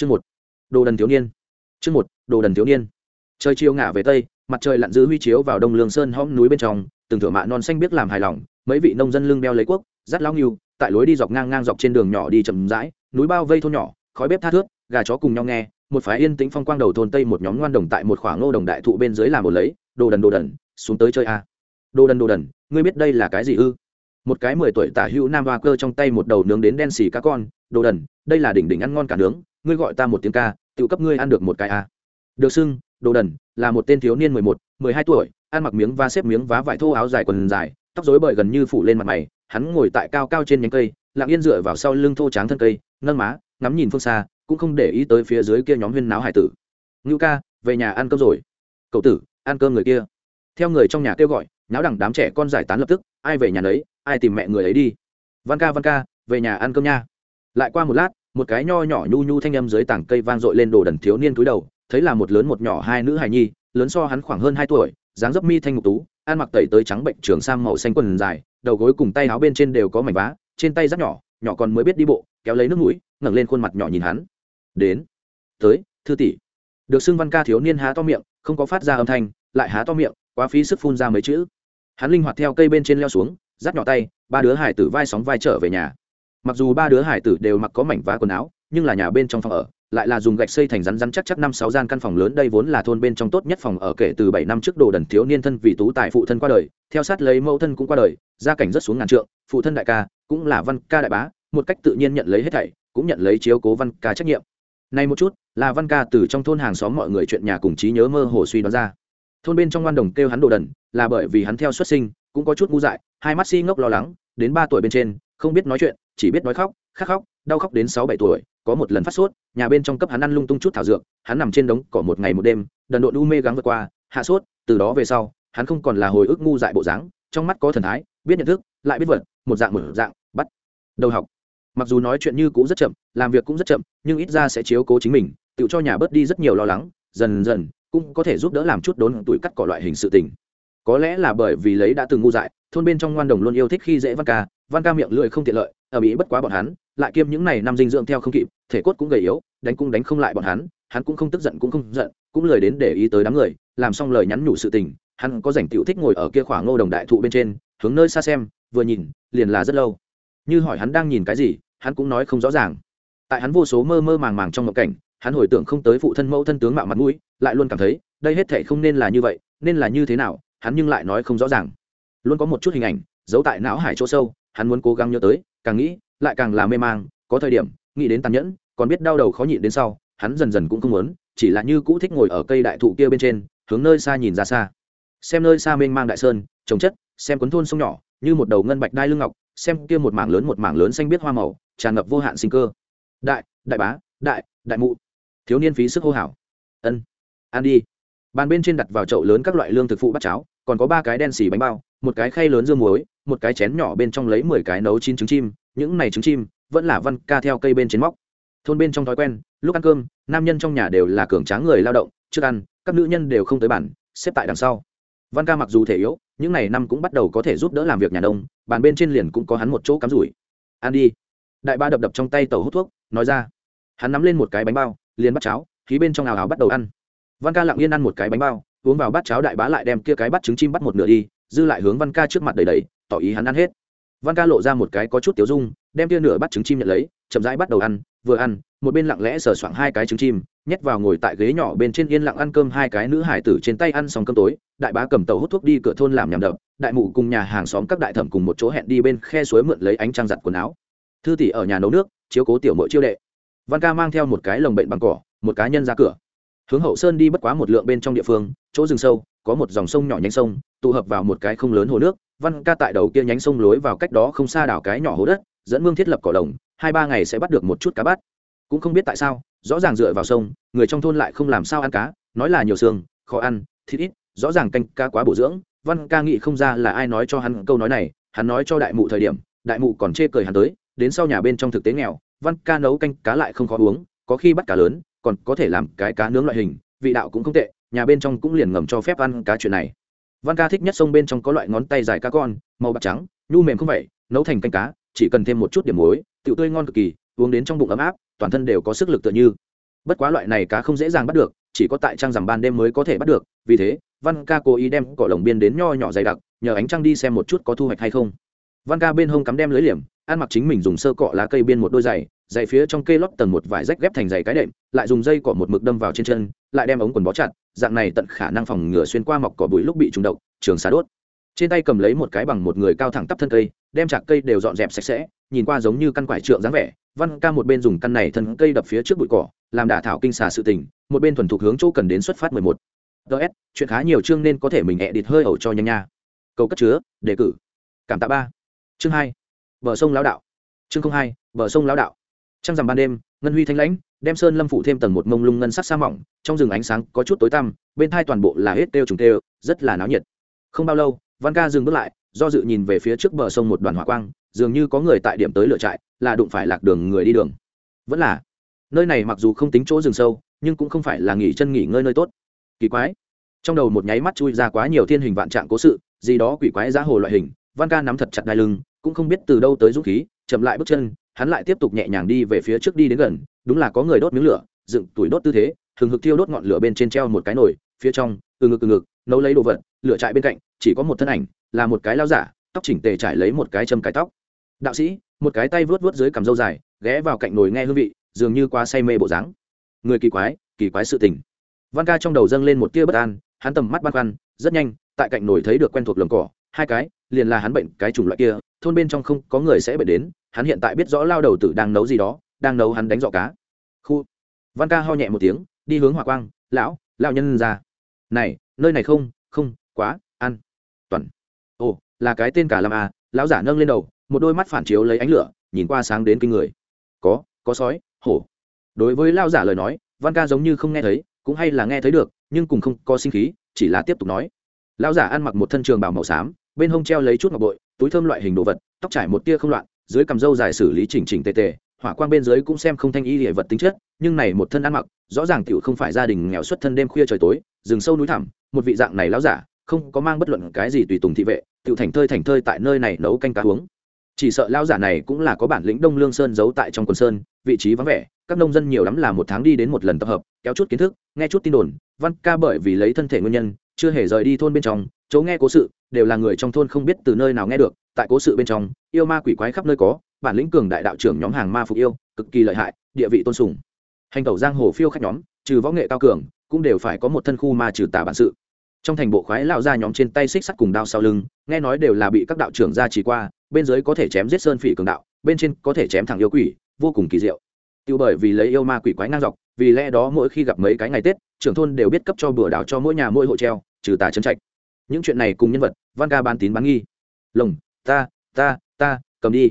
chương một, đồ đần thiếu niên. Chương một, đồ đần thiếu niên. Trời chiều ngả về tây, mặt trời lặn giữ huy chiếu vào đông lương sơn hõm núi bên trong, từng thửa mạ non xanh biết làm hài lòng, mấy vị nông dân lưng đeo lấy quốc, dắt lao nghiêu tại lối đi dọc ngang ngang dọc trên đường nhỏ đi chậm rãi, núi bao vây thôn nhỏ, khói bếp tha thước, gà chó cùng nhau nghe, một phái yên tĩnh phong quang đầu thôn tây một nhóm ngoan đồng tại một khoảng ngô đồng đại thụ bên dưới làm một lấy, đồ đần đồ đần, xuống tới chơi a. Đồ đần đồ đần, ngươi biết đây là cái gì ư? Một cái mười tuổi tả hữu nam hoa cơ trong tay một đầu nướng đến đen xì cá con, đồ đần, đây là đỉnh đỉnh ăn ngon cả nướng ngươi gọi ta một tiếng ca tự cấp ngươi ăn được một cái a được xưng, đồ đần, là một tên thiếu niên mười một, mười hai tuổi, ăn mặc miếng và xếp miếng vá vải thô áo dài quần dài, tóc rối bời gần như phủ lên mặt mày, hắn ngồi tại cao cao trên nhánh cây, lặng yên dựa vào sau lưng thô tráng thân cây, nâng má, ngắm nhìn phương xa, cũng không để ý tới phía dưới kia nhóm huyên náo hải tử. Ngưu ca, về nhà ăn cơm rồi. Cậu tử, ăn cơm người kia. Theo người trong nhà kêu gọi náo đẳng đám trẻ con giải tán lập tức, ai về nhà đấy ai tìm mẹ người ấy đi. Văn ca văn ca, về nhà ăn cơm nha. Lại qua một lát một cái nho nhỏ nhu nhu thanh âm dưới tảng cây vang dội lên đồ đần thiếu niên túi đầu, thấy là một lớn một nhỏ hai nữ hài nhi, lớn so hắn khoảng hơn hai tuổi, dáng dấp mi thanh ngục tú, ăn mặc tẩy tới trắng bệnh trường sang màu xanh quần dài, đầu gối cùng tay áo bên trên đều có mảnh vá, trên tay rất nhỏ nhỏ còn mới biết đi bộ, kéo lấy nước mũi, ngẩng lên khuôn mặt nhỏ nhìn hắn. Đến, tới, thư tỷ. Được xưng văn ca thiếu niên há to miệng, không có phát ra âm thanh, lại há to miệng, quá phí sức phun ra mấy chữ. Hắn linh hoạt theo cây bên trên leo xuống, dắt nhỏ tay, ba đứa hải tử vai sóng vai trở về nhà mặc dù ba đứa hải tử đều mặc có mảnh vá quần áo, nhưng là nhà bên trong phòng ở, lại là dùng gạch xây thành rắn rắn chắc chắc năm sáu gian căn phòng lớn, đây vốn là thôn bên trong tốt nhất phòng ở kể từ bảy năm trước đồ đần thiếu niên thân vì tú tài phụ thân qua đời, theo sát lấy mẫu thân cũng qua đời, gia cảnh rất xuống ngàn trượng, phụ thân đại ca cũng là văn ca đại bá, một cách tự nhiên nhận lấy hết thảy, cũng nhận lấy chiếu cố văn ca trách nhiệm. Này một chút, là văn ca từ trong thôn hàng xóm mọi người chuyện nhà cùng trí nhớ mơ hồ suy đoán ra. Thôn bên trong ngoan đồng kêu hắn đồ đần, là bởi vì hắn theo xuất sinh, cũng có chút ngu dại, hai mắt si ngốc lo lắng, đến ba tuổi bên trên, không biết nói chuyện chỉ biết nói khóc, khát khóc, đau khóc đến sáu bảy tuổi, có một lần phát sốt, nhà bên trong cấp hắn ăn lung tung chút thảo dược, hắn nằm trên đống cỏ một ngày một đêm, đần độn u mê gắng vượt qua, hạ sốt, từ đó về sau, hắn không còn là hồi ức ngu dại bộ dáng, trong mắt có thần thái, biết nhận thức, lại biết vật, một dạng một dạng, bắt đầu học. Mặc dù nói chuyện như cũng rất chậm, làm việc cũng rất chậm, nhưng ít ra sẽ chiếu cố chính mình, tự cho nhà bớt đi rất nhiều lo lắng, dần dần cũng có thể giúp đỡ làm chút đốn tuổi cắt cỏ loại hình sự tình. Có lẽ là bởi vì lấy đã từng ngu dại thôn bên trong ngoan đồng luôn yêu thích khi dễ văn ca văn ca miệng lưỡi không tiện lợi, ở mỹ bất quá bọn hắn, lại kiêm những này năm dinh dưỡng theo không kịp, thể cốt cũng gầy yếu, đánh cũng đánh không lại bọn hắn hắn cũng không tức giận cũng không giận, cũng lời đến để ý tới đám người, làm xong lời nhắn nhủ sự tình, hắn có rảnh tiểu thích ngồi ở kia khoảng ngô đồng đại thụ bên trên, hướng nơi xa xem, vừa nhìn, liền là rất lâu. Như hỏi hắn đang nhìn cái gì, hắn cũng nói không rõ ràng. Tại hắn vô số mơ mơ màng màng trong ngộ cảnh, hắn hồi tưởng không tới phụ thân mẫu thân tướng mạo mặt mũi, lại luôn cảm thấy, đây hết thể không nên là như vậy, nên là như thế nào, hắn nhưng lại nói không rõ ràng luôn có một chút hình ảnh giấu tại não hải chỗ sâu, hắn muốn cố gắng nhớ tới, càng nghĩ, lại càng là mê mang, có thời điểm, nghĩ đến tàn nhẫn, còn biết đau đầu khó nhịn đến sau, hắn dần dần cũng không muốn, chỉ là như cũ thích ngồi ở cây đại thụ kia bên trên, hướng nơi xa nhìn ra xa. Xem nơi xa mênh mang đại sơn, trồng chất, xem cuốn thôn sông nhỏ, như một đầu ngân bạch đai lưng ngọc, xem kia một mảng lớn một mảng lớn xanh biết hoa màu, tràn ngập vô hạn sinh cơ. Đại đại bá, đại đại mụ. Thiếu niên phí sức hô hào. Ân, ăn đi. Bàn bên trên đặt vào chậu lớn các loại lương thực phụ bắt cháo, còn có ba cái đen xì bánh bao một cái khay lớn dưa muối, một cái chén nhỏ bên trong lấy mười cái nấu chín trứng chim, những này trứng chim vẫn là văn ca theo cây bên trên móc. Thôn bên trong thói quen, lúc ăn cơm, nam nhân trong nhà đều là cường tráng người lao động, trước ăn, các nữ nhân đều không tới bản xếp tại đằng sau. Văn ca mặc dù thể yếu, những n à y năm cũng bắt đầu có thể giúp đỡ làm việc nhà đông bàn bên trên liền cũng có hắn một chỗ cắm rủi. Ăn đi. Đại ba đập đập trong tay tàu hút thuốc, nói ra. Hắn nắm lên một cái bánh bao, liền bắt cháo, khí bên trong ào ào bắt đầu ăn. Văn ca lặng yên ăn một cái bánh bao, uống vào bát cháo đại bá lại đem kia cái bắt trứng chim bắt một nửa đi dư lại hướng văn ca trước mặt đầy đầy, tỏ ý hắn ăn hết. Văn ca lộ ra một cái có chút tiếu dung, đem tia nửa bắt trứng chim nhận lấy, chậm rãi bắt đầu ăn, vừa ăn, một bên lặng lẽ sờ soạng hai cái trứng chim, nhét vào ngồi tại ghế nhỏ bên trên yên lặng ăn cơm hai cái nữ hải tử trên tay ăn xong cơm tối, đại bá cầm tàu hút thuốc đi cửa thôn làm nhầm đập, đại mụ cùng nhà hàng xóm các đại thẩm cùng một chỗ hẹn đi bên khe suối mượn lấy ánh trăng giặt quần áo. Thư tỷ ở nhà nấu nước, chiếu cố tiểu mội chiêu đệ. Văn ca mang theo một cái lồng bệnh bằng cỏ, một cá nhân ra cửa. Hướng hậu sơn đi bất quá một lượng bên trong địa phương, chỗ rừng sâu có một dòng sông nhỏ nhánh sông, tụ hợp vào một cái không lớn hồ nước, văn ca tại đầu kia nhánh sông lối vào cách đó không xa đảo cái nhỏ hồ đất, dẫn mương thiết lập cỏ đồng hai ba ngày sẽ bắt được một chút cá bắt cũng không biết tại sao, rõ ràng dựa vào sông, người trong thôn lại không làm sao ăn cá, nói là nhiều xương, khó ăn, thịt ít, rõ ràng canh cá quá bổ dưỡng, văn ca nghĩ không ra là ai nói cho hắn câu nói này, hắn nói cho đại mụ thời điểm, đại mụ còn chê cười hắn tới, đến sau nhà bên trong thực tế nghèo, văn ca nấu canh cá lại không khó uống, có khi bắt cá lớn, còn có thể làm cái cá nướng loại hình, vị đạo cũng không tệ nhà bên trong cũng liền ngầm cho phép ăn cá chuyện này. Văn ca thích nhất sông bên trong có loại ngón tay dài cá con, màu bạc trắng, nhu mềm không vậy, nấu thành canh cá, chỉ cần thêm một chút điểm muối, tiểu tươi ngon cực kỳ, uống đến trong bụng ấm áp, toàn thân đều có sức lực tựa như. Bất quá loại này cá không dễ dàng bắt được, chỉ có tại trang rằm ban đêm mới có thể bắt được, vì thế, văn ca cố ý đem cỏ lồng biên đến nho nhỏ dày đặc, nhờ ánh trăng đi xem một chút có thu hoạch hay không. Văn ca bên hông cắm đem lưới liềm, ăn mặc chính mình dùng sơ cọ lá cây biên một đôi giày giày phía trong cây lót tầng một vải rách ghép thành giày cái đệm, lại dùng dây cỏ một mực đâm vào trên chân, lại đem ống quần bó chặt, dạng này tận khả năng phòng ngừa xuyên qua mọc cỏ bụi lúc bị trúng độc, trường xá đốt. Trên tay cầm lấy một cái bằng một người cao thẳng tắp thân cây, đem chạc cây đều dọn dẹp sạch sẽ, nhìn qua giống như căn quải trượng dáng vẻ, văn ca một bên dùng căn này thân cây đập phía trước bụi cỏ, làm đả thảo kinh xà sự tình, một bên thuần thục hướng chỗ cần đến xuất phát mười một. Ts chuyện khá nhiều chương nên có thể mình ẹ địt hơi ẩu cho nhanh nha. Cầu cất chứa, đề cử. Cảm tạ ba. Chương hai. Bờ sông lão đạo. Chương không hai, bờ sông lão đạo trăng rằm ban đêm, ngân huy thanh lãnh, đem sơn lâm phủ thêm tầng một mông lung ngân sắc sa mỏng, trong rừng ánh sáng có chút tối tăm, bên thai toàn bộ là hết têu trùng têu rất là náo nhiệt. Không bao lâu, văn ca dừng bước lại, do dự nhìn về phía trước bờ sông một đoàn hỏa quang, dường như có người tại điểm tới lựa trại, là đụng phải lạc đường người đi đường. Vẫn là, nơi này mặc dù không tính chỗ rừng sâu, nhưng cũng không phải là nghỉ chân nghỉ ngơi nơi tốt. Kỳ quái, trong đầu một nháy mắt chui ra quá nhiều thiên hình vạn trạng cố sự, gì đó quỷ quái giá hồ loại hình, văn ca nắm thật chặt đai lưng, cũng không biết từ đâu tới dũng khí, chậm lại bước chân hắn lại tiếp tục nhẹ nhàng đi về phía trước đi đến gần, đúng là có người đốt miếng lửa, dựng tuổi đốt tư thế thường hực thiêu đốt ngọn lửa bên trên treo một cái nồi, phía trong, từ ngực từ ngực, nấu lấy đồ vật, lửa trại bên cạnh, chỉ có một thân ảnh, là một cái lao giả, tóc chỉnh tề trải lấy một cái châm cái tóc. Đạo sĩ, một cái tay vớt vớt dưới cằm râu dài, ghé vào cạnh nồi nghe hương vị, dường như quá say mê bộ dáng. Người kỳ quái kỳ quái sự tình. Văn ca trong đầu dâng lên một tia bất an, hắn tầm mắt băn khoăn, rất nhanh, tại cạnh nồi thấy được quen thuộc lồng cỏ, hai cái, liền là hắn bệnh cái chủng loại kia thôn bên trong không có người sẽ bệnh đến, hắn hiện tại biết rõ lao đầu tử đang nấu gì đó, đang nấu hắn đánh dọ cá. Khu. Văn ca ho nhẹ một tiếng, đi hướng hỏa quang, lão lão nhân ra. Này, nơi này không không, quá, ăn. Toàn. Ồ, là cái tên cả làm à lão giả nâng lên đầu, một đôi mắt phản chiếu lấy ánh lửa, nhìn qua sáng đến kinh người. Có có sói, hổ. Đối với lao giả lời nói, văn ca giống như không nghe thấy, cũng hay là nghe thấy được, nhưng cùng không có sinh khí, chỉ là tiếp tục nói. Lão giả ăn mặc một thân trường bào màu xám bên hông treo lấy chút ngọc bội, túi thơm loại hình đồ vật, tóc trải một tia không loạn, dưới cầm râu dài xử lý chỉnh chỉnh tề tề, hỏa quang bên dưới cũng xem không thanh y hệ vật tính chất, nhưng này một thân ăn mặc, rõ ràng tiểu không phải gia đình nghèo xuất thân đêm khuya trời tối, rừng sâu núi thẳm, một vị dạng này lão giả, không có mang bất luận cái gì tùy tùng thị vệ, tiểu thành thơi thành thơi tại nơi này nấu canh cá uống. Chỉ sợ lão giả này cũng là có bản lĩnh đông lương sơn giấu tại trong quần sơn, vị trí vắng vẻ, các nông dân nhiều lắm là một tháng đi đến một lần tập hợp, kéo chút kiến thức, nghe chút tin đồn, văn ca bởi vì lấy thân thể nguyên nhân, chưa hề rời đi thôn bên trong chỗ nghe cố sự đều là người trong thôn không biết từ nơi nào nghe được, tại cố sự bên trong, yêu ma quỷ quái khắp nơi có, bản lĩnh cường đại đạo trưởng nhóm hàng ma phục yêu, cực kỳ lợi hại, địa vị tôn sùng. Hành tẩu giang hồ phiêu khách nhóm, trừ võ nghệ cao cường, cũng đều phải có một thân khu ma trừ tà bản sự. Trong thành bộ khoái lao ra nhóm trên tay xích sắt cùng đao sau lưng, nghe nói đều là bị các đạo trưởng ra chỉ qua, bên dưới có thể chém giết sơn phỉ cường đạo, bên trên có thể chém thẳng yêu quỷ, vô cùng kỳ diệu. Tiêu bởi vì lấy yêu ma quỷ quái ngang dọc, vì lẽ đó mỗi khi gặp mấy cái ngày tết, trưởng thôn đều biết cấp cho bừa đảo cho mỗi nhà mỗi hộ treo, trừ tà trấn trạch những chuyện này cùng nhân vật, văn ca bán tín bán nghi. Lồng, ta ta ta, cầm đi.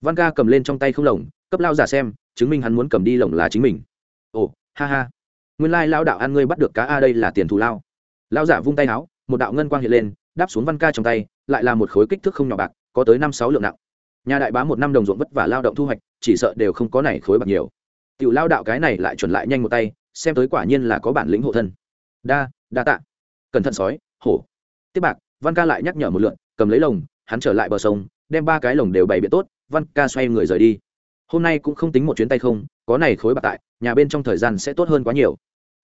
Văn ca cầm lên trong tay không lồng, cấp lao giả xem, chứng minh hắn muốn cầm đi lồng là chính mình. Ồ, ha ha. Nguyên lai lao đạo ăn ngươi bắt được cá a đây là tiền thù lao. Lao giả vung tay áo một đạo ngân quang hiện lên, đáp xuống văn ca trong tay, lại là một khối kích thước không nhỏ bạc, có tới năm sáu lượng nặng. Nhà đại bá một năm đồng ruộng vất vả lao động thu hoạch, chỉ sợ đều không có này khối bạc nhiều. Tiểu lao đạo cái này lại chuẩn lại nhanh một tay, xem tới quả nhiên là có bản lĩnh hộ thân. Đa đa tạ. Cẩn thận sói, hổ tiếp bạc, văn ca lại nhắc nhở một lượn, cầm lấy lồng, hắn trở lại bờ sông, đem ba cái lồng đều bày biện tốt, văn ca xoay người rời đi. Hôm nay cũng không tính một chuyến tay không, có này khối bạc tại, nhà bên trong thời gian sẽ tốt hơn quá nhiều.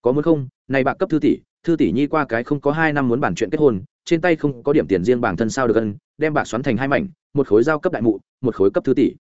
Có muốn không, này bạc cấp thư tỷ thư tỷ nhi qua cái không có hai năm muốn bản chuyện kết hôn, trên tay không có điểm tiền riêng bản thân sao được ân, đem bạc xoắn thành hai mảnh, một khối giao cấp đại mụ, một khối cấp thư tỷ.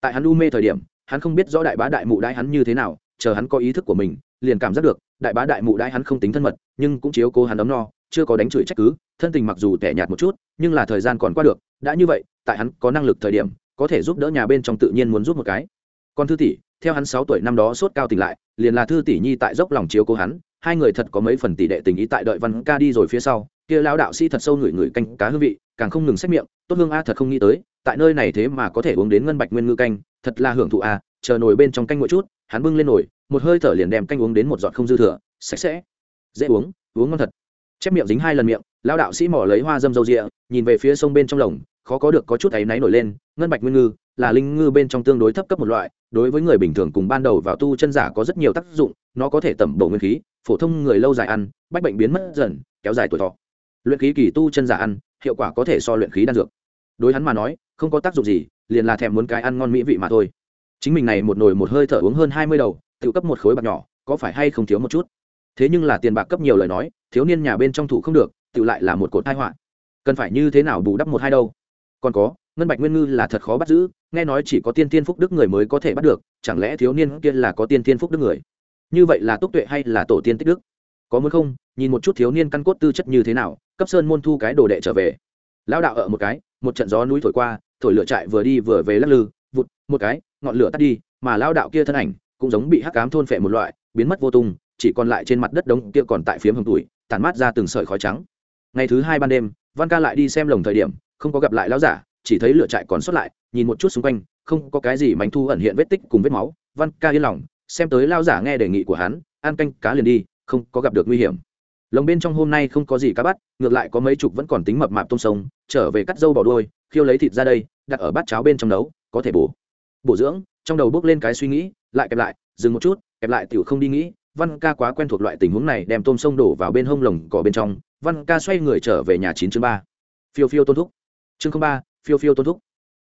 Tại hắn u mê thời điểm, hắn không biết rõ đại bá đại mụ đãi hắn như thế nào, chờ hắn có ý thức của mình, liền cảm giác được, đại bá đại mụ đãi hắn không tính thân mật, nhưng cũng chiếu cố hắn ấm no chưa có đánh chửi trách cứ, thân tình mặc dù tẻ nhạt một chút, nhưng là thời gian còn qua được, đã như vậy, tại hắn có năng lực thời điểm, có thể giúp đỡ nhà bên trong tự nhiên muốn giúp một cái. Còn thư tỷ, theo hắn sáu tuổi năm đó sốt cao tỉnh lại, liền là thư tỷ nhi tại dốc lòng chiếu cố hắn, hai người thật có mấy phần tỷ đệ tình ý tại đợi văn ca đi rồi phía sau, kia lão đạo sĩ thật sâu ngửi ngửi canh cá hương vị, càng không ngừng xét miệng, tốt hương a thật không nghĩ tới, tại nơi này thế mà có thể uống đến ngân bạch nguyên ngư canh, thật là hưởng thụ a, chờ nồi bên trong canh mỗi chút, hắn bưng lên nồi, một hơi thở liền đem canh uống đến một giọt không dư thừa, sạch sẽ, dễ uống uống ngon thật chép miệng dính hai lần miệng, lão đạo sĩ mỏ lấy hoa dâm dâu rịa, nhìn về phía sông bên trong lồng, khó có được có chút áy náy nổi lên, ngân bạch nguyên ngư, là linh ngư bên trong tương đối thấp cấp một loại, đối với người bình thường cùng ban đầu vào tu chân giả có rất nhiều tác dụng, nó có thể tẩm bổ nguyên khí, phổ thông người lâu dài ăn, bách bệnh biến mất dần, kéo dài tuổi thọ. Luyện khí kỳ tu chân giả ăn, hiệu quả có thể so luyện khí đan dược. Đối hắn mà nói, không có tác dụng gì, liền là thèm muốn cái ăn ngon mỹ vị mà thôi. Chính mình này một nồi một hơi thở uống hơn hai mươi đầu tự cấp một khối bạc nhỏ, có phải hay không thiếu một chút? Thế nhưng là tiền bạc cấp nhiều lời nói thiếu niên nhà bên trong thủ không được tự lại là một cột tai họa. Cần phải như thế nào bù đắp một hai đâu? Còn có, ngân bạch nguyên ngư là thật khó bắt giữ, nghe nói chỉ có tiên tiên phúc đức người mới có thể bắt được, chẳng lẽ thiếu niên kia là có tiên tiên phúc đức người? Như vậy là túc tuệ hay là tổ tiên tích đức? Có muốn không? Nhìn một chút thiếu niên căn cốt tư chất như thế nào, cấp sơn môn thu cái đồ đệ trở về. Lão đạo ở một cái, một trận gió núi thổi qua, thổi lửa trại vừa đi vừa về lắc lư, vụt, một cái, ngọn lửa tắt đi, mà lão đạo kia thân ảnh cũng giống bị hắc cám thôn phệ một loại, biến mất vô tung chỉ còn lại trên mặt đất đống kia còn tại phiếm hầm tuổi tàn mát ra từng sợi khói trắng. Ngày thứ hai ban đêm, văn ca lại đi xem lồng thời điểm, không có gặp lại lão giả, chỉ thấy lửa trại còn sót lại, nhìn một chút xung quanh, không có cái gì mảnh thu ẩn hiện vết tích cùng vết máu. Văn ca yên lòng, xem tới lao giả nghe đề nghị của hắn, ăn canh cá liền đi, không có gặp được nguy hiểm. Lồng bên trong hôm nay không có gì cá bắt, ngược lại có mấy chục vẫn còn tính mập mạp tôm sông, trở về cắt dâu bỏ đuôi, khiêu lấy thịt ra đây, đặt ở bát cháo bên trong nấu, có thể bổ. Bổ dưỡng, trong đầu bước lên cái suy nghĩ, lại kẹp lại, dừng một chút, kẹp lại tiểu không đi nghĩ văn ca quá quen thuộc loại tình huống này đem tôm sông đổ vào bên hông lồng cỏ bên trong văn ca xoay người trở về nhà chín chương ba. Phiêu phiêu tôn thúc. Chương ba phiêu phiêu tôn thúc.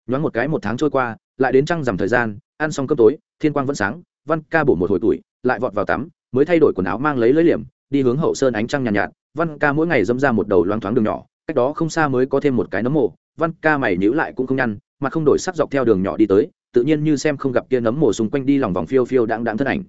Nhoáng một cái một tháng trôi qua lại đến trăng rằm thời gian ăn xong cơm tối thiên quang vẫn sáng văn ca bổ một hồi tuổi lại vọt vào tắm mới thay đổi quần áo mang lấy lưỡi liềm đi hướng hậu sơn ánh trăng nhàn nhạt, nhạt. Văn ca mỗi ngày dâm ra một đầu loang thoáng đường nhỏ cách đó không xa mới có thêm một cái nấm mồ. Văn ca mày nhíu lại cũng không nhăn mà không đổi sắc dọc theo đường nhỏ đi tới tự nhiên như xem không gặp kia nấm mồ xung quanh đi lòng vòng phiêu phiêu đãng đãng thân ảnh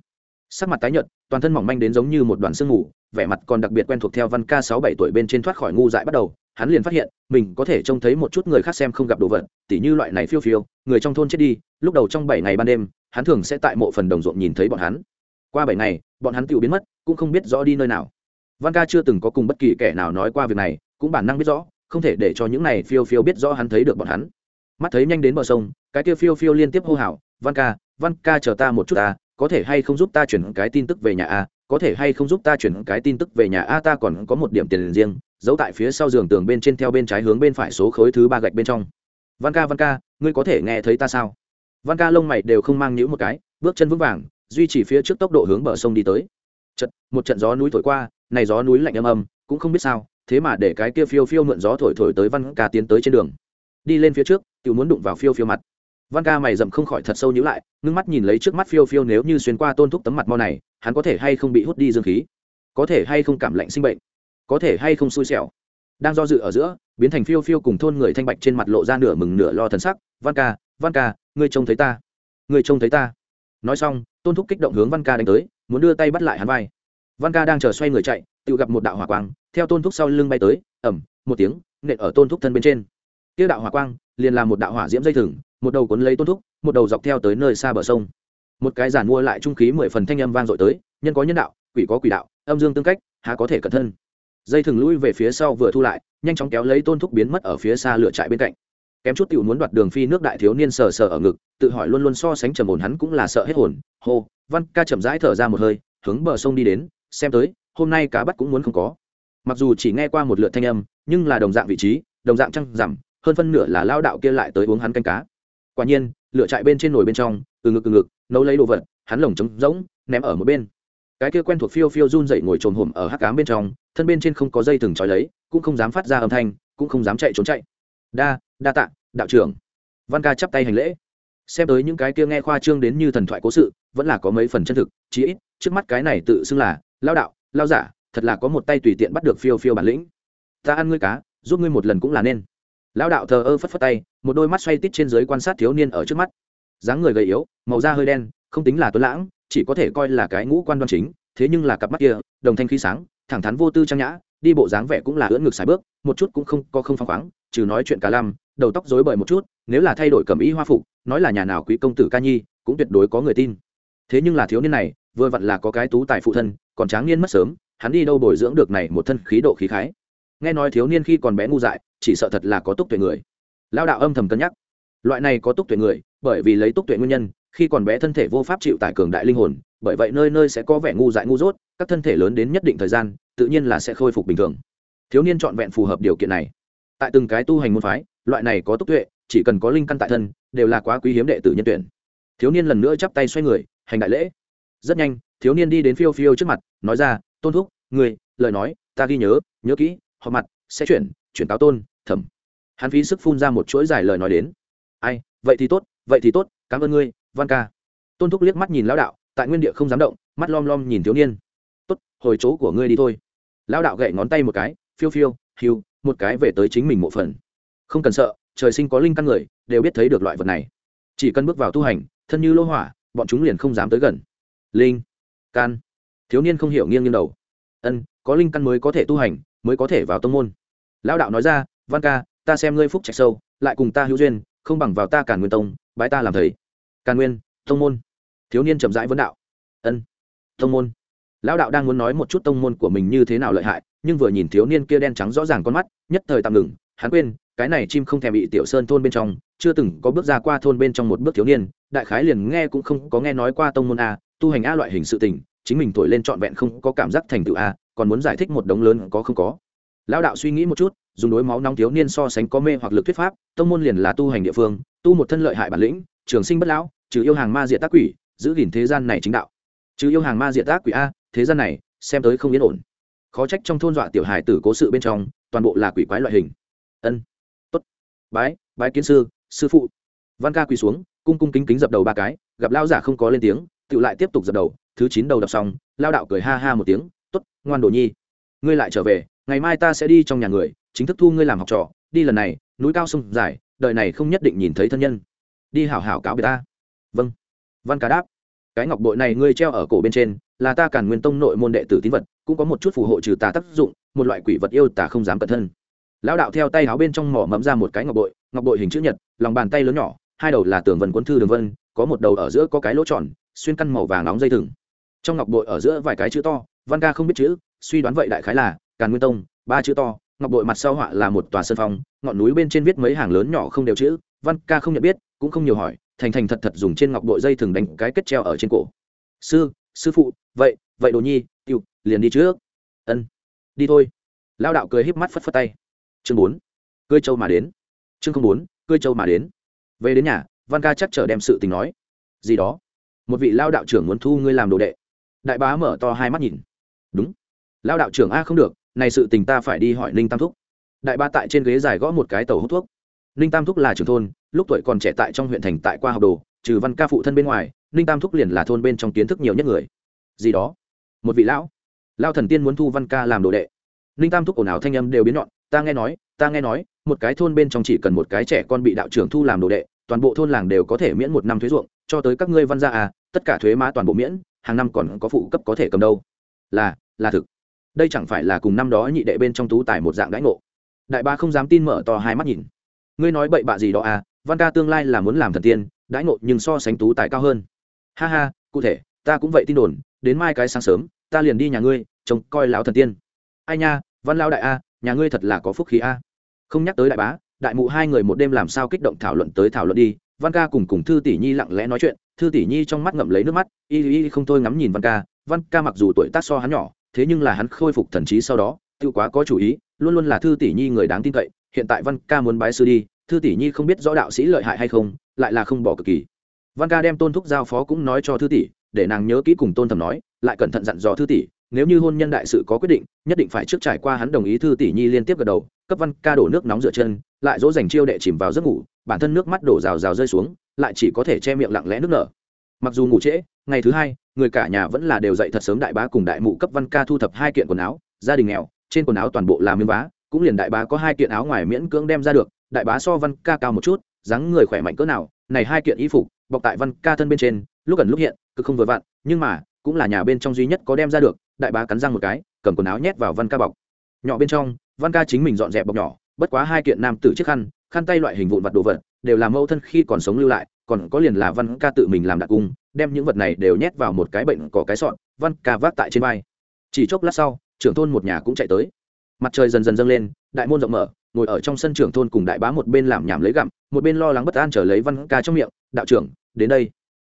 sắc mặt tái nhợt, toàn thân mỏng manh đến giống như một đoàn sương mù, vẻ mặt còn đặc biệt quen thuộc theo văn ca sáu bảy tuổi bên trên thoát khỏi ngu dại bắt đầu, hắn liền phát hiện, mình có thể trông thấy một chút người khác xem không gặp đồ vật, tỉ như loại này phiêu phiêu, người trong thôn chết đi, lúc đầu trong bảy ngày ban đêm, hắn thường sẽ tại mộ phần đồng ruộng nhìn thấy bọn hắn. Qua bảy ngày, bọn hắn tự biến mất, cũng không biết rõ đi nơi nào. Văn ca chưa từng có cùng bất kỳ kẻ nào nói qua việc này, cũng bản năng biết rõ, không thể để cho những này phiêu phiêu biết rõ hắn thấy được bọn hắn. Mắt thấy nhanh đến bờ sông, cái kia phiêu phiêu liên tiếp hô hào, văn ca văn ca chờ ta một chút ta có thể hay không giúp ta chuyển cái tin tức về nhà a, có thể hay không giúp ta chuyển cái tin tức về nhà a, ta còn có một điểm tiền riêng, giấu tại phía sau giường tường bên trên theo bên trái hướng bên phải số khối thứ ba gạch bên trong. Văn ca văn ca, ngươi có thể nghe thấy ta sao? Văn ca lông mày đều không mang nhữ một cái, bước chân vững vàng, duy trì phía trước tốc độ hướng bờ sông đi tới. Trận một trận gió núi thổi qua, này gió núi lạnh âm âm, cũng không biết sao, thế mà để cái kia phiêu phiêu mượn gió thổi thổi tới văn ca tiến tới trên đường. Đi lên phía trước tự muốn đụng vào phiêu phiêu mặt văn ca mày rậm không khỏi thật sâu nhữ lại, ngưng mắt nhìn lấy trước mắt phiêu phiêu nếu như xuyên qua tôn thúc tấm mặt mau này, hắn có thể hay không bị hút đi dương khí? Có thể hay không cảm lạnh sinh bệnh? Có thể hay không xui xẻo? Đang do dự ở giữa, biến thành phiêu phiêu cùng thôn người thanh bạch trên mặt lộ ra nửa mừng nửa lo thần sắc, văn ca văn ca, ngươi trông thấy ta. Ngươi trông thấy ta. Nói xong, tôn thúc kích động hướng văn ca đánh tới, muốn đưa tay bắt lại hắn vai. Văn ca đang chờ xoay người chạy, tự gặp một đạo hỏa quang, theo tôn thúc sau lưng bay tới ẩm một tiếng, nện ở tôn thúc thân bên trên. Tiêu đạo hỏa quang, liền làm một đạo hỏa diễm dây thừng một đầu cuốn lấy tôn thúc, một đầu dọc theo tới nơi xa bờ sông. Một cái giản mua lại trung khí mười phần thanh âm vang dội tới, nhân có nhân đạo, quỷ có quỷ đạo, âm dương tương cách, há có thể cẩn thân. Dây thừng lũi về phía sau vừa thu lại, nhanh chóng kéo lấy tôn thúc biến mất ở phía xa lửa trại bên cạnh. Kém chút tiểu muốn đoạt đường phi nước đại thiếu niên sờ sờ ở ngực, tự hỏi luôn luôn so sánh trầm ổn hắn cũng là sợ hết hồn. Hô, văn ca chậm rãi thở ra một hơi, hướng bờ sông đi đến, xem tới, hôm nay cá bắt cũng muốn không có. Mặc dù chỉ nghe qua một lượt thanh âm, nhưng là đồng dạng vị trí, đồng dạng trăng rằm, hơn phân nửa là lao đạo kia lại tới uống hắn canh cá quả nhiên, lửa chạy bên trên nồi bên trong, từ ngực từ ngực, nấu lấy đồ vật, hắn lồng trống rỗng, ném ở một bên. Cái kia quen thuộc phiêu phiêu run dậy ngồi trồm hổm ở hắc cám bên trong, thân bên trên không có dây thừng trói lấy, cũng không dám phát ra âm thanh, cũng không dám chạy trốn chạy. Đa đa tạ, đạo trưởng. Văn ca chắp tay hành lễ. Xem tới những cái kia nghe khoa trương đến như thần thoại cố sự, vẫn là có mấy phần chân thực, chí ít, trước mắt cái này tự xưng là lao đạo, lao giả, thật là có một tay tùy tiện bắt được phiêu phiêu bản lĩnh. Ta ăn ngươi cá, giúp ngươi một lần cũng là nên lão đạo thờ ơ phất phất tay, một đôi mắt xoay tít trên dưới quan sát thiếu niên ở trước mắt. Dáng người gầy yếu, màu da hơi đen, không tính là tuấn lãng, chỉ có thể coi là cái ngũ quan đoan chính, thế nhưng là cặp mắt kia, đồng thanh khí sáng, thẳng thắn vô tư trang nhã, đi bộ dáng vẻ cũng là ưỡn ngực xài bước, một chút cũng không có không phăng khoáng, trừ nói chuyện cả lam đầu tóc rối bời một chút, nếu là thay đổi cầm ý hoa phục, nói là nhà nào quý công tử ca nhi, cũng tuyệt đối có người tin. Thế nhưng là thiếu niên này, vừa vặn là có cái tú tài phụ thân, còn tráng niên mất sớm, hắn đi đâu bồi dưỡng được này một thân khí độ khí khái. Nghe nói thiếu niên khi còn bé ngu dại chỉ sợ thật là có túc tuệ người. Lao đạo âm thầm cân nhắc. Loại này có túc tuệ người, bởi vì lấy túc tuệ nguyên nhân, khi còn bé thân thể vô pháp chịu tải cường đại linh hồn, bởi vậy nơi nơi sẽ có vẻ ngu dại ngu dốt, các thân thể lớn đến nhất định thời gian, tự nhiên là sẽ khôi phục bình thường. Thiếu niên trọn vẹn phù hợp điều kiện này. Tại từng cái tu hành môn phái, loại này có túc tuệ, chỉ cần có linh căn tại thân, đều là quá quý hiếm đệ tử nhân tuyển. Thiếu niên lần nữa chắp tay xoay người, hành đại lễ. Rất nhanh, thiếu niên đi đến phiêu phiêu trước mặt, nói ra, tôn thúc người lời nói, ta ghi nhớ nhớ kỹ họ mặt, sẽ chuyển chuyển cáo tôn, thẩm. Hắn phí sức phun ra một chuỗi dài lời nói đến. Ai, vậy thì tốt, vậy thì tốt, cảm ơn ngươi, văn ca. Tôn thúc liếc mắt nhìn lão đạo, tại nguyên địa không dám động, mắt lom lom nhìn thiếu niên. Tốt, hồi chỗ của ngươi đi thôi. Lão đạo gậy ngón tay một cái, phiêu phiêu, hiu, một cái về tới chính mình mộ phần. Không cần sợ, trời sinh có linh căn người, đều biết thấy được loại vật này. Chỉ cần bước vào tu hành, thân như lô hỏa, bọn chúng liền không dám tới gần. Linh căn thiếu niên không hiểu nghiêng nghiêng đầu. Ân, có linh căn mới có thể tu hành, mới có thể vào tông môn lão đạo nói ra, văn ca, ta xem ngươi phúc trạch sâu, lại cùng ta hữu duyên, không bằng vào ta càn nguyên tông, bái ta làm thầy. Càn nguyên, tông môn. Thiếu niên chậm rãi vấn đạo. Ân, tông môn. Lão đạo đang muốn nói một chút tông môn của mình như thế nào lợi hại, nhưng vừa nhìn thiếu niên kia đen trắng rõ ràng con mắt, nhất thời tạm ngừng, hắn quên, cái này chim không thèm bị tiểu sơn thôn bên trong, chưa từng có bước ra qua thôn bên trong một bước thiếu niên, đại khái liền nghe cũng không có nghe nói qua tông môn a, tu hành a loại hình sự tình, chính mình thổi lên trọn vẹn không có cảm giác thành tựu a, còn muốn giải thích một đống lớn có không có lão đạo suy nghĩ một chút, dùng đối máu nóng thiếu niên so sánh có mê hoặc lực thuyết pháp, tông môn liền là tu hành địa phương, tu một thân lợi hại bản lĩnh, trường sinh bất lão, trừ yêu hàng ma diệt tác quỷ, giữ gìn thế gian này chính đạo. Trừ yêu hàng ma diệt tác quỷ a, thế gian này, xem tới không yên ổn. Khó trách trong thôn dọa tiểu hài tử cố sự bên trong, toàn bộ là quỷ quái loại hình. Ân, tốt. Bái bái kiến sư sư phụ. Văn ca quỳ xuống, cung cung kính kính dập đầu ba cái, gặp lao giả không có lên tiếng, tự lại tiếp tục dập đầu, thứ chín đầu đọc xong lao đạo cười ha ha một tiếng, tốt, ngoan đồ nhi. Ngươi lại trở về ngày mai ta sẽ đi trong nhà người, chính thức thu ngươi làm học trò, đi lần này, núi cao sông dài, đời này không nhất định nhìn thấy thân nhân. Đi hảo hảo cáo biệt ta. Vâng. Văn ca đáp. Cái ngọc bội này ngươi treo ở cổ bên trên, là ta càn nguyên tông nội môn đệ tử tín vật, cũng có một chút phù hộ trừ tà tác dụng, một loại quỷ vật yêu tà không dám cẩn thân. Lão đạo theo tay áo bên trong mỏ mẫm ra một cái ngọc bội ngọc bội hình chữ nhật, lòng bàn tay lớn nhỏ, hai đầu là tường vân cuốn thư đường vân, có một đầu ở giữa có cái lỗ tròn, xuyên căn màu vàng nóng dây thừng. Trong ngọc bội ở giữa vài cái chữ to, văn ca không biết chữ, suy đoán vậy đại khái là càn nguyên tông, ba chữ to, ngọc bội mặt sau họa là một tòa sân phong, ngọn núi bên trên viết mấy hàng lớn nhỏ không đều chữ, văn ca không nhận biết, cũng không nhiều hỏi, thành thành thật thật dùng trên ngọc bội dây thừng đánh cái kết treo ở trên cổ. Sư sư phụ, vậy vậy đồ nhi tiêu liền đi trước. Ân, đi thôi. Lao đạo cười híp mắt phất phất tay. Chương bốn cơi châu mà đến. Chương không bốn cơi châu mà đến. Về đến nhà, văn ca chắc chở đem sự tình nói. Gì đó? Một vị lao đạo trưởng muốn thu ngươi làm đồ đệ. Đại bá mở to hai mắt nhìn. Đúng. Lao đạo trưởng a không được này sự tình ta phải đi hỏi ninh tam thúc. Đại ba tại trên ghế dài gõ một cái tàu hút thuốc. Ninh tam thúc là trưởng thôn, lúc tuổi còn trẻ tại trong huyện thành tại qua học đồ, trừ văn ca phụ thân bên ngoài, ninh tam thúc liền là thôn bên trong kiến thức nhiều nhất người. Gì đó? Một vị lão. Lao thần tiên muốn thu văn ca làm đồ đệ. Ninh tam thúc ồn ào thanh âm đều biến nhọn, ta nghe nói, ta nghe nói, một cái thôn bên trong chỉ cần một cái trẻ con bị đạo trưởng thu làm đồ đệ, toàn bộ thôn làng đều có thể miễn một năm thuế ruộng, cho tới các ngươi văn gia à tất cả thuế má toàn bộ miễn, hàng năm còn có phụ cấp có thể cầm đâu. Là là thực đây chẳng phải là cùng năm đó nhị đệ bên trong tú tài một dạng đãi ngộ. Đại ba không dám tin mở to hai mắt nhìn. Ngươi nói bậy bạ gì đó à văn ca tương lai là muốn làm thần tiên, đãi ngộ nhưng so sánh tú tài cao hơn. Ha ha, cụ thể, ta cũng vậy tin đồn, đến mai cái sáng sớm, ta liền đi nhà ngươi, trông coi lão thần tiên. Ai nha, văn lao đại a, nhà ngươi thật là có phúc khí a. Không nhắc tới đại bá, đại mụ hai người một đêm làm sao kích động thảo luận tới thảo luận đi, văn ca cùng cùng thư tỷ nhi lặng lẽ nói chuyện, thư tỷ nhi trong mắt ngậm lấy nước mắt, y y không thôi ngắm nhìn văn ca văn ca mặc dù tuổi tác so hắn nhỏ thế nhưng là hắn khôi phục thần trí sau đó, tự quá có chủ ý, luôn luôn là thư tỷ nhi người đáng tin cậy, hiện tại văn ca muốn bái sư đi, thư tỷ nhi không biết rõ đạo sĩ lợi hại hay không, lại là không bỏ cực kỳ. Văn ca đem tôn thúc giao phó cũng nói cho thư tỷ, để nàng nhớ kỹ cùng tôn thầm nói, lại cẩn thận dặn dò thư tỷ, nếu như hôn nhân đại sự có quyết định, nhất định phải trước trải qua hắn đồng ý thư tỷ nhi liên tiếp gật đầu, cấp văn ca đổ nước nóng rửa chân, lại dỗ dành chiêu đệ chìm vào giấc ngủ, bản thân nước mắt đổ rào rào rơi xuống, lại chỉ có thể che miệng lặng lẽ nước nở mặc dù ngủ trễ, ngày thứ hai, người cả nhà vẫn là đều dậy thật sớm đại bá cùng đại mụ cấp văn ca thu thập hai kiện quần áo, gia đình nghèo, trên quần áo toàn bộ là miếng vá, cũng liền đại bá có hai kiện áo ngoài miễn cưỡng đem ra được, đại bá so văn ca cao một chút, dáng người khỏe mạnh cỡ nào, này hai kiện y phục, bọc tại văn ca thân bên trên, lúc gần lúc hiện, cực không vừa vặn, nhưng mà, cũng là nhà bên trong duy nhất có đem ra được, đại bá cắn răng một cái, cầm quần áo nhét vào văn ca bọc. Nhỏ bên trong, văn ca chính mình dọn dẹp bọc nhỏ, bất quá hai kiện nam tử chiếc khăn khăn tay loại hình vụn vặt đồ vật, đều là mẫu thân khi còn sống lưu lại còn có liền là văn ca tự mình làm đặc cung, đem những vật này đều nhét vào một cái bệnh cỏ cái sọn, văn ca vác tại trên vai. Chỉ chốc lát sau, trưởng thôn một nhà cũng chạy tới. Mặt trời dần dần dâng lên, đại môn rộng mở, ngồi ở trong sân trưởng thôn cùng đại bá một bên làm nhảm lấy gặm, một bên lo lắng bất an trở lấy văn ca trong miệng, đạo trưởng, đến đây.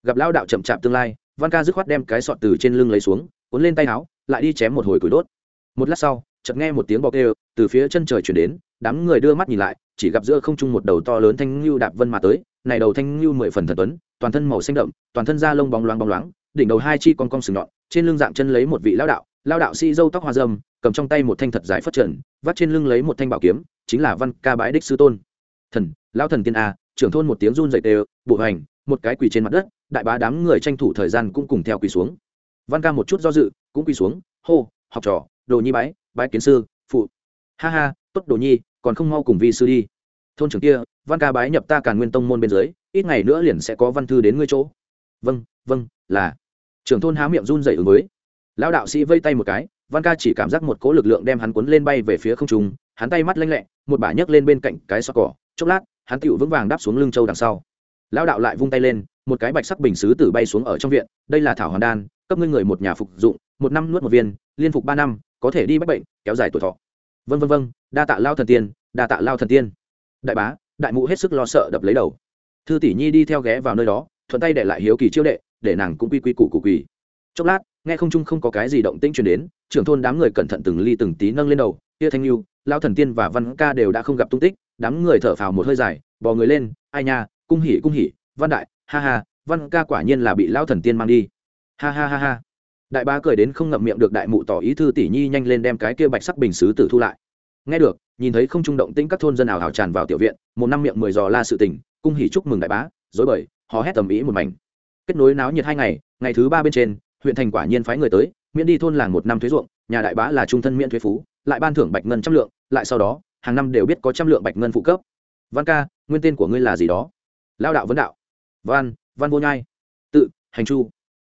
Gặp lao đạo chậm chạp tương lai, văn ca dứt khoát đem cái sọt từ trên lưng lấy xuống, cuốn lên tay áo, lại đi chém một hồi củi đốt. Một lát sau chợt nghe một tiếng bọc kêu, từ phía chân trời chuyển đến, đám người đưa mắt nhìn lại, chỉ gặp giữa không trung một đầu to lớn thanh lưu đạp vân mà tới, này đầu thanh lưu mười phần thần tuấn, toàn thân màu xanh đậm, toàn thân da lông bóng loáng bóng loáng, đỉnh đầu hai chi con cong sừng nhọn, trên lưng dạng chân lấy một vị lao đạo lao đạo sĩ dâu tóc hoa dâm, cầm trong tay một thanh thật dài phất trần, vắt trên lưng lấy một thanh bảo kiếm, chính là văn ca bái đích sư tôn. Thần lao thần tiên a, trưởng thôn một tiếng run dậy đều, bộ hành, một cái quỳ trên mặt đất, đại bá đám người tranh thủ thời gian cũng cùng theo quỳ xuống. Văn ca một chút do dự, cũng quỳ xuống, hô, học trò, đồ nhi bái bái kiến sư, phụ. Ha ha, tốt đồ nhi, còn không mau cùng vi sư đi. Thôn trưởng kia, văn ca bái nhập ta càn nguyên tông môn bên dưới, ít ngày nữa liền sẽ có văn thư đến ngươi chỗ. Vâng vâng là. Trưởng thôn há miệng run dậy ứng với. Lão đạo sĩ vây tay một cái, văn ca chỉ cảm giác một cỗ lực lượng đem hắn cuốn lên bay về phía không trung, hắn tay mắt lanh lẹ, một bả nhấc lên bên cạnh cái xoa cỏ. Chốc lát, hắn tựu vững vàng đáp xuống lưng châu đằng sau. Lão đạo lại vung tay lên, một cái bạch sắc bình xứ tử bay xuống ở trong viện. Đây là thảo hoàn đan, cấp ngươi người một nhà phục dụng, một năm nuốt một viên, liên phục ba năm có thể đi bách bệnh, kéo dài tuổi thọ. Vân vân vân đa tạ lao thần tiên, đa tạ lao thần tiên. Đại bá, đại mụ hết sức lo sợ đập lấy đầu. Thư tỷ nhi đi theo ghé vào nơi đó, thuận tay để lại hiếu kỳ chiêu đệ, để nàng cũng quy quy củ củ quỳ. Chốc lát, nghe không trung không có cái gì động tĩnh truyền đến, trưởng thôn đám người cẩn thận từng ly từng tí nâng lên đầu, tia thanh lưu lao thần tiên và văn ca đều đã không gặp tung tích. Đám người thở phào một hơi dài, bò người lên, ai nha, cung hỉ cung hỉ, văn đại, ha ha, văn ca quả nhiên là bị lao thần tiên mang đi. Ha ha ha ha đại bá cười đến không ngậm miệng được đại mụ tỏ ý thư tỷ nhi nhanh lên đem cái kia bạch sắc bình xứ tử thu lại. Nghe được, nhìn thấy không trung động tĩnh các thôn dân ảo hào tràn vào tiểu viện, một năm miệng mười giò la sự tình, cung hỉ chúc mừng đại bá, dối bời họ hét tầm ý một mảnh. Kết nối náo nhiệt hai ngày ngày thứ ba bên trên, huyện thành quả nhiên phái người tới, miễn đi thôn làng một năm thuế ruộng, nhà đại bá là trung thân miễn thuế phú, lại ban thưởng bạch ngân trăm lượng, lại sau đó, hàng năm đều biết có trăm lượng bạch ngân phụ cấp. Văn ca, nguyên tên của ngươi là gì đó? Lao đạo vấn đạo. Văn văn vô nhai. Tự, hành chu.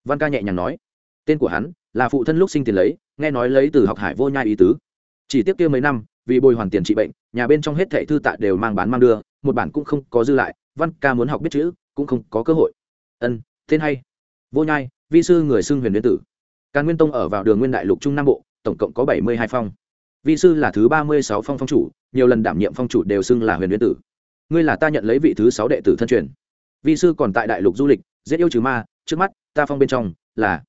Văn ca nhẹ nhàng nói tên của hắn là phụ thân lúc sinh tiền lấy, nghe nói lấy từ học hải vô nhai ý tứ. Chỉ tiếp kia mấy năm, vì bồi hoàn tiền trị bệnh, nhà bên trong hết thệ thư tạ đều mang bán mang đưa, một bản cũng không có dư lại, văn ca muốn học biết chữ, cũng không có cơ hội. Ân, tên hay. Vô nhai, vi sư người xưng huyền nguyên tử. Càn nguyên tông ở vào đường nguyên đại lục trung nam bộ, tổng cộng có bảy mươi hai phong. Vi sư là thứ ba mươi sáu phong phong chủ, nhiều lần đảm nhiệm phong chủ đều xưng là huyền nguyên tử. Ngươi là ta nhận lấy vị thứ sáu đệ tử thân truyền. Vi sư còn tại đại lục du lịch, giết yêu trừ ma, trước mắt, ta phong bên trong là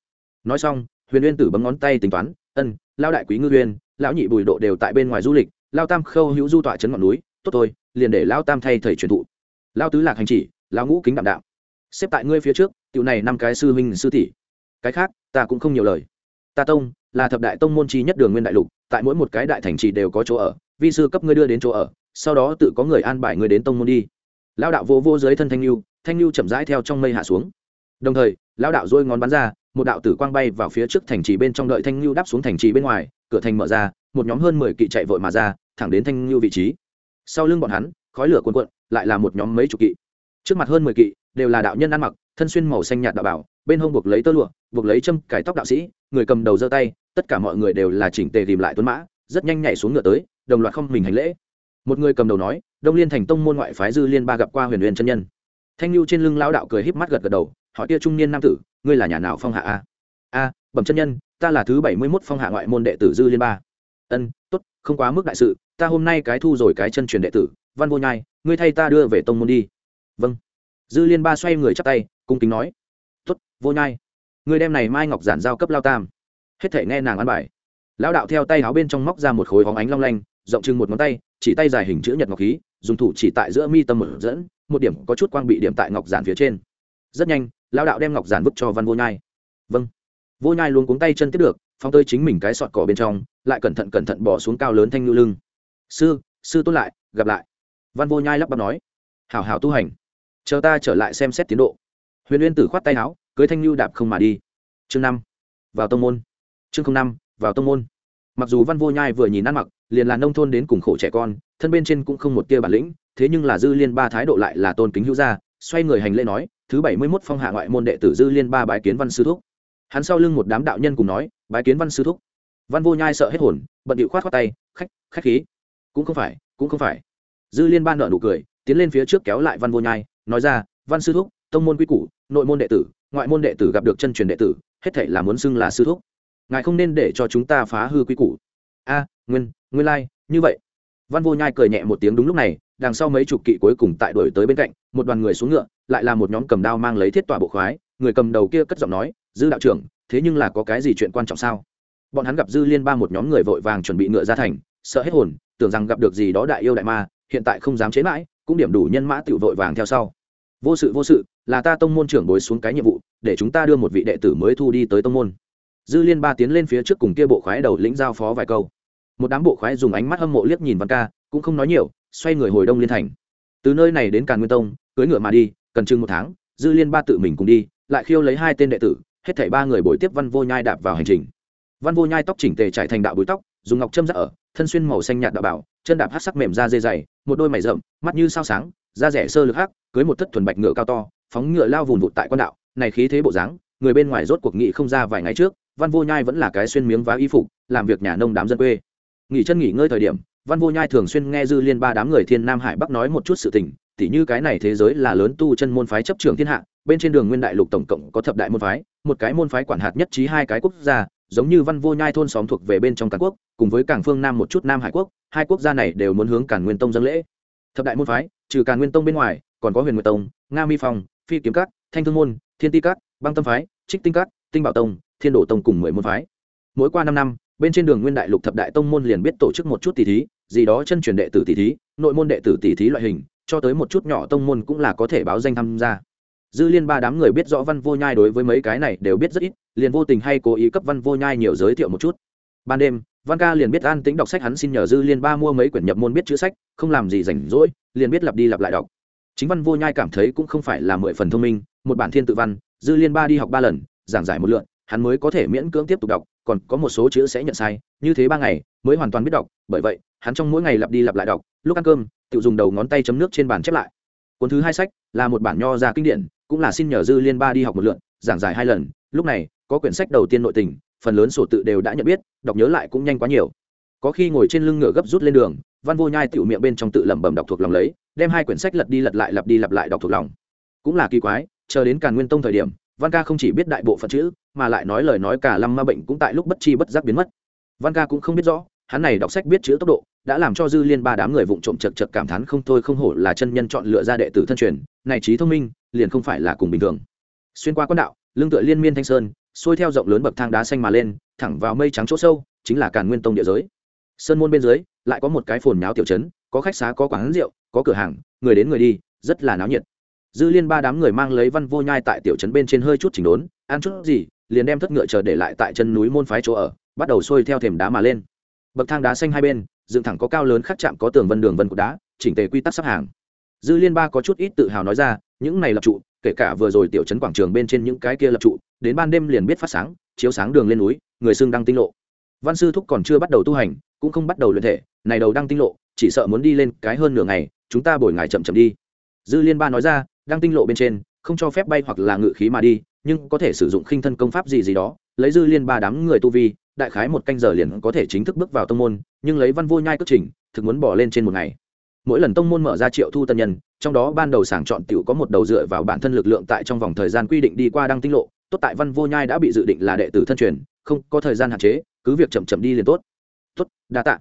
nói xong huyền Uyên tử bấm ngón tay tính toán ân lao đại quý ngư Uyên, lão nhị bùi độ đều tại bên ngoài du lịch lao tam khâu hữu du tọa trấn ngọn núi tốt thôi liền để lao tam thay thầy truyền thụ. Lao tứ lạc hành chỉ lao ngũ kính đạm đạo xếp tại ngươi phía trước tiểu này năm cái sư huynh sư tỷ. Cái khác ta cũng không nhiều lời. Ta tông là thập đại tông môn chi nhất đường nguyên đại lục tại mỗi một cái đại thành trì đều có chỗ ở vi sư cấp ngươi đưa đến chỗ ở sau đó tự có người an bài ngươi đến tông môn đi. Lao đạo vô vô dưới thân thanh lưu thanh lưu chậm rãi theo trong mây hạ xuống. Đồng thời lao đạo dôi ngón bắn ra một đạo tử quang bay vào phía trước thành trì bên trong đợi thanh lưu đáp xuống thành trì bên ngoài, cửa thành mở ra, một nhóm hơn mười kỵ chạy vội mà ra, thẳng đến thanh lưu vị trí. Sau lưng bọn hắn, khói lửa cuồn cuộn, lại là một nhóm mấy chục kỵ. Trước mặt hơn mười kỵ đều là đạo nhân ăn mặc, thân xuyên màu xanh nhạt đạo bảo, bên hông buộc lấy tơ lụa, buộc lấy châm cải tóc đạo sĩ, người cầm đầu giơ tay, tất cả mọi người đều là chỉnh tề tìm lại tuấn mã, rất nhanh nhảy xuống ngựa tới, đồng loạt không mình hành lễ. Một người cầm đầu nói, đông liên thành tông môn ngoại phái dư liên ba gặp qua huyền huyền chân nhân. Thanh lưu trên lưng lão đạo cười híp mắt gật gật đầu hỏi kia trung niên nam tử, ngươi là nhà nào phong hạ a? A, bẩm chân nhân, ta là thứ bảy mươi mốt phong hạ ngoại môn đệ tử dư liên ba. Ân, tốt, không quá mức đại sự, ta hôm nay cái thu rồi cái chân truyền đệ tử, văn vô nhai, ngươi thay ta đưa về tông môn đi. Vâng. Dư liên ba xoay người chắp tay, cung kính nói tuất vô nhai, ngươi đem này mai ngọc giản giao cấp lao tam. Hết thể nghe nàng ăn bài. Lão đạo theo tay áo bên trong móc ra một khối hóng ánh long lanh, rộng chừng một ngón tay, chỉ tay dài hình chữ nhật ngọc khí, dùng thủ chỉ tại giữa mi tâm mở dẫn, một điểm có chút quang bị điểm tại ngọc giản phía trên rất nhanh, lão đạo đem ngọc giản vứt cho văn vô nhai. Vâng. Vô nhai luôn cuống tay chân tiếp được phong tơi chính mình cái sọt cỏ bên trong, lại cẩn thận cẩn thận bỏ xuống cao lớn thanh ngư lưng. Sư sư tốt lại, gặp lại. Văn vô nhai lắp bắp nói. Hảo hảo tu hành, chờ ta trở lại xem xét tiến độ. Huyền uyên tử khoát tay áo, cưới thanh ngư đạp không mà đi. Chương năm, vào tông môn. Chương năm, vào tông môn. Mặc dù văn vô nhai vừa nhìn ăn mặc, liền là nông thôn đến cùng khổ trẻ con, thân bên trên cũng không một tia bản lĩnh, thế nhưng là dư liên ba thái độ lại là tôn kính hữu gia, xoay người hành lễ nói thứ bảy mươi mốt phong hạ ngoại môn đệ tử dư liên ba bái kiến văn sư thúc. Hắn sau lưng một đám đạo nhân cùng nói bái kiến văn sư thúc. Văn vô nhai sợ hết hồn bận điệu khoát khoát tay khách khách khí. Cũng không phải cũng không phải. Dư liên ba nở nụ cười tiến lên phía trước kéo lại văn vô nhai nói ra văn sư thúc tông môn quy củ nội môn đệ tử ngoại môn đệ tử gặp được chân truyền đệ tử hết thảy là muốn xưng là sư thúc. Ngài không nên để cho chúng ta phá hư quy củ. A nguyên nguyên lai、like, như vậy văn vô nhai cười nhẹ một tiếng đúng lúc này, đằng sau mấy chục kỵ cuối cùng tại đuổi tới bên cạnh, một đoàn người xuống ngựa, lại là một nhóm cầm đao mang lấy thiết tỏa bộ khoái, người cầm đầu kia cất giọng nói, dư đạo trưởng, thế nhưng là có cái gì chuyện quan trọng sao? Bọn hắn gặp dư liên ba một nhóm người vội vàng chuẩn bị ngựa ra thành, sợ hết hồn, tưởng rằng gặp được gì đó đại yêu đại ma, hiện tại không dám chế mãi, cũng điểm đủ nhân mã tiểu vội vàng theo sau. Vô sự vô sự, là ta tông môn trưởng bối xuống cái nhiệm vụ, để chúng ta đưa một vị đệ tử mới thu đi tới tông môn. Dư liên ba tiến lên phía trước cùng kia bộ khoái đầu lĩnh giao phó vài câu một đám bộ khoái dùng ánh mắt hâm mộ liếc nhìn văn ca, cũng không nói nhiều, xoay người hồi đông liên thành. Từ nơi này đến càn nguyên tông cưới ngựa mà đi, cần chừng một tháng, dư liên ba tự mình cùng đi, lại khiêu lấy hai tên đệ tử, hết thảy ba người bồi tiếp văn vô nhai đạp vào hành trình. Văn vô nhai tóc chỉnh tề trải thành đạo búi tóc, dùng ngọc châm ra ở, thân xuyên màu xanh nhạt đạo bảo, chân đạp hát sắc mềm da dê dày, một đôi mày rậm, mắt như sao sáng, da rẻ sơ lực hắc, cưới một thất thuần bạch ngựa cao to, phóng ngựa lao vùn vụt tại quan đạo, này khí thế bộ dáng, người bên ngoài rốt cuộc nghị không ra vài ngày trước, văn vô nhai vẫn là cái xuyên miếng vá y phục, làm việc nhà nông đám dân quê nghỉ chân nghỉ ngơi thời điểm, văn vô nhai thường xuyên nghe dư liên ba đám người thiên nam hải bắc nói một chút sự tình, tỉ như cái này thế giới là lớn tu chân môn phái chấp trường thiên hạ, bên trên đường nguyên đại lục tổng cộng có thập đại môn phái, một cái môn phái quản hạt nhất trí hai cái quốc gia, giống như văn vô nhai thôn xóm thuộc về bên trong càn quốc, cùng với cảng phương nam một chút nam hải quốc, hai quốc gia này đều muốn hướng càn nguyên tông dân lễ. Thập đại môn phái, trừ càn nguyên tông bên ngoài, còn có huyền nguyệt tông, nga mi phong, phi kiếm cát thanh thương môn, thiên ti cát băng tâm phái, trích tinh cát tinh bảo tông, thiên đổ tông cùng mười môn phái. Mỗi qua năm năm bên trên đường nguyên đại lục thập đại tông môn liền biết tổ chức một chút tỷ thí, gì đó chân truyền đệ tử tỷ thí, nội môn đệ tử tỷ thí loại hình, cho tới một chút nhỏ tông môn cũng là có thể báo danh tham gia. Dư liên ba đám người biết rõ văn vô nhai đối với mấy cái này đều biết rất ít, liền vô tình hay cố ý cấp văn vô nhai nhiều giới thiệu một chút. Ban đêm, văn ca liền biết an tính đọc sách hắn xin nhờ dư liên ba mua mấy quyển nhập môn biết chữ sách, không làm gì rảnh rỗi, liền biết lặp đi lặp lại đọc. Chính văn vô nhai cảm thấy cũng không phải là mười phần thông minh, một bản thiên tự văn, dư liên ba đi học ba lần, giảng giải một lượn hắn mới có thể miễn cưỡng tiếp tục đọc còn có một số chữ sẽ nhận sai, như thế ba ngày mới hoàn toàn biết đọc, bởi vậy, hắn trong mỗi ngày lặp đi lặp lại đọc, lúc ăn cơm, tự dùng đầu ngón tay chấm nước trên bàn chép lại. Cuốn thứ hai sách là một bản nho ra kinh điển, cũng là xin nhờ dư liên ba đi học một lượn giảng giải hai lần, lúc này, có quyển sách đầu tiên nội tình, phần lớn sổ tự đều đã nhận biết, đọc nhớ lại cũng nhanh quá nhiều. Có khi ngồi trên lưng ngựa gấp rút lên đường, văn vô nhai tiểu miệng bên trong tự lẩm bẩm đọc thuộc lòng lấy, đem hai quyển sách lật đi lật lại lặp đi lặp lại đọc thuộc lòng. Cũng là kỳ quái, chờ đến càn nguyên tông thời điểm văn ca không chỉ biết đại bộ phận chữ, mà lại nói lời nói cả lâm ma bệnh cũng tại lúc bất chi bất giác biến mất. Văn ca cũng không biết rõ, hắn này đọc sách biết chữ tốc độ, đã làm cho dư liên ba đám người vụng trộm chật chật cảm thán không thôi không hổ là chân nhân chọn lựa ra đệ tử thân truyền, này trí thông minh, liền không phải là cùng bình thường. Xuyên qua quan đạo lương tựa liên miên thanh sơn, xuôi theo rộng lớn bậc thang đá xanh mà lên, thẳng vào mây trắng chỗ sâu, chính là càn nguyên tông địa giới. Sơn môn bên dưới, lại có một cái phồn nháo tiểu trấn, có khách xá có quán rượu, có cửa hàng, người đến người đi, rất là náo nhiệt dư liên ba đám người mang lấy văn vô nhai tại tiểu trấn bên trên hơi chút chỉnh đốn, ăn chút gì, liền đem thất ngựa chờ để lại tại chân núi môn phái chỗ ở, bắt đầu xuôi theo thềm đá mà lên. Bậc thang đá xanh hai bên, dựng thẳng có cao lớn khắc chạm có tường vân đường vân của đá, chỉnh tề quy tắc sắp hàng. Dư liên ba có chút ít tự hào nói ra, những này lập trụ, kể cả vừa rồi tiểu trấn quảng trường bên trên những cái kia lập trụ, đến ban đêm liền biết phát sáng, chiếu sáng đường lên núi, người xưng đang tinh lộ. Văn sư thúc còn chưa bắt đầu tu hành, cũng không bắt đầu luyện thể, này đầu đang tinh lộ, chỉ sợ muốn đi lên cái hơn nửa ngày, chúng ta bồi ngài chậm chậm đi. Dư liên ba nói ra đang tinh lộ bên trên, không cho phép bay hoặc là ngự khí mà đi, nhưng có thể sử dụng khinh thân công pháp gì gì đó, lấy dư liên ba đám người tu vi, đại khái một canh giờ liền có thể chính thức bước vào tông môn, nhưng lấy văn vô nhai cất trình, thực muốn bỏ lên trên một ngày. Mỗi lần tông môn mở ra triệu thu tân nhân, trong đó ban đầu sàng chọn tiểu có một đầu dựa vào bản thân lực lượng tại trong vòng thời gian quy định đi qua đăng tinh lộ, tốt tại văn vô nhai đã bị dự định là đệ tử thân truyền, không có thời gian hạn chế, cứ việc chậm chậm đi liền tốt. Tốt, đa tạ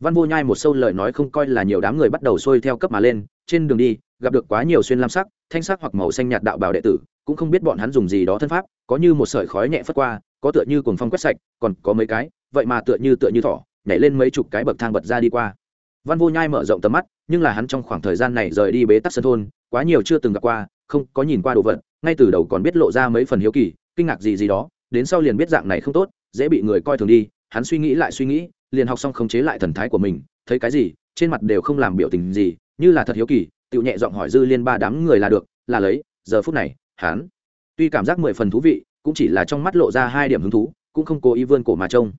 văn vô nhai một sâu lời nói không coi là nhiều đám người bắt đầu xuôi theo cấp mà lên, trên đường đi, gặp được quá nhiều xuyên lam sắc, thanh sắc hoặc màu xanh nhạt đạo bảo đệ tử, cũng không biết bọn hắn dùng gì đó thân pháp, có như một sợi khói nhẹ phất qua, có tựa như cuồng phong quét sạch, còn có mấy cái, vậy mà tựa như tựa như thỏ, nhảy lên mấy chục cái bậc thang bật ra đi qua. Văn vô nhai mở rộng tầm mắt, nhưng là hắn trong khoảng thời gian này rời đi bế tắc sân thôn, quá nhiều chưa từng gặp qua, không có nhìn qua đồ vật, ngay từ đầu còn biết lộ ra mấy phần hiếu kỳ, kinh ngạc gì gì đó, đến sau liền biết dạng này không tốt, dễ bị người coi thường đi, hắn suy nghĩ lại suy nghĩ liền học xong khống chế lại thần thái của mình, thấy cái gì, trên mặt đều không làm biểu tình gì, như là thật hiếu kỳ tự nhẹ giọng hỏi dư liên ba đám người là được, là lấy, giờ phút này, hắn, tuy cảm giác mười phần thú vị, cũng chỉ là trong mắt lộ ra hai điểm hứng thú, cũng không cố ý vươn cổ mà trông.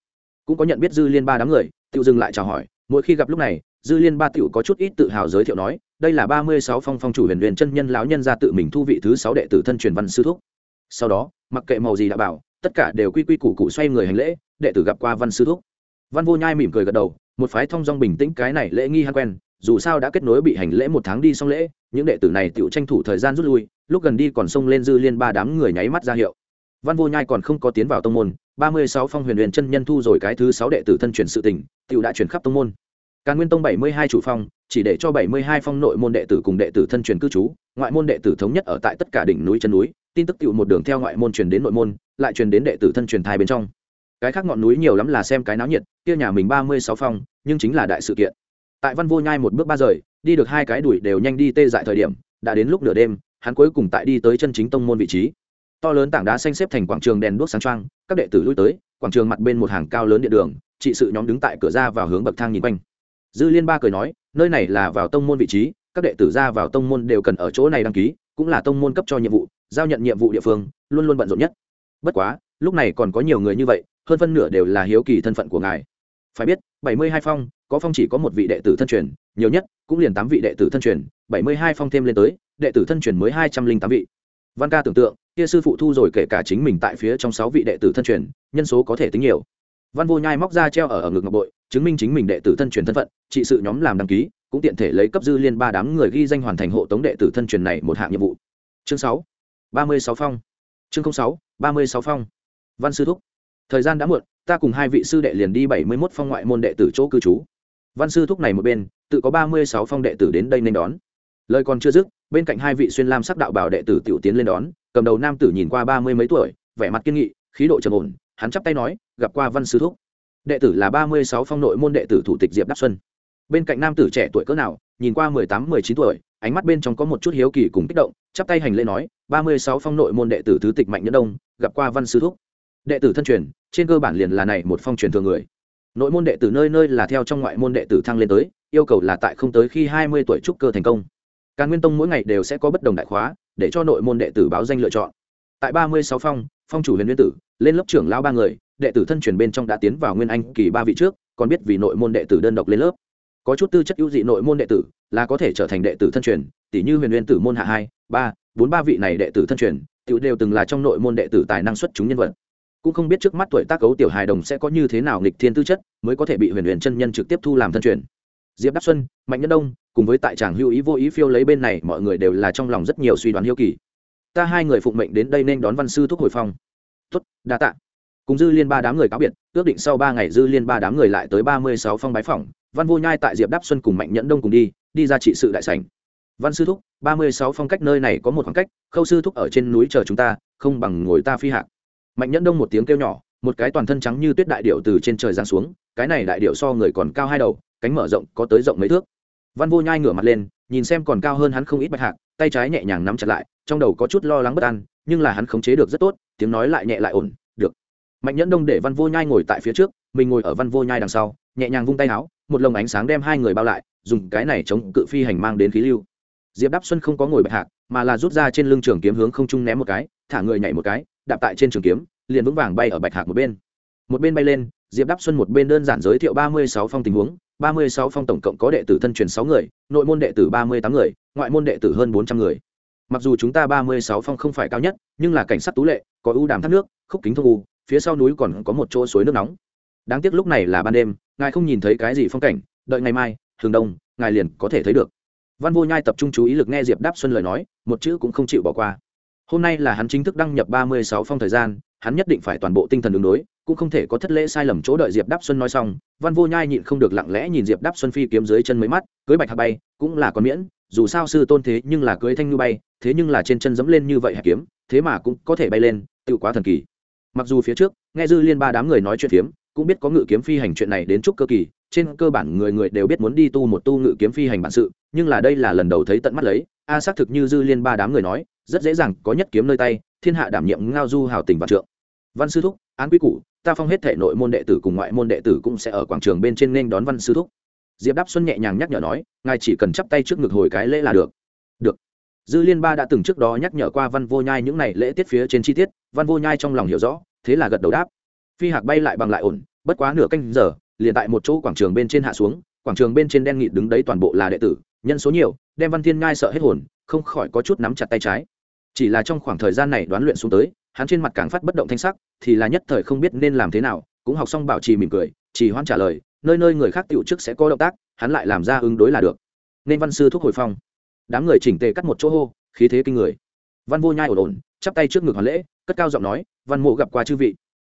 Cũng có nhận biết dư liên ba đám người tự dừng lại chào hỏi, mỗi khi gặp lúc này, dư liên ba tiểu có chút ít tự hào giới thiệu nói, đây là ba mươi sáu phong phong chủ huyền huyền chân nhân lão nhân ra tự mình thu vị thứ sáu đệ tử thân truyền văn sư thúc. Sau đó, mặc kệ màu gì đã bảo, tất cả đều quy quy củ củ xoay người hành lễ, đệ tử gặp qua văn sư thúc văn vô nhai mỉm cười gật đầu, một phái thông dong bình tĩnh cái này lễ nghi hắn quen, dù sao đã kết nối bị hành lễ một tháng đi xong lễ, những đệ tử này tự tranh thủ thời gian rút lui, lúc gần đi còn xông lên dư liên ba đám người nháy mắt ra hiệu. Văn vô nhai còn không có tiến vào tông môn, ba mươi sáu phong huyền huyền chân nhân thu rồi cái thứ sáu đệ tử thân truyền sự tình tự đã chuyển khắp tông môn. Càn nguyên tông bảy mươi hai chủ phong, chỉ để cho bảy mươi hai phong nội môn đệ tử cùng đệ tử thân truyền cư trú, ngoại môn đệ tử thống nhất ở tại tất cả đỉnh núi chân núi, tin tức tự một đường theo ngoại môn truyền đến nội môn, lại truyền đến đệ tử thân truyền thai bên trong cái khác ngọn núi nhiều lắm là xem cái náo nhiệt, kia nhà mình ba mươi sáu phong, nhưng chính là đại sự kiện. Tại văn vô nhai một bước ba rời, đi được hai cái đuổi đều nhanh đi tê dại thời điểm, đã đến lúc nửa đêm, hắn cuối cùng tại đi tới chân chính tông môn vị trí. To lớn tảng đá xanh xếp thành quảng trường đèn đuốc sáng trăng các đệ tử lui tới, quảng trường mặt bên một hàng cao lớn địa đường, trị sự nhóm đứng tại cửa ra vào hướng bậc thang nhìn quanh. Dư liên ba cười nói, nơi này là vào tông môn vị trí, các đệ tử ra vào tông môn đều cần ở chỗ này đăng ký, cũng là tông môn cấp cho nhiệm vụ, giao nhận nhiệm vụ địa phương, luôn luôn bận rộn nhất. Bất quá, lúc này còn có nhiều người như vậy hơn phân nửa đều là hiếu kỳ thân phận của ngài. Phải biết bảy mươi hai phong có phong chỉ có một vị đệ tử thân truyền nhiều nhất cũng liền tám vị đệ tử thân truyền bảy mươi hai phong thêm lên tới đệ tử thân truyền mới hai trăm linh tám vị. Văn ca tưởng tượng kia sư phụ thu rồi kể cả chính mình tại phía trong sáu vị đệ tử thân truyền nhân số có thể tính nhiều. Văn vô nhai móc ra treo ở, ở ngực ngọc bội chứng minh chính mình đệ tử thân truyền thân phận trị sự nhóm làm đăng ký cũng tiện thể lấy cấp dư liên ba đám người ghi danh hoàn thành hộ tống đệ tử thân truyền này một hạng nhiệm vụ. Chương sáu ba mươi sáu phong. Chương sáu ba mươi sáu phong. Văn sư thúc thời gian đã muộn, ta cùng hai vị sư đệ liền đi bảy mươi mốt phong ngoại môn đệ tử chỗ cư trú. Văn sư thúc này một bên, tự có ba mươi sáu phong đệ tử đến đây nên đón. Lời còn chưa dứt, bên cạnh hai vị xuyên lam sắc đạo bảo đệ tử tiểu tiến lên đón, cầm đầu nam tử nhìn qua ba mươi mấy tuổi, vẻ mặt kiên nghị, khí độ trầm ổn, hắn chắp tay nói, gặp qua văn sư thúc. Đệ tử là ba mươi sáu phong nội môn đệ tử thủ tịch diệp đắc xuân. Bên cạnh nam tử trẻ tuổi cỡ nào, nhìn qua mười tám, mười chín tuổi, ánh mắt bên trong có một chút hiếu kỳ cùng kích động, chắp tay hành lễ nói, ba mươi sáu phong nội môn đệ tử thứ tịch mạnh nhất đông, gặp qua văn sư thúc đệ tử thân truyền, trên cơ bản liền là này một phong truyền thường người. Nội môn đệ tử nơi nơi là theo trong ngoại môn đệ tử thăng lên tới, yêu cầu là tại không tới khi hai mươi tuổi trúc cơ thành công. Càn nguyên tông mỗi ngày đều sẽ có bất đồng đại khóa, để cho nội môn đệ tử báo danh lựa chọn. Tại ba mươi sáu phong phong chủ huyền nguyên tử, lên lớp trưởng lao ba người, đệ tử thân truyền bên trong đã tiến vào nguyên anh kỳ ba vị trước, còn biết vì nội môn đệ tử đơn độc lên lớp. Có chút tư chất ưu dị nội môn đệ tử, là có thể trở thành đệ tử thân truyền tỷ như huyền nguyên tử môn hạ hai, ba, bốn ba vị này đệ tử thân truyền tự đều từng là trong nội môn đệ tử tài năng xuất chúng nhân vật cũng không biết trước mắt tuổi tác cấu tiểu hài đồng sẽ có như thế nào nghịch thiên tư chất, mới có thể bị huyền huyền chân nhân trực tiếp thu làm thân truyền. Diệp đắc xuân, mạnh nhân đông, cùng với tại tràng hưu ý vô ý phiêu lấy bên này, mọi người đều là trong lòng rất nhiều suy đoán hiếu kỳ. Ta hai người phụng mệnh đến đây nên đón văn sư thúc hồi phong. Tuất đa tạ. Cùng dư liên ba đám người cáo biệt, ước định sau ba ngày dư liên ba đám người lại tới ba mươi sáu phong bái phỏng, văn vô nhai tại diệp đáp xuân cùng mạnh nhẫn đông cùng đi đi ra trị sự đại sảnh. Văn sư thúc, ba mươi sáu phong cách nơi này có một khoảng cách, khâu sư thúc ở trên núi chờ chúng ta, không bằng ngồi ta phi hạc mạnh nhẫn đông một tiếng kêu nhỏ, một cái toàn thân trắng như tuyết đại điệu từ trên trời giáng xuống, cái này đại điệu so người còn cao hai đầu, cánh mở rộng có tới rộng mấy thước. Văn vô nhai ngửa mặt lên, nhìn xem còn cao hơn hắn không ít bạch hạc, tay trái nhẹ nhàng nắm chặt lại, trong đầu có chút lo lắng bất an, nhưng là hắn khống chế được rất tốt, tiếng nói lại nhẹ lại ổn, được. Mạnh nhẫn đông để văn vô nhai ngồi tại phía trước, mình ngồi ở văn vô nhai đằng sau, nhẹ nhàng vung tay áo, một lồng ánh sáng đem hai người bao lại, dùng cái này chống cự phi hành mang đến khí lưu. Diệp đáp xuân không có ngồi bạch hạc, mà là rút ra trên lưng trường kiếm hướng không trung ném một cái, thả người nhảy một cái đạp tại trên trường kiếm, liền vững vàng bay ở bạch hạc một bên. Một bên bay lên, diệp đáp xuân một bên đơn giản giới thiệu ba mươi sáu phong tình huống. Ba mươi sáu phong tổng cộng có đệ tử thân truyền sáu người, nội môn đệ tử ba mươi tám người, ngoại môn đệ tử hơn bốn trăm người. Mặc dù chúng ta ba mươi sáu phong không phải cao nhất, nhưng là cảnh sát tú lệ, có ưu đàm thác nước, khúc kính thông u, phía sau núi còn có một chỗ suối nước nóng. Đáng tiếc lúc này là ban đêm, ngài không nhìn thấy cái gì phong cảnh, đợi ngày mai thường đông, ngài liền có thể thấy được. Văn vô nhai tập trung chú ý lực nghe diệp đáp xuân lời nói, một chữ cũng không chịu bỏ qua hôm nay là hắn chính thức đăng nhập ba mươi sáu phong thời gian, hắn nhất định phải toàn bộ tinh thần đường đối, cũng không thể có thất lễ sai lầm chỗ đợi diệp đáp xuân nói xong, văn vô nhai nhịn không được lặng lẽ nhìn diệp đáp xuân phi kiếm dưới chân mấy mắt, cưới bạch hạc bay, cũng là con miễn, dù sao sư tôn thế nhưng là cưới thanh như bay, thế nhưng là trên chân dẫm lên như vậy hạc kiếm, thế mà cũng có thể bay lên, tự quá thần kỳ. Mặc dù phía trước, nghe dư liên ba đám người nói chuyện phiếm, cũng biết có ngự kiếm phi hành chuyện này đến chúc cơ kỳ, trên cơ bản người người đều biết muốn đi tu một tu ngự kiếm phi hành bản sự, nhưng là đây là lần đầu thấy tận mắt lấy, a xác thực như dư liên ba đám người nói rất dễ dàng có nhất kiếm nơi tay, thiên hạ đảm nhiệm ngao du hào tình và trượng. Văn sư thúc, án quy củ, ta phong hết thể nội môn đệ tử cùng ngoại môn đệ tử cũng sẽ ở quảng trường bên trên nên đón văn sư thúc. Diệp đáp xuân nhẹ nhàng nhắc nhở nói, ngài chỉ cần chắp tay trước ngực hồi cái lễ là được. Được. Dư liên ba đã từng trước đó nhắc nhở qua văn vô nhai những này lễ tiết phía trên chi tiết, văn vô nhai trong lòng hiểu rõ, thế là gật đầu đáp. Phi hạc bay lại bằng lại ổn, bất quá nửa canh giờ, liền tại một chỗ quảng trường bên trên hạ xuống, quảng trường bên trên đen nghịt đứng đấy toàn bộ là đệ tử, nhân số nhiều, đem văn thiên ngai sợ hết hồn, không khỏi có chút nắm chặt tay trái chỉ là trong khoảng thời gian này đoán luyện xuống tới, hắn trên mặt càng phát bất động thanh sắc, thì là nhất thời không biết nên làm thế nào, cũng học xong bảo trì mỉm cười, chỉ hoan trả lời, nơi nơi người khác tựu trước sẽ có động tác, hắn lại làm ra ứng đối là được. Nên văn sư thúc hồi phong. Đám người chỉnh tề cắt một chỗ hô, khí thế kinh người. Văn vô nhai ổn ổn, chắp tay trước ngực hoàn lễ, cất cao giọng nói, văn mộ gặp qua chư vị.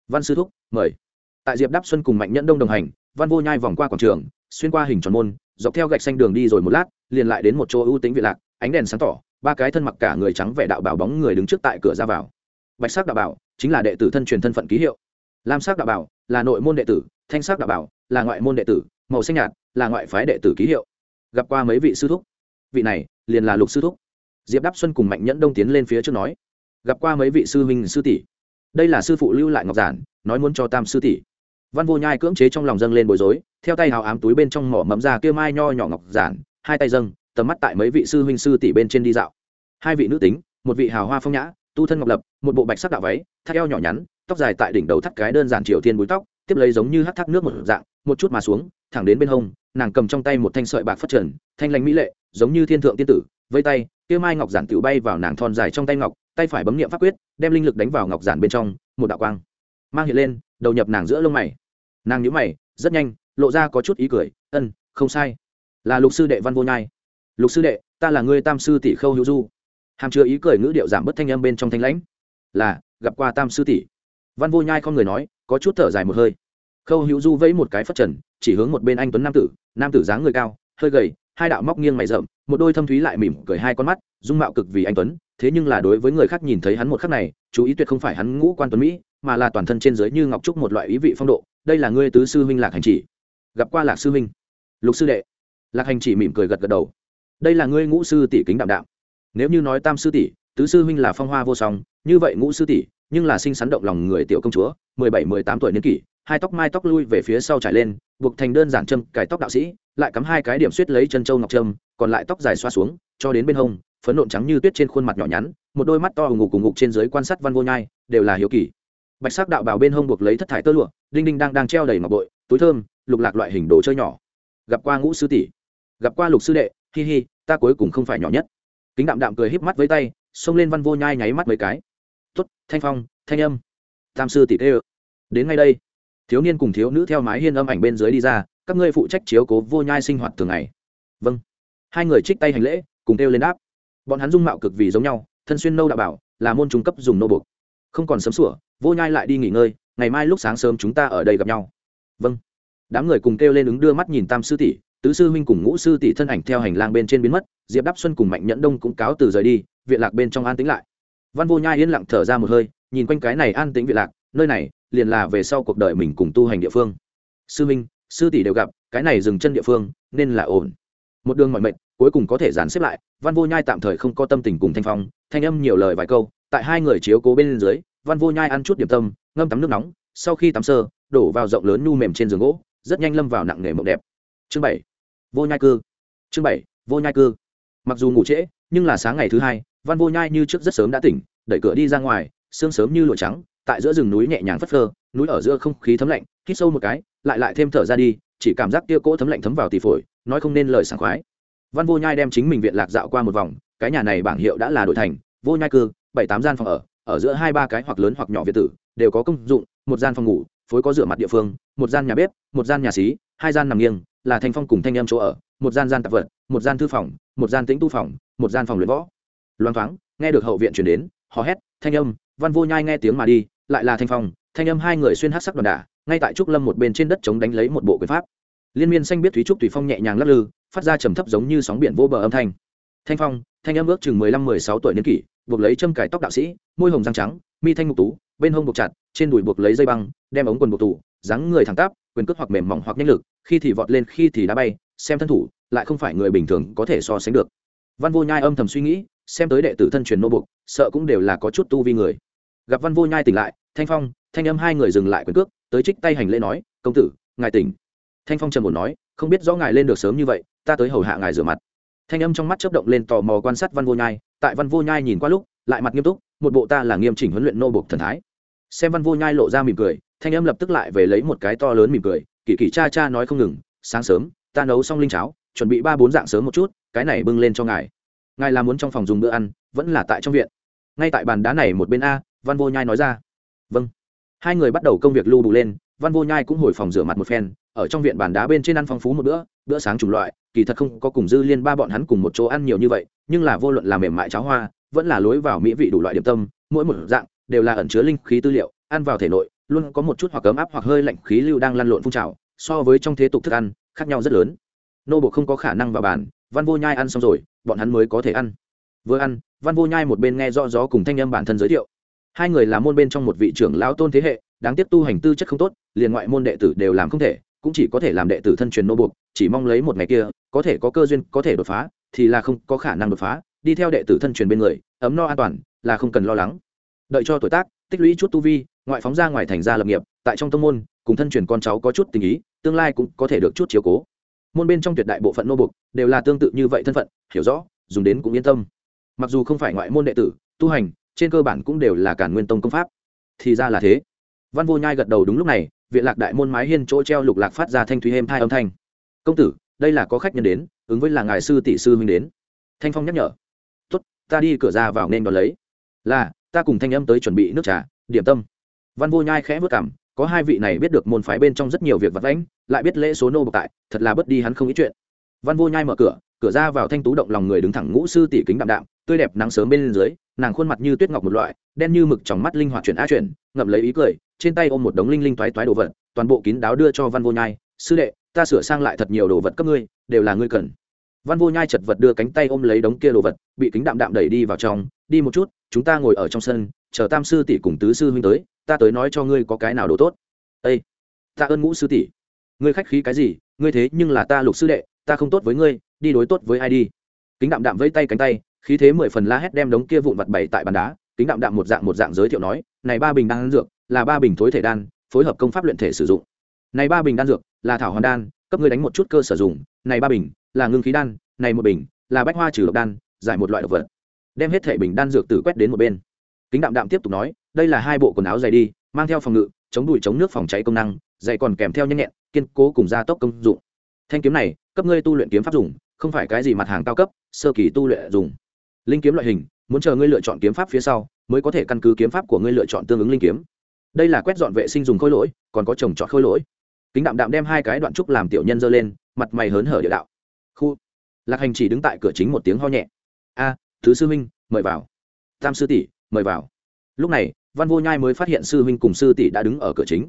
Văn sư thúc, mời. Tại diệp đáp xuân cùng mạnh nhẫn đông đồng hành, văn vô nhai vòng qua quảng trường, xuyên qua hình tròn môn, dọc theo gạch xanh đường đi rồi một lát, liền lại đến một chỗ ưu tính vị lạc, ánh đèn sáng tỏ ba cái thân mặc cả người trắng vẻ đạo bảo bóng người đứng trước tại cửa ra vào. Bạch sắc đạo bảo chính là đệ tử thân truyền thân phận ký hiệu. Lam sắc đạo bảo là nội môn đệ tử, thanh sắc đạo bảo là ngoại môn đệ tử, màu xanh nhạt là ngoại phái đệ tử ký hiệu. Gặp qua mấy vị sư thúc. Vị này liền là lục sư thúc. Diệp đáp xuân cùng mạnh nhẫn đông tiến lên phía trước nói, gặp qua mấy vị sư huynh sư tỷ. Đây là sư phụ lưu lại ngọc giản, nói muốn cho tam sư tỷ. Văn vô nhai cưỡng chế trong lòng dâng lên bối rối, theo tay hào ám túi bên trong mỏ mẫm ra kia mai nho nhỏ ngọc giản, hai tay dâng tầm mắt tại mấy vị sư huynh sư tỷ bên trên đi dạo. Hai vị nữ tính, một vị hào hoa phong nhã, tu thân ngọc lập, một bộ bạch sắc đạo váy, thắt eo nhỏ nhắn, tóc dài tại đỉnh đầu thắt cái đơn giản triều thiên búi tóc, tiếp lấy giống như hắt thác nước một dạng, một chút mà xuống, thẳng đến bên hông, nàng cầm trong tay một thanh sợi bạc phất trần, thanh lãnh mỹ lệ, giống như thiên thượng tiên tử, vây tay, kia mai ngọc giản tiểu bay vào nàng thon dài trong tay ngọc, tay phải bấm niệm pháp quyết, đem linh lực đánh vào ngọc giản bên trong, một đạo quang mang hiện lên, đầu nhập nàng giữa lông mày. Nàng nhíu mày, rất nhanh, lộ ra có chút ý cười, ân, không sai. Là lục sư đệ văn vô nhai lục sư đệ, ta là ngươi tam sư tỷ khâu hữu du. Hàm chứa ý cười ngữ điệu giảm bớt thanh âm bên trong thanh lãnh. Là, gặp qua tam sư tỷ. Văn vô nhai không người nói, có chút thở dài một hơi. Khâu hữu du vẫy một cái phất trần, chỉ hướng một bên anh tuấn nam tử. Nam tử dáng người cao, hơi gầy, hai đạo móc nghiêng mày rậm, một đôi thâm thúy lại mỉm cười hai con mắt, dung mạo cực vì anh tuấn. Thế nhưng là đối với người khác nhìn thấy hắn một khắc này, chú ý tuyệt không phải hắn ngũ quan tuấn mỹ, mà là toàn thân trên dưới như ngọc trúc một loại ý vị phong độ. Đây là ngươi tứ sư huynh lạc hành chỉ. Gặp qua lạc sư huynh. Lục sư đệ. Lạc hành chỉ mỉm cười gật gật đầu đây là ngươi ngũ sư tỷ kính đạm đạm. Nếu như nói tam sư tỷ, tứ sư huynh là phong hoa vô song, như vậy ngũ sư tỷ, nhưng là sinh sắn động lòng người tiểu công chúa, mười bảy, mười tám tuổi niên kỷ, hai tóc mai tóc lui về phía sau trải lên, buộc thành đơn giản châm, cài tóc đạo sĩ, lại cắm hai cái điểm suýt lấy chân châu ngọc trâm còn lại tóc dài xoa xuống, cho đến bên hông, phấn nộn trắng như tuyết trên khuôn mặt nhỏ nhắn, một đôi mắt to hùng ngục cùng ngục trên dưới quan sát văn vô nhai, đều là hiếu kỳ. Bạch sắc đạo bào bên hông buộc lấy thất thải tơ lụa, đinh đinh đang đang treo đầy ngọc bội, túi thơm, lục lạc loại hình đồ chơi nhỏ. Gặp qua ngũ sư tỷ, gặp qua lục sư đệ hi hi, ta cuối cùng không phải nhỏ nhất. Kính đạm đạm cười híp mắt với tay, xông lên văn vô nhai nháy mắt mấy cái. Tuất thanh phong, thanh âm. Tam sư tỷ tê đến ngay đây. Thiếu niên cùng thiếu nữ theo mái hiên âm ảnh bên dưới đi ra, các ngươi phụ trách chiếu cố vô nhai sinh hoạt thường ngày. Vâng. Hai người trích tay hành lễ, cùng kêu lên đáp. Bọn hắn dung mạo cực vì giống nhau, thân xuyên nâu đạo bảo, là môn trung cấp dùng nô buộc. Không còn sớm sủa, vô nhai lại đi nghỉ ngơi, ngày mai lúc sáng sớm chúng ta ở đây gặp nhau. Vâng. Đám người cùng kêu lên ứng đưa mắt nhìn tam sư tỷ tứ sư huynh cùng ngũ sư tỷ thân ảnh theo hành lang bên trên biến mất, diệp Đáp xuân cùng mạnh nhẫn đông cũng cáo từ rời đi, viện lạc bên trong an tĩnh lại. Văn vô nhai yên lặng thở ra một hơi, nhìn quanh cái này an tĩnh viện lạc, nơi này liền là về sau cuộc đời mình cùng tu hành địa phương. Sư minh sư tỷ đều gặp, cái này dừng chân địa phương, nên là ổn. Một đường mọi mệnh, cuối cùng có thể dàn xếp lại, văn vô nhai tạm thời không có tâm tình cùng thanh phong, thanh âm nhiều lời vài câu, tại hai người chiếu cố bên dưới, văn vô nhai ăn chút điểm tâm, ngâm tắm nước nóng, sau khi tắm sơ, đổ vào rộng lớn nu mềm trên giường gỗ, rất nhanh lâm vào nặng nghề mộng đẹp. Chương bảy vô nhai cư. Chương bảy, vô nhai cư. Mặc dù ngủ trễ, nhưng là sáng ngày thứ hai, văn vô nhai như trước rất sớm đã tỉnh, đẩy cửa đi ra ngoài, sương sớm như lụa trắng, tại giữa rừng núi nhẹ nhàng phất phơ, núi ở giữa không khí thấm lạnh, hít sâu một cái, lại lại thêm thở ra đi, chỉ cảm giác tia cỗ thấm lạnh thấm vào tỳ phổi, nói không nên lời sảng khoái. Văn vô nhai đem chính mình viện lạc dạo qua một vòng, cái nhà này bảng hiệu đã là đổi thành, vô nhai cư, bảy tám gian phòng ở ở giữa hai ba cái hoặc lớn hoặc nhỏ việt tử, đều có công dụng, một gian phòng ngủ, phối có rửa mặt địa phương, một gian nhà bếp, một gian nhà xí, hai gian nằm nghiêng là thanh phong cùng thanh em chỗ ở, một gian gian tạp vật, một gian thư phòng, một gian tĩnh tu phòng, một gian phòng luyện võ. Loan thoáng, nghe được hậu viện chuyển đến, hò hét, thanh âm, văn vô nhai nghe tiếng mà đi, lại là thanh phong, thanh âm hai người xuyên hát sắc đoàn đả ngay tại trúc lâm một bên trên đất chống đánh lấy một bộ quyền pháp. Liên miên xanh biết thúy trúc tùy phong nhẹ nhàng lắc lư, phát ra trầm thấp giống như sóng biển vô bờ âm thanh. Thanh phong, thanh âm ước chừng mười lăm, mười sáu tuổi niên kỷ, buộc lấy châm cải tóc đạo sĩ, môi hồng răng trắng, mi thanh ngục tú, bên hông buộc chặt, trên đùi buộc lấy dây băng, đem ống quần buộc tủ, dáng người thẳng tắp, quyền cước hoặc mềm mỏng hoặc nhanh lực khi thì vọt lên, khi thì đá bay, xem thân thủ, lại không phải người bình thường có thể so sánh được. Văn vô nhai âm thầm suy nghĩ, xem tới đệ tử thân truyền nô buộc, sợ cũng đều là có chút tu vi người. Gặp văn vô nhai tỉnh lại, thanh phong, thanh âm hai người dừng lại quyền cước, tới trích tay hành lễ nói, công tử, ngài tỉnh. Thanh phong trầm một nói, không biết rõ ngài lên được sớm như vậy, ta tới hầu hạ ngài rửa mặt. Thanh âm trong mắt chớp động lên tò mò quan sát văn vô nhai, tại văn vô nhai nhìn qua lúc, lại mặt nghiêm túc, một bộ ta là nghiêm chỉnh huấn luyện nô buộc thần thái. Xem văn vô nhai lộ ra mỉm cười, thanh âm lập tức lại về lấy một cái to lớn mỉm cười kỳ kỳ cha cha nói không ngừng, sáng sớm, ta nấu xong linh cháo, chuẩn bị ba bốn dạng sớm một chút, cái này bưng lên cho ngài. Ngài là muốn trong phòng dùng bữa ăn, vẫn là tại trong viện. Ngay tại bàn đá này một bên a, văn vô nhai nói ra. Vâng. Hai người bắt đầu công việc lưu đủ lên, văn vô nhai cũng hồi phòng rửa mặt một phen, ở trong viện bàn đá bên trên ăn phong phú một bữa bữa sáng chủng loại, kỳ thật không có cùng dư liên ba bọn hắn cùng một chỗ ăn nhiều như vậy, nhưng là vô luận là mềm mại cháo hoa, vẫn là lối vào mỹ vị đủ loại điểm tâm, mỗi một dạng, đều là ẩn chứa linh khí tư liệu, ăn vào thể nội luôn có một chút hoặc ấm áp hoặc hơi lạnh khí lưu đang lăn lộn phun trào, so với trong thế tục thức ăn, khác nhau rất lớn. Nô bộ không có khả năng vào bàn, văn vô nhai ăn xong rồi, bọn hắn mới có thể ăn. Vừa ăn, văn vô nhai một bên nghe rõ gió cùng thanh âm bản thân giới thiệu. Hai người là môn bên trong một vị trưởng lão tôn thế hệ, đáng tiếc tu hành tư chất không tốt, liền ngoại môn đệ tử đều làm không thể, cũng chỉ có thể làm đệ tử thân truyền nô buộc chỉ mong lấy một ngày kia, có thể có cơ duyên, có thể đột phá, thì là không có khả năng đột phá, đi theo đệ tử thân truyền bên người, ấm no an toàn, là không cần lo lắng. Đợi cho tuổi tác tích lũy chút tu vi, ngoại phóng ra ngoài thành gia lập nghiệp, tại trong tông môn, cùng thân truyền con cháu có chút tình ý, tương lai cũng có thể được chút chiếu cố. Môn bên trong tuyệt đại bộ phận nô buộc đều là tương tự như vậy thân phận, hiểu rõ, dùng đến cũng yên tâm. Mặc dù không phải ngoại môn đệ tử, tu hành, trên cơ bản cũng đều là cản nguyên tông công pháp. Thì ra là thế. Văn vô nhai gật đầu đúng lúc này, viện lạc đại môn mái hiên chỗ treo lục lạc phát ra thanh thúy êm hai âm thanh. Công tử, đây là có khách nhân đến, ứng với là ngài sư tỷ sư huynh đến. Thanh phong nhắc nhở. Tốt, ta đi cửa ra vào nên đón lấy. Là ta cùng thanh âm tới chuẩn bị nước trà, điểm tâm. Văn vô nhai khẽ vất cảm có hai vị này biết được môn phái bên trong rất nhiều việc vật vãnh, lại biết lễ số nô bộc tại, thật là bất đi hắn không ý chuyện. Văn vô nhai mở cửa cửa ra vào thanh tú động lòng người đứng thẳng ngũ sư tỷ kính đạm đạm, tươi đẹp nắng sớm bên dưới, nàng khuôn mặt như tuyết ngọc một loại, đen như mực trong mắt linh hoạt chuyển á chuyển, ngậm lấy ý cười, trên tay ôm một đống linh linh toái toái đồ vật, toàn bộ kín đáo đưa cho văn vô nhai, sư đệ, ta sửa sang lại thật nhiều đồ vật cấp ngươi, đều là ngươi cần văn vô nhai chật vật đưa cánh tay ôm lấy đống kia đồ vật, bị kính đạm đạm đẩy đi vào trong. Đi một chút, chúng ta ngồi ở trong sân, chờ tam sư tỷ cùng tứ sư huynh tới, ta tới nói cho ngươi có cái nào đồ tốt. Ây ta ơn ngũ sư tỷ. Ngươi khách khí cái gì? Ngươi thế nhưng là ta lục sư đệ, ta không tốt với ngươi, đi đối tốt với ai đi. Kính đạm đạm vẫy tay cánh tay, khí thế mười phần la hét đem đống kia vụn vặt bày tại bàn đá. Kính đạm đạm một dạng một dạng giới thiệu nói, này ba bình đan dược, là ba bình thối thể đan, phối hợp công pháp luyện thể sử dụng. Này ba bình đan dược, là thảo hoàn đan, cấp ngươi đánh một chút cơ sở dùng. Này ba bình là ngưng khí đan, này một bình, là bách hoa trừ độc đan, giải một loại độc vật. Đem hết thể bình đan dược tử quét đến một bên. Kính đạm đạm tiếp tục nói, đây là hai bộ quần áo dày đi, mang theo phòng ngự, chống đùi chống nước phòng cháy công năng, dày còn kèm theo nhanh nhẹn, kiên cố cùng gia tốc công dụng. Thanh kiếm này, cấp ngươi tu luyện kiếm pháp dùng, không phải cái gì mặt hàng cao cấp, sơ kỳ tu luyện dùng. Linh kiếm loại hình, muốn chờ ngươi lựa chọn kiếm pháp phía sau, mới có thể căn cứ kiếm pháp của ngươi lựa chọn tương ứng linh kiếm. Đây là quét dọn vệ sinh dùng khôi lỗi, còn có trồng trọt khôi lỗi. Kính đạm đạm đem hai cái đoạn trúc làm tiểu nhân dơ lên, mặt mày hớn hở địa đạo khu. Lạc hành chỉ đứng tại cửa chính một tiếng ho nhẹ. A, thứ sư huynh mời vào. Tam sư tỷ, mời vào. Lúc này, văn vô nhai mới phát hiện sư huynh cùng sư tỷ đã đứng ở cửa chính.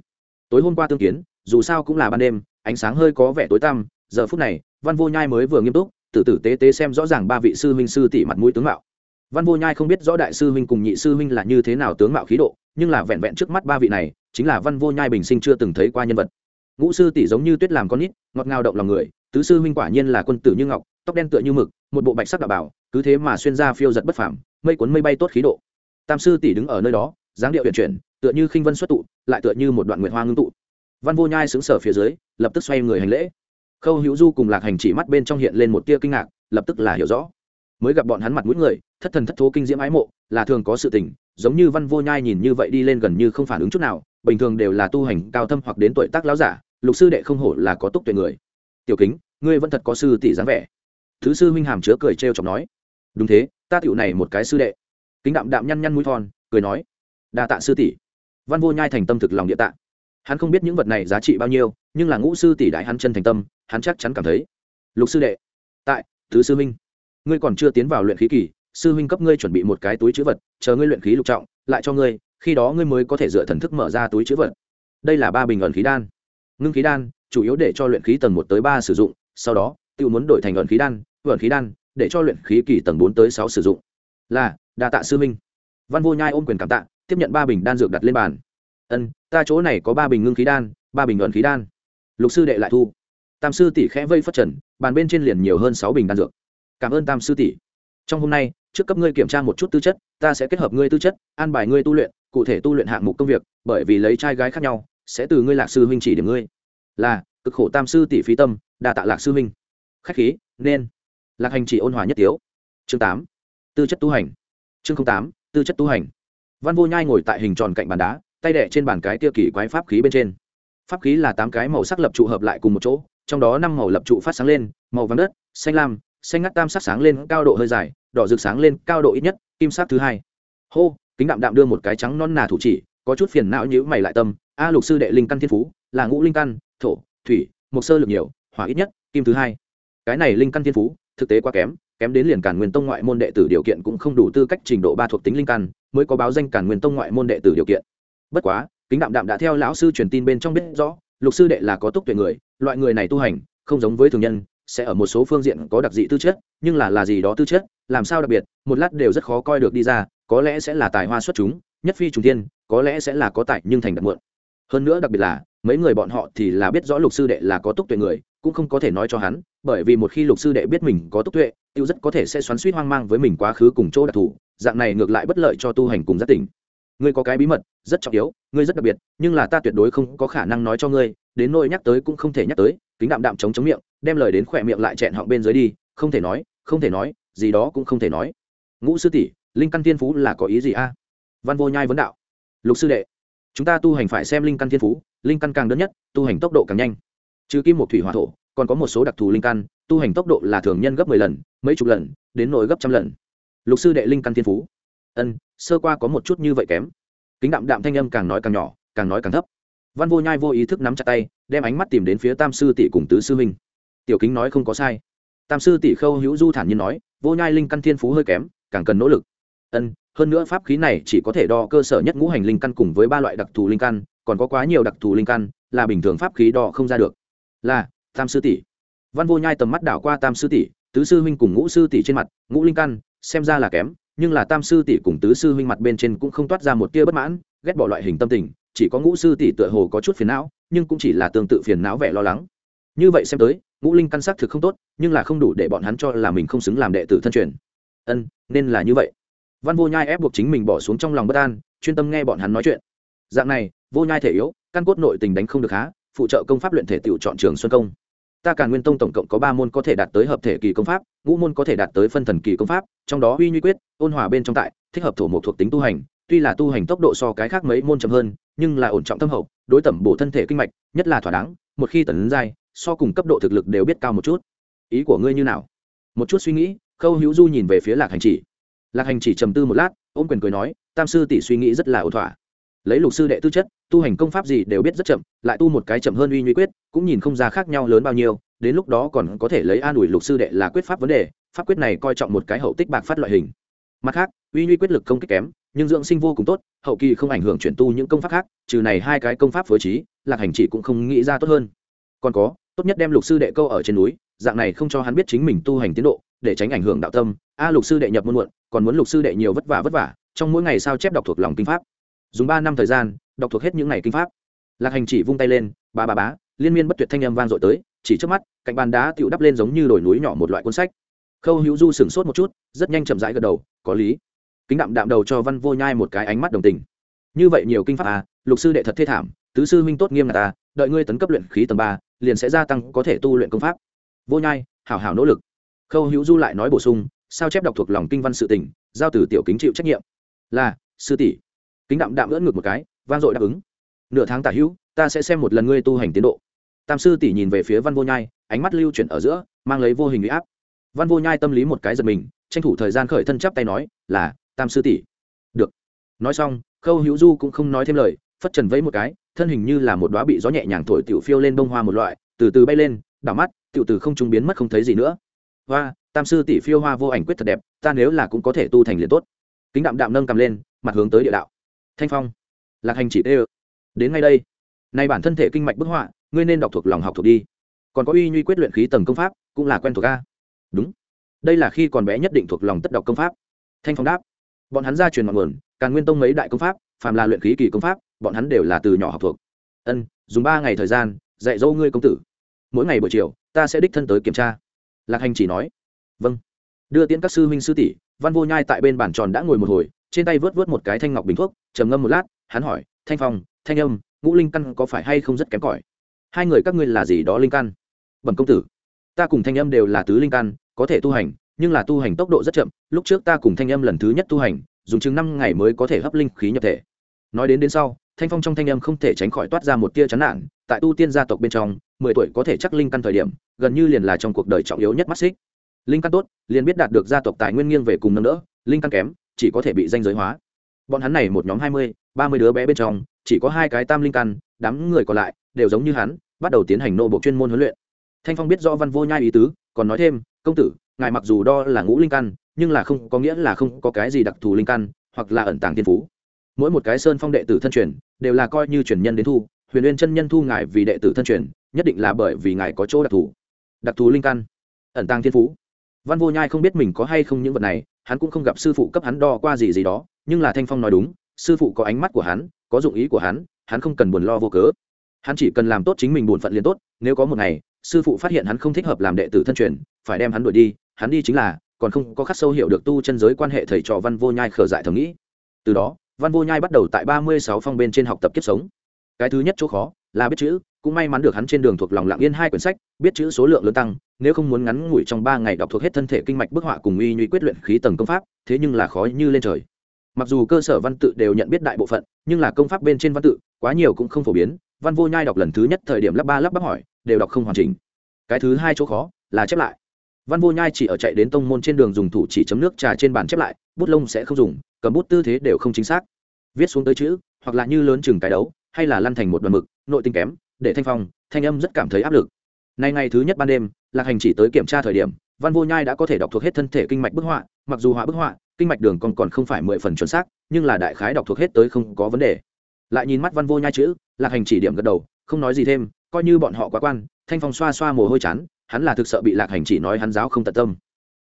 Tối hôm qua tương kiến, dù sao cũng là ban đêm, ánh sáng hơi có vẻ tối tăm, giờ phút này, văn vô nhai mới vừa nghiêm túc tử tử tế tế xem rõ ràng ba vị sư huynh sư tỷ mặt mũi tướng mạo. Văn vô nhai không biết rõ đại sư huynh cùng nhị sư huynh là như thế nào tướng mạo khí độ, nhưng là vẹn vẹn trước mắt ba vị này, chính là văn vô nhai bình sinh chưa từng thấy qua nhân vật ngũ sư tỷ giống như tuyết làm con nít, ngọt ngào động lòng người, tứ sư huynh quả nhiên là quân tử như ngọc, tóc đen tựa như mực, một bộ bạch sắc đạo bảo, cứ thế mà xuyên ra phiêu giật bất phàm, mây cuốn mây bay tốt khí độ. Tam sư tỷ đứng ở nơi đó, dáng điệu uyển chuyển, tựa như khinh vân xuất tụ, lại tựa như một đoạn nguyệt hoa ngưng tụ. Văn vô nhai xứng sở phía dưới, lập tức xoay người hành lễ. Khâu hữu du cùng lạc hành chỉ mắt bên trong hiện lên một tia kinh ngạc, lập tức là hiểu rõ. Mới gặp bọn hắn mặt mũi người, thất thần thất thố kinh diễm ái mộ, là thường có sự tình, giống như văn vô nhai nhìn như vậy đi lên gần như không phản ứng chút nào, bình thường đều là tu hành cao thâm hoặc đến tuổi tác láo giả lục sư đệ không hổ là có túc tuệ người. Tiểu kính, ngươi vẫn thật có sư tỷ dáng vẻ. Thứ sư huynh hàm chứa cười trêu chọc nói. Đúng thế, ta tiểu này một cái sư đệ. Kính đạm đạm nhăn nhăn mũi thon, cười nói. Đa tạ sư tỷ. Văn vô nhai thành tâm thực lòng địa tạ. Hắn không biết những vật này giá trị bao nhiêu, nhưng là ngũ sư tỷ đại hắn chân thành tâm, hắn chắc chắn cảm thấy. Lục sư đệ. Tại, thứ sư huynh. Ngươi còn chưa tiến vào luyện khí kỳ, sư huynh cấp ngươi chuẩn bị một cái túi chữ vật, chờ ngươi luyện khí lục trọng, lại cho ngươi, khi đó ngươi mới có thể dựa thần thức mở ra túi chữ vật. Đây là ba bình ẩn khí đan ngưng khí đan, chủ yếu để cho luyện khí tầng một tới ba sử dụng, sau đó tự muốn đổi thành ẩn khí đan, ẩn khí đan, để cho luyện khí kỳ tầng bốn tới sáu sử dụng. Là, đa tạ sư minh văn vô nhai ôm quyền cảm tạ, tiếp nhận ba bình đan dược đặt lên bàn. Ân, ta chỗ này có ba bình ngưng khí đan, ba bình ẩn khí đan. Lục sư đệ lại thu. Tam sư tỷ khẽ vây phất trần, bàn bên trên liền nhiều hơn sáu bình đan dược. Cảm ơn tam sư tỷ. Trong hôm nay, trước cấp ngươi kiểm tra một chút tư chất, ta sẽ kết hợp ngươi tư chất, an bài ngươi tu luyện, cụ thể tu luyện hạng mục công việc, bởi vì lấy trai gái khác nhau sẽ từ ngươi lạc sư huynh chỉ điểm ngươi. Là, cực khổ tam sư tỷ phí tâm đà tạ lạc sư huynh. Khách khí, nên. Lạc hành chỉ ôn hòa nhất tiếu. Chương tám. Tư chất tu hành. Chương tám, tư chất tu hành. Văn vô nhai ngồi tại hình tròn cạnh bàn đá, tay đẻ trên bàn cái tiêu kỳ quái pháp khí bên trên. Pháp khí là tám cái màu sắc lập trụ hợp lại cùng một chỗ, trong đó năm màu lập trụ phát sáng lên, màu vàng đất, xanh lam, xanh ngắt tam sắc sáng lên, cao độ hơi dài, đỏ rực sáng lên, cao độ ít nhất, kim sắc thứ hai. Hô, kính đạm đạm đưa một cái trắng non nà thủ chỉ, có chút phiền não nhữ mày lại tâm a lục sư đệ linh căn thiên phú, là ngũ linh căn, thổ, thủy, mộc sơ lực nhiều, hỏa ít nhất, kim thứ hai. Cái này linh căn thiên phú, thực tế quá kém kém đến liền cản nguyên tông ngoại môn đệ tử điều kiện cũng không đủ tư cách trình độ ba thuộc tính linh căn, mới có báo danh cản nguyên tông ngoại môn đệ tử điều kiện. Bất quá, kính đạm đạm đã theo lão sư truyền tin bên trong biết rõ, lục sư đệ là có túc tuệ người, loại người này tu hành, không giống với thường nhân, sẽ ở một số phương diện có đặc dị tư chất, nhưng là là gì đó tư chất, làm sao đặc biệt, một lát đều rất khó coi được đi ra, có lẽ sẽ là tài hoa xuất chúng, nhất phi trùng tiên có lẽ sẽ là có tài nhưng thành đặc muộn hơn nữa đặc biệt là, mấy người bọn họ thì là biết rõ lục sư đệ là có túc tuệ người, cũng không có thể nói cho hắn, bởi vì một khi lục sư đệ biết mình có túc tuệ, tiêu rất có thể sẽ xoắn suýt hoang mang với mình quá khứ cùng chỗ đặc thù, dạng này ngược lại bất lợi cho tu hành cùng giác tỉnh. Ngươi có cái bí mật, rất trọng yếu, ngươi rất đặc biệt, nhưng là ta tuyệt đối không có khả năng nói cho ngươi, đến nỗi nhắc tới cũng không thể nhắc tới, kính đạm đạm chống chống miệng, đem lời đến khỏe miệng lại chẹn họng bên dưới đi, không thể nói, không thể nói, gì đó cũng không thể nói. Ngũ sư tỷ, linh căn tiên phú là có ý gì a? Văn vô nhai vấn đạo. Lục sư đệ chúng ta tu hành phải xem linh căn thiên phú, linh căn càng đơn nhất, tu hành tốc độ càng nhanh. Trừ kim một thủy hỏa thổ, còn có một số đặc thù linh căn, tu hành tốc độ là thường nhân gấp mười lần, mấy chục lần, đến nỗi gấp trăm lần. Lục sư đệ linh căn thiên phú. Ân, sơ qua có một chút như vậy kém. Kính đạm đạm thanh âm càng nói càng nhỏ, càng nói càng thấp. Văn vô nhai vô ý thức nắm chặt tay, đem ánh mắt tìm đến phía tam sư tỷ cùng tứ sư huynh. Tiểu kính nói không có sai. Tam sư tỷ khâu hữu du thản nhiên nói, vô nhai linh căn thiên phú hơi kém, càng cần nỗ lực ân, hơn nữa pháp khí này chỉ có thể đo cơ sở nhất ngũ hành linh căn cùng với ba loại đặc thù linh căn, còn có quá nhiều đặc thù linh căn, là bình thường pháp khí đo không ra được. Là, tam sư tỷ. Văn vô nhai tầm mắt đảo qua tam sư tỷ, tứ sư huynh cùng ngũ sư tỷ trên mặt, ngũ linh căn, xem ra là kém, nhưng là tam sư tỷ cùng tứ sư huynh mặt bên trên cũng không toát ra một tia bất mãn, ghét bỏ loại hình tâm tình, chỉ có ngũ sư tỷ tựa hồ có chút phiền não, nhưng cũng chỉ là tương tự phiền não vẻ lo lắng. Như vậy xem tới, ngũ linh căn sắc thực không tốt, nhưng là không đủ để bọn hắn cho là mình không xứng làm đệ tử thân truyền. Ân, nên là như vậy văn vô nhai ép buộc chính mình bỏ xuống trong lòng bất an, chuyên tâm nghe bọn hắn nói chuyện. Dạng này, vô nhai thể yếu, căn cốt nội tình đánh không được há phụ trợ công pháp luyện thể tiểu chọn trường xuân công. Ta cả nguyên tông tổng cộng có ba môn có thể đạt tới hợp thể kỳ công pháp, ngũ môn có thể đạt tới phân thần kỳ công pháp, trong đó uy nhuy quyết, ôn hòa bên trong tại, thích hợp thổ một thuộc tính tu hành, tuy là tu hành tốc độ so cái khác mấy môn chậm hơn, nhưng là ổn trọng tâm hậu, đối tẩm bổ thân thể kinh mạch, nhất là thỏa đáng, một khi tần giai, so cùng cấp độ thực lực đều biết cao một chút. Ý của ngươi như nào? Một chút suy nghĩ, khâu hữu du nhìn về phía lạc hành chỉ lạc hành chỉ trầm tư một lát, ôm quyền cười nói, tam sư tỷ suy nghĩ rất là ổn thỏa. Lấy lục sư đệ tư chất, tu hành công pháp gì đều biết rất chậm, lại tu một cái chậm hơn uy nhuy quyết, cũng nhìn không ra khác nhau lớn bao nhiêu, đến lúc đó còn có thể lấy an ủi lục sư đệ là quyết pháp vấn đề, pháp quyết này coi trọng một cái hậu tích bạc phát loại hình. Mặt khác, uy nhuy quyết lực không kích kém, nhưng dưỡng sinh vô cùng tốt, hậu kỳ không ảnh hưởng chuyển tu những công pháp khác, trừ này hai cái công pháp phối trí, lạc hành chỉ cũng không nghĩ ra tốt hơn. Còn có, tốt nhất đem lục sư đệ câu ở trên núi dạng này không cho hắn biết chính mình tu hành tiến độ, để tránh ảnh hưởng đạo tâm. A, lục sư đệ nhập muôn muộn, còn muốn lục sư đệ nhiều vất vả vất vả, trong mỗi ngày sao chép đọc thuộc lòng kinh pháp. Dùng ba năm thời gian, đọc thuộc hết những ngày kinh pháp. Lạc hành chỉ vung tay lên, ba ba bá liên miên bất tuyệt thanh âm vang dội tới, chỉ trước mắt, cạnh bàn đá tựu đắp lên giống như đồi núi nhỏ một loại cuốn sách. Khâu hữu du sửng sốt một chút, rất nhanh chậm rãi gật đầu, có lý. Kính đạm đạm đầu cho văn vô nhai một cái ánh mắt đồng tình. Như vậy nhiều kinh pháp à lục sư đệ thật thê thảm, tứ sư huynh tốt nghiêm là ta, đợi ngươi tấn cấp luyện khí tầng ba, liền sẽ gia tăng có thể tu luyện công pháp vô nhai, hảo hảo nỗ lực. Khâu hữu du lại nói bổ sung, sao chép đọc thuộc lòng kinh văn sự tỉnh giao từ tiểu kính chịu trách nhiệm. Là, sư tỷ. Kính đạm đạm ưỡn ngược một cái, vang dội đáp ứng. Nửa tháng tả hữu, ta sẽ xem một lần ngươi tu hành tiến độ. Tam sư tỷ nhìn về phía văn vô nhai, ánh mắt lưu chuyển ở giữa, mang lấy vô hình huy áp. Văn vô nhai tâm lý một cái giật mình, tranh thủ thời gian khởi thân chắp tay nói, là, tam sư tỷ. Được. Nói xong, khâu hữu du cũng không nói thêm lời, phất trần vẫy một cái, thân hình như là một đoá bị gió nhẹ nhàng thổi tiểu phiêu lên bông hoa một loại, từ từ bay lên, đảo mắt tiểu từ không trung biến mất không thấy gì nữa. Hoa, tam sư tỷ phiêu hoa vô ảnh quyết thật đẹp, ta nếu là cũng có thể tu thành liền tốt. Kính đạm đạm nâng cầm lên, mặt hướng tới địa đạo. Thanh phong, lạc hành chỉ tê ơ. Đến ngay đây. Nay bản thân thể kinh mạch bức họa, ngươi nên đọc thuộc lòng học thuộc đi. Còn có uy nhuy quyết luyện khí tầng công pháp, cũng là quen thuộc a. Đúng. Đây là khi còn bé nhất định thuộc lòng tất đọc công pháp. Thanh phong đáp. Bọn hắn ra truyền ngọn nguồn càng nguyên tông mấy đại công pháp, phàm là luyện khí kỳ công pháp, bọn hắn đều là từ nhỏ học thuộc. Ân, dùng ba ngày thời gian, dạy dỗ ngươi công tử. Mỗi ngày buổi chiều ta sẽ đích thân tới kiểm tra. Lạc hành chỉ nói. Vâng. Đưa tiễn các sư huynh sư tỷ, văn vô nhai tại bên bàn tròn đã ngồi một hồi, trên tay vớt vớt một cái thanh ngọc bình thuốc, trầm ngâm một lát, hắn hỏi, thanh phong, thanh âm, ngũ linh căn có phải hay không rất kém cỏi? Hai người các ngươi là gì đó linh căn? Bẩm công tử, ta cùng thanh âm đều là tứ linh căn, có thể tu hành, nhưng là tu hành tốc độ rất chậm, lúc trước ta cùng thanh âm lần thứ nhất tu hành, dùng chừng năm ngày mới có thể hấp linh khí nhập thể. Nói đến đến sau, thanh phong trong thanh âm không thể tránh khỏi toát ra một tia chán nản, tại tu tiên gia tộc bên trong mười tuổi có thể chắc linh căn thời điểm, gần như liền là trong cuộc đời trọng yếu nhất mắt xích. Linh căn tốt, liền biết đạt được gia tộc tài nguyên nghiêng về cùng nâng đỡ, linh căn kém, chỉ có thể bị danh giới hóa. Bọn hắn này một nhóm hai mươi, ba mươi đứa bé bên trong, chỉ có hai cái tam linh căn, đám người còn lại đều giống như hắn, bắt đầu tiến hành nô bộ chuyên môn huấn luyện. Thanh phong biết rõ văn vô nhai ý tứ, còn nói thêm, công tử, ngài mặc dù đo là ngũ linh căn, nhưng là không có nghĩa là không có cái gì đặc thù linh căn, hoặc là ẩn tàng tiên phú. Mỗi một cái sơn phong đệ tử thân truyền, đều là coi như truyền nhân đến thu, huyền uyên chân nhân thu ngài vì đệ tử thân truyền nhất định là bởi vì ngài có chỗ đặc thù. Đặc thù linh căn. Ẩn tàng thiên phú. Văn vô nhai không biết mình có hay không những vật này, hắn cũng không gặp sư phụ cấp hắn đo qua gì gì đó, nhưng là thanh phong nói đúng, sư phụ có ánh mắt của hắn, có dụng ý của hắn hắn không cần buồn lo vô cớ. Hắn chỉ cần làm tốt chính mình bổn phận liền tốt, nếu có một ngày, sư phụ phát hiện hắn không thích hợp làm đệ tử thân truyền, phải đem hắn đuổi đi, hắn đi chính là, còn không có khắc sâu hiểu được tu chân giới quan hệ thầy trò văn vô nhai khở dại thầm nghĩ. Từ đó, văn vô nhai bắt đầu tại ba mươi sáu phong bên trên học tập kiếp sống. Cái thứ nhất chỗ khó là biết chữ cũng may mắn được hắn trên đường thuộc lòng lặng yên hai quyển sách, biết chữ số lượng lớn tăng, nếu không muốn ngắn ngủi trong ba ngày đọc thuộc hết thân thể kinh mạch bức họa cùng uy nhuy quyết luyện khí tầng công pháp, thế nhưng là khó như lên trời. Mặc dù cơ sở văn tự đều nhận biết đại bộ phận, nhưng là công pháp bên trên văn tự, quá nhiều cũng không phổ biến, văn vô nhai đọc lần thứ nhất thời điểm lắp ba lắp bắp hỏi, đều đọc không hoàn chỉnh. Cái thứ hai chỗ khó, là chép lại. Văn vô nhai chỉ ở chạy đến tông môn trên đường dùng thủ chỉ chấm nước trà trên bàn chép lại, bút lông sẽ không dùng, cầm bút tư thế đều không chính xác. Viết xuống tới chữ, hoặc là như lớn chừng cái đấu, hay là lăn thành một đoàn mực, nội tinh kém để thanh phong, thanh âm rất cảm thấy áp lực. Nay ngày thứ nhất ban đêm, lạc hành chỉ tới kiểm tra thời điểm, văn vô nhai đã có thể đọc thuộc hết thân thể kinh mạch bức họa, mặc dù họa bức họa, kinh mạch đường còn còn không phải mười phần chuẩn xác, nhưng là đại khái đọc thuộc hết tới không có vấn đề. Lại nhìn mắt văn vô nhai chữ, lạc hành chỉ điểm gật đầu, không nói gì thêm, coi như bọn họ quá quan, thanh phong xoa xoa mồ hôi chán, hắn là thực sợ bị lạc hành chỉ nói hắn giáo không tận tâm.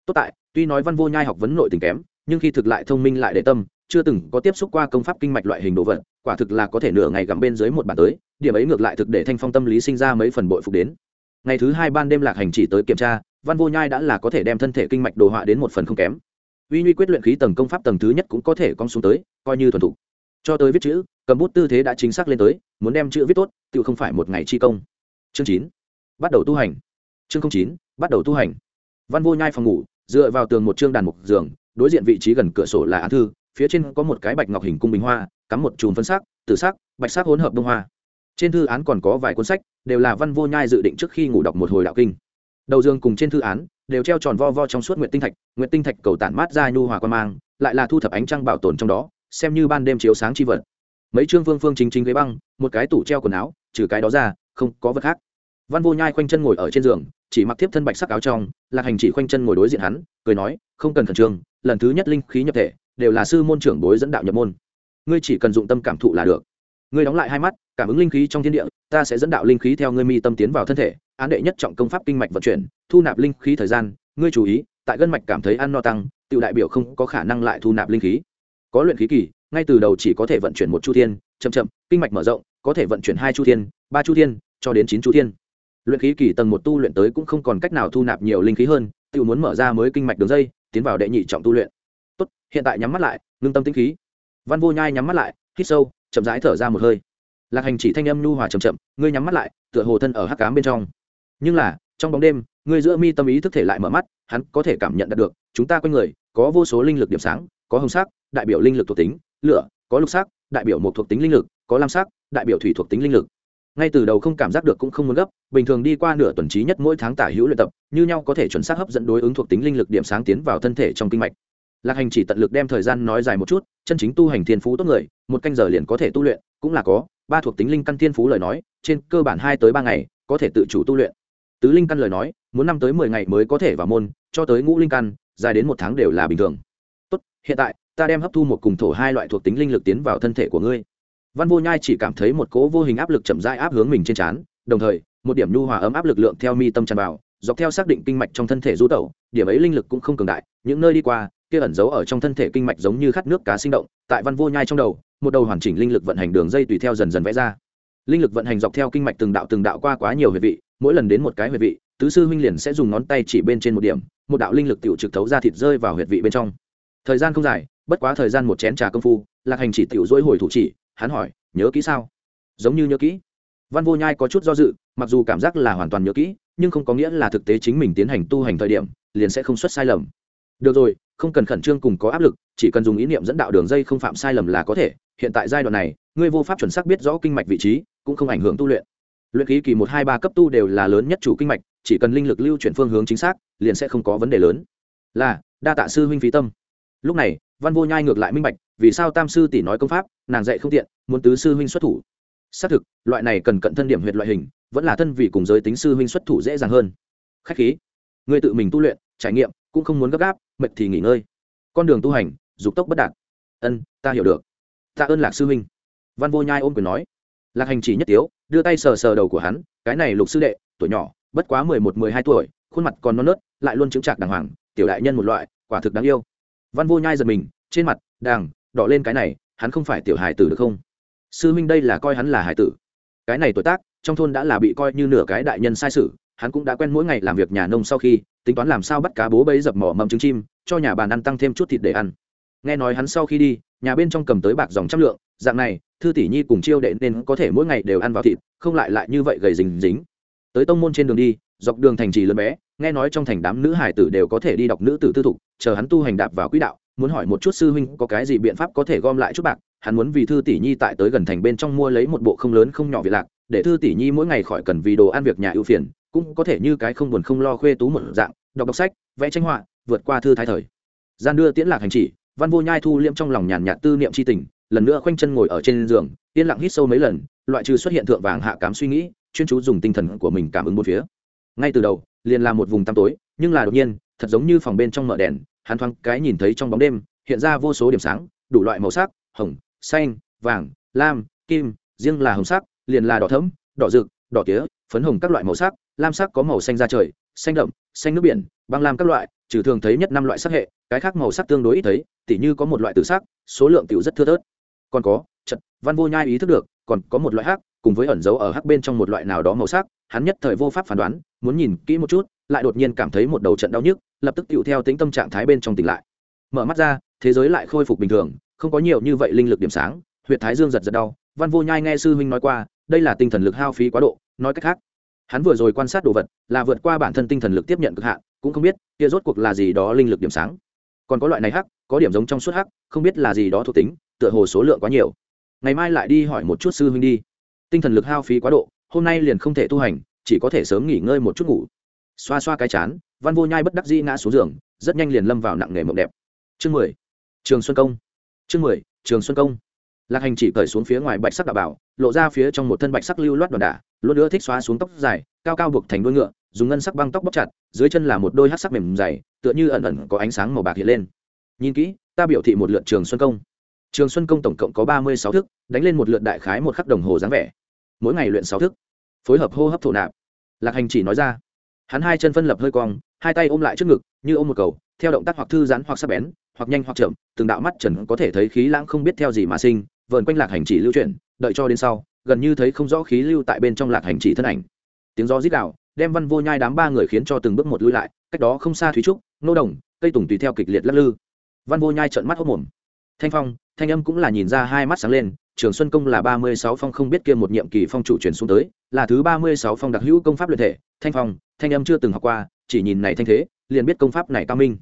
Tốt tại, tuy nói văn vô nhai học vấn nội tình kém, nhưng khi thực lại thông minh lại để tâm, chưa từng có tiếp xúc qua công pháp kinh mạch loại hình đồ vật quả thực là có thể nửa ngày gặm bên dưới một bàn tới, điểm ấy ngược lại thực để thanh phong tâm lý sinh ra mấy phần bội phục đến. Ngày thứ hai ban đêm lạc hành chỉ tới kiểm tra, văn vô nhai đã là có thể đem thân thể kinh mạch đồ họa đến một phần không kém. Uy nhuy quyết luyện khí tầng công pháp tầng thứ nhất cũng có thể cong xuống tới, coi như thuần thục. Cho tới viết chữ, cầm bút tư thế đã chính xác lên tới, muốn đem chữ viết tốt, tự không phải một ngày chi công. Chương chín, bắt đầu tu hành. Chương chín, bắt đầu tu hành. Văn vô nhai phòng ngủ, dựa vào tường một chương đàn mục giường, đối diện vị trí gần cửa sổ là án thư, phía trên có một cái bạch ngọc hình cung bình hoa cắm một chùm phân sắc, tử sắc, bạch sắc hỗn hợp đông hoa. Trên thư án còn có vài cuốn sách, đều là văn vô nhai dự định trước khi ngủ đọc một hồi đạo kinh. Đầu dương cùng trên thư án, đều treo tròn vo vo trong suốt nguyện tinh thạch nguyện tinh thạch cầu tản mát ra nhu hòa quan mang, lại là thu thập ánh trăng bảo tồn trong đó, xem như ban đêm chiếu sáng chi vật. Mấy chương phương phương chính chính ghế băng, một cái tủ treo quần áo, trừ cái đó ra, không có vật khác. Văn vô nhai khoanh chân ngồi ở trên giường, chỉ mặc tiếp thân bạch sắc áo trong, lạc hành chỉ khoanh chân ngồi đối diện hắn, cười nói, không cần khẩn trương, lần thứ nhất linh khí nhập thể, đều là sư môn trưởng bối dẫn đạo nhập môn ngươi chỉ cần dụng tâm cảm thụ là được. Ngươi đóng lại hai mắt, cảm ứng linh khí trong thiên địa, ta sẽ dẫn đạo linh khí theo ngươi mi tâm tiến vào thân thể, án đệ nhất trọng công pháp kinh mạch vận chuyển, thu nạp linh khí thời gian, ngươi chú ý, tại gân mạch cảm thấy ăn no tăng tự đại biểu không có khả năng lại thu nạp linh khí. Có luyện khí kỳ, ngay từ đầu chỉ có thể vận chuyển một chu thiên, chậm chậm, kinh mạch mở rộng, có thể vận chuyển hai chu thiên, ba chu thiên, cho đến chín chu thiên. Luyện khí kỳ tầng một tu luyện tới cũng không còn cách nào thu nạp nhiều linh khí hơn tự muốn mở ra mới kinh mạch đường dây, tiến vào đệ nhị trọng tu luyện. Tốt, hiện tại nhắm mắt lại, ngưng tâm tĩnh khí văn vô nhai nhắm mắt lại, hít sâu, chậm rãi thở ra một hơi. Lạc hành chỉ thanh âm nhu hòa chậm chậm, ngươi nhắm mắt lại, tựa hồ thân ở hắc cám bên trong. Nhưng là, trong bóng đêm, ngươi giữa mi tâm ý thức thể lại mở mắt, hắn có thể cảm nhận được, chúng ta quanh người, có vô số linh lực điểm sáng, có hồng sắc, đại biểu linh lực thuộc tính, lửa, có lục sắc, đại biểu một thuộc tính linh lực, có lam sắc, đại biểu thủy thuộc tính linh lực. Ngay từ đầu không cảm giác được cũng không muốn gấp, bình thường đi qua nửa tuần trí nhất mỗi tháng tả hữu luyện tập, như nhau có thể chuẩn xác hấp dẫn đối ứng thuộc tính linh lực điểm sáng tiến vào thân thể trong kinh mạch lạc hành chỉ tận lực đem thời gian nói dài một chút, chân chính tu hành thiên phú tốt người, một canh giờ liền có thể tu luyện, cũng là có, ba thuộc tính linh căn thiên phú lời nói, trên cơ bản hai tới ba ngày, có thể tự chủ tu luyện. Tứ linh căn lời nói, muốn năm tới mười ngày mới có thể vào môn, cho tới ngũ linh căn, dài đến một tháng đều là bình thường. Tốt, hiện tại, ta đem hấp thu một cùng thổ hai loại thuộc tính linh lực tiến vào thân thể của ngươi. Văn vô nhai chỉ cảm thấy một cỗ vô hình áp lực chậm rãi áp hướng mình trên trán, đồng thời, một điểm nhu hòa ấm áp lực lượng theo mi tâm tràn vào, dọc theo xác định kinh mạch trong thân thể du tẩu, điểm ấy linh lực cũng không cường đại, những nơi đi qua kia ẩn giấu ở trong thân thể kinh mạch giống như khát nước cá sinh động, tại văn vô nhai trong đầu, một đầu hoàn chỉnh linh lực vận hành đường dây tùy theo dần dần vẽ ra. Linh lực vận hành dọc theo kinh mạch từng đạo từng đạo qua quá nhiều huyệt vị, mỗi lần đến một cái huyệt vị, tứ sư huynh liền sẽ dùng ngón tay chỉ bên trên một điểm, một đạo linh lực tiểu trực thấu ra thịt rơi vào huyệt vị bên trong. Thời gian không dài, bất quá thời gian một chén trà công phu, lạc hành chỉ tiểu dỗi hồi thủ chỉ, hắn hỏi, nhớ kỹ sao? Giống như nhớ kỹ. Văn vô nhai có chút do dự, mặc dù cảm giác là hoàn toàn nhớ kỹ, nhưng không có nghĩa là thực tế chính mình tiến hành tu hành thời điểm, liền sẽ không xuất sai lầm. Được rồi không cần khẩn trương cùng có áp lực, chỉ cần dùng ý niệm dẫn đạo đường dây không phạm sai lầm là có thể. Hiện tại giai đoạn này, ngươi vô pháp chuẩn xác biết rõ kinh mạch vị trí, cũng không ảnh hưởng tu luyện. Luyện khí kỳ một, hai, ba cấp tu đều là lớn nhất chủ kinh mạch, chỉ cần linh lực lưu chuyển phương hướng chính xác, liền sẽ không có vấn đề lớn. Là, đa tạ sư huynh phí tâm. Lúc này, văn vô nhai ngược lại minh bạch, vì sao tam sư tỷ nói công pháp, nàng dạy không tiện, muốn tứ sư huynh xuất thủ. Xác thực, loại này cần cận thân điểm huyệt loại hình, vẫn là thân vì cùng giới tính sư huynh xuất thủ dễ dàng hơn. Khách khí. Ngươi tự mình tu luyện, trải nghiệm, cũng không muốn gấp gáp mệt thì nghỉ ngơi. Con đường tu hành, dục tốc bất đạt. Ân, ta hiểu được. Ta ơn lạc sư huynh. Văn vô nhai ôm quyền nói. Lạc hành chỉ nhất tiếu, đưa tay sờ sờ đầu của hắn, cái này lục sư đệ, tuổi nhỏ, bất quá mười một, mười hai tuổi, khuôn mặt còn non nớt, lại luôn chứng trạc đàng hoàng, tiểu đại nhân một loại, quả thực đáng yêu. Văn vô nhai giật mình, trên mặt, đàng, đỏ lên cái này, hắn không phải tiểu hài tử được không? Sư huynh đây là coi hắn là hài tử. Cái này tuổi tác, trong thôn đã là bị coi như nửa cái đại nhân sai sự hắn cũng đã quen mỗi ngày làm việc nhà nông sau khi, tính toán làm sao bắt cá bố bấy dập mỏ mầm trứng chim, cho nhà bàn ăn tăng thêm chút thịt để ăn. Nghe nói hắn sau khi đi, nhà bên trong cầm tới bạc dòng trăm lượng, dạng này, thư tỷ nhi cùng chiêu đệ nên có thể mỗi ngày đều ăn vào thịt, không lại lại như vậy gầy dính dính. Tới tông môn trên đường đi, dọc đường thành trì lớn bé, nghe nói trong thành đám nữ hải tử đều có thể đi đọc nữ tử tư thục, chờ hắn tu hành đạp vào quỹ đạo, muốn hỏi một chút sư huynh có cái gì biện pháp có thể gom lại chút bạc, hắn muốn vì thư tỷ nhi tại tới gần thành bên trong mua lấy một bộ không lớn không nhỏ việc lạc, để thư tỷ nhi mỗi ngày khỏi cần vì đồ ăn việc nhà ưu phiền cũng có thể như cái không buồn không lo khuê tú một dạng, đọc đọc sách, vẽ tranh họa, vượt qua thư thái thời. Gian đưa tiễn lạc hành chỉ, văn vô nhai thu liễm trong lòng nhàn nhạt tư niệm c h i tình, lần nữa khoanh chân ngồi ở trên giường, yên lặng hít sâu mấy lần, loại trừ xuất hiện thượng vàng hạ cám suy nghĩ, chuyên chú dùng tinh thần của mình cảm ứng một phía. Ngay từ đầu, liền là một vùng tăm tối, nhưng là đột nhiên, thật giống như phòng bên trong mở đèn, hắn thoáng cái nhìn thấy trong bóng đêm, hiện ra vô số điểm sáng, đủ loại màu sắc, hồng, xanh, vàng, lam, kim, riêng là hồng sắc, liền là đỏ thẫm, đỏ rực, đỏ tía, phấn hồng các loại màu sắc lam sắc có màu xanh da trời, xanh đậm, xanh nước biển, băng lam các loại, trừ thường thấy nhất năm loại sắc hệ, cái khác màu sắc tương đối ít thấy, tỉ như có một loại tử sắc, số lượng tiểu rất thưa thớt. Còn có trận văn vô nhai ý thức được, còn có một loại hắc, cùng với ẩn dấu ở hắc bên trong một loại nào đó màu sắc, hắn nhất thời vô pháp phán đoán, muốn nhìn kỹ một chút, lại đột nhiên cảm thấy một đầu trận đau nhức, lập tức tựu theo tính tâm trạng thái bên trong tỉnh lại. Mở mắt ra, thế giới lại khôi phục bình thường, không có nhiều như vậy linh lực điểm sáng huyện thái dương giật giật đau, văn vô nhai nghe sư huynh nói qua, đây là tinh thần lực hao phí quá độ, nói cách khác hắn vừa rồi quan sát đồ vật, là vượt qua bản thân tinh thần lực tiếp nhận cực hạn, cũng không biết, kia rốt cuộc là gì đó linh lực điểm sáng. Còn có loại này hắc, có điểm giống trong suốt hắc, không biết là gì đó thuộc tính, tựa hồ số lượng quá nhiều. Ngày mai lại đi hỏi một chút sư huynh đi. Tinh thần lực hao phí quá độ, hôm nay liền không thể tu hành, chỉ có thể sớm nghỉ ngơi một chút ngủ. Xoa xoa cái chán, văn vô nhai bất đắc dĩ ngã xuống giường, rất nhanh liền lâm vào nặng nghề mộng đẹp. Chương mười, trường xuân công. Chương mười, trường xuân công lạc hành chỉ cởi xuống phía ngoài bạch sắc đạo bảo, lộ ra phía trong một thân bạch sắc lưu loát đòn đả, luôn nữa thích xóa xuống tóc dài, cao cao buộc thành đuôi ngựa, dùng ngân sắc băng tóc bóc chặt, dưới chân là một đôi hát sắc mềm dày, tựa như ẩn ẩn có ánh sáng màu bạc hiện lên. Nhìn kỹ, ta biểu thị một lượt trường xuân công. Trường xuân công tổng cộng có ba mươi sáu thức, đánh lên một lượt đại khái một khắc đồng hồ dáng vẻ. Mỗi ngày luyện sáu thức, phối hợp hô hấp thổ nạp. Lạc hành chỉ nói ra. Hắn hai chân phân lập hơi cong, hai tay ôm lại trước ngực, như ôm một cầu, theo động tác hoặc thư giãn hoặc sắc bén, hoặc nhanh hoặc chậm, từng đạo mắt trần có thể thấy khí lãng không biết theo gì mà sinh vờn quanh lạc hành chỉ lưu chuyển, đợi cho đến sau, gần như thấy không rõ khí lưu tại bên trong lạc hành chỉ thân ảnh. Tiếng gió rít đạo đem văn vô nhai đám ba người khiến cho từng bước một lui lại, cách đó không xa thúy trúc, nô đồng, cây tùng tùy theo kịch liệt lắc lư. Văn vô nhai trợn mắt hốc mồm. Thanh phong, thanh âm cũng là nhìn ra hai mắt sáng lên, trường xuân công là ba mươi sáu phong không biết kia một nhiệm kỳ phong chủ truyền xuống tới, là thứ ba mươi sáu phong đặc hữu công pháp luyện thể. Thanh phong, thanh âm chưa từng học qua, chỉ nhìn này thanh thế, liền biết công pháp này cao minh.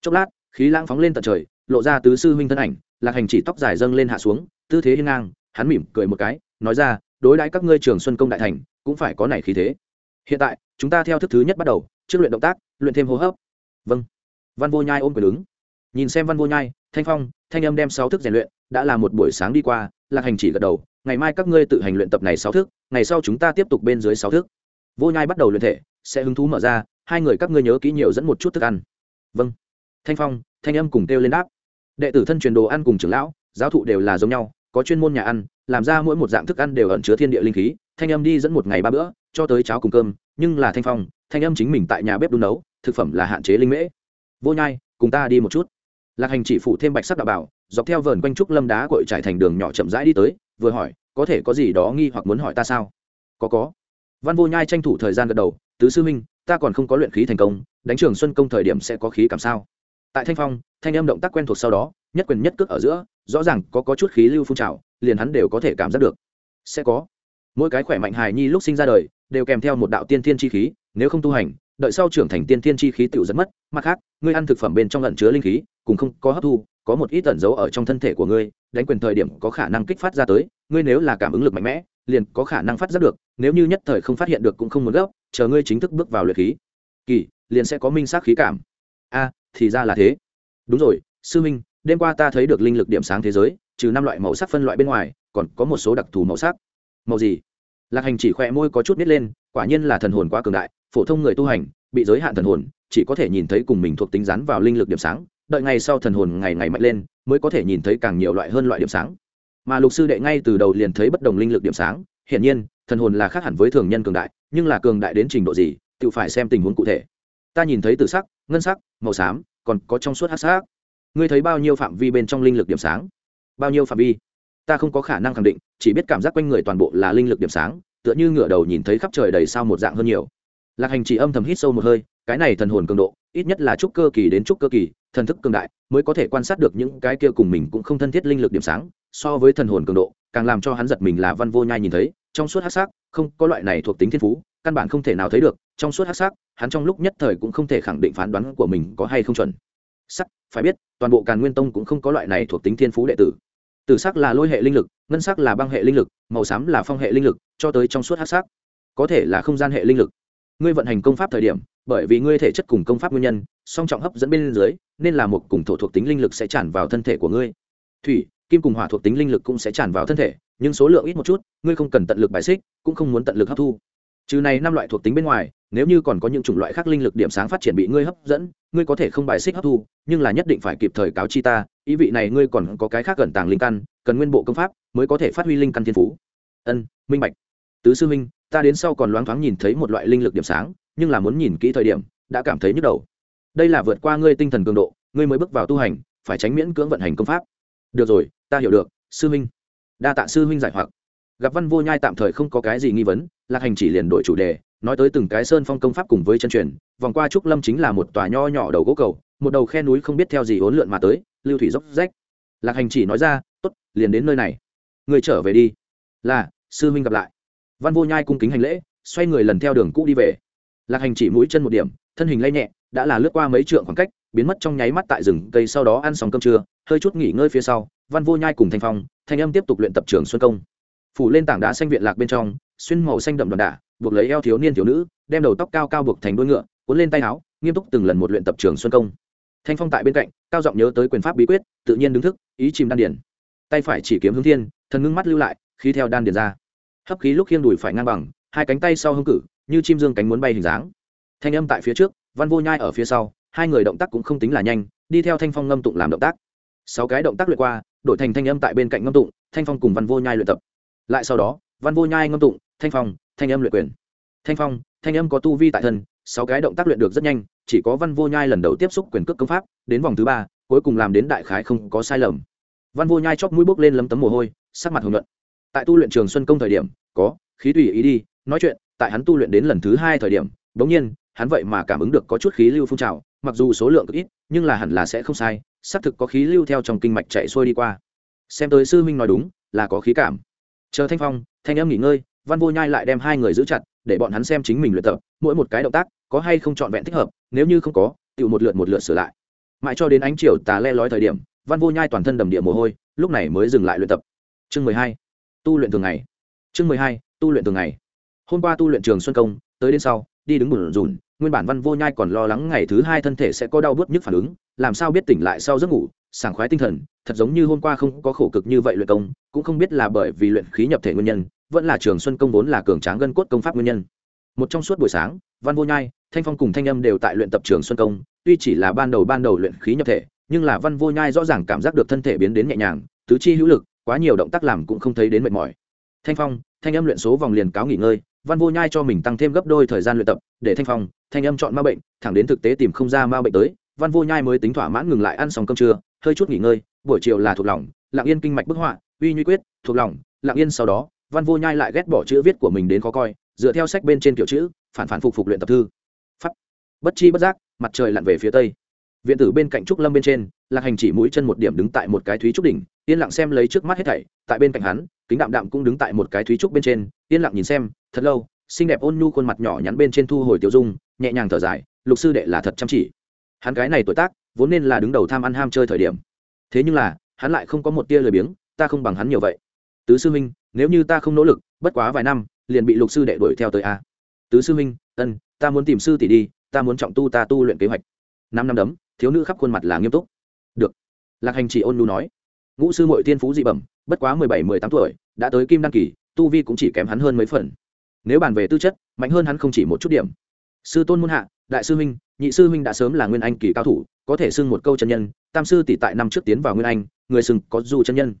Chốc lát, khí lãng phóng lên tận trời, lộ ra tứ sư huynh thân ảnh lạc hành chỉ tóc dài dâng lên hạ xuống, tư thế hiên ngang, hắn mỉm cười một cái, nói ra, đối đãi các ngươi trường xuân công đại thành, cũng phải có này khí thế. Hiện tại, chúng ta theo thức thứ nhất bắt đầu, trước luyện động tác, luyện thêm hô hấp. Vâng. Văn vô nhai ôm quyền ứng. Nhìn xem văn vô nhai, thanh phong, thanh âm đem sáu thức rèn luyện, đã là một buổi sáng đi qua, lạc hành chỉ gật đầu, ngày mai các ngươi tự hành luyện tập này sáu thức, ngày sau chúng ta tiếp tục bên dưới sáu thức. Vô nhai bắt đầu luyện thể, sẽ hứng thú mở ra, hai người các ngươi nhớ kỹ nhiều dẫn một chút thức ăn. Vâng. Thanh phong, thanh âm cùng kêu lên đáp đệ tử thân truyền đồ ăn cùng trưởng lão, giáo thụ đều là giống nhau, có chuyên môn nhà ăn, làm ra mỗi một dạng thức ăn đều ẩn chứa thiên địa linh khí, thanh âm đi dẫn một ngày ba bữa, cho tới cháo cùng cơm, nhưng là thanh phong, thanh âm chính mình tại nhà bếp đun nấu, thực phẩm là hạn chế linh mễ. Vô nhai, cùng ta đi một chút. Lạc hành chỉ phụ thêm bạch sắc đạo bảo, dọc theo vườn quanh trúc lâm đá cội trải thành đường nhỏ chậm rãi đi tới, vừa hỏi, có thể có gì đó nghi hoặc muốn hỏi ta sao? Có có. Văn vô nhai tranh thủ thời gian gật đầu, tứ sư minh ta còn không có luyện khí thành công, đánh trường xuân công thời điểm sẽ có khí cảm sao? Tại thanh phong, thanh âm động tác quen thuộc sau đó, nhất quyền nhất cước ở giữa, rõ ràng có có chút khí lưu phun trào, liền hắn đều có thể cảm giác được. Sẽ có. Mỗi cái khỏe mạnh hài nhi lúc sinh ra đời, đều kèm theo một đạo tiên thiên chi khí, nếu không tu hành, đợi sau trưởng thành tiên thiên chi khí tự dẫn mất, mặt khác, ngươi ăn thực phẩm bên trong lẩn chứa linh khí, cùng không có hấp thu, có một ít tẩn giấu ở trong thân thể của ngươi, đánh quyền thời điểm có khả năng kích phát ra tới, ngươi nếu là cảm ứng lực mạnh mẽ, liền có khả năng phát giác được, nếu như nhất thời không phát hiện được cũng không muốn gấp, chờ ngươi chính thức bước vào luyện khí, kỳ, liền sẽ có minh xác khí cảm. A thì ra là thế. Đúng rồi, sư minh đêm qua ta thấy được linh lực điểm sáng thế giới, trừ năm loại màu sắc phân loại bên ngoài, còn có một số đặc thù màu sắc. Màu gì? Lạc hành chỉ khỏe môi có chút nít lên, quả nhiên là thần hồn quá cường đại, phổ thông người tu hành, bị giới hạn thần hồn, chỉ có thể nhìn thấy cùng mình thuộc tính rắn vào linh lực điểm sáng, đợi ngày sau thần hồn ngày ngày mạnh lên, mới có thể nhìn thấy càng nhiều loại hơn loại điểm sáng. Mà lục sư đệ ngay từ đầu liền thấy bất đồng linh lực điểm sáng, hiển nhiên, thần hồn là khác hẳn với thường nhân cường đại, nhưng là cường đại đến trình độ gì, tự phải xem tình huống cụ thể ta nhìn thấy từ sắc, ngân sắc, màu xám, còn có trong suốt hát sắc. Ngươi thấy bao nhiêu phạm vi bên trong linh lực điểm sáng? Bao nhiêu phạm vi? Ta không có khả năng khẳng định, chỉ biết cảm giác quanh người toàn bộ là linh lực điểm sáng, tựa như ngửa đầu nhìn thấy khắp trời đầy sao một dạng hơn nhiều. Lạc hành chỉ âm thầm hít sâu một hơi, cái này thần hồn cường độ, ít nhất là trúc cơ kỳ đến trúc cơ kỳ, thần thức cường đại, mới có thể quan sát được những cái kia cùng mình cũng không thân thiết linh lực điểm sáng, so với thần hồn cường độ, càng làm cho hắn giật mình là văn vô nhai nhìn thấy, trong suốt hát sắc, không có loại này thuộc tính thiên phú căn bản không thể nào thấy được, trong suốt hắc sắc, hắn trong lúc nhất thời cũng không thể khẳng định phán đoán của mình có hay không chuẩn. Sắc, phải biết, toàn bộ càn nguyên tông cũng không có loại này thuộc tính thiên phú đệ tử. Tử sắc là lôi hệ linh lực, ngân sắc là băng hệ linh lực, màu xám là phong hệ linh lực, cho tới trong suốt hắc sắc, có thể là không gian hệ linh lực. Ngươi vận hành công pháp thời điểm, bởi vì ngươi thể chất cùng công pháp nguyên nhân, song trọng hấp dẫn bên dưới, nên là một cùng thổ thuộc tính linh lực sẽ tràn vào thân thể của ngươi. Thủy, kim cùng hỏa thuộc tính linh lực cũng sẽ tràn vào thân thể, nhưng số lượng ít một chút, ngươi không cần tận lực bài xích, cũng không muốn tận lực hấp thu trừ này năm loại thuộc tính bên ngoài, nếu như còn có những chủng loại khác linh lực điểm sáng phát triển bị ngươi hấp dẫn, ngươi có thể không bài xích hấp thu, nhưng là nhất định phải kịp thời cáo chi ta, ý vị này ngươi còn có cái khác gần tàng linh căn, cần nguyên bộ công pháp mới có thể phát huy linh căn thiên phú. Ân, minh bạch. Tứ sư minh ta đến sau còn loáng thoáng nhìn thấy một loại linh lực điểm sáng, nhưng là muốn nhìn kỹ thời điểm, đã cảm thấy nhức đầu. Đây là vượt qua ngươi tinh thần cường độ, ngươi mới bước vào tu hành, phải tránh miễn cưỡng vận hành công pháp. Được rồi, ta hiểu được, sư minh đa tạ sư minh giải hoặc. Gặp văn vô nhai tạm thời không có cái gì nghi vấn lạc hành chỉ liền đổi chủ đề, nói tới từng cái sơn phong công pháp cùng với chân truyền, vòng qua trúc lâm chính là một tòa nho nhỏ đầu gỗ cầu, một đầu khe núi không biết theo gì hỗn lượn mà tới, lưu thủy dốc rách. Lạc hành chỉ nói ra, tốt, liền đến nơi này. Người trở về đi. Là, sư minh gặp lại. Văn vô nhai cung kính hành lễ, xoay người lần theo đường cũ đi về. Lạc hành chỉ mũi chân một điểm, thân hình lay nhẹ, đã là lướt qua mấy trượng khoảng cách, biến mất trong nháy mắt tại rừng cây sau đó ăn xong cơm trưa, hơi chút nghỉ ngơi phía sau, văn vô nhai cùng thanh phong, thanh âm tiếp tục luyện tập trường xuân công. Phủ lên tảng đá xanh viện lạc bên trong xuyên màu xanh đậm đòn đả, buộc lấy eo thiếu niên thiếu nữ, đem đầu tóc cao cao buộc thành đuôi ngựa, cuốn lên tay áo, nghiêm túc từng lần một luyện tập trường xuân công. Thanh phong tại bên cạnh, cao giọng nhớ tới quyền pháp bí quyết, tự nhiên đứng thức, ý chìm đan điển tay phải chỉ kiếm hướng thiên, thần ngưng mắt lưu lại khi theo đan điển ra. Hấp khí lúc khiêng đùi phải ngang bằng, hai cánh tay sau hưng cử, như chim dương cánh muốn bay hình dáng. Thanh âm tại phía trước, văn vô nhai ở phía sau, hai người động tác cũng không tính là nhanh, đi theo thanh phong ngâm tụng làm động tác. Sáu cái động tác luyện qua, đổi thành thanh âm tại bên cạnh ngâm tụng, thanh phong cùng văn vô nhai luyện tập. Lại sau đó, văn vô nhai ngâm tụng thanh phong, thanh âm luyện quyền. Thanh phong, thanh âm có tu vi tại thân, sáu cái động tác luyện được rất nhanh, chỉ có văn vô nhai lần đầu tiếp xúc quyền cước công pháp, đến vòng thứ ba, cuối cùng làm đến đại khái không có sai lầm. Văn vô nhai chóp mũi bốc lên lấm tấm mồ hôi, sắc mặt hồng luận tại tu luyện trường xuân công thời điểm, có, khí tùy ý đi, nói chuyện, tại hắn tu luyện đến lần thứ hai thời điểm, bỗng nhiên, hắn vậy mà cảm ứng được có chút khí lưu phun trào, mặc dù số lượng cực ít, nhưng là hẳn là sẽ không sai, xác thực có khí lưu theo trong kinh mạch chạy xuôi đi qua. Xem tới sư minh nói đúng, là có khí cảm. Chờ thanh phong, thanh em nghỉ ngơi văn vô nhai lại đem hai người giữ chặt, để bọn hắn xem chính mình luyện tập, mỗi một cái động tác có hay không trọn vẹn thích hợp, nếu như không có tự một lượt một lượt sửa lại. Mãi cho đến ánh chiều tà le lói thời điểm, văn vô nhai toàn thân đầm địa mồ hôi, lúc này mới dừng lại luyện tập. Chương mười hai, tu luyện thường ngày. Chương mười hai, tu luyện thường ngày. Hôm qua tu luyện trường xuân công, tới đến sau, đi đứng bùn rùn, nguyên bản văn vô nhai còn lo lắng ngày thứ hai thân thể sẽ có đau bớt nhức phản ứng, làm sao biết tỉnh lại sau giấc ngủ, sảng khoái tinh thần, thật giống như hôm qua không có khổ cực như vậy luyện công, cũng không biết là bởi vì luyện khí nhập thể nguyên nhân vẫn là trường xuân công vốn là cường tráng gân cốt công pháp nguyên nhân. Một trong suốt buổi sáng, văn vô nhai, thanh phong cùng thanh âm đều tại luyện tập trường xuân công, tuy chỉ là ban đầu ban đầu luyện khí nhập thể, nhưng là văn vô nhai rõ ràng cảm giác được thân thể biến đến nhẹ nhàng, tứ chi hữu lực, quá nhiều động tác làm cũng không thấy đến mệt mỏi. Thanh phong, thanh âm luyện số vòng liền cáo nghỉ ngơi, văn vô nhai cho mình tăng thêm gấp đôi thời gian luyện tập, để thanh phong, thanh âm chọn ma bệnh, thẳng đến thực tế tìm không ra ma bệnh tới, văn vô nhai mới tính thỏa mãn ngừng lại ăn xong cơm trưa, hơi chút nghỉ ngơi, buổi chiều là thuộc lòng, lặng yên kinh mạch bức họa, uy nhuy quyết, thuộc lòng, lặng yên sau đó văn vô nhai lại ghét bỏ chữ viết của mình đến khó coi, dựa theo sách bên trên kiểu chữ, phản phản phục phục luyện tập thư. Phắt bất chi bất giác, mặt trời lặn về phía tây. Viện tử bên cạnh trúc lâm bên trên, lạc hành chỉ mũi chân một điểm đứng tại một cái thúy trúc đỉnh, yên lặng xem lấy trước mắt hết thảy, tại bên cạnh hắn, kính đạm đạm cũng đứng tại một cái thúy trúc bên trên, yên lặng nhìn xem, thật lâu, xinh đẹp ôn nhu khuôn mặt nhỏ nhắn bên trên thu hồi tiểu dung, nhẹ nhàng thở dài, lục sư đệ là thật chăm chỉ. Hắn cái này tuổi tác, vốn nên là đứng đầu tham ăn ham chơi thời điểm. Thế nhưng là, hắn lại không có một tia lười biếng, ta không bằng hắn nhiều vậy. Tứ sư minh nếu như ta không nỗ lực, bất quá vài năm, liền bị lục sư đệ đuổi theo tới a. Tứ sư minh ân, ta muốn tìm sư tỷ đi, ta muốn trọng tu ta tu luyện kế hoạch. Năm năm đấm, thiếu nữ khắp khuôn mặt là nghiêm túc. Được. Lạc hành chỉ ôn nu nói. Ngũ sư mội tiên phú dị bẩm, bất quá mười bảy, mười tám tuổi, đã tới kim đăng kỳ, tu vi cũng chỉ kém hắn hơn mấy phần. Nếu bàn về tư chất, mạnh hơn hắn không chỉ một chút điểm. Sư tôn muôn hạ, đại sư huynh, nhị sư huynh đã sớm là nguyên anh kỳ cao thủ, có thể xưng một câu chân nhân, tam sư tỷ tại năm trước tiến vào nguyên anh, người sừng có du chân nhân.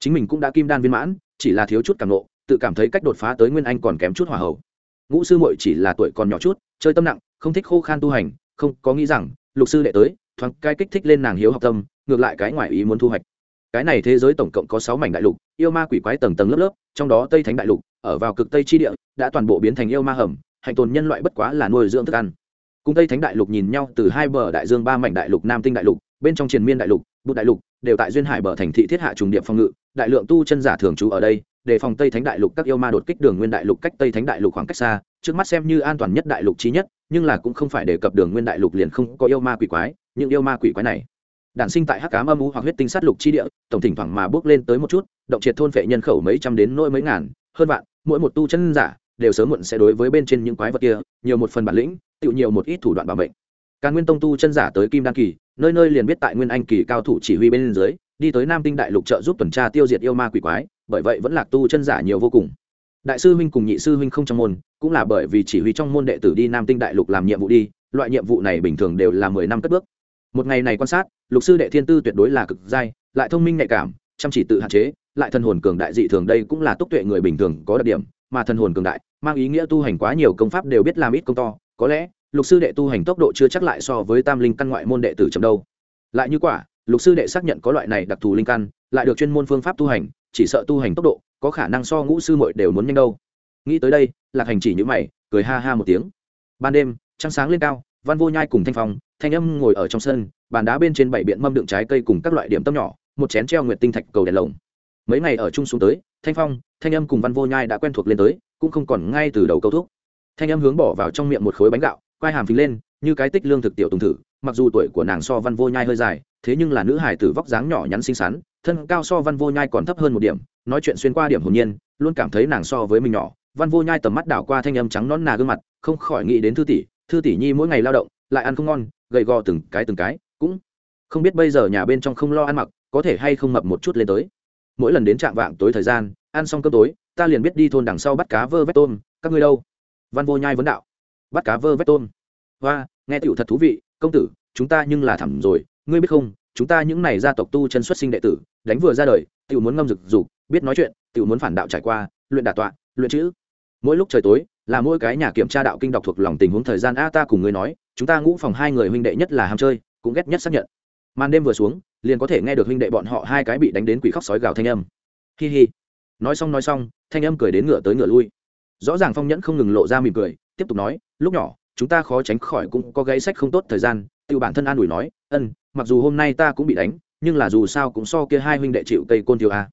Chính mình cũng đã kim đan viên mãn chỉ là thiếu chút cảm nộ, tự cảm thấy cách đột phá tới nguyên anh còn kém chút hòa hậu. Ngũ sư muội chỉ là tuổi còn nhỏ chút, chơi tâm nặng, không thích khô khan tu hành, không có nghĩ rằng, lục sư đệ tới, thoáng cái kích thích lên nàng hiếu học tâm, ngược lại cái ngoài ý muốn thu hoạch. Cái này thế giới tổng cộng có sáu mảnh đại lục, yêu ma quỷ quái tầng tầng lớp lớp, trong đó tây thánh đại lục, ở vào cực tây chi địa, đã toàn bộ biến thành yêu ma hầm hành tồn nhân loại bất quá là nuôi dưỡng thức ăn. Cùng tây thánh đại lục nhìn nhau từ hai bờ đại dương ba mảnh đại lục, nam tinh đại lục, bên trong triền miên đại lục, bụt đại lục đều tại duyên hải bờ thành thị thiết hạ trùng điệp phòng ngự, đại lượng tu chân giả thường trú ở đây, đề phòng tây thánh đại lục các yêu ma đột kích đường nguyên đại lục cách tây thánh đại lục khoảng cách xa, trước mắt xem như an toàn nhất đại lục trí nhất, nhưng là cũng không phải đề cập đường nguyên đại lục liền không có yêu ma quỷ quái, những yêu ma quỷ quái này. Đản sinh tại hắc cám âm u hoặc huyết tinh sát lục chi địa, tổng thỉnh thoảng mà bước lên tới một chút, động triệt thôn vệ nhân khẩu mấy trăm đến nỗi mấy ngàn, hơn vạn, mỗi một tu chân giả đều sớm muộn sẽ đối với bên trên những quái vật kia nhiều một phần bản lĩnh tự nhiều một ít thủ đoạn bảo mệnh. Càng nguyên tông tu chân giả tới kim đan kỳ nơi nơi liền biết tại nguyên anh kỳ cao thủ chỉ huy bên dưới, đi tới nam tinh đại lục trợ giúp tuần tra tiêu diệt yêu ma quỷ quái, bởi vậy vẫn lạc tu chân giả nhiều vô cùng. Đại sư huynh cùng nhị sư huynh không trong môn, cũng là bởi vì chỉ huy trong môn đệ tử đi nam tinh đại lục làm nhiệm vụ đi, loại nhiệm vụ này bình thường đều là mười năm cất bước. Một ngày này quan sát, lục sư đệ thiên tư tuyệt đối là cực giai lại thông minh nhạy cảm, chăm chỉ tự hạn chế, lại thần hồn cường đại dị thường đây cũng là túc tuệ người bình thường có đặc điểm, mà thần hồn cường đại, mang ý nghĩa tu hành quá nhiều công pháp đều biết làm ít công to, có lẽ lục sư đệ tu hành tốc độ chưa chắc lại so với tam linh căn ngoại môn đệ tử chậm đâu. Lại như quả, lục sư đệ xác nhận có loại này đặc thù linh căn, lại được chuyên môn phương pháp tu hành, chỉ sợ tu hành tốc độ, có khả năng so ngũ sư muội đều muốn nhanh đâu. Nghĩ tới đây, lạc hành chỉ như mày, cười ha ha một tiếng. Ban đêm, trăng sáng lên cao, văn vô nhai cùng thanh phong, thanh âm ngồi ở trong sân, bàn đá bên trên bảy biện mâm đựng trái cây cùng các loại điểm tâm nhỏ, một chén treo nguyệt tinh thạch cầu đèn lồng. Mấy ngày ở chung xuống tới, thanh phong, thanh âm cùng văn vô nhai đã quen thuộc lên tới, cũng không còn ngay từ đầu câu thúc. Thanh âm hướng bỏ vào trong miệng một khối bánh gạo quai hàm phình lên, như cái tích lương thực tiểu tùng thử, mặc dù tuổi của nàng so văn vô nhai hơi dài, thế nhưng là nữ hải tử vóc dáng nhỏ nhắn xinh xắn, thân cao so văn vô nhai còn thấp hơn một điểm, nói chuyện xuyên qua điểm hồn nhiên, luôn cảm thấy nàng so với mình nhỏ. Văn vô nhai tầm mắt đảo qua thanh âm trắng nón nà gương mặt, không khỏi nghĩ đến thư tỷ thư tỷ nhi mỗi ngày lao động, lại ăn không ngon, gầy gò từng cái từng cái, cũng không biết bây giờ nhà bên trong không lo ăn mặc, có thể hay không mập một chút lên tới. Mỗi lần đến trạm vạng tối thời gian, ăn xong cơm tối, ta liền biết đi thôn đằng sau bắt cá vơ vét tôm, các ngươi đâu? Văn vô nhai vấn đạo bắt cá vơ vét tôm. Và nghe tiểu thật thú vị, công tử, chúng ta nhưng là thẳm rồi, ngươi biết không, chúng ta những này gia tộc tu chân xuất sinh đệ tử, đánh vừa ra đời, tiểu muốn ngâm rực dục biết nói chuyện, tiểu muốn phản đạo trải qua, luyện đả tọa, luyện chữ. Mỗi lúc trời tối, là mỗi cái nhà kiểm tra đạo kinh đọc thuộc lòng tình huống thời gian a ta cùng ngươi nói, chúng ta ngũ phòng hai người huynh đệ nhất là ham chơi, cũng ghét nhất xác nhận. Màn đêm vừa xuống, liền có thể nghe được huynh đệ bọn họ hai cái bị đánh đến quỷ khóc sói gào thanh âm. Hi hi. Nói xong nói xong, thanh âm cười đến ngựa tới ngựa lui. Rõ ràng phong nhẫn không ngừng lộ ra mỉm cười tiếp tục nói, lúc nhỏ, chúng ta khó tránh khỏi cũng có gãy sách không tốt thời gian. Tự bản thân an ủi nói, ân, mặc dù hôm nay ta cũng bị đánh, nhưng là dù sao cũng so kia hai huynh đệ chịu cây côn thiêu a.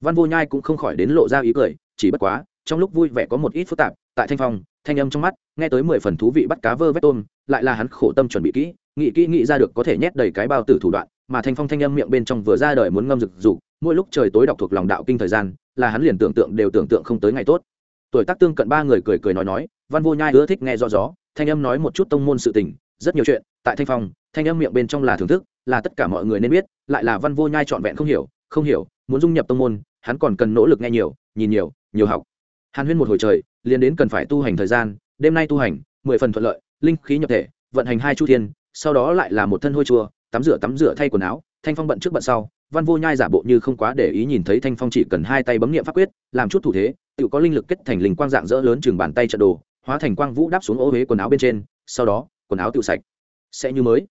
Văn vô nhai cũng không khỏi đến lộ ra ý cười, chỉ bất quá, trong lúc vui vẻ có một ít phức tạp, tại thanh phong, thanh âm trong mắt, nghe tới mười phần thú vị bắt cá vơ vét tôm, lại là hắn khổ tâm chuẩn bị kỹ, nghĩ kỹ nghĩ ra được có thể nhét đầy cái bao tử thủ đoạn, mà thanh phong thanh âm miệng bên trong vừa ra đời muốn ngâm rực rục mỗi lúc trời tối đọc thuộc lòng đạo kinh thời gian, là hắn liền tưởng tượng đều tưởng tượng không tới ngày tốt. Tuổi tác tương cận ba người cười cười nói nói văn vô nhai ưa thích nghe rõ gió, thanh âm nói một chút tông môn sự tình, rất nhiều chuyện, tại thanh phong, thanh âm miệng bên trong là thưởng thức, là tất cả mọi người nên biết, lại là văn vô nhai trọn vẹn không hiểu không hiểu, muốn dung nhập tông môn, hắn còn cần nỗ lực nghe nhiều, nhìn nhiều nhiều học. Hàn huyên một hồi trời, liền đến cần phải tu hành thời gian, đêm nay tu hành, mười phần thuận lợi, linh khí nhập thể, vận hành hai chu thiên, sau đó lại là một thân hôi chua, tắm rửa tắm rửa thay quần áo, thanh phong bận trước bận sau, văn vô nhai giả bộ như không quá để ý nhìn thấy thanh phong chỉ cần hai tay bấm nghiệm pháp quyết, làm chút thủ thế, tự có linh lực kết thành linh quang dạng dỡ lớn chừng bàn tay trận đồ hóa thành quang vũ đáp xuống ô huế quần áo bên trên, sau đó, quần áo tự sạch. Sẽ như mới.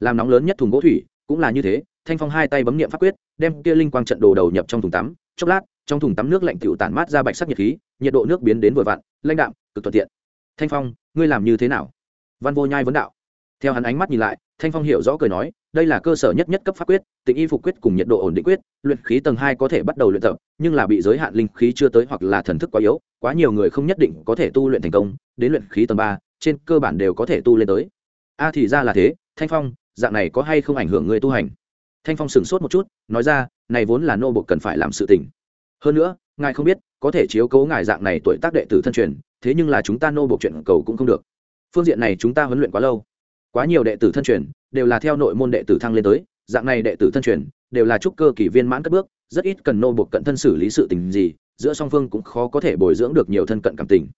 Làm nóng lớn nhất thùng gỗ thủy, cũng là như thế, thanh phong hai tay bấm nghiệm pháp quyết, đem kia linh quang trận đồ đầu nhập trong thùng tắm. Chốc lát, trong thùng tắm nước lạnh tựu tản mát ra bạch sắc nhiệt khí, nhiệt độ nước biến đến vừa vặn, lãnh đạm, cực thuận tiện. Thanh phong, ngươi làm như thế nào? Văn vô nhai vấn đạo. Theo hắn ánh mắt nhìn lại, thanh phong hiểu rõ cười nói đây là cơ sở nhất nhất cấp pháp quyết, tịnh y phục quyết cùng nhiệt độ ổn định quyết, luyện khí tầng hai có thể bắt đầu luyện tập, nhưng là bị giới hạn linh khí chưa tới hoặc là thần thức quá yếu, quá nhiều người không nhất định có thể tu luyện thành công, đến luyện khí tầng ba, trên cơ bản đều có thể tu lên tới. A thì ra là thế, thanh phong, dạng này có hay không ảnh hưởng người tu hành? Thanh phong sửng sốt một chút, nói ra, này vốn là nô bộ cần phải làm sự tình. Hơn nữa, ngài không biết, có thể chiếu cố ngài dạng này tuổi tác đệ tử thân truyền, thế nhưng là chúng ta nô bộ chuyện cầu cũng không được. Phương diện này chúng ta huấn luyện quá lâu. Quá nhiều đệ tử thân truyền đều là theo nội môn đệ tử thăng lên tới, dạng này đệ tử thân truyền, đều là trúc cơ kỳ viên mãn cất bước, rất ít cần nô buộc cận thân xử lý sự tình gì, giữa song phương cũng khó có thể bồi dưỡng được nhiều thân cận cảm tình.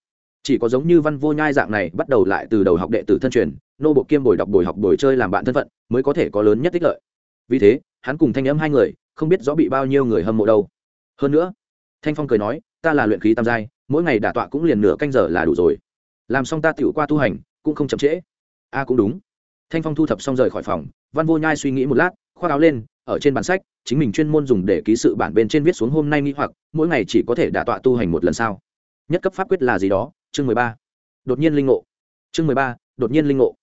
Chỉ có giống như văn vô nhai dạng này, bắt đầu lại từ đầu học đệ tử thân truyền, nô buộc kiêm bồi đọc bồi học bồi chơi làm bạn thân phận, mới có thể có lớn nhất tích lợi. Vì thế, hắn cùng thanh âm hai người, không biết rõ bị bao nhiêu người hâm mộ đâu. Hơn nữa, thanh phong cười nói, ta là luyện khí tam giai, mỗi ngày đả tọa cũng liền nửa canh giờ là đủ rồi. Làm xong ta tựu qua tu hành, cũng không chậm trễ. A, cũng đúng thanh phong thu thập xong rời khỏi phòng, văn vô nhai suy nghĩ một lát, khoác áo lên, ở trên bản sách, chính mình chuyên môn dùng để ký sự bản bên trên viết xuống hôm nay nghĩ hoặc, mỗi ngày chỉ có thể đả tọa tu hành một lần sao? nhất cấp pháp quyết là gì đó? Chương mười ba. Đột nhiên linh ngộ. Chương mười ba, đột nhiên linh ngộ.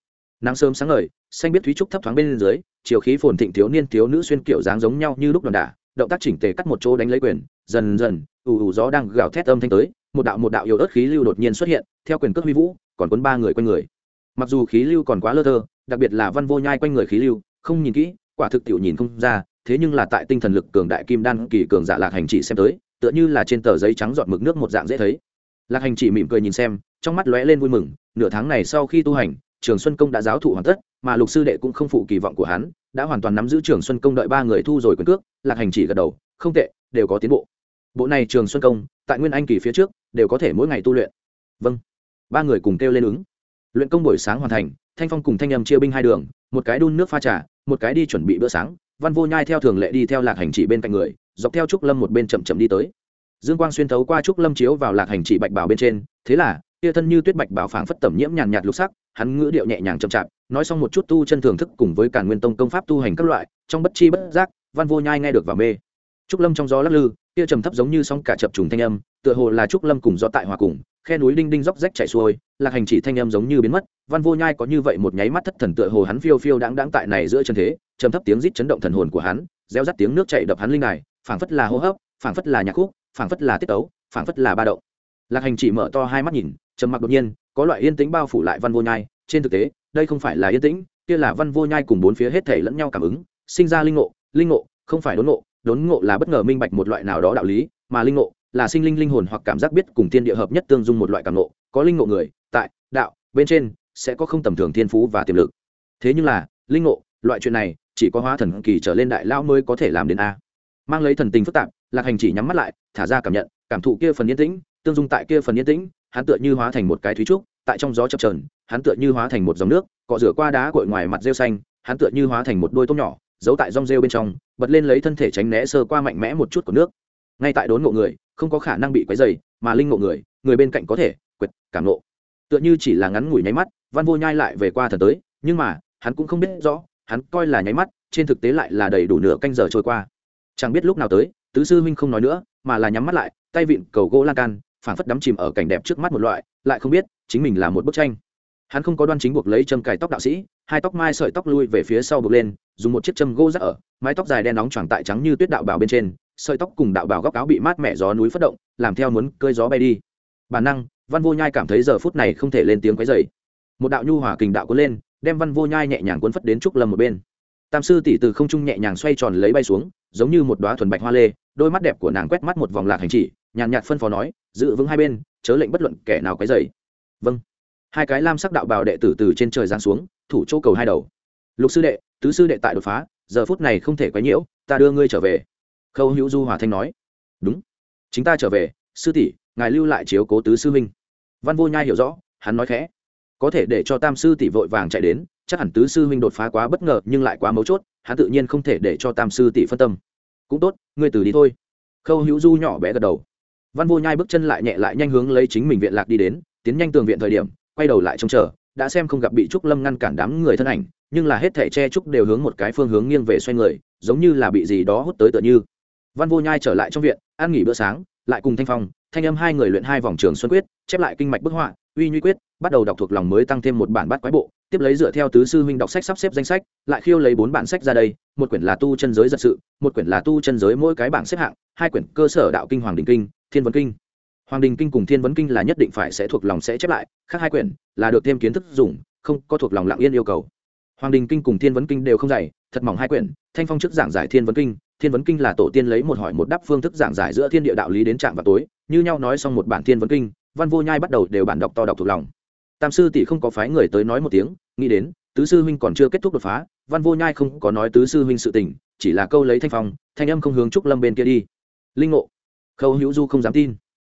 Nắng sớm sáng ngời, xanh biết thúy trúc thấp thoáng bên dưới, chiều khí phồn thịnh thiếu niên thiếu nữ xuyên kiểu dáng giống nhau như lúc đòn đả, động tác chỉnh tề cắt một chỗ đánh lấy quyền, dần dần, ù ù gió đang gào thét âm thanh tới, một đạo một đạo yếu ớt khí lưu đột nhiên xuất hiện, theo quyền cước huy vũ, còn cuốn ba người quanh người. Mặc dù khí lưu còn quá lơ thơ đặc biệt là văn vô nhai quanh người khí lưu, không nhìn kỹ, quả thực tiểu nhìn không ra, thế nhưng là tại tinh thần lực cường đại kim đan kỳ cường giả lạc hành chỉ xem tới, tựa như là trên tờ giấy trắng giọt mực nước một dạng dễ thấy. Lạc hành chỉ mỉm cười nhìn xem, trong mắt lóe lên vui mừng, nửa tháng này sau khi tu hành, trường xuân công đã giáo thụ hoàn tất, mà lục sư đệ cũng không phụ kỳ vọng của hắn, đã hoàn toàn nắm giữ trường xuân công đợi ba người thu rồi quyền cước, lạc hành chỉ gật đầu, không tệ, đều có tiến bộ. Bộ này trường xuân công, tại nguyên anh kỳ phía trước, đều có thể mỗi ngày tu luyện. Vâng. Ba người cùng kêu lên ứng. Luyện công buổi sáng hoàn thành thanh phong cùng thanh âm chia binh hai đường, một cái đun nước pha trà, một cái đi chuẩn bị bữa sáng, văn vô nhai theo thường lệ đi theo lạc hành chỉ bên cạnh người, dọc theo trúc lâm một bên chậm chậm đi tới. Dương quang xuyên thấu qua trúc lâm chiếu vào lạc hành chỉ bạch bảo bên trên, thế là tia thân như tuyết bạch bảo phảng phất tẩm nhiễm nhàn nhạt lục sắc, hắn ngữ điệu nhẹ nhàng chậm chạp, nói xong một chút tu chân thưởng thức cùng với cả nguyên tông công pháp tu hành các loại, trong bất chi bất giác, văn vô nhai nghe được và mê. Trúc lâm trong gió lắc lư kia trầm thấp giống như sóng cả chập trùng thanh âm, tựa hồ là trúc lâm cùng do tại hòa cùng, khe núi đinh đinh róc rách chảy xuôi, lạc hành chỉ thanh âm giống như biến mất, văn vô nhai có như vậy một nháy mắt thất thần tựa hồ hắn phiêu phiêu đáng đáng tại này giữa chân thế, trầm thấp tiếng rít chấn động thần hồn của hắn, reo rắt tiếng nước chảy đập hắn linh này. phảng phất là hô hấp, phảng phất là nhạc khúc, phảng phất là tiết tấu, phảng phất là ba động lạc hành chỉ mở to hai mắt nhìn, trầm mặc đột nhiên, có loại yên tĩnh bao phủ lại văn vô nhai, trên thực tế, đây không phải là yên tĩnh, kia là văn vô nhai cùng bốn phía hết thể lẫn nhau cảm ứng, sinh ra linh ngộ linh ngộ, không phải đốn ngộ đốn ngộ là bất ngờ minh bạch một loại nào đó đạo lý, mà linh ngộ là sinh linh linh hồn hoặc cảm giác biết cùng tiên địa hợp nhất tương dung một loại cảm ngộ, có linh ngộ người, tại, đạo, bên trên, sẽ có không tầm thường thiên phú và tiềm lực. Thế nhưng là, linh ngộ, loại chuyện này, chỉ có hóa thần kỳ trở lên đại lao mới có thể làm đến a. Mang lấy thần tình phức tạp, lạc hành chỉ nhắm mắt lại, thả ra cảm nhận, cảm thụ kia phần yên tĩnh, tương dung tại kia phần yên tĩnh, hắn tựa như hóa thành một cái thúy trúc, tại trong gió chập trờn hắn tựa như hóa thành một dòng nước, cọ rửa qua đá cội ngoài mặt rêu xanh, hắn tựa như hóa thành một đôi tôm nhỏ giấu tại rong rêu bên trong, bật lên lấy thân thể tránh né sơ qua mạnh mẽ một chút của nước. Ngay tại đốn ngộ người, không có khả năng bị quấy dày mà linh ngộ người người bên cạnh có thể quyệt cảm ngộ. Tựa như chỉ là ngắn ngủi nháy mắt, văn vô nhai lại về qua thần tới, nhưng mà, hắn cũng không biết rõ, hắn coi là nháy mắt, trên thực tế lại là đầy đủ nửa canh giờ trôi qua. Chẳng biết lúc nào tới, tứ sư huynh không nói nữa, mà là nhắm mắt lại, tay vịn cầu gỗ lan can, phảng phất đắm chìm ở cảnh đẹp trước mắt một loại, lại không biết, chính mình là một bức tranh. Hắn không có đoan chính buộc lấy châm cài tóc đạo sĩ hai tóc mai sợi tóc lui về phía sau bực lên, dùng một chiếc châm gỗ rắc ở, mái tóc dài đen nóng choàng tại trắng như tuyết đạo bào bên trên, sợi tóc cùng đạo bào góc áo bị mát mẻ gió núi phất động, làm theo muốn cơi gió bay đi. Bản năng, văn vô nhai cảm thấy giờ phút này không thể lên tiếng quấy dày một đạo nhu hỏa kình đạo cuốn lên, đem văn vô nhai nhẹ nhàng cuốn phất đến trúc lâm một bên. Tam sư tỷ từ không trung nhẹ nhàng xoay tròn lấy bay xuống, giống như một đoá thuần bạch hoa lê, đôi mắt đẹp của nàng quét mắt một vòng lạc hành chỉ, nhàn nhạt phân phó nói, giữ vững hai bên, chớ lệnh bất luận kẻ nào quấy dày vâng. Hai cái lam sắc đạo bào đệ tử từ trên trời giáng xuống thủ chỗ cầu hai đầu. Lục sư đệ, tứ sư đệ tại đột phá, giờ phút này không thể quấy nhiễu, ta đưa ngươi trở về. Khâu hữu du hòa thanh nói. Đúng, chính ta trở về, sư tỷ, ngài lưu lại chiếu cố tứ sư minh văn vô nhai hiểu rõ, hắn nói khẽ. Có thể để cho tam sư tỷ vội vàng chạy đến, chắc hẳn tứ sư minh đột phá quá bất ngờ, nhưng lại quá mấu chốt, hắn tự nhiên không thể để cho tam sư tỷ phân tâm. Cũng tốt, ngươi từ đi thôi. Khâu hữu du nhỏ bé gật đầu. Văn vô nhai bước chân lại nhẹ lại nhanh hướng lấy chính mình viện lạc đi đến, tiến nhanh tường viện thời điểm, quay đầu lại trông chờ đã xem không gặp bị trúc lâm ngăn cản đám người thân ảnh, nhưng là hết thẻ che trúc đều hướng một cái phương hướng nghiêng về xoay người, giống như là bị gì đó hút tới tựa như. Văn vô nhai trở lại trong viện, ăn nghỉ bữa sáng, lại cùng thanh phong, thanh âm hai người luyện hai vòng trường xuân quyết, chép lại kinh mạch bức họa, uy nhuy quyết, bắt đầu đọc thuộc lòng mới tăng thêm một bản bát quái bộ, tiếp lấy dựa theo tứ sư huynh đọc sách sắp xếp danh sách, lại khiêu lấy bốn bản sách ra đây, một quyển là tu chân giới giật sự, một quyển là tu chân giới mỗi cái bảng xếp hạng, hai quyển cơ sở đạo kinh hoàng đình kinh, thiên vấn kinh hoàng đình kinh cùng thiên vấn kinh là nhất định phải sẽ thuộc lòng sẽ chép lại, khác hai quyển, là được thêm kiến thức dùng, không có thuộc lòng lặng yên yêu cầu. Hoàng đình kinh cùng thiên vấn kinh đều không dày thật mỏng hai quyển, thanh phong trước giảng giải thiên vấn kinh, thiên vấn kinh là tổ tiên lấy một hỏi một đáp phương thức giảng giải giữa thiên địa đạo lý đến trạm vào tối, như nhau nói xong một bản thiên vấn kinh, văn vô nhai bắt đầu đều bản đọc to đọc thuộc lòng. Tam sư tỷ không có phái người tới nói một tiếng, nghĩ đến, tứ sư huynh còn chưa kết thúc đột phá, văn vô nhai không có nói tứ sư huynh sự tình, chỉ là câu lấy thanh phong, thanh âm không hướng trúc lâm bên kia đi. Linh ngộ, khâu hữu du không dám tin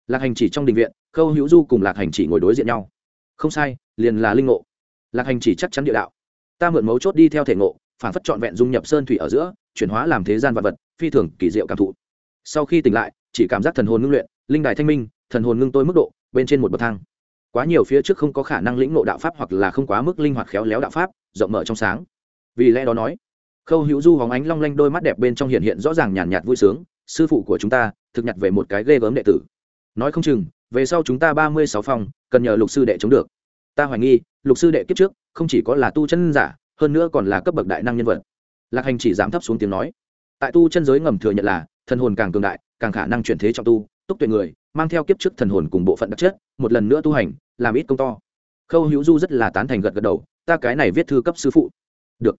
lạc hành chỉ trong đình viện, khâu hữu du cùng lạc hành chỉ ngồi đối diện nhau. Không sai, liền là linh ngộ. Lạc hành chỉ chắc chắn địa đạo. Ta mượn mấu chốt đi theo thể ngộ, phản phất trọn vẹn dung nhập sơn thủy ở giữa, chuyển hóa làm thế gian vật vật, phi thường kỳ diệu cảm thụ. Sau khi tỉnh lại, chỉ cảm giác thần hồn ngưng luyện, linh đài thanh minh, thần hồn ngưng tôi mức độ, bên trên một bậc thang. Quá nhiều phía trước không có khả năng lĩnh ngộ đạo pháp hoặc là không quá mức linh hoạt khéo léo đạo pháp, rộng mở trong sáng. Vì lẽ đó nói, khâu hữu du hóng ánh long lanh đôi mắt đẹp bên trong hiện hiện rõ ràng nhàn nhạt vui sướng, sư phụ của chúng ta, thực nhặt về một cái ghê gớm đệ tử nói không chừng, về sau chúng ta ba mươi sáu phòng, cần nhờ lục sư đệ chống được. Ta hoài nghi, lục sư đệ kiếp trước, không chỉ có là tu chân giả, hơn nữa còn là cấp bậc đại năng nhân vật. Lạc hành chỉ dám thấp xuống tiếng nói. Tại tu chân giới ngầm thừa nhận là thân hồn càng cường đại, càng khả năng chuyển thế trọng tu, túc tuệ người, mang theo kiếp trước thần hồn cùng bộ phận đặc chất, một lần nữa tu hành, làm ít công to. Khâu hữu du rất là tán thành gật gật đầu, ta cái này viết thư cấp sư phụ. Được.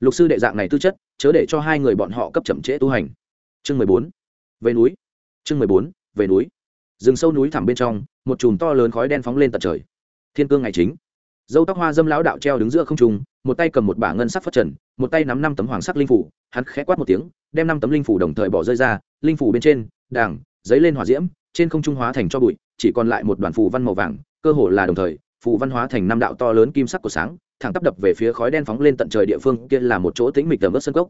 Lục sư đệ dạng này tư chất, chớ để cho hai người bọn họ cấp chậm trễ tu hành. Chương mười bốn. Về núi. Chương mười bốn. Về núi rừng sâu núi thẳm bên trong, một chùm to lớn khói đen phóng lên tận trời. Thiên cương ngày chính. Dâu tóc hoa dâm lão đạo treo đứng giữa không trung, một tay cầm một bả ngân sắc phất trần, một tay nắm năm tấm hoàng sắc linh phủ, hắn khẽ quát một tiếng, đem năm tấm linh phủ đồng thời bỏ rơi ra, linh phủ bên trên, đảng, giấy lên hỏa diễm, trên không trung hóa thành cho bụi, chỉ còn lại một đoàn phù văn màu vàng, cơ hồ là đồng thời, phù văn hóa thành năm đạo to lớn kim sắc của sáng, thẳng tắp đập về phía khói đen phóng lên tận trời địa phương, kia là một chỗ tĩnh mịch tầm ớt sân cốc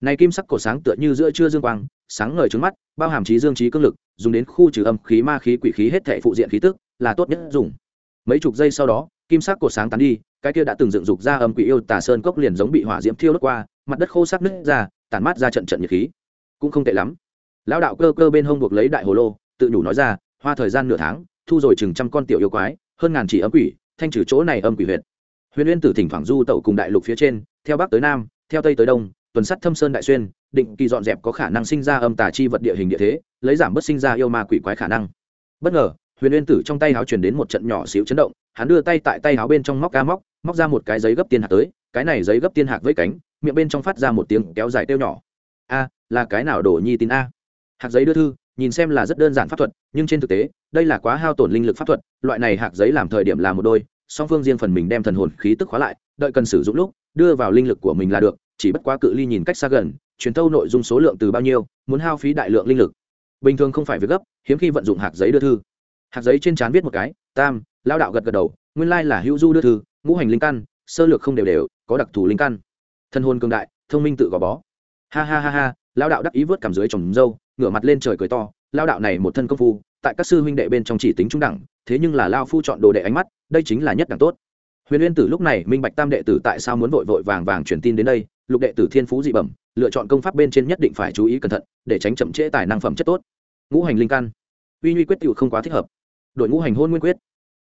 này kim sắc cổ sáng tựa như giữa trưa dương quang, sáng ngời trước mắt, bao hàm trí dương trí cương lực, dùng đến khu trừ âm khí, ma khí, quỷ khí hết thể phụ diện khí tức, là tốt nhất dùng. Mấy chục giây sau đó, kim sắc cổ sáng tán đi, cái kia đã từng dựng dục ra âm quỷ yêu tà sơn cốc liền giống bị hỏa diễm thiêu đốt qua, mặt đất khô sắc nứt ra, tản mát ra trận trận nhiệt khí. Cũng không tệ lắm. Lão đạo cơ cơ bên hông buộc lấy đại hồ lô, tự nhủ nói ra, hoa thời gian nửa tháng, thu rồi chừng trăm con tiểu yêu quái, hơn ngàn chỉ âm quỷ, thanh trừ chỗ này âm quỷ huyệt. Huyền uyên tử thỉnh thoảng du tẩu cùng đại lục phía trên, theo bắc tới nam, theo tây tới đông tuần sắt thâm sơn đại xuyên, định kỳ dọn dẹp có khả năng sinh ra âm tà chi vật địa hình địa thế, lấy giảm bớt sinh ra yêu ma quỷ quái khả năng. Bất ngờ, huyền uyên tử trong tay áo truyền đến một trận nhỏ xíu chấn động, hắn đưa tay tại tay áo bên trong móc ca móc móc ra một cái giấy gấp tiên hạc tới, cái này giấy gấp tiên hạc với cánh, miệng bên trong phát ra một tiếng kéo dài tiêu nhỏ. A, là cái nào đổ nhi tin a? Hạc giấy đưa thư, nhìn xem là rất đơn giản pháp thuật, nhưng trên thực tế, đây là quá hao tổn linh lực pháp thuật, loại này hạc giấy làm thời điểm là một đôi, song phương riêng phần mình đem thần hồn khí tức khóa lại, đợi cần sử dụng lúc, đưa vào linh lực của mình là được chỉ bất quá cự ly nhìn cách xa gần, truyền thâu nội dung số lượng từ bao nhiêu, muốn hao phí đại lượng linh lực. Bình thường không phải việc gấp, hiếm khi vận dụng hạt giấy đưa thư. Hạt giấy trên trán viết một cái, tam lao đạo gật gật đầu, nguyên lai là hữu du đưa thư, ngũ hành linh căn, sơ lược không đều đều, có đặc thù linh căn. Thân hôn cường đại, thông minh tự gò bó. Ha ha ha ha lao đạo đắc ý vớt cảm dưới trồng dâu ngửa mặt lên trời cười to lao đạo này một thân công phu, tại các sư huynh đệ bên trong chỉ tính trung đẳng, thế nhưng là lao phu chọn đồ đệ ánh mắt, đây chính là nhất đẳng tốt. Huyền uyên tử lúc này minh bạch tam đệ tử tại sao muốn vội vội vàng vàng truyền tin đến đây lục đệ tử thiên phú dị bẩm, lựa chọn công pháp bên trên nhất định phải chú ý cẩn thận, để tránh chậm trễ tài năng phẩm chất tốt. Ngũ hành linh căn. Uy nguy quyết tự không quá thích hợp. Đội ngũ hành hôn nguyên quyết.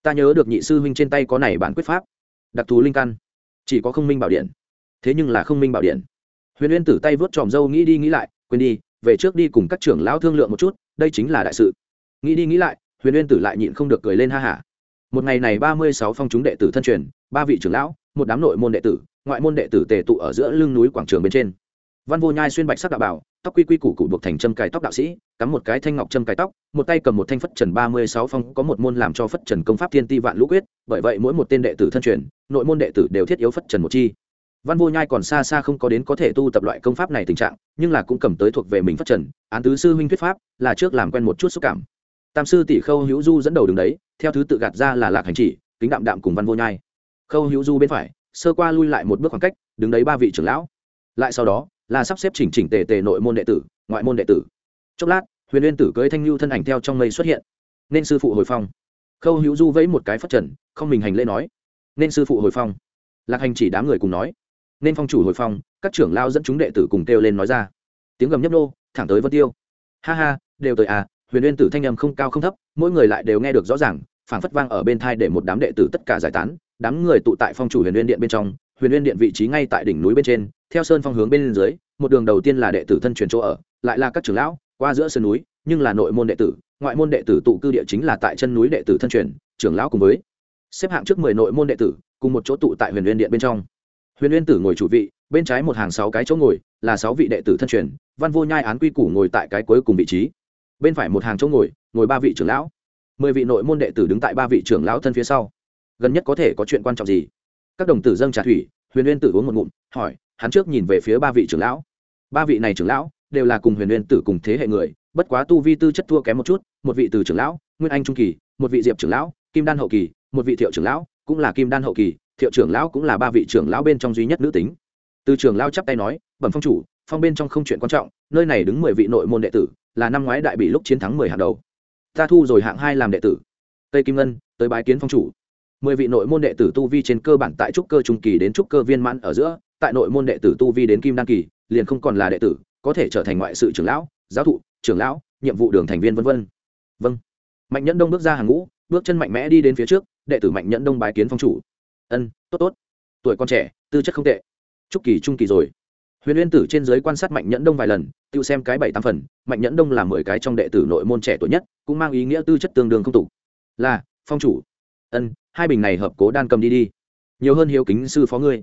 Ta nhớ được nhị sư huynh trên tay có này bản quyết pháp. Đặc thù linh căn. Chỉ có không minh bảo điện. Thế nhưng là không minh bảo điện. Huyền uyên tử tay vớt tròm dâu nghĩ đi nghĩ lại, quên đi, về trước đi cùng các trưởng lão thương lượng một chút, đây chính là đại sự. Nghĩ đi nghĩ lại, huyền uyên tử lại nhịn không được cười lên ha hả. Một ngày này ba mươi sáu phong chúng đệ tử thân truyền, ba vị trưởng lão, một đám nội môn đệ tử ngoại môn đệ tử tề tụ ở giữa lưng núi quảng trường bên trên. Văn vô nhai xuyên bạch sắc đạo bảo, tóc quy quy củ cụ buộc thành châm cài tóc đạo sĩ, cắm một cái thanh ngọc châm cài tóc, một tay cầm một thanh phất trần ba mươi sáu phong, có một môn làm cho phất trần công pháp thiên ti vạn lũ quyết, bởi vậy mỗi một tên đệ tử thân truyền, nội môn đệ tử đều thiết yếu phất trần một chi. Văn vô nhai còn xa xa không có đến có thể tu tập loại công pháp này tình trạng, nhưng là cũng cầm tới thuộc về mình phất trần, án tứ sư huynh thuyết pháp, là trước làm quen một chút xúc cảm. Tam sư tỷ khâu hữu du dẫn đầu đường đấy, theo thứ tự gạt ra là lạc hành chỉ, kính đạm đạm cùng văn vô nhai. Khâu hữu du bên phải sơ qua lui lại một bước khoảng cách, đứng đấy ba vị trưởng lão. Lại sau đó, là sắp xếp chỉnh chỉnh tề tề nội môn đệ tử, ngoại môn đệ tử. Chốc lát, huyền uyên tử cưới thanh lưu thân ảnh theo trong mây xuất hiện. Nên sư phụ hồi phong. Khâu hữu du vẫy một cái phát trần, không mình hành lễ nói. Nên sư phụ hồi phong. Lạc hành chỉ đám người cùng nói. Nên phong chủ hồi phong, các trưởng lao dẫn chúng đệ tử cùng kêu lên nói ra. Tiếng gầm nhấp nô, thẳng tới vân tiêu. Ha ha, đều tới à huyền uyên tử thanh âm không cao không thấp, mỗi người lại đều nghe được rõ ràng, phảng phất vang ở bên thai để một đám đệ tử tất cả giải tán đám người tụ tại phong chủ huyền nguyên điện bên trong, huyền nguyên điện vị trí ngay tại đỉnh núi bên trên, theo sơn phong hướng bên dưới, một đường đầu tiên là đệ tử thân truyền chỗ ở, lại là các trưởng lão, qua giữa sơn núi, nhưng là nội môn đệ tử, ngoại môn đệ tử tụ cư địa chính là tại chân núi đệ tử thân truyền, trưởng lão cùng với xếp hạng trước mười nội môn đệ tử, cùng một chỗ tụ tại huyền nguyên điện bên trong. Huyền nguyên tử ngồi chủ vị, bên trái một hàng sáu cái chỗ ngồi, là sáu vị đệ tử thân truyền, văn vô nhai án quy củ ngồi tại cái cuối cùng vị trí. Bên phải một hàng chỗ ngồi ngồi ba vị trưởng lão. Mười vị nội môn đệ tử đứng tại ba vị trưởng lão thân phía sau gần nhất có thể có chuyện quan trọng gì? Các đồng tử dâng trà thủy, huyền uyên tử uống một ngụm, hỏi, hắn trước nhìn về phía ba vị trưởng lão. Ba vị này trưởng lão đều là cùng huyền uyên tử cùng thế hệ người, bất quá tu vi tư chất thua kém một chút, một vị từ trưởng lão, nguyên anh trung kỳ, một vị diệp trưởng lão, kim đan hậu kỳ, một vị thiệu trưởng lão, cũng là kim đan hậu kỳ, thiệu trưởng lão cũng là ba vị trưởng lão bên trong duy nhất nữ tính. Từ trưởng lão chắp tay nói, bẩm phong chủ, phong bên trong không chuyện quan trọng, nơi này đứng mười vị nội môn đệ tử, là năm ngoái đại bị lúc chiến thắng mười hạng đầu. Ta thu rồi hạng hai làm đệ tử. Tây kim ngân, tới bái kiến phong chủ mười vị nội môn đệ tử tu vi trên cơ bản tại trúc cơ trung kỳ đến trúc cơ viên mãn ở giữa, tại nội môn đệ tử tu vi đến kim đan kỳ, liền không còn là đệ tử, có thể trở thành ngoại sự trưởng lão, giáo thụ, trưởng lão, nhiệm vụ đường thành viên v v vâng. Mạnh nhẫn đông bước ra hàng ngũ, bước chân mạnh mẽ đi đến phía trước, đệ tử mạnh nhẫn đông bái kiến phong chủ. Ân, tốt tốt. Tuổi con trẻ, tư chất không tệ. Trúc kỳ trung kỳ rồi. Huyền uyên tử trên giới quan sát mạnh nhẫn đông vài lần, tự xem cái bảy tám phần, mạnh nhẫn đông là mười cái trong đệ tử nội môn trẻ tuổi nhất, cũng mang ý nghĩa tư chất tương đương không tục. Là, phong chủ ân, hai bình này hợp cố đan cầm đi đi. Nhiều hơn hiếu kính sư phó ngươi.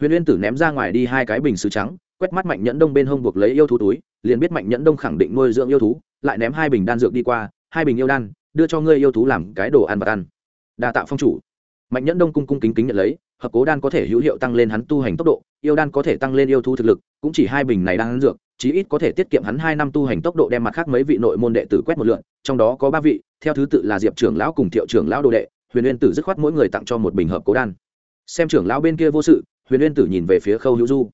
Huyền uyên tử ném ra ngoài đi hai cái bình sứ trắng, quét mắt mạnh nhẫn đông bên hông buộc lấy yêu thú túi, liền biết mạnh nhẫn đông khẳng định nuôi dưỡng yêu thú, lại ném hai bình đan dược đi qua, hai bình yêu đan, đưa cho ngươi yêu thú làm cái đồ ăn và ăn. Đa tạo phong chủ. Mạnh nhẫn đông cung cung kính kính nhận lấy, hợp cố đan có thể hữu hiệu tăng lên hắn tu hành tốc độ, yêu đan có thể tăng lên yêu thú thực lực, cũng chỉ hai bình này đang ăn dược, chí ít có thể tiết kiệm hắn hai năm tu hành tốc độ đem mặt khác mấy vị nội môn đệ tử quét một lượn, trong đó có ba vị, theo thứ tự là diệp trưởng lão cùng thiệu trưởng lão đồ đệ huyền uyên tử dứt khoát mỗi người tặng cho một bình hợp cố đan. Xem trưởng lão bên kia vô sự, huyền uyên tử nhìn về phía khâu hữu du.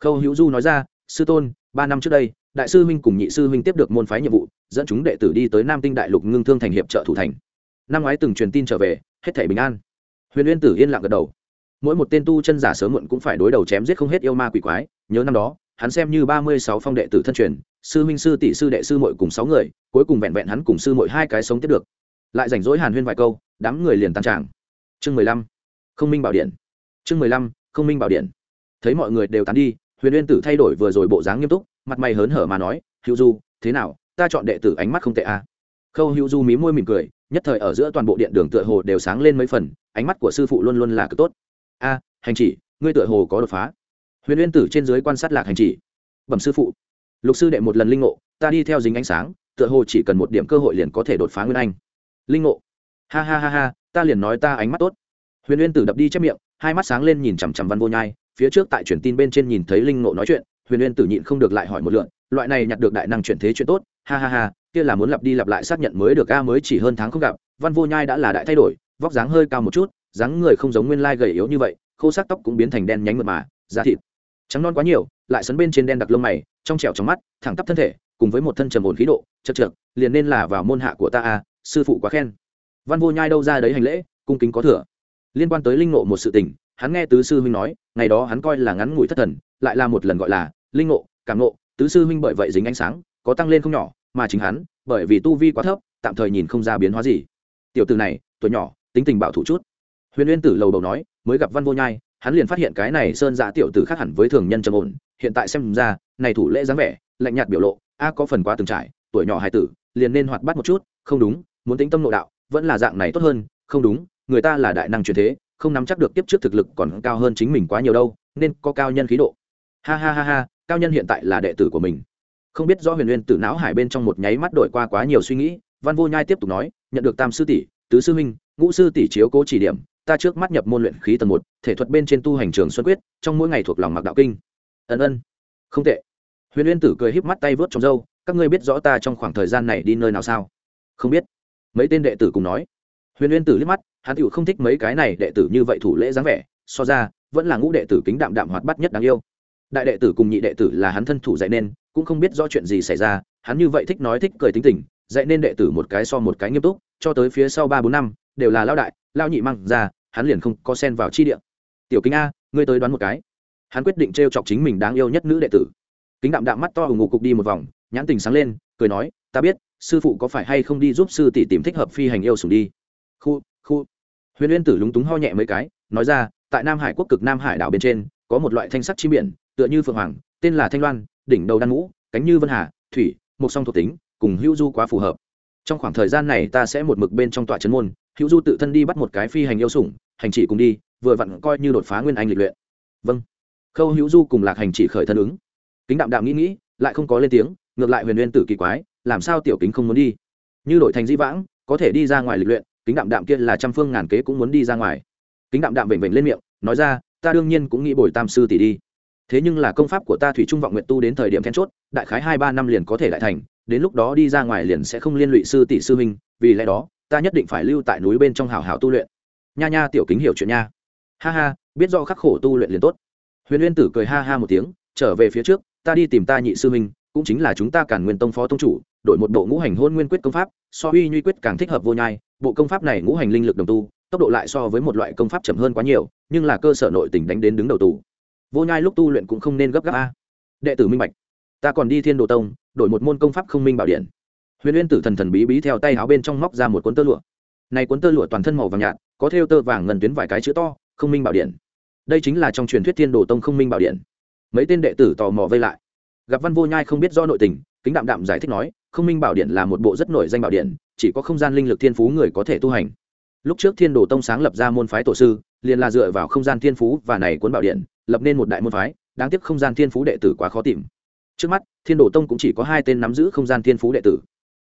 Khâu hữu du nói ra, sư tôn, ba năm trước đây, đại sư huynh cùng nhị sư huynh tiếp được môn phái nhiệm vụ, dẫn chúng đệ tử đi tới nam tinh đại lục ngưng thương thành hiệp trợ thủ thành. Năm ngoái từng truyền tin trở về, hết thảy bình an. Huyền uyên tử yên lặng gật đầu. Mỗi một tên tu chân giả sớm muộn cũng phải đối đầu chém giết không hết yêu ma quỷ quái. Nhớ năm đó, hắn xem như ba mươi sáu phong đệ tử thân truyền, sư minh sư tỷ, sư đệ, sư muội cùng sáu người, cuối cùng vẹn vẹn hắn cùng sư muội hai cái sống tiếp được. Lại rảnh rỗi hàn huyên vài câu đám người liền tan tràng. Chương mười lăm, không minh bảo điện. Chương mười lăm, không minh bảo điện. Thấy mọi người đều tán đi, huyền uyên tử thay đổi vừa rồi bộ dáng nghiêm túc, mặt mày hớn hở mà nói, hữu du, thế nào? Ta chọn đệ tử ánh mắt không tệ à. khâu hữu du mí môi mỉm cười, nhất thời ở giữa toàn bộ điện đường tựa hồ đều sáng lên mấy phần, ánh mắt của sư phụ luôn luôn là cực tốt. A, hành chỉ, ngươi tựa hồ có đột phá. Huyền uyên tử trên dưới quan sát lạc hành chỉ. Bẩm sư phụ. Lục sư đệ một lần linh ngộ, ta đi theo dính ánh sáng, tựa hồ chỉ cần một điểm cơ hội liền có thể đột phá nguyên anh. Linh ngộ? Ha ha ha ha, ta liền nói ta ánh mắt tốt. Huyền uyên tử đập đi chép miệng, hai mắt sáng lên nhìn chằm chằm văn vô nhai, phía trước tại truyền tin bên trên nhìn thấy linh ngộ nói chuyện, huyền uyên tử nhịn không được lại hỏi một lượn, loại này nhặt được đại năng chuyển thế chuyện tốt, ha ha ha, kia là muốn lặp đi lặp lại xác nhận mới được a, mới chỉ hơn tháng không gặp, văn vô nhai đã là đại thay đổi, vóc dáng hơi cao một chút, dáng người không giống nguyên lai gầy yếu như vậy, khô sắc tóc cũng biến thành đen nhánh mượt mà, da thịt trắng non quá nhiều, lại sấn bên trên đen đặc lông mày, trong trẻo trong mắt, thẳng tắp thân thể, cùng với một thân trầm ổn khí độ, chật chật liền nên là vào môn hạ của ta a, sư phụ quá khen văn vô nhai đâu ra đấy hành lễ, cung kính có thừa. Liên quan tới linh ngộ một sự tình, hắn nghe tứ sư huynh nói, ngày đó hắn coi là ngắn ngủi thất thần, lại là một lần gọi là linh ngộ, cảm ngộ. Tứ sư huynh bởi vậy dính ánh sáng, có tăng lên không nhỏ, mà chính hắn, bởi vì tu vi quá thấp, tạm thời nhìn không ra biến hóa gì. Tiểu từ này, tuổi nhỏ, tính tình bảo thủ chút. Huyền uyên tử lầu đầu nói, mới gặp văn vô nhai, hắn liền phát hiện cái này sơn dạ tiểu tử khác hẳn với thường nhân trầm ổn, hiện tại xem ra, này thủ lễ dáng vẻ, lạnh nhạt biểu lộ, a có phần quá từng trải, tuổi nhỏ hài tử, liền nên hoạt bát một chút, không đúng, muốn tính tâm nội đạo vẫn là dạng này tốt hơn, không đúng, người ta là đại năng truyền thế, không nắm chắc được tiếp trước thực lực còn cao hơn chính mình quá nhiều đâu, nên có cao nhân khí độ. Ha ha ha ha, cao nhân hiện tại là đệ tử của mình. Không biết do huyền Nguyên tử não hải bên trong một nháy mắt đổi qua quá nhiều suy nghĩ, văn vô nhai tiếp tục nói, nhận được tam sư tỷ, tứ sư huynh, ngũ sư tỷ chiếu cố chỉ điểm, ta trước mắt nhập môn luyện khí tầng một, thể thuật bên trên tu hành trường xuân quyết, trong mỗi ngày thuộc lòng mặc đạo kinh. Ân ân. Không tệ. Huyền Nguyên tử cười híp mắt tay vớt trong râu, các ngươi biết rõ ta trong khoảng thời gian này đi nơi nào sao? Không biết mấy tên đệ tử cùng nói. Huyền uyên tử liếc mắt, hắn tựu không thích mấy cái này đệ tử như vậy thủ lễ dáng vẻ, so ra, vẫn là ngũ đệ tử kính đạm đạm hoạt bát nhất đáng yêu. Đại đệ tử cùng nhị đệ tử là hắn thân thủ dạy nên, cũng không biết rõ chuyện gì xảy ra, hắn như vậy thích nói thích cười tính tình, dạy nên đệ tử một cái so một cái nghiêm túc, cho tới phía sau ba bốn năm, đều là lao đại lao nhị mang ra, hắn liền không có sen vào chi địa. Tiểu kính a, ngươi tới đoán một cái. Hắn quyết định t r e o chọc chính mình đáng yêu nhất nữ đệ tử. Kính đạm đạm mắt to ủng ngục cục đi một vòng, nhãn tình sáng lên, cười nói, ta biết sư phụ có phải hay không đi giúp sư tỷ tìm thích hợp phi hành yêu sùng đi? Khu khu. Huyền uyên tử lúng túng ho nhẹ mấy cái, nói ra, tại nam hải quốc cực nam hải đảo bên trên, có một loại thanh sắc chim biển, tựa như phượng hoàng, tên là thanh loan, đỉnh đầu đan ngũ, cánh như vân hà, thủy, một song thuộc tính, cùng hữu du quá phù hợp. Trong khoảng thời gian này ta sẽ một mực bên trong tọa trấn môn, hữu du tự thân đi bắt một cái phi hành yêu sủng, hành chỉ cùng đi, vừa vặn coi như đột phá nguyên anh lịch luyện. Vâng. Khâu hữu du cùng lạc hành chỉ khởi thân ứng. Kính đạm đạm nghĩ nghĩ, lại không có lên tiếng, ngược lại huyền nguyên tử kỳ quái làm sao tiểu kính không muốn đi? Như đổi thành di vãng, có thể đi ra ngoài lịch luyện, kính đạm đạm kia là trăm phương ngàn kế cũng muốn đi ra ngoài. Kính đạm đạm vểnh vểnh lên miệng, nói ra, ta đương nhiên cũng nghĩ bồi tam sư tỷ đi. Thế nhưng là công pháp của ta thủy trung vọng nguyện tu đến thời điểm then chốt, đại khái hai ba năm liền có thể đại thành, đến lúc đó đi ra ngoài liền sẽ không liên lụy sư tỷ sư huynh, vì lẽ đó, ta nhất định phải lưu tại núi bên trong hào hào tu luyện. Nha nha, tiểu kính hiểu chuyện nha. Ha ha, biết do khắc khổ tu luyện liền tốt. Huyền uyên tử cười ha ha một tiếng, trở về phía trước, ta đi tìm ta nhị sư huynh, cũng chính là chúng ta cản nguyên tông phó tông chủ đổi một bộ ngũ hành hôn nguyên quyết công pháp, so uy nhuy quyết càng thích hợp vô nhai. Bộ công pháp này ngũ hành linh lực đồng tu, tốc độ lại so với một loại công pháp chậm hơn quá nhiều, nhưng là cơ sở nội tình đánh đến đứng đầu tù. Vô nhai lúc tu luyện cũng không nên gấp gáp a. Đệ tử minh bạch. Ta còn đi thiên đồ tông, đổi một môn công pháp không minh bảo điện. Huyền uyên tử thần thần bí bí theo tay áo bên trong móc ra một cuốn tơ lụa. Này cuốn tơ lụa toàn thân màu vàng nhạt, có thêu tơ vàng ngần tuyến vài cái chữ to, không minh bảo điện. Đây chính là trong truyền thuyết thiên đồ tông không minh bảo điện. Mấy tên đệ tử tò mò vây lại. Gặp văn vô nhai không biết do nội tình kính đạm đạm giải thích nói, không minh bảo điện là một bộ rất nổi danh bảo điện, chỉ có không gian linh lực thiên phú người có thể tu hành. Lúc trước thiên đồ tông sáng lập ra môn phái tổ sư, liền là dựa vào không gian thiên phú và này cuốn bảo điện, lập nên một đại môn phái, đáng tiếc không gian thiên phú đệ tử quá khó tìm. Trước mắt, thiên đồ tông cũng chỉ có hai tên nắm giữ không gian thiên phú đệ tử.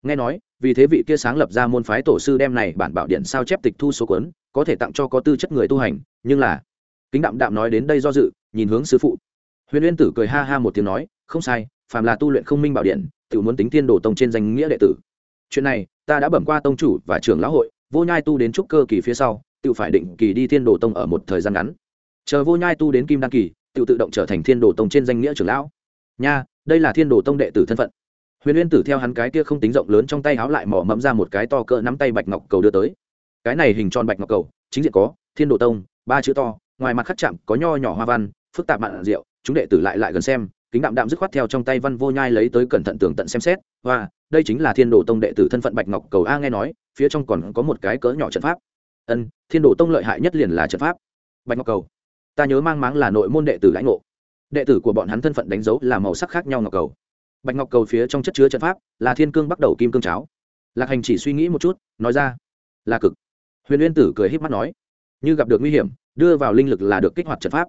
Nghe nói, vì thế vị kia sáng lập ra môn phái tổ sư đem này bản bảo điện sao chép tịch thu số cuốn, có thể tặng cho có tư chất người tu hành, nhưng là, kính đạm đạm nói đến đây do dự, nhìn hướng sư phụ. Huyền uyên tử cười ha ha một tiếng nói, không sai phàm là tu luyện không minh bảo điện tự muốn tính thiên đồ tông trên danh nghĩa đệ tử. Chuyện này, ta đã bẩm qua tông chủ và trưởng lão hội, vô nhai tu đến trúc cơ kỳ phía sau tự phải định kỳ đi thiên đồ tông ở một thời gian ngắn. Chờ vô nhai tu đến kim đăng kỳ tự tự động trở thành thiên đồ tông trên danh nghĩa trưởng lão. Nha, đây là thiên đồ tông đệ tử thân phận. Huyền uyên tử theo hắn cái kia không tính rộng lớn trong tay háo lại mỏ mẫm ra một cái to cỡ nắm tay bạch ngọc cầu đưa tới. Cái này hình tròn bạch ngọc cầu, chính diện có, thiên đồ tông, ba chữ to, ngoài mặt khắc chạm có nho nhỏ hoa văn, phức tạp mạn rượu, chúng đệ tử lại lại gần xem kính đạm đạm dứt khoát theo trong tay văn vô nhai lấy tới cẩn thận tường tận xem xét. Và đây chính là thiên đồ tông đệ tử thân phận bạch ngọc cầu a nghe nói, phía trong còn có một cái cỡ nhỏ trận pháp. Ân, thiên đồ tông lợi hại nhất liền là trận pháp. Bạch ngọc cầu, ta nhớ mang máng là nội môn đệ tử lãnh ngộ. Đệ tử của bọn hắn thân phận đánh dấu là màu sắc khác nhau ngọc cầu. Bạch ngọc cầu phía trong chất chứa trận pháp là thiên cương bắt đầu kim cương cháo. Lạc hành chỉ suy nghĩ một chút, nói ra, là cực. Huyền uyên tử cười h í p mắt nói, như gặp được nguy hiểm, đưa vào linh lực là được kích hoạt trận pháp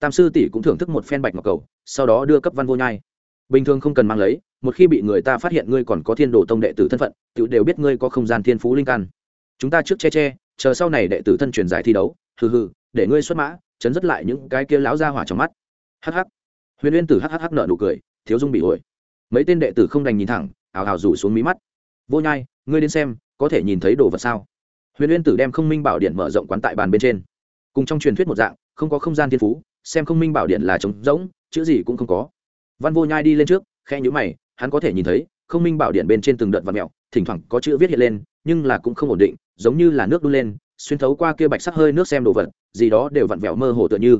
tam sư tỷ cũng thưởng thức một phen bạch ngọc cầu, sau đó đưa cấp văn vô nhai. Bình thường không cần mang lấy, một khi bị người ta phát hiện ngươi còn có thiên đồ tông đệ tử thân phận tự đều biết ngươi có không gian thiên phú linh căn. Chúng ta trước che che, chờ sau này đệ tử thân truyền giải thi đấu, hừ hừ, để ngươi xuất mã, chấn dứt lại những cái kia láo ra hỏa trong mắt. Hh huyền uyên tử hh nợ nụ cười, thiếu dung bị ổi. Mấy tên đệ tử không đành nhìn thẳng, ào ào rủ xuống mí mắt. Vô nhai, ngươi đến xem, có thể nhìn thấy đồ vật sao? Huyền uyên tử đem không minh bảo điện mở rộng quán tại bàn bên trên. Cùng trong truyền thuyết một dạng, không có không gian thiên phú xem không minh bảo điện là trống rỗng, chữ gì cũng không có. Văn vô nhai đi lên trước khe nhữ mày, hắn có thể nhìn thấy, không minh bảo điện bên trên từng đợt và mẹo thỉnh thoảng có chữ viết hiện lên, nhưng là cũng không ổn định, giống như là nước đun lên, xuyên thấu qua kia bạch sắc hơi nước xem đồ vật, gì đó đều vặn vẹo mơ hồ tựa như.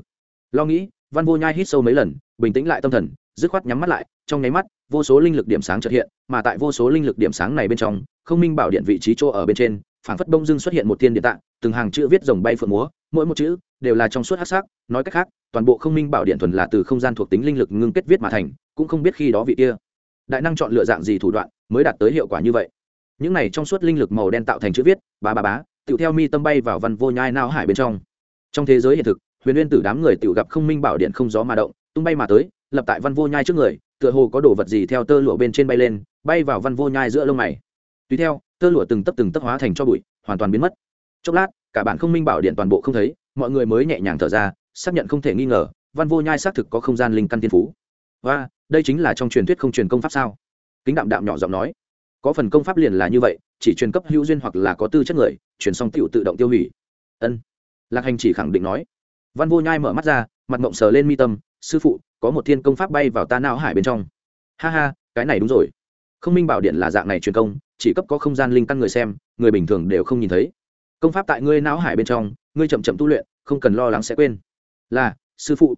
Lo nghĩ, văn vô nhai hít sâu mấy lần, bình tĩnh lại tâm thần, dứt khoát nhắm mắt lại, trong nháy mắt, vô số linh lực điểm sáng chợt hiện, mà tại vô số linh lực điểm sáng này bên trong, không minh bảo điện vị trí chỗ ở bên trên, phảng phất bông dưng xuất hiện một thiên điện tạng, từng hàng chữ viết rồng bay phượng múa mỗi một chữ đều là trong suốt hắc sắc, nói cách khác, toàn bộ không minh bảo điện thuần là từ không gian thuộc tính linh lực ngưng kết viết mà thành, cũng không biết khi đó vị kia đại năng chọn lựa dạng gì thủ đoạn mới đạt tới hiệu quả như vậy. Những này trong suốt linh lực màu đen tạo thành chữ viết ba ba bá tiểu theo mi tâm bay vào văn vô nhai não hải bên trong. Trong thế giới hiện thực, huyền nguyên tử đám người tiểu gặp không minh bảo điện không gió mà động, tung bay mà tới, lập tại văn vô nhai trước người, tựa hồ có đồ vật gì theo tơ lụa bên trên bay lên, bay vào văn vô nhai giữa lông mày. Tùy theo, tơ lụa từng tấp từng tấp hóa thành cho bụi, hoàn toàn biến mất. Chốc lát cả bản không minh bảo điện toàn bộ không thấy, mọi người mới nhẹ nhàng thở ra, xác nhận không thể nghi ngờ, văn vô nhai xác thực có không gian linh căn tiên phú. Và, đây chính là trong truyền thuyết không truyền công pháp sao? Kính đạm đạm nhỏ giọng nói. Có phần công pháp liền là như vậy, chỉ truyền cấp hữu duyên hoặc là có tư chất người, truyền xong tựu tự động tiêu hủy. Ân. Lạc hành chỉ khẳng định nói. Văn vô nhai mở mắt ra, mặt mộng sờ lên mi tâm, sư phụ, có một thiên công pháp bay vào ta não hải bên trong. Ha ha, cái này đúng rồi. Không minh bảo điện là dạng này truyền công, chỉ cấp có không gian linh căn người xem, người bình thường đều không nhìn thấy công pháp tại ngươi não hải bên trong, ngươi chậm chậm tu luyện, không cần lo lắng sẽ quên. Là, sư phụ.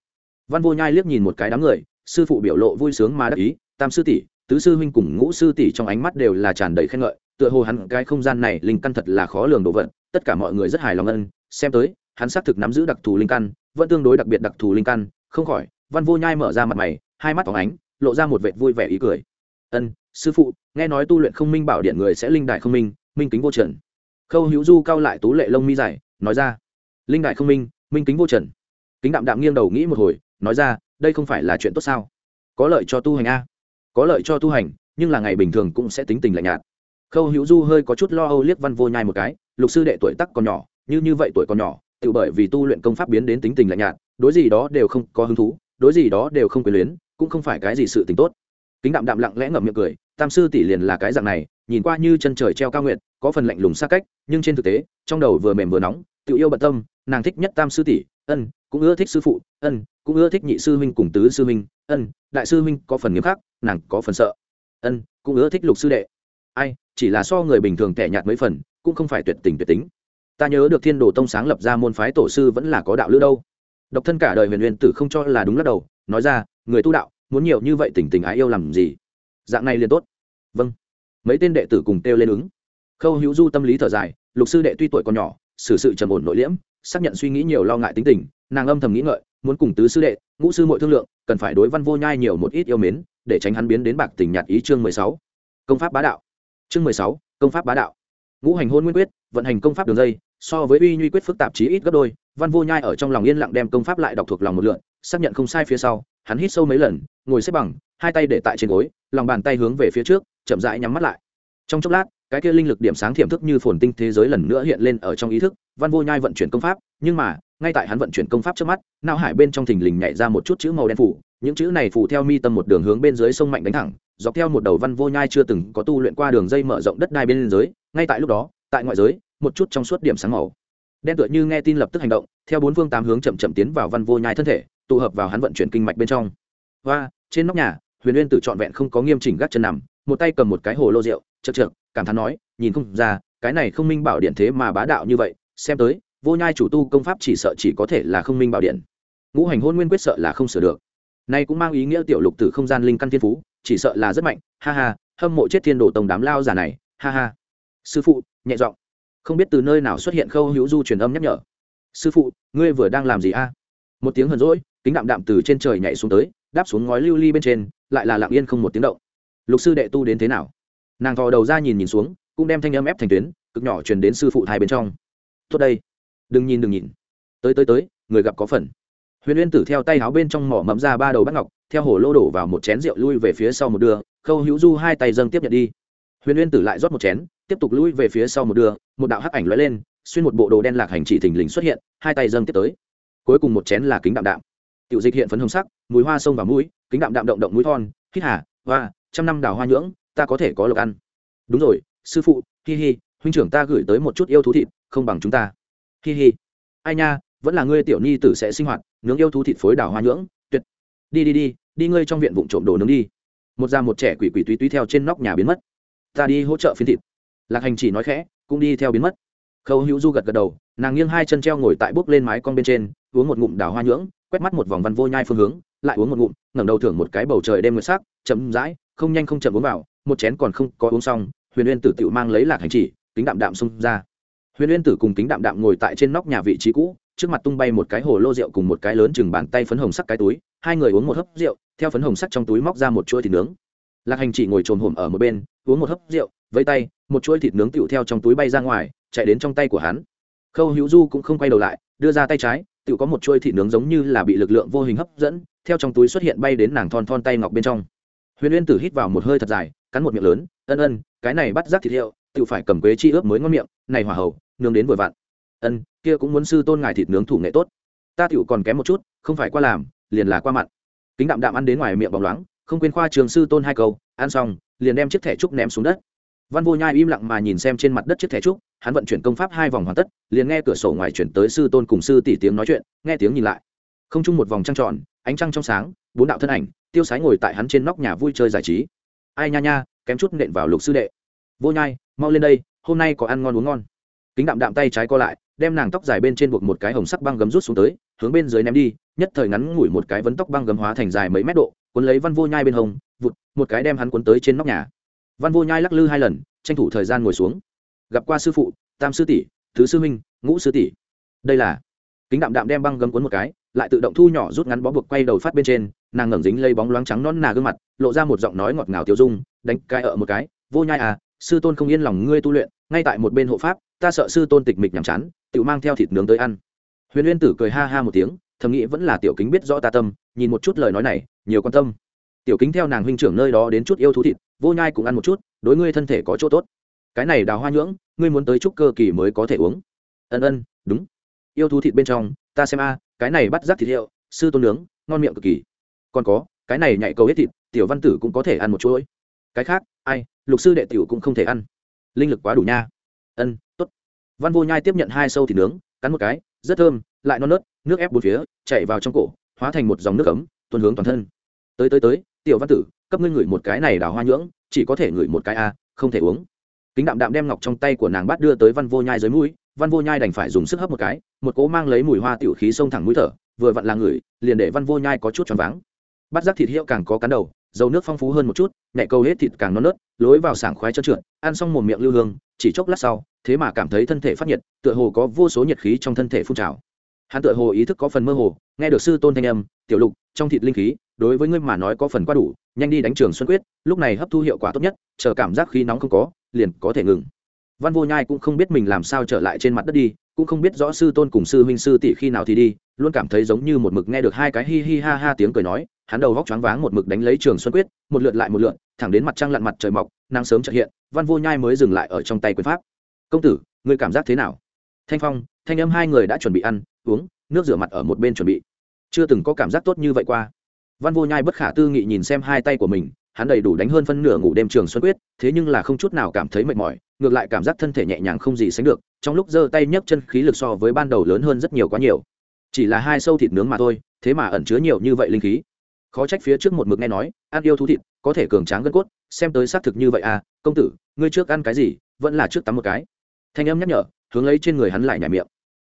Văn vô nhai liếc nhìn một cái đám người, sư phụ biểu lộ vui sướng mà đắc ý, tam sư tỷ, tứ sư huynh cùng ngũ sư tỷ trong ánh mắt đều là tràn đầy khen ngợi, tựa hồ hắn cái không gian này linh căn thật là khó lường đồ vật, tất cả mọi người rất hài lòng ân, xem tới, hắn xác thực nắm giữ đặc thù linh căn, vẫn tương đối đặc biệt đặc thù linh căn, không khỏi, văn vô nhai mở ra mặt mày, hai mắt phóng ánh, lộ ra một vệt vui vẻ ý cười. Ân, sư phụ, nghe nói tu luyện không minh bảo điện người sẽ linh đại không minh minh kính vô trần khâu hữu du cao lại tú lệ lông mi dài, nói ra, linh đại không minh minh kính vô trần. Kính đạm đạm nghiêng đầu nghĩ một hồi, nói ra, đây không phải là chuyện tốt sao? Có lợi cho tu hành a. Có lợi cho tu hành, nhưng là ngày bình thường cũng sẽ tính tình lạnh nhạt. Khâu hữu du hơi có chút lo âu liếc văn vô nhai một cái, lục sư đệ tuổi tắc còn nhỏ, như như vậy tuổi còn nhỏ, tự bởi vì tu luyện công pháp biến đến tính tình lạnh nhạt, đối gì đó đều không có hứng thú, đối gì đó đều không quyền luyến, cũng không phải cái gì sự tình tốt. Kính đạm đạm lặng lẽ ngậm miệng cười tam sư tỷ liền là cái dạng này, nhìn qua như chân trời treo cao nguyện có phần lạnh lùng xa cách, nhưng trên thực tế, trong đầu vừa mềm vừa nóng, tự yêu bận tâm, nàng thích nhất tam sư tỷ, ân, cũng ưa thích sư phụ, ân, cũng ưa thích nhị sư huynh cùng tứ sư huynh, ân, đại sư huynh có phần nghiêm khắc, nàng có phần sợ, ân, cũng ưa thích lục sư đệ. Ai, chỉ là so người bình thường tẻ nhạt mấy phần, cũng không phải tuyệt tình tuyệt tính. Ta nhớ được thiên đồ tông sáng lập ra môn phái tổ sư vẫn là có đạo lữ đâu. Độc thân cả đời huyền huyền tử không cho là đúng lắc đầu, nói ra, người tu đạo, muốn nhiều như vậy tình tình ái yêu làm gì? Dạng này liền tốt. Vâng. Mấy tên đệ tử cùng kêu lên ứng. Khâu hữu du tâm lý thở dài, lục sư đệ tuy tuổi còn nhỏ, xử sự trầm ổn nội liễm, xác nhận suy nghĩ nhiều lo ngại tính tình, nàng âm thầm nghĩ ngợi, muốn cùng tứ sư đệ, ngũ sư mọi thương lượng, cần phải đối văn vô nhai nhiều một ít yêu mến, để tránh hắn biến đến bạc tình nhạt ý chương mười sáu. Công pháp bá đạo. Chương mười sáu, công pháp bá đạo. Ngũ hành hôn nguyên quyết, vận hành công pháp đường dây, so với uy nhuy quyết phức tạp chí ít gấp đôi, văn vô nhai ở trong lòng yên lặng đem công pháp lại đọc thuộc lòng một lượn, xác nhận không sai phía sau hắn hít sâu mấy lần, ngồi xếp bằng, hai tay để tại trên gối, lòng bàn tay hướng về phía trước, chậm rãi nhắm mắt lại. Trong chốc lát, cái kia linh lực điểm sáng thiểm thức như phồn tinh thế giới lần nữa hiện lên ở trong ý thức, văn vô nhai vận chuyển công pháp, nhưng mà, ngay tại hắn vận chuyển công pháp trước mắt nao hải bên trong thình lình nhảy ra một chút chữ màu đen phủ, những chữ này phủ theo mi tâm một đường hướng bên dưới sông mạnh đánh thẳng, dọc theo một đầu văn vô nhai chưa từng có tu luyện qua đường dây mở rộng đất đai bên dưới, ngay tại lúc đó, tại ngoại giới, một chút trong suốt điểm sáng màu. Đen tựa như nghe tin lập tức hành động, theo bốn phương tám hướng chậm chậm tiến vào văn vô nhai thân thể tụ hợp vào hắn vận chuyển kinh mạch bên trong. Và trên nóc nhà, huyền uyên tử trọn vẹn không có nghiêm chỉnh gác chân nằm, một tay cầm một cái hồ lô rượu chật chật cảm thán nói, nhìn không ra, cái này không minh bảo điện thế mà bá đạo như vậy, xem tới, vô nhai chủ tu công pháp chỉ sợ chỉ có thể là không minh bảo điện. Ngũ hành hôn nguyên quyết sợ là không sửa được. Nay cũng mang ý nghĩa tiểu lục tử không gian linh căn thiên phú, chỉ sợ là rất mạnh, ha ha, hâm mộ chết thiên đồ tông đám lao giả này, ha ha. Sư phụ, nhẹ giọng. Không biết từ nơi nào xuất hiện khâu hữu du truyền âm nhắc nhở. Sư phụ, ngươi vừa đang làm gì a? Một tiếng hờn rỗi kính đạm đạm từ trên trời nhảy xuống tới, đáp xuống ngói lưu ly bên trên, lại là lặng yên không một tiếng động. Lục sư đệ tu đến thế nào? Nàng thò đầu ra nhìn nhìn xuống, cũng đem thanh âm ép thành tuyến, cực nhỏ truyền đến sư phụ hai bên trong. Tốt đây. Đừng nhìn đừng nhìn. Tới tới tới, người gặp có phần. Huyền uyên tử theo tay áo bên trong mỏ mẫm ra ba đầu bắt ngọc, theo hồ lô đổ vào một chén rượu lui về phía sau một đưa khâu hữu du hai tay dâng tiếp nhận đi. Huyền uyên tử lại rót một chén, tiếp tục lui về phía sau một đưa một đạo hắc ảnh lóe lên, xuyên một bộ đồ đen lạc hành chỉ thình lình xuất hiện, hai tay dâng tiếp tới. Cuối cùng một chén là kính đạm đạm tiểu dịch hiện phấn hồng sắc, mùi hoa sông vào mũi, kính đạm đạm động động mũi thon, hít hà, hoa, trăm năm đào hoa nhưỡng, ta có thể có lộc ăn. Đúng rồi, sư phụ, hi hi, huynh trưởng ta gửi tới một chút yêu thú thịt, không bằng chúng ta. Hi hi. Ai nha, vẫn là ngươi tiểu nhi tử sẽ sinh hoạt, nướng yêu thú thịt phối đào hoa nhưỡng, tuyệt. Đi đi đi đi ngươi trong viện vụ trộm đồ nướng đi. Một già một trẻ quỷ quỷ túy túy theo trên nóc nhà biến mất. Ta đi hỗ trợ phiến thịt. Lạc hành chỉ nói khẽ, cũng đi theo biến mất. Khâu hữu du gật gật đầu, nàng nghiêng hai chân treo ngồi tại bốc lên mái con bên trên, uống một ngụm đào hoa nhưỡng quét mắt một vòng văn vô nhai phương hướng, lại uống một ngụm, ngẩng đầu thưởng một cái bầu trời đêm nguyệt sắc, chậm rãi, không nhanh không chậm uống vào, một chén còn không có uống xong, huyền uyên tử tự mang lấy lạc hành chỉ, kính đạm đạm xông ra. Huyền uyên tử cùng kính đạm đạm ngồi tại trên nóc nhà vị trí cũ, trước mặt tung bay một cái hồ lô rượu cùng một cái lớn chừng bàn tay phấn hồng sắc cái túi, hai người uống một hớp rượu, theo phấn hồng sắc trong túi móc ra một chuỗi thịt nướng. Lạc hành chỉ ngồi trồm hổm ở một bên, uống một hớp rượu vây tay, một chuỗi thịt nướng tựu theo trong túi bay ra ngoài, chạy đến trong tay của hắn. Khâu hữu du cũng không quay đầu lại, đưa ra tay trái tự có một chuôi thịt nướng giống như là bị lực lượng vô hình hấp dẫn, theo trong túi xuất hiện bay đến nàng thon thon tay ngọc bên trong. Huyền uyên tử hít vào một hơi thật dài, cắn một miệng lớn, ân ân, cái này bắt rác thịt hiệu tự phải cầm quế chi ướp mới ngon miệng, này hỏa hầu, nướng đến vội vặn. Ân, kia cũng muốn sư tôn ngài thịt nướng thủ nghệ tốt. Ta tiểu còn kém một chút, không phải qua làm, liền là qua mặn. Kính đạm đạm ăn đến ngoài miệng bóng loáng, không quên khoa trường sư tôn hai câu, ăn xong, liền đem chiếc thẻ trúc ném xuống đất văn vô nhai im lặng mà nhìn xem trên mặt đất chiếc thẻ trúc hắn vận chuyển công pháp hai vòng hoàn tất liền nghe cửa sổ ngoài chuyển tới sư tôn cùng sư tỷ tiếng nói chuyện nghe tiếng nhìn lại. Không chung một vòng trăng tròn ánh trăng trong sáng bốn đạo thân ảnh tiêu sái ngồi tại hắn trên nóc nhà vui chơi giải trí. Ai nha nha kém chút nện vào lục sư đệ. Vô nhai mau lên đây hôm nay có ăn ngon uống ngon. Kính đạm đạm tay trái co lại đem nàng tóc dài bên trên buộc một cái hồng sắc băng gấm rút xuống tới hướng bên dưới ném đi nhất thời ngắn ngủi một cái vấn tóc băng gấm hóa thành dài mấy mét độ cuốn lấy văn vô nhai bên hồng, vụt một cái đem hắn cuốn tới trên nóc nhà văn vô nhai lắc lư hai lần, tranh thủ thời gian ngồi xuống. Gặp qua sư phụ, tam sư tỷ, thứ sư minh ngũ sư tỷ. Đây là, kính đạm đạm đem băng gấm cuốn một cái, lại tự động thu nhỏ rút ngắn bó buộc quay đầu phát bên trên, nàng ngẩng dính lấy bóng loáng trắng non nà gương mặt, lộ ra một giọng nói ngọt ngào tiêu dung, đánh cái ở một cái, vô nhai à sư tôn không yên lòng ngươi tu luyện, ngay tại một bên hộ pháp, ta sợ sư tôn tịch mịch nhàm chán, tự mang theo thịt nướng tới ăn. Huyền uyên tử cười ha ha một tiếng, thầm nghĩ vẫn là tiểu kính biết rõ ta tâm, nhìn một chút lời nói này, nhiều quan tâm. Tiểu kính theo nàng huynh trưởng nơi đó đến chút yêu thú thịt vô nhai cũng ăn một chút, đối ngươi thân thể có chỗ tốt. Cái này đào hoa nhưỡng, ngươi muốn tới chút cơ kỳ mới có thể uống. Ân ân, đúng. Yêu thú thịt bên trong, ta xem a, cái này bắt rác thịt hiệu, sư tôn nướng, ngon miệng cực kỳ. Còn có, cái này nhạy cầu hết thịt, tiểu văn tử cũng có thể ăn một chuỗi. Cái khác, ai, lục sư đệ tiểu cũng không thể ăn. Linh lực quá đủ nha. Ân t ố t văn vô nhai tiếp nhận hai sâu thịt nướng, cắn một cái, rất thơm, lại non nớt, nước ép bốn phía chạy vào trong cổ, hóa thành một dòng nước ấm tuần hướng toàn thân. Tới tới tới, tiểu văn tử cấp ngươi ngửi một cái này đào hoa nhưỡng, chỉ có thể ngửi một cái a, không thể uống. Kính đạm đạm đem ngọc trong tay của nàng bắt đưa tới văn vô nhai dưới mũi, văn vô nhai đành phải dùng sức hấp một cái, một cỗ mang lấy mùi hoa tiểu khí xông thẳng mũi thở, vừa vặn là ngửi, liền để văn vô nhai có chút choáng váng. Bắt giác thịt hiệu càng có cắn đầu, dầu nước phong phú hơn một chút, nhẹ câu hết thịt càng non nớt, lối vào sảng khoái trơn trượt, ăn xong một miệng lưu hương, chỉ chốc lát sau, thế mà cảm thấy thân thể phát nhiệt, tựa hồ có vô số nhiệt khí trong thân thể phun trào. Hắn tựa hồ ý thức có phần mơ hồ, nghe được sư tôn thanh âm, tiểu lục, trong thịt linh khí, đối với ngươi mà nói có phần quá đủ nhanh đi đánh trường xuân quyết, lúc này hấp thu hiệu quả tốt nhất, chờ cảm giác khí nóng không có, liền có thể ngừng. Văn vô nhai cũng không biết mình làm sao trở lại trên mặt đất đi, cũng không biết rõ sư tôn cùng sư huynh sư tỷ khi nào thì đi, luôn cảm thấy giống như một mực nghe được hai cái hi hi ha ha tiếng cười nói, hắn đầu góc choáng váng một mực đánh lấy trường xuân quyết, một lượt lại một lượt, thẳng đến mặt trăng lặn mặt trời mọc, nắng sớm chợt hiện, văn vô nhai mới dừng lại ở trong tay quyền pháp. Công tử, ngươi cảm giác thế nào? Thanh phong, thanh âm hai người đã chuẩn bị ăn, uống, nước rửa mặt ở một bên chuẩn bị. Chưa từng có cảm giác tốt như vậy qua văn vô nhai bất khả tư nghị nhìn xem hai tay của mình, hắn đầy đủ đánh hơn phân nửa ngủ đêm trường xuân quyết, thế nhưng là không chút nào cảm thấy mệt mỏi, ngược lại cảm giác thân thể nhẹ nhàng không gì sánh được, trong lúc giơ tay nhấc chân khí lực so với ban đầu lớn hơn rất nhiều quá nhiều. Chỉ là hai sâu thịt nướng mà thôi, thế mà ẩn chứa nhiều như vậy linh khí. Khó trách phía trước một mực nghe nói, ăn yêu thú thịt, có thể cường tráng gân cốt, xem tới xác thực như vậy à công tử, ngươi trước ăn cái gì, vẫn là trước tắm một cái. Thanh âm nhắc nhở, hướng lấy trên người hắn lại nhảy miệng.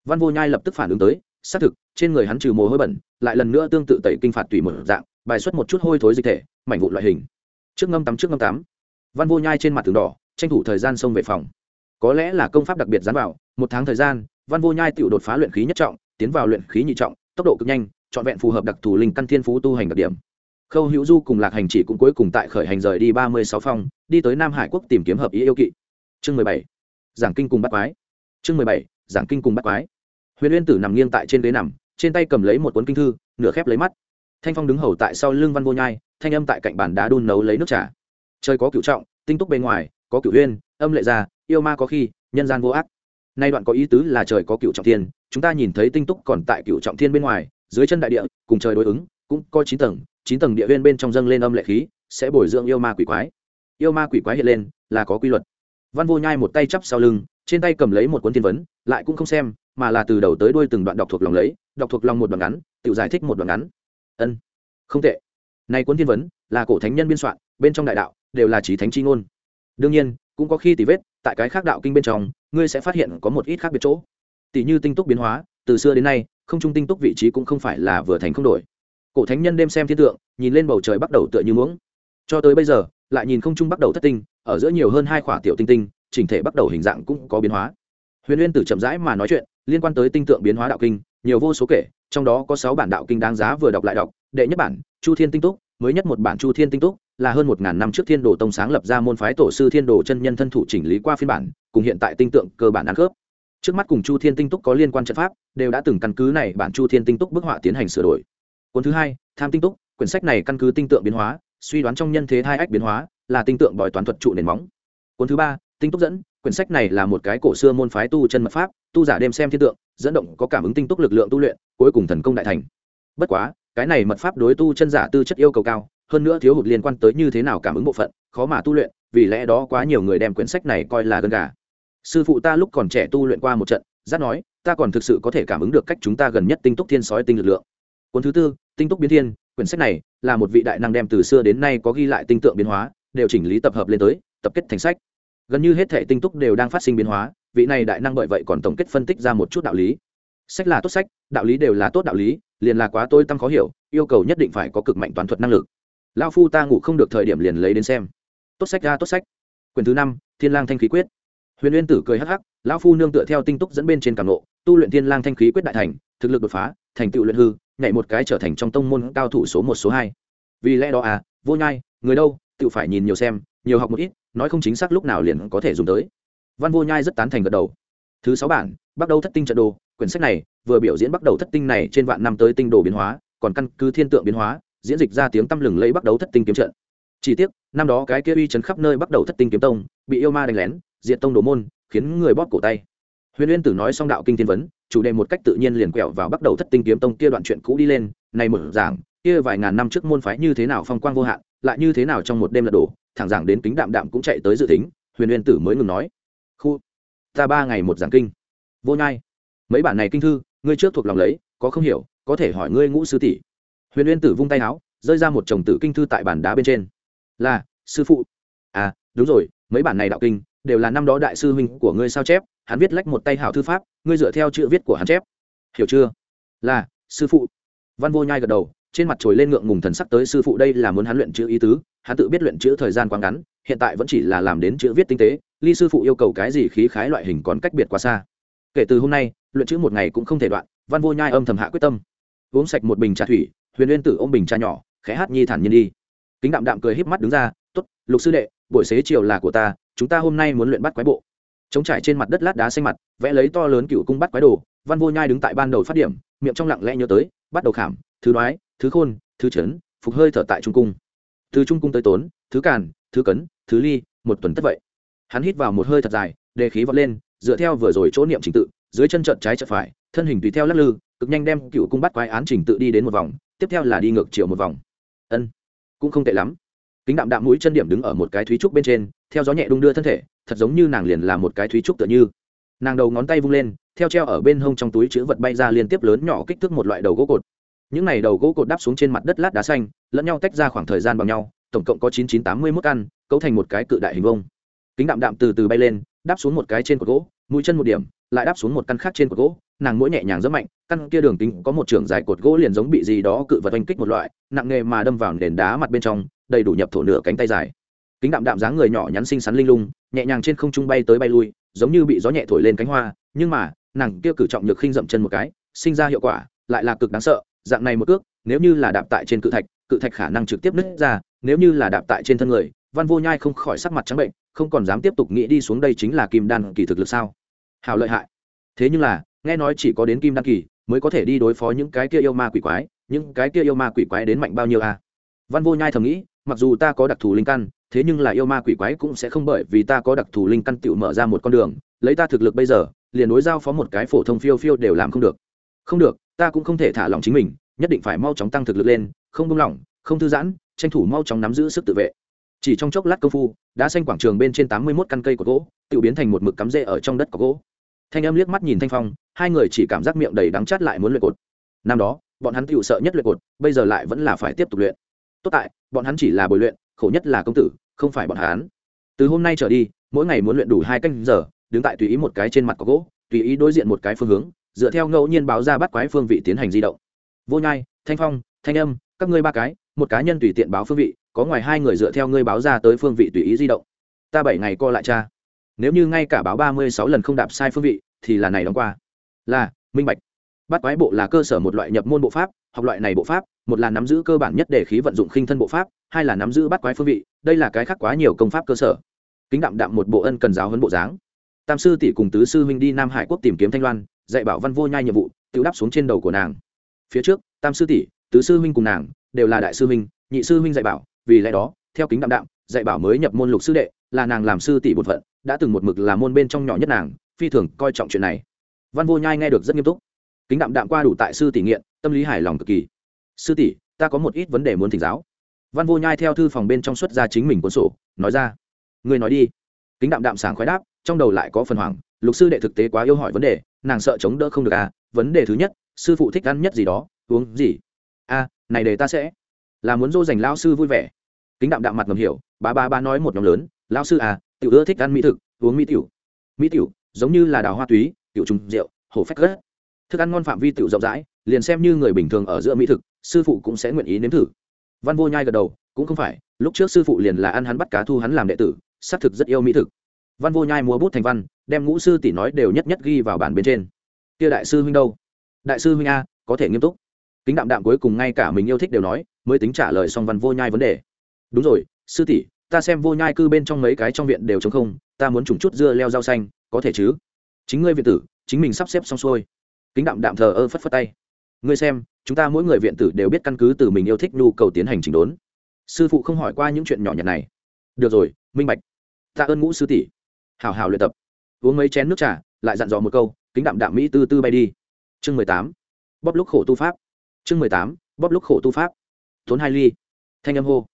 Văn vô nhai lập tức phản ứng tới xác thực, trên người hắn trừ mồ hôi bẩn, lại lần nữa tương tự tẩy kinh phạt tùy một dạng, bài xuất một chút hôi thối dịch thể, mảnh vụ loại hình. Trước ngâm tắm, trước ngâm tắm. Văn vô nhai trên mặt tường đỏ, tranh thủ thời gian xông về phòng. Có lẽ là công pháp đặc biệt dán vào, một tháng thời gian, văn vô nhai tự đột phá luyện khí nhất trọng, tiến vào luyện khí nhị trọng, tốc độ cực nhanh, trọn vẹn phù hợp đặc thù linh căn thiên phú tu hành đặc điểm. Khâu hữu du cùng lạc hành chỉ cũng cuối cùng tại khởi hành rời đi ba mươi sáu phong, đi tới nam hải quốc tìm kiếm hợp ý yêu kỵ. Chương mười bảy. Giảng kinh cùng bắt quái. Chương mười bảy. Giảng kinh cùng bắt quái huyền uyên tử nằm nghiêng tại trên ghế nằm trên tay cầm lấy một cuốn kinh thư nửa khép lấy mắt. Thanh phong đứng hầu tại sau lưng văn vô nhai thanh âm tại cạnh bàn đá đun nấu lấy nước trà. Trời có cựu trọng tinh túc bên ngoài có cựu uyên, âm lệ ra yêu ma có khi nhân gian vô ác. Nay đoạn có ý tứ là trời có cựu trọng thiên chúng ta nhìn thấy tinh túc còn tại cựu trọng thiên bên ngoài dưới chân đại địa cùng trời đối ứng cũng có chín tầng chín tầng địa uyên bên trong dâng lên âm lệ khí sẽ bồi dưỡng yêu ma quỷ quái. Yêu ma quỷ quái hiện lên là có quy luật. Văn vô nhai một tay chắp sau lưng trên tay cầm lấy một cuốn thiên vấn lại cũng không xem mà là từ đầu tới đuôi từng đoạn đọc thuộc lòng lấy, đọc thuộc lòng một đoạn ngắn, tự giải thích một đoạn ngắn. Ân, không tệ. Nay cuốn thiên vấn là cổ thánh nhân biên soạn, bên trong đại đạo đều là trí thánh chi ngôn. Đương nhiên, cũng có khi tỉ vết, tại cái khác đạo kinh bên trong, ngươi sẽ phát hiện có một ít khác biệt chỗ. Tỷ như tinh túc biến hóa, từ xưa đến nay, không trung tinh túc vị trí cũng không phải là vừa thành không đổi. Cổ thánh nhân đêm xem thiên tượng, nhìn lên bầu trời bắt đầu tựa như muỗng. Cho tới bây giờ, lại nhìn không trung bắt đầu thất tinh, ở giữa nhiều hơn hai khỏa tiểu tinh tinh, chỉnh thể bắt đầu hình dạng cũng có biến hóa. Huyền uyên tử chậm rãi mà nói chuyện liên quan tới tinh tượng biến hóa đạo kinh, nhiều vô số kể, trong đó có sáu bản đạo kinh đáng giá vừa đọc lại đọc. Đệ nhất bản, chu thiên tinh túc, mới nhất một bản chu thiên tinh túc, là hơn một ngàn năm trước thiên đồ tông sáng lập ra môn phái tổ sư thiên đồ chân nhân thân thủ chỉnh lý qua phiên bản, cùng hiện tại tinh tượng cơ bản ăn khớp. Trước mắt cùng chu thiên tinh túc có liên quan trận pháp, đều đã từng căn cứ này bản chu thiên tinh túc bức họa tiến hành sửa đổi. Cuốn thứ hai, tham tinh túc, quyển sách này căn cứ tinh tượng biến hóa, suy đoán trong nhân thế hai ách biến hóa, là tinh tượng bòi toán thuật trụ nền móng. Cuốn thứ ba, tinh túc dẫn quyển sách này là một cái cổ xưa môn phái tu chân mật pháp, tu giả đêm xem thiên tượng, dẫn động có cảm ứng tinh túc lực lượng tu luyện, cuối cùng thần công đại thành. Bất quá, cái này mật pháp đối tu chân giả tư chất yêu cầu cao, hơn nữa thiếu hụt liên quan tới như thế nào cảm ứng bộ phận, khó mà tu luyện, vì lẽ đó quá nhiều người đem quyển sách này coi là gần gà. Sư phụ ta lúc còn trẻ tu luyện qua một trận giác nói, ta còn thực sự có thể cảm ứng được cách chúng ta gần nhất tinh túc thiên sói tinh lực lượng. Cuốn thứ tư, tinh túc biến thiên, quyển sách này là một vị đại năng đem từ xưa đến nay có ghi lại tinh tượng biến hóa, đều chỉnh lý tập hợp lên tới, tập kết thành sách gần như hết thể tinh túc đều đang phát sinh biến hóa vị này đại năng bởi vậy còn tổng kết phân tích ra một chút đạo lý. Sách là tốt sách đạo lý đều là tốt đạo lý liền là quá tôi tăng khó hiểu yêu cầu nhất định phải có cực mạnh toán thuật năng lực. Lao phu ta ngủ không được thời điểm liền lấy đến xem. Tốt sách ra tốt sách. Quyền thứ năm thiên lang thanh khí quyết. Huyền uyên tử cười hắc hắc lão phu nương tựa theo tinh túc dẫn bên trên càng nộ, tu luyện thiên lang thanh khí quyết đại thành thực lực đột phá thành tựu luyện hư nhảy một cái trở thành trong tông môn cao thủ số một số hai. Vì lẽ đó à vô nhai người đâu tự phải nhìn nhiều xem nhiều học một ít, nói không chính xác lúc nào liền có thể dùng tới. Văn vô nhai rất tán thành gật đầu. Thứ sáu bản bắt đầu thất tinh trận đồ, quyển sách này, vừa biểu diễn bắt đầu thất tinh này trên vạn năm tới tinh đồ biến hóa, còn căn cứ thiên tượng biến hóa, diễn dịch ra tiếng tăm lừng lấy bắt đầu thất tinh kiếm trận. Chỉ tiếc, năm đó cái kia uy chấn khắp nơi bắt đầu thất tinh kiếm tông, bị yêu ma đánh lén diện tông đồ môn, khiến người bóp cổ tay. Huyền uyên tử nói xong đạo kinh thiên vấn, chủ đề một cách tự nhiên liền quẹo vào bắt đầu thất tinh kiếm tông kia đoạn chuyện cũ đi lên, này mở giảng, kia vài ngàn năm trước môn phái như thế nào phong quang vô hạn, lại như thế nào trong một đêm lật đổ thẳng giảng đến kính đạm đạm cũng chạy tới dự tính, huyền uyên tử mới ngừng nói. Khu, ta ba ngày một giảng kinh. Vô nhai, mấy bản này kinh thư, ngươi trước thuộc lòng lấy, có không hiểu, có thể hỏi ngươi ngũ sư tỷ. Huyền uyên tử vung tay áo rơi ra một chồng tử kinh thư tại bản đá bên trên. Là, sư phụ. À đúng rồi, mấy bản này đạo kinh, đều là năm đó đại sư huynh của ngươi sao chép, hắn viết lách một tay hảo thư pháp, ngươi dựa theo chữ viết của hắn chép. Hiểu chưa? Là, sư phụ. Văn vô nhai gật đầu, trên mặt trồi lên ngượng ngùng thần sắc tới, sư phụ đây là muốn hắn luyện chữ ý tứ hắn tự biết luyện chữ thời gian quá ngắn, hiện tại vẫn chỉ là làm đến chữ viết tinh tế, ly sư phụ yêu cầu cái gì khí khái loại hình còn cách biệt quá xa. Kể từ hôm nay, luyện chữ một ngày cũng không thể đoạn, văn vô nhai âm thầm hạ quyết tâm. Uống sạch một bình trà thủy, huyền uyên tử ôm bình trà nhỏ, khẽ hát nhi thản nhiên đi. Kính đạm đạm cười híp mắt đứng ra t ố t lục sư đệ, buổi xế chiều là của ta, chúng ta hôm nay muốn luyện bắt quái bộ. Chống trải trên mặt đất lát đá xanh mặt, vẽ lấy to lớn cựu cung bắt quái đồ, văn vô nhai đứng tại ban đầu phát điểm, miệng trong lặng lẽ nhớ tới, bắt đầu khảm, thứ đoái, thứ khôn, thứ trấn phục hơi thở tại trung cung từ trung cung tới tốn, thứ càn, thứ cấn, thứ ly, một tuần tất vậy. Hắn hít vào một hơi thật dài, đề khí vọt lên, dựa theo vừa rồi chỗ niệm trình tự, dưới chân trận trái trận phải, thân hình tùy theo lắc lư, cực nhanh đem cựu cung bắt quái án trình tự đi đến một vòng, tiếp theo là đi ngược chiều một vòng. Ân, cũng không tệ lắm. Kính đạm đạm mũi chân điểm đứng ở một cái thúy trúc bên trên, theo gió nhẹ đung đưa thân thể, thật giống như nàng liền là một cái thúy trúc tựa như. Nàng đầu ngón tay vung lên, theo treo ở bên hông trong túi chữ vật bay ra liên tiếp lớn nhỏ kích thước một loại đầu gỗ cột những này đầu gỗ cột đắp xuống trên mặt đất lát đá xanh, lẫn nhau tách ra khoảng thời gian bằng nhau, tổng cộng có chín chín tám mươi mốt căn, cấu thành một cái cự đại hình vông kính đạm đạm từ từ bay lên, đáp xuống một cái trên cột gỗ, mũi chân một điểm, lại đáp xuống một căn khác trên cột gỗ, nàng mỗi nhẹ nhàng rất mạnh, căn kia đường kính có một trường dài cột gỗ liền giống bị gì đó cự vật oanh kích một loại, nặng nghề mà đâm vào nền đá mặt bên trong, đầy đủ nhập thổ nửa cánh tay dài. Kính đạm đạm dáng người nhỏ nhắn xinh xắn linh lung, nhẹ nhàng trên không trung bay tới bay lui, giống như bị gió nhẹ thổi lên cánh hoa, nhưng mà, nàng kia cử trọng nhược khinh dậm chân một cái, sinh ra hiệu quả, lại là cực đáng sợ dạng này một cước, nếu như là đạp tại trên cự thạch cự thạch khả năng trực tiếp nứt ra, nếu như là đạp tại trên thân người, văn vô nhai không khỏi sắc mặt trắng bệnh, không còn dám tiếp tục nghĩ đi xuống đây chính là kim đan kỳ thực lực sao? Hào lợi hại. Thế nhưng là, nghe nói chỉ có đến kim đan kỳ mới có thể đi đối phó những cái kia yêu ma quỷ quái, những cái kia yêu ma quỷ quái đến mạnh bao nhiêu à? Văn vô nhai thầm nghĩ, mặc dù ta có đặc thù linh căn, thế nhưng là yêu ma quỷ quái cũng sẽ không bởi vì ta có đặc thù linh căn tựu mở ra một con đường, lấy ta thực lực bây giờ, liền đối giao phó một cái phổ thông phiêu phiêu đều làm không được không được, ta cũng không thể thả lòng chính mình, nhất định phải mau chóng tăng thực lực lên, không buông lỏng, không thư giãn, tranh thủ mau chóng nắm giữ sức tự vệ. Chỉ trong chốc lát công phu đã xanh quảng trường bên trên tám mươi mốt căn cây của gỗ, tự biến thành một mực cắm rễ ở trong đất có gỗ. Thanh âm liếc mắt nhìn thanh phong, hai người chỉ cảm giác miệng đầy đắng chát lại muốn luyện cột. Năm đó, bọn hắn tựu sợ nhất luyện cột, bây giờ lại vẫn là phải tiếp tục luyện. Tốt tại, bọn hắn chỉ là bồi luyện, khổ nhất là công tử, không phải bọn hắn. Từ hôm nay trở đi, mỗi ngày muốn luyện đủ hai canh giờ, đứng tại tùy ý một cái trên mặt có gỗ, tùy ý đối diện một cái phương hướng dựa theo ngẫu nhiên báo ra bắt quái phương vị tiến hành di động. Vô nhai, thanh phong, thanh âm, các ngươi ba cái, một cá nhân tùy tiện báo phương vị, có ngoài hai người dựa theo ngươi báo ra tới phương vị tùy ý di động. Ta bảy ngày co lại cha. Nếu như ngay cả báo ba mươi sáu lần không đạp sai phương vị, thì là này đóng qua. Là, minh bạch. Bắt quái bộ là cơ sở một loại nhập môn bộ pháp, học loại này bộ pháp, một là nắm giữ cơ bản nhất để khí vận dụng khinh thân bộ pháp, hai là nắm giữ bắt quái phương vị, đây là cái khác quá nhiều công pháp cơ sở. Kính đạm đạm một bộ ân cần giáo huấn bộ dáng. Tam sư tỷ cùng tứ sư huynh đi nam hải quốc tìm kiếm thanh loan dạy bảo văn vô nhai nhiệm vụ, tự đáp xuống trên đầu của nàng. Phía trước, tam sư tỷ, tứ sư huynh cùng nàng, đều là đại sư huynh, nhị sư huynh dạy bảo, vì lẽ đó, theo kính đạm đạm, dạy bảo mới nhập môn lục sư đệ, là nàng làm sư tỷ bột phận, đã từng một mực là môn bên trong nhỏ nhất nàng, phi thường coi trọng chuyện này. Văn vô nhai nghe được rất nghiêm túc. Kính đạm đạm qua đủ tại sư tỷ nghiện, tâm lý hài lòng cực kỳ. Sư tỷ, ta có một ít vấn đề muốn thỉnh giáo. Văn vô nhai theo thư phòng bên trong xuất ra chính mình cuốn sổ, nói ra. Người nói đi. Kính đạm đạm sảng khoái đáp, trong đầu lại có phần hoảng lục sư đệ thực tế quá yêu hỏi vấn đề nàng sợ chống đỡ không được à vấn đề thứ nhất sư phụ thích ăn nhất gì đó uống gì? A à, này để ta sẽ. Là muốn dô dành lao sư vui vẻ. Kính đạm đạm mặt ngầm hiểu ba ba ba nói một nhóm lớn lao sư à tiểu ưa thích ăn mỹ thực uống mỹ tiểu. Mỹ tiểu giống như là đào hoa túy tiểu trùng rượu hổ phách gất thức ăn ngon phạm vi tiểu rộng rãi liền xem như người bình thường ở giữa mỹ thực sư phụ cũng sẽ nguyện ý nếm thử. Văn vô nhai gật đầu cũng không phải lúc trước sư phụ liền là ăn hắn bắt cá thu hắn làm đệ tử xác thực rất yêu mỹ thực văn vô nhai múa bút thành văn, đem ngũ sư tỷ nói đều nhất nhất ghi vào bản bên trên. Kia đại sư huynh đâu? Đại sư huynh a, có thể nghiêm túc. Kính đạm đạm cuối cùng ngay cả mình yêu thích đều nói, mới tính trả lời xong văn vô nhai vấn đề. Đúng rồi, sư tỷ, ta xem vô nhai cư bên trong mấy cái trong viện đều chống không, ta muốn trùng chút dưa leo rau xanh, có thể chứ? Chính ngươi viện tử, chính mình sắp xếp xong xuôi. Kính đạm đạm thờ ơ phất phất tay. Ngươi xem, chúng ta mỗi người viện tử đều biết căn cứ từ mình yêu thích nhu cầu tiến hành chỉnh đốn. Sư phụ không hỏi qua những chuyện nhỏ nhặt này. Được rồi, minh bạch. Tạ ơn ngũ sư tỷ hào hào luyện tập. Uống mấy chén nước trà, lại dặn dò một câu, kính đạm đạm mỹ tư tư bay đi. Chương mười tám. Bóp lúc khổ tu pháp. Chương mười tám. Bóp lúc khổ tu pháp. Tốn hai ly. Thanh âm hô.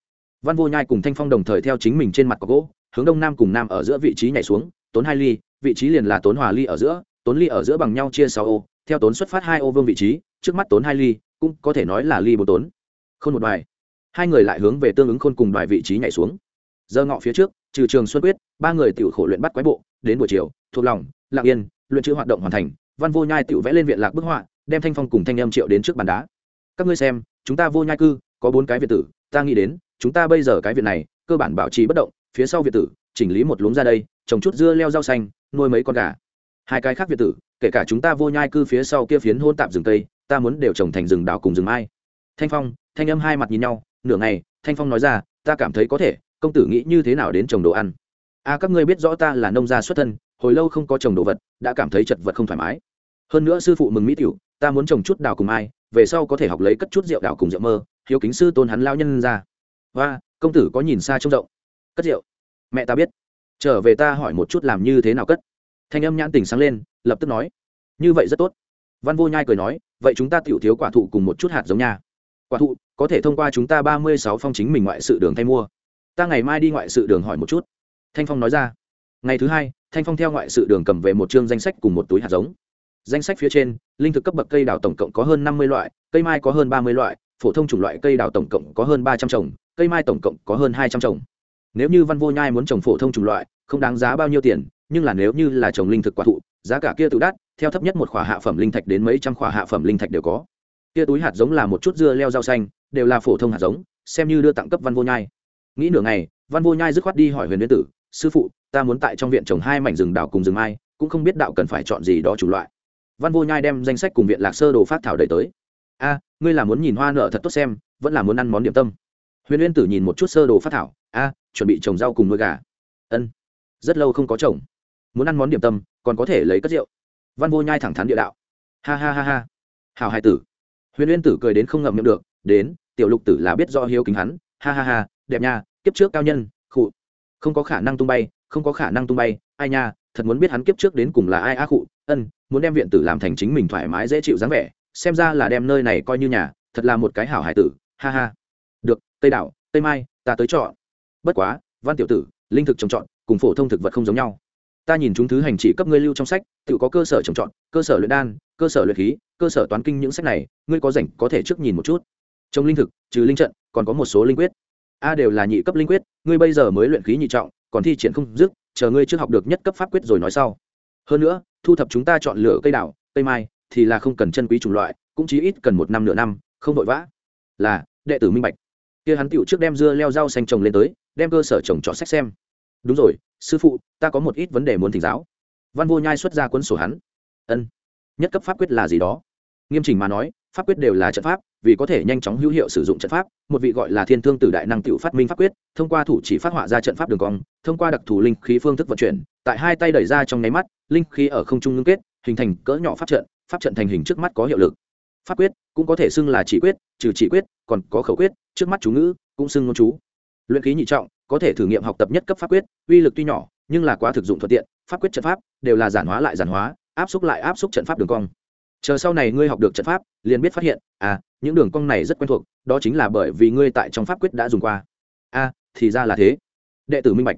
Văn vô nhai cùng thanh phong đồng thời theo chính mình trên mặt có gỗ, hướng đông nam cùng nam ở giữa vị trí nhảy xuống, tốn hai ly, vị trí liền là tốn hòa ly ở giữa, tốn ly ở giữa bằng nhau chia sáu ô, theo tốn xuất phát hai ô vương vị trí, trước mắt tốn hai ly, cũng có thể nói là ly bốn tốn. Không một bài. Hai người lại hướng về tương ứng khôn cùng bài vị trí nhảy xuống. Giờ ngọ phía trước trừ trường xuân quyết, ba người tự khổ luyện bắt quái bộ, đến buổi chiều, thuộc lòng lạng yên, luyện chữ hoạt động hoàn thành, văn vô nhai tự vẽ lên viện lạc bức họa, đem thanh phong cùng thanh âm triệu đến trước bàn đá. Các ngươi xem, chúng ta vô nhai cư, có bốn cái viện tử, ta nghĩ đến, chúng ta bây giờ cái viện này, cơ bản bảo trì bất động, phía sau viện tử, chỉnh lý một luống ra đây, trồng chút dưa leo rau xanh, nuôi mấy con gà. Hai cái khác viện tử, kể cả chúng ta vô nhai cư phía sau kia phiến hôn tạp rừng cây, ta muốn đều trồng thành rừng đào cùng rừng mai. Thanh phong, thanh âm hai mặt nhìn nhau, nửa ngày, thanh phong nói ra, ta cảm thấy có thể công tử nghĩ như thế nào đến trồng đồ ăn? A các ngươi biết rõ ta là nông gia xuất thân, hồi lâu không có trồng đồ vật, đã cảm thấy chật vật không thoải mái. Hơn nữa sư phụ mừng mỹ tiểu, ta muốn trồng chút đào cùng ai, về sau có thể học lấy cất chút rượu đào cùng rượu mơ, hiếu kính sư tôn hắn lao nhân ra. Và công tử có nhìn xa trông rộng. Cất rượu. Mẹ ta biết. Trở về ta hỏi một chút làm như thế nào cất. Thanh âm nhãn tình sáng lên, lập tức nói. Như vậy rất tốt. Văn vô nhai cười nói, vậy chúng ta tiểu thiếu quả thụ cùng một chút hạt giống nha. Quả thụ, có thể thông qua chúng ta ba mươi sáu phong chính mình ngoại sự đường thay mua ta ngày mai đi ngoại sự đường hỏi một chút. Thanh phong nói ra. Ngày thứ hai, thanh phong theo ngoại sự đường cầm về một chương danh sách cùng một túi hạt giống. Danh sách phía trên, linh thực cấp bậc cây đào tổng cộng có hơn năm mươi loại, cây mai có hơn ba mươi loại, phổ thông chủng loại cây đào tổng cộng có hơn ba trăm trồng, cây mai tổng cộng có hơn hai trăm trồng. Nếu như văn vô nhai muốn trồng phổ thông chủng loại, không đáng giá bao nhiêu tiền, nhưng là nếu như là trồng linh thực quả thụ, giá cả kia tự đắt, theo thấp nhất một khỏa hạ phẩm linh thạch đến mấy trăm khỏa hạ phẩm linh thạch đều có. Kia túi hạt giống là một chút dưa leo rau xanh, đều là phổ thông hạt giống, xem như đưa tặng cấp văn vô nhai nghĩ nửa ngày, văn vô nhai dứt khoát đi hỏi huyền nguyên tử, sư phụ, ta muốn tại trong viện trồng hai mảnh rừng đào cùng rừng mai, cũng không biết đạo cần phải chọn gì đó chủ loại. Văn vô nhai đem danh sách cùng viện lạc sơ đồ phát thảo đầy tới. A, ngươi là muốn nhìn hoa nợ thật tốt xem, vẫn là muốn ăn món điểm tâm? Huyền nguyên tử nhìn một chút sơ đồ phát thảo, a, chuẩn bị trồng rau cùng nuôi gà. Ân, rất lâu không có trồng. Muốn ăn món điểm tâm, còn có thể lấy cất rượu. Văn vô nhai thẳng thắn địa đạo. Ha ha ha ha. Hào hai tử. Huyền uyên tử cười đến không ngậm miệng được, đến, tiểu lục tử là biết do hiếu kính hắn. Ha ha ha đẹp nha, kiếp trước cao nhân, khụ. Không có khả năng tung bay, không có khả năng tung bay. Ai nha, thật muốn biết hắn kiếp trước đến cùng là ai á khụ. Ân, muốn đem viện tử làm thành chính mình thoải mái dễ chịu dáng vẻ, xem ra là đem nơi này coi như nhà, thật là một cái hảo hải tử. Ha ha. Được, tây đảo, tây mai, ta tới chọn. Bất quá, văn tiểu tử, linh thực trồng trọt, cùng phổ thông thực vật không giống nhau. Ta nhìn chúng thứ hành chỉ cấp ngươi lưu trong sách, tự có cơ sở trồng trọt, cơ sở luyện đan, cơ sở luyện khí, cơ sở toán kinh những sách này, ngươi có rảnh có thể trước nhìn một chút. Trong linh thực, trừ linh trận, còn có một số linh quyết a đều là nhị cấp linh quyết, ngươi bây giờ mới luyện khí nhị trọng, còn thi triển không dứt, chờ ngươi chưa học được nhất cấp pháp quyết rồi nói sau. Hơn nữa, thu thập chúng ta chọn lựa cây đào, cây mai, thì là không cần chân quý chủng loại, cũng chỉ ít cần một năm nửa năm, không vội vã. Là, đệ tử minh bạch. Kia hắn tựu trước đem dưa leo rau xanh trồng lên tới, đem cơ sở trồng trọt sách xem. Đúng rồi, sư phụ, ta có một ít vấn đề muốn thỉnh giáo. Văn vô nhai xuất ra cuốn sổ hắn. Ân, nhất cấp pháp quyết là gì đó? Nghiêm chỉnh mà nói, pháp quyết đều là trận pháp vì có thể nhanh chóng hữu hiệu sử dụng trận pháp, một vị gọi là thiên thương tử đại năng tiểu phát minh pháp quyết, thông qua thủ chỉ phát họa ra trận pháp đường cong, thông qua đặc thù linh khí phương thức vận chuyển, tại hai tay đẩy ra trong nháy mắt, linh khí ở không trung ngưng kết, hình thành cỡ nhỏ pháp trận pháp trận thành hình trước mắt có hiệu lực. Pháp quyết cũng có thể xưng là chỉ quyết, trừ chỉ quyết, còn có khẩu quyết, trước mắt chú ngữ cũng xưng ngôn chú. Luyện khí nhị trọng, có thể thử nghiệm học tập nhất cấp pháp quyết, uy lực tuy nhỏ, nhưng là quá thực dụng thuận tiện, pháp quyết trận pháp đều là giản hóa lại giản hóa, áp xúc lại áp xúc trận pháp đường cong. Chờ sau này ngươi học được trận pháp, liền biết phát hiện à những đường cong này rất quen thuộc đó chính là bởi vì ngươi tại trong pháp quyết đã dùng qua. A à, thì ra là thế. Đệ tử minh bạch.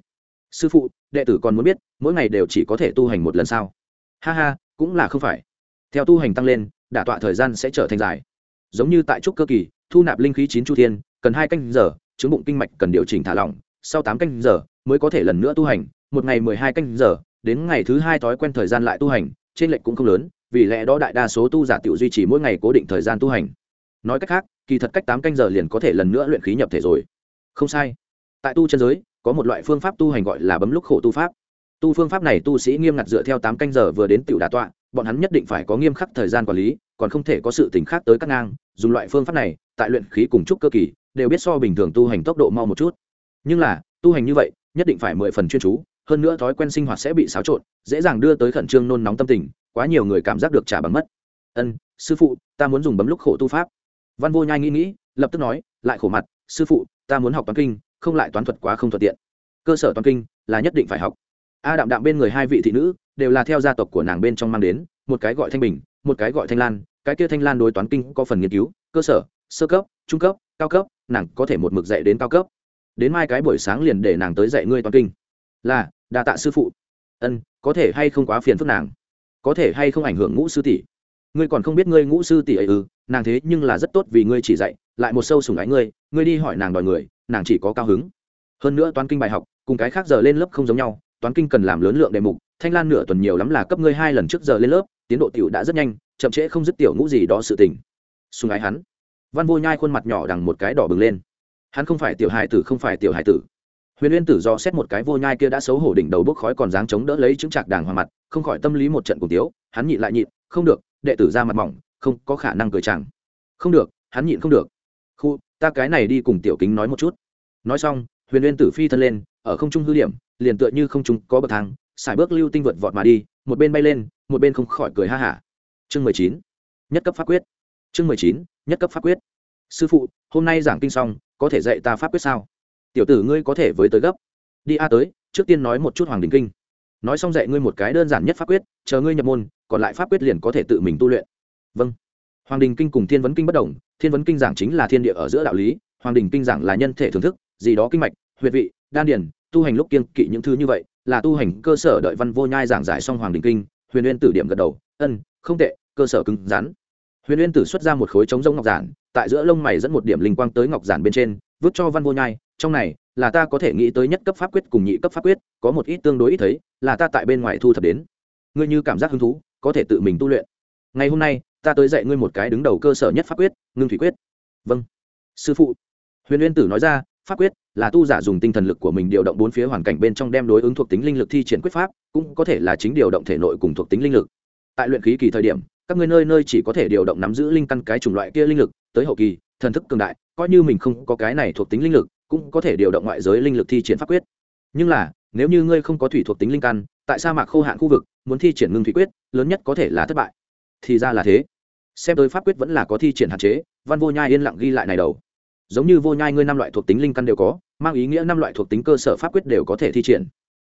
Sư phụ đệ tử còn muốn biết mỗi ngày đều chỉ có thể tu hành một lần sao? Ha ha cũng là không phải. Theo tu hành tăng lên đả tọa thời gian sẽ trở thành dài. Giống như tại trúc cơ kỳ thu nạp linh khí chín chu thiên cần hai canh giờ chứng bụng kinh mạch cần điều chỉnh thả lỏng sau tám canh giờ mới có thể lần nữa tu hành một ngày mười hai canh giờ đến ngày thứ hai thói quen thời gian lại tu hành trên lệnh cũng không lớn vì lẽ đó đại đa số tu giả tiểu duy trì mỗi ngày cố định thời gian tu hành nói cách khác, kỳ thật cách tám canh giờ liền có thể lần nữa luyện khí nhập thể rồi. Không sai. Tại tu chân giới, có một loại phương pháp tu hành gọi là bấm lúc khổ tu pháp. Tu phương pháp này tu sĩ nghiêm ngặt dựa theo tám canh giờ vừa đến tiểu đà tọa, bọn hắn nhất định phải có nghiêm khắc thời gian quản lý, còn không thể có sự tình khác tới các ngang. Dùng loại phương pháp này, tại luyện khí cùng trúc cơ kỳ, đều biết so bình thường tu hành tốc độ mau một chút. Nhưng là, tu hành như vậy, nhất định phải mười phần chuyên chú, hơn nữa thói quen sinh hoạt sẽ bị xáo trộn, dễ dàng đưa tới khẩn trương nôn nóng tâm tình, quá nhiều người cảm giác được trả bằng mất. Ân, sư phụ, ta muốn dùng bấm lúc khổ tu pháp văn vô nhai nghĩ nghĩ, lập tức nói, lại khổ mặt, sư phụ, ta muốn học toán kinh, không lại toán thuật quá không thuận tiện. Cơ sở toán kinh là nhất định phải học. A đạm đạm bên người hai vị thị nữ đều là theo gia tộc của nàng bên trong mang đến, một cái gọi thanh bình, một cái gọi thanh lan, cái kia thanh lan đối toán kinh có phần nghiên cứu, cơ sở, sơ cấp, trung cấp, cao cấp, nàng có thể một mực dạy đến cao cấp. Đến mai cái buổi sáng liền để nàng tới dạy ngươi toán kinh. Là, đa tạ sư phụ. Ân, có thể hay không quá phiền phức nàng? Có thể hay không ảnh hưởng ngũ sư tỷ? Ngươi còn không biết ngươi ngũ sư tỷ ấy ư, nàng thế nhưng là rất tốt vì ngươi chỉ dạy, lại một sâu sùng ái ngươi ngươi đi hỏi nàng đòi người, nàng chỉ có cao hứng. Hơn nữa toán kinh bài học, cùng cái khác giờ lên lớp không giống nhau, toán kinh cần làm lớn lượng đề mục, thanh lan nửa tuần nhiều lắm là cấp ngươi hai lần trước giờ lên lớp, tiến độ tiểu đã rất nhanh, chậm trễ không dứt tiểu ngũ gì đó sự tình. Sùng ái hắn. Văn vô nhai khuôn mặt nhỏ đằng một cái đỏ bừng lên. Hắn không phải tiểu hài tử, không phải tiểu hài tử. Huyền uyên tử do xét một cái vô nhai kia đã xấu hổ đỉnh đầu bốc khói còn dáng chống đỡ lấy chứng trạc đàng hoàng mặt, không khỏi tâm lý một trận cùng tiếu, hắn nhịn lại nhịn, không được đệ tử ra mặt mỏng, không có khả năng cười chẳng không được, hắn nhịn không được. Khu, ta cái này đi cùng tiểu kính nói một chút. Nói xong, huyền uyên tử phi thân lên, ở không trung hư điểm, liền tựa như không trung có bậc thang, xài bước lưu tinh vượt vọt mà đi, một bên bay lên, một bên không khỏi cười ha hả. Chương mười chín, nhất cấp pháp quyết. Chương mười chín, nhất cấp pháp quyết. Sư phụ, hôm nay giảng kinh xong, có thể dạy ta pháp quyết sao? Tiểu tử ngươi có thể với tới gấp. Đi a tới, trước tiên nói một chút hoàng đình kinh. Nói xong dạy ngươi một cái đơn giản nhất pháp quyết, chờ ngươi nhập môn còn lại pháp quyết liền có thể tự mình tu luyện. Vâng. Hoàng đình kinh cùng thiên vấn kinh bất đồng, thiên vấn kinh giảng chính là thiên địa ở giữa đạo lý, hoàng đình kinh giảng là nhân thể thưởng thức, gì đó kinh mạch, huyệt vị, đan điền, tu hành lúc kiên kỵ những thứ như vậy, là tu hành cơ sở đợi văn vô nhai giảng giải xong hoàng đình kinh, huyền uyên tử điểm gật đầu, ân, không tệ, cơ sở cứng rắn. Huyền uyên tử xuất ra một khối trống rông ngọc giản, tại giữa lông mày dẫn một điểm linh quang tới ngọc giản bên trên, vứt cho văn vô nhai, trong này, là ta có thể nghĩ tới nhất cấp pháp quyết cùng nhị cấp pháp quyết, có một ít tương đối ít thấy, là ta tại bên ngoài thu thập đến. Ngươi như cảm giác hứng thú có thể tự mình tu luyện. Ngày hôm nay, ta tới dạy ngươi một cái đứng đầu cơ sở nhất pháp quyết, ngưng thủy quyết. Vâng. Sư phụ. Huyền uyên tử nói ra, pháp quyết là tu giả dùng tinh thần lực của mình điều động bốn phía hoàn cảnh bên trong đem đối ứng thuộc tính linh lực thi triển quyết pháp, cũng có thể là chính điều động thể nội cùng thuộc tính linh lực. Tại luyện khí kỳ thời điểm, các ngươi nơi nơi chỉ có thể điều động nắm giữ linh căn cái chủng loại kia linh lực, tới hậu kỳ, thần thức cường đại, coi như mình không có cái này thuộc tính linh lực, cũng có thể điều động ngoại giới linh lực thi triển pháp quyết. Nhưng là, nếu như ngươi không có thủy thuộc tính linh căn, tại sa mạc khô hạn khu vực muốn thi triển ngưng thủy quyết, lớn nhất có thể là thất bại. Thì ra là thế. Xem tới pháp quyết vẫn là có thi triển hạn chế, văn vô nhai yên lặng ghi lại này đầu. Giống như vô nhai ngươi năm loại thuộc tính linh căn đều có, mang ý nghĩa năm loại thuộc tính cơ sở pháp quyết đều có thể thi triển.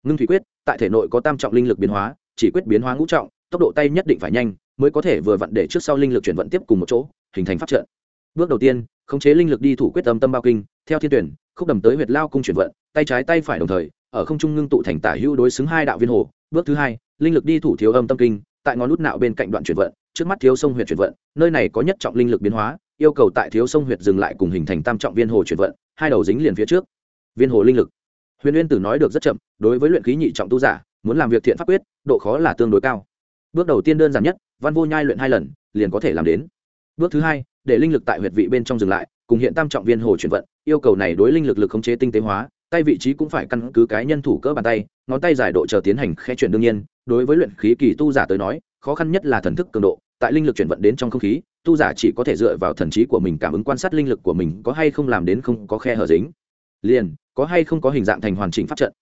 Ngưng thủy quyết, tại thể nội có tam trọng linh lực biến hóa, chỉ quyết biến hóa ngũ trọng, tốc độ tay nhất định phải nhanh, mới có thể vừa vặn để trước sau linh lực chuyển vận tiếp cùng một chỗ, hình thành pháp trận. Bước đầu tiên, khống chế linh lực đi thủ quyết tâm tâm bao kinh, theo thiên tuyển, khúc đầm tới huyệt lao cung chuyển vận, tay trái tay phải đồng thời, ở không trung ngưng tụ thành tả hữu đối xứng hai đạo viên hồ. Bước thứ hai linh lực đi thủ thiếu âm tâm kinh, tại ngón nút nạo bên cạnh đoạn chuyển vận, trước mắt thiếu sông huyệt chuyển vận, nơi này có nhất trọng linh lực biến hóa, yêu cầu tại thiếu sông huyệt dừng lại cùng hình thành tam trọng viên hồ chuyển vận, hai đầu dính liền phía trước. Viên hồ linh lực. Huyền uyên tử nói được rất chậm, đối với luyện khí nhị trọng tu giả, muốn làm việc thiện pháp quyết, độ khó là tương đối cao. Bước đầu tiên đơn giản nhất, văn vô nhai luyện hai lần, liền có thể làm đến. Bước thứ hai, để linh lực tại huyệt vị bên trong dừng lại, cùng hiện tam trọng viên hồ chuyển vận, yêu cầu này đối linh lực lực khống chế tinh tế hóa, tay vị trí cũng phải căn cứ cái nhân thủ cỡ bàn tay ngón tay giải độ chờ tiến hành khe chuyển đương nhiên, đối với luyện khí kỳ tu giả tới nói, khó khăn nhất là thần thức cường độ, tại linh lực chuyển vận đến trong không khí, tu giả chỉ có thể dựa vào thần trí của mình cảm ứng quan sát linh lực của mình có hay không làm đến không có khe hở dính. Liền, có hay không có hình dạng thành hoàn chỉnh pháp trận.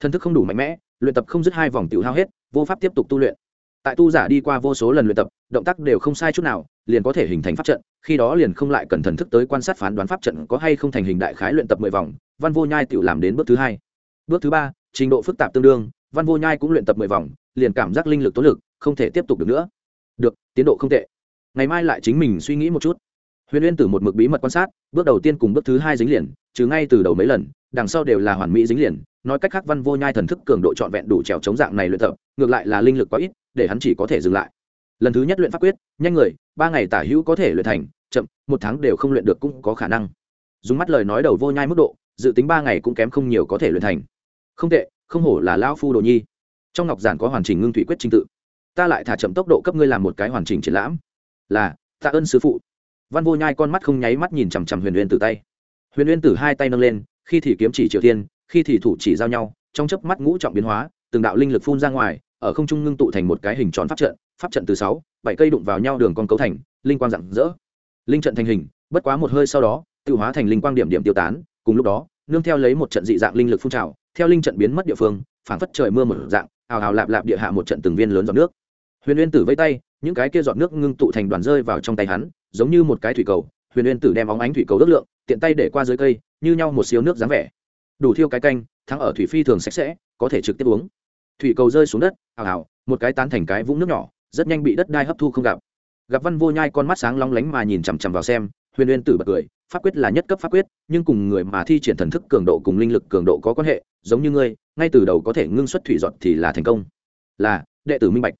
Thần thức không đủ mạnh mẽ, luyện tập không dứt hai vòng tiểu hao hết, vô pháp tiếp tục tu luyện. Tại tu giả đi qua vô số lần luyện tập, động tác đều không sai chút nào, liền có thể hình thành pháp trận, khi đó liền không lại cần thần thức tới quan sát phán đoán pháp trận có hay không thành hình đại khái luyện tập mười vòng, văn vô nhai tự làm đến bước thứ hai. Bước thứ ba trình độ phức tạp tương đương, văn vô nhai cũng luyện tập mười vòng, liền cảm giác linh lực tố lực, không thể tiếp tục được nữa. Được, tiến độ không tệ. Ngày mai lại chính mình suy nghĩ một chút. Huyền uyên từ một mực bí mật quan sát, bước đầu tiên cùng bước thứ hai dính liền chứ ngay từ đầu mấy lần, đằng sau đều là hoàn mỹ dính liền. Nói cách khác, văn vô nhai thần thức cường độ trọn vẹn đủ trèo chống dạng này luyện tập, ngược lại là linh lực quá ít, để hắn chỉ có thể dừng lại. Lần thứ nhất luyện pháp quyết, nhanh người, ba ngày tả hữu có thể luyện thành, chậm, một tháng đều không luyện được cũng có khả năng. Dùng mắt lời nói đầu vô nhai mức độ, dự tính ba ngày cũng kém không nhiều có thể luyện thành không tệ, không hổ là lão phu đồ nhi. Trong ngọc giản có hoàn chỉnh ngưng thủy quyết trình tự. Ta lại thả chậm tốc độ cấp ngươi làm một cái hoàn chỉnh triển lãm. Là, tạ ơn sư phụ. Văn vô nhai con mắt không nháy mắt nhìn chằm chằm huyền uyên từ tay. Huyền uyên tử hai tay nâng lên, khi thì kiếm chỉ triều thiên khi thì thủ chỉ giao nhau, trong chớp mắt ngũ trọng biến hóa, từng đạo linh lực phun ra ngoài, ở không trung ngưng tụ thành một cái hình tròn pháp trận pháp trận từ sáu, bảy cây đụng vào nhau đường con cấu thành, linh quang rạng rỡ. Linh trận thành hình, bất quá một hơi sau đó tự hóa thành linh quang điểm điểm tiêu tán, cùng lúc đó nương theo lấy một trận dị dạng linh lực phun trào, theo linh trận biến mất địa phương, phảng phất trời mưa một dạng, ào ào lạp lạp địa hạ một trận từng viên lớn giọt nước. Huyền uyên tử vây tay, những cái kia giọt nước ngưng tụ thành đoàn rơi vào trong tay hắn, giống như một cái thủy cầu, huyền uyên tử đem óng ánh thủy cầu ước lượng, tiện tay để qua dưới cây, như nhau một xíu nước dáng vẻ. Đủ thiêu cái canh, thắng ở thủy phi thường sạch sẽ, có thể trực tiếp uống. Thủy cầu rơi xuống đất, ào ào, một cái tán thành cái vũng nước nhỏ, rất nhanh bị đất đai hấp thu không gặp. Gặp văn vô nhai con mắt sáng long lánh mà nhìn chằm chằm vào xem, huyền uyên tử bật cười pháp quyết là nhất cấp pháp quyết, nhưng cùng người mà thi triển thần thức cường độ cùng linh lực cường độ có quan hệ, giống như ngươi, ngay từ đầu có thể ngưng xuất thủy giọt thì là thành công. Là, đệ tử minh bạch.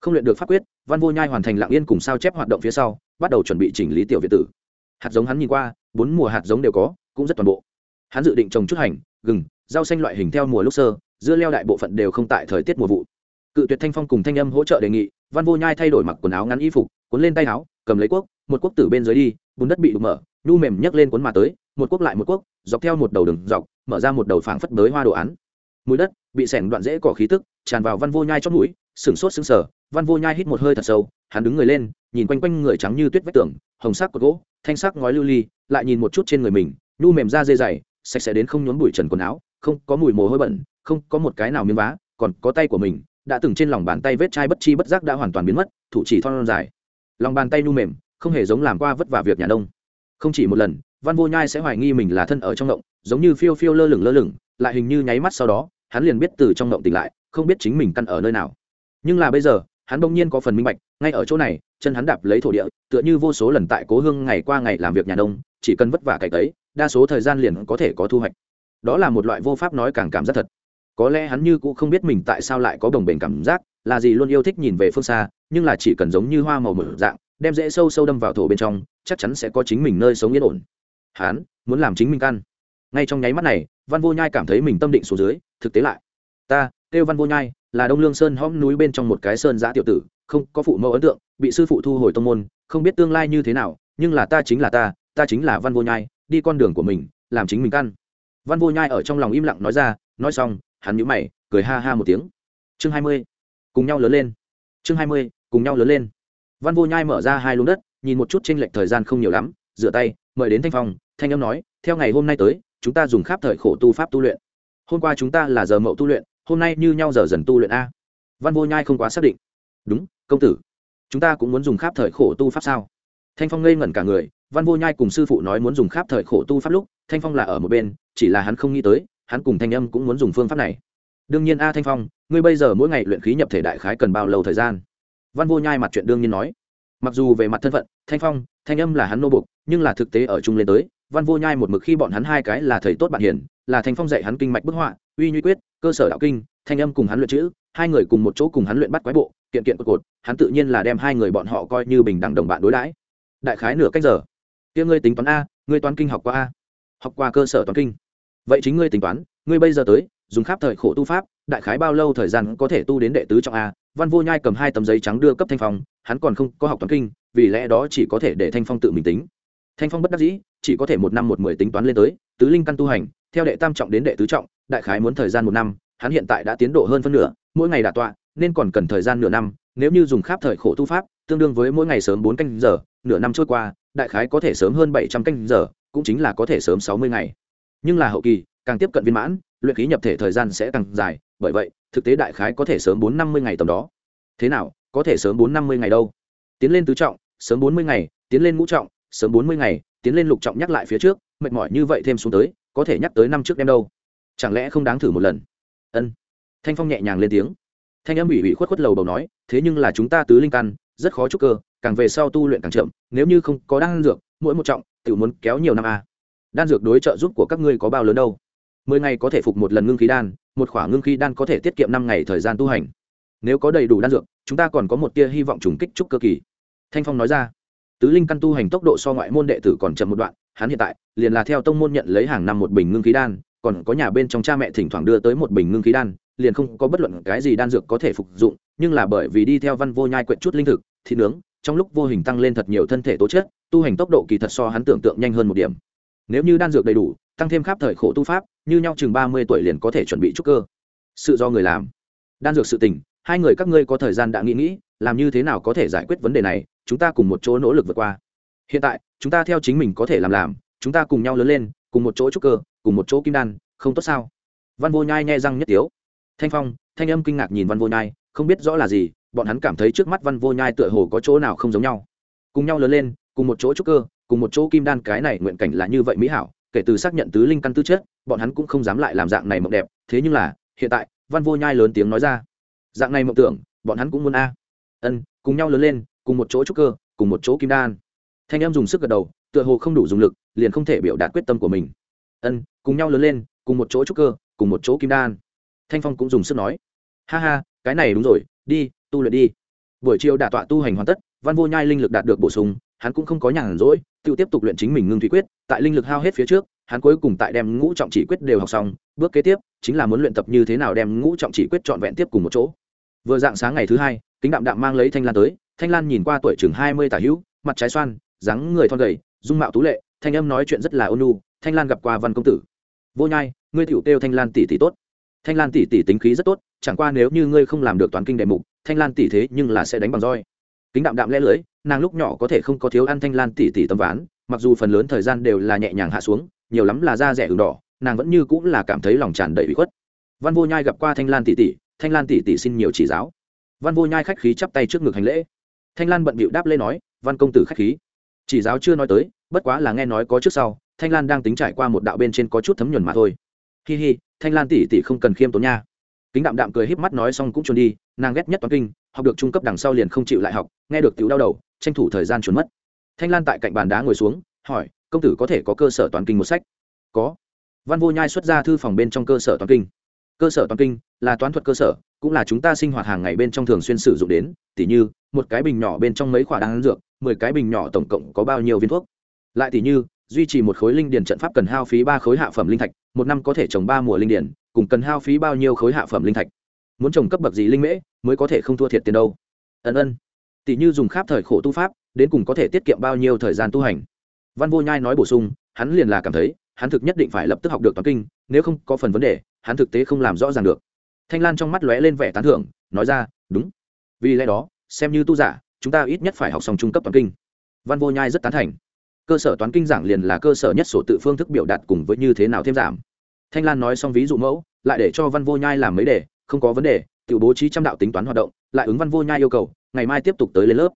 Không luyện được pháp quyết, văn vô nhai hoàn thành lạng yên cùng sao chép hoạt động phía sau, bắt đầu chuẩn bị chỉnh lý tiểu việt tử. Hạt giống hắn nhìn qua, bốn mùa hạt giống đều có, cũng rất toàn bộ. Hắn dự định trồng chút hành, gừng, rau xanh loại hình theo mùa lúc sơ, dưa leo đại bộ phận đều không tại thời tiết mùa vụ. Cự tuyệt thanh phong cùng thanh âm hỗ trợ đề nghị, văn vô nhai thay đổi mặc quần áo ngắn y phục, cuốn lên tay áo, cầm lấy cuốc một quốc tử bên dưới đi, bùn đất bị đục mở, nhu mềm nhấc lên cuốn mà tới, một quốc lại một quốc, dọc theo một đầu đường dọc, mở ra một đầu phảng phất bới hoa đồ án. Mũi đất, bị xẻn đoạn rễ cỏ khí tức, tràn vào văn vô nhai trong mũi sừng sốt sững sờ, văn vô nhai hít một hơi thật sâu, hắn đứng người lên, nhìn quanh quanh người trắng như tuyết vách tường, hồng sắc của gỗ, thanh sắc ngói lưu ly, lại nhìn một chút trên người mình, nhu mềm da dê dày, sạch sẽ đến không nhốn bụi trần quần áo, không có mùi mồ hôi bẩn, không có một cái nào miếng vá, còn có tay của mình, đã từng trên lòng bàn tay vết chai bất chi bất giác đã hoàn toàn biến mất, thủ chỉ thon dài. Lòng bàn tay nhu mềm không hề giống làm qua vất vả việc nhà nông. Không chỉ một lần, văn vô nhai sẽ hoài nghi mình là thân ở trong động giống như phiêu phiêu lơ lửng lơ lửng, lại hình như nháy mắt sau đó, hắn liền biết từ trong động tỉnh lại, không biết chính mình căn ở nơi nào. Nhưng là bây giờ, hắn bỗng nhiên có phần minh bạch, ngay ở chỗ này, chân hắn đạp lấy thổ địa, tựa như vô số lần tại cố hương ngày qua ngày làm việc nhà nông, chỉ cần vất vả cày tấy, đa số thời gian liền có thể có thu hoạch. Đó là một loại vô pháp nói càng cảm giác thật. Có lẽ hắn như cũng không biết mình tại sao lại có đồng bền cảm giác, là gì luôn yêu thích nhìn về phương xa, nhưng là chỉ cần giống như hoa màu mở dạng đem dễ sâu sâu đâm vào thổ bên trong, chắc chắn sẽ có chính mình nơi sống yên ổn. Hắn muốn làm chính mình căn. Ngay trong nháy mắt này, văn vô nhai cảm thấy mình tâm định xuống dưới, thực tế lại. Ta, kêu văn vô nhai, là đông lương sơn hõm núi bên trong một cái sơn giã tiểu tử, không có phụ mẫu ấn tượng, bị sư phụ thu hồi tông môn, không biết tương lai như thế nào, nhưng là ta chính là ta ta chính là văn vô nhai, đi con đường của mình, làm chính mình căn. Văn vô nhai ở trong lòng im lặng nói ra, nói xong, hắn nhíu mày, cười ha ha một tiếng. Chương hai mươi, cùng nhau lớn lên. Chương hai mươi, cùng nhau lớn lên văn vô nhai mở ra hai luống đất, nhìn một chút tranh lệch thời gian không nhiều lắm, rửa tay, mời đến thanh phong, thanh âm nói, theo ngày hôm nay tới, chúng ta dùng khắp thời khổ tu pháp tu luyện. Hôm qua chúng ta là giờ mậu tu luyện, hôm nay như nhau giờ dần tu luyện a. Văn vô nhai không quá xác định. Đúng, công tử, chúng ta cũng muốn dùng khắp thời khổ tu pháp sao? Thanh phong ngây ngẩn cả người, văn vô nhai cùng sư phụ nói muốn dùng khắp thời khổ tu pháp lúc, thanh phong là ở một bên, chỉ là hắn không nghĩ tới, hắn cùng thanh âm cũng muốn dùng phương pháp này. Đương nhiên a thanh phong, ngươi bây giờ mỗi ngày luyện khí nhập thể đại khái cần bao lâu thời gian? Văn vô nhai mặt chuyện đương nhiên nói. Mặc dù về mặt thân phận, thanh phong, thanh âm là hắn nô bục nhưng là thực tế ở chung lên tới, văn vô nhai một mực khi bọn hắn hai cái là thầy tốt bạn hiền, là thanh phong dạy hắn kinh mạch bức họa, uy nhuy quyết, cơ sở đạo kinh, thanh âm cùng hắn luyện chữ, hai người cùng một chỗ cùng hắn luyện bắt quái bộ, kiện kiện cột cột, hắn tự nhiên là đem hai người bọn họ coi như bình đẳng đồng bạn đối đãi. Đại khái nửa cách giờ. Tiếng ngươi tính toán a, ngươi toán kinh học qua a. Học qua cơ sở toán kinh. Vậy chính ngươi tính toán, ngươi bây giờ tới, dùng khắp thời khổ tu pháp, đại khái bao lâu thời gian có thể tu đến đệ tứ trọng a văn vô nhai cầm hai tấm giấy trắng đưa cấp thanh phong, hắn còn không có học toán kinh, vì lẽ đó chỉ có thể để thanh phong tự mình tính. Thanh phong bất đắc dĩ, chỉ có thể một năm một mười tính toán lên tới, tứ linh căn tu hành, theo đệ tam trọng đến đệ tứ trọng, đại khái muốn thời gian một năm, hắn hiện tại đã tiến độ hơn phân nửa, mỗi ngày đả tọa, nên còn cần thời gian nửa năm, nếu như dùng khắp thời khổ tu pháp, tương đương với mỗi ngày sớm bốn canh giờ, nửa năm trôi qua, đại khái có thể sớm hơn bảy trăm canh giờ, cũng chính là có thể sớm sáu mươi ngày. Nhưng là hậu kỳ, càng tiếp cận viên mãn, luyện khí nhập thể thời gian sẽ càng dài bởi vậy, thực tế đại khái có thể sớm bốn năm mươi ngày tầm đó. Thế nào, có thể sớm bốn năm mươi ngày đâu? Tiến lên tứ trọng, sớm bốn mươi ngày, tiến lên ngũ trọng, sớm bốn mươi ngày, tiến lên lục trọng nhắc lại phía trước, mệt mỏi như vậy thêm xuống tới, có thể nhắc tới năm trước đem đâu? Chẳng lẽ không đáng thử một lần? Ân. Thanh phong nhẹ nhàng lên tiếng. Thanh âm ủy ủy khuất khuất lầu đầu nói, thế nhưng là chúng ta tứ linh căn, rất khó chúc cơ, càng về sau tu luyện càng chậm, nếu như không có đan dược, mỗi một trọng, tự muốn kéo nhiều năm a. À. đan dược đối trợ giúp của các ngươi có bao lớn đâu? Mười ngày có thể phục một lần ngưng khí đan một khoảng ngưng khí đan có thể tiết kiệm năm ngày thời gian tu hành. Nếu có đầy đủ đan dược, chúng ta còn có một tia hy vọng trùng kích trúc cơ kỳ. Thanh phong nói ra. Tứ linh căn tu hành tốc độ so ngoại môn đệ tử còn chậm một đoạn, hắn hiện tại liền là theo tông môn nhận lấy hàng năm một bình ngưng khí đan, còn có nhà bên trong cha mẹ thỉnh thoảng đưa tới một bình ngưng khí đan, liền không có bất luận cái gì đan dược có thể phục dụng, nhưng là bởi vì đi theo văn vô nhai quyện chút linh thực, thịt nướng, trong lúc vô hình tăng lên thật nhiều thân thể tố chất, tu hành tốc độ kỳ thật so hắn tưởng tượng nhanh hơn một điểm. Nếu như đan dược đầy đủ, tăng thêm khắp thời khổ tu pháp như nhau chừng ba mươi tuổi liền có thể chuẩn bị trúc cơ. Sự do người làm. Đan dược sự tình, hai người các ngươi có thời gian đã nghĩ nghĩ, làm như thế nào có thể giải quyết vấn đề này, chúng ta cùng một chỗ nỗ lực vượt qua. Hiện tại, chúng ta theo chính mình có thể làm làm, chúng ta cùng nhau lớn lên, cùng một chỗ trúc cơ, cùng một chỗ kim đan, không tốt sao? Văn vô nhai nghe răng nhất tiếu. Thanh phong, thanh âm kinh ngạc nhìn văn vô nhai, không biết rõ là gì, bọn hắn cảm thấy trước mắt văn vô nhai tựa hồ có chỗ nào không giống nhau. Cùng nhau lớn lên, cùng một chỗ trúc cơ, cùng một chỗ kim đan, cái này nguyện cảnh là như vậy mỹ hảo kể từ xác nhận tứ linh căn tư chất, bọn hắn cũng không dám lại làm dạng này mộng đẹp, thế nhưng là, hiện tại, văn vô nhai lớn tiếng nói ra. Dạng này mộng tưởng, bọn hắn cũng muốn a. Ân, cùng nhau lớn lên, cùng một chỗ trúc cơ, cùng một chỗ kim đan. Thanh em dùng sức gật đầu, tựa hồ không đủ dùng lực, liền không thể biểu đạt quyết tâm của mình. Ân, cùng nhau lớn lên, cùng một chỗ trúc cơ, cùng một chỗ kim đan. Thanh phong cũng dùng sức nói. Ha ha, cái này đúng rồi, đi, tu luyện đi. Buổi chiều đả tọa tu hành hoàn tất, văn vô nhai linh lực đạt được bổ sung hắn cũng không có nhàn rỗi, tự tiếp tục luyện chính mình ngưng thủy quyết, tại linh lực hao hết phía trước, hắn cuối cùng tại đem ngũ trọng chỉ quyết đều học xong, bước kế tiếp, chính là muốn luyện tập như thế nào đem ngũ trọng chỉ quyết trọn vẹn tiếp cùng một chỗ. Vừa dạng sáng ngày thứ hai, kính đạm đạm mang lấy thanh lan tới, thanh lan nhìn qua tuổi chừng hai mươi tả hữu, mặt trái xoan, dáng người thon gầy, dung mạo tú lệ, thanh âm nói chuyện rất là ôn nhu, thanh lan gặp qua văn công tử. Vô nhai, ngươi tiểu tiêu thanh lan tỷ tỷ tốt. Thanh lan tỷ tỷ tính khí rất tốt, chẳng qua nếu như ngươi không làm được toán kinh đề mục, thanh lan tỷ thế nhưng là sẽ đánh bằng roi. Kính đạm đạm lẽ lưới nàng lúc nhỏ có thể không có thiếu ăn thanh lan tỷ tỷ tấm ván, mặc dù phần lớn thời gian đều là nhẹ nhàng hạ xuống, nhiều lắm là da rẻ đường đỏ, nàng vẫn như cũng là cảm thấy lòng tràn đầy bị khuất. Văn vô nhai gặp qua thanh lan tỷ tỷ thanh lan tỷ tỷ xin nhiều chỉ giáo. Văn vô nhai khách khí chắp tay trước ngực hành lễ. Thanh lan bận bịu đáp lê nói, văn công tử khách khí. Chỉ giáo chưa nói tới, bất quá là nghe nói có trước sau, thanh lan đang tính trải qua một đạo bên trên có chút thấm nhuần mà thôi. Hi hi, thanh lan tỷ tỷ không cần khiêm tốn nha. Kính đạm đạm cười híp mắt nói xong cũng trốn đi, nàng ghét nhất toán kinh, học được trung cấp đằng sau liền không chịu lại học, nghe được tiểu đau đầu tranh thủ thời gian trốn mất. Thanh lan tại cạnh bàn đá ngồi xuống, hỏi, công tử có thể có cơ sở toán kinh một sách? Có. Văn vô nhai xuất ra thư phòng bên trong cơ sở toán kinh. Cơ sở toán kinh là toán thuật cơ sở, cũng là chúng ta sinh hoạt hàng ngày bên trong thường xuyên sử dụng đến, tỉ như, một cái bình nhỏ bên trong mấy khoả đan dược, mười cái bình nhỏ tổng cộng có bao nhiêu viên thuốc. Lại tỉ như, duy trì một khối linh điền trận pháp cần hao phí ba khối hạ phẩm linh thạch, một năm có thể trồng ba mùa linh điền, cùng cần hao phí bao nhiêu khối hạ phẩm linh thạch. Muốn trồng cấp bậc gì linh mễ, mới có thể không thua thiệt tiền đâu. Ân ân tỷ như dùng kháp thời khổ tu pháp, đến cùng có thể tiết kiệm bao nhiêu thời gian tu hành. Văn vô nhai nói bổ sung, hắn liền là cảm thấy, hắn thực nhất định phải lập tức học được toán kinh, nếu không có phần vấn đề, hắn thực tế không làm rõ ràng được. Thanh lan trong mắt lóe lên vẻ tán thưởng, nói ra, đúng. Vì lẽ đó, xem như tu giả, chúng ta ít nhất phải học xong trung cấp toán kinh. Văn vô nhai rất tán thành. Cơ sở toán kinh giảng liền là cơ sở nhất sổ tự phương thức biểu đạt cùng với như thế nào thêm giảm. Thanh lan nói xong ví dụ mẫu, lại để cho văn vô nhai làm mấy đề, không có vấn đề tự bố trí trăm đạo tính toán hoạt động, lại ứng văn vô nhai yêu cầu, ngày mai tiếp tục tới lên lớp.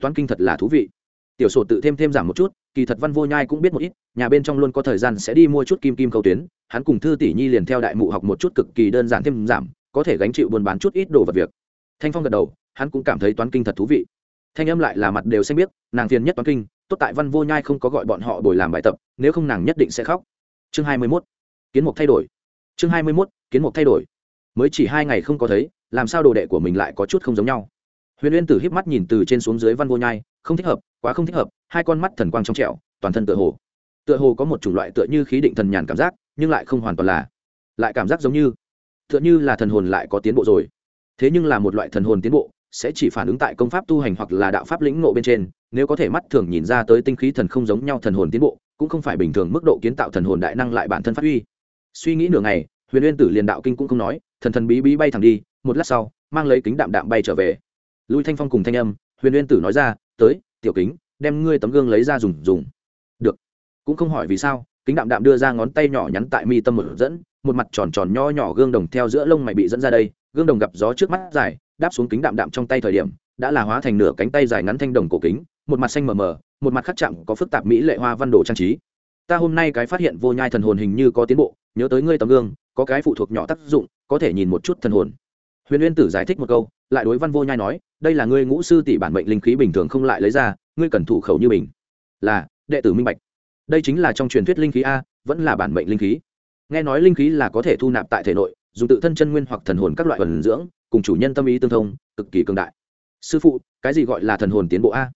Toán kinh thật là thú vị. Tiểu sổ tự thêm thêm giảm một chút, kỳ thật văn vô nhai cũng biết một ít, nhà bên trong luôn có thời gian sẽ đi mua chút kim kim cầu tuyến, hắn cùng thư tỷ nhi liền theo đại mụ học một chút cực kỳ đơn giản thêm giảm, có thể gánh chịu buôn bán chút ít đồ vật việc. Thanh phong gật đầu, hắn cũng cảm thấy toán kinh thật thú vị. Thanh âm lại là mặt đều xanh biết nàng phiền nhất toán kinh, tốt tại văn vô nhai không có gọi bọn họ đổi làm bài tập, nếu không nàng nhất định sẽ khóc. Chương hai mươi mốt, kiến mục thay đổi. Chương hai mươi mốt, kiến mục thay đổi mới chỉ hai ngày không có thấy, làm sao đồ đệ của mình lại có chút không giống nhau. Huyền uyên tử híp mắt nhìn từ trên xuống dưới văn vô nhai, không thích hợp, quá không thích hợp, hai con mắt thần quang trong trẹo toàn thân tựa hồ. Tựa hồ có một chủng loại tựa như khí định thần nhàn cảm giác, nhưng lại không hoàn toàn là, lại cảm giác giống như, tựa như là thần hồn lại có tiến bộ rồi. Thế nhưng là một loại thần hồn tiến bộ, sẽ chỉ phản ứng tại công pháp tu hành hoặc là đạo pháp lĩnh ngộ bên trên, nếu có thể mắt thường nhìn ra tới tinh khí thần không giống nhau thần hồn tiến bộ, cũng không phải bình thường mức độ kiến tạo thần hồn đại năng lại bản thân phát huy. Suy nghĩ nửa ngày, huyền uyên tử liền đạo kinh cũng không nói thần thần bí bí bay thẳng đi, một lát sau, mang lấy kính đạm đạm bay trở về. Lui thanh phong cùng thanh âm, huyền uyên tử nói ra, tới, tiểu kính, đem ngươi tấm gương lấy ra dùng dùng. Được. Cũng không hỏi vì sao, kính đạm đạm đưa ra ngón tay nhỏ nhắn tại mi tâm một dẫn, một mặt tròn tròn nho nhỏ gương đồng theo giữa lông mày bị dẫn ra đây, gương đồng gặp gió trước mắt dài, đáp xuống kính đạm đạm trong tay thời điểm, đã là hóa thành nửa cánh tay dài ngắn thanh đồng cổ kính, một mặt xanh mờ mờ, một mặt khắc chạm có phức tạp mỹ lệ hoa văn đồ trang trí. Ta hôm nay cái phát hiện vô nhai thần hồn hình như có tiến bộ, nhớ tới ngươi tấm gương, có cái phụ thuộc nhỏ tác dụng có thể nhìn một chút thần hồn. Huyền uyên tử giải thích một câu, lại đối văn vô nhai nói, đây là ngươi ngũ sư tỷ bản mệnh linh khí bình thường không lại lấy ra, ngươi cần thủ khẩu như mình. Là, đệ tử minh bạch. Đây chính là trong truyền thuyết linh khí a, vẫn là bản mệnh linh khí. Nghe nói linh khí là có thể thu nạp tại thể nội, dùng tự thân chân nguyên hoặc thần hồn các loại vận dưỡng, cùng chủ nhân tâm ý tương thông, cực kỳ cường đại. Sư phụ, cái gì gọi là thần hồn tiến bộ a?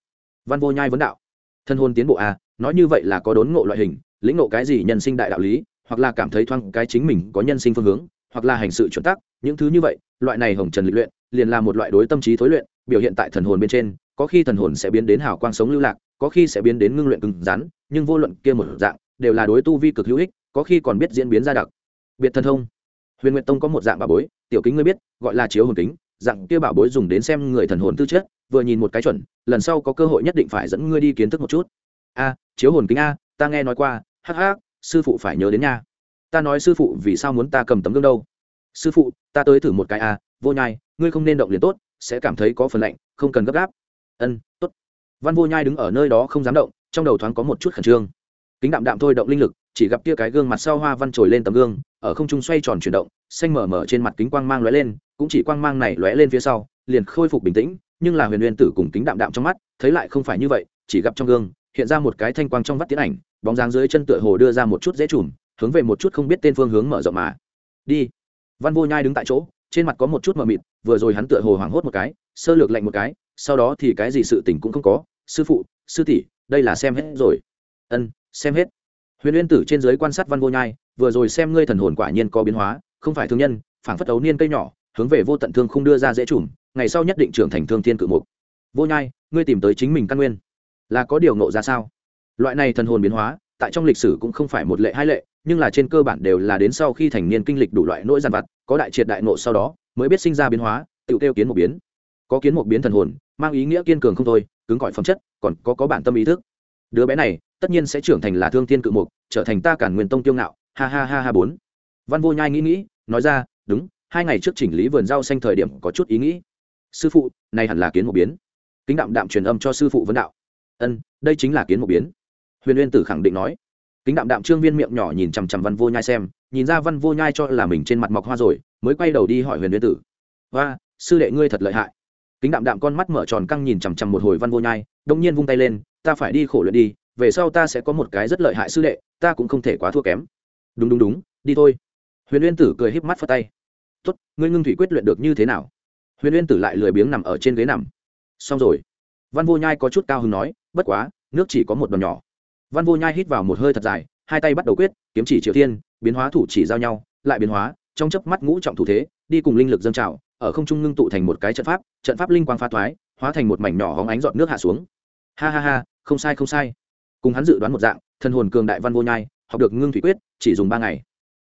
Văn vô nhai vấn đạo. Thần hồn tiến bộ a, nói như vậy là có đốn ngộ loại hình, lĩnh ngộ cái gì nhân sinh đại đạo lý, hoặc là cảm thấy thoáng cái chính mình có nhân sinh phương hướng hoặc là hành sự chuẩn tắc, những thứ như vậy, loại này hồng trần lịch luyện, liền là một loại đối tâm trí thối luyện, biểu hiện tại thần hồn bên trên, có khi thần hồn sẽ biến đến hào quang sống lưu lạc, có khi sẽ biến đến ngưng luyện cứng rắn, nhưng vô luận kia một dạng, đều là đối tu vi cực hữu ích, có khi còn biết diễn biến ra đặc. Biệt thần thông. Huyền nguyện tông có một dạng bà bối, tiểu kính ngươi biết, gọi là chiếu hồn kính, dạng kia bảo bối dùng đến xem người thần hồn tư chất, vừa nhìn một cái chuẩn, lần sau có cơ hội nhất định phải dẫn ngươi đi kiến thức một chút. A, chiếu hồn kính a, ta nghe nói qua, hắc hắc, sư phụ phải nhớ đến nha ta nói sư phụ vì sao muốn ta cầm tấm gương đâu? Sư phụ, ta tới thử một cái à? vô nhai, ngươi không nên động liền tốt, sẽ cảm thấy có phần lạnh, không cần gấp gáp. Ân t ố t văn vô nhai đứng ở nơi đó không dám động, trong đầu thoáng có một chút khẩn trương. Kính đạm đạm thôi động linh lực, chỉ gặp kia cái gương mặt sau hoa văn trồi lên tấm gương, ở không trung xoay tròn chuyển động, xanh mở mở trên mặt kính quang mang lóe lên, cũng chỉ quang mang này lóe lên phía sau, liền khôi phục bình tĩnh, nhưng là huyền huyền tử cùng kính đạm đạm trong mắt, thấy lại không phải như vậy, chỉ gặp trong gương, hiện ra một cái thanh quang trong vắt tiến ảnh, bóng dáng dưới chân tựa hồ đưa ra một chút dễ chùm hướng về một chút không biết tên phương hướng mở rộng mà. Đi. Văn vô nhai đứng tại chỗ, trên mặt có một chút mờ mịt, vừa rồi hắn tựa hồ hoảng hốt một cái, sơ lược lạnh một cái, sau đó thì cái gì sự tình cũng không có. Sư phụ, sư tỷ, đây là xem hết rồi. Ân, xem hết. Huyền uyên tử trên giới quan sát văn vô nhai, vừa rồi xem ngươi thần hồn quả nhiên có biến hóa, không phải thương nhân, phảng phất ấu niên cây nhỏ, hướng về vô tận thương không đưa ra dễ chùm ngày sau nhất định trưởng thành thương thiên cự mục. Vô nhai, ngươi tìm tới chính mình căn nguyên. Là có điều nộ ra sao? Loại này thần hồn biến hóa tại trong lịch sử cũng không phải một lệ hai lệ, nhưng là trên cơ bản đều là đến sau khi thành niên kinh lịch đủ loại nỗi gian vặt, có đại triệt đại nộ sau đó, mới biết sinh ra biến hóa, tự tiêu kiến một biến. Có kiến một biến thần hồn, mang ý nghĩa kiên cường không thôi, cứng gọi phẩm chất, còn có có bản tâm ý thức. Đứa bé này, tất nhiên sẽ trưởng thành là thương thiên cự mục, trở thành ta cản nguyên tông tiêu ngạo, ha ha ha ha bốn. Văn vô nhai nghĩ nghĩ, nói ra, đúng, hai ngày trước chỉnh lý vườn rau xanh thời điểm có chút ý nghĩ. Sư phụ, này hẳn là kiến một biến. Kính đạm đạm truyền âm cho sư phụ vấn đạo. Ân, đây chính là kiến một biến huyền uyên tử khẳng định nói. Kính đạm đạm trương viên miệng nhỏ nhìn chằm chằm văn vô nhai xem, nhìn ra văn vô nhai cho là mình trên mặt mọc hoa rồi, mới quay đầu đi hỏi huyền uyên tử. Và sư đệ ngươi thật lợi hại. Kính đạm đạm con mắt mở tròn căng nhìn chằm chằm một hồi văn vô nhai, đông nhiên vung tay lên, ta phải đi khổ luyện đi, về sau ta sẽ có một cái rất lợi hại sư đệ, ta cũng không thể quá thua kém. Đúng đúng đúng, đi thôi. Huyền uyên tử cười híp mắt phất tay. Tốt, ngươi ngưng thủy quyết luyện được như thế nào? Huyền uyên tử lại lười biếng nằm ở trên ghế nằm. Xong rồi. Văn vô nhai có chút cao hứng nói, bất quá, nước chỉ có một đòn nhỏ văn vô nhai hít vào một hơi thật dài, hai tay bắt đầu quyết, kiếm chỉ triều thiên, biến hóa thủ chỉ giao nhau, lại biến hóa, trong chớp mắt ngũ trọng thủ thế, đi cùng linh lực dâng trào, ở không trung ngưng tụ thành một cái trận pháp trận pháp linh quang pha thoái, hóa thành một mảnh nhỏ hóng ánh giọt nước hạ xuống. Ha ha ha, không sai không sai. Cùng hắn dự đoán một dạng, thân hồn cường đại văn vô nhai, học được ngưng thủy quyết, chỉ dùng ba ngày.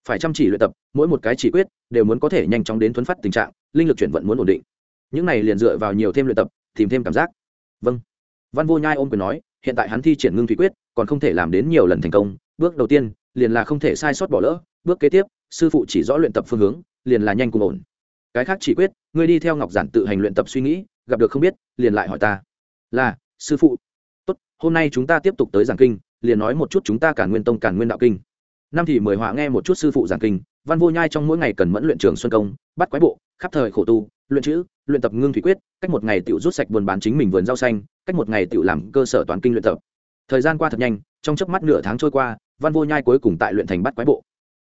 Phải chăm chỉ luyện tập, mỗi một cái chỉ quyết, đều muốn có thể nhanh chóng đến thuấn phát tình trạng, linh lực chuyển vận muốn ổn định. Những này liền dựa vào nhiều thêm luyện tập, tìm thêm cảm giác. Vâng. Văn vô nhai ôm quyền nói hiện tại hắn thi triển ngưng thủy quyết, còn không thể làm đến nhiều lần thành công. Bước đầu tiên, liền là không thể sai sót bỏ lỡ. Bước kế tiếp, sư phụ chỉ rõ luyện tập phương hướng, liền là nhanh cùng ổn. Cái khác chỉ quyết, ngươi đi theo ngọc giản tự hành luyện tập suy nghĩ, gặp được không biết, liền lại hỏi ta. Là, sư phụ. Tốt, hôm nay chúng ta tiếp tục tới giảng kinh, liền nói một chút chúng ta cả nguyên tông cả nguyên đạo kinh. Năm thì mời họa nghe một chút sư phụ giảng kinh văn vô nhai trong mỗi ngày cần mẫn luyện trường xuân công, bắt quái bộ, khắp thời khổ tu, luyện chữ, luyện tập ngưng thủy quyết, cách một ngày tự rút sạch buôn bán chính mình vườn rau xanh, cách một ngày tự làm cơ sở toán kinh luyện tập. Thời gian qua thật nhanh, trong chớp mắt nửa tháng trôi qua, văn vô nhai cuối cùng tại luyện thành bắt quái bộ.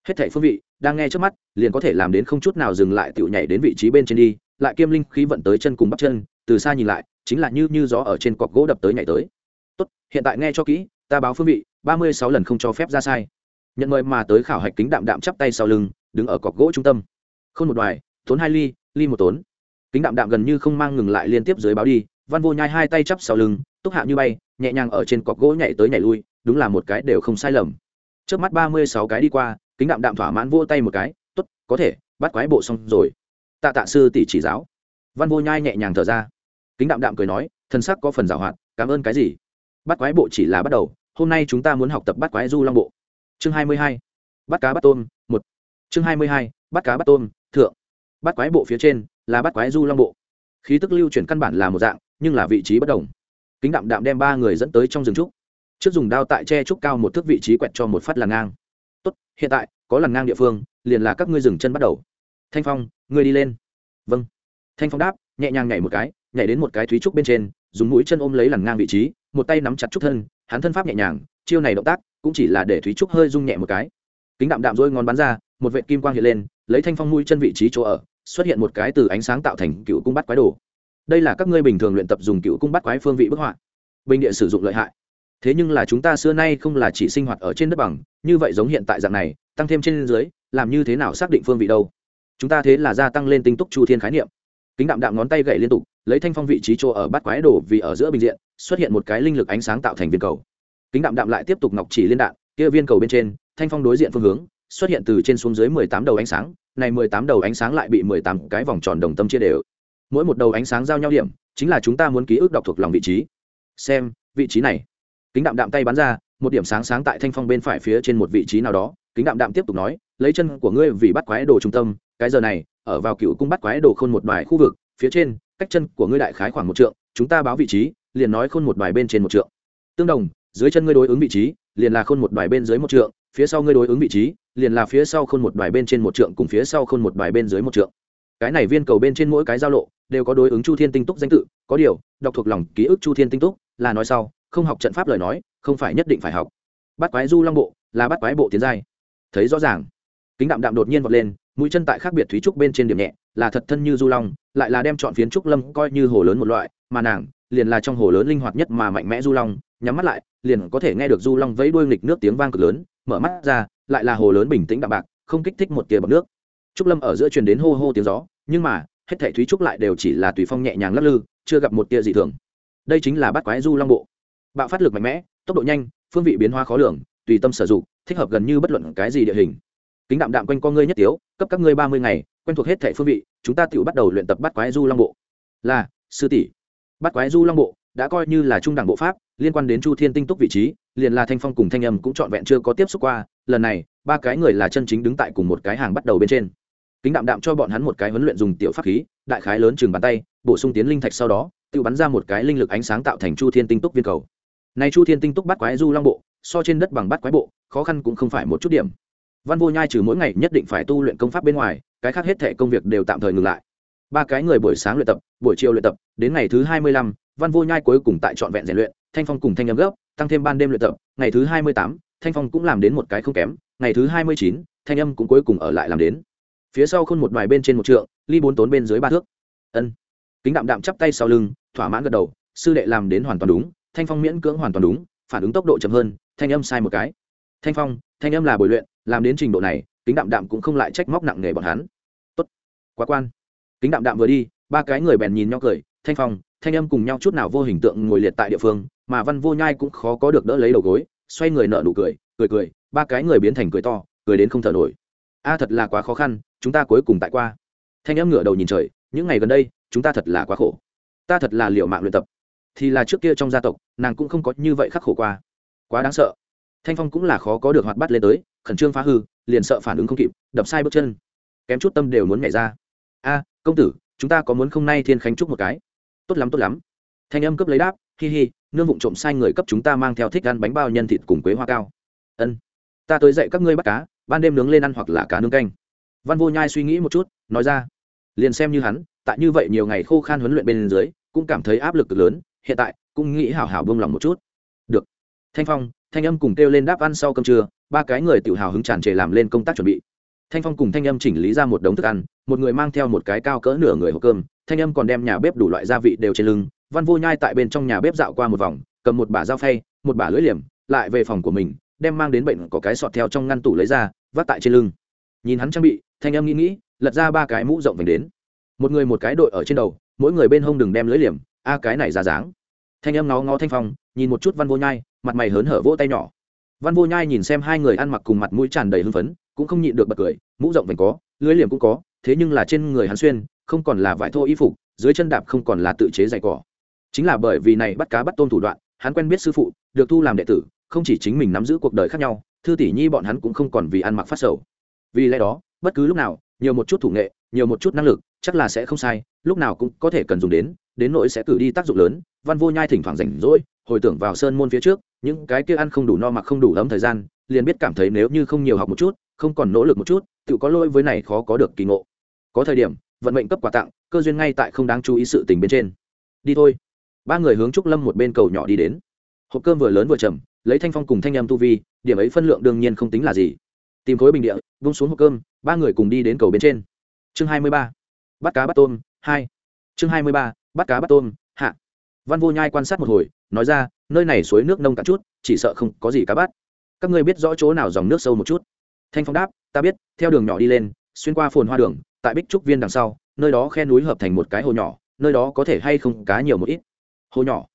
Hết thảy phương vị, đang nghe trước mắt, liền có thể làm đến không chút nào dừng lại tự nhảy đến vị trí bên trên đi, lại kiêm linh khí vận tới chân cùng bắp chân, từ xa nhìn lại, chính là như như gió ở trên cọc gỗ đập tới nhảy tới. Tốt, hiện tại nghe cho kỹ, ta báo phương vị, ba mươi sáu lần không cho phép ra sai nhận mời mà tới khảo hạch kính đạm đạm chắp tay sau lưng, đứng ở cọc gỗ trung tâm. Không một đoài, tốn hai ly ly một tốn. Kính đạm đạm gần như không mang ngừng lại liên tiếp dưới báo đi, văn vô nhai hai tay chắp sau lưng, túc hạ như bay, nhẹ nhàng ở trên cọc gỗ nhảy tới nhảy lui, đúng là một cái đều không sai lầm. Trước mắt ba mươi sáu cái đi qua, kính đạm đạm thỏa mãn vô tay một cái t ố t có thể, bắt quái bộ xong rồi. Tạ tạ sư tỷ chỉ giáo. Văn vô nhai nhẹ nhàng thở ra. Kính đạm đạm cười nói thân sắc có phần giảo hoạt, cảm ơn cái gì? Bắt quái bộ chỉ là bắt đầu, hôm nay chúng ta muốn học tập bắt quái du long bộ chương hai mươi hai, bắt cá bắt tôm, một. Chương hai mươi hai, bắt cá bắt tôm, thượng. Bắt quái bộ phía trên là bắt quái du long bộ. Khí tức lưu chuyển căn bản là một dạng, nhưng là vị trí bất đồng. Kính đạm đạm đem ba người dẫn tới trong rừng trúc. Trước dùng đao tại tre trúc cao một thước vị trí quẹt cho một phát làn ngang. Tốt, hiện tại, có làn ngang địa phương, liền là các ngươi dừng chân bắt đầu. Thanh phong, ngươi đi lên. Vâng. Thanh phong đáp, nhẹ nhàng nhảy một cái, nhảy đến một cái thúy trúc bên trên, dùng mũi chân ôm lấy làn ngang vị trí, một tay nắm chặt trúc thân, hắn thân pháp nhẹ nhàng chiêu này động tác cũng chỉ là để thúy trúc hơi rung nhẹ một cái kính đạm đạm rôi ngón bắn ra một vệ kim quang hiện lên lấy thanh phong mũi chân vị trí chỗ ở xuất hiện một cái từ ánh sáng tạo thành cựu cung bắt quái đồ đây là các ngươi bình thường luyện tập dùng cựu cung bắt quái phương vị bức họa bình địa sử dụng lợi hại thế nhưng là chúng ta xưa nay không là chỉ sinh hoạt ở trên đất bằng như vậy giống hiện tại dạng này tăng thêm trên dưới làm như thế nào xác định phương vị đâu chúng ta thế là gia tăng lên tinh túc chu thiên khái niệm kính đạm đạm ngón tay gậy liên tục lấy thanh phong vị trí chỗ ở bắt quái đồ vì ở giữa bình diện xuất hiện một cái linh lực ánh sáng tạo thành viên cầu kính đạm đạm lại tiếp tục ngọc chỉ liên đạn, kia viên cầu bên trên, thanh phong đối diện phương hướng, xuất hiện từ trên xuống dưới mười tám đầu ánh sáng, này mười tám đầu ánh sáng lại bị mười tám cái vòng tròn đồng tâm chia đều. Mỗi một đầu ánh sáng giao nhau điểm, chính là chúng ta muốn ký ức đọc thuộc lòng vị trí. Xem, vị trí này. Kính đạm đạm tay bắn ra, một điểm sáng sáng tại thanh phong bên phải phía trên một vị trí nào đó, kính đạm đạm tiếp tục nói, lấy chân của ngươi vì bắt quái đồ trung tâm, cái giờ này, ở vào cựu cung bắt quái đồ khôn một bài khu vực, phía trên, cách chân của ngươi đại khái khoảng một trượng, chúng ta báo vị trí, liền nói khôn một bài bên trên một trượng. Tương đồng dưới chân ngươi đối ứng vị trí, liền là khôn một bài bên dưới một trượng, phía sau ngươi đối ứng vị trí, liền là phía sau khôn một bài bên trên một trượng cùng phía sau khôn một bài bên dưới một trượng. Cái này viên cầu bên trên mỗi cái giao lộ, đều có đối ứng chu thiên tinh túc danh tự, có điều, đọc thuộc lòng ký ức chu thiên tinh túc, là nói sau, không học trận pháp lời nói, không phải nhất định phải học. Bắt quái du long bộ, là bắt quái bộ tiến giai. Thấy rõ ràng. Kính đạm đạm đột nhiên vọt lên, mũi chân tại khác biệt thúy trúc bên trên điểm nhẹ, là thật thân như du long, lại là đem chọn phiến trúc lâm coi như hồ lớn một loại, mà nàng, liền là trong hồ lớn linh hoạt nhất mà mạnh mẽ du long nhắm mắt lại, liền có thể nghe được du long vẫy đuôi nghịch nước tiếng vang cực lớn, mở mắt ra, lại là hồ lớn bình tĩnh đạm bạc, không kích thích một tia bọc nước. Trúc lâm ở giữa truyền đến hô hô tiếng gió, nhưng mà, hết thảy thúy trúc lại đều chỉ là tùy phong nhẹ nhàng lắc lư, chưa gặp một tia dị thường. Đây chính là bắt quái du long bộ. Bạo phát lực mạnh mẽ, tốc độ nhanh, phương vị biến hóa khó lường, tùy tâm sử dụng, thích hợp gần như bất luận cái gì địa hình. Kính đạm đạm quanh con ngươi nhất tiếu, cấp các ngươi ba mươi ngày, quen thuộc hết thẻ phương vị, chúng ta tự bắt đầu luyện tập bắt quái du long bộ. Là, sư tỷ. Bắt quái du long bộ, đã coi như là trung đẳng bộ pháp liên quan đến chu thiên tinh túc vị trí, liền là thanh phong cùng thanh âm cũng trọn vẹn chưa có tiếp xúc qua, lần này, ba cái người là chân chính đứng tại cùng một cái hàng bắt đầu bên trên. Kính đạm đạm cho bọn hắn một cái huấn luyện dùng tiểu pháp khí, đại khái lớn chừng bàn tay, bổ sung tiến linh thạch sau đó, tự bắn ra một cái linh lực ánh sáng tạo thành chu thiên tinh túc viên cầu. Này chu thiên tinh túc bắt quái du long bộ, so trên đất bằng bắt quái bộ, khó khăn cũng không phải một chút điểm. Văn vô nhai trừ mỗi ngày nhất định phải tu luyện công pháp bên ngoài, cái khác hết thể công việc đều tạm thời ngừng lại. Ba cái người buổi sáng luyện tập, buổi chiều luyện tập, đến ngày thứ hai mươi lăm, văn vô nhai cuối cùng tại trọn vẹn rèn luyện thanh phong cùng thanh âm gấp, tăng thêm ban đêm luyện tập, ngày thứ hai mươi tám, thanh phong cũng làm đến một cái không kém, ngày thứ hai mươi chín, thanh âm cũng cuối cùng ở lại làm đến. Phía sau khôn một đoài bên trên một trượng, ly bốn tốn bên dưới ba thước. Ân. Kính đạm đạm chắp tay sau lưng, thỏa mãn gật đầu, sư đệ làm đến hoàn toàn đúng, thanh phong miễn cưỡng hoàn toàn đúng, phản ứng tốc độ chậm hơn, thanh âm sai một cái. Thanh phong, thanh âm là bồi luyện, làm đến trình độ này, kính đạm đạm cũng không lại trách móc nặng nề bọn hắn. Tốt. Quá quan. Kính đạm đạm vừa đi, ba cái người bèn nhìn nhau cười, thanh phong, thanh âm cùng nhau chút nào vô hình tượng ngồi liệt tại địa phương mà văn vô nhai cũng khó có được đỡ lấy đầu gối, xoay người nợ nụ cười cười cười, ba cái người biến thành cười to, cười đến không thở nổi. A, thật là quá khó khăn, chúng ta cuối cùng tại qua. Thanh âm ngửa đầu nhìn trời, những ngày gần đây, chúng ta thật là quá khổ. Ta thật là liệu mạng luyện tập. Thì là trước kia trong gia tộc, nàng cũng không có như vậy khắc khổ qua. Quá đáng sợ. Thanh phong cũng là khó có được hoạt bắt lên tới, khẩn trương phá hư, liền sợ phản ứng không kịp, đập sai bước chân. Kém chút tâm đều muốn nhảy ra. A, công tử, chúng ta có muốn không nay thiên khánh trúc một cái? Tốt lắm tốt lắm. Thanh âm cấp lấy đáp, hi hi nương vụng trộm sai người cấp chúng ta mang theo thích ăn bánh bao nhân thịt cùng quế hoa cao. Ân, ta tới dạy các ngươi bắt cá, ban đêm nướng lên ăn hoặc là cá nướng canh. Văn vô nhai suy nghĩ một chút, nói ra, liền xem như hắn, tại như vậy nhiều ngày khô khan huấn luyện bên dưới, cũng cảm thấy áp lực cực lớn, hiện tại, cũng nghĩ hảo hảo buông lòng một chút. Được. Thanh phong, thanh âm cùng kêu lên đáp ăn sau cơm trưa, ba cái người tự hào hứng tràn trề làm lên công tác chuẩn bị. Thanh phong cùng thanh âm chỉnh lý ra một đống thức ăn, một người mang theo một cái cao cỡ nửa người hộp cơm, thanh âm còn đem nhà bếp đủ loại gia vị đều trên lưng văn vô nhai tại bên trong nhà bếp dạo qua một vòng, cầm một bả dao phay, một bả lưỡi liềm, lại về phòng của mình, đem mang đến bệnh có cái sọt theo trong ngăn tủ lấy ra, vác tại trên lưng. Nhìn hắn trang bị, thanh âm nghĩ nghĩ, lật ra ba cái mũ rộng vành đến. Một người một cái đội ở trên đầu, mỗi người bên hông đừng đem lưỡi liềm, a à, cái này ra dáng. Thanh âm nó ngó thanh phong, nhìn một chút văn vô nhai, mặt mày hớn hở vỗ tay nhỏ. Văn vô nhai nhìn xem hai người ăn mặc cùng mặt mũi tràn đầy hưng phấn, cũng không nhịn được bật cười, mũ rộng vành có lưới liềm cũng có, thế nhưng là trên người hắn xuyên, không còn là vải thô y phục, dưới chân đạp không còn là tự chế giày cỏ chính là bởi vì này bắt cá bắt tôm thủ đoạn, hắn quen biết sư phụ, được thu làm đệ tử, không chỉ chính mình nắm giữ cuộc đời khác nhau, thư tỷ nhi bọn hắn cũng không còn vì ăn mặc phát sầu. Vì lẽ đó, bất cứ lúc nào, nhiều một chút thủ nghệ, nhiều một chút năng lực, chắc là sẽ không sai, lúc nào cũng có thể cần dùng đến đến nỗi sẽ cử đi tác dụng lớn, văn vô nhai thỉnh thoảng rảnh rỗi, hồi tưởng vào sơn môn phía trước, những cái kia ăn không đủ no mặc không đủ lắm thời gian, liền biết cảm thấy nếu như không nhiều học một chút, không còn nỗ lực một chút, tự có lỗi với này khó có được kỳ ngộ. Có thời điểm, vận mệnh cấp quà tặng, cơ duyên ngay tại không đáng chú ý sự tình bên trên. Đi thôi ba người hướng trúc lâm một bên cầu nhỏ đi đến. Hộp cơm vừa lớn vừa chậm lấy thanh phong cùng thanh em tu vi, điểm ấy phân lượng đương nhiên không tính là gì. Tìm khối bình địa, vung xuống hộp cơm, ba người cùng đi đến cầu bên trên. Chương hai mươi ba, bắt cá bắt tôm, hai. Chương hai mươi ba, bắt cá bắt tôm, hạ. Văn vô nhai quan sát một hồi, nói ra, nơi này suối nước nông cạn chút, chỉ sợ không có gì cá bắt. Các ngươi biết rõ chỗ nào dòng nước sâu một chút? Thanh phong đáp, ta biết, theo đường nhỏ đi lên, xuyên qua phồn hoa đường, tại bích trúc viên đằng sau, nơi đó khe núi hợp thành một cái hồ nhỏ, nơi đó có thể hay không cá nhiều một ít hồ nhỏ,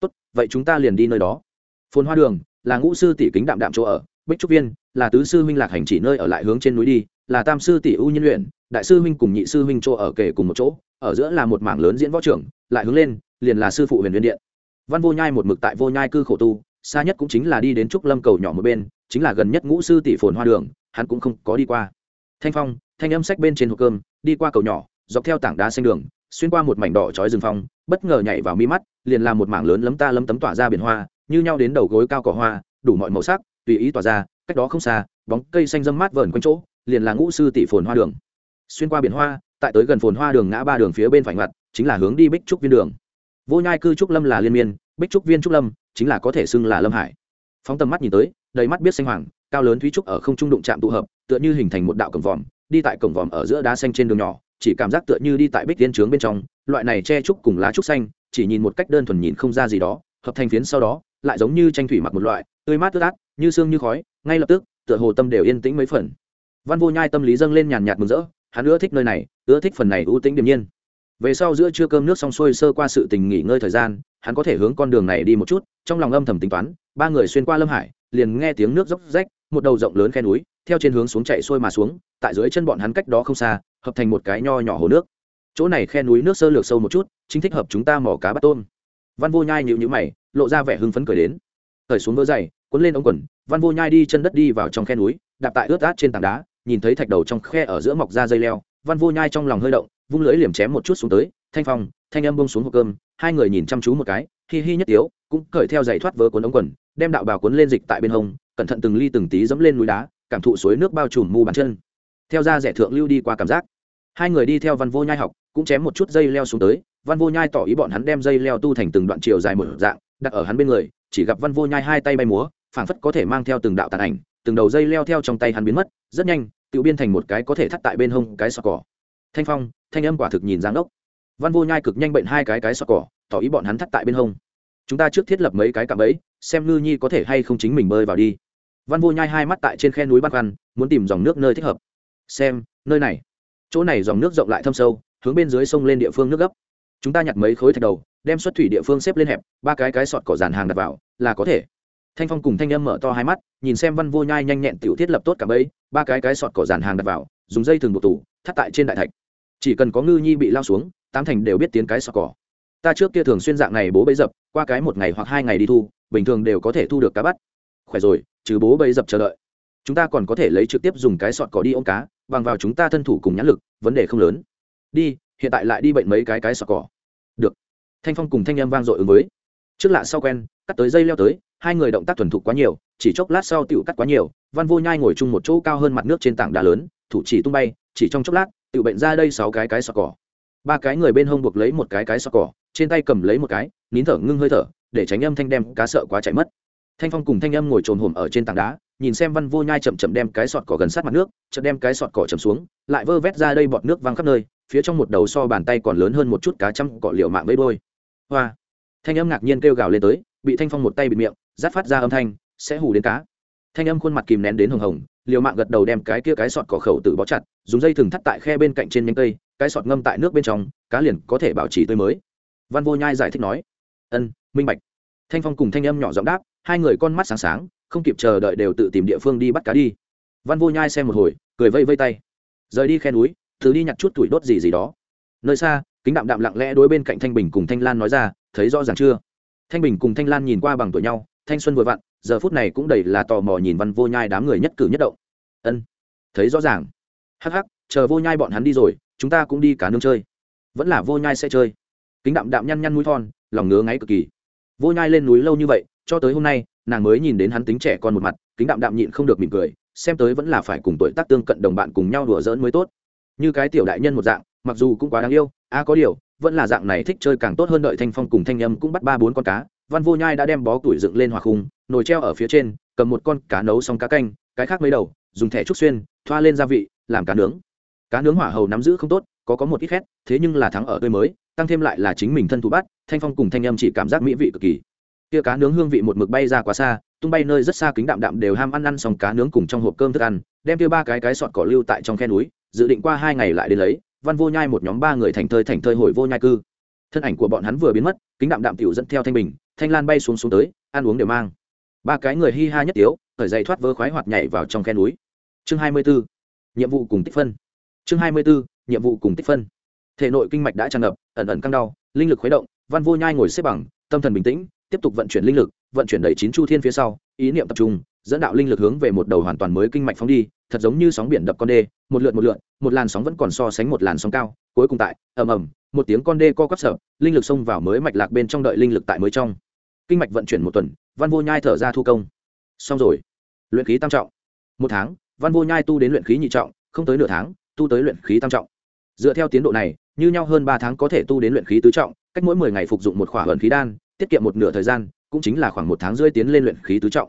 tốt, vậy chúng ta liền đi nơi đó. Phồn hoa đường là ngũ sư tỷ kính đạm đạm chỗ ở, bích trúc viên là tứ sư huynh lạc hành chỉ nơi ở lại hướng trên núi đi, là tam sư tỷ ưu nhân luyện, đại sư huynh cùng nhị sư huynh chỗ ở kể cùng một chỗ, ở giữa là một mảng lớn diễn võ trưởng, lại hướng lên, liền là sư phụ huyền viên điện. Văn vô nhai một mực tại vô nhai cư khổ tu, xa nhất cũng chính là đi đến trúc lâm cầu nhỏ một bên, chính là gần nhất ngũ sư tỷ phồn hoa đường, hắn cũng không có đi qua. Thanh phong, thanh âm sách bên trên hộp cơm, đi qua cầu nhỏ, dọc theo tảng đá xanh đường xuyên qua một mảnh đỏ chói rừng phong, bất ngờ nhảy vào mi mắt, liền làm một mảng lớn lấm ta lấm tấm tỏa ra biển hoa, như nhau đến đầu gối cao cỏ hoa, đủ mọi màu sắc, tùy ý tỏa ra, cách đó không xa, bóng cây xanh dâm mát vờn quanh chỗ, liền là ngũ sư tỷ phồn hoa đường. Xuyên qua biển hoa, tại tới gần phồn hoa đường ngã ba đường phía bên phải ngoặt, chính là hướng đi bích trúc viên đường. Vô nhai cư trúc lâm là liên miên, bích trúc viên trúc lâm chính là có thể xưng là lâm hải. Phóng tầm mắt nhìn tới, đầy mắt biết xanh hoàng, cao lớn thúy trúc ở không trung đụng chạm tụ hợp, tựa như hình thành một đạo cổng vòm, đi tại cổng vòm ở giữa đá xanh trên đường nhỏ chỉ cảm giác tựa như đi tại bích tiên trướng bên trong, loại này che trúc cùng lá trúc xanh, chỉ nhìn một cách đơn thuần nhìn không ra gì đó, hợp thành phiến sau đó, lại giống như tranh thủy mặc một loại, tươi mát tươi át, như xương như khói, ngay lập tức, tựa hồ tâm đều yên tĩnh mấy phần. Văn vô nhai tâm lý dâng lên nhàn nhạt mừng rỡ, hắn ưa thích nơi này, ưa thích phần này ưu tĩnh điềm nhiên. Về sau giữa trưa cơm nước xong xuôi sơ qua sự tình nghỉ ngơi thời gian, hắn có thể hướng con đường này đi một chút, trong lòng âm thầm tính toán, ba người xuyên qua lâm hải, liền nghe tiếng nước dốc rách, một đầu rộng lớn khe núi, theo trên hướng xuống chạy xuôi mà xuống, tại dưới chân bọn hắn cách đó không xa hợp thành một cái nho nhỏ hồ nước. Chỗ này khe núi nước sơ lược sâu một chút, chính thích hợp chúng ta mỏ cá bắt tôm. Văn vô nhai nhịu nhữ mày, lộ ra vẻ hưng phấn cười đến. Thời xuống vỡ dày, cuốn lên ống quần, văn vô nhai đi chân đất đi vào trong khe núi, đạp tại ướt át trên tảng đá, nhìn thấy thạch đầu trong khe ở giữa mọc ra dây leo. Văn vô nhai trong lòng hơi động, vung lưỡi liềm chém một chút xuống tới, thanh phong, thanh âm bông xuống hộp cơm, hai người nhìn chăm chú một cái, hi hi nhất tiếu, cũng cởi theo giày thoát vớ cuốn ống quần, đem đạo bào cuốn lên dịch tại bên hông, cẩn thận từng ly từng tí dẫm lên núi đá, cảm thụ suối nước bao trùm mu bàn chân theo ra rẻ thượng lưu đi qua cảm giác. Hai người đi theo văn vô nhai học, cũng chém một chút dây leo xuống tới, văn vô nhai tỏ ý bọn hắn đem dây leo tu thành từng đoạn chiều dài một dạng, đặt ở hắn bên người, chỉ gặp văn vô nhai hai tay bay múa, phảng phất có thể mang theo từng đạo tàn ảnh, từng đầu dây leo theo trong tay hắn biến mất, rất nhanh, tự biên thành một cái có thể thắt tại bên hông cái sọ cỏ. Thanh phong, thanh âm quả thực nhìn giáng đốc. Văn vô nhai cực nhanh bệnh hai cái cái sọ cỏ, tỏ ý bọn hắn thắt tại bên hông. Chúng ta trước thiết lập mấy cái cạm ấy xem ngư nhi có thể hay không chính mình bơi vào đi. Văn vô nhai hai mắt tại trên khe núi băn khoăn, muốn tìm dòng nước nơi thích hợp xem, nơi này. Chỗ này dòng nước rộng lại thâm sâu, hướng bên dưới sông lên địa phương nước gấp. Chúng ta nhặt mấy khối thạch đầu, đem xuất thủy địa phương xếp lên hẹp, ba cái cái sọt cỏ dàn hàng đặt vào, là có thể. Thanh phong cùng thanh âm mở to hai mắt, nhìn xem văn vô nhai nhanh nhẹn tiểu thiết lập tốt cả bấy ba cái cái sọt cỏ dàn hàng đặt vào, dùng dây thừng buộc tủ, thắt tại trên đại thạch. Chỉ cần có ngư nhi bị lao xuống, tám thành đều biết tiến cái sọt cỏ. Ta trước kia thường xuyên dạng này bố bấy dập, qua cái một ngày hoặc hai ngày đi thu, bình thường đều có thể thu được cá bắt. Khỏe rồi, trừ bố bấy dập chờ đợi. Chúng ta còn có thể lấy trực tiếp dùng cái sọt cỏ đi ôm cá bằng vào chúng ta thân thủ cùng nhãn lực, vấn đề không lớn. Đi, hiện tại lại đi bệnh mấy cái cái sọt cỏ. Được. Thanh phong cùng thanh em vang dội ứng với. Trước lạ sau quen, cắt tới dây leo tới, hai người động tác thuần thục quá nhiều, chỉ chốc lát sau tựu cắt quá nhiều, văn vô nhai ngồi chung một chỗ cao hơn mặt nước trên tảng đá lớn, thủ chỉ tung bay, chỉ trong chốc lát tựu bệnh ra đây sáu cái cái sọt cỏ. Ba cái người bên hông buộc lấy một cái cái sọt cỏ, trên tay cầm lấy một cái, nín thở ngưng hơi thở, để tránh âm thanh đem cá sợ quá chạy mất. Thanh phong cùng thanh âm ngồi trồn hổm ở trên tảng đá nhìn xem văn vô nhai chậm chậm đem cái sọt cỏ gần sát mặt nước chợt đem cái sọt cỏ chầm xuống, lại vơ vét ra đây bọt nước văng khắp nơi, phía trong một đầu so bàn tay còn lớn hơn một chút cá trăm cỏ liều mạng với đôi hoa! Thanh âm ngạc nhiên kêu gào lên tới, bị thanh phong một tay bịt miệng giáp phát ra âm thanh, sẽ hù đến cá. Thanh âm khuôn mặt kìm nén đến hồng hồng, liều mạng gật đầu đem cái kia cái sọt cỏ khẩu tự bó chặt, dùng dây thừng thắt tại khe bên cạnh trên nhánh cây, cái sọt ngâm tại nước bên trong, cá liền có thể bảo trì tươi mới. Văn vô nhai giải thích nói, ân, minh bạch. Thanh phong cùng thanh âm nhỏ giọng đáp, hai người con mắt sáng sáng không kịp chờ đợi đều tự tìm địa phương đi bắt cá đi. Văn vô nhai xem một hồi, cười vây vây tay. Rời đi khe núi thử đi nhặt chút tuổi đốt gì gì đó. Nơi xa, kính đạm đạm lặng lẽ đối bên cạnh thanh bình cùng thanh lan nói ra, thấy rõ ràng chưa? Thanh bình cùng thanh lan nhìn qua bằng tuổi nhau, thanh xuân vừa vặn, giờ phút này cũng đầy là tò mò nhìn văn vô nhai đám người nhất cử nhất động. Ân, thấy rõ ràng. Hắc hắc, chờ vô nhai bọn hắn đi rồi, chúng ta cũng đi cá nương chơi. Vẫn là vô nhai sẽ chơi. Kính đạm đạm nhăn nhăn mũi thon, lòng ngứa ngáy cực kỳ. Vô nhai lên núi lâu như vậy, cho tới hôm nay nàng mới nhìn đến hắn tính trẻ con một mặt, kính đạm đạm nhịn không được mỉm cười, xem tới vẫn là phải cùng tuổi tác tương cận đồng bạn cùng nhau đùa giỡn mới tốt. Như cái tiểu đại nhân một dạng, mặc dù cũng quá đáng yêu, a có điều, vẫn là dạng này thích chơi càng tốt hơn đợi thanh phong cùng thanh âm cũng bắt ba bốn con cá, văn vô nhai đã đem bó tuổi dựng lên hòa khung, nồi treo ở phía trên, cầm một con cá nấu xong cá canh, cái khác mấy đầu, dùng thẻ trúc xuyên, thoa lên gia vị, làm cá nướng. Cá nướng hỏa hầu nắm giữ không tốt, có có một ít khét, thế nhưng là thắng ở tươi mới, tăng thêm lại là chính mình thân thủ bắt, thanh phong cùng thanh âm chỉ cảm giác mỹ vị cực kỳ kia cá nướng hương vị một mực bay ra quá xa, tung bay nơi rất xa kính đạm đạm đều ham ăn ăn xong cá nướng cùng trong hộp cơm thức ăn, đem kia ba cái cái sọt cỏ lưu tại trong khe núi, dự định qua hai ngày lại đến lấy, văn vô nhai một nhóm ba người thành thơi thành thơi hồi vô nhai cư thân ảnh của bọn hắn vừa biến mất, kính đạm đạm tiểu dẫn theo thanh bình, thanh lan bay xuống xuống tới, ăn uống đều mang ba cái người hi ha nhất tiếu khởi dậy thoát vơ khoái hoạt nhảy vào trong khe núi chương hai mươi 24. nhiệm vụ cùng tích phân chương hai mươi 24. nhiệm vụ cùng tích phân thể nội kinh mạch đã tràn ngập, ẩn ẩn căng đau, linh lực khuấy động, văn vô nhai ngồi xếp bằng, tâm thần bình tĩnh tiếp tục vận chuyển linh lực, vận chuyển đẩy chín chu thiên phía sau, ý niệm tập trung, dẫn đạo linh lực hướng về một đầu hoàn toàn mới kinh mạch phóng đi, thật giống như sóng biển đập con đê, một lượn một lượn, một làn sóng vẫn còn so sánh một làn sóng cao, cuối cùng tại, ầm ầm, một tiếng con đê co quắp sợ linh lực xông vào mới mạch lạc bên trong đợi linh lực tại mới trong. Kinh mạch vận chuyển một tuần, văn vô nhai thở ra thu công. Xong rồi. Luyện khí tam trọng. Một tháng, văn vô nhai tu đến luyện khí nhị trọng, không tới nửa tháng, tu tới luyện khí tam trọng. Dựa theo tiến độ này, như nhau hơn ba tháng có thể tu đến luyện khí tứ trọng, cách mỗi mười ngày phục dụng một khỏa ẩn khí đan tiết kiệm một nửa thời gian, cũng chính là khoảng một tháng rưỡi tiến lên luyện khí tứ trọng.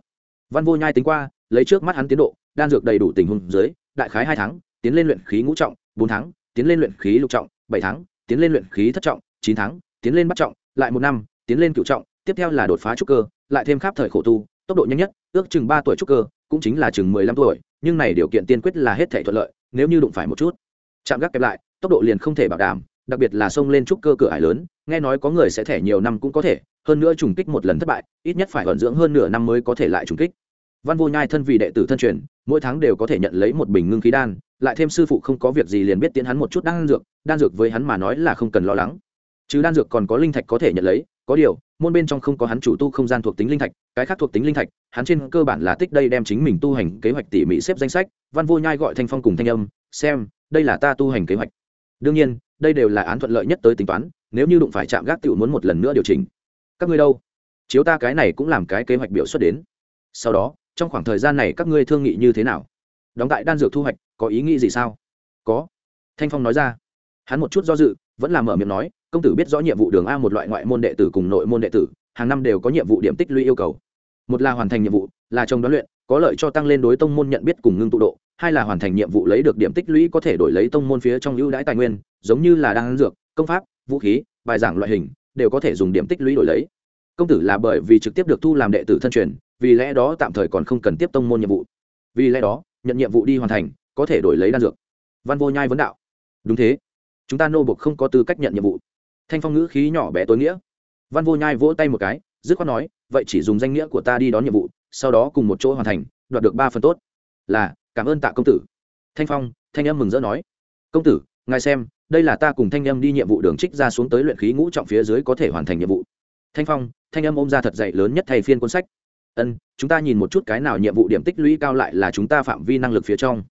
Văn vô nhai tính qua, lấy trước mắt hắn tiến độ, đan dược đầy đủ tình huống dưới, đại khái hai tháng, tiến lên luyện khí ngũ trọng, bốn tháng, tiến lên luyện khí lục trọng, bảy tháng, tiến lên luyện khí thất trọng, chín tháng, tiến lên bắt trọng, lại một năm, tiến lên cửu trọng, tiếp theo là đột phá trúc cơ, lại thêm khắp thời khổ tu, tốc độ nhanh nhất, ước chừng ba tuổi trúc cơ, cũng chính là chừng mười lăm tuổi, nhưng này điều kiện tiên quyết là hết thể thuận lợi, nếu như đụng phải một chút. Chạm gác kẹp lại, tốc độ liền không thể bảo đảm, đặc biệt là xông lên trúc cơ cửa ải lớn, nghe nói có người sẽ thẻ nhiều năm cũng có thể hơn nữa trùng kích một lần thất bại, ít nhất phải vận dưỡng hơn nửa năm mới có thể lại trùng kích. Văn vô nhai thân vì đệ tử thân truyền, mỗi tháng đều có thể nhận lấy một bình ngưng khí đan, lại thêm sư phụ không có việc gì liền biết tiến hắn một chút đan dược đan dược với hắn mà nói là không cần lo lắng. Chứ đan dược còn có linh thạch có thể nhận lấy, có điều, môn bên trong không có hắn chủ tu không gian thuộc tính linh thạch, cái khác thuộc tính linh thạch, hắn trên cơ bản là tích đây đem chính mình tu hành kế hoạch tỉ mỉ xếp danh sách, văn vô nhai gọi thanh phong cùng thanh âm, xem, đây là ta tu hành kế hoạch. Đương nhiên, đây đều là án thuận lợi nhất tới tính toán, nếu như đụng phải chạm gác tiểu muốn một lần nữa điều chỉnh các ngươi đâu? Chiếu ta cái này cũng làm cái kế hoạch biểu xuất đến. Sau đó, trong khoảng thời gian này các ngươi thương nghị như thế nào? Đóng tại đan dược thu hoạch, có ý nghĩ gì sao? Có. Thanh phong nói ra. Hắn một chút do dự, vẫn là mở miệng nói, công tử biết rõ nhiệm vụ đường a một loại ngoại môn đệ tử cùng nội môn đệ tử, hàng năm đều có nhiệm vụ điểm tích lũy yêu cầu. Một là hoàn thành nhiệm vụ, là trong đoán luyện, có lợi cho tăng lên đối tông môn nhận biết cùng ngưng tụ độ. Hai là hoàn thành nhiệm vụ lấy được điểm tích lũy có thể đổi lấy tông môn phía trong ưu đãi tài nguyên, giống như là đan dược, công pháp, vũ khí, bài giảng loại hình đều có thể dùng điểm tích lũy đổi lấy. Công tử là bởi vì trực tiếp được thu làm đệ tử thân truyền, vì lẽ đó tạm thời còn không cần tiếp tông môn nhiệm vụ. Vì lẽ đó, nhận nhiệm vụ đi hoàn thành, có thể đổi lấy đan dược. Văn vô nhai vấn đạo. Đúng thế. Chúng ta nô bộc không có tư cách nhận nhiệm vụ. Thanh phong ngữ khí nhỏ bé tối nghĩa. Văn vô nhai vỗ tay một cái, dứt khoát nói, vậy chỉ dùng danh nghĩa của ta đi đón nhiệm vụ, sau đó cùng một chỗ hoàn thành, đoạt được ba phần tốt. Là, cảm ơn tạ công tử. Thanh phong, thanh âm mừng rỡ nói. Công tử, ngài xem đây là ta cùng thanh âm đi nhiệm vụ đường trích ra xuống tới luyện khí ngũ trọng phía dưới có thể hoàn thành nhiệm vụ. Thanh phong, thanh âm ôm ra thật dạy lớn nhất thầy phiên cuốn sách. Ân, chúng ta nhìn một chút cái nào nhiệm vụ điểm tích lũy cao lại là chúng ta phạm vi năng lực phía trong.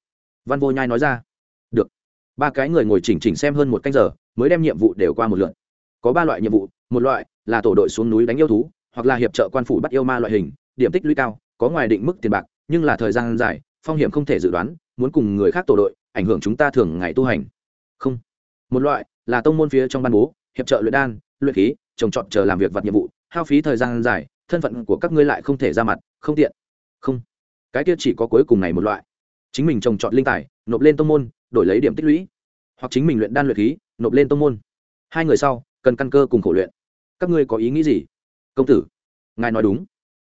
Văn vô nhai nói ra. Được. Ba cái người ngồi chỉnh chỉnh xem hơn một canh giờ, mới đem nhiệm vụ đều qua một lượt. Có ba loại nhiệm vụ, một loại là tổ đội xuống núi đánh yêu thú, hoặc là hiệp trợ quan phủ bắt yêu ma loại hình, điểm tích lũy cao, có ngoài định mức tiền bạc, nhưng là thời gian dài, phong hiểm không thể dự đoán, muốn cùng người khác tổ đội, ảnh hưởng chúng ta thường ngày tu hành. Không một loại là tông môn phía trong ban bố, hiệp trợ luyện đan, luyện khí, trồng trọt chờ làm việc vật nhiệm vụ, hao phí thời gian dài, thân phận của các ngươi lại không thể ra mặt, không tiện. Không. Cái kia chỉ có cuối cùng này một loại. Chính mình trồng trọt linh tài, nộp lên tông môn, đổi lấy điểm tích lũy. Hoặc chính mình luyện đan luyện khí, nộp lên tông môn. Hai người sau, cần căn cơ cùng khổ luyện. Các ngươi có ý nghĩ gì? Công tử, ngài nói đúng.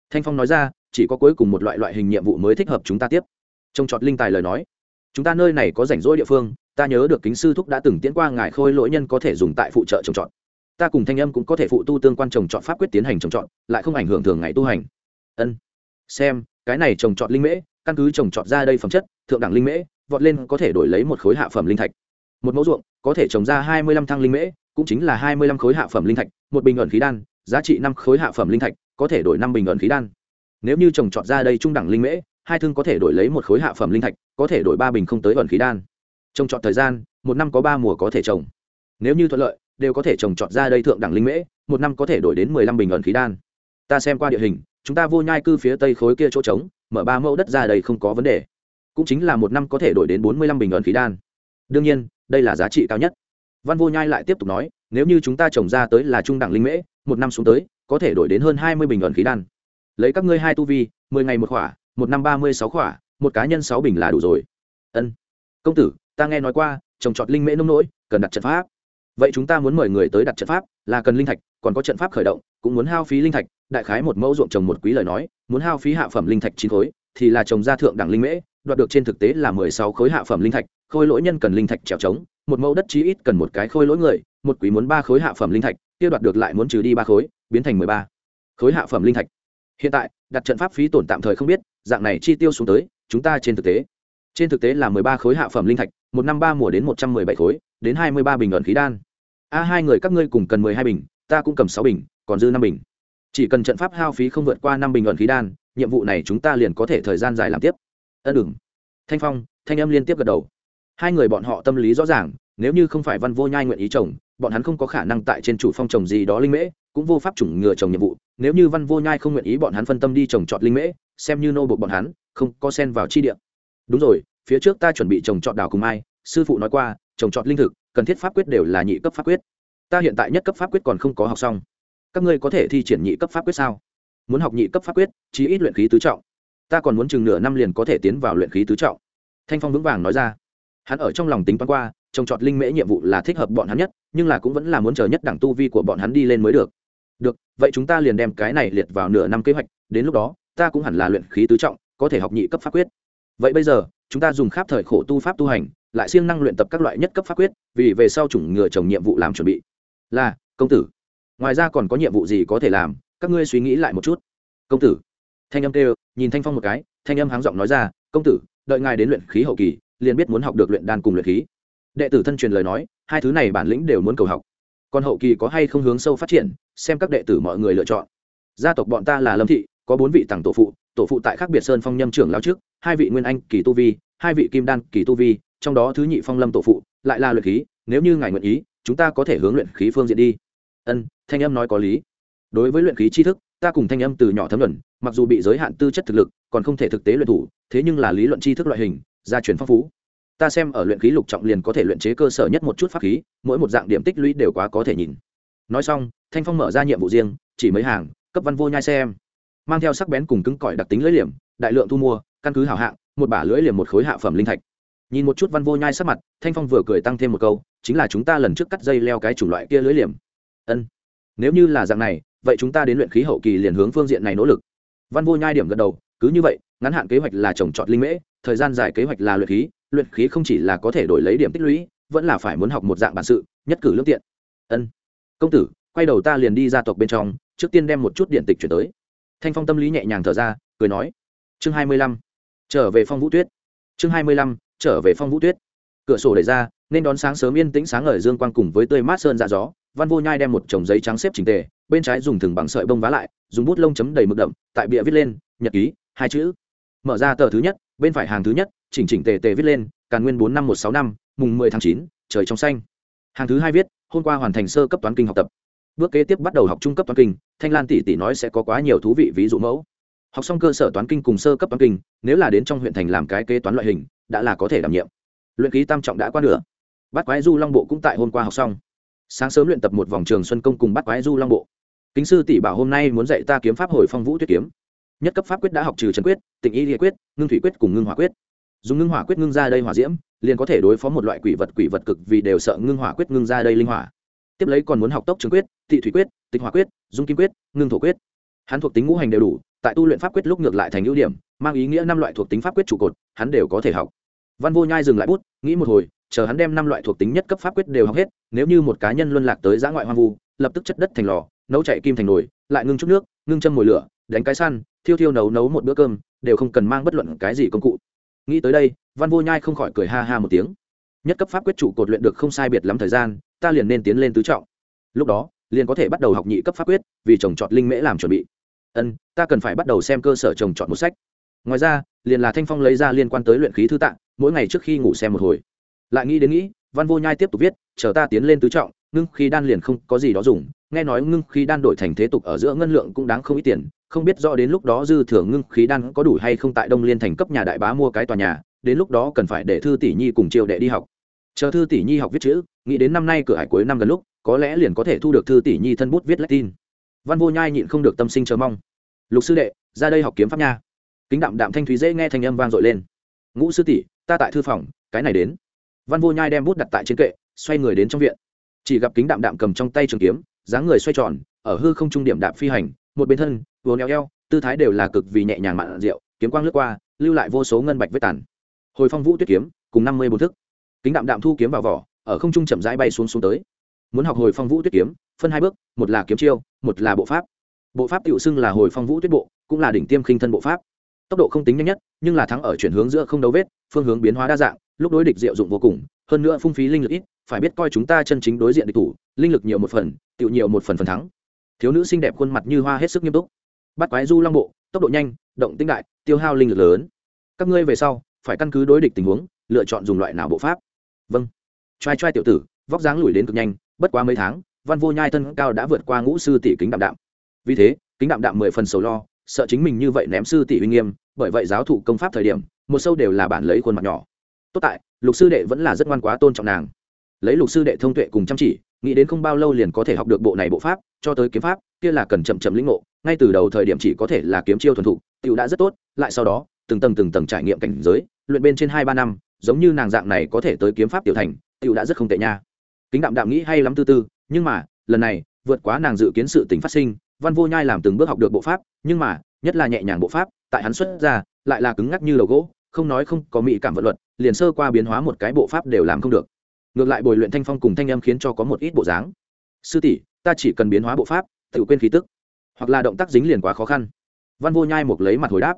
Thanh phong nói ra, chỉ có cuối cùng một loại loại hình nhiệm vụ mới thích hợp chúng ta tiếp. Trông trọt linh tài lời nói. Chúng ta nơi này có rảnh rỗi địa phương ta nhớ được kính sư thúc đã từng tiến qua ngài khôi lỗi nhân có thể dùng tại phụ trợ trồng trọt. Ta cùng thanh âm cũng có thể phụ tu tương quan trồng trọt pháp quyết tiến hành trồng trọt, lại không ảnh hưởng thường ngày tu hành. Ân. Xem, cái này trồng trọt linh mễ, căn cứ trồng trọt ra đây phẩm chất, thượng đẳng linh mễ, vọt lên có thể đổi lấy một khối hạ phẩm linh thạch. Một mẫu ruộng, có thể trồng ra hai mươi lăm thăng linh mễ, cũng chính là hai mươi lăm khối hạ phẩm linh thạch, một bình ẩn khí đan, giá trị năm khối hạ phẩm linh thạch, có thể đổi năm bình ẩn khí đan. Nếu như trồng trọt ra đây trung đẳng linh mễ, hai thương có thể đổi lấy một khối hạ phẩm linh thạch, có thể đổi ba bình không tới ẩn khí đan trồng trọt thời gian, một năm có ba mùa có thể trồng. Nếu như thuận lợi, đều có thể trồng trọt ra đây thượng đẳng linh mễ, một năm có thể đổi đến mười lăm bình ẩn khí đan. Ta xem qua địa hình, chúng ta vô nhai cư phía tây khối kia chỗ trống, mở ba mẫu đất ra đây không có vấn đề. Cũng chính là một năm có thể đổi đến bốn mươi lăm bình ẩn khí đan. Đương nhiên, đây là giá trị cao nhất. Văn vô nhai lại tiếp tục nói, nếu như chúng ta trồng ra tới là trung đẳng linh mễ, một năm xuống tới, có thể đổi đến hơn hai mươi bình ẩn khí đan. Lấy các ngươi hai tu vi, mười ngày một khỏa, một năm ba mươi sáu khỏa, một cá nhân sáu bình là đủ rồi. Ân. Công tử ta nghe nói qua, trồng trọt linh mễ nông nỗi, cần đặt trận pháp. Vậy chúng ta muốn mời người tới đặt trận pháp, là cần linh thạch, còn có trận pháp khởi động, cũng muốn hao phí linh thạch. Đại khái một mẫu ruộng trồng một quý lời nói, muốn hao phí hạ phẩm linh thạch chín khối, thì là trồng ra thượng đẳng linh mễ, đoạt được trên thực tế là mười sáu khối hạ phẩm linh thạch, khôi lỗi nhân cần linh thạch trèo trống, một mẫu đất chí ít cần một cái khôi lỗi người, một quý muốn ba khối hạ phẩm linh thạch, kia đoạt được lại muốn trừ đi ba khối, biến thành mười ba khối hạ phẩm linh thạch. Hiện tại, đặt trận pháp phí tổn tạm thời không biết, dạng này chi tiêu xuống tới, chúng ta trên thực tế. Trên thực tế là mười ba khối hạ phẩm linh thạch một năm ba mùa đến một trăm mười bảy khối đến hai mươi ba bình ẩn khí đan. A hai người các ngươi cùng cần mười hai bình ta cũng cầm sáu bình còn dư năm bình. Chỉ cần trận pháp hao phí không vượt qua năm bình ẩn khí đan nhiệm vụ này chúng ta liền có thể thời gian dài làm tiếp. Ân đừng thanh phong thanh âm liên tiếp gật đầu. Hai người bọn họ tâm lý rõ ràng nếu như không phải văn vô nhai nguyện ý chồng, bọn hắn không có khả năng tại trên chủ phong trồng gì đó linh mễ cũng vô pháp chủng ngừa trồng nhiệm vụ. Nếu như văn vô nhai không nguyện ý bọn hắn phân tâm đi trồng trọt linh mễ xem như nô buộc bọn hắn không có sen vào chi địa. Đúng rồi phía trước ta chuẩn bị trồng trọt đào cùng mai sư phụ nói qua, trồng trọt linh thực, cần thiết pháp quyết đều là nhị cấp pháp quyết. Ta hiện tại nhất cấp pháp quyết còn không có học xong. Các ngươi có thể thi triển nhị cấp pháp quyết sao? Muốn học nhị cấp pháp quyết, chí ít luyện khí tứ trọng. Ta còn muốn chừng nửa năm liền có thể tiến vào luyện khí tứ trọng. Thanh phong vững vàng nói ra. Hắn ở trong lòng tính toán qua, trồng trọt linh mễ nhiệm vụ là thích hợp bọn hắn nhất, nhưng là cũng vẫn là muốn chờ nhất đẳng tu vi của bọn hắn đi lên mới được. Được, vậy chúng ta liền đem cái này liệt vào nửa năm kế hoạch, đến lúc đó, ta cũng hẳn là luyện khí tứ trọng, có thể học nhị cấp pháp quyết. Vậy bây giờ chúng ta dùng khắp thời khổ tu pháp tu hành, lại siêng năng luyện tập các loại nhất cấp pháp quyết, vì về sau chủng ngừa trồng nhiệm vụ làm chuẩn bị. Là, công tử. Ngoài ra còn có nhiệm vụ gì có thể làm, các ngươi suy nghĩ lại một chút. Công tử. Thanh âm kêu, nhìn thanh phong một cái, thanh âm háng giọng nói ra, công tử, đợi ngài đến luyện khí hậu kỳ, liền biết muốn học được luyện đan cùng luyện khí. Đệ tử thân truyền lời nói, hai thứ này bản lĩnh đều muốn cầu học. Còn hậu kỳ có hay không hướng sâu phát triển, xem các đệ tử mọi người lựa chọn. Gia tộc bọn ta là lâm thị, có bốn vị tặng tổ phụ tổ phụ tại khác biệt sơn phong nhâm trưởng lao trước, hai vị nguyên anh kỳ tu vi hai vị kim đan kỳ tu vi, trong đó thứ nhị phong lâm tổ phụ, lại là luyện khí, nếu như ngài nguyện ý, chúng ta có thể hướng luyện khí phương diện đi. Ân, thanh âm nói có lý. Đối với luyện khí tri thức, ta cùng thanh âm từ nhỏ thấm luận mặc dù bị giới hạn tư chất thực lực, còn không thể thực tế luyện thủ, thế nhưng là lý luận tri thức loại hình, gia truyền phong phú. Ta xem ở luyện khí lục trọng liền có thể luyện chế cơ sở nhất một chút pháp khí, mỗi một dạng điểm tích lũy đều quá có thể nhìn. Nói xong, thanh phong mở ra nhiệm vụ riêng, chỉ mấy hàng, cấp văn vô nhai xem. Mang theo sắc bén cùng cứng cỏi đặc tính lưỡi liềm, đại lượng thu mua, căn cứ hảo hạng một bả lưỡi liềm một khối hạ phẩm linh thạch. Nhìn một chút văn vô nhai sắc mặt, thanh phong vừa cười tăng thêm một câu, chính là chúng ta lần trước cắt dây leo cái chủng loại kia lưỡi liềm. Ân. Nếu như là dạng này, vậy chúng ta đến luyện khí hậu kỳ liền hướng phương diện này nỗ lực. Văn vô nhai điểm gật đầu, cứ như vậy, ngắn hạn kế hoạch là trồng trọt linh mễ, thời gian dài kế hoạch là luyện khí luyện khí không chỉ là có thể đổi lấy điểm tích lũy, vẫn là phải muốn học một dạng bản sự, nhất cử lương tiện. Ân. Công tử, quay đầu ta liền đi ra tộc bên trong, trước tiên đem một chút điện tịch chuyển tới. Thanh phong tâm lý nhẹ nhàng thở ra, cười nói. Chương hai mươi lăm trở về phong vũ tuyết. Chương hai mươi lăm, trở về phong vũ tuyết. Cửa sổ đẩy ra, nên đón sáng sớm yên tĩnh sáng ngời dương quang cùng với tươi mát sơn dạ gió. Văn vô nhai đem một chồng giấy trắng xếp trình tề, bên trái dùng thừng bằng sợi bông vá lại, dùng bút lông chấm đầy mực đậm, tại bịa viết lên, nhật ký, hai chữ. Mở ra tờ thứ nhất, bên phải hàng thứ nhất, chỉnh chỉnh tề tề viết lên, càn nguyên bốn năm một sáu năm, mùng mười tháng chín, trời trong xanh. Hàng thứ hai viết, hôm qua hoàn thành sơ cấp toán kinh học tập. Bước kế tiếp bắt đầu học trung cấp toán kinh, thanh lan tỷ tỷ nói sẽ có quá nhiều thú vị ví dụ mẫu học xong cơ sở toán kinh cùng sơ cấp toán kinh, nếu là đến trong huyện thành làm cái kế toán loại hình, đã là có thể đảm nhiệm. Luyện ký tam trọng đã qua nửa. Bắt quái du long bộ cũng tại hôm qua học xong. Sáng sớm luyện tập một vòng trường xuân công cùng bắt quái du long bộ. Kính sư tỷ bảo hôm nay muốn dạy ta kiếm pháp hồi phong vũ tuyết kiếm. Nhất cấp pháp quyết đã học trừ trần quyết, tịnh y địa quyết, ngưng thủy quyết cùng ngưng hỏa quyết. Dùng ngưng hỏa quyết ngưng ra đây hỏa diễm, liền có thể đối phó một loại quỷ vật quỷ vật cực vì đều sợ ngưng hỏa quyết ngưng ra đây linh hỏa. Tiếp lấy còn muốn học tốc trường quyết, tị thủy quyết, tịch hỏa quyết, dung kim quyết, ngưng thổ quyết. Hắn thuộc tính ngũ hành đều đủ tại tu luyện pháp quyết lúc ngược lại thành ưu điểm, mang ý nghĩa năm loại thuộc tính pháp quyết trụ cột, hắn đều có thể học. Văn vô nhai dừng lại bút, nghĩ một hồi, chờ hắn đem năm loại thuộc tính nhất cấp pháp quyết đều học hết, nếu như một cá nhân luân lạc tới giã ngoại hoang vu, lập tức chất đất thành lò, nấu chạy kim thành nồi, lại ngưng chút nước, ngưng châm mồi lửa, đánh cái săn, thiêu thiêu nấu nấu một bữa cơm, đều không cần mang bất luận cái gì công cụ. Nghĩ tới đây, văn vô nhai không khỏi cười ha ha một tiếng. Nhất cấp pháp quyết trụ cột luyện được không sai biệt lắm thời gian, ta liền nên tiến lên tứ trọng. Lúc đó, liền có thể bắt đầu học nhị cấp pháp quyết, vì trồng trọt linh mễ làm chuẩn bị ân, ta cần phải bắt đầu xem cơ sở trồng chọn một sách. Ngoài ra, liền là thanh phong lấy ra liên quan tới luyện khí thư tạng, mỗi ngày trước khi ngủ xem một hồi. Lại nghĩ đến nghĩ, văn vô nhai tiếp tục viết, chờ ta tiến lên tứ trọng, ngưng khí đan liền không có gì đó dùng. Nghe nói ngưng khí đan đổi thành thế tục ở giữa ngân lượng cũng đáng không ít tiền, không biết rõ đến lúc đó dư thừa ngưng khí đan có đủ hay không tại đông liên thành cấp nhà đại bá mua cái tòa nhà, đến lúc đó cần phải để thư tỷ nhi cùng triều đệ đi học. Chờ thư tỷ nhi học viết chữ, nghĩ đến năm nay cửa hải cuối năm gần lúc, có lẽ liền có thể thu được thư tỷ nhi thân bút viết tin văn vô nhai nhịn không được tâm sinh chờ mong. Lục sư đệ, ra đây học kiếm pháp nha. Kính đạm đạm thanh thúy dễ nghe thanh âm vang dội lên. Ngũ sư tỷ, ta tại thư phòng, cái này đến. Văn vô nhai đem bút đặt tại trên kệ, xoay người đến trong viện. Chỉ gặp kính đạm đạm cầm trong tay trường kiếm, dáng người xoay tròn, ở hư không trung điểm đạm phi hành, một bên thân, vừa neo eo, tư thái đều là cực vì nhẹ nhàng mạn rượu, kiếm quang lướt qua, lưu lại vô số ngân bạch vết tàn. Hồi phong vũ tuyết kiếm, cùng năm mươi bốn thức. Kính đạm đạm thu kiếm vào vỏ, ở không trung chậm rãi bay xuống xuống tới muốn học hồi phong vũ tuyết kiếm, phân hai bước, một là kiếm chiêu, một là bộ pháp. Bộ pháp tự xưng là hồi phong vũ tuyết bộ, cũng là đỉnh tiêm khinh thân bộ pháp. Tốc độ không tính nhanh nhất, nhưng là thắng ở chuyển hướng giữa không đấu vết, phương hướng biến hóa đa dạng, lúc đối địch diệu dụng vô cùng, hơn nữa phung phí linh lực ít, phải biết coi chúng ta chân chính đối diện địch thủ, linh lực nhiều một phần tự nhiều một phần phần thắng. Thiếu nữ xinh đẹp khuôn mặt như hoa hết sức nghiêm túc. Bắt quái du long bộ, tốc độ nhanh, động tinh đại, tiêu hao linh lực lớn. Các ngươi về sau, phải căn cứ đối địch tình huống, lựa chọn dùng loại nào bộ pháp? Vâng. Trai trai tiểu tử, vóc dáng lùi đến cực nhanh bất quá mấy tháng, văn vô nhai thân cao đã vượt qua ngũ sư tỷ kính đạm đạm. Vì thế, kính đạm đạm mười phần sầu lo, sợ chính mình như vậy ném sư tỷ uy nghiêm, bởi vậy giáo thụ công pháp thời điểm, một sâu đều là bản lấy khuôn mặt nhỏ. Tốt tại, lục sư đệ vẫn là rất ngoan quá tôn trọng nàng. Lấy lục sư đệ thông tuệ cùng chăm chỉ, nghĩ đến không bao lâu liền có thể học được bộ này bộ pháp, cho tới kiếm pháp, kia là cần chậm chậm lĩnh ngộ, ngay từ đầu thời điểm chỉ có thể là kiếm chiêu thuần thục, tiểu đã rất tốt, lại sau đó, từng tầng từng tầng trải nghiệm cảnh giới, luyện bên trên hai ba năm, giống như nàng dạng này có thể tới kiếm pháp tiểu thành, tiểu đã rất không tệ nha kính đạm đạm nghĩ hay lắm tư tư, nhưng mà, lần này, vượt quá nàng dự kiến sự tình phát sinh, văn vô nhai làm từng bước học được bộ pháp, nhưng mà, nhất là nhẹ nhàng bộ pháp, tại hắn xuất ra, lại là cứng ngắc như đầu gỗ, không nói không có mỹ cảm vật luật, liền sơ qua biến hóa một cái bộ pháp đều làm không được. Ngược lại bồi luyện thanh phong cùng thanh âm khiến cho có một ít bộ dáng. Sư tỷ, ta chỉ cần biến hóa bộ pháp, tự quên khí tức, hoặc là động tác dính liền quá khó khăn. Văn vô nhai một lấy mặt hồi đáp.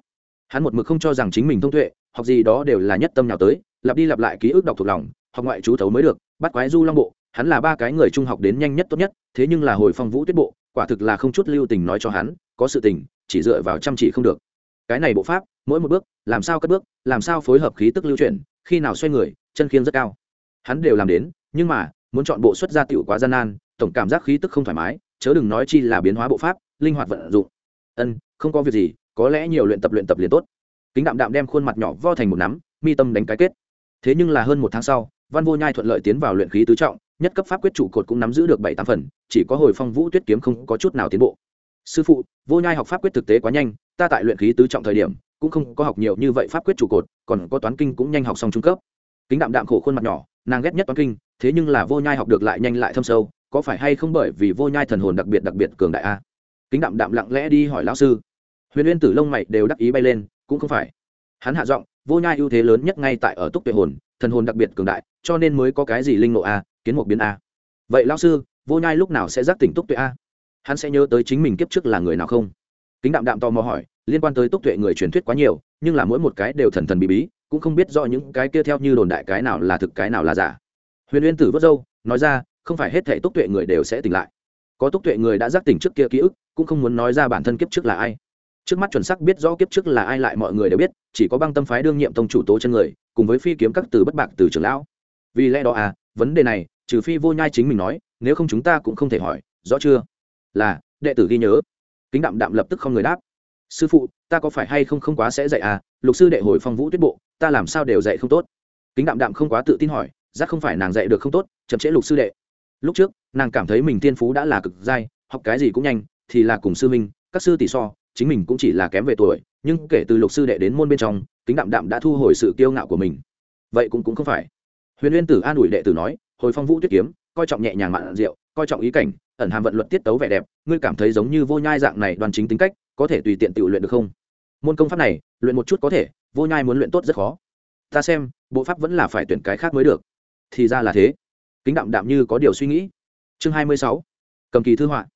Hắn một mực không cho rằng chính mình thông tuệ hoặc gì đó đều là nhất tâm nào tới, lặp đi lặp lại ký ức đọc thuộc lòng, học ngoại chú thấu mới được, bắt quái du long bộ hắn là ba cái người trung học đến nhanh nhất tốt nhất, thế nhưng là hồi phong vũ tuyết bộ, quả thực là không chút lưu tình nói cho hắn, có sự tình, chỉ dựa vào chăm chỉ không được. Cái này bộ pháp, mỗi một bước, làm sao cất bước, làm sao phối hợp khí tức lưu chuyển, khi nào xoay người, chân khiêng rất cao. Hắn đều làm đến, nhưng mà, muốn chọn bộ xuất gia tiểu quá gian nan, tổng cảm giác khí tức không thoải mái, chớ đừng nói chi là biến hóa bộ pháp, linh hoạt vận dụng. Ân, không có việc gì, có lẽ nhiều luyện tập luyện tập liền tốt. Kính đạm đạm đem khuôn mặt nhỏ vo thành một nắm, mi tâm đánh cái kết. Thế nhưng là hơn một tháng sau, văn vô nhai thuận lợi tiến vào luyện khí tứ trọng nhất cấp pháp quyết trụ cột cũng nắm giữ được bảy tám phần, chỉ có hồi phong vũ tuyết kiếm không có chút nào tiến bộ. Sư phụ, vô nhai học pháp quyết thực tế quá nhanh, ta tại luyện khí tứ trọng thời điểm, cũng không có học nhiều như vậy pháp quyết trụ cột, còn có toán kinh cũng nhanh học xong trung cấp. Kính đạm đạm khổ khuôn mặt nhỏ, nàng ghét nhất toán kinh, thế nhưng là vô nhai học được lại nhanh lại thâm sâu, có phải hay không bởi vì vô nhai thần hồn đặc biệt đặc biệt cường đại a? Kính đạm đạm lặng lẽ đi hỏi lão sư. Huyền uyên tử lông mày đều đắc ý bay lên, cũng không phải. Hắn hạ giọng, vô nhai ưu thế lớn nhất ngay tại ở túc tuệ hồn, thần hồn đặc biệt cường đại, cho nên mới có cái gì linh ngộ a kiến một biến a. Vậy lão sư, vô nhai lúc nào sẽ giác tỉnh túc tuệ a? Hắn sẽ nhớ tới chính mình kiếp trước là người nào không? Kính đạm đạm tò mò hỏi, liên quan tới túc tuệ người truyền thuyết quá nhiều, nhưng là mỗi một cái đều thần thần bí bí, cũng không biết rõ những cái kia theo như đồn đại cái nào là thực cái nào là giả. Huyền uyên tử vớt dâu nói ra, không phải hết thể túc tuệ người đều sẽ tỉnh lại. Có túc tuệ người đã giác tỉnh trước kia ký ức, cũng không muốn nói ra bản thân kiếp trước là ai. Trước mắt chuẩn sắc biết rõ kiếp trước là ai lại mọi người đều biết, chỉ có băng tâm phái đương nhiệm tông chủ tố chân người, cùng với phi kiếm các từ bất bạc từ trưởng lão. Vì lẽ đó à vấn đề này, trừ phi vô nhai chính mình nói, nếu không chúng ta cũng không thể hỏi, rõ chưa? Là, đệ tử ghi nhớ. Kính đạm đạm lập tức không người đáp. Sư phụ, ta có phải hay không không quá sẽ dạy à? Lục sư đệ hồi phong vũ tuyết bộ, ta làm sao đều dạy không tốt? Kính đạm đạm không quá tự tin hỏi giác không phải nàng dạy được không tốt, chậm trễ lục sư đệ. Lúc trước, nàng cảm thấy mình tiên phú đã là cực dai, học cái gì cũng nhanh, thì là cùng sư minh các sư tỷ so, chính mình cũng chỉ là kém về tuổi, nhưng kể từ lục sư đệ đến môn bên trong, kính đạm đạm đã thu hồi sự kiêu ngạo của mình. Vậy cũng cũng không phải huyền uyên tử an ủi đệ tử nói, hồi phong vũ tuyết kiếm, coi trọng nhẹ nhàng mạn rượu, coi trọng ý cảnh, ẩn hàm vận luật tiết tấu vẻ đẹp, ngươi cảm thấy giống như vô nhai dạng này đoàn chính tính cách, có thể tùy tiện tự luyện được không? Môn công pháp này, luyện một chút có thể, vô nhai muốn luyện tốt rất khó. Ta xem, bộ pháp vẫn là phải tuyển cái khác mới được. Thì ra là thế. Kính đạm đạm như có điều suy nghĩ. Chương hai mươi sáu. Cầm kỳ thư họa.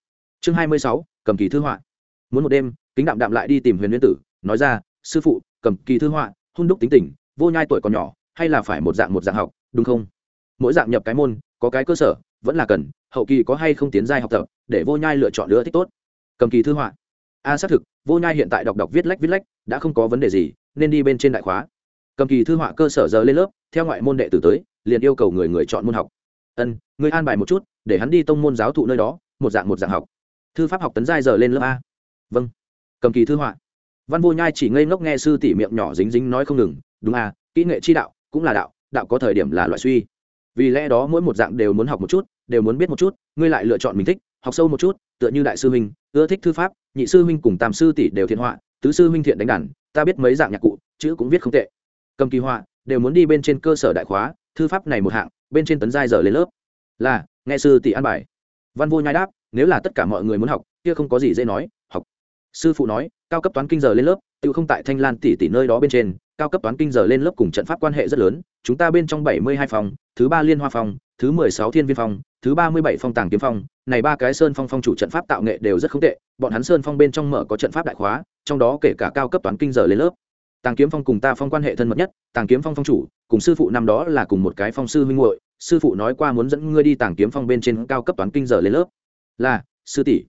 Chương hai mươi sáu. Cầm kỳ thư họa. Muốn một đêm, kính đạm đạm lại đi tìm huyền nguyên tử, nói ra, sư phụ, cầm kỳ thư họa, hôn đúc tính tình, vô nhai tuổi còn nhỏ, hay là phải một dạng một dạng học đúng không? Mỗi dạng nhập cái môn, có cái cơ sở, vẫn là cần, hậu kỳ có hay không tiến giai học tập, để vô nhai lựa chọn lựa thích tốt. Cầm kỳ thư họa. A xác thực, vô nhai hiện tại đọc đọc viết lách viết lách, đã không có vấn đề gì, nên đi bên trên đại khóa. Cầm kỳ thư họa cơ sở giờ lên lớp, theo ngoại môn đệ tử tới, liền yêu cầu người người chọn môn học. Ân, người an bài một chút, để hắn đi tông môn giáo thụ nơi đó, một dạng một dạng học. Thư pháp học tấn giai giờ lên lớp a. Vâng. Cầm kỳ thư họa. Văn vô nhai chỉ ngây ngốc nghe sư tỷ miệng nhỏ dính dính nói không ngừng, đúng a kỹ nghệ chi đạo, cũng là đạo đạo có thời điểm là loại suy. Vì lẽ đó mỗi một dạng đều muốn học một chút, đều muốn biết một chút, ngươi lại lựa chọn mình thích, học sâu một chút, tựa như đại sư huynh, ưa thích thư pháp, nhị sư huynh cùng tam sư tỷ đều thiện họa, tứ sư huynh thiện đánh đàn, ta biết mấy dạng nhạc cụ, chữ cũng viết không tệ. Cầm kỳ họa, đều muốn đi bên trên cơ sở đại khóa, thư pháp này một hạng, bên trên tấn giai giờ lên lớp. Là, nghe sư tỷ an bài. Văn vô nhai đáp, nếu là tất cả mọi người muốn học, kia không có gì dễ nói, học. Sư phụ nói, cao cấp toán kinh giờ lên lớp, tự không tại thanh lan tỷ tỷ nơi đó bên trên, cao cấp toán kinh giờ lên lớp cùng trận pháp quan hệ rất lớn chúng ta bên trong bảy mươi hai phòng thứ ba liên hoa phòng thứ mười sáu thiên viên phòng thứ ba mươi bảy phong tàng kiếm phong, này ba cái sơn phong phong chủ trận pháp tạo nghệ đều rất không tệ, bọn hắn sơn phong bên trong mở có trận pháp đại khóa, trong đó kể cả cao cấp toán kinh giờ lên lớp. Tàng kiếm phong cùng ta phong quan hệ thân mật nhất, tàng kiếm phong phong chủ, cùng sư phụ năm đó là cùng một cái phong sư huynh hội sư phụ nói qua muốn dẫn ngươi đi tàng kiếm phong bên trên cao cấp toán kinh giờ lên lớp. Là, sư tỷ.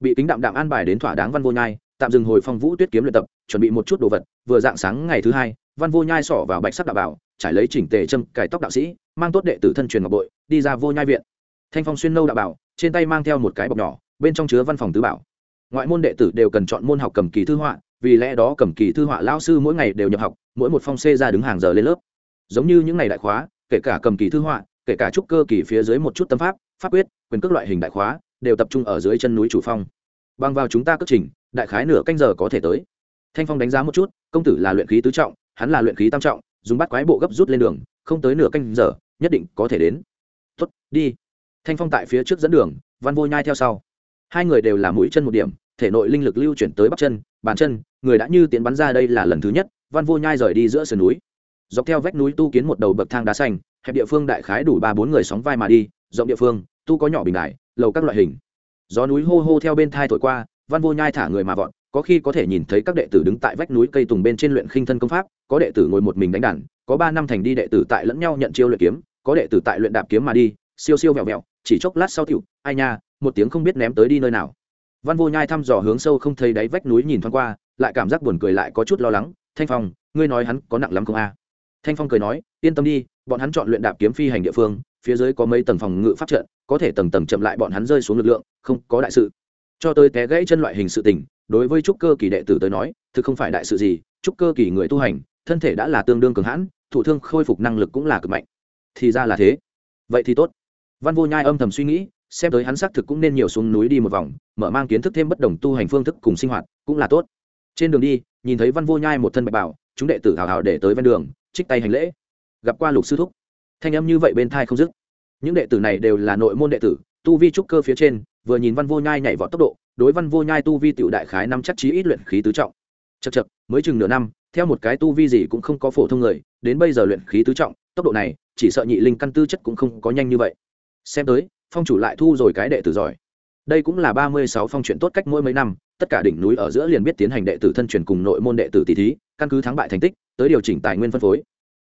Bị kính đạm đạm an bài đến thỏa đáng văn vô nhai, tạm dừng hồi phong vũ tuyết kiếm luyện tập, chuẩn bị một chút đồ vật, vừa dạng sáng ngày thứ hai, văn vô nhai xỏ vào bạch sắc đạo bảo trải lấy chỉnh tề châm cài tóc đạo sĩ, mang tốt đệ tử thân truyền ngọc bội, đi ra vô nhai viện. Thanh phong xuyên nâu đạo bảo, trên tay mang theo một cái bọc nhỏ, bên trong chứa văn phòng tứ bảo. Ngoại môn đệ tử đều cần chọn môn học cầm kỳ thư họa, vì lẽ đó cầm kỳ thư họa lao sư mỗi ngày đều nhập học, mỗi một phong xê ra đứng hàng giờ lên lớp. Giống như những ngày đại khóa, kể cả cầm kỳ thư họa, kể cả trúc cơ kỳ phía dưới một chút tâm pháp pháp quyết, quyền cước loại hình đại khóa, đều tập trung ở dưới chân núi chủ phong. Bằng vào chúng ta cất trình, đại khái nửa canh giờ có thể tới. Thanh phong đánh giá một chút, công tử là luyện khí tứ trọng, hắn là luyện khí tam trọng dùng bắt quái bộ gấp rút lên đường, không tới nửa canh giờ, nhất định có thể đến. Tuất đi. Thanh phong tại phía trước dẫn đường, văn vô nhai theo sau. Hai người đều là mũi chân một điểm, thể nội linh lực lưu chuyển tới bắp chân, bàn chân, người đã như tiến bắn ra đây là lần thứ nhất, văn vô nhai rời đi giữa sườn núi. Dọc theo vách núi tu kiến một đầu bậc thang đá xanh, hẹp địa phương đại khái đủ ba bốn người sóng vai mà đi, rộng địa phương, tu có nhỏ bình đại, lầu các loại hình. Gió núi hô hô theo bên thai thổi qua, văn vô nhai thả người mà vọt có khi có thể nhìn thấy các đệ tử đứng tại vách núi cây tùng bên trên luyện khinh thân công pháp, có đệ tử ngồi một mình đánh đàn, có ba năm thành đi đệ tử tại lẫn nhau nhận chiêu luyện kiếm, có đệ tử tại luyện đạp kiếm mà đi, siêu siêu vẹo vẹo, chỉ chốc lát sau tiểu, ai nha, một tiếng không biết ném tới đi nơi nào. Văn vô nhai thăm dò hướng sâu không thấy đáy vách núi nhìn thoáng qua, lại cảm giác buồn cười lại có chút lo lắng, thanh phong, ngươi nói hắn có nặng lắm không a? Thanh phong cười nói, yên tâm đi, bọn hắn chọn luyện đạp kiếm phi hành địa phương, phía dưới có mấy tầng phòng ngự pháp trận, có thể tầng tầng chậm lại bọn hắn rơi xuống lực lượng, không có đại sự. Cho tới té gãy chân loại hình sự tình đối với trúc cơ kỳ đệ tử tới nói, thực không phải đại sự gì, trúc cơ kỳ người tu hành, thân thể đã là tương đương cường hãn, thụ thương khôi phục năng lực cũng là cực mạnh. Thì ra là thế. Vậy thì tốt. Văn vô nhai âm thầm suy nghĩ, xem tới hắn xác thực cũng nên nhiều xuống núi đi một vòng, mở mang kiến thức thêm bất đồng tu hành phương thức cùng sinh hoạt, cũng là tốt. Trên đường đi, nhìn thấy văn vô nhai một thân bạch bảo, chúng đệ tử hào hào để tới ven đường, trích tay hành lễ. Gặp qua lục sư thúc. Thanh âm như vậy bên thai không dứt. Những đệ tử này đều là nội môn đệ tử, tu vi trúc cơ phía trên, vừa nhìn văn vô nhai nhảy vọt tốc độ đối văn vô nhai tu vi tiểu đại khái năm chắc chí ít luyện khí tứ trọng. Chật chật mới chừng nửa năm, theo một cái tu vi gì cũng không có phổ thông người, đến bây giờ luyện khí tứ trọng, tốc độ này, chỉ sợ nhị linh căn tư chất cũng không có nhanh như vậy. Xem tới, phong chủ lại thu rồi cái đệ tử giỏi. Đây cũng là ba mươi sáu phong chuyện tốt cách mỗi mấy năm, tất cả đỉnh núi ở giữa liền biết tiến hành đệ tử thân truyền cùng nội môn đệ tử tỷ thí, căn cứ thắng bại thành tích, tới điều chỉnh tài nguyên phân phối.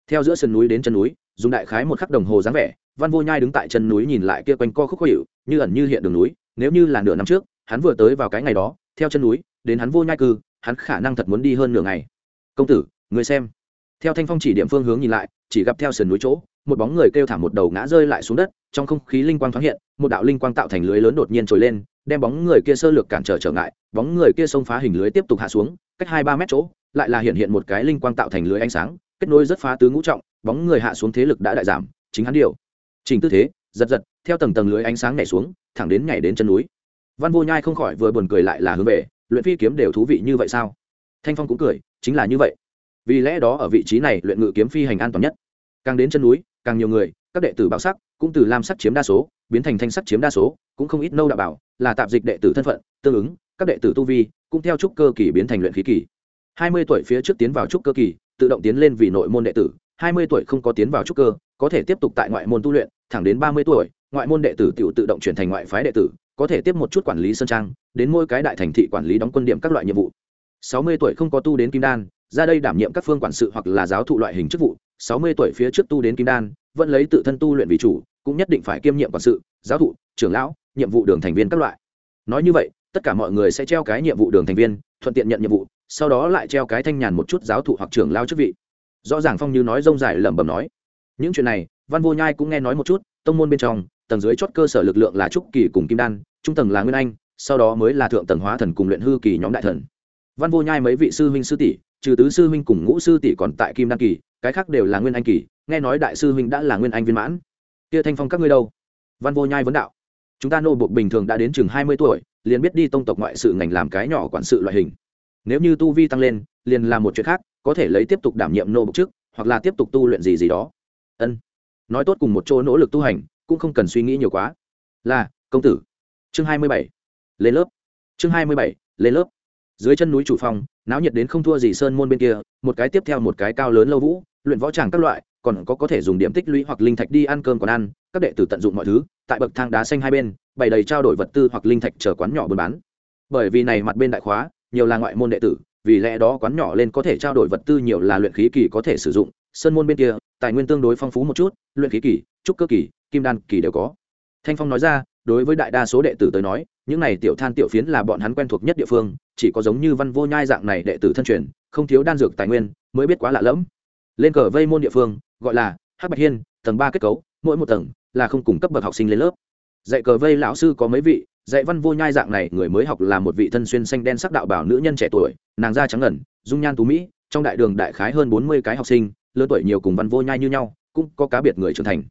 Theo giữa sườn núi đến chân núi, dùng đại khái một khắc đồng hồ dáng vẻ, văn vô nhai đứng tại chân núi nhìn lại kia quanh co khúc khó hiệu như ẩn như hiện đường núi, nếu như là nửa năm trước hắn vừa tới vào cái ngày đó, theo chân núi, đến hắn vô nhai cư, hắn khả năng thật muốn đi hơn nửa ngày. Công tử người xem. Theo thanh phong chỉ điểm phương hướng nhìn lại, chỉ gặp theo sườn núi chỗ, một bóng người kêu thảm một đầu ngã rơi lại xuống đất, trong không khí linh quang thoáng hiện, một đạo linh quang tạo thành lưới lớn đột nhiên trồi lên, đem bóng người kia sơ lược cản trở trở ngại, bóng người kia xông phá hình lưới tiếp tục hạ xuống, cách hai ba mét chỗ, lại là hiện hiện một cái linh quang tạo thành lưới ánh sáng, kết nối rất phá tứ ngũ trọng, bóng người hạ xuống thế lực đã đại giảm, chính hắn điều. Chỉnh tư thế, giật giật, theo tầng tầng lưới ánh sáng nhảy xuống, thẳng đến nhảy đến chân núi văn vô nhai không khỏi vừa buồn cười lại là hướng về, luyện phi kiếm đều thú vị như vậy sao? Thanh phong cũng cười, chính là như vậy. Vì lẽ đó ở vị trí này luyện ngự kiếm phi hành an toàn nhất. Càng đến chân núi, càng nhiều người, các đệ tử bảo sắc, cũng từ lam sắc chiếm đa số, biến thành thanh sắc chiếm đa số, cũng không ít nâu đạo bảo, là tạp dịch đệ tử thân phận, tương ứng, các đệ tử tu vi, cũng theo trúc cơ kỳ biến thành luyện khí kỳ. Hai mươi tuổi phía trước tiến vào trúc cơ kỳ, tự động tiến lên vì nội môn đệ tử. Hai mươi tuổi không có tiến vào trúc cơ, có thể tiếp tục tại ngoại môn tu luyện, thẳng đến ba mươi tuổi, ngoại môn đệ tử tự tự động chuyển thành ngoại phái đệ tử có thể tiếp một chút quản lý sơn trang, đến mỗi cái đại thành thị quản lý đóng quân điểm các loại nhiệm vụ. Sáu mươi tuổi không có tu đến kim đan, ra đây đảm nhiệm các phương quản sự hoặc là giáo thụ loại hình chức vụ. Sáu mươi tuổi phía trước tu đến kim đan, vẫn lấy tự thân tu luyện vì chủ, cũng nhất định phải kiêm nhiệm quản sự, giáo thụ, trưởng lão, nhiệm vụ đường thành viên các loại. Nói như vậy, tất cả mọi người sẽ treo cái nhiệm vụ đường thành viên, thuận tiện nhận nhiệm vụ, sau đó lại treo cái thanh nhàn một chút giáo thụ hoặc trưởng lao chức vị. Rõ ràng phong như nói rông dài lẩm bẩm nói, những chuyện này, văn vô nhai cũng nghe nói một chút, tông môn bên trong tầng dưới chót cơ sở lực lượng là trúc kỳ cùng kim đan, trung tầng là nguyên anh, sau đó mới là thượng tầng hóa thần cùng luyện hư kỳ nhóm đại thần. Văn vô nhai mấy vị sư huynh sư tỷ, trừ tứ sư huynh cùng ngũ sư tỷ còn tại kim đan kỳ, cái khác đều là nguyên anh kỳ, nghe nói đại sư huynh đã là nguyên anh viên mãn. Kia thanh phong các ngươi đâu? Văn vô nhai vấn đạo. Chúng ta nô buộc bình thường đã đến chừng hai mươi tuổi, liền biết đi tông tộc ngoại sự ngành làm cái nhỏ quản sự loại hình. Nếu như tu vi tăng lên, liền làm một chuyện khác, có thể lấy tiếp tục đảm nhiệm nô bục trước, hoặc là tiếp tục tu luyện gì gì đó. Ân. Nói tốt cùng một chỗ nỗ lực tu hành cũng không cần suy nghĩ nhiều quá. Là, công tử. Chương hai mươi bảy. Lên lớp. Chương hai mươi bảy, lên lớp. Dưới chân núi chủ phong náo nhiệt đến không thua gì sơn môn bên kia, một cái tiếp theo một cái cao lớn lâu vũ, luyện võ tràng các loại, còn có có thể dùng điểm tích lũy hoặc linh thạch đi ăn cơm còn ăn, các đệ tử tận dụng mọi thứ, tại bậc thang đá xanh hai bên, bày đầy trao đổi vật tư hoặc linh thạch chờ quán nhỏ buôn bán. Bởi vì này mặt bên đại khóa, nhiều là ngoại môn đệ tử, vì lẽ đó quán nhỏ lên có thể trao đổi vật tư nhiều là luyện khí kỳ có thể sử dụng, sơn môn bên kia, tài nguyên tương đối phong phú một chút, luyện khí kỳ, trúc cơ kỳ kim đan kỳ đều có. Thanh phong nói ra, đối với đại đa số đệ tử tới nói, những này tiểu than tiểu phiến là bọn hắn quen thuộc nhất địa phương, chỉ có giống như văn vô nhai dạng này đệ tử thân truyền, không thiếu đan dược tài nguyên, mới biết quá lạ lẫm. Lên cờ vây môn địa phương, gọi là hắc bạch hiên, tầng ba kết cấu, mỗi một tầng là không cung cấp bậc học sinh lên lớp. Dạy cờ vây lão sư có mấy vị, dạy văn vô nhai dạng này người mới học là một vị thân xuyên xanh đen sắc đạo bảo nữ nhân trẻ tuổi, nàng da trắng ngẩn dung nhan tú mỹ, trong đại đường đại khái hơn bốn mươi cái học sinh, lớn tuổi nhiều cùng văn vô nhai như nhau, cũng có cá biệt người trưởng thành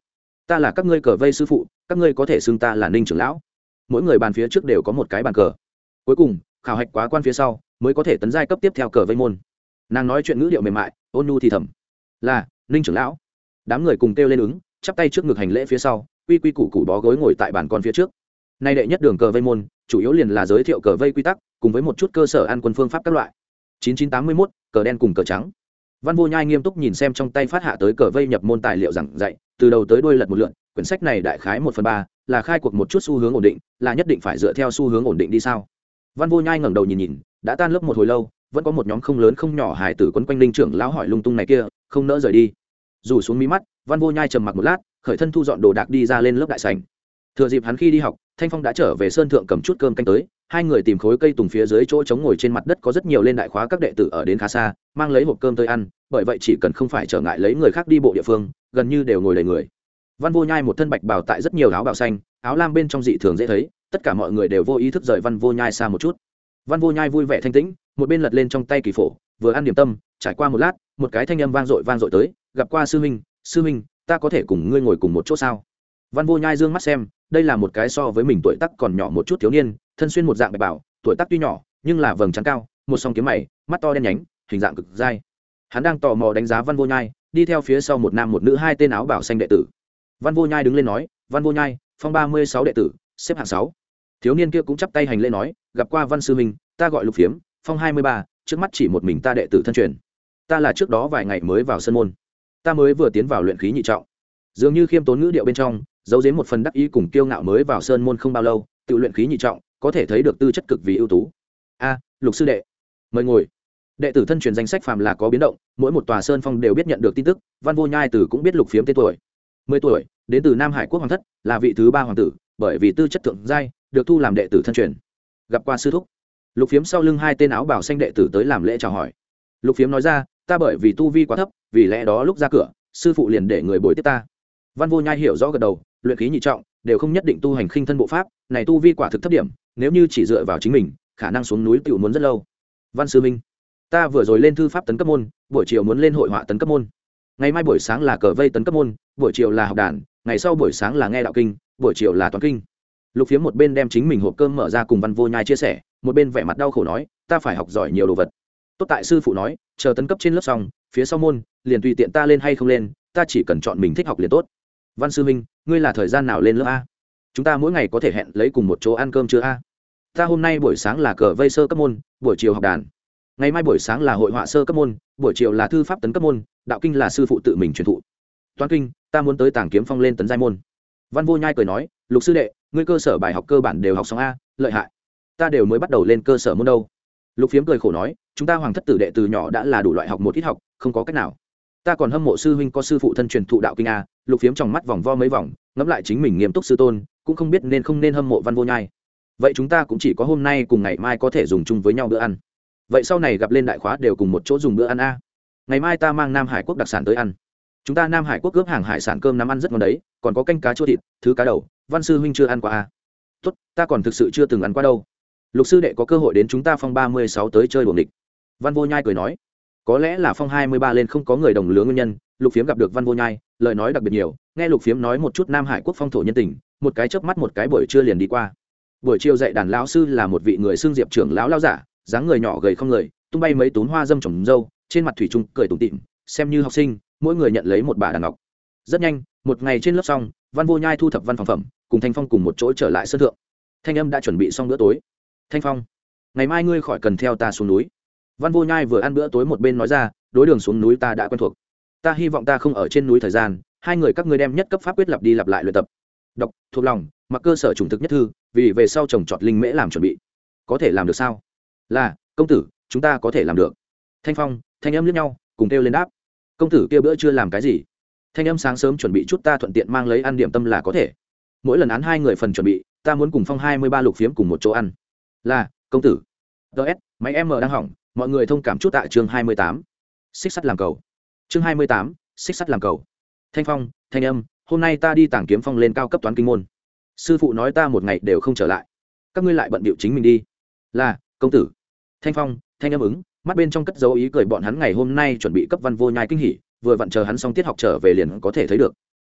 ta là các ngươi cờ vây sư phụ các ngươi có thể xưng ta là ninh trưởng lão. Mỗi người bàn phía trước đều có một cái bàn cờ. Cuối cùng khảo hạch quá quan phía sau mới có thể tấn giai cấp tiếp theo cờ vây môn. Nàng nói chuyện ngữ điệu mềm mại ôn nhu thì thầm. Là ninh trưởng lão. Đám người cùng kêu lên ứng chắp tay trước ngực hành lễ phía sau quy quy củ củ bó gối ngồi tại bàn con phía trước. Nay đệ nhất đường cờ vây môn chủ yếu liền là giới thiệu cờ vây quy tắc cùng với một chút cơ sở an quân phương pháp các loại. 9981, cờ đen cùng cờ trắng văn vô nhai nghiêm túc nhìn xem trong tay phát hạ tới cờ vây nhập môn tài liệu giảng dạy, từ đầu tới đuôi lật một lượn, quyển sách này đại khái một phần ba là khai cuộc một chút xu hướng ổn định, là nhất định phải dựa theo xu hướng ổn định đi sao? Văn vô nhai ngẩng đầu nhìn nhìn, đã tan lớp một hồi lâu, vẫn có một nhóm không lớn không nhỏ hài tử quấn quanh linh trưởng lão hỏi lung tung này kia, không nỡ rời đi. Dù xuống mí mắt, văn vô nhai trầm mặc một lát, khởi thân thu dọn đồ đạc đi ra lên lớp đại sành thừa dịp hắn khi đi học, thanh phong đã trở về sơn thượng cầm chút cơm canh tới, hai người tìm khối cây tùng phía dưới chỗ trống ngồi trên mặt đất có rất nhiều lên đại khóa các đệ tử ở đến khá xa mang lấy hộp cơm tới ăn, bởi vậy chỉ cần không phải trở ngại lấy người khác đi bộ địa phương, gần như đều ngồi đầy người. Văn vô nhai một thân bạch bào tại rất nhiều áo bào xanh, áo lam bên trong dị thường dễ thấy, tất cả mọi người đều vô ý thức rời văn vô nhai xa một chút. Văn vô nhai vui vẻ thanh tĩnh, một bên lật lên trong tay kỳ phổ, vừa ăn điểm tâm, trải qua một lát, một cái thanh âm vang dội vang dội tới, gặp qua sư huynh sư huynh, ta có thể cùng ngươi ngồi cùng một chỗ sao? Văn vô nhai dương mắt xem, đây là một cái so với mình tuổi tác còn nhỏ một chút thiếu niên, thân xuyên một dạng bạch bảo tuổi tác tuy nhỏ, nhưng là vầng trắng cao, một song kiếm mày, mắt to đen nhánh hình dạng cực dai. Hắn đang tò mò đánh giá văn vô nhai, đi theo phía sau một nam một nữ hai tên áo bảo xanh đệ tử. Văn vô nhai đứng lên nói, văn vô nhai, phong ba mươi sáu đệ tử, xếp hạng sáu. Thiếu niên kia cũng chắp tay hành lễ nói, gặp qua văn sư minh ta gọi lục phiếm, phong hai mươi ba, trước mắt chỉ một mình ta đệ tử thân truyền. Ta là trước đó vài ngày mới vào sân môn. Ta mới vừa tiến vào luyện khí nhị trọng. Dường như khiêm tốn ngữ điệu bên trong, giấu dếm một phần đắc ý cùng kiêu ngạo mới vào sơn môn không bao lâu, tự luyện khí nhị trọng, có thể thấy được tư chất cực vì ưu tú. A, lục sư đệ, mời ngồi đệ tử thân truyền danh sách phàm là có biến động, mỗi một tòa sơn phong đều biết nhận được tin tức, văn vô nhai tử cũng biết lục phiếm tên tuổi. Mười tuổi, đến từ nam hải quốc hoàng thất, là vị thứ ba hoàng tử, bởi vì tư chất thượng giai, được thu làm đệ tử thân truyền. Gặp qua sư thúc. Lục phiếm sau lưng hai tên áo bảo xanh đệ tử tới làm lễ chào hỏi. Lục phiếm nói ra, ta bởi vì tu vi quá thấp, vì lẽ đó lúc ra cửa, sư phụ liền để người bồi tiếp ta. Văn vô nhai hiểu rõ gật đầu, luyện khí nhị trọng, đều không nhất định tu hành khinh thân bộ pháp, này tu vi quả thực thấp điểm, nếu như chỉ dựa vào chính mình, khả năng xuống núi tựu muốn rất lâu. Văn sư minh ta vừa rồi lên thư pháp tấn cấp môn, buổi chiều muốn lên hội họa tấn cấp môn. Ngày mai buổi sáng là cờ vây tấn cấp môn, buổi chiều là học đàn, ngày sau buổi sáng là nghe đạo kinh, buổi chiều là toán kinh. Lục Phiếm một bên đem chính mình hộp cơm mở ra cùng văn vô nhai chia sẻ, một bên vẻ mặt đau khổ nói, ta phải học giỏi nhiều đồ vật. Tốt tại sư phụ nói, chờ tấn cấp trên lớp xong, phía sau môn, liền tùy tiện ta lên hay không lên, ta chỉ cần chọn mình thích học liền tốt. Văn sư minh ngươi là thời gian nào lên lớp a? Chúng ta mỗi ngày có thể hẹn lấy cùng một chỗ ăn cơm chưa a? Ta hôm nay buổi sáng là cờ vây sơ cấp môn, buổi chiều học đàn ngày mai buổi sáng là hội họa sơ cấp môn, buổi chiều là thư pháp tấn cấp môn, đạo kinh là sư phụ tự mình truyền thụ. Toán kinh, ta muốn tới tảng kiếm phong lên tấn giai môn. Văn vô nhai cười nói, lục sư đệ, ngươi cơ sở bài học cơ bản đều học xong a, lợi hại. Ta đều mới bắt đầu lên cơ sở môn đâu. Lục phiếm cười khổ nói, chúng ta hoàng thất tử đệ từ nhỏ đã là đủ loại học một ít học, không có cách nào. Ta còn hâm mộ sư huynh có sư phụ thân truyền thụ đạo kinh a. Lục phiếm trong mắt vòng vo mấy vòng, ngẫm lại chính mình nghiêm túc sư tôn, cũng không biết nên không nên hâm mộ văn vô nhai. Vậy chúng ta cũng chỉ có hôm nay cùng ngày mai có thể dùng chung với nhau bữa ăn vậy sau này gặp lên đại khóa đều cùng một chỗ dùng bữa ăn a. Ngày mai ta mang nam hải quốc đặc sản tới ăn. Chúng ta nam hải quốc cướp hàng hải sản cơm nắm ăn rất ngon đấy, còn có canh cá chua thịt, thứ cá đầu, văn sư huynh chưa ăn qua a. Tốt, ta còn thực sự chưa từng ăn qua đâu. Lục sư đệ có cơ hội đến chúng ta phong ba mươi sáu tới chơi buồng địch. Văn vô nhai cười nói. Có lẽ là phong hai mươi ba lên không có người đồng lứa nguyên nhân, lục phiếm gặp được văn vô nhai, lời nói đặc biệt nhiều, nghe lục phiếm nói một chút nam hải quốc phong thổ nhân tình, một cái chớp mắt một cái buổi trưa liền đi qua. Buổi chiều dạy đàn lão sư là một vị người xương diệp trưởng lão lao giả dáng người nhỏ gầy không người, tung bay mấy tốn hoa dâm trồng dâu, trên mặt thủy trung cười tủm tịm xem như học sinh, mỗi người nhận lấy một bà đàn ngọc. Rất nhanh, một ngày trên lớp xong, văn vô nhai thu thập văn phòng phẩm, cùng thanh phong cùng một chỗ trở lại sân thượng. Thanh âm đã chuẩn bị xong bữa tối. Thanh phong, ngày mai ngươi khỏi cần theo ta xuống núi. Văn vô nhai vừa ăn bữa tối một bên nói ra, đối đường xuống núi ta đã quen thuộc. Ta hy vọng ta không ở trên núi thời gian, hai người các ngươi đem nhất cấp pháp quyết lặp đi lặp lại luyện tập. Đọc thuộc lòng, mặc cơ sở chủng thực nhất thư, vì về sau trồng trọt linh mễ làm chuẩn bị. Có thể làm được sao? Là, công tử, chúng ta có thể làm được. Thanh phong, thanh âm lướt nhau, cùng kêu lên đáp. Công tử kia bữa chưa làm cái gì? Thanh âm sáng sớm chuẩn bị chút ta thuận tiện mang lấy ăn điểm tâm là có thể. Mỗi lần án hai người phần chuẩn bị, ta muốn cùng phong hai mươi ba lục phiếm cùng một chỗ ăn. Là, công tử. Ts máy em đang hỏng, mọi người thông cảm chút tại chương hai mươi tám. Xích sắt làm cầu. Chương hai mươi tám, xích sắt làm cầu. Thanh phong, thanh âm, hôm nay ta đi tảng kiếm phong lên cao cấp toán kinh môn. Sư phụ nói ta một ngày đều không trở lại. Các ngươi lại bận điệu chính mình đi. Là, công tử thanh phong, thanh âm ứng, mắt bên trong cất dấu ý cười bọn hắn ngày hôm nay chuẩn bị cấp văn vô nhai kinh hỉ, vừa vặn chờ hắn xong tiết học trở về liền có thể thấy được.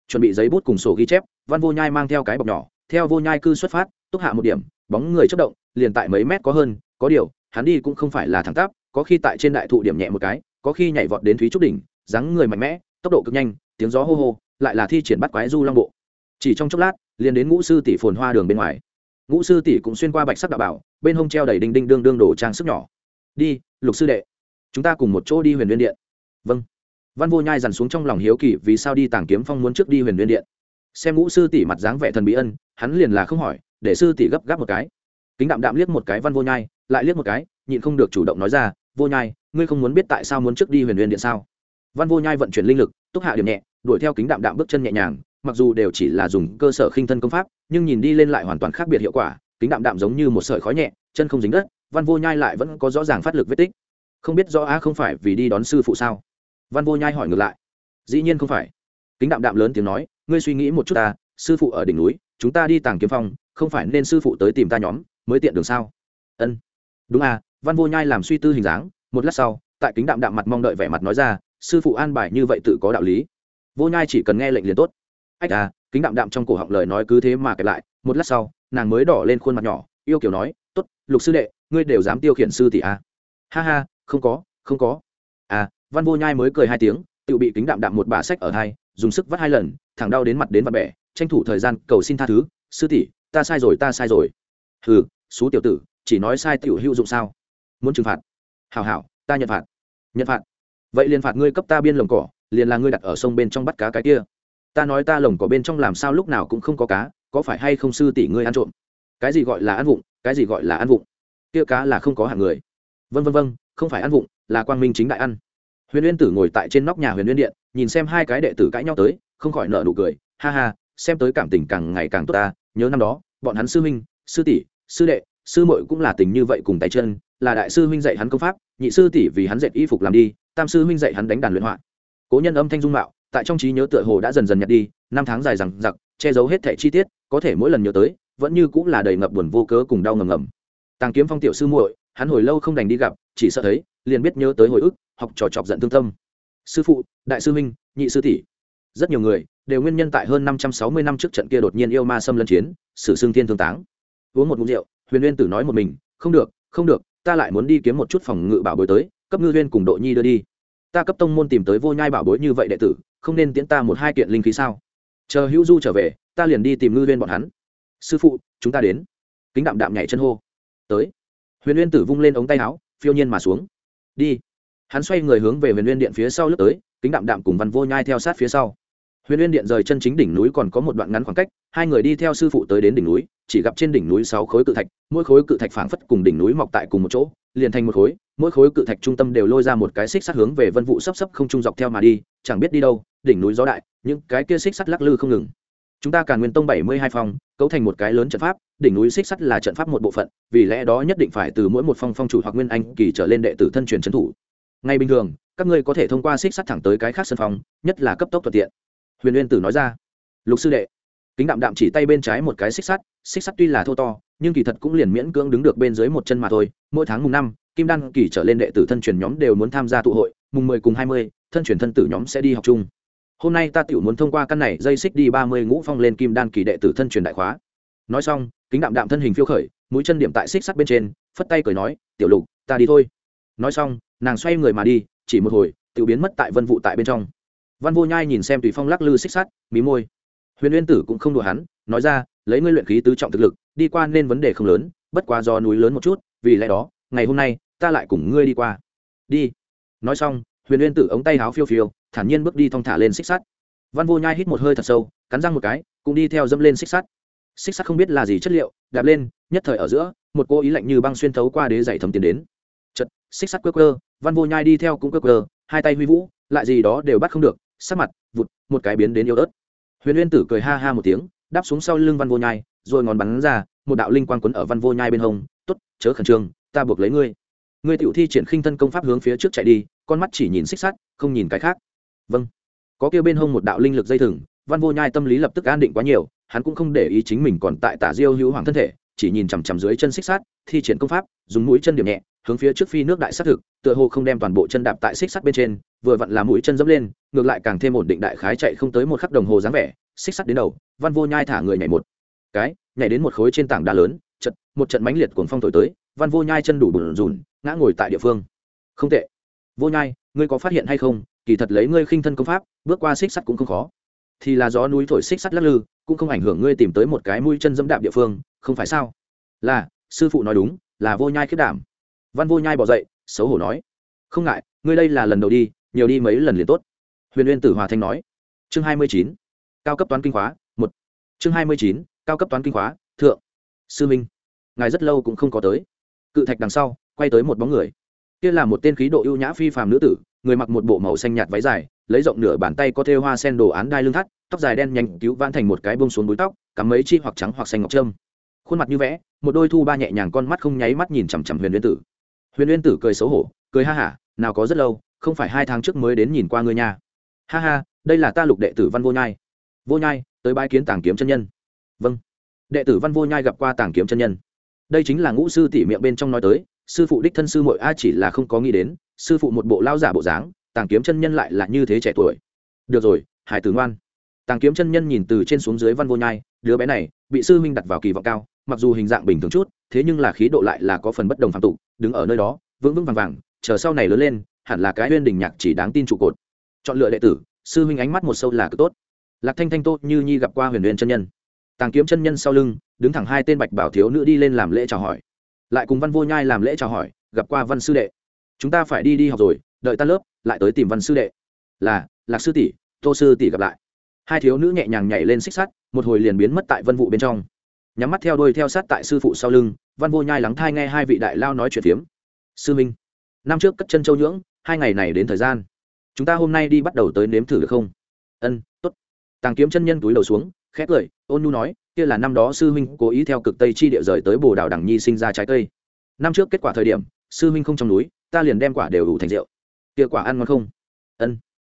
Chuẩn bị giấy bút cùng sổ ghi chép, văn vô nhai mang theo cái bọc nhỏ, theo vô nhai cư xuất phát, túc hạ một điểm, bóng người chất động, liền tại mấy mét có hơn, có điều, hắn đi cũng không phải là thẳng tắp, có khi tại trên đại thụ điểm nhẹ một cái, có khi nhảy vọt đến thúy trúc đỉnh, dáng người mạnh mẽ, tốc độ cực nhanh, tiếng gió hô hô, lại là thi triển bắt quái du long bộ. Chỉ trong chốc lát, liền đến ngũ sư tỷ phồn hoa đường bên ngoài. Ngũ sư tỷ cũng xuyên qua bạch sắc đạo bảo bên hông treo đầy đinh đinh đương đương đồ trang sức nhỏ. Đi, lục sư đệ. Chúng ta cùng một chỗ đi huyền liên điện. Vâng. Văn vô nhai dằn xuống trong lòng hiếu kỳ vì sao đi tàng kiếm phong muốn trước đi huyền liên điện. Xem ngũ sư tỷ mặt dáng vẻ thần bí ân, hắn liền là không hỏi, để sư tỷ gấp gáp một cái. Kính đạm đạm liếc một cái văn vô nhai, lại liếc một cái, nhịn không được chủ động nói ra, vô nhai, ngươi không muốn biết tại sao muốn trước đi huyền liên điện sao? Văn vô nhai vận chuyển linh lực, túc hạ điểm nhẹ, đuổi theo kính đạm đạm bước chân nhẹ nhàng, mặc dù đều chỉ là dùng cơ sở khinh thân công pháp, nhưng nhìn đi lên lại hoàn toàn khác biệt hiệu quả kính đạm đạm giống như một sợi khói nhẹ, chân không dính đất, văn vô nhai lại vẫn có rõ ràng phát lực vết tích. Không biết rõ a không phải vì đi đón sư phụ sao? Văn vô nhai hỏi ngược lại. Dĩ nhiên không phải. Kính đạm đạm lớn tiếng nói, ngươi suy nghĩ một chút ta, sư phụ ở đỉnh núi, chúng ta đi tàng kiếm phong, không phải nên sư phụ tới tìm ta nhóm, mới tiện đường sao? Ân. Đúng à văn vô nhai làm suy tư hình dáng, một lát sau, tại kính đạm đạm mặt mong đợi vẻ mặt nói ra, sư phụ an bài như vậy tự có đạo lý. Vô nhai chỉ cần nghe lệnh liền tốt. Ách à kính đạm đạm trong cổ họng lời nói cứ thế mà kẹp lại, một lát sau nàng mới đỏ lên khuôn mặt nhỏ, yêu kiểu nói t ố t lục sư đệ, ngươi đều dám tiêu khiển sư tỷ à. ha ha, không có không có. À văn vô nhai mới cười hai tiếng, tự bị kính đạm đạm một bà sách ở hai dùng sức vắt hai lần, thẳng đau đến mặt đến mặt bẻ, tranh thủ thời gian cầu xin tha thứ, sư tỷ, ta sai rồi, ta sai rồi. Hừ, xú tiểu tử, chỉ nói sai tiểu hữu dụng sao? Muốn trừng phạt? Hảo hảo, ta nhận phạt. Nhận phạt? Vậy liền phạt ngươi cấp ta biên lồng cỏ, liền là ngươi đặt ở sông bên trong bắt cá cái kia. Ta nói ta lồng cỏ bên trong làm sao lúc nào cũng không có cá có phải hay không sư tỷ ngươi ăn trộm? Cái gì gọi là ăn vụng, cái gì gọi là ăn vụng? Kia cá là không có hạng người. Vân vân vân không phải ăn vụng, là quang minh chính đại ăn. Huyền uyên tử ngồi tại trên nóc nhà huyền uyên điện, nhìn xem hai cái đệ tử cãi nhau tới, không khỏi nợ nụ cười. Ha ha, xem tới cảm tình càng ngày càng tốt ta, nhớ năm đó, bọn hắn sư huynh, sư tỷ, sư đệ, sư muội cũng là tình như vậy cùng tay chân, là đại sư huynh dạy hắn công pháp, nhị sư tỷ vì hắn dạy y phục làm đi, tam sư huynh dạy hắn đánh đàn luyện họa. Cố nhân âm thanh dung mạo, tại trong trí nhớ tựa hồ đã dần dần nhạt đi, năm tháng dài rằng giặc che giấu hết thẻ chi tiết có thể mỗi lần nhớ tới vẫn như cũng là đầy ngập buồn vô cớ cùng đau ngầm ngầm. Tàng kiếm phong tiểu sư muội hắn hồi lâu không đành đi gặp chỉ sợ thấy liền biết nhớ tới hồi ức học trò chọc giận thương tâm. Sư phụ đại sư minh, nhị sư tỷ. Rất nhiều người đều nguyên nhân tại hơn năm trăm sáu mươi năm trước trận kia đột nhiên yêu ma xâm lân chiến sử xương thiên thương táng. Uống một ngụm rượu huyền uyên tử nói một mình không được không được ta lại muốn đi kiếm một chút phòng ngự bảo bối tới cấp ngư huyên cùng độ nhi đưa đi. Ta cấp tông môn tìm tới vô nhai bảo bối như vậy đệ tử không nên tiễn ta một hai kiện linh khí sao? Chờ hữu du trở về ta liền đi tìm ngư viên bọn hắn. Sư phụ, chúng ta đến. Kính đạm đạm nhảy chân hô. Tới. Huyền uyên tử vung lên ống tay áo, phiêu nhiên mà xuống. Đi. Hắn xoay người hướng về huyền uyên điện phía sau lướt tới, kính đạm đạm cùng văn vô nhai theo sát phía sau. Huyền uyên điện rời chân chính đỉnh núi còn có một đoạn ngắn khoảng cách, hai người đi theo sư phụ tới đến đỉnh núi, chỉ gặp trên đỉnh núi sáu khối cự thạch, mỗi khối cự thạch phảng phất cùng đỉnh núi mọc tại cùng một chỗ, liền thành một khối, mỗi khối cự thạch trung tâm đều lôi ra một cái xích sắt hướng về vân vụ sấp sấp không trung dọc theo mà đi, chẳng biết đi đâu, đỉnh núi gió đại, những cái kia xích sắt lắc lư không ngừng chúng ta càn nguyên tông bảy mươi hai phong, cấu thành một cái lớn trận pháp, đỉnh núi xích sắt là trận pháp một bộ phận, vì lẽ đó nhất định phải từ mỗi một phong phong chủ hoặc nguyên anh kỳ trở lên đệ tử thân truyền trấn thủ. Ngay bình thường, các ngươi có thể thông qua xích sắt thẳng tới cái khác sân phong, nhất là cấp tốc thuận tiện. Huyền uyên tử nói ra. Lục sư đệ, kính đạm đạm chỉ tay bên trái một cái xích sắt xích sắt tuy là thô to, nhưng kỳ thật cũng liền miễn cưỡng đứng được bên dưới một chân mà thôi. Mỗi tháng mùng năm, kim đan kỳ trở lên đệ tử thân truyền nhóm đều muốn tham gia tụ hội, mùng mười cùng hai mươi, thân truyền thân tử nhóm sẽ đi học chung hôm nay ta tiểu muốn thông qua căn này dây xích đi ba mươi ngũ phong lên kim đan kỳ đệ tử thân truyền đại khóa. Nói xong, kính đạm đạm thân hình phiêu khởi, mũi chân điểm tại xích sắt bên trên, phất tay cười nói, tiểu lục, ta đi thôi. Nói xong, nàng xoay người mà đi, chỉ một hồi, tiểu biến mất tại vân vụ tại bên trong. Văn vô nhai nhìn xem tùy phong lắc lư xích sắt, mí môi. Huyền uyên tử cũng không đùa hắn, nói ra, lấy ngươi luyện khí tứ trọng thực lực, đi qua nên vấn đề không lớn, bất quá do núi lớn một chút, vì lẽ đó, ngày hôm nay, ta lại cùng ngươi đi qua. Đi. Nói xong, huyền uyên tử ống tay háo phiêu phiêu thản nhiên bước đi thong thả lên xích sắt. Văn vô nhai hít một hơi thật sâu, cắn răng một cái, cũng đi theo dâm lên xích sắt. Xích sắt không biết là gì chất liệu, đạp lên, nhất thời ở giữa, một cô ý lạnh như băng xuyên thấu qua đế dày thấm tiến đến. Chật xích sắt quơ quơ, văn vô nhai đi theo cũng quơ quơ, hai tay huy vũ, lại gì đó đều bắt không được, sắc mặt, vụt, một cái biến đến yếu ớt. Huyền uyên tử cười ha ha một tiếng, đáp xuống sau lưng văn vô nhai, rồi ngón bắn ra, một đạo linh quang quấn ở văn vô nhai bên hông t ố t chớ khẩn trương, ta buộc lấy ngươi. Ngươi tiểu thi triển khinh thân công pháp hướng phía trước chạy đi, con mắt chỉ nhìn xích sắt, không nhìn cái khác vâng. Có kêu bên hông một đạo linh lực dây thừng, văn vô nhai tâm lý lập tức an định quá nhiều, hắn cũng không để ý chính mình còn tại tả diêu hữu hoàng thân thể, chỉ nhìn chằm chằm dưới chân xích sát thi triển công pháp, dùng mũi chân điểm nhẹ, hướng phía trước phi nước đại sát thực, tựa hồ không đem toàn bộ chân đạp tại xích sắt bên trên, vừa vặn là mũi chân dẫm lên, ngược lại càng thêm ổn định đại khái chạy không tới một khắc đồng hồ dáng vẻ, xích sắt đến đầu, văn vô nhai thả người nhảy một cái, nhảy đến một khối trên tảng đá lớn, chật, một trận mãnh liệt cuồng phong thổi tới, văn vô nhai chân đủ bùn rùn, ngã ngồi tại địa phương. Không tệ. Vô nhai, ngươi có phát hiện hay không kỳ thật lấy ngươi khinh thân công pháp, bước qua xích sắt cũng không khó. Thì là gió núi thổi xích sắt lắc lư, cũng không ảnh hưởng ngươi tìm tới một cái mũi chân dẫm đạp địa phương, không phải sao? Là, sư phụ nói đúng, là vô nhai khiết đảm. Văn vô nhai bỏ dậy, xấu hổ nói. Không ngại, ngươi đây là lần đầu đi, nhiều đi mấy lần liền tốt. Huyền uyên tử hòa thanh nói. Chương hai mươi chín, cao cấp toán kinh khóa, một. Chương hai mươi chín, cao cấp toán kinh khóa, thượng. Sư minh, ngài rất lâu cũng không có tới. Cự thạch đằng sau, quay tới một bóng người. Kia là một tên khí độ ưu nhã phi phàm nữ tử người mặc một bộ màu xanh nhạt váy dài, lấy rộng nửa bàn tay có thêu hoa sen đồ án đai lưng thắt, tóc dài đen nhanh cứu vãn thành một cái bông xuống búi tóc, cắm mấy chi hoặc trắng hoặc xanh ngọc trâm. Khuôn mặt như vẽ, một đôi thu ba nhẹ nhàng con mắt không nháy mắt nhìn chằm chằm huyền uyên tử. Huyền uyên tử cười xấu hổ, cười ha hả, nào có rất lâu, không phải hai tháng trước mới đến nhìn qua ngươi nha. Ha ha, đây là ta lục đệ tử văn vô nhai. Vô nhai, tới bãi kiến tàng kiếm chân nhân. Vâng. Đệ tử văn vô nhai gặp qua tàng kiếm chân nhân. Đây chính là ngũ sư tỷ miệng bên trong nói tới, sư phụ đích thân sư mội a chỉ là không có nghĩ đến sư phụ một bộ lao giả bộ dáng, tàng kiếm chân nhân lại là như thế trẻ tuổi. Được rồi, hải tử ngoan. Tàng kiếm chân nhân nhìn từ trên xuống dưới văn vô nhai, đứa bé này bị sư huynh đặt vào kỳ vọng cao, mặc dù hình dạng bình thường chút, thế nhưng là khí độ lại là có phần bất đồng phạm tụ đứng ở nơi đó, vững vững vàng vàng, chờ sau này lớn lên, hẳn là cái huyên đình nhạc chỉ đáng tin trụ cột. Chọn lựa đệ tử, sư huynh ánh mắt một sâu là cực tốt. Lạc thanh thanh tốt như nhi gặp qua huyền huyền chân nhân. Tàng kiếm chân nhân sau lưng, đứng thẳng hai tên bạch bảo thiếu nữ đi lên làm lễ chào hỏi. Lại cùng văn vô nhai làm lễ chào hỏi, gặp qua văn sư đệ chúng ta phải đi đi học rồi, đợi ta lớp, lại tới tìm văn sư đệ. Là, lạc sư tỷ, tô sư tỷ gặp lại. Hai thiếu nữ nhẹ nhàng nhảy lên xích sắt, một hồi liền biến mất tại vân vụ bên trong. Nhắm mắt theo đôi theo sát tại sư phụ sau lưng, văn vô nhai lắng thai nghe hai vị đại lao nói chuyện phiếm. Sư minh, năm trước cất chân châu nhưỡng, hai ngày này đến thời gian. Chúng ta hôm nay đi bắt đầu tới nếm thử được không? Ân t ố t tàng kiếm chân nhân túi đầu xuống khét cười, ôn nhu nói, kia là năm đó sư huynh cố ý theo cực tây chi địa rời tới bồ đảo đằng nhi sinh ra trái cây. Năm trước kết quả thời điểm, sư huynh không trong núi ta liền đem quả đều đủ thành rượu. Kia quả ăn ngon không? Ân.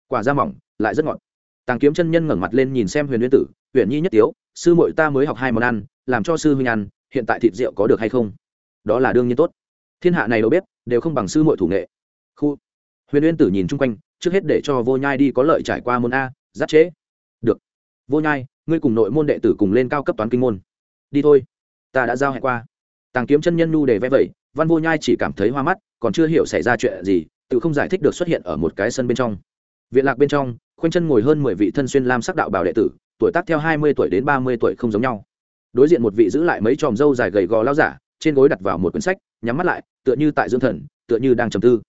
Quả da mỏng, lại rất ngọt. Tàng kiếm chân nhân ngẩng mặt lên nhìn xem huyền nguyên tử, huyền nhi nhất tiếu, sư muội ta mới học hai món ăn, làm cho sư huynh ăn, hiện tại thịt rượu có được hay không? Đó là đương nhiên tốt. Thiên hạ này đâu bếp đều không bằng sư muội thủ nghệ. Khu. Huyền nguyên tử nhìn chung quanh, trước hết để cho vô nhai đi có lợi trải qua môn a giáp chế được. Vô nhai, ngươi cùng nội môn đệ tử cùng lên cao cấp toán kinh môn. Đi thôi. Ta đã giao hẹn qua. Tàng kiếm chân nhân nu để vẽ vẩy, văn vô nhai chỉ cảm thấy hoa mắt còn chưa hiểu xảy ra chuyện gì, tự không giải thích được xuất hiện ở một cái sân bên trong. Viện lạc bên trong, khoanh chân ngồi hơn mười vị thân xuyên lam sắc đạo bảo đệ tử, tuổi tác theo hai mươi tuổi đến ba mươi tuổi không giống nhau. Đối diện một vị giữ lại mấy tròm râu dài gầy gò lao giả, trên gối đặt vào một cuốn sách, nhắm mắt lại, tựa như tại dưỡng thần, tựa như đang trầm tư.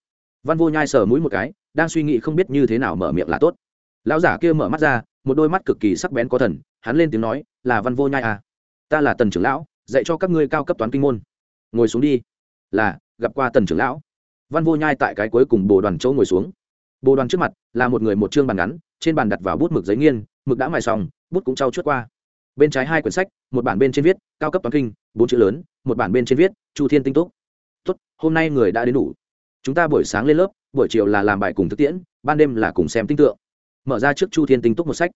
Văn vô nhai sờ mũi một cái, đang suy nghĩ không biết như thế nào mở miệng là tốt. Lão giả kia mở mắt ra, một đôi mắt cực kỳ sắc bén có thần, hắn lên tiếng nói, là văn vô nhai à? Ta là tần trưởng lão, dạy cho các ngươi cao cấp toán kinh môn. Ngồi xuống đi. Là, gặp qua tần trưởng lão văn vô nhai tại cái cuối cùng bồ đoàn chỗ ngồi xuống. Bồ đoàn trước mặt là một người một chương bàn ngắn, trên bàn đặt vào bút mực giấy nghiên, mực đã mài xong, bút cũng trau chuốt qua. Bên trái hai quyển sách, một bản bên trên viết, cao cấp toán kinh, bốn chữ lớn, một bản bên trên viết, chu thiên tinh túc. Tốt, hôm nay người đã đến đủ. Chúng ta buổi sáng lên lớp, buổi chiều là làm bài cùng thực tiễn, ban đêm là cùng xem tinh tượng. Mở ra trước chu thiên tinh túc một sách.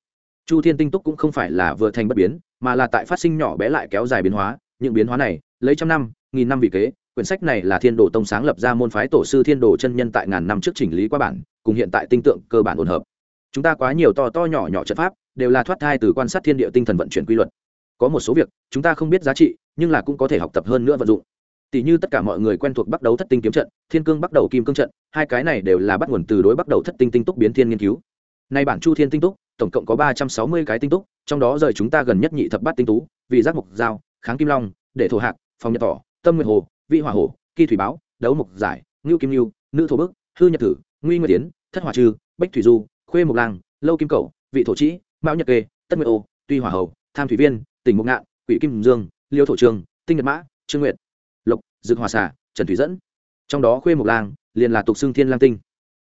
Chu thiên tinh túc cũng không phải là vừa thành bất biến, mà là tại phát sinh nhỏ bé lại kéo dài biến hóa, những biến hóa này, lấy trăm năm, nghìn năm vị kế quyển sách này là thiên đồ tông sáng lập ra môn phái tổ sư thiên đồ chân nhân tại ngàn năm trước chỉnh lý qua bản, cùng hiện tại tinh tượng cơ bản ổn hợp. Chúng ta quá nhiều to to nhỏ nhỏ trận pháp, đều là thoát thai từ quan sát thiên địa tinh thần vận chuyển quy luật. Có một số việc, chúng ta không biết giá trị, nhưng là cũng có thể học tập hơn nữa vận dụng. Tỷ như tất cả mọi người quen thuộc bắt đầu thất tinh kiếm trận, thiên cương bắt đầu kim cương trận, hai cái này đều là bắt nguồn từ đối bắt đầu thất tinh tinh túc biến thiên nghiên cứu. Nay bản chu thiên tinh túc, tổng cộng có ba trăm sáu mươi cái tinh túc, trong đó rời chúng ta gần nhất nhị thập bát tinh tú vì giác mục dao kháng kim long để thổ hạc phòng nhật tỏ tâm nguyệt hồ vị hỏa hổ, kỳ thủy báo đấu mục giải ngưu kim ngưu, nữ thổ bức hư nhật tử nguy nguyệt tiến thất hỏa trừ, bách thủy du khuê mục lang lâu kim cầu vị thổ trĩ mão nhật kê tất nguyệt ô tuy hỏa hầu tham thủy viên tỉnh mục ngạn quỷ kim dương liêu thổ trường tinh nhật mã trương nguyệt lộc dược hòa xả trần thủy dẫn. Trong đó khuê mục lang liền là tục xương thiên lang tinh.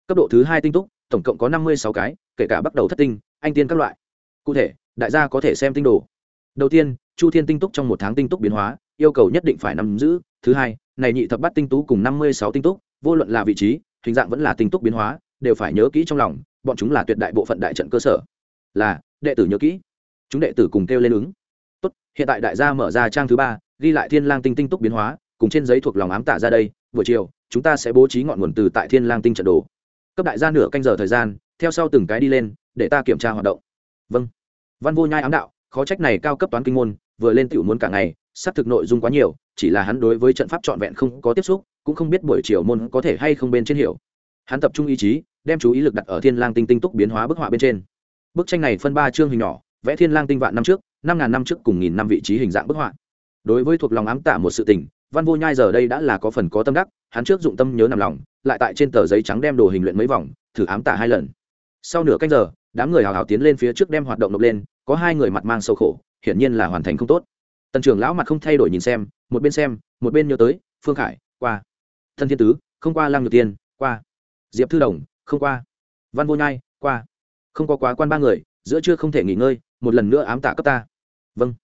Cấp độ thứ hai tinh túc tổng cộng có năm mươi sáu cái kể cả bắt đầu thất tinh anh tiên các loại. Cụ thể đại gia có thể xem tinh đồ. Đầu tiên chu thiên tinh túc trong một tháng tinh túc biến hóa yêu cầu nhất định phải nắm giữ. Thứ hai, này nhị thập bát tinh tú cùng năm mươi sáu tinh túc, vô luận là vị trí, hình dạng vẫn là tinh túc biến hóa, đều phải nhớ kỹ trong lòng, bọn chúng là tuyệt đại bộ phận đại trận cơ sở. Là, đệ tử nhớ kỹ. Chúng đệ tử cùng kêu lên ứng. Tốt, hiện tại đại gia mở ra trang thứ ba, ghi lại thiên lang tinh tinh túc biến hóa, cùng trên giấy thuộc lòng ám tả ra đây, buổi chiều, chúng ta sẽ bố trí ngọn nguồn từ tại thiên lang tinh trận đồ. Cấp đại gia nửa canh giờ thời gian, theo sau từng cái đi lên, để ta kiểm tra hoạt động. Vâng. Văn vô nhai ám đạo, khó trách này cao cấp toán kinh môn vừa lên tiểu muốn cả ngày, xác thực nội dung quá nhiều, chỉ là hắn đối với trận pháp trọn vẹn không có tiếp xúc, cũng không biết buổi chiều môn có thể hay không bên trên hiểu. Hắn tập trung ý chí, đem chú ý lực đặt ở thiên lang tinh tinh túc biến hóa bức họa bên trên. Bức tranh này phân ba chương hình nhỏ, vẽ thiên lang tinh vạn năm trước, năm ngàn năm trước cùng nghìn năm vị trí hình dạng bức họa. Đối với thuộc lòng ám tả một sự tình, văn vô nhai giờ đây đã là có phần có tâm đắc, hắn trước dụng tâm nhớ nằm lòng, lại tại trên tờ giấy trắng đem đồ hình luyện mấy vòng, thử ám tả hai lần. Sau nửa canh giờ, đám người hào hào tiến lên phía trước đem hoạt động nộp lên, có hai người mặt mang sâu khổ hiển nhiên là hoàn thành không tốt. Tần trưởng lão mặt không thay đổi nhìn xem, một bên xem, một bên nhớ tới, phương khải, qua. Thân thiên tứ, không qua lăng nhược tiên, qua. Diệp thư đồng, không qua. Văn vô nhai, qua. Không có quá quan ba người, giữa trưa không thể nghỉ ngơi, một lần nữa ám tạ cấp ta. Vâng.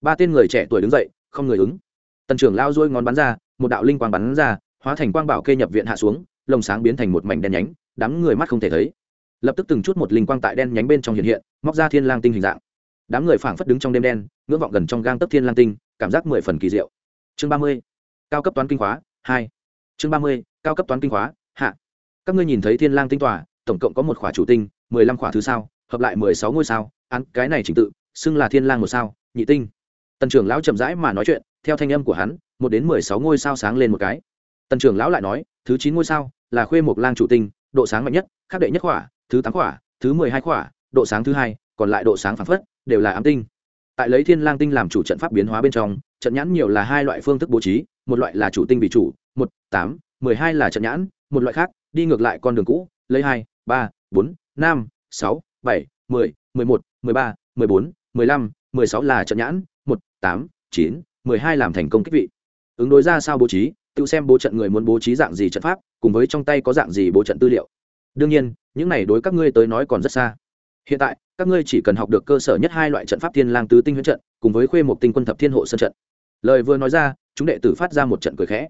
Ba tên người trẻ tuổi đứng dậy, không người ứng. Tần trưởng lao dôi ngón bắn ra, một đạo linh quang bắn ra, hóa thành quang bảo kê nhập viện hạ xuống, lồng sáng biến thành một mảnh đen nhánh, đám người mắt không thể thấy. Lập tức từng chút một linh quang tại đen nhánh bên trong hiện hiện, móc ra thiên lang tinh hình dạng đám người phảng phất đứng trong đêm đen, ngưỡng vọng gần trong gang tấc thiên lang tinh, cảm giác mười phần kỳ diệu. Chương ba mươi, cao cấp toán kinh khóa, hai. Chương ba mươi, cao cấp toán kinh khóa, hạ. Các ngươi nhìn thấy thiên lang tinh tòa, tổng cộng có một khỏa chủ tinh, mười lăm khỏa thứ sao, hợp lại mười sáu ngôi sao, án cái này trình tự, xưng là thiên lang một sao, nhị tinh. Tần trưởng lão chậm rãi mà nói chuyện, theo thanh âm của hắn, một đến mười sáu ngôi sao sáng lên một cái. Tần trưởng lão lại nói, thứ chín ngôi sao, là khuê một lang chủ tinh, độ sáng mạnh nhất khác đệ nhất khỏa, thứ tám khỏa, thứ mười hai khỏa, độ sáng thứ hai, còn lại độ sáng phản phất đều là ám tinh. Tại lấy thiên lang tinh làm chủ trận pháp biến hóa bên trong, trận nhãn nhiều là hai loại phương thức bố trí, một loại là chủ tinh vì chủ, một, tám, mười hai là trận nhãn, một loại khác, đi ngược lại con đường cũ, lấy hai, ba, bốn, năm, sáu, bảy, mười mười một, mười ba, mười bốn, mười lăm, mười sáu là trận nhãn, một, tám, chín, mười hai làm thành công kích vị. Ứng đối ra sao bố trí, tự xem bố trận người muốn bố trí dạng gì trận pháp, cùng với trong tay có dạng gì bố trận tư liệu. Đương nhiên, những này đối các ngươi tới nói còn rất xa hiện tại, các ngươi chỉ cần học được cơ sở nhất hai loại trận pháp thiên lang tứ tinh huyễn trận, cùng với khuê một tinh quân thập thiên hộ sơn trận. Lời vừa nói ra, chúng đệ tử phát ra một trận cười khẽ.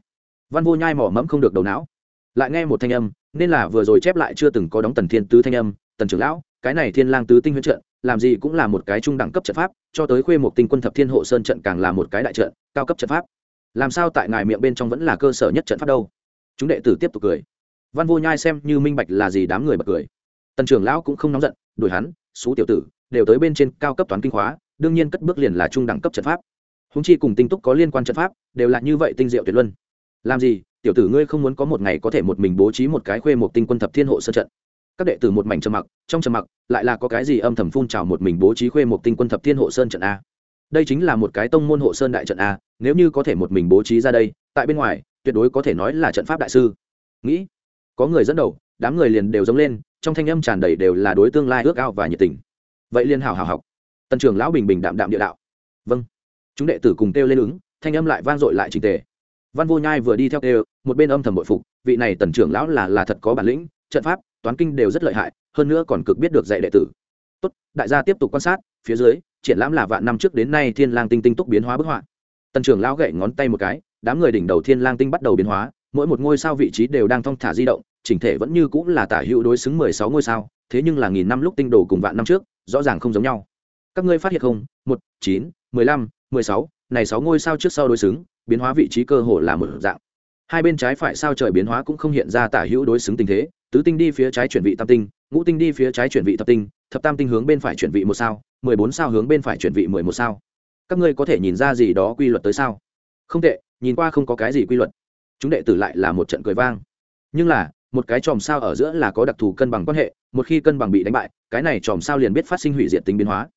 Văn vô nhai mỏ mẫm không được đầu não. Lại nghe một thanh âm, nên là vừa rồi chép lại chưa từng có đóng tần thiên tứ thanh âm, tần trưởng lão, cái này thiên lang tứ tinh huyễn trận, làm gì cũng là một cái trung đẳng cấp trận pháp, cho tới khuê một tinh quân thập thiên hộ sơn trận càng là một cái đại trận, cao cấp trận pháp. Làm sao tại ngài miệng bên trong vẫn là cơ sở nhất trận pháp đâu? Chúng đệ tử tiếp tục cười. Văn vô nhai xem như minh bạch là gì đám người bật cười. Tần trưởng lão cũng không nóng giận đuổi hắn, xú tiểu tử, đều tới bên trên cao cấp toán kinh khóa, đương nhiên cất bước liền là trung đẳng cấp trận pháp. Húng chi cùng tinh túc có liên quan trận pháp, đều là như vậy tinh diệu tuyệt luân. Làm gì, tiểu tử ngươi không muốn có một ngày có thể một mình bố trí một cái khuê một tinh quân thập thiên hộ sơ trận. Các đệ tử một mảnh trầm mặc, trong trầm mặc, lại là có cái gì âm thầm phun trào một mình bố trí khuê một tinh quân thập thiên hộ sơn trận a. Đây chính là một cái tông môn hộ sơn đại trận a, nếu như có thể một mình bố trí ra đây, tại bên ngoài, tuyệt đối có thể nói là trận pháp đại sư. Nghĩ, có người dẫn đầu, đám người liền đều giống lên trong thanh âm tràn đầy đều là đối tương lai ước ao và nhiệt tình. Vậy liên hào hào học. Tần trưởng lão bình bình đạm đạm địa đạo. Vâng. Chúng đệ tử cùng kêu lên ứng, thanh âm lại vang dội lại trình tề. Văn vô nhai vừa đi theo kêu, một bên âm thầm bội phục, vị này tần trưởng lão là là thật có bản lĩnh, trận pháp, toán kinh đều rất lợi hại, hơn nữa còn cực biết được dạy đệ tử. Tốt, đại gia tiếp tục quan sát, phía dưới, triển lãm là vạn năm trước đến nay thiên lang tinh tinh túc biến hóa bức họa. Tần trưởng lão gậy ngón tay một cái, đám người đỉnh đầu thiên lang tinh bắt đầu biến hóa, mỗi một ngôi sao vị trí đều đang thong thả di động chỉnh thể vẫn như cũng là tả hữu đối xứng mười sáu ngôi sao, thế nhưng là nghìn năm lúc tinh đồ cùng vạn năm trước, rõ ràng không giống nhau. Các ngươi phát hiện không? Một, chín, mười lăm, mười sáu, này sáu ngôi sao trước sau đối xứng, biến hóa vị trí cơ hồ là một dạng. Hai bên trái phải sao trời biến hóa cũng không hiện ra tả hữu đối xứng tình thế, tứ tinh đi phía trái chuyển vị tam tinh, ngũ tinh đi phía trái chuyển vị thập tinh, thập tam tinh hướng bên phải chuyển vị một sao, mười bốn sao hướng bên phải chuyển vị mười một sao. Các ngươi có thể nhìn ra gì đó quy luật tới sao? Không tệ, nhìn qua không có cái gì quy luật. Chúng đệ tử lại là một trận cười vang. Nhưng là một cái chòm sao ở giữa là có đặc thù cân bằng quan hệ, một khi cân bằng bị đánh bại, cái này chòm sao liền biết phát sinh hủy diệt tính biến hóa.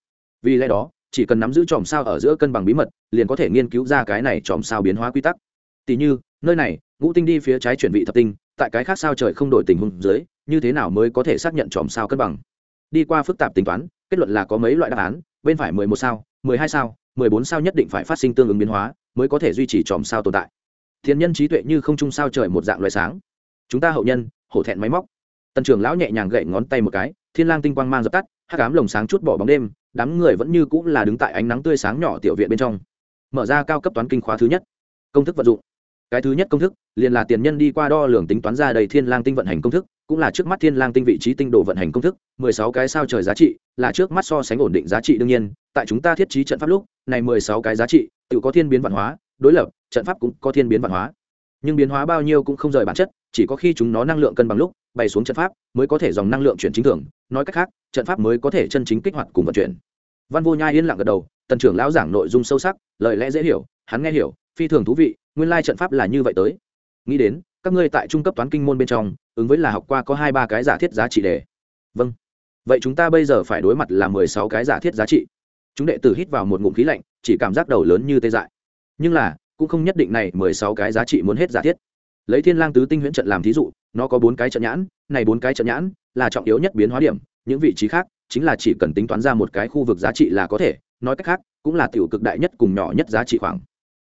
Vì lẽ đó, chỉ cần nắm giữ chòm sao ở giữa cân bằng bí mật, liền có thể nghiên cứu ra cái này chòm sao biến hóa quy tắc. Tỷ như, nơi này, ngũ tinh đi phía trái chuyển vị thập tinh, tại cái khác sao trời không đổi tình huống dưới, như thế nào mới có thể xác nhận chòm sao cân bằng? Đi qua phức tạp tính toán, kết luận là có mấy loại đáp án, bên phải mười một sao, mười hai sao, mười bốn sao nhất định phải phát sinh tương ứng biến hóa, mới có thể duy trì chòm sao tồn tại. Thiên nhân trí tuệ như không trung sao trời một dạng loài sáng chúng ta hậu nhân, hổ thẹn máy móc. Tần trưởng lão nhẹ nhàng gậy ngón tay một cái, thiên lang tinh quang mang dập tắt, hắc ám lồng sáng chút bỏ bóng đêm, đám người vẫn như cũng là đứng tại ánh nắng tươi sáng nhỏ tiểu viện bên trong. Mở ra cao cấp toán kinh khóa thứ nhất. Công thức vận dụng. Cái thứ nhất công thức, liền là tiền nhân đi qua đo lường tính toán ra đầy thiên lang tinh vận hành công thức, cũng là trước mắt thiên lang tinh vị trí tinh độ vận hành công thức, mười sáu cái sao trời giá trị, là trước mắt so sánh ổn định giá trị đương nhiên, tại chúng ta thiết trí trận pháp lúc, này mười sáu cái giá trị, tự có thiên biến văn hóa, đối lập, trận pháp cũng có thiên biến văn hóa nhưng biến hóa bao nhiêu cũng không rời bản chất, chỉ có khi chúng nó năng lượng cân bằng lúc, bay xuống trận pháp, mới có thể dòng năng lượng chuyển chính thường. Nói cách khác, trận pháp mới có thể chân chính kích hoạt cùng vận chuyển. Văn vô nhai yên lặng gật đầu, tần trưởng lão giảng nội dung sâu sắc, lời lẽ dễ hiểu, hắn nghe hiểu, phi thường thú vị, nguyên lai trận pháp là như vậy tới. Nghĩ đến, các ngươi tại trung cấp toán kinh môn bên trong, ứng với là học qua có hai ba cái giả thiết giá trị đề. Vâng. Vậy chúng ta bây giờ phải đối mặt là mười sáu cái giả thiết giá trị. Chúng đệ tử hít vào một ngụm khí lạnh, chỉ cảm giác đầu lớn như tê dại. Nhưng là cũng không nhất định này mười sáu cái giá trị muốn hết giả thiết. Lấy thiên lang tứ tinh huyễn trận làm thí dụ, nó có bốn cái trận nhãn, này bốn cái trận nhãn là trọng yếu nhất biến hóa điểm, những vị trí khác chính là chỉ cần tính toán ra một cái khu vực giá trị là có thể, nói cách khác, cũng là tiểu cực đại nhất cùng nhỏ nhất giá trị khoảng.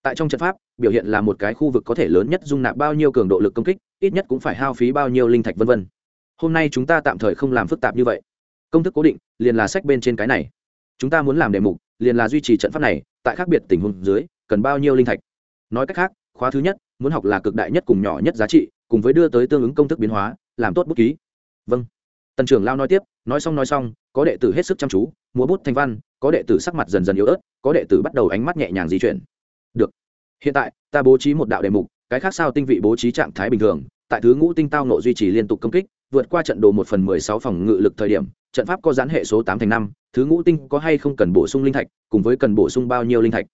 Tại trong trận pháp, biểu hiện là một cái khu vực có thể lớn nhất dung nạp bao nhiêu cường độ lực công kích, ít nhất cũng phải hao phí bao nhiêu linh thạch vân vân. Hôm nay chúng ta tạm thời không làm phức tạp như vậy. Công thức cố định, liền là sách bên trên cái này. Chúng ta muốn làm đề mục, liền là duy trì trận pháp này, tại khác biệt tình huống dưới, cần bao nhiêu linh thạch? Nói cách khác, khóa thứ nhất, muốn học là cực đại nhất cùng nhỏ nhất giá trị, cùng với đưa tới tương ứng công thức biến hóa, làm tốt bút ký. Vâng. Tần trưởng lao nói tiếp, nói xong nói xong, có đệ tử hết sức chăm chú, múa bút thanh văn, có đệ tử sắc mặt dần dần yếu ớt, có đệ tử bắt đầu ánh mắt nhẹ nhàng di chuyển. Được. Hiện tại, ta bố trí một đạo đề mục, cái khác sao tinh vị bố trí trạng thái bình thường, tại thứ ngũ tinh tao nộ duy trì liên tục công kích, vượt qua trận đồ một phần mười sáu phòng ngự lực thời điểm, trận pháp có gián hệ số tám thành năm, thứ ngũ tinh có hay không cần bổ sung linh thạch, cùng với cần bổ sung bao nhiêu linh thạch.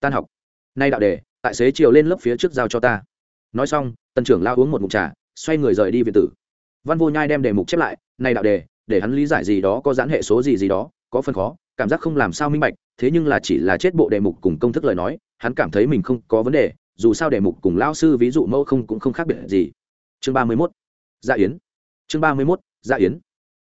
Tan học. Nay đạo đề tại xế chiều lên lớp phía trước giao cho ta. Nói xong, tần trưởng lao uống một mục trà, xoay người rời đi viện tử. Văn vô nhai đem đề mục chép lại nay đạo đề, để hắn lý giải gì đó có giãn hệ số gì gì đó, có phần khó, cảm giác không làm sao minh bạch, thế nhưng là chỉ là chết bộ đề mục cùng công thức lời nói, hắn cảm thấy mình không có vấn đề, dù sao đề mục cùng lao sư ví dụ mẫu không cũng không khác biệt gì. Chương ba mươi mốt. Dạ yến. Chương ba mươi mốt. Dạ yến.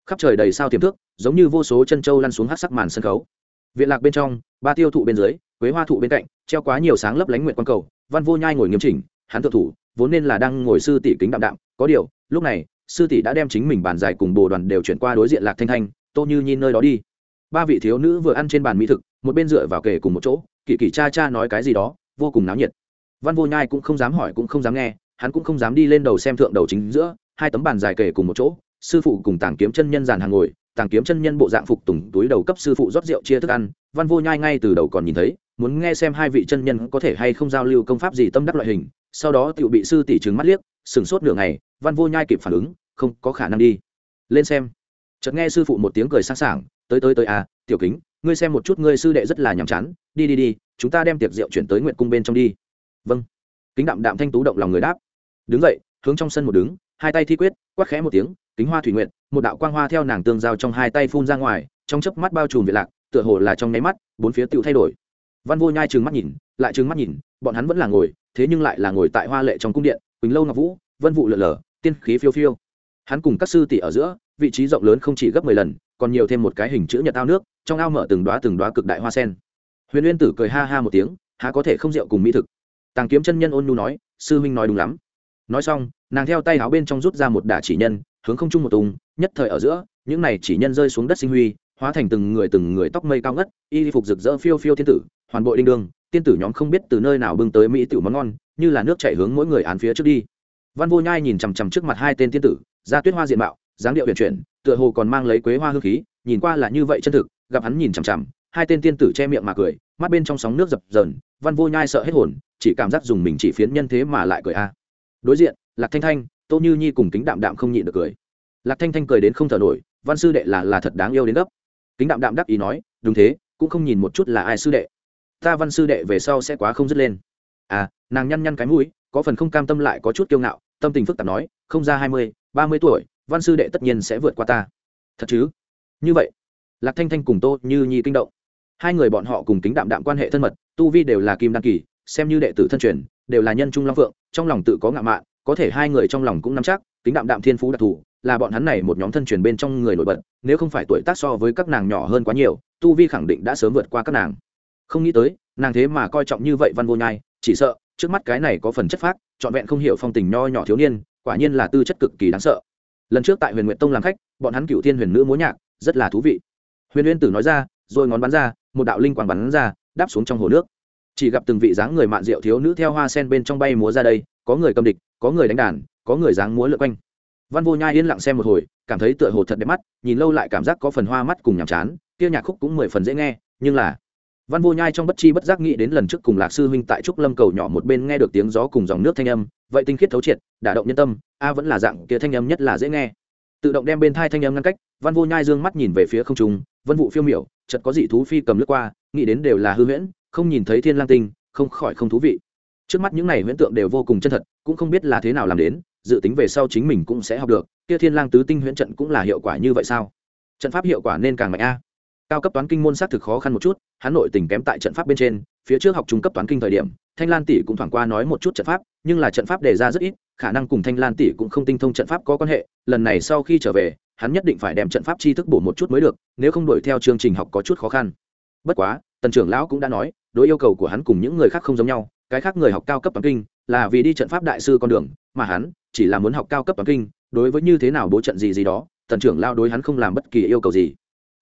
Khắp trời đầy sao tiềm thước giống như vô số chân trâu lăn xuống hát sắc màn sân khấu. Viện lạc bên trong, ba tiêu thụ bên dưới quế hoa thụ bên cạnh, treo quá nhiều sáng lấp lánh nguyện quan cầu, văn vô nhai ngồi nghiêm chỉnh, hắn thượng thủ, vốn nên là đang ngồi sư tỷ kính đạm đạm, có điều, lúc này, sư tỷ đã đem chính mình bàn dài cùng bồ đoàn đều chuyển qua đối diện lạc thanh thanh, tô như nhìn nơi đó đi. Ba vị thiếu nữ vừa ăn trên bàn mỹ thực, một bên dựa vào kề cùng một chỗ, kỳ kỳ cha cha nói cái gì đó, vô cùng náo nhiệt. Văn vô nhai cũng không dám hỏi cũng không dám nghe, hắn cũng không dám đi lên đầu xem thượng đầu chính giữa, hai tấm bàn dài kề cùng một chỗ, sư phụ cùng tàng kiếm chân nhân dàn hàng ngồi, tàng kiếm chân nhân bộ dạng phục tùng túi đầu cấp sư phụ rót rượu chia thức ăn, văn vô nhai ngay từ đầu còn nhìn thấy muốn nghe xem hai vị chân nhân có thể hay không giao lưu công pháp gì tâm đắc loại hình, sau đó tiểu bị sư tỷ trừng mắt liếc sừng sốt nửa ngày, văn vô nhai kịp phản ứng, không có khả năng đi. Lên xem. Chợt nghe sư phụ một tiếng cười sáng sảng, tới tới tới à tiểu kính, ngươi xem một chút ngươi sư đệ rất là nhàm chán, đi đi đi, chúng ta đem tiệc rượu chuyển tới nguyện cung bên trong đi. Vâng. Kính đạm đạm thanh tú động lòng người đáp. Đứng dậy, hướng trong sân một đứng, hai tay thi quyết, quát khẽ một tiếng, kính hoa thủy nguyện một đạo quang hoa theo nàng tương giao trong hai tay phun ra ngoài, trong chớp mắt bao trùm vị lạc, tựa hồ là trong nháy mắt, bốn phía tựu thay đổi văn vô nhai trừng mắt nhìn, lại trừng mắt nhìn, bọn hắn vẫn là ngồi, thế nhưng lại là ngồi tại hoa lệ trong cung điện, quỳnh lâu ngọc vũ, vân vụ lượn lờ, tiên khí phiêu phiêu. Hắn cùng các sư tỷ ở giữa, vị trí rộng lớn không chỉ gấp mười lần, còn nhiều thêm một cái hình chữ nhật ao nước, trong ao mở từng đoá từng đoá cực đại hoa sen. Huyền uyên tử cười ha ha một tiếng, há có thể không rượu cùng mỹ thực. Tàng kiếm chân nhân ôn nhu nói, sư huynh nói đúng lắm. Nói xong, nàng theo tay áo bên trong rút ra một đả chỉ nhân, hướng không trung một tùng, nhất thời ở giữa, những này chỉ nhân rơi xuống đất sinh huy, hóa thành từng người từng người tóc mây cao ngất, y phục rực rỡ phiêu phiêu thiên tử hoàn bội đinh đương, tiên tử nhóm không biết từ nơi nào bưng tới mỹ tiểu món ngon, như là nước chảy hướng mỗi người án phía trước đi. Văn vô nhai nhìn chằm chằm trước mặt hai tên tiên tử, ra tuyết hoa diện mạo, dáng điệu huyền chuyển, tựa hồ còn mang lấy quế hoa hương khí, nhìn qua là như vậy chân thực, gặp hắn nhìn chằm chằm, hai tên tiên tử che miệng mà cười, mắt bên trong sóng nước dập dờn, văn vô nhai sợ hết hồn, chỉ cảm giác dùng mình chỉ phiến nhân thế mà lại cười a. Đối diện, lạc thanh thanh, tô như nhi cùng kính đạm đạm không nhịn được cười. Lạc thanh thanh cười đến không thở nổi, văn sư đệ là là thật đáng yêu đến gấp. Kính đạm đạm đáp ý nói, đúng thế, cũng không nhìn một chút là ai sư đệ ta văn sư đệ về sau sẽ quá không dứt lên. À nàng nhăn nhăn cái mũi, có phần không cam tâm lại có chút kiêu ngạo, tâm tình phức tạp nói, không ra hai mươi, ba mươi tuổi, văn sư đệ tất nhiên sẽ vượt qua ta. Thật chứ? Như vậy, lạc thanh thanh cùng tô như nhi kinh động. Hai người bọn họ cùng kính đạm đạm quan hệ thân mật, tu vi đều là kim đăng kỳ, xem như đệ tử thân truyền, đều là nhân trung long phượng, trong lòng tự có ngạo mạn, có thể hai người trong lòng cũng nắm chắc, kính đạm đạm thiên phú đặc thù, là bọn hắn này một nhóm thân truyền bên trong người nổi bật, nếu không phải tuổi tác so với các nàng nhỏ hơn quá nhiều, tu vi khẳng định đã sớm vượt qua các nàng không nghĩ tới, nàng thế mà coi trọng như vậy văn vô nhai, chỉ sợ, trước mắt cái này có phần chất phác, trọn vẹn không hiểu phong tình nho nhỏ thiếu niên, quả nhiên là tư chất cực kỳ đáng sợ. Lần trước tại huyền nguyện tông làm khách, bọn hắn cựu thiên huyền nữ múa nhạc, rất là thú vị. Huyền uyên tử nói ra, rồi ngón bắn ra, một đạo linh quang bắn ra, đáp xuống trong hồ nước. Chỉ gặp từng vị dáng người mạn rượu thiếu nữ theo hoa sen bên trong bay múa ra đây, có người cầm địch, có người đánh đàn, có người dáng múa lượn quanh. Văn vô nhai yên lặng xem một hồi, cảm thấy tựa hồ thật đẹp mắt, nhìn lâu lại cảm giác có phần hoa mắt cùng nhàm chán, kia nhạc khúc cũng mười phần dễ nghe, nhưng là văn vô nhai trong bất chi bất giác nghĩ đến lần trước cùng lạc sư huynh tại trúc lâm cầu nhỏ một bên nghe được tiếng gió cùng dòng nước thanh âm, vậy tinh khiết thấu triệt, đả động nhân tâm, a vẫn là dạng kia thanh âm nhất là dễ nghe. Tự động đem bên thai thanh âm ngăn cách, văn vô nhai dương mắt nhìn về phía không trung, vân vụ phiêu miểu, chợt có dị thú phi cầm lướt qua, nghĩ đến đều là hư huyễn, không nhìn thấy thiên lang tinh, không khỏi không thú vị. Trước mắt những này huyễn tượng đều vô cùng chân thật, cũng không biết là thế nào làm đến, dự tính về sau chính mình cũng sẽ học được, kia thiên lang tứ tinh huyễn trận cũng là hiệu quả như vậy sao? Trận pháp hiệu quả nên càng mạnh a cao cấp toán kinh môn xác thực khó khăn một chút, hắn nội tình kém tại trận pháp bên trên, phía trước học trung cấp toán kinh thời điểm, thanh lan tỷ cũng thoảng qua nói một chút trận pháp, nhưng là trận pháp đề ra rất ít, khả năng cùng thanh lan tỷ cũng không tinh thông trận pháp có quan hệ, lần này sau khi trở về, hắn nhất định phải đem trận pháp tri thức bổ một chút mới được, nếu không đuổi theo chương trình học có chút khó khăn. Bất quá, tần trưởng lão cũng đã nói, đối yêu cầu của hắn cùng những người khác không giống nhau, cái khác người học cao cấp toán kinh, là vì đi trận pháp đại sư con đường, mà hắn chỉ là muốn học cao cấp toán kinh, đối với như thế nào bố trận gì gì đó, tần trưởng lao đối hắn không làm bất kỳ yêu cầu gì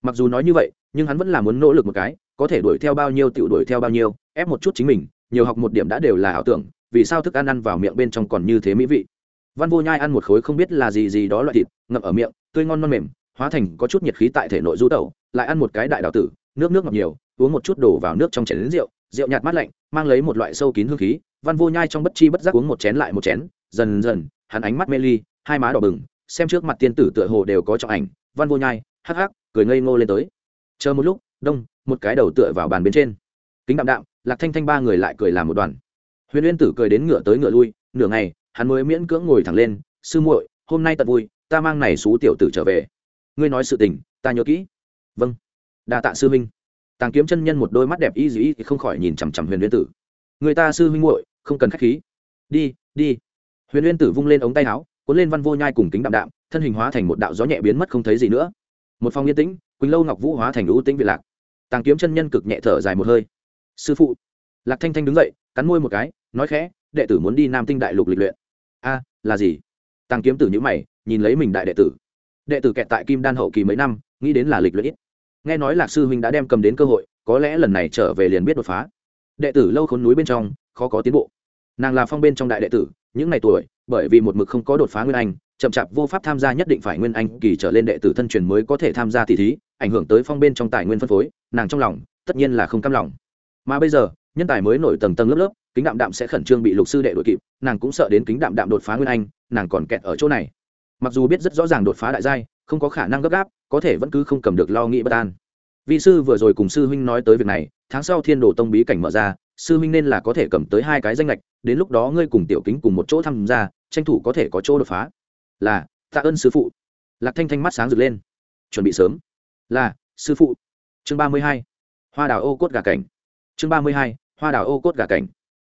mặc dù nói như vậy, nhưng hắn vẫn là muốn nỗ lực một cái, có thể đuổi theo bao nhiêu tự đuổi theo bao nhiêu, ép một chút chính mình, nhiều học một điểm đã đều là ảo tưởng, vì sao thức ăn ăn vào miệng bên trong còn như thế mỹ vị. Văn vô nhai ăn một khối không biết là gì gì đó loại thịt, ngậm ở miệng, tươi ngon non mềm, hóa thành có chút nhiệt khí tại thể nội du tẩu, lại ăn một cái đại đào tử, nước nước ngọc nhiều, uống một chút đổ vào nước trong chén rượu rượu nhạt mát lạnh, mang lấy một loại sâu kín hương khí. Văn vô nhai trong bất chi bất giác uống một chén lại một chén, dần dần, hắn ánh mắt mê ly, hai má đỏ bừng, xem trước mặt tiên tử tựa hồ đều có trọng ảnh. Văn vô nhai, hắc hắc cười ngây ngô lên tới. Chờ một lúc, đông, một cái đầu tựa vào bàn bên trên. Kính đạm đạm, lạc thanh thanh ba người lại cười làm một đoàn. Huyền uyên tử cười đến ngựa tới ngựa lui, nửa ngày, hắn mới miễn cưỡng ngồi thẳng lên, sư muội, hôm nay tận vui, ta mang này xú tiểu tử trở về. Ngươi nói sự tình, ta nhớ kỹ. Vâng. Đa tạ sư huynh. Tàng kiếm chân nhân một đôi mắt đẹp y dĩ thì không khỏi nhìn chằm chằm huyền uyên tử. Người ta sư huynh muội, không cần khách khí. Đi đi. Huyền uyên tử vung lên ống tay áo, cuốn lên văn vô nhai cùng kính đạm đạm, thân hình hóa thành một đạo gió nhẹ biến mất không thấy gì nữa một phòng yên tĩnh, quỳnh lâu ngọc vũ hóa thành ưu tĩnh việt lạc. Tàng kiếm chân nhân cực nhẹ thở dài một hơi. Sư phụ. Lạc thanh thanh đứng dậy, cắn môi một cái, nói khẽ, đệ tử muốn đi nam tinh đại lục lịch luyện. A, là gì? Tàng kiếm tử nhữ mày, nhìn lấy mình đại đệ tử. Đệ tử kẹt tại kim đan hậu kỳ mấy năm, nghĩ đến là lịch luyện ít. Nghe nói lạc sư huynh đã đem cầm đến cơ hội, có lẽ lần này trở về liền biết đột phá. Đệ tử lâu khốn núi bên trong, khó có tiến bộ. Nàng là phong bên trong đại đệ tử, những ngày tuổi, bởi vì một mực không có đột phá nguyên anh chậm chạp vô pháp tham gia nhất định phải nguyên anh kỳ trở lên đệ tử thân truyền mới có thể tham gia tỷ thí, ảnh hưởng tới phong bên trong tài nguyên phân phối, nàng trong lòng tất nhiên là không cam lòng. Mà bây giờ, nhân tài mới nổi tầng tầng lớp lớp, kính đạm đạm sẽ khẩn trương bị lục sư đệ đội kịp, nàng cũng sợ đến kính đạm đạm đột phá nguyên anh, nàng còn kẹt ở chỗ này. Mặc dù biết rất rõ ràng đột phá đại giai, không có khả năng gấp gáp, có thể vẫn cứ không cầm được lo nghĩ bất an. Vị sư vừa rồi cùng sư huynh nói tới việc này, tháng sau thiên đồ tông bí cảnh mở ra, sư huynh nên là có thể cầm tới hai cái danh lệch đến lúc đó ngươi cùng tiểu kính cùng một chỗ tham gia, tranh thủ có thể có chỗ đột phá là, tạ ơn sư phụ. Lạc thanh thanh mắt sáng rực lên. Chuẩn bị sớm. Là, sư phụ. Chương ba mươi hai. Hoa đào ô cốt gà cảnh. Chương ba mươi hai. Hoa đào ô cốt gà cảnh.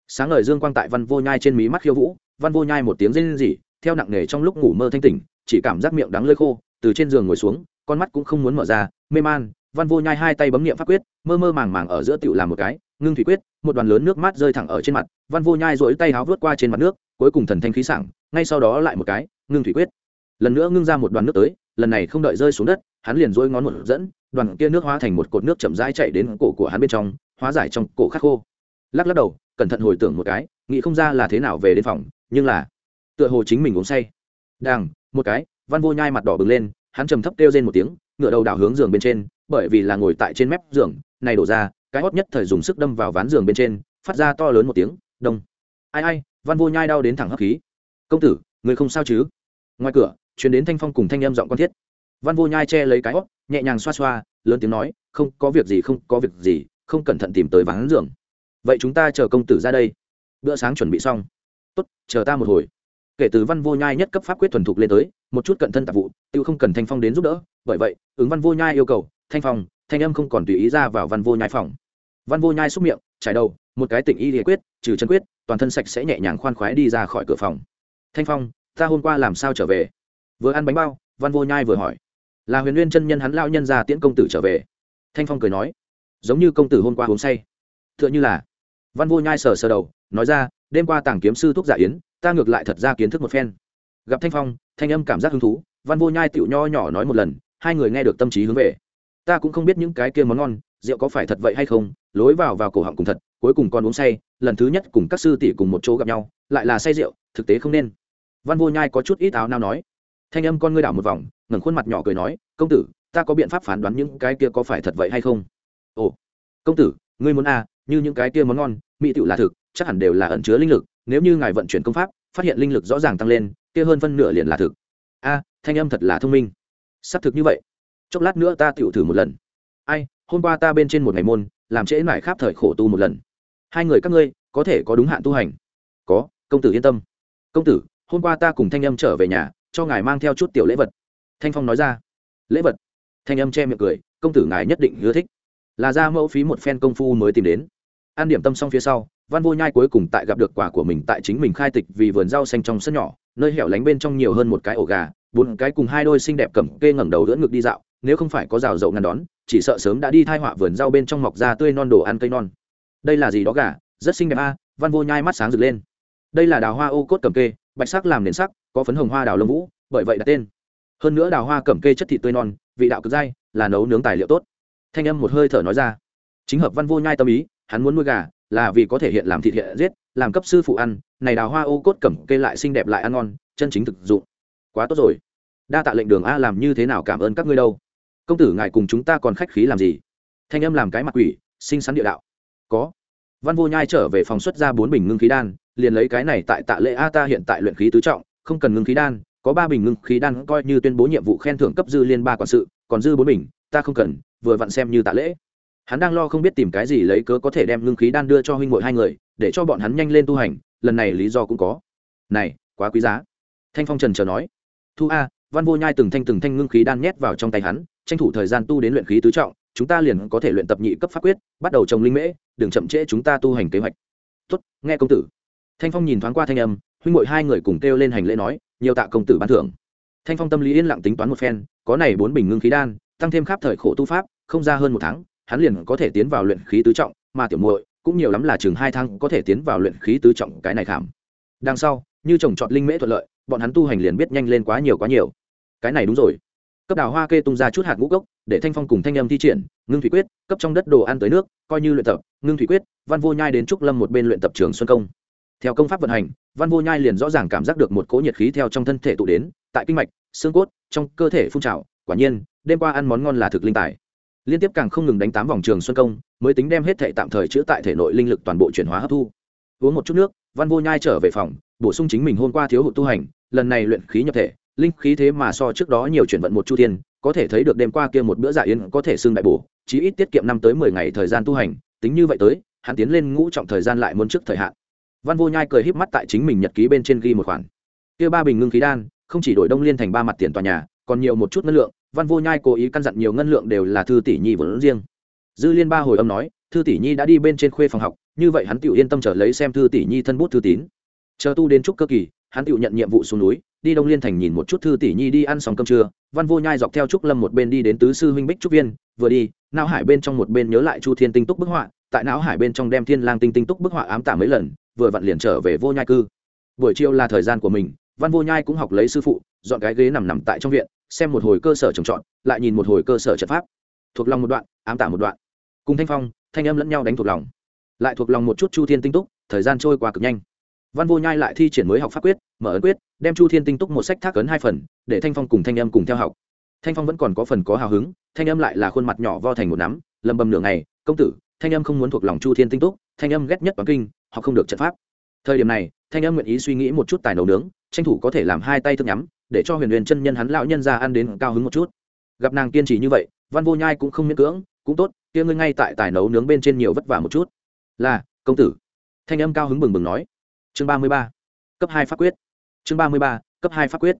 Sáng ngời dương quang tại văn vô nhai trên mí mắt khiêu vũ, văn vô nhai một tiếng rên rỉ, theo nặng nề trong lúc ngủ mơ thanh tỉnh, chỉ cảm giác miệng đắng lơi khô, từ trên giường ngồi xuống, con mắt cũng không muốn mở ra, mê man, văn vô nhai hai tay bấm nghiệm pháp quyết, mơ mơ màng màng ở giữa tựu làm một cái, ngưng thủy quyết, một đoàn lớn nước mắt rơi thẳng ở trên mặt, văn vô nhai dỗi tay háo vớt qua trên mặt nước, cuối cùng thần thanh khí sảng ngay sau đó lại một cái, ngưng thủy quyết. Lần nữa ngưng ra một đoàn nước tới, lần này không đợi rơi xuống đất, hắn liền dối ngón một dẫn, đoàn kia nước hóa thành một cột nước chậm rãi chạy đến cổ của hắn bên trong, hóa giải trong cổ khắc khô. Lắc lắc đầu, cẩn thận hồi tưởng một cái, nghĩ không ra là thế nào về đến phòng, nhưng là, tựa hồ chính mình uống say. Đàng một cái, văn vô nhai mặt đỏ bừng lên, hắn trầm thấp kêu lên một tiếng ngựa đầu đảo hướng giường bên trên, bởi vì là ngồi tại trên mép giường, này đổ ra, cái hót nhất thời dùng sức đâm vào ván giường bên trên, phát ra to lớn một tiếng, đông. Ai ai, văn vô nhai đau đến thẳng hấp khí công tử, người không sao chứ? Ngoài cửa chuyển đến thanh phong cùng thanh âm giọng con thiết. Văn vô nhai che lấy cái hót nhẹ nhàng xoa xoa, lớn tiếng nói, không có việc gì, không có việc gì, không cẩn thận tìm tới vắng giường. Vậy chúng ta chờ công tử ra đây. Bữa sáng chuẩn bị xong. Tốt, chờ ta một hồi. Kể từ văn vô nhai nhất cấp pháp quyết thuần thục lên tới, một chút cận thân tạp vụ tự không cần thanh phong đến giúp đỡ. Bởi vậy, ứng văn vô nhai yêu cầu, thanh phong, thanh âm không còn tùy ý ra vào văn vô nhai phòng. Văn vô nhai xúc miệng, trải đầu, một cái tỉnh y địa quyết, trừ chân quyết, toàn thân sạch sẽ nhẹ nhàng khoan khoái đi ra khỏi cửa phòng thanh phong, ta hôm qua làm sao trở về? Vừa ăn bánh bao, văn vô nhai vừa hỏi. Là huyền nguyên chân nhân hắn lao nhân ra tiễn công tử trở về. Thanh phong cười nói. Giống như công tử hôm qua uống say. T h ư ợ n h ư là. Văn vô nhai sờ sờ đầu, nói ra, đêm qua tàng kiếm sư thuốc giả yến, ta ngược lại thật ra kiến thức một phen. Gặp thanh phong, thanh âm cảm giác hứng thú, văn vô nhai tựu nho nhỏ nói một lần, hai người nghe được tâm trí hướng về. Ta cũng không biết những cái kia món ngon, rượu có phải thật vậy hay không, lối vào vào cổ họng cùng thật, cuối cùng con uống say, lần thứ nhất cùng các sư tỷ cùng một chỗ gặp nhau, lại là say rượu, thực tế không nên văn vô nhai có chút ít áo nao nói. Thanh âm con ngươi đảo một vòng, ngẩng khuôn mặt nhỏ cười nói, công tử, ta có biện pháp phán đoán những cái kia có phải thật vậy hay không? Ồ, công tử, ngươi muốn à như những cái kia món ngon, mỹ tựu là thực, chắc hẳn đều là ẩn chứa linh lực, nếu như ngài vận chuyển công pháp, phát hiện linh lực rõ ràng tăng lên, kia hơn phân nửa liền là thực. A, thanh âm thật là thông minh. Xác thực như vậy. Chốc lát nữa ta tựu thử một lần. Ai, hôm qua ta bên trên một ngày môn, làm trễ mải kháp thời khổ tu một lần. Hai người các ngươi, có thể có đúng hạn tu hành. Có, công tử yên tâm. Công tử hôm qua ta cùng thanh âm trở về nhà, cho ngài mang theo chút tiểu lễ vật. Thanh phong nói ra. Lễ vật? Thanh âm che miệng cười, công tử ngài nhất định ưa thích. Là ra mẫu phí một phen công phu mới tìm đến. An điểm tâm xong phía sau, văn vô nhai cuối cùng tại gặp được quả của mình tại chính mình khai tịch vì vườn rau xanh trong sân nhỏ, nơi hẻo lánh bên trong nhiều hơn một cái ổ gà, bốn cái cùng hai đôi xinh đẹp cầm kê ngẩng đầu đỡ ngực đi dạo, nếu không phải có rào dậu ngăn đón, chỉ sợ sớm đã đi thai họa vườn rau bên trong mọc ra tươi non đồ ăn cây non. Đây là gì đó gà? Rất xinh đẹp a, văn vô nhai mắt sáng rực lên. Đây là đào hoa ô cốt cầm kê bạch sắc làm nền sắc, có phấn hồng hoa đào lông vũ, bởi vậy đặt tên. Hơn nữa đào hoa cẩm kê chất thịt tươi non, vị đạo cực dai, là nấu nướng tài liệu tốt. Thanh âm một hơi thở nói ra. Chính hợp văn vô nhai tâm ý, hắn muốn nuôi gà, là vì có thể hiện làm thịt hiện giết, làm cấp sư phụ ăn, này đào hoa ô cốt cẩm kê lại xinh đẹp lại ăn ngon, chân chính thực dụng. Quá tốt rồi. Đa tạ lệnh đường a làm như thế nào cảm ơn các ngươi đâu. Công tử ngài cùng chúng ta còn khách khí làm gì? Thanh âm làm cái mặt quỷ, xinh xắn địa đạo. Có. Văn vô nhai trở về phòng xuất ra bốn bình ngưng khí đan liền lấy cái này tại tạ lệ a ta hiện tại luyện khí tứ trọng, không cần ngưng khí đan, có ba bình ngưng khí đan coi như tuyên bố nhiệm vụ khen thưởng cấp dư liên ba quản sự, còn dư bốn bình, ta không cần, vừa vặn xem như tạ lễ. Hắn đang lo không biết tìm cái gì lấy cớ có thể đem ngưng khí đan đưa cho huynh muội hai người, để cho bọn hắn nhanh lên tu hành, lần này lý do cũng có. Này, quá quý giá. Thanh phong trần chờ nói. Thu a, văn vô nhai từng thanh từng thanh ngưng khí đan nhét vào trong tay hắn, tranh thủ thời gian tu đến luyện khí tứ trọng, chúng ta liền có thể luyện tập nhị cấp pháp quyết, bắt đầu trồng linh mễ, đừng chậm trễ chúng ta tu hành kế hoạch. Tuất nghe công tử thanh phong nhìn thoáng qua thanh âm, huynh muội hai người cùng kêu lên hành lễ nói, nhiều tạ công tử ban thưởng. Thanh phong tâm lý yên lặng tính toán một phen, có này bốn bình ngưng khí đan, tăng thêm khắp thời khổ tu pháp, không ra hơn một tháng, hắn liền có thể tiến vào luyện khí tứ trọng, mà tiểu muội cũng nhiều lắm là chừng hai tháng có thể tiến vào luyện khí tứ trọng cái này khảm. Đằng sau, như trồng trọt linh mễ thuận lợi, bọn hắn tu hành liền biết nhanh lên quá nhiều quá nhiều. Cái này đúng rồi. Cấp đào hoa kê tung ra chút hạt ngũ cốc, để thanh phong cùng thanh âm thi triển, ngưng thủy quyết, cấp trong đất đồ ăn tới nước, coi như luyện tập, ngưng thủy quyết, văn vô nhai đến trúc lâm một bên luyện tập trường xuân công theo công pháp vận hành, văn vô nhai liền rõ ràng cảm giác được một cỗ nhiệt khí theo trong thân thể tụ đến, tại kinh mạch, xương cốt, trong cơ thể phun trào. Quả nhiên, đêm qua ăn món ngon là thực linh tài. Liên tiếp càng không ngừng đánh tám vòng trường xuân công, mới tính đem hết thể tạm thời chữa tại thể nội linh lực toàn bộ chuyển hóa hấp thu. Uống một chút nước, văn vô nhai trở về phòng, bổ sung chính mình hôm qua thiếu hụt tu hành, lần này luyện khí nhập thể, linh khí thế mà so trước đó nhiều chuyển vận một chu thiên, có thể thấy được đêm qua kia một bữa dạ yến có thể xưng đại bổ, chí ít tiết kiệm năm tới mười ngày thời gian tu hành, tính như vậy tới, hắn tiến lên ngũ trọng thời gian lại muốn trước thời hạn văn vô nhai cười híp mắt tại chính mình nhật ký bên trên ghi một khoản. Kia ba bình ngưng khí đan, không chỉ đổi đông liên thành ba mặt tiền tòa nhà, còn nhiều một chút ngân lượng, văn vô nhai cố ý căn dặn nhiều ngân lượng đều là thư tỷ nhi vốn riêng. Dư liên ba hồi âm nói, thư tỷ nhi đã đi bên trên khuê phòng học, như vậy hắn tự yên tâm trở lấy xem thư tỷ nhi thân bút thư tín. Chờ tu đến trúc cơ kỳ, hắn tự nhận nhiệm vụ xuống núi, đi đông liên thành nhìn một chút thư tỷ nhi đi ăn xong cơm trưa. Văn vô nhai dọc theo trúc lâm một bên đi đến tứ sư huynh bích trúc viên, vừa đi, não hải bên trong một bên nhớ lại chu thiên tinh túc bức họa, tại não hải bên trong đem thiên lang tinh tinh túc bức họa ám tả mấy lần vừa vặn liền trở về vô nhai cư. Buổi chiều là thời gian của mình, văn vô nhai cũng học lấy sư phụ, dọn cái ghế nằm nằm tại trong viện, xem một hồi cơ sở trồng trọt, lại nhìn một hồi cơ sở trận pháp. Thuộc lòng một đoạn, ám tả một đoạn. Cùng thanh phong, thanh âm lẫn nhau đánh thuộc lòng. Lại thuộc lòng một chút chu thiên tinh túc, thời gian trôi qua cực nhanh. Văn vô nhai lại thi triển mới học pháp quyết, mở ấn quyết, đem chu thiên tinh túc một sách thác ấn hai phần, để thanh phong cùng thanh âm cùng theo học. Thanh phong vẫn còn có phần có hào hứng, thanh âm lại là khuôn mặt nhỏ vo thành một nắm, lầm bầm nửa ngày, công tử, thanh âm không muốn thuộc lòng chu thiên tinh túc. Thanh âm ghét nhất toán kinh họ không được trận pháp. Thời điểm này, thanh âm nguyện ý suy nghĩ một chút tài nấu nướng, tranh thủ có thể làm hai tay thức nhắm, để cho huyền huyền chân nhân hắn lão nhân ra ăn đến cao hứng một chút. Gặp nàng kiên trì như vậy, văn vô nhai cũng không miễn cưỡng, cũng tốt, kia ngươi ngay tại tài nấu nướng bên trên nhiều vất vả một chút. Là, công tử. Thanh âm cao hứng bừng bừng nói. Chương ba mươi ba. Cấp hai pháp quyết. Chương ba mươi ba, cấp hai pháp quyết.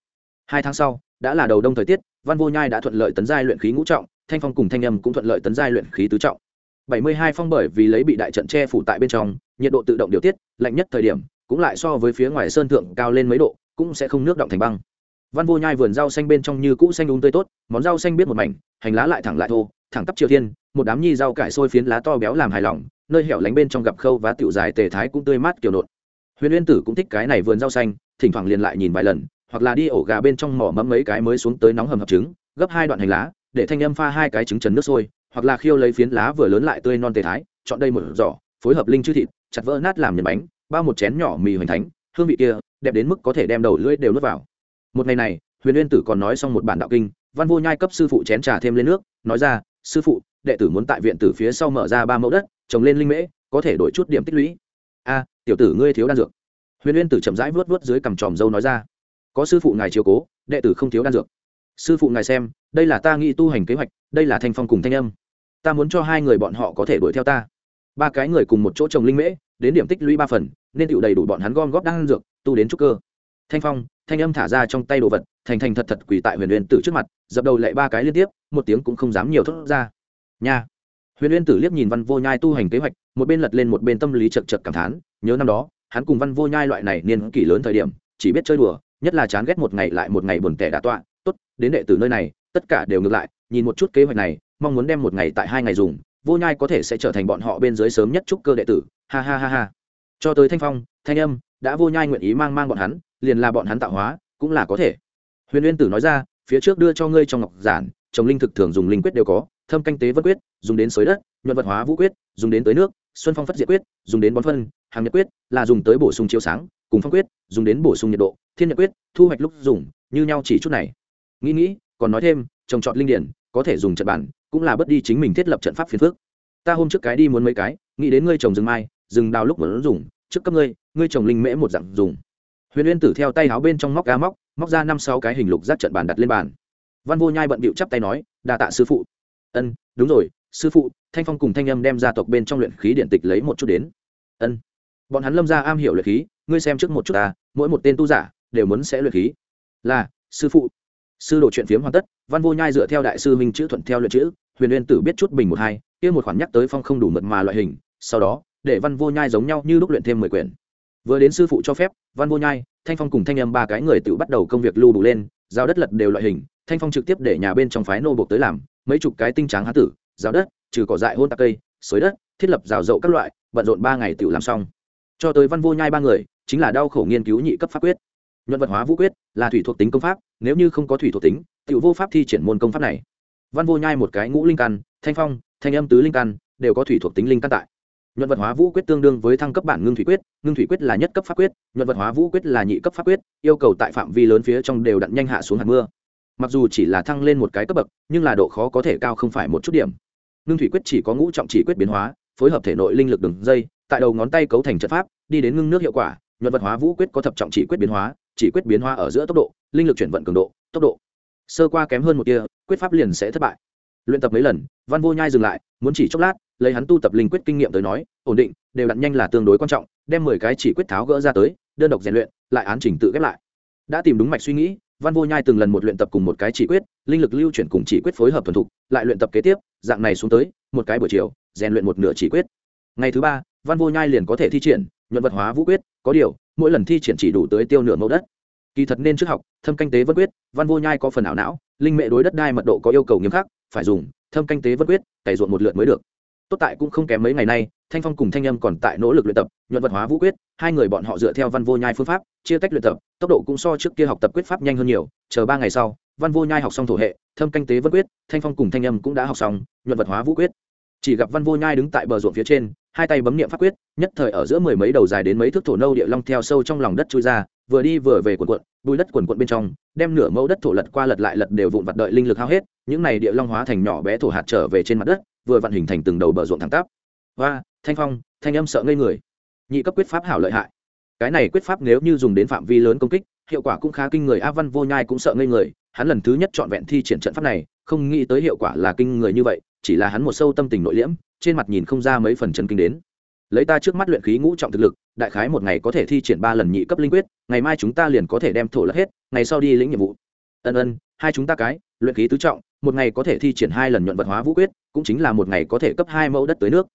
Hai tháng sau, đã là đầu đông thời tiết, văn vô nhai đã thuận lợi tấn giai luyện khí ngũ trọng, thanh phong cùng thanh âm cũng thuận lợi tấn giai luyện khí tứ trọng bảy mươi hai phong bởi vì lấy bị đại trận che phủ tại bên trong, nhiệt độ tự động điều tiết, lạnh nhất thời điểm, cũng lại so với phía ngoài sơn thượng cao lên mấy độ, cũng sẽ không nước động thành băng. Văn vô nhai vườn rau xanh bên trong như cũ xanh um tươi tốt, món rau xanh biết một mảnh, hành lá lại thẳng lại thô, thẳng tắp chiều thiên, một đám nhi rau cải sôi phiến lá to béo làm hài lòng, nơi hẻo lánh bên trong gặp khâu và tiểu dài tề thái cũng tươi mát kiểu nộn. Huyền uyên tử cũng thích cái này vườn rau xanh, thỉnh thoảng liền lại nhìn vài lần, hoặc là đi ổ gà bên trong mỏ mẫm mấy cái mới xuống tới nóng hầm hập trứng, gấp hai đoạn hành lá, để thanh âm pha hai cái trứng trần nước sôi hoặc là khiêu lấy phiến lá vừa lớn lại tươi non tề thái, chọn đây một giỏ, phối hợp linh chữ thịt, chặt vỡ nát làm nhân bánh, bao một chén nhỏ mì hoành thánh, hương vị kia, đẹp đến mức có thể đem đầu lưỡi đều nuốt vào. Một ngày này, huyền uyên tử còn nói xong một bản đạo kinh, văn vô nhai cấp sư phụ chén trà thêm lên nước, nói ra, sư phụ, đệ tử muốn tại viện tử phía sau mở ra ba mẫu đất, trồng lên linh mễ, có thể đổi chút điểm tích lũy. A, tiểu tử ngươi thiếu đan dược. Huyền uyên tử chậm rãi vớt vớt dưới cằm tròm dâu nói ra, có sư phụ ngài chiếu cố, đệ tử không thiếu đan dược. Sư phụ ngài xem, đây là ta nghĩ tu hành kế hoạch, đây là thanh phong cùng thanh âm ta muốn cho hai người bọn họ có thể đuổi theo ta. Ba cái người cùng một chỗ trồng linh mễ, đến điểm tích lũy ba phần, nên tựu đầy đủ bọn hắn gom góp đan dược, tu đến trúc cơ. Thanh phong, thanh âm thả ra trong tay đồ vật, thành thành thật thật quỳ tại huyền huyền tử trước mặt, dập đầu lại ba cái liên tiếp, một tiếng cũng không dám nhiều thốt ra. Nha. Huyền huyền tử liếc nhìn văn vô nhai tu hành kế hoạch, một bên lật lên một bên tâm lý chật chật cảm thán, nhớ năm đó, hắn cùng văn vô nhai loại này niên kỷ lớn thời điểm, chỉ biết chơi đùa, nhất là chán ghét một ngày lại một ngày buồn tẻ đã tọa, tốt, đến đệ tử nơi này, tất cả đều ngược lại, nhìn một chút kế hoạch này mong muốn đem một ngày tại hai ngày dùng, vô nhai có thể sẽ trở thành bọn họ bên dưới sớm nhất trúc cơ đệ tử. Ha ha ha ha. Cho tới thanh phong, thanh âm, đã vô nhai nguyện ý mang mang bọn hắn, liền là bọn hắn tạo hóa, cũng là có thể. Huyền uyên tử nói ra, phía trước đưa cho ngươi trong ngọc giản, trồng linh thực thường dùng linh quyết đều có, thâm canh tế vân quyết, dùng đến xới đất, nhuận vật hóa vũ quyết, dùng đến tới nước, xuân phong phất diệt quyết, dùng đến bón phân hàng nhật quyết, là dùng tới bổ sung chiếu sáng, cùng phong quyết, dùng đến bổ sung nhiệt độ, thiên nhật quyết, thu hoạch lúc dùng, như nhau chỉ chút này. Nghĩ nghĩ, còn nói thêm, trồng trọt linh điển, có thể dùng trận bản cũng là bất đi chính mình thiết lập trận pháp phiền phước ta hôm trước cái đi muốn mấy cái, nghĩ đến ngươi trồng rừng mai, rừng đào lúc muốn dùng, trước cấp ngươi ngươi trồng linh mễ một dạng dùng. Huyền uyên tử theo tay áo bên trong móc ga móc móc ra năm sáu cái hình lục giác trận bàn đặt lên bàn. Văn vô nhai bận bịu chắp tay nói, đa tạ sư phụ. Ân, đúng rồi, sư phụ. Thanh phong cùng thanh âm đem gia tộc bên trong luyện khí điện tịch lấy một chút đến. Ân, bọn hắn lâm ra am hiểu luyện khí, ngươi xem trước một chút ta, mỗi một tên tu giả đều muốn sẽ luyện khí. Là, sư phụ sư đồ chuyện phiếm hoàn tất, văn vô nhai dựa theo đại sư minh chữ thuận theo luyện chữ, huyền uyên tử biết chút bình một hai, kia một khoản nhắc tới phong không đủ mật mà loại hình, sau đó, để văn vô nhai giống nhau như lúc luyện thêm mười quyển. Vừa đến sư phụ cho phép, văn vô nhai, thanh phong cùng thanh âm ba cái người tự bắt đầu công việc lưu đủ lên, giao đất lật đều loại hình, thanh phong trực tiếp để nhà bên trong phái nô buộc tới làm, mấy chục cái tinh tráng há tử, giao đất, trừ cỏ dại hôn tạc cây, xới đất, thiết lập rào rậu các loại, bận rộn ba ngày tự làm xong. Cho tới văn vô nhai ba người, chính là đau khổ nghiên cứu nhị cấp pháp quyết nhuận vật hóa vũ quyết, là thủy thuộc tính công pháp, nếu như không có thủy thuộc tính tự vô pháp thi triển môn công pháp này. Văn vô nhai một cái ngũ linh căn, thanh phong, thanh âm tứ linh căn, đều có thủy thuộc tính linh căn tại. Nhuận vật hóa vũ quyết tương đương với thăng cấp bản ngưng thủy quyết, ngưng thủy quyết là nhất cấp pháp quyết, nhuận vật hóa vũ quyết là nhị cấp pháp quyết, yêu cầu tại phạm vi lớn phía trong đều đặn nhanh hạ xuống hạt mưa. Mặc dù chỉ là thăng lên một cái cấp bậc, nhưng là độ khó có thể cao không phải một chút điểm. Ngưng thủy quyết chỉ có ngũ trọng chỉ quyết biến hóa, phối hợp thể nội linh lực đường dây, tại đầu ngón tay cấu thành trận pháp, đi đến ngưng nước hiệu quả, nhuận vật hóa vũ quyết có thập trọng chỉ quyết biến hóa chỉ quyết biến hóa ở giữa tốc độ, linh lực chuyển vận cường độ, tốc độ. Sơ qua kém hơn một kia quyết pháp liền sẽ thất bại. Luyện tập mấy lần, văn vô nhai dừng lại, muốn chỉ chốc lát, lấy hắn tu tập linh quyết kinh nghiệm tới nói, ổn định, đều đặn nhanh là tương đối quan trọng, đem mười cái chỉ quyết tháo gỡ ra tới, đơn độc rèn luyện, lại án trình tự ghép lại. Đã tìm đúng mạch suy nghĩ, văn vô nhai từng lần một luyện tập cùng một cái chỉ quyết, linh lực lưu chuyển cùng chỉ quyết phối hợp thuần thục, lại luyện tập kế tiếp, dạng này xuống tới, một cái buổi chiều, rèn luyện một nửa chỉ quyết. Ngày thứ ba, văn vô nhai liền có thể thi triển nhuận vật hóa vũ quyết, có điều, mỗi lần thi triển chỉ đủ tới tiêu nửa mẫu đất. Kỳ thật nên trước học, thâm canh tế vân quyết, văn vô nhai có phần ảo não, linh mệ đối đất đai mật độ có yêu cầu nghiêm khắc, phải dùng thâm canh tế vân quyết, cày ruộng một lượt mới được. Tốt tại cũng không kém mấy ngày nay, thanh phong cùng thanh âm còn tại nỗ lực luyện tập, nhuận vật hóa vũ quyết, hai người bọn họ dựa theo văn vô nhai phương pháp, chia tách luyện tập, tốc độ cũng so trước kia học tập quyết pháp nhanh hơn nhiều, chờ ba ngày sau, văn vô nhai học xong thổ hệ, thâm canh tế vân quyết, thanh phong cùng thanh âm cũng đã học xong nhuận vật hóa vũ quyết. Chỉ gặp văn vô nhai đứng tại bờ ruộng phía trên hai tay bấm niệm pháp quyết, nhất thời ở giữa mười mấy đầu dài đến mấy thước thổ nâu địa long theo sâu trong lòng đất chui ra, vừa đi vừa về quần quận bùi đất quần quận bên trong, đem nửa mẫu đất thổ lật qua lật lại lật đều vụn vặt đợi linh lực hao hết, những này địa long hóa thành nhỏ bé thổ hạt trở về trên mặt đất, vừa vặn hình thành từng đầu bờ ruộng thẳng tắp. Và thanh phong, thanh âm sợ ngây người. Nhị cấp quyết pháp hảo lợi hại. Cái này quyết pháp nếu như dùng đến phạm vi lớn công kích, hiệu quả cũng khá kinh người, a văn vô nhai cũng sợ ngây người, hắn lần thứ nhất chọn vẹn thi triển trận pháp này, không nghĩ tới hiệu quả là kinh người như vậy, chỉ là hắn một sâu tâm tình nội liễm trên mặt nhìn không ra mấy phần chấn kinh đến. Lấy ta trước mắt luyện khí ngũ trọng thực lực, đại khái một ngày có thể thi triển ba lần nhị cấp linh quyết, ngày mai chúng ta liền có thể đem thổ lất hết, ngày sau đi lĩnh nhiệm vụ. Ân ân, hai chúng ta cái, luyện khí tứ trọng, một ngày có thể thi triển hai lần nhuận vật hóa vũ quyết, cũng chính là một ngày có thể cấp hai mẫu đất tới nước.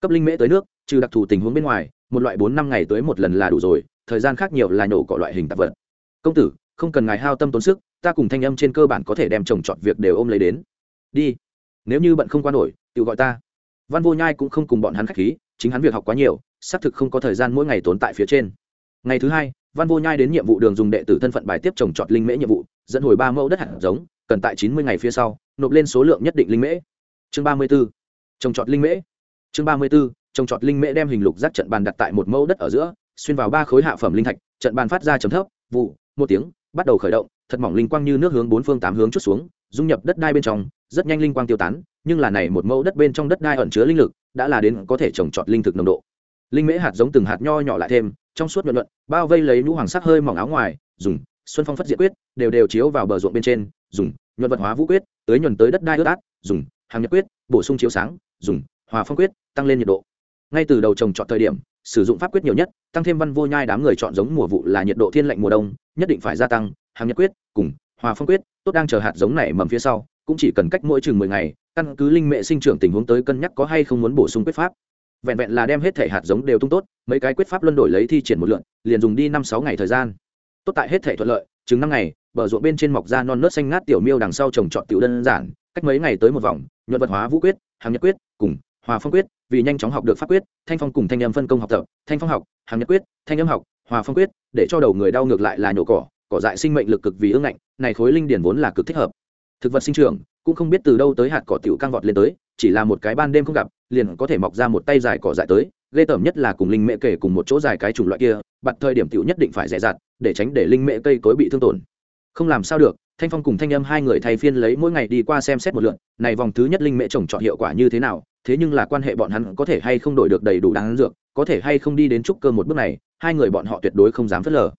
Cấp linh mễ tới nước, trừ đặc thù tình huống bên ngoài, một loại bốn năm ngày tới một lần là đủ rồi, thời gian khác nhiều là nhổ cỏ loại hình tạp vật. Công tử, không cần ngài hao tâm tốn sức, ta cùng thanh âm trên cơ bản có thể đem trồng trọt việc đều ôm lấy đến. Đi. Nếu như bận không qua nổi, tự gọi ta văn vô nhai cũng không cùng bọn hắn khách khí, chính hắn việc học quá nhiều, xác thực không có thời gian mỗi ngày tốn tại phía trên. Ngày thứ hai, văn vô nhai đến nhiệm vụ đường dùng đệ tử thân phận bài tiếp trồng trọt linh mễ nhiệm vụ, dẫn hồi ba mẫu đất hạt giống, cần tại chín mươi ngày phía sau, nộp lên số lượng nhất định linh mễ. Chương ba mươi b ố trồng trọt linh mễ. Chương ba mươi b ố trồng trọt linh mễ đem hình lục rác trận bàn đặt tại một mẫu đất ở giữa, xuyên vào ba khối hạ phẩm linh thạch, trận bàn phát ra chấm thấp, vụ, một tiếng, bắt đầu khởi động, thật mỏng linh quang như nước hướng bốn phương tám hướng chút xuống, dung nhập đất đai bên trong, rất nhanh linh quang tiêu tán nhưng là này một mẫu đất bên trong đất đai ẩn chứa linh lực, đã là đến có thể trồng trọt linh thực nồng độ. Linh mễ hạt giống từng hạt nho nhỏ lại thêm, trong suốt nhuận luận bao vây lấy nhũ hoàng sắc hơi mỏng áo ngoài, dùng, xuân phong phất diệt quyết, đều đều chiếu vào bờ ruộng bên trên, dùng, nhuận vật hóa vũ quyết, tới nhuần tới đất đai ướt át, dùng, hàng nhật quyết, bổ sung chiếu sáng, dùng, hòa phong quyết, tăng lên nhiệt độ. Ngay từ đầu trồng trọt thời điểm, sử dụng pháp quyết nhiều nhất, tăng thêm văn vô nhai đám người chọn giống mùa vụ là nhiệt độ thiên lạnh mùa đông, nhất định phải gia tăng, hàng nhật quyết, cùng, hòa phong quyết, tốt đang chờ hạt giống này mầm phía sau, cũng chỉ cần cách mỗi chừng mười ngày căn cứ linh mẹ sinh trưởng tình huống tới cân nhắc có hay không muốn bổ sung quyết pháp. Vẹn vẹn là đem hết thể hạt giống đều tung tốt, mấy cái quyết pháp luân đổi lấy thi triển một lượn liền dùng đi năm sáu ngày thời gian. Tốt tại hết thể thuận lợi, chừng năm ngày, bờ ruộng bên trên mọc ra non nớt xanh ngát tiểu miêu đằng sau trồng trọt tiểu đơn giản, cách mấy ngày tới một vòng, nhuận vật hóa vũ quyết hàng nhật quyết, cùng hòa phong quyết, vì nhanh chóng học được pháp quyết, thanh phong cùng thanh âm phân công học tập, thanh phong học hàng nhật quyết, thanh âm học, hòa phong quyết, để cho đầu người đau ngược lại là nhổ cỏ cỏ dại sinh mệnh lực cực vì ương ngạnh, này khối linh điển vốn là cực thích hợp. Thực vật sinh trưởng cũng không biết từ đâu tới hạt cỏ tiểu căng vọt lên tới, chỉ là một cái ban đêm không gặp, liền có thể mọc ra một tay dài cỏ dại tới, ghê tởm nhất là cùng linh mễ kể cùng một chỗ dài cái chủng loại kia, bặt thời điểm tiểu nhất định phải dè dặt để tránh để linh mễ cây cối bị thương tổn. Không làm sao được, thanh phong cùng thanh âm hai người thay phiên lấy mỗi ngày đi qua xem xét một lượn này vòng thứ nhất linh mễ trồng trọt hiệu quả như thế nào, thế nhưng là quan hệ bọn hắn có thể hay không đổi được đầy đủ đáng dược, có thể hay không đi đến trúc cơ một bước này, hai người bọn họ tuyệt đối không dám phớt lờ.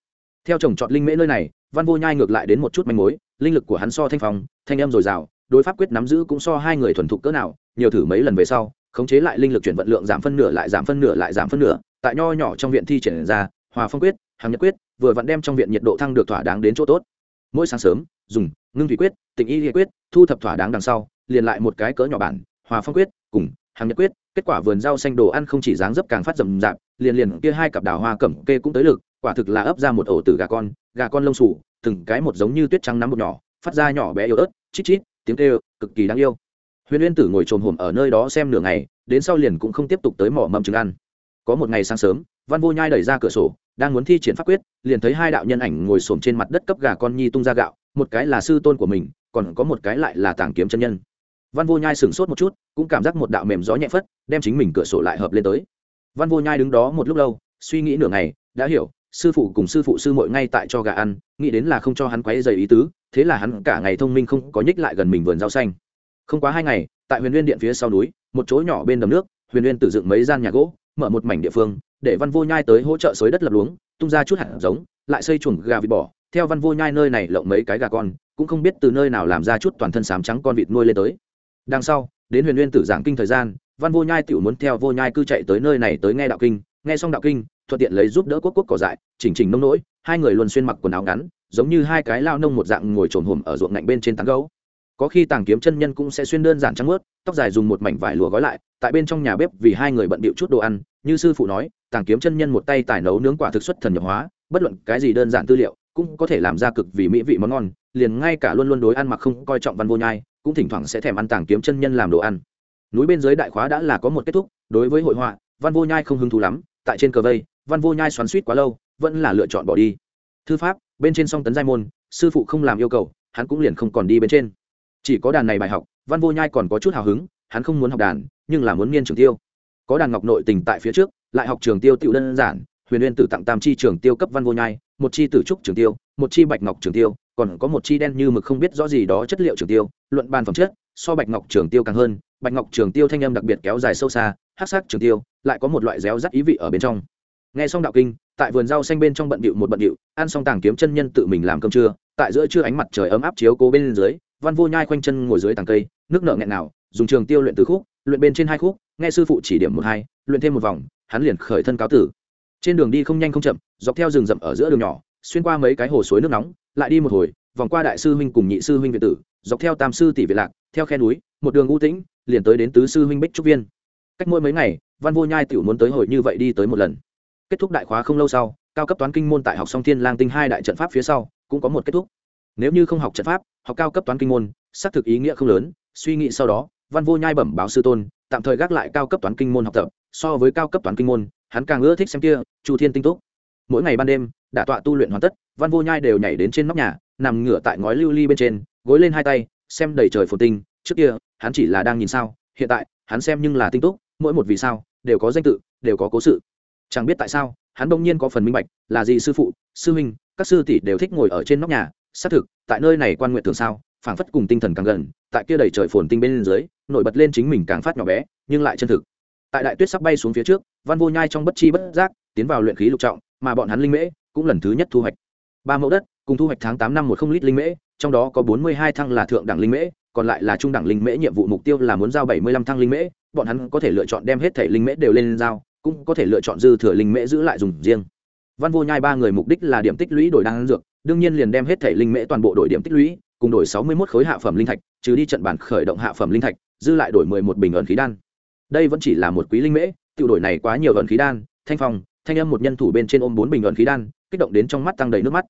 Theo trồng trọt linh mễ nơi này, văn vô nhai ngược lại đến một chút manh mối, linh lực của hắn so thanh phong, thanh âm dồi dào đối pháp quyết nắm giữ cũng so hai người thuần thục cỡ nào, nhiều thử mấy lần về sau, khống chế lại linh lực chuyển vận lượng giảm phân nửa lại giảm phân nửa lại giảm phân nửa, tại nho nhỏ trong viện thi triển ra, hòa phong quyết hàng nhật quyết, vừa vặn đem trong viện nhiệt độ thăng được thỏa đáng đến chỗ tốt. Mỗi sáng sớm, dùng ngưng thủy quyết tình y quyết, thu thập thỏa đáng đằng sau, liền lại một cái cỡ nhỏ bản, hòa phong quyết, cùng hàng nhật quyết, kết quả vườn rau xanh đồ ăn không chỉ dáng dấp càng phát rầm rạp, liền liền kia hai cặp đào hoa cẩm kê cũng tới lực, quả thực là ấp ra một ổ từ gà con gà con lông sủ từng cái một giống như tuyết trắng nắm một nhỏ, phát ra nhỏ bé yếu ớt, chít chít tiếng kêu, cực kỳ đáng yêu. Huyền uyên tử ngồi trồm hổm ở nơi đó xem nửa ngày, đến sau liền cũng không tiếp tục tới mỏ mầm trứng ăn. Có một ngày sáng sớm, văn vô nhai đẩy ra cửa sổ, đang muốn thi triển pháp quyết, liền thấy hai đạo nhân ảnh ngồi xổm trên mặt đất cấp gà con nhi tung ra gạo, một cái là sư tôn của mình, còn có một cái lại là tàng kiếm chân nhân. Văn vô nhai sửng sốt một chút, cũng cảm giác một đạo mềm gió nhẹ phất, đem chính mình cửa sổ lại hợp lên tới. Văn vô nhai đứng đó một lúc lâu, suy nghĩ nửa ngày, đã hiểu, sư phụ cùng sư phụ sư muội ngay tại cho gà ăn, nghĩ đến là không cho hắn quấy dày ý tứ thế là hắn cả ngày thông minh không có nhích lại gần mình vườn rau xanh. Không quá hai ngày, tại huyền nguyên điện phía sau núi, một chỗ nhỏ bên đầm nước, huyền nguyên tự dựng mấy gian nhà gỗ, mở một mảnh địa phương, để văn vô nhai tới hỗ trợ xới đất lập luống, tung ra chút hạt giống, lại xây chuồng gà vịt bỏ theo văn vô nhai nơi này lộng mấy cái gà con, cũng không biết từ nơi nào làm ra chút toàn thân sám trắng con vịt nuôi lên tới. Đằng sau, đến huyền nguyên tử giảng kinh thời gian, văn vô nhai tiểu muốn theo vô nhai cư chạy tới nơi này tới nghe đạo kinh. Nghe xong đạo kinh, thuận tiện lấy giúp đỡ quốc quốc cỏ dại, chỉnh chỉnh nông nỗi, hai người luôn xuyên mặc quần áo ngắn giống như hai cái lao nông một dạng ngồi trồn hùm ở ruộng ngạnh bên trên tán gấu. Có khi tàng kiếm chân nhân cũng sẽ xuyên đơn giản trắng ướt tóc dài dùng một mảnh vải lụa gói lại, tại bên trong nhà bếp vì hai người bận bịu chút đồ ăn, như sư phụ nói, tàng kiếm chân nhân một tay tải nấu nướng quả thực xuất thần nhập hóa, bất luận cái gì đơn giản tư liệu, cũng có thể làm ra cực vì mỹ vị món ngon, liền ngay cả luôn luôn đối ăn mặc không coi trọng văn vô nhai, cũng thỉnh thoảng sẽ thèm ăn tàng kiếm chân nhân làm đồ ăn. Núi bên dưới đại khóa đã là có một kết thúc, đối với hội họa, văn vô nhai không hứng thú lắm, tại trên cờ vây, văn vô nhai xoắn suýt quá lâu, vẫn là lựa chọn bỏ đi thư pháp, bên trên song tấn giai môn, sư phụ không làm yêu cầu, hắn cũng liền không còn đi bên trên. Chỉ có đàn này bài học, văn vô nhai còn có chút hào hứng, hắn không muốn học đàn, nhưng là muốn nghiên trường tiêu. Có đàn ngọc nội tình tại phía trước, lại học trường tiêu tự đơn giản, huyền uyên tử tặng tam chi trường tiêu cấp văn vô nhai, một chi tử trúc trường tiêu, một chi bạch ngọc trường tiêu, còn có một chi đen như mực không biết rõ gì đó chất liệu trường tiêu, luận bàn phẩm chất, so bạch ngọc trường tiêu càng hơn, bạch ngọc trường tiêu thanh âm đặc biệt kéo dài sâu xa hát sắc trường tiêu, lại có một loại réo rắt ý vị ở bên trong. Nghe xong đạo kinh tại vườn rau xanh bên trong bận bịu một bận bịu ăn xong tàng kiếm chân nhân tự mình làm cơm trưa, tại giữa trưa ánh mặt trời ấm áp chiếu cố bên dưới, văn vô nhai khoanh chân ngồi dưới tàng cây, nước nợ nghẹn nào dùng trường tiêu luyện từ khúc, luyện bên trên hai khúc, nghe sư phụ chỉ điểm một hai, luyện thêm một vòng, hắn liền khởi thân cáo tử. Trên đường đi không nhanh không chậm, dọc theo rừng rậm ở giữa đường nhỏ, xuyên qua mấy cái hồ suối nước nóng, lại đi một hồi, vòng qua đại sư huynh cùng nhị sư huynh việt tử, dọc theo tam sư tỷ việt lạc, theo khe núi, một đường u tĩnh, liền tới đến tứ sư huynh bích trúc viên. Cách mỗi mấy ngày, văn vô nhai tiểu muốn tới hồi như vậy đi tới một lần kết thúc đại khóa không lâu sau, cao cấp toán kinh môn tại học song thiên lang tinh hai đại trận pháp phía sau, cũng có một kết thúc. Nếu như không học trận pháp, học cao cấp toán kinh môn, xác thực ý nghĩa không lớn, suy nghĩ sau đó, văn vô nhai bẩm báo sư tôn, tạm thời gác lại cao cấp toán kinh môn học tập, so với cao cấp toán kinh môn, hắn càng ưa thích xem kia, chu thiên tinh túc. Mỗi ngày ban đêm, đả tọa tu luyện hoàn tất, văn vô nhai đều nhảy đến trên nóc nhà, nằm ngửa tại ngói lưu ly bên trên, gối lên hai tay, xem đầy trời phồn tinh, trước kia, hắn chỉ là đang nhìn sao, hiện tại, hắn xem nhưng là tinh túc, mỗi một vì sao, đều có danh tự, đều có cố sự chẳng biết tại sao, hắn bỗng nhiên có phần minh bạch, là gì sư phụ, sư huynh, các sư tỷ đều thích ngồi ở trên nóc nhà. Xác thực, tại nơi này quan nguyện thường sao, phảng phất cùng tinh thần càng gần, tại kia đầy trời phồn tinh bên dưới, nổi bật lên chính mình càng phát nhỏ bé, nhưng lại chân thực. Tại đại tuyết sắp bay xuống phía trước, văn vô nhai trong bất chi bất giác, tiến vào luyện khí lục trọng, mà bọn hắn linh mễ, cũng lần thứ nhất thu hoạch. Ba mẫu đất, cùng thu hoạch tháng tám năm một không lít linh mễ, trong đó có bốn mươi hai thăng là thượng đẳng linh mễ, còn lại là trung đẳng linh mễ nhiệm vụ mục tiêu là muốn giao bảy mươi lăm thăng linh mễ. Bọn hắn có thể lựa chọn đem hết thể linh mễ đều lên giao cũng có thể lựa chọn dư thừa linh mễ giữ lại dùng riêng. Văn vô nhai ba người mục đích là điểm tích lũy đổi đan dược, đương nhiên liền đem hết thể linh mễ toàn bộ đổi điểm tích lũy, cùng đổi sáu mươi một khối hạ phẩm linh thạch, trừ đi trận bản khởi động hạ phẩm linh thạch, dư lại đổi mười một bình ẩn khí đan. Đây vẫn chỉ là một quý linh mễ tự đổi này quá nhiều ẩn khí đan, thanh phong, thanh âm một nhân thủ bên trên ôm bốn bình ẩn khí đan, kích động đến trong mắt tăng đầy nước mắt.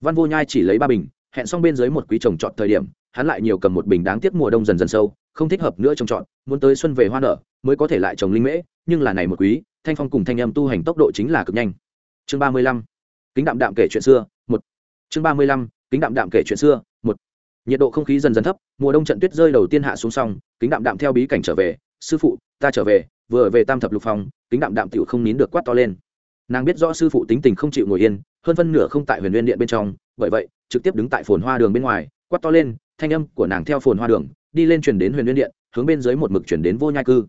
Văn vô nhai chỉ lấy ba bình, hẹn xong bên dưới một quý trồng trọt thời điểm, hắn lại nhiều cầm một bình đáng tiếc mùa đông dần dần sâu, không thích hợp nữa trồng trọt, muốn tới xuân về hoa nở, mới có thể lại trồng linh mễ nhưng là này một quý, thanh phong cùng thanh âm tu hành tốc độ chính là cực nhanh. Chương ba mươi lăm, kính đạm đạm kể chuyện xưa, một. Chương ba mươi lăm, kính đạm đạm kể chuyện xưa, một. Nhiệt độ không khí dần dần thấp, mùa đông trận tuyết rơi đầu tiên hạ xuống xong, kính đạm đạm theo bí cảnh trở về, sư phụ, ta trở về. Vừa về tam thập lục phòng, kính đạm đạm tiểu không nín được quát to lên. Nàng biết rõ sư phụ tính tình không chịu ngồi yên, hơn phân nửa không tại huyền liên điện bên trong, bởi vậy, trực tiếp đứng tại phồn hoa đường bên ngoài, quát to lên, thanh âm của nàng theo phồn hoa đường, đi lên chuyển đến huyền liên điện, hướng bên dưới một mực chuyển đến vô nhai cư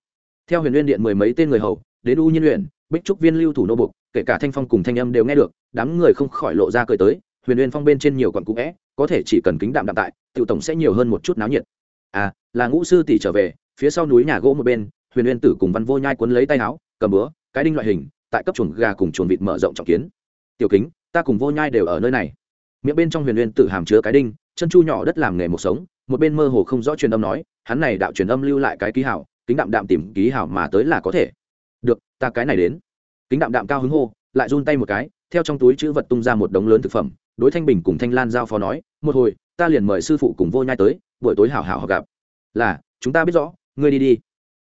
theo huyền liên điện mười mấy tên người hầu, đến u nhiên luyện bích trúc viên lưu thủ nô bục, kể cả thanh phong cùng thanh âm đều nghe được, đám người không khỏi lộ ra cười tới, huyền liên phong bên trên nhiều còn cũ vẽ, có thể chỉ cần kính đạm đạm tại, tiểu tổng sẽ nhiều hơn một chút náo nhiệt. À là ngũ sư tỷ trở về, phía sau núi nhà gỗ một bên, huyền liên tử cùng văn vô nhai cuốn lấy tay áo, cầm búa, cái đinh loại hình, tại cấp chuồng gà cùng chuồng vịt mở rộng trọng kiến. Tiểu kính, ta cùng vô nhai đều ở nơi này. Miệng bên trong huyền liên tử hàm chứa cái đinh, chân chu nhỏ đất làm nghề một sống, một bên mơ hồ không rõ truyền âm nói, hắn này đạo truyền âm lưu lại cái ký hảo kính đạm đạm tìm ký hảo mà tới là có thể. Được, ta cái này đến. Kính đạm đạm cao hứng hô, lại run tay một cái, theo trong túi chữ vật tung ra một đống lớn thực phẩm. Đối thanh bình cùng thanh lan giao phó nói, một hồi, ta liền mời sư phụ cùng vô nhai tới, buổi tối hảo hảo họ gặp. Là, chúng ta biết rõ, ngươi đi đi.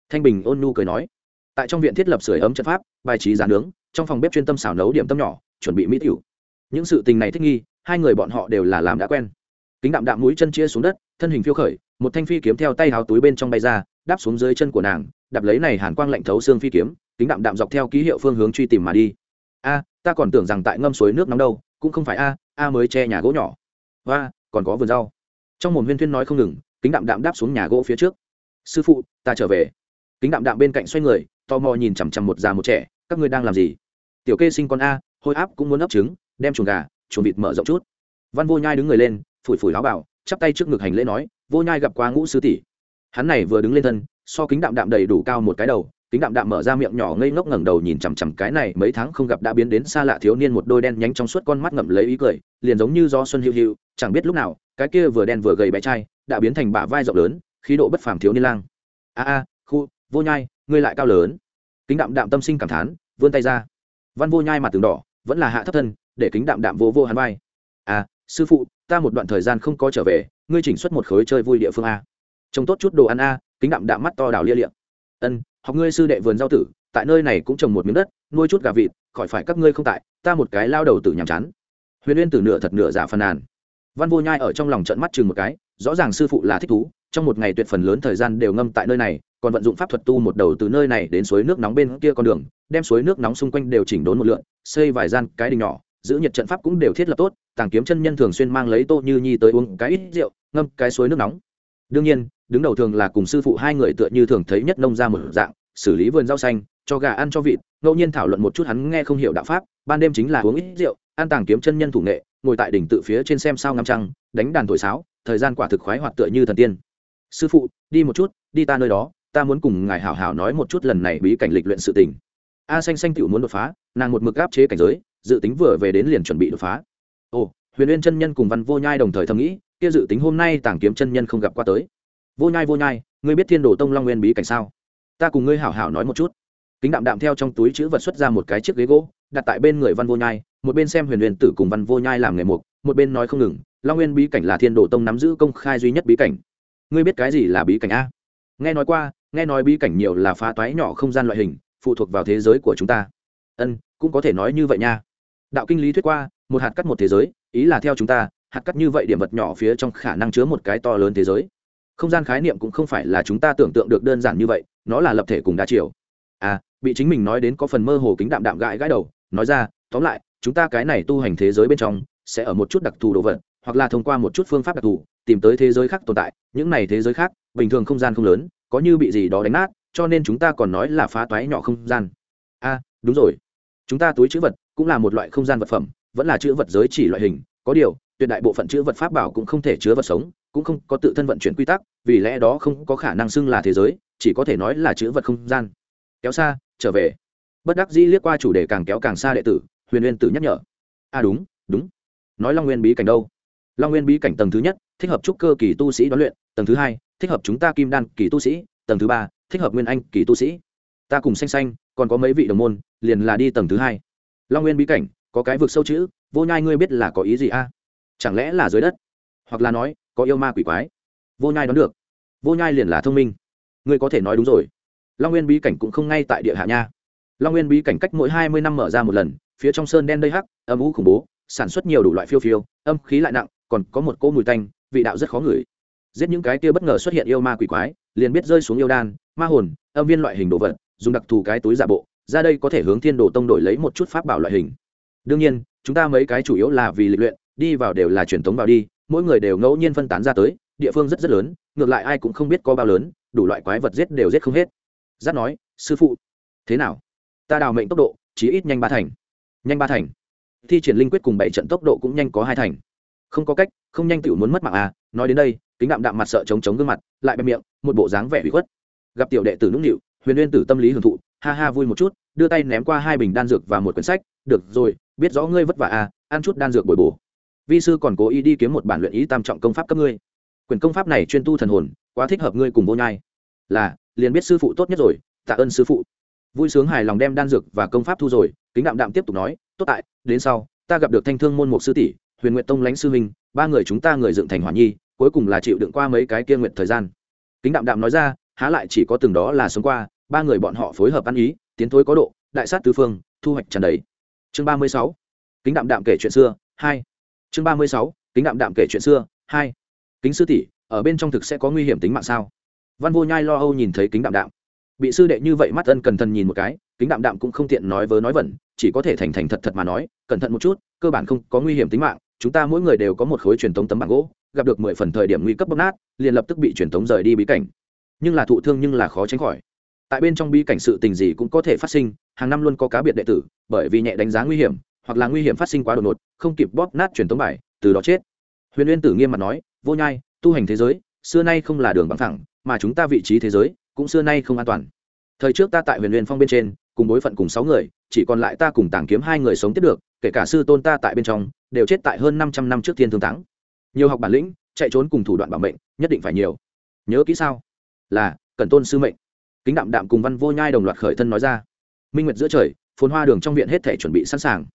Thanh bình ôn nhu cười nói. Tại trong viện thiết lập sưởi ấm trận pháp, bài trí giá nướng, trong phòng bếp chuyên tâm xào nấu điểm tâm nhỏ, chuẩn bị mỹ tiểu. Những sự tình này thích nghi, hai người bọn họ đều là làm đã quen. Kính đạm đạm mũi chân chia xuống đất, thân hình phiêu khởi, một thanh phi kiếm theo tay háo túi bên trong bay ra đáp xuống dưới chân của nàng, đạp lấy này hàn quang lạnh thấu xương phi kiếm, kính đạm đạm dọc theo ký hiệu phương hướng truy tìm mà đi. A, ta còn tưởng rằng tại ngâm suối nước nóng đâu, cũng không phải a a mới che nhà gỗ nhỏ. Và còn có vườn rau. Trong một huyên thuyên nói không ngừng, kính đạm đạm đáp xuống nhà gỗ phía trước. Sư phụ, ta trở về. Kính đạm đạm bên cạnh xoay người, tò mò nhìn chằm chằm một già một trẻ, các ngươi đang làm gì? Tiểu kê sinh con a, hôi áp cũng muốn ấp trứng, đem chuồng gà, chuồng vịt mở rộng chút. Văn vô nhai đứng người lên, phủi phủi láo bảo, chắp tay trước ngực hành lễ nói, vô nhai gặp qua ngũ sư tỷ hắn này vừa đứng lên thân, so kính đạm đạm đầy đủ cao một cái đầu, kính đạm đạm mở ra miệng nhỏ ngây ngốc ngẩng đầu nhìn chằm chằm cái này mấy tháng không gặp đã biến đến xa lạ thiếu niên một đôi đen nhánh trong suốt con mắt ngậm lấy ý cười, liền giống như do xuân hữu hữu chẳng biết lúc nào, cái kia vừa đen vừa gầy bé trai đã biến thành bả vai rộng lớn, khí độ bất phàm thiếu niên lang. A a, khu, vô nhai, ngươi lại cao lớn. Kính đạm đạm tâm sinh cảm thán, vươn tay ra. Văn vô nhai mặt tường đỏ, vẫn là hạ thấp thân, để kính đạm đạm vô vô hắn vai. À sư phụ, ta một đoạn thời gian không có trở về, ngươi chỉnh xuất một khối chơi vui địa phương a trông tốt chút đồ ăn a, kính đạm đạm mắt to đảo lia liệm. Ân, học ngươi sư đệ vườn rau tử, tại nơi này cũng trồng một miếng đất, nuôi chút gà vịt, khỏi phải các ngươi không tại, ta một cái lao đầu tử nhàm chán. Huyền uyên tử nửa thật nửa giả phàn nàn. Văn vô nhai ở trong lòng trận mắt chừng một cái, rõ ràng sư phụ là thích thú, trong một ngày tuyệt phần lớn thời gian đều ngâm tại nơi này, còn vận dụng pháp thuật tu một đầu từ nơi này đến suối nước nóng bên kia con đường, đem suối nước nóng xung quanh đều chỉnh đốn một lượn, xây vài gian cái đình nhỏ, giữ nhiệt trận pháp cũng đều thiết lập tốt, tàng kiếm chân nhân thường xuyên mang lấy tô như nhi tới uống cái ít rượu, ngâm cái suối nước nóng. Đương nhiên đứng đầu thường là cùng sư phụ hai người tựa như thường thấy nhất nông ra một dạng, xử lý vườn rau xanh, cho gà ăn cho vịt, ngẫu nhiên thảo luận một chút hắn nghe không hiểu đạo pháp, ban đêm chính là uống ít rượu, an tàng kiếm chân nhân thủ nghệ, ngồi tại đỉnh tự phía trên xem sao ngắm trăng, đánh đàn thổi sáo, thời gian quả thực khoái hoạt tựa như thần tiên. Sư phụ, đi một chút, đi ta nơi đó, ta muốn cùng ngài hảo hảo nói một chút lần này bí cảnh lịch luyện sự tình. A xanh xanh tựu muốn đột phá, nàng một mực áp chế cảnh giới, dự tính vừa về đến liền chuẩn bị đột phá. Ồ, huyền uyên chân nhân cùng văn vô nhai đồng thời thầm nghĩ, kia dự tính hôm nay tàng kiếm chân nhân không gặp qua tới vô nhai vô nhai, ngươi biết thiên đồ tông long nguyên bí cảnh sao? Ta cùng ngươi hảo hảo nói một chút. Kính đạm đạm theo trong túi chữ vật xuất ra một cái chiếc ghế gỗ, đặt tại bên người văn vô nhai, một bên xem huyền huyền tử cùng văn vô nhai làm nghề mục, một bên nói không ngừng, long nguyên bí cảnh là thiên đồ tông nắm giữ công khai duy nhất bí cảnh. Ngươi biết cái gì là bí cảnh a? Nghe nói qua, nghe nói bí cảnh nhiều là phá toái nhỏ không gian loại hình, phụ thuộc vào thế giới của chúng ta. Ân, cũng có thể nói như vậy nha. Đạo kinh lý thuyết qua, một hạt cắt một thế giới, ý là theo chúng ta, hạt cắt như vậy điểm vật nhỏ phía trong khả năng chứa một cái to lớn thế giới không gian khái niệm cũng không phải là chúng ta tưởng tượng được đơn giản như vậy nó là lập thể cùng đa chiều. À bị chính mình nói đến có phần mơ hồ kính đạm đạm gãi gãi đầu nói ra tóm lại chúng ta cái này tu hành thế giới bên trong sẽ ở một chút đặc thù đồ vật hoặc là thông qua một chút phương pháp đặc thù tìm tới thế giới khác tồn tại. Những này thế giới khác bình thường không gian không lớn có như bị gì đó đánh nát cho nên chúng ta còn nói là phá toái nhỏ không gian. A à, đúng rồi. Chúng ta túi chữ vật cũng là một loại không gian vật phẩm vẫn là chữ vật giới chỉ loại hình. Có điều tuyệt đại bộ phận chữ vật pháp bảo cũng không thể chứa vật sống cũng không có tự thân vận chuyển quy tắc, vì lẽ đó không có khả năng xưng là thế giới, chỉ có thể nói là chữ vật không gian. Kéo xa, trở về. Bất đắc dĩ liếc qua chủ đề càng kéo càng xa đệ tử, huyền nguyên tử nhắc nhở. A à đúng đúng. Nói long nguyên bí cảnh đâu? Long nguyên bí cảnh tầng thứ nhất, thích hợp trúc cơ kỳ tu sĩ đoán luyện. Tầng thứ hai, thích hợp chúng ta kim đan kỳ tu sĩ. Tầng thứ ba, thích hợp nguyên anh kỳ tu sĩ. Ta cùng xanh xanh, còn có mấy vị đồng môn, liền là đi tầng thứ hai. Long nguyên bí cảnh, có cái vực sâu chữ, vô nhai ngươi biết là có ý gì a? Chẳng lẽ là dưới đất? Hoặc là nói có yêu ma quỷ quái. Vô nhai đoán được. Vô nhai liền là thông minh. Ngươi có thể nói đúng rồi. Long nguyên bí cảnh cũng không ngay tại địa hạ nha. Long nguyên bí cảnh cách mỗi hai mươi năm mở ra một lần, phía trong sơn đen đầy hắc, âm u khủng bố, sản xuất nhiều đủ loại phiêu phiêu, âm khí lại nặng, còn có một cỗ mùi tanh, vị đạo rất khó ngửi. Giết những cái kia bất ngờ xuất hiện yêu ma quỷ quái, liền biết rơi xuống yêu đan, ma hồn, âm viên loại hình đồ vật, dùng đặc thù cái túi giả bộ, ra đây có thể hướng thiên đồ tông đổi lấy một chút pháp bảo loại hình. Đương nhiên, chúng ta mấy cái chủ yếu là vì lịch luyện, đi vào đều là truyền thống vào đi mỗi người đều ngẫu nhiên phân tán ra tới, địa phương rất rất lớn, ngược lại ai cũng không biết có bao lớn, đủ loại quái vật giết đều giết không hết. Giáp nói, sư phụ. Thế nào? Ta đào mệnh tốc độ chỉ ít nhanh ba thành. Nhanh ba thành? Thi triển linh quyết cùng bảy trận tốc độ cũng nhanh có hai thành. Không có cách, không nhanh tiểu muốn mất mạng à nói đến đây, kính đạm đạm mặt sợ chống chống gương mặt, lại bẹp miệng, một bộ dáng vẻ bị khuất. Gặp tiểu đệ tử nũng nịu, huyền uyên tử tâm lý hưởng thụ, ha ha vui một chút, đưa tay ném qua hai bình đan dược và một quyển sách, được rồi, biết rõ ngươi vất vả à ăn chút đan dược bồi bổ vi sư còn cố ý đi kiếm một bản luyện ý tam trọng công pháp cấp ngươi. Quyển công pháp này chuyên tu thần hồn, quá thích hợp ngươi cùng vô nhai. Là, liền biết sư phụ tốt nhất rồi, tạ ơn sư phụ. Vui sướng hài lòng đem đan dược và công pháp thu rồi, kính đạm đạm tiếp tục nói, tốt tại, đến sau, ta gặp được thanh thương môn một sư tỷ, huyền nguyện tông lãnh sư minh, ba người chúng ta người dựng thành hỏa nhi, cuối cùng là chịu đựng qua mấy cái kia nguyện thời gian. Kính đạm đạm nói ra, há lại chỉ có từng đó là sống qua, ba người bọn họ phối hợp ăn ý, tiến thối có độ, đại sát tứ phương, thu hoạch trần đấy chương ba mươi sáu. Kính đạm đạm kể chuyện xưa, hai chương ba mươi sáu, kính đạm đạm kể chuyện xưa, hai. Kính sư tỷ, ở bên trong thực sẽ có nguy hiểm tính mạng sao? Văn vô nhai lo âu nhìn thấy kính đạm đạm. Bị sư đệ như vậy mắt ân cẩn thận nhìn một cái, kính đạm đạm cũng không tiện nói vớ nói vẩn, chỉ có thể thành thành thật thật mà nói, cẩn thận một chút, cơ bản không có nguy hiểm tính mạng, chúng ta mỗi người đều có một khối truyền thống tấm bảng gỗ, gặp được mười phần thời điểm nguy cấp bóc nát, liền lập tức bị truyền thống rời đi bí cảnh. Nhưng là thụ thương nhưng là khó tránh khỏi. Tại bên trong bí cảnh sự tình gì cũng có thể phát sinh, hàng năm luôn có cá biệt đệ tử, bởi vì nhẹ đánh giá nguy hiểm hoặc là nguy hiểm phát sinh quá đột ngột, không kịp bóp nát truyền tống bài, từ đó chết. Huyền uyên tử nghiêm mặt nói, vô nhai, tu hành thế giới, xưa nay không là đường bằng thẳng mà chúng ta vị trí thế giới, cũng xưa nay không an toàn. Thời trước ta tại huyền Uyên phong bên trên, cùng bối phận cùng sáu người, chỉ còn lại ta cùng tàng kiếm hai người sống tiếp được, kể cả sư tôn ta tại bên trong, đều chết tại hơn năm trăm năm trước thiên thương táng nhiều học bản lĩnh, chạy trốn cùng thủ đoạn bảo mệnh, nhất định phải nhiều. Nhớ kỹ sao? Là cần tôn sư mệnh. Kính đạm đạm cùng văn vô nhai đồng loạt khởi thân nói ra. Minh nguyệt giữa trời, phồn hoa đường trong viện hết thể chuẩn bị sẵn sàng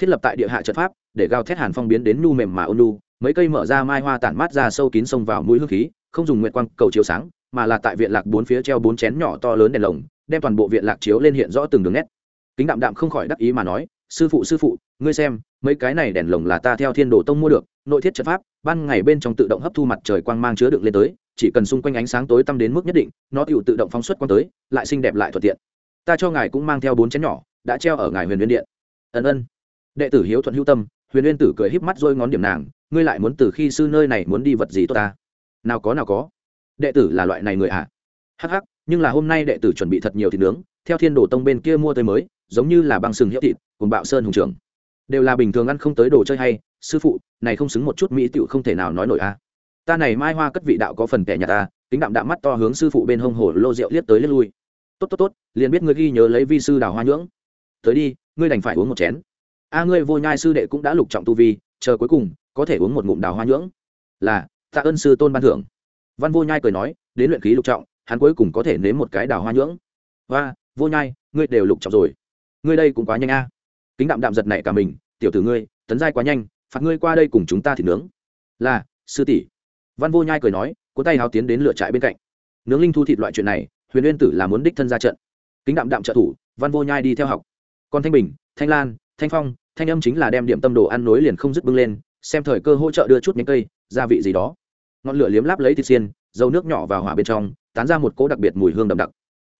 thiết lập tại địa hạ trận pháp, để gào thét hàn phong biến đến nu mềm mà ôn nu, mấy cây mở ra mai hoa tản mát ra sâu kín sông vào mũi hương khí, không dùng nguyệt quang, cầu chiếu sáng, mà là tại viện lạc bốn phía treo bốn chén nhỏ to lớn đèn lồng, đem toàn bộ viện lạc chiếu lên hiện rõ từng đường nét. Kính đạm đạm không khỏi đắc ý mà nói, sư phụ sư phụ, ngươi xem, mấy cái này đèn lồng là ta theo thiên đồ tông mua được, nội thiết trận pháp, ban ngày bên trong tự động hấp thu mặt trời quang mang chứa đựng lên tới, chỉ cần xung quanh ánh sáng tối tăm đến mức nhất định, nó tự tự động phóng xuất quang tới, lại xinh đẹp lại thuận tiện. Ta cho ngài cũng mang theo bốn chén nhỏ, đã treo ở ngài huyền viên điện. Ân ân đệ tử hiếu thuận hữu tâm, huyền uyên tử cười híp mắt rôi ngón điểm nàng, ngươi lại muốn từ khi sư nơi này muốn đi vật gì tốt ta? Nào có nào có. Đệ tử là loại này người ạ à? hắc hắc, nhưng là hôm nay đệ tử chuẩn bị thật nhiều thịt nướng, theo thiên đồ tông bên kia mua tới mới, giống như là băng sừng hiệu thịt cùng bạo sơn hùng trưởng. Đều là bình thường ăn không tới đồ chơi hay, sư phụ, này không xứng một chút mỹ tựu không thể nào nói nổi a. Ta này mai hoa cất vị đạo có phần kẻ nhà ta tính đạm đạm mắt to hướng sư phụ bên hông hồ lô rượu liếc tới liếc lui. Tốt tốt tốt, liền biết ngươi ghi nhớ lấy vi sư đào hoa nhưỡng. Tới đi, ngươi đành phải uống một chén a ngươi vô nhai sư đệ cũng đã lục trọng tu vi, chờ cuối cùng, có thể uống một ngụm đào hoa nhưỡng. Là, tạ ơn sư tôn ban thưởng. Văn vô nhai cười nói, đến luyện khí lục trọng, hắn cuối cùng có thể nếm một cái đào hoa nhưỡng. Và vô nhai, ngươi đều lục trọng rồi. Ngươi đây cũng quá nhanh a. Kính đạm đạm giật này cả mình, tiểu tử ngươi, tấn giai quá nhanh, phạt ngươi qua đây cùng chúng ta thì nướng. Là, sư tỷ. Văn vô nhai cười nói, cuốn tay háo tiến đến lựa trại bên cạnh. Nướng linh thu thịt loại chuyện này, huyền uyên tử là muốn đích thân ra trận. Kính đạm đạm trợ thủ, văn vô nhai đi theo học. Còn thanh bình, thanh lan thanh phong, thanh âm chính là đem điểm tâm đồ ăn nối liền không dứt bưng lên, xem thời cơ hỗ trợ đưa chút nhánh cây, gia vị gì đó. Ngọn lửa liếm láp lấy thịt xiên, dầu nước nhỏ vào hỏa bên trong, tán ra một cỗ đặc biệt mùi hương đậm đặc.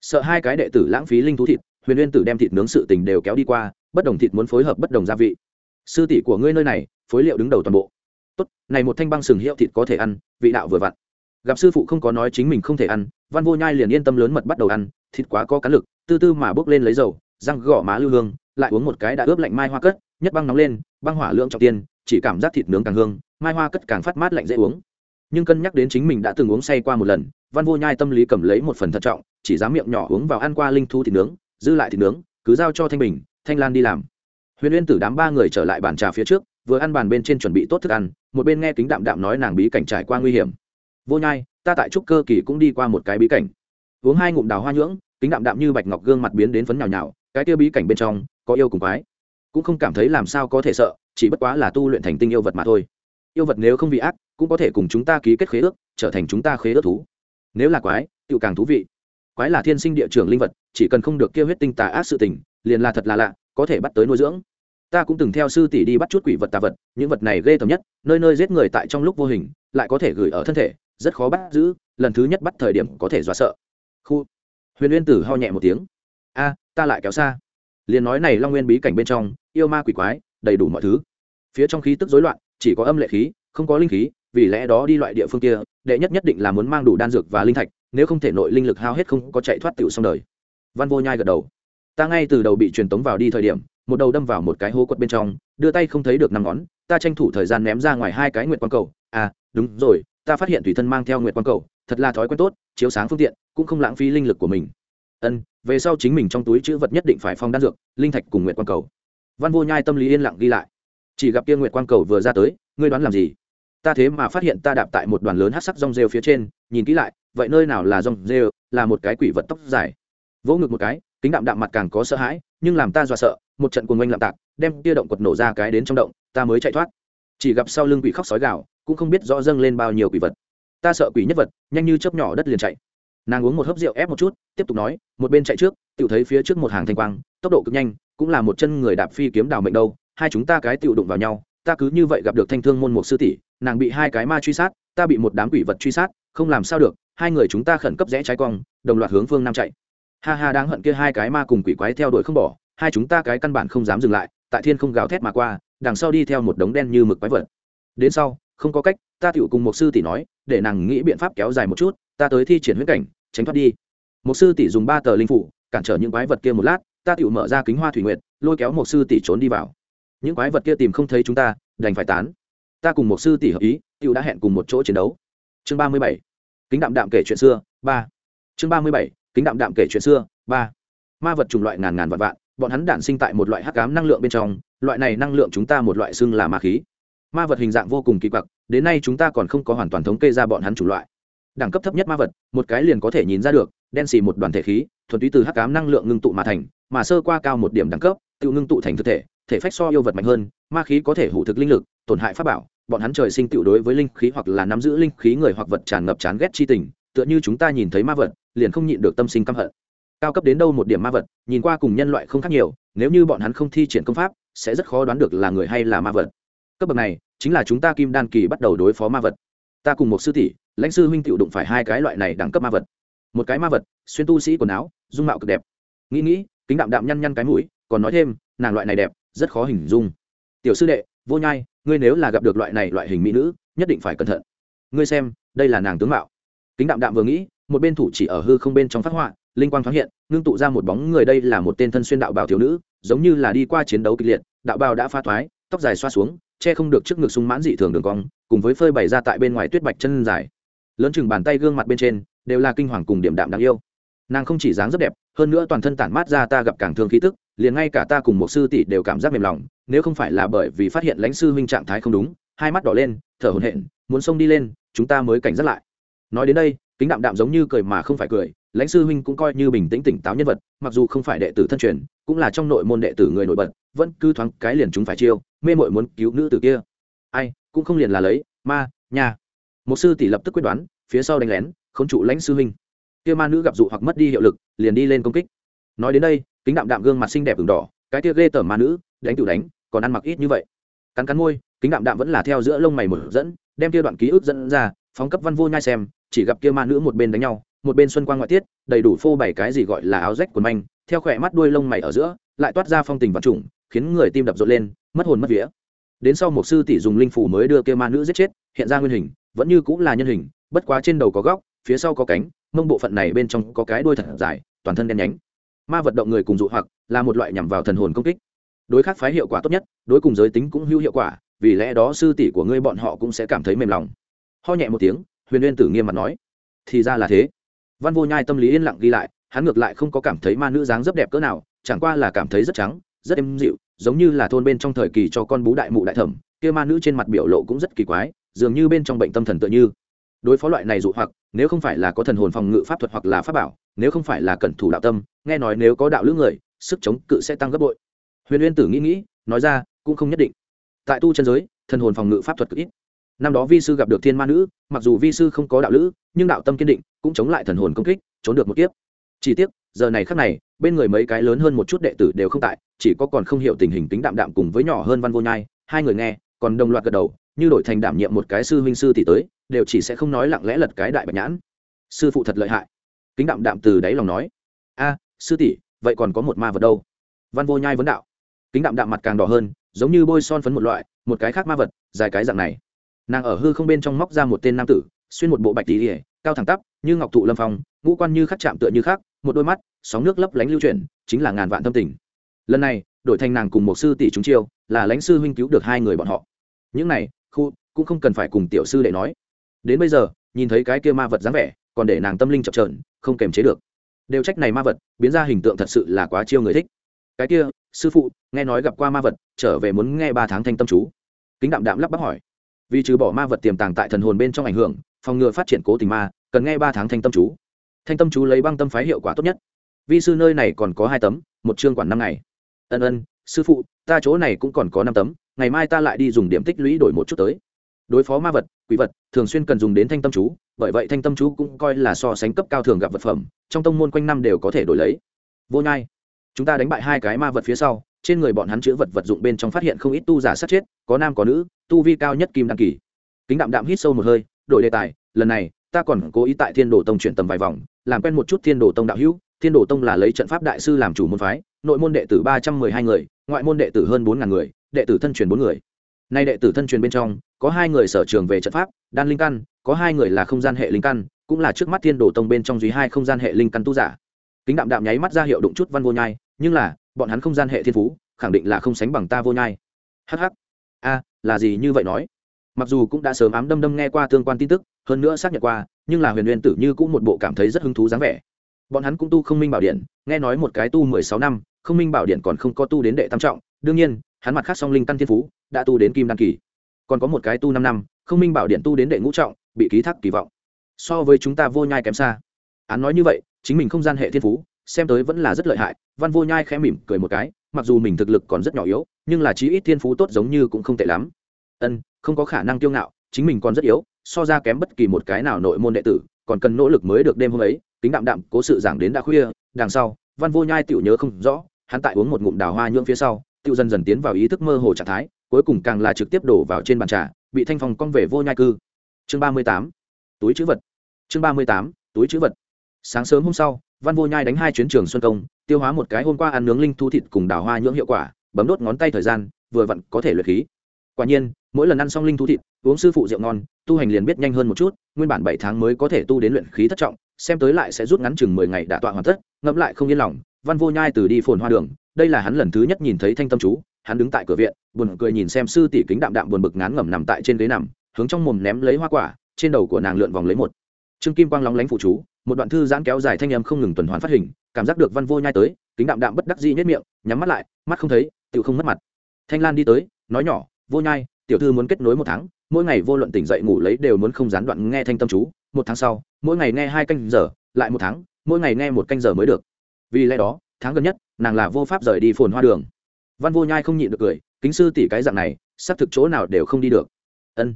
Sợ hai cái đệ tử lãng phí linh thú thịt, huyền uyên tử đem thịt nướng sự tình đều kéo đi qua, bất đồng thịt muốn phối hợp bất đồng gia vị. Sư tỷ của ngươi nơi này, phối liệu đứng đầu toàn bộ. Tốt, này một thanh băng sừng hiệu thịt có thể ăn, vị đạo vừa vặn. Gặp sư phụ không có nói chính mình không thể ăn, văn vô nhai liền yên tâm lớn mật bắt đầu ăn, thịt quá có cán lực, tư tư mà bước lên lấy dầu, răng gõ má lưu hương lại uống một cái đã ướp lạnh mai hoa cất, nhất băng nóng lên, băng hỏa lượng trọng tiên, chỉ cảm giác thịt nướng càng hương, mai hoa cất càng phát mát lạnh dễ uống. Nhưng cân nhắc đến chính mình đã từng uống say qua một lần, văn vô nhai tâm lý cầm lấy một phần thận trọng, chỉ dám miệng nhỏ uống vào ăn qua linh thu thịt nướng, giữ lại thịt nướng, cứ giao cho thanh bình, thanh lan đi làm. Huyền uyên tử đám ba người trở lại bàn trà phía trước, vừa ăn bàn bên trên chuẩn bị tốt thức ăn, một bên nghe kính đạm đạm nói nàng bí cảnh trải qua nguy hiểm. Vô nhai, ta tại trúc cơ kỳ cũng đi qua một cái bí cảnh. Uống hai ngụm đào hoa nhưỡng, kính đạm đạm như bạch ngọc gương mặt biến đến phấn nhào nhào, cái tiêu bí cảnh bên trong có yêu cùng quái. Cũng không cảm thấy làm sao có thể sợ, chỉ bất quá là tu luyện thành tinh yêu vật mà thôi. Yêu vật nếu không bị ác, cũng có thể cùng chúng ta ký kết khế ước, trở thành chúng ta khế ước thú. Nếu là quái tự càng thú vị. Quái là thiên sinh địa trường linh vật, chỉ cần không được kêu huyết tinh tà ác sự tình, liền là thật là lạ, có thể bắt tới nuôi dưỡng. Ta cũng từng theo sư tỷ đi bắt chút quỷ vật tà vật, những vật này ghê tởm nhất, nơi nơi giết người tại trong lúc vô hình, lại có thể gửi ở thân thể, rất khó bắt giữ, lần thứ nhất bắt thời điểm có thể dọa sợ. Khu. Huyền uyên tử ho nhẹ một tiếng. A, ta lại kéo xa liền nói này long nguyên bí cảnh bên trong, yêu ma quỷ quái, đầy đủ mọi thứ. Phía trong khí tức rối loạn, chỉ có âm lệ khí, không có linh khí, vì lẽ đó đi loại địa phương kia, đệ nhất nhất định là muốn mang đủ đan dược và linh thạch, nếu không thể nội linh lực hao hết không có chạy thoát tiểu xong đời. Văn vô nhai gật đầu. Ta ngay từ đầu bị truyền tống vào đi thời điểm, một đầu đâm vào một cái hố quật bên trong, đưa tay không thấy được năm ngón, ta tranh thủ thời gian ném ra ngoài hai cái nguyệt quang cầu. À đúng rồi, ta phát hiện tùy thân mang theo nguyệt quang cầu, thật là thói quen tốt, chiếu sáng phương tiện, cũng không lãng phí linh lực của mình ân, về sau chính mình trong túi chữ vật nhất định phải phong đan dược, linh thạch cùng nguyệt quang cầu. Văn vô nhai tâm lý yên lặng ghi lại. Chỉ gặp kia nguyệt quang cầu vừa ra tới, ngươi đoán làm gì? Ta thế mà phát hiện ta đạp tại một đoàn lớn hát sắc rong rêu phía trên, nhìn kỹ lại, vậy nơi nào là rong rêu, là một cái quỷ vật tóc dài. Vỗ ngực một cái, kính đạm đạm mặt càng có sợ hãi, nhưng làm ta dọa sợ, một trận cuồng oanh lạm tạc, đem tia động quật nổ ra cái đến trong động, ta mới chạy thoát. Chỉ gặp sau lưng quỷ khóc sói gạo cũng không biết rõ dâng lên bao nhiêu quỷ vật. Ta sợ quỷ nhất vật, nhanh như chớp nhỏ đất liền chạy nàng uống một hớp rượu ép một chút, tiếp tục nói, một bên chạy trước tự thấy phía trước một hàng thanh quang, tốc độ cực nhanh, cũng là một chân người đạp phi kiếm đào mệnh đâu, hai chúng ta cái tự đụng vào nhau, ta cứ như vậy gặp được thanh thương môn một sư tỷ, nàng bị hai cái ma truy sát, ta bị một đám quỷ vật truy sát, không làm sao được, hai người chúng ta khẩn cấp rẽ trái cong, đồng loạt hướng phương nam chạy. Ha ha, đáng hận kia hai cái ma cùng quỷ quái theo đuổi không bỏ, hai chúng ta cái căn bản không dám dừng lại, tại thiên không gào thét mà qua, đằng sau đi theo một đống đen như mực quái vật. Đến sau, không có cách, ta tựu cùng một sư tỷ nói, để nàng nghĩ biện pháp kéo dài một chút, ta tới thi triển huyết cảnh tránh thoát đi. Một sư tỷ dùng ba tờ linh phủ, cản trở những quái vật kia một lát, ta tự mở ra kính hoa thủy nguyệt, lôi kéo một sư tỷ trốn đi vào. Những quái vật kia tìm không thấy chúng ta, đành phải tán. Ta cùng một sư tỷ hợp ý tự đã hẹn cùng một chỗ chiến đấu. Chương ba mươi bảy. Kính đạm đạm kể chuyện xưa, ba. Chương ba mươi bảy. Kính đạm đạm kể chuyện xưa, ba. Ma vật chủng loại ngàn ngàn vạn vạn, bọn hắn đản sinh tại một loại hắc cám năng lượng bên trong, loại này năng lượng chúng ta một loại xưng là ma khí. Ma vật hình dạng vô cùng kỳ quặc, đến nay chúng ta còn không có hoàn toàn thống kê ra bọn hắn chủng loại đẳng cấp thấp nhất ma vật, một cái liền có thể nhìn ra được, đen xì một đoàn thể khí, thuần túy từ hắc ám năng lượng ngưng tụ mà thành, mà sơ qua cao một điểm đẳng cấp, tự ngưng tụ thành thực thể thể phách so yêu vật mạnh hơn, ma khí có thể hủ thực linh lực, tổn hại pháp bảo, bọn hắn trời sinh tự đối với linh khí hoặc là nắm giữ linh khí người hoặc vật tràn ngập chán ghét chi tình, tựa như chúng ta nhìn thấy ma vật, liền không nhịn được tâm sinh căm hận. Cao cấp đến đâu một điểm ma vật, nhìn qua cùng nhân loại không khác nhiều, nếu như bọn hắn không thi triển công pháp, sẽ rất khó đoán được là người hay là ma vật. Cấp bậc này, chính là chúng ta kim đan kỳ bắt đầu đối phó ma vật. Ta cùng một sư tỷ lãnh sư huynh tiểu đụng phải hai cái loại này đẳng cấp ma vật. Một cái ma vật, xuyên tu sĩ quần áo, dung mạo cực đẹp. Nghĩ nghĩ, kính đạm đạm nhăn nhăn cái mũi, còn nói thêm, nàng loại này đẹp, rất khó hình dung. Tiểu sư đệ, vô nhai, ngươi nếu là gặp được loại này loại hình mỹ nữ, nhất định phải cẩn thận. Ngươi xem, đây là nàng tướng mạo. Kính đạm đạm vừa nghĩ, một bên thủ chỉ ở hư không bên trong phát họa, linh quang thoáng hiện, ngưng tụ ra một bóng người đây là một tên thân xuyên đạo bào thiếu nữ, giống như là đi qua chiến đấu kịch liệt, đạo bào đã pha thoái, tóc dài xoa xuống, che không được trước ngực sung mãn dị thường đường cong, cùng với phơi bày ra tại bên ngoài tuyết bạch chân dài lớn chừng bàn tay gương mặt bên trên, đều là kinh hoàng cùng điểm đạm đáng yêu. Nàng không chỉ dáng rất đẹp, hơn nữa toàn thân tản mát ra ta gặp càng thương khí tức, liền ngay cả ta cùng một sư tỷ đều cảm giác mềm lòng, nếu không phải là bởi vì phát hiện lãnh sư huynh trạng thái không đúng, hai mắt đỏ lên, thở hổn hển, muốn xông đi lên, chúng ta mới cảnh giác lại. Nói đến đây, kính đạm đạm giống như cười mà không phải cười, lãnh sư huynh cũng coi như bình tĩnh tỉnh táo nhân vật, mặc dù không phải đệ tử thân truyền, cũng là trong nội môn đệ tử người nổi bật, vẫn cứ thoáng cái liền chúng phải chiêu, mê mội muốn cứu nữ tử kia. Ai, cũng không liền là lấy, ma, nhà một sư tỷ lập tức quyết đoán, phía sau đánh lén, không trụ lãnh sư huynh. Kia ma nữ gặp dụ hoặc mất đi hiệu lực, liền đi lên công kích. Nói đến đây, kính đạm đạm gương mặt xinh đẹp ửng đỏ, cái tia ghê tởm ma nữ, đánh tự đánh, còn ăn mặc ít như vậy. Cắn cắn môi, kính đạm đạm vẫn là theo giữa lông mày một dẫn, đem kia đoạn ký ức dẫn ra, phóng cấp văn vô nhai xem, chỉ gặp kia ma nữ một bên đánh nhau, một bên xuân quang ngoại tiết, đầy đủ phô bày cái gì gọi là áo rách quần manh, theo khỏe mắt đuôi lông mày ở giữa, lại toát ra phong tình vật trùng, khiến người tim đập rộn lên, mất hồn mất vía đến sau một sư tỷ dùng linh phủ mới đưa kia ma nữ giết chết, hiện ra nguyên hình, vẫn như cũng là nhân hình, bất quá trên đầu có góc, phía sau có cánh, mông bộ phận này bên trong có cái đuôi thật dài, toàn thân đen nhánh. Ma vật động người cùng dụ hoặc, là một loại nhằm vào thần hồn công kích. Đối khác phái hiệu quả tốt nhất, đối cùng giới tính cũng hữu hiệu quả, vì lẽ đó sư tỷ của ngươi bọn họ cũng sẽ cảm thấy mềm lòng. Ho nhẹ một tiếng, huyền uyên tử nghiêm mặt nói, thì ra là thế. Văn vô nhai tâm lý yên lặng ghi lại, hắn ngược lại không có cảm thấy ma nữ dáng rất đẹp cỡ nào, chẳng qua là cảm thấy rất trắng, rất êm dịu giống như là thôn bên trong thời kỳ cho con bú đại mụ đại thẩm, kia ma nữ trên mặt biểu lộ cũng rất kỳ quái, dường như bên trong bệnh tâm thần tựa như. Đối phó loại này dụ hoặc, nếu không phải là có thần hồn phòng ngự pháp thuật hoặc là pháp bảo, nếu không phải là cẩn thủ đạo tâm, nghe nói nếu có đạo lữ người, sức chống cự sẽ tăng gấp bội. Huyền uyên tử nghĩ nghĩ, nói ra, cũng không nhất định. Tại tu chân giới, thần hồn phòng ngự pháp thuật cực ít. Năm đó vi sư gặp được thiên ma nữ, mặc dù vi sư không có đạo lữ, nhưng đạo tâm kiên định, cũng chống lại thần hồn công kích, trốn được một kiếp. Chỉ tiếc, giờ này khắc này, bên người mấy cái lớn hơn một chút đệ tử đều không tại chỉ có còn không hiểu tình hình tính đạm đạm cùng với nhỏ hơn văn vô nhai, hai người nghe, còn đồng loạt gật đầu, như đổi thành đảm nhiệm một cái sư huynh sư tỷ tới, đều chỉ sẽ không nói lặng lẽ lật cái đại bạch nhãn. Sư phụ thật lợi hại. Kính đạm đạm từ đáy lòng nói. A, sư tỷ, vậy còn có một ma vật đâu? Văn vô nhai vấn đạo. Kính đạm đạm mặt càng đỏ hơn, giống như bôi son phấn một loại, một cái khác ma vật, dài cái dạng này. Nàng ở hư không bên trong móc ra một tên nam tử, xuyên một bộ bạch tỉ ỉa cao thẳng tắp, như ngọc thụ lâm phong, ngũ quan như khắc chạm tựa như khác một đôi mắt, sóng nước lấp lánh lưu chuyển, chính là ngàn vạn tâm tình lần này, đổi thành nàng cùng một sư tỷ chúng chiêu, là lãnh sư huynh cứu được hai người bọn họ. Những này, khu, cũng không cần phải cùng tiểu sư để nói. Đến bây giờ, nhìn thấy cái kia ma vật dáng vẻ, còn để nàng tâm linh chập trờn không kềm chế được. Đều trách này ma vật, biến ra hình tượng thật sự là quá chiêu người thích. Cái kia, sư phụ, nghe nói gặp qua ma vật, trở về muốn nghe ba tháng thanh tâm chú. Kính đạm đạm lắp bắp hỏi. Vì trừ bỏ ma vật tiềm tàng tại thần hồn bên trong ảnh hưởng, phòng ngừa phát triển cố tình ma, cần nghe ba tháng thanh tâm chú. Thanh tâm chú lấy băng tâm phái hiệu quả tốt nhất. Vi sư nơi này còn có hai tấm, một chương quản năm ngày ân ân, sư phụ, ta chỗ này cũng còn có năm tấm, ngày mai ta lại đi dùng điểm tích lũy đổi một chút tới. Đối phó ma vật, quỷ vật, thường xuyên cần dùng đến thanh tâm chú, bởi vậy thanh tâm chú cũng coi là so sánh cấp cao thường gặp vật phẩm, trong tông môn quanh năm đều có thể đổi lấy. Vô nhai, chúng ta đánh bại hai cái ma vật phía sau, trên người bọn hắn chữ vật vật dụng bên trong phát hiện không ít tu giả sát chết, có nam có nữ, tu vi cao nhất kim đăng kỳ. Kính đạm đạm hít sâu một hơi, đổi đề tài, lần này, ta còn cố ý tại thiên đồ tông chuyển tầm vài vòng, làm quen một chút thiên đồ tông đạo hữu thiên đồ tông là lấy trận pháp đại sư làm chủ môn phái, nội môn đệ tử ba trăm mười hai người, ngoại môn đệ tử hơn bốn ngàn người, đệ tử thân truyền bốn người. Nay đệ tử thân truyền bên trong, có hai người sở trường về trận pháp, đan linh căn, có hai người là không gian hệ linh căn, cũng là trước mắt thiên đồ tông bên trong duy hai không gian hệ linh căn tu giả. Kính đạm đạm nháy mắt ra hiệu đụng chút văn vô nhai, nhưng là, bọn hắn không gian hệ thiên phú, khẳng định là không sánh bằng ta vô nhai. Hh a, là gì như vậy nói? Mặc dù cũng đã sớm ám đâm đâm nghe qua tương quan tin tức, hơn nữa xác nhận qua, nhưng là huyền nguyên tử như cũng một bộ cảm thấy rất hứng thú dáng vẻ bọn hắn cũng tu không minh bảo điện, nghe nói một cái tu mười sáu năm, không minh bảo điện còn không có tu đến đệ tam trọng, đương nhiên, hắn mặt khác song linh căn thiên phú đã tu đến kim đăng kỳ. Còn có một cái tu năm năm, không minh bảo điện tu đến đệ ngũ trọng, bị ký thác kỳ vọng. So với chúng ta vô nhai kém xa. Án nói như vậy, chính mình không gian hệ thiên phú, xem tới vẫn là rất lợi hại, văn vô nhai khẽ mỉm cười một cái, mặc dù mình thực lực còn rất nhỏ yếu, nhưng là chí ít thiên phú tốt giống như cũng không tệ lắm. Ân, không có khả năng kiêu ngạo, chính mình còn rất yếu, so ra kém bất kỳ một cái nào nội môn đệ tử, còn cần nỗ lực mới được đêm hôm ấy tính đạm đạm, cố sự giảng đến đã khuya, đằng sau, văn vô nhai tiểu nhớ không rõ, hắn tại uống một ngụm đào hoa nhưỡng phía sau, tiểu dần dần tiến vào ý thức mơ hồ trạng thái, cuối cùng càng là trực tiếp đổ vào trên bàn trà, bị thanh phong cong về vô nhai cư. Chương ba mươi tám, túi chữ vật. Chương ba mươi tám, túi chữ vật. Sáng sớm hôm sau, văn vô nhai đánh hai chuyến trường xuân công, tiêu hóa một cái hôm qua ăn nướng linh thu thịt cùng đào hoa nhưỡng hiệu quả, bấm đốt ngón tay thời gian, vừa vặn có thể luyện khí. Quả nhiên, mỗi lần ăn xong linh thu thịt, uống sư phụ rượu ngon, tu hành liền biết nhanh hơn một chút, nguyên bản bảy tháng mới có thể tu đến luyện khí thất trọng xem tới lại sẽ rút ngắn chừng mười ngày đã tọa hoàn tất, ngẫm lại không yên lòng, văn vô nhai từ đi phồn hoa đường, đây là hắn lần thứ nhất nhìn thấy thanh tâm chú, hắn đứng tại cửa viện, buồn cười nhìn xem sư tỷ kính đạm đạm buồn bực ngán ngẩm nằm tại trên ghế nằm, hướng trong mồm ném lấy hoa quả, trên đầu của nàng lượn vòng lấy một trương kim quang lóng lánh phụ chú, một đoạn thư giãn kéo dài thanh âm không ngừng tuần hoàn phát hình, cảm giác được văn vô nhai tới, kính đạm đạm bất đắc dĩ nhất miệng, nhắm mắt lại, mắt không thấy tự không mất mặt. Thanh lan đi tới, nói nhỏ, vô nhai, tiểu thư muốn kết nối một tháng, mỗi ngày vô luận tỉnh dậy ngủ lấy đều muốn không gián đoạn nghe thanh tâm chú một tháng sau, mỗi ngày nghe hai canh giờ, lại một tháng, mỗi ngày nghe một canh giờ mới được. Vì lẽ đó, tháng gần nhất, nàng là vô pháp rời đi phồn hoa đường. Văn vô nhai không nhịn được cười, kính sư tỷ cái dạng này, xác thực chỗ nào đều không đi được. Ân,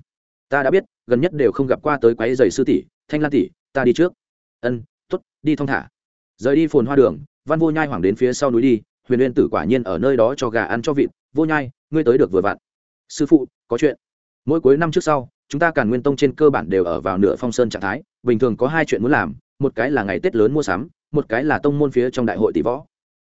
ta đã biết, gần nhất đều không gặp qua tới quái giày sư tỷ, thanh lan tỷ, ta đi trước. Ân t ố t đi thong thả. Rời đi phồn hoa đường, văn vô nhai hoảng đến phía sau núi đi, huyền uyên tử quả nhiên ở nơi đó cho gà ăn cho vịt. Vô nhai, ngươi tới được vừa vặn. Sư phụ, có chuyện. Mỗi cuối năm trước sau chúng ta càn nguyên tông trên cơ bản đều ở vào nửa phong sơn trạng thái, bình thường có hai chuyện muốn làm, một cái là ngày tết lớn mua sắm, một cái là tông môn phía trong đại hội tỷ võ.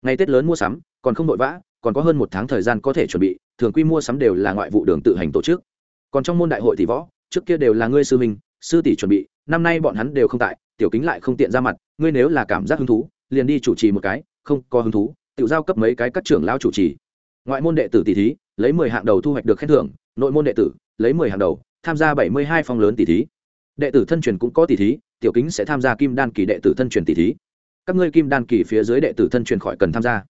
Ngày tết lớn mua sắm, còn không vội vã, còn có hơn một tháng thời gian có thể chuẩn bị, thường quy mua sắm đều là ngoại vụ đường tự hành tổ chức. Còn trong môn đại hội tỷ võ, trước kia đều là ngươi sư minh sư tỷ chuẩn bị, năm nay bọn hắn đều không tại, tiểu kính lại không tiện ra mặt, ngươi nếu là cảm giác hứng thú, liền đi chủ trì một cái, không có hứng thú, tự giao cấp mấy cái các trưởng lao chủ trì. Ngoại môn đệ tử tỷ thí, lấy mười hạng đầu thu hoạch được khen thưởng, nội môn đệ tử, lấy mười hạng đầu tham gia bảy mươi hai phong lớn tỷ thí. Đệ tử thân truyền cũng có tỷ thí, tiểu kính sẽ tham gia kim đan kỳ đệ tử thân truyền tỷ thí. Các ngươi kim đan kỳ phía dưới đệ tử thân truyền khỏi cần tham gia.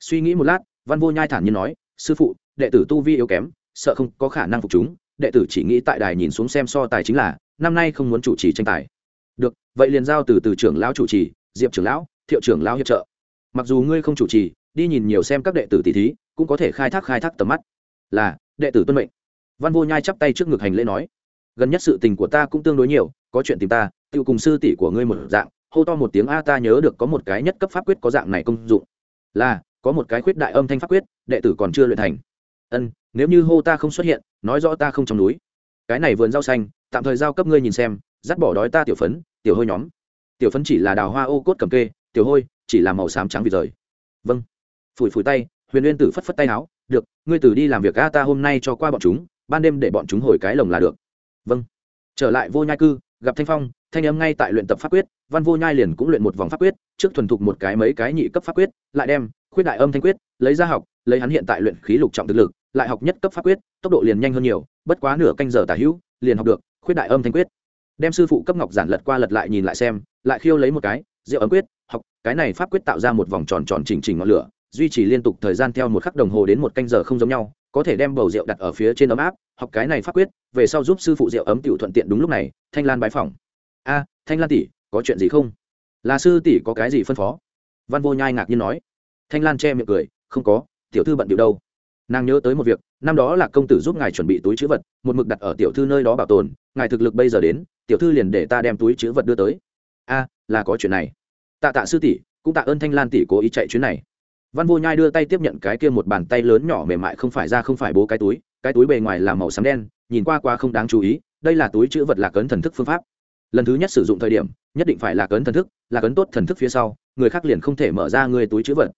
Suy nghĩ một lát, văn vô nhai thản nhiên nói, sư phụ, đệ tử tu vi yếu kém, sợ không có khả năng phục chúng. Đệ tử chỉ nghĩ tại đài nhìn xuống xem so tài chính là, năm nay không muốn chủ trì tranh tài. Được, vậy liền giao từ từ trưởng lão chủ trì, diệp trưởng lão, thiệu trưởng lão hiệp trợ. Mặc dù ngươi không chủ trì, đi nhìn nhiều xem các đệ tử tỷ thí, cũng có thể khai thác khai thác tầm mắt. Là, đệ tử tuân mệnh văn vô nhai chắp tay trước ngực hành lễ nói, gần nhất sự tình của ta cũng tương đối nhiều, có chuyện tìm ta tự cùng sư tỷ của ngươi một dạng, hô to một tiếng a ta nhớ được có một cái nhất cấp pháp quyết có dạng này công dụng. Là, có một cái khuyết đại âm thanh pháp quyết, đệ tử còn chưa luyện thành. Ân, nếu như hô ta không xuất hiện, nói rõ ta không trong núi. Cái này vườn rau xanh, tạm thời giao cấp ngươi nhìn xem, dắt bỏ đói ta tiểu phấn, tiểu hôi nhóm. Tiểu phấn chỉ là đào hoa ô cốt cầm kê, tiểu hôi chỉ là màu xám trắng vì rời. Vâng. Phủi phủi tay, huyền uyên tử phất phất tay áo, được, ngươi tử đi làm việc a ta hôm nay cho qua bọn chúng ban đêm để bọn chúng hồi cái lồng là được. Vâng. Trở lại vô nhai cư, gặp thanh phong, thanh âm ngay tại luyện tập pháp quyết, văn vô nhai liền cũng luyện một vòng pháp quyết, trước thuần thục một cái mấy cái nhị cấp pháp quyết, lại đem khuyết đại âm thanh quyết, lấy ra học, lấy hắn hiện tại luyện khí lục trọng thực lực, lại học nhất cấp pháp quyết, tốc độ liền nhanh hơn nhiều, bất quá nửa canh giờ tả hữu, liền học được khuyết đại âm thanh quyết. Đem sư phụ cấp ngọc giản lật qua lật lại nhìn lại xem, lại khiêu lấy một cái rượu ấm quyết, học, cái này pháp quyết tạo ra một vòng tròn tròn chỉnh chỉnh ngọn lửa duy trì liên tục thời gian theo một khắc đồng hồ đến một canh giờ không giống nhau, có thể đem bầu rượu đặt ở phía trên ấm áp, học cái này phát quyết, về sau giúp sư phụ rượu ấm tiểu thuận tiện đúng lúc này, thanh lan bái phỏng. A, thanh lan tỷ, có chuyện gì không? Là sư tỷ có cái gì phân phó? Văn vô nhai ngạc nhiên nói. Thanh lan che miệng cười, không có, tiểu thư bận điệu đâu. Nàng nhớ tới một việc, năm đó là công tử giúp ngài chuẩn bị túi chữ vật, một mực đặt ở tiểu thư nơi đó bảo tồn, ngài thực lực bây giờ đến, tiểu thư liền để ta đem túi chữ vật đưa tới. A, là có chuyện này. Tạ tạ sư tỷ, cũng tạ ơn thanh lan tỷ cố ý chạy chuyến này văn vô nhai đưa tay tiếp nhận cái kia một bàn tay lớn nhỏ mềm mại, không phải ra không phải bố cái túi cái túi bề ngoài là màu xám đen, nhìn qua qua không đáng chú ý, đây là túi chữ vật lạc ấn thần thức phương pháp. Lần thứ nhất sử dụng thời điểm, nhất định phải lạc ấn thần thức, lạc ấn tốt thần thức phía sau, người khác liền không thể mở ra người túi chữ vật.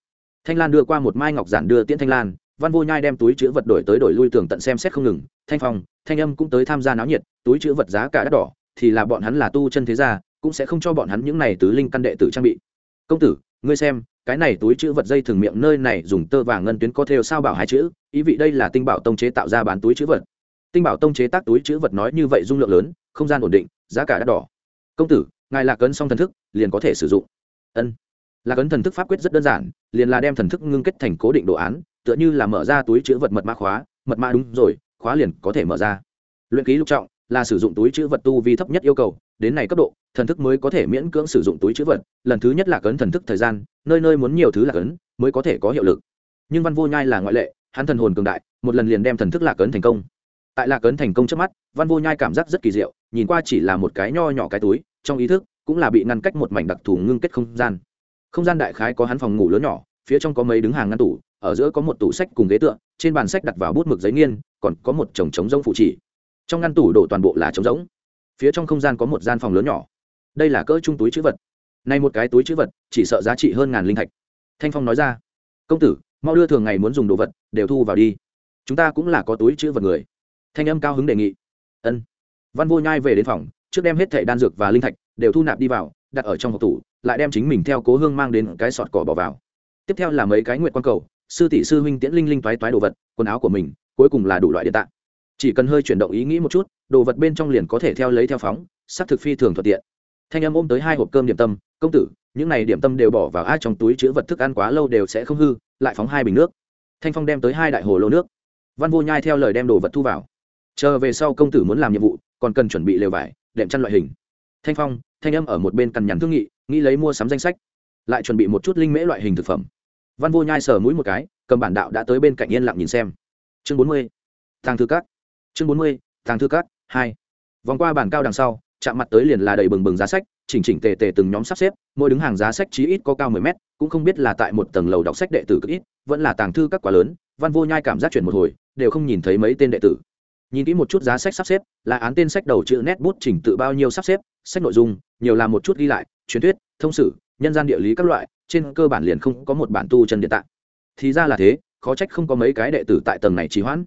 Thanh lan đưa qua một mai ngọc giản đưa tiễn thanh lan, văn vô nhai đem túi chữ vật đổi tới đổi lui tường tận xem xét không ngừng, thanh phong, thanh âm cũng tới tham gia náo nhiệt, túi chữ vật giá cả đắt đỏ, thì là bọn hắn là tu chân thế gia, cũng sẽ không cho bọn hắn những này tứ linh căn đệ tử trang bị. Công tử ngươi xem, cái này túi chữ vật dây thường miệng nơi này dùng tơ vàng ngân tuyến có thêu sao bảo hai chữ, ý vị đây là tinh bảo tông chế tạo ra bán túi chữ vật. Tinh bảo tông chế tác túi chữ vật nói như vậy dung lượng lớn, không gian ổn định, giá cả đắt đỏ. Công tử, ngài lạc ấn xong thần thức, liền có thể sử dụng. Ân. Lạc ấn thần thức pháp quyết rất đơn giản, liền là đem thần thức ngưng kết thành cố định đồ án, tựa như là mở ra túi chữ vật mật mã khóa, mật mã đúng rồi, khóa liền có thể mở ra. Luyện ký lục trọng, là sử dụng túi chữ vật tu vi thấp nhất yêu cầu đến này cấp độ, thần thức mới có thể miễn cưỡng sử dụng túi chữ vật, lần thứ nhất là cấn thần thức thời gian, nơi nơi muốn nhiều thứ là cấn, mới có thể có hiệu lực. Nhưng văn vô nhai là ngoại lệ, hắn thần hồn cường đại, một lần liền đem thần thức lạc cấn thành công. Tại lạc cấn thành công trước mắt, văn vô nhai cảm giác rất kỳ diệu, nhìn qua chỉ là một cái nho nhỏ cái túi, trong ý thức cũng là bị ngăn cách một mảnh đặc thù ngưng kết không gian. Không gian đại khái có hắn phòng ngủ lớn nhỏ, phía trong có mấy đứng hàng ngăn tủ, ở giữa có một tủ sách cùng ghế tựa, trên bàn sách đặt vào bút mực giấy nghiên, còn có một chồng trống rông phụ chỉ. Trong ngăn tủ đổ toàn bộ là trống rỗng phía trong không gian có một gian phòng lớn nhỏ. Đây là cỡ trung túi chữ vật. Nay một cái túi chữ vật, chỉ sợ giá trị hơn ngàn linh thạch. Thanh phong nói ra, công tử, mau đưa thường ngày muốn dùng đồ vật, đều thu vào đi. Chúng ta cũng là có túi chữ vật người. Thanh âm cao hứng đề nghị. Ân. Văn vô nhai về đến phòng, trước đem hết thẻ đan dược và linh thạch đều thu nạp đi vào, đặt ở trong hộp tủ, lại đem chính mình theo cố hương mang đến cái sọt cỏ bỏ vào. Tiếp theo là mấy cái nguyện quan cầu, sư tỷ sư huynh tiễn linh linh toái toái đồ vật, quần áo của mình, cuối cùng là đủ loại điện tạng. Chỉ cần hơi chuyển động ý nghĩ một chút đồ vật bên trong liền có thể theo lấy theo phóng s ắ c thực phi thường thuận tiện. Thanh âm ôm tới hai hộp cơm điểm tâm, công tử, những này điểm tâm đều bỏ vào ai trong túi chữ vật thức ăn quá lâu đều sẽ không hư, lại phóng hai bình nước. Thanh phong đem tới hai đại hồ lô nước. Văn vô nhai theo lời đem đồ vật thu vào. Chờ về sau công tử muốn làm nhiệm vụ, còn cần chuẩn bị lều vải, đệm chăn loại hình. Thanh phong, thanh âm ở một bên cằn nhằn thương nghị, nghĩ lấy mua sắm danh sách, lại chuẩn bị một chút linh mễ loại hình thực phẩm. Văn vô nhai sờ mũi một cái, cầm bản đạo đã tới bên cạnh yên lặng nhìn xem. Chương bốn mươi thang thư cát chương bốn mươi thang thư cát hai. Vòng qua bàn cao đằng sau, chạm mặt tới liền là đầy bừng bừng giá sách, chỉnh chỉnh tề tề từng nhóm sắp xếp, mỗi đứng hàng giá sách chí ít có cao mười mét, cũng không biết là tại một tầng lầu đọc sách đệ tử cực ít, vẫn là tàng thư các quá lớn, văn vô nhai cảm giác chuyển một hồi, đều không nhìn thấy mấy tên đệ tử. Nhìn kỹ một chút giá sách sắp xếp, là án tên sách đầu chữ nét bút chỉnh tự bao nhiêu sắp xếp, sách nội dung, nhiều là một chút ghi lại, truyền thuyết, thông sử, nhân gian địa lý các loại, trên cơ bản liền không có một bản tu chân địa tạng. Thì ra là thế, khó trách không có mấy cái đệ tử tại tầng này trì hoãn.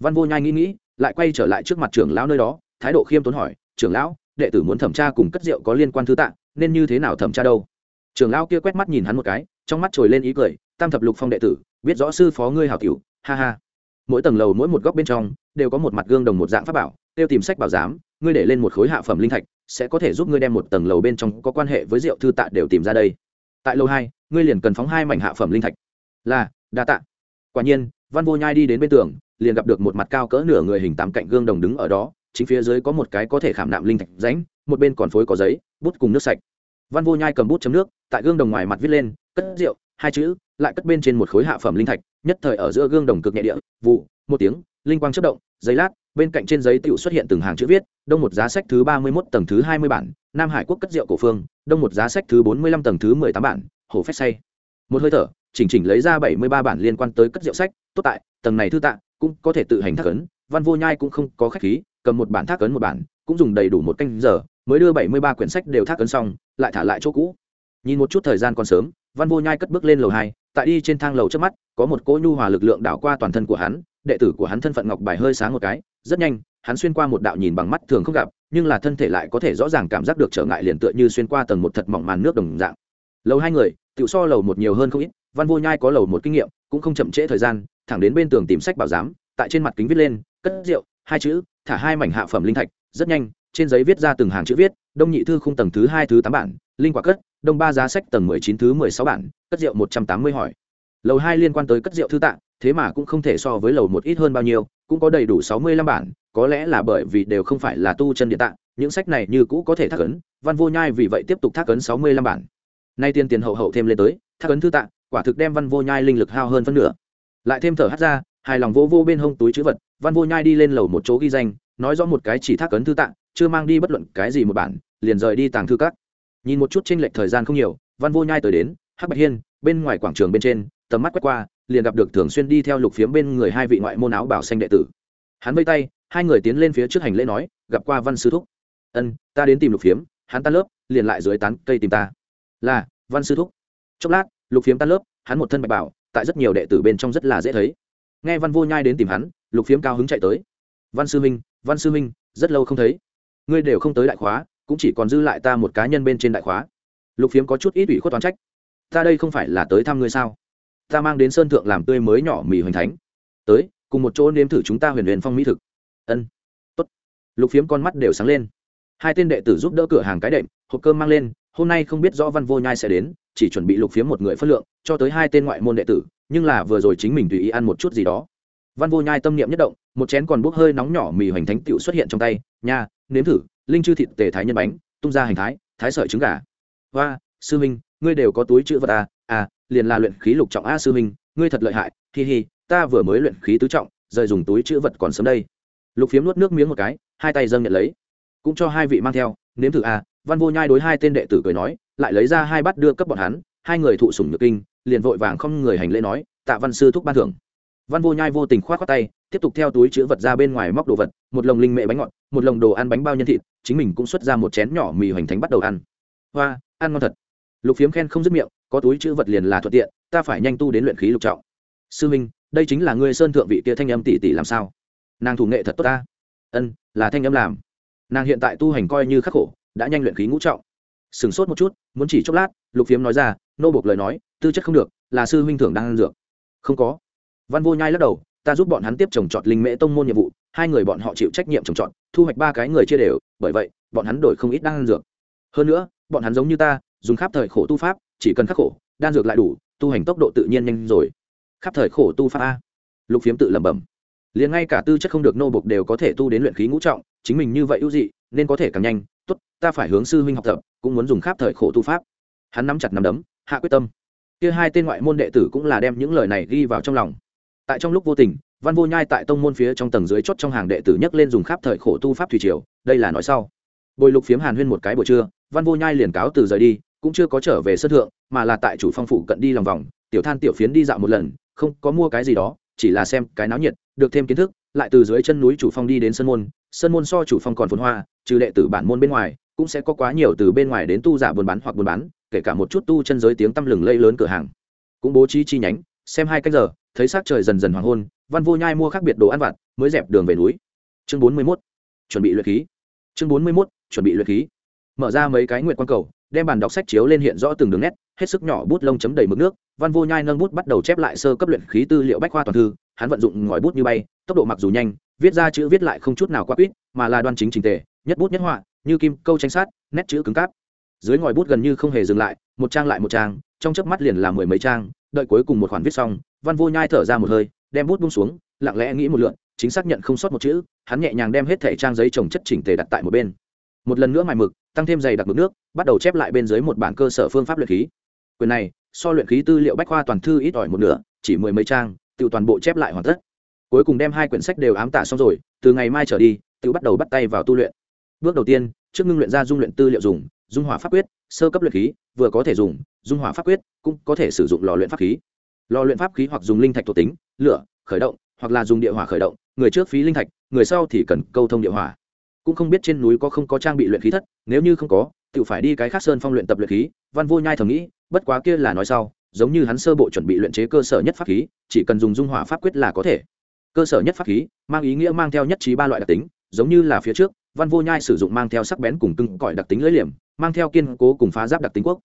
Văn vô nhai nghĩ nghĩ lại quay trở lại trước mặt trưởng lão nơi đó, thái độ khiêm tốn hỏi, trưởng lão, đệ tử muốn thẩm tra cùng cất rượu có liên quan thư tạng nên như thế nào thẩm tra đâu? Trưởng lão kia quét mắt nhìn hắn một cái, trong mắt trồi lên ý cười, tam thập lục phong đệ tử, biết rõ sư phó ngươi hảo tiểu, ha ha. Mỗi tầng lầu mỗi một góc bên trong, đều có một mặt gương đồng một dạng pháp bảo, tiêu tìm sách bảo giám, ngươi để lên một khối hạ phẩm linh thạch, sẽ có thể giúp ngươi đem một tầng lầu bên trong có quan hệ với rượu thư tạ đều tìm ra đây. Tại lầu hai, ngươi liền cần phóng hai mảnh hạ phẩm linh thạch. Là, đa tạ. Quả nhiên, văn vô nhai đi đến bên tường liền gặp được một mặt cao cỡ nửa người hình tám cạnh gương đồng đứng ở đó, chính phía dưới có một cái có thể khảm nạm linh thạch ránh một bên còn phối có giấy, bút cùng nước sạch. Văn vô nhai cầm bút chấm nước, tại gương đồng ngoài mặt viết lên, cất rượu, hai chữ, lại cất bên trên một khối hạ phẩm linh thạch, nhất thời ở giữa gương đồng cực nhẹ địa, vụ, một tiếng, linh quang chất động, giấy lát, bên cạnh trên giấy tựu xuất hiện từng hàng chữ viết, đông một giá sách thứ ba mươi mốt tầng thứ hai mươi bản, nam hải quốc cất rượu cổ phương, đông một giá sách thứ bốn mươi lăm tầng thứ mười tám bản, hồ phép say. Một hơi thở, chỉnh chỉnh lấy ra bảy mươi ba bản liên quan tới cất rượu sách, tốt tại, tầng này thư tạ cũng có thể tự hành thác ấn, văn vô nhai cũng không có khách khí, cầm một bản thác ấn một bản, cũng dùng đầy đủ một canh giờ, mới đưa bảy mươi ba quyển sách đều thác ấn xong, lại thả lại chỗ cũ. Nhìn một chút thời gian còn sớm, văn vô nhai cất bước lên lầu hai, tại đi trên thang lầu trước mắt, có một cỗ nhu hòa lực lượng đảo qua toàn thân của hắn, đệ tử của hắn thân phận ngọc bài hơi sáng một cái, rất nhanh, hắn xuyên qua một đạo nhìn bằng mắt thường không gặp, nhưng là thân thể lại có thể rõ ràng cảm giác được trở ngại liền tựa như xuyên qua tầng một thật mỏng màn nước đồng dạng. Lầu hai người tự so lầu một nhiều hơn không ít, văn vô nhai có lầu một kinh nghiệm, cũng không chậm trễ thời gian thẳng đến bên tường tìm sách bảo giám, tại trên mặt kính viết lên, cất rượu, hai chữ, thả hai mảnh hạ phẩm linh thạch, rất nhanh, trên giấy viết ra từng hàng chữ viết, đông nhị thư khung tầng thứ hai, thứ tám bản, linh quả cất, đông ba giá sách tầng mười chín, thứ mười sáu bản, cất rượu một trăm tám mươi hỏi. Lầu hai liên quan tới cất rượu thư tạng, thế mà cũng không thể so với lầu một ít hơn bao nhiêu, cũng có đầy đủ sáu mươi lăm bản, có lẽ là bởi vì đều không phải là tu chân địa tạng, những sách này như cũ có thể thác ấn, văn vô nhai vì vậy tiếp tục thác ấn sáu mươi lăm bản. Nay tiên tiền hậu hậu thêm lên tới, thác ấn thư tạng, quả thực đem văn vô nhai linh lực hao hơn phân nửa lại thêm thở hắt ra, hài lòng vô vô bên hông túi chữ vật, văn vô nhai đi lên lầu một chỗ ghi danh, nói rõ một cái chỉ thác ấn thư tạng, chưa mang đi bất luận cái gì một bản, liền rời đi tàng thư các. Nhìn một chút tranh lệch thời gian không nhiều, văn vô nhai tới đến, hắc bạch hiên, bên ngoài quảng trường bên trên, tầm mắt quét qua, liền gặp được thường xuyên đi theo lục phiếm bên người hai vị ngoại môn áo bảo xanh đệ tử. Hắn vây tay, hai người tiến lên phía trước hành lễ nói, gặp qua văn sư thúc. Ân, ta đến tìm lục phiếm, hắn tan lớp, liền lại dưới tán cây tìm ta. Là, văn sư thúc. Chốc lát, lục phiếm tan lớp, hắn một thân bạch bảo tại rất nhiều đệ tử bên trong rất là dễ thấy. Nghe văn vô nhai đến tìm hắn, lục phiếm cao hứng chạy tới. Văn sư minh văn sư minh rất lâu không thấy. Ngươi đều không tới đại khóa, cũng chỉ còn dư lại ta một cá nhân bên trên đại khóa. Lục phiếm có chút ít ủy khuất toán trách. Ta đây không phải là tới thăm ngươi sao? Ta mang đến sơn thượng làm tươi mới nhỏ mì hoành thánh. Tới, cùng một chỗ nếm thử chúng ta huyền huyền phong mỹ thực. Ân, tốt. Lục phiếm con mắt đều sáng lên. Hai tên đệ tử giúp đỡ cửa hàng cái đệm, hộp cơm mang lên hôm nay không biết rõ văn vô nhai sẽ đến chỉ chuẩn bị lục phiếm một người phất lượng cho tới hai tên ngoại môn đệ tử nhưng là vừa rồi chính mình tùy ý ăn một chút gì đó. Văn vô nhai tâm niệm nhất động một chén còn bốc hơi nóng nhỏ mì hoành thánh tựu xuất hiện trong tay nha nếm thử linh chư thịt tề thái nhân bánh tung ra hành thái thái sợi trứng gà. Và sư minh ngươi đều có túi chữ vật à, à liền là luyện khí lục trọng a sư minh ngươi thật lợi hại hi hi ta vừa mới luyện khí tứ trọng rời dùng túi chữ vật còn sớm đây. Lục phiếm nuốt nước miếng một cái hai tay dâng nhận lấy. Cũng cho hai vị mang theo nếm thử a văn vô nhai đối hai tên đệ tử cười nói, lại lấy ra hai bát đưa cấp bọn hắn, hai người thụ sủng nhược kinh, liền vội vàng không người hành lễ nói, tạ văn sư thúc ban thưởng. Văn vô nhai vô tình khoát khoát tay, tiếp tục theo túi chữ vật ra bên ngoài móc đồ vật, một lồng linh mệ bánh ngọt, một lồng đồ ăn bánh bao nhân thịt, chính mình cũng xuất ra một chén nhỏ mì hoành thánh bắt đầu ăn. Hoa, ăn ngon thật. Lục phiếm khen không dứt miệng, có túi chữ vật liền là thuận tiện, ta phải nhanh tu đến luyện khí lục trọng. Sư minh, đây chính là ngươi sơn thượng vị kia thanh âm tỷ tỷ làm sao? Nàng thủ nghệ thật tốt ta. Ân, là thanh âm làm. Nàng hiện tại tu hành coi như khắc khổ đã nhanh luyện khí ngũ trọng. Sửng sốt một chút, muốn chỉ chốc lát, lục phiếm nói ra, nô buộc lời nói, tư chất không được, là sư huynh thưởng đang ăn dược. Không có. Văn vô nhai lắc đầu, ta giúp bọn hắn tiếp trồng trọt linh mễ tông môn nhiệm vụ, hai người bọn họ chịu trách nhiệm trồng trọt, thu hoạch ba cái người chia đều, bởi vậy, bọn hắn đổi không ít đang ăn dược. Hơn nữa, bọn hắn giống như ta, dùng khắp thời khổ tu pháp, chỉ cần khắc khổ, đan dược lại đủ, tu hành tốc độ tự nhiên nhanh rồi. Khắp thời khổ tu pháp a. Lục phiếm tự lẩm bẩm. Liền ngay cả tư chất không được nô bục đều có thể tu đến luyện khí ngũ trọng, chính mình như vậy ưu dị, nên có thể càng nhanh, tốt ta phải hướng sư huynh học tập, cũng muốn dùng khắp thời khổ tu pháp. Hắn nắm chặt nắm đấm, hạ quyết tâm. Kia hai tên ngoại môn đệ tử cũng là đem những lời này ghi vào trong lòng. Tại trong lúc vô tình, văn vô nhai tại tông môn phía trong tầng dưới chót trong hàng đệ tử nhấc lên dùng khắp thời khổ tu pháp thủy triều, đây là nói sau. Bồi lục phiếm hàn huyên một cái buổi trưa, văn vô nhai liền cáo từ rời đi, cũng chưa có trở về sân thượng, mà là tại chủ phong phủ cận đi lòng vòng, tiểu than tiểu phiến đi dạo một lần, không có mua cái gì đó, chỉ là xem cái náo nhiệt, được thêm kiến thức, lại từ dưới chân núi chủ phong đi đến sân môn sân môn so chủ phong còn phồn hoa, trừ đệ tử bản môn bên ngoài cũng sẽ có quá nhiều từ bên ngoài đến tu giả buôn bán hoặc buôn bán, kể cả một chút tu chân giới tiếng tăm lừng lây lớn cửa hàng. Cũng bố trí chi nhánh, xem hai cách giờ, thấy s trời dần dần hoàng hôn, văn vô nhai mua khác biệt đồ ăn vặt, mới dẹp đường về núi. Chương bốn mươi mốt, chuẩn bị luyện khí. Chương bốn mươi mốt, chuẩn bị luyện khí. Mở ra mấy cái nguyện quan cầu, đem bàn đọc sách chiếu lên hiện rõ từng đường nét, hết sức nhỏ bút lông chấm đầy mực nước, văn vô nhai nâng bút bắt đầu chép lại sơ cấp luyện khí tư liệu bách khoa toàn thư, hắn vận dụng ngòi bút như bay, tốc độ mặc dù nhanh, viết ra chữ viết lại không chút nào quá quýt, mà là đoan chính trình tề, nhất bút nhất họa như kim, câu tranh sát, nét chữ cứng cáp. Dưới ngòi bút gần như không hề dừng lại, một trang lại một trang, trong chớp mắt liền là mười mấy trang, đợi cuối cùng một khoản viết xong, văn vô nhai thở ra một hơi, đem bút bung xuống, lặng lẽ nghĩ một lượn, chính xác nhận không sót một chữ, hắn nhẹ nhàng đem hết thẻ trang giấy trồng chất chỉnh tề đặt tại một bên. Một lần nữa mài mực, tăng thêm dày đặc mực nước, bắt đầu chép lại bên dưới một bản cơ sở phương pháp luyện khí. Quyền này, so luyện khí tư liệu bách khoa toàn thư ít ỏi một nửa, chỉ mười mấy trang, tự toàn bộ chép lại hoàn tất. Cuối cùng đem hai quyển sách đều ám tả xong rồi, từ ngày mai trở đi, tự bắt đầu bắt tay vào tu luyện bước đầu tiên, trước ngưng luyện ra dung luyện tư liệu dùng, dung hỏa pháp quyết, sơ cấp luyện khí, vừa có thể dùng, dung hỏa pháp quyết, cũng có thể sử dụng lò luyện pháp khí. Lò luyện pháp khí hoặc dùng linh thạch thuộc tính, lửa, khởi động, hoặc là dùng địa hỏa khởi động, người trước phí linh thạch, người sau thì cần câu thông địa hỏa. Cũng không biết trên núi có không có trang bị luyện khí thất, nếu như không có, tự phải đi cái khác sơn phong luyện tập luyện khí, văn vô nhai thầm nghĩ, bất quá kia là nói sau, giống như hắn sơ bộ chuẩn bị luyện chế cơ sở nhất pháp khí, chỉ cần dùng dung hỏa pháp quyết là có thể. Cơ sở nhất pháp khí, mang ý nghĩa mang theo nhất trí ba loại đặc tính, giống như là phía trước văn vô nhai sử dụng mang theo sắc bén cùng cưng cõi đặc tính lưỡi liềm, mang theo kiên cố cùng phá giáp đặc tính quốc.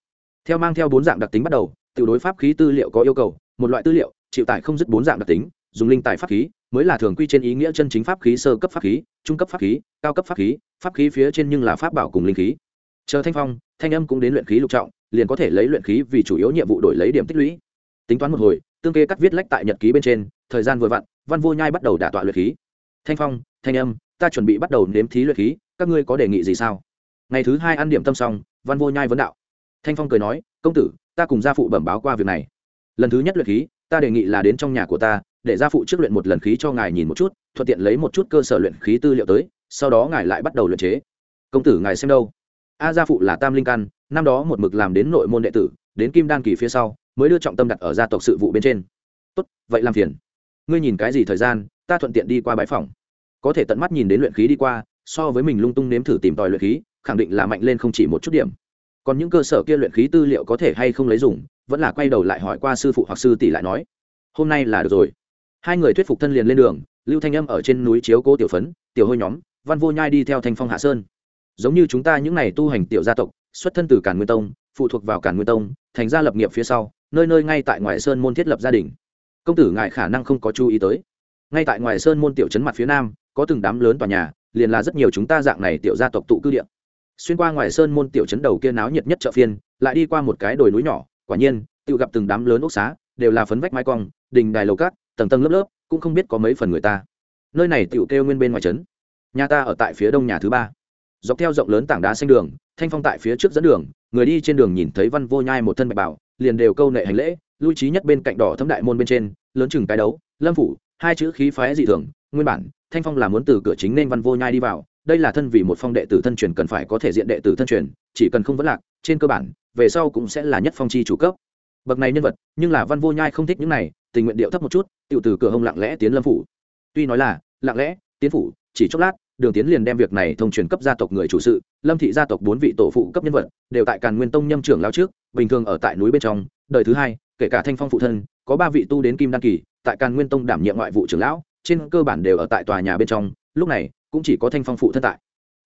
Theo mang theo bốn dạng đặc tính bắt đầu tự đối pháp khí tư liệu có yêu cầu, một loại tư liệu, chịu tải không dứt bốn dạng đặc tính, dùng linh tài pháp khí, mới là thường quy trên ý nghĩa chân chính pháp khí sơ cấp pháp khí, trung cấp pháp khí, cao cấp pháp khí pháp khí phía trên nhưng là pháp bảo cùng linh khí. Chờ thanh phong, thanh âm cũng đến luyện khí lục trọng, liền có thể lấy luyện khí vì chủ yếu nhiệm vụ đổi lấy điểm tích lũy. Tính toán một hồi, tương kê cắt viết lách tại nhật ký bên trên, thời gian vừa vặn, văn vô nhai bắt đầu đả tọa luyện khí. Thanh phong, thanh âm ta chuẩn bị bắt đầu nếm thí luyện khí, các ngươi có đề nghị gì sao? Ngày thứ hai ăn điểm tâm xong, văn vô nhai vấn đạo. Thanh phong cười nói, công tử, ta cùng gia phụ bẩm báo qua việc này. Lần thứ nhất luyện khí, ta đề nghị là đến trong nhà của ta, để gia phụ trước luyện một lần khí cho ngài nhìn một chút, thuận tiện lấy một chút cơ sở luyện khí tư liệu tới, sau đó ngài lại bắt đầu luyện chế. Công tử, ngài xem đâu. A, gia phụ là tam linh căn, năm đó một mực làm đến nội môn đệ tử, đến kim đan kỳ phía sau, mới đưa trọng tâm đặt ở gia tộc sự vụ bên trên. Tốt, vậy làm phiền. Ngươi nhìn cái gì thời gian, ta thuận tiện đi qua bãi phòng có thể tận mắt nhìn đến luyện khí đi qua, so với mình lung tung nếm thử tìm tòi luyện khí, khẳng định là mạnh lên không chỉ một chút điểm. Còn những cơ sở kia luyện khí tư liệu có thể hay không lấy dùng, vẫn là quay đầu lại hỏi qua sư phụ hoặc sư tỷ lại nói. Hôm nay là được rồi. Hai người thuyết phục thân liền lên đường, lưu thanh âm ở trên núi chiếu cố tiểu phấn, tiểu hôi nhóm, văn vô nhai đi theo thanh phong hạ sơn. Giống như chúng ta những n à y tu hành tiểu gia tộc, xuất thân từ cản nguyên tông, phụ thuộc vào cản nguyên tông, thành gia lập nghiệp phía sau, nơi nơi ngay tại ngoài sơn môn thiết lập gia đình. Công tử ngài khả năng không có chú ý tới. Ngay tại ngoài sơn môn tiểu trấn mặt phía nam có từng đám lớn tòa nhà, liền là rất nhiều chúng ta dạng này tiểu gia tộc tụ cư địa. Xuyên qua ngoài sơn môn tiểu trấn đầu kia náo nhiệt nhất chợ phiên, lại đi qua một cái đồi núi nhỏ, quả nhiên, tự gặp từng đám lớn ốc xá, đều là phấn vách mái cong, đình đài lầu cát, tầng tầng lớp lớp, cũng không biết có mấy phần người ta. Nơi này tiểu kêu nguyên bên ngoài trấn nhà ta ở tại phía đông nhà thứ ba. Dọc theo rộng lớn tảng đá xanh đường, thanh phong tại phía trước dẫn đường, người đi trên đường nhìn thấy văn vô nhai một thân bạch bảo, liền đều câu nệ hành lễ, lui trí nhất bên cạnh đỏ thấm đại môn bên trên, lớn chừng cái đấu, lâm phủ, hai chữ khí phái dị thường nguyên bản, thanh phong là muốn từ cửa chính nên văn vô nhai đi vào, đây là thân vì một phong đệ tử thân truyền cần phải có thể diện đệ tử thân truyền, chỉ cần không vấn lạc, trên cơ bản, về sau cũng sẽ là nhất phong chi chủ cấp. Bậc này nhân vật, nhưng là văn vô nhai không thích những này, tình nguyện điệu thấp một chút tự từ cửa hông lặng lẽ tiến lâm phủ. Tuy nói là, lặng lẽ, tiến phủ, chỉ chốc lát, đường tiến liền đem việc này thông truyền cấp gia tộc người chủ sự, lâm thị gia tộc bốn vị tổ phụ cấp nhân vật, đều tại càn nguyên tông nhâm trưởng lao trước, bình thường ở tại núi bên trong, đời thứ hai, kể cả thanh phong phụ thân, có ba vị tu đến kim đăng kỳ, tại càn nguyên tông đảm nhiệm ngoại vụ trưởng lão trên cơ bản đều ở tại tòa nhà bên trong, lúc này, cũng chỉ có thanh phong phụ thân tại.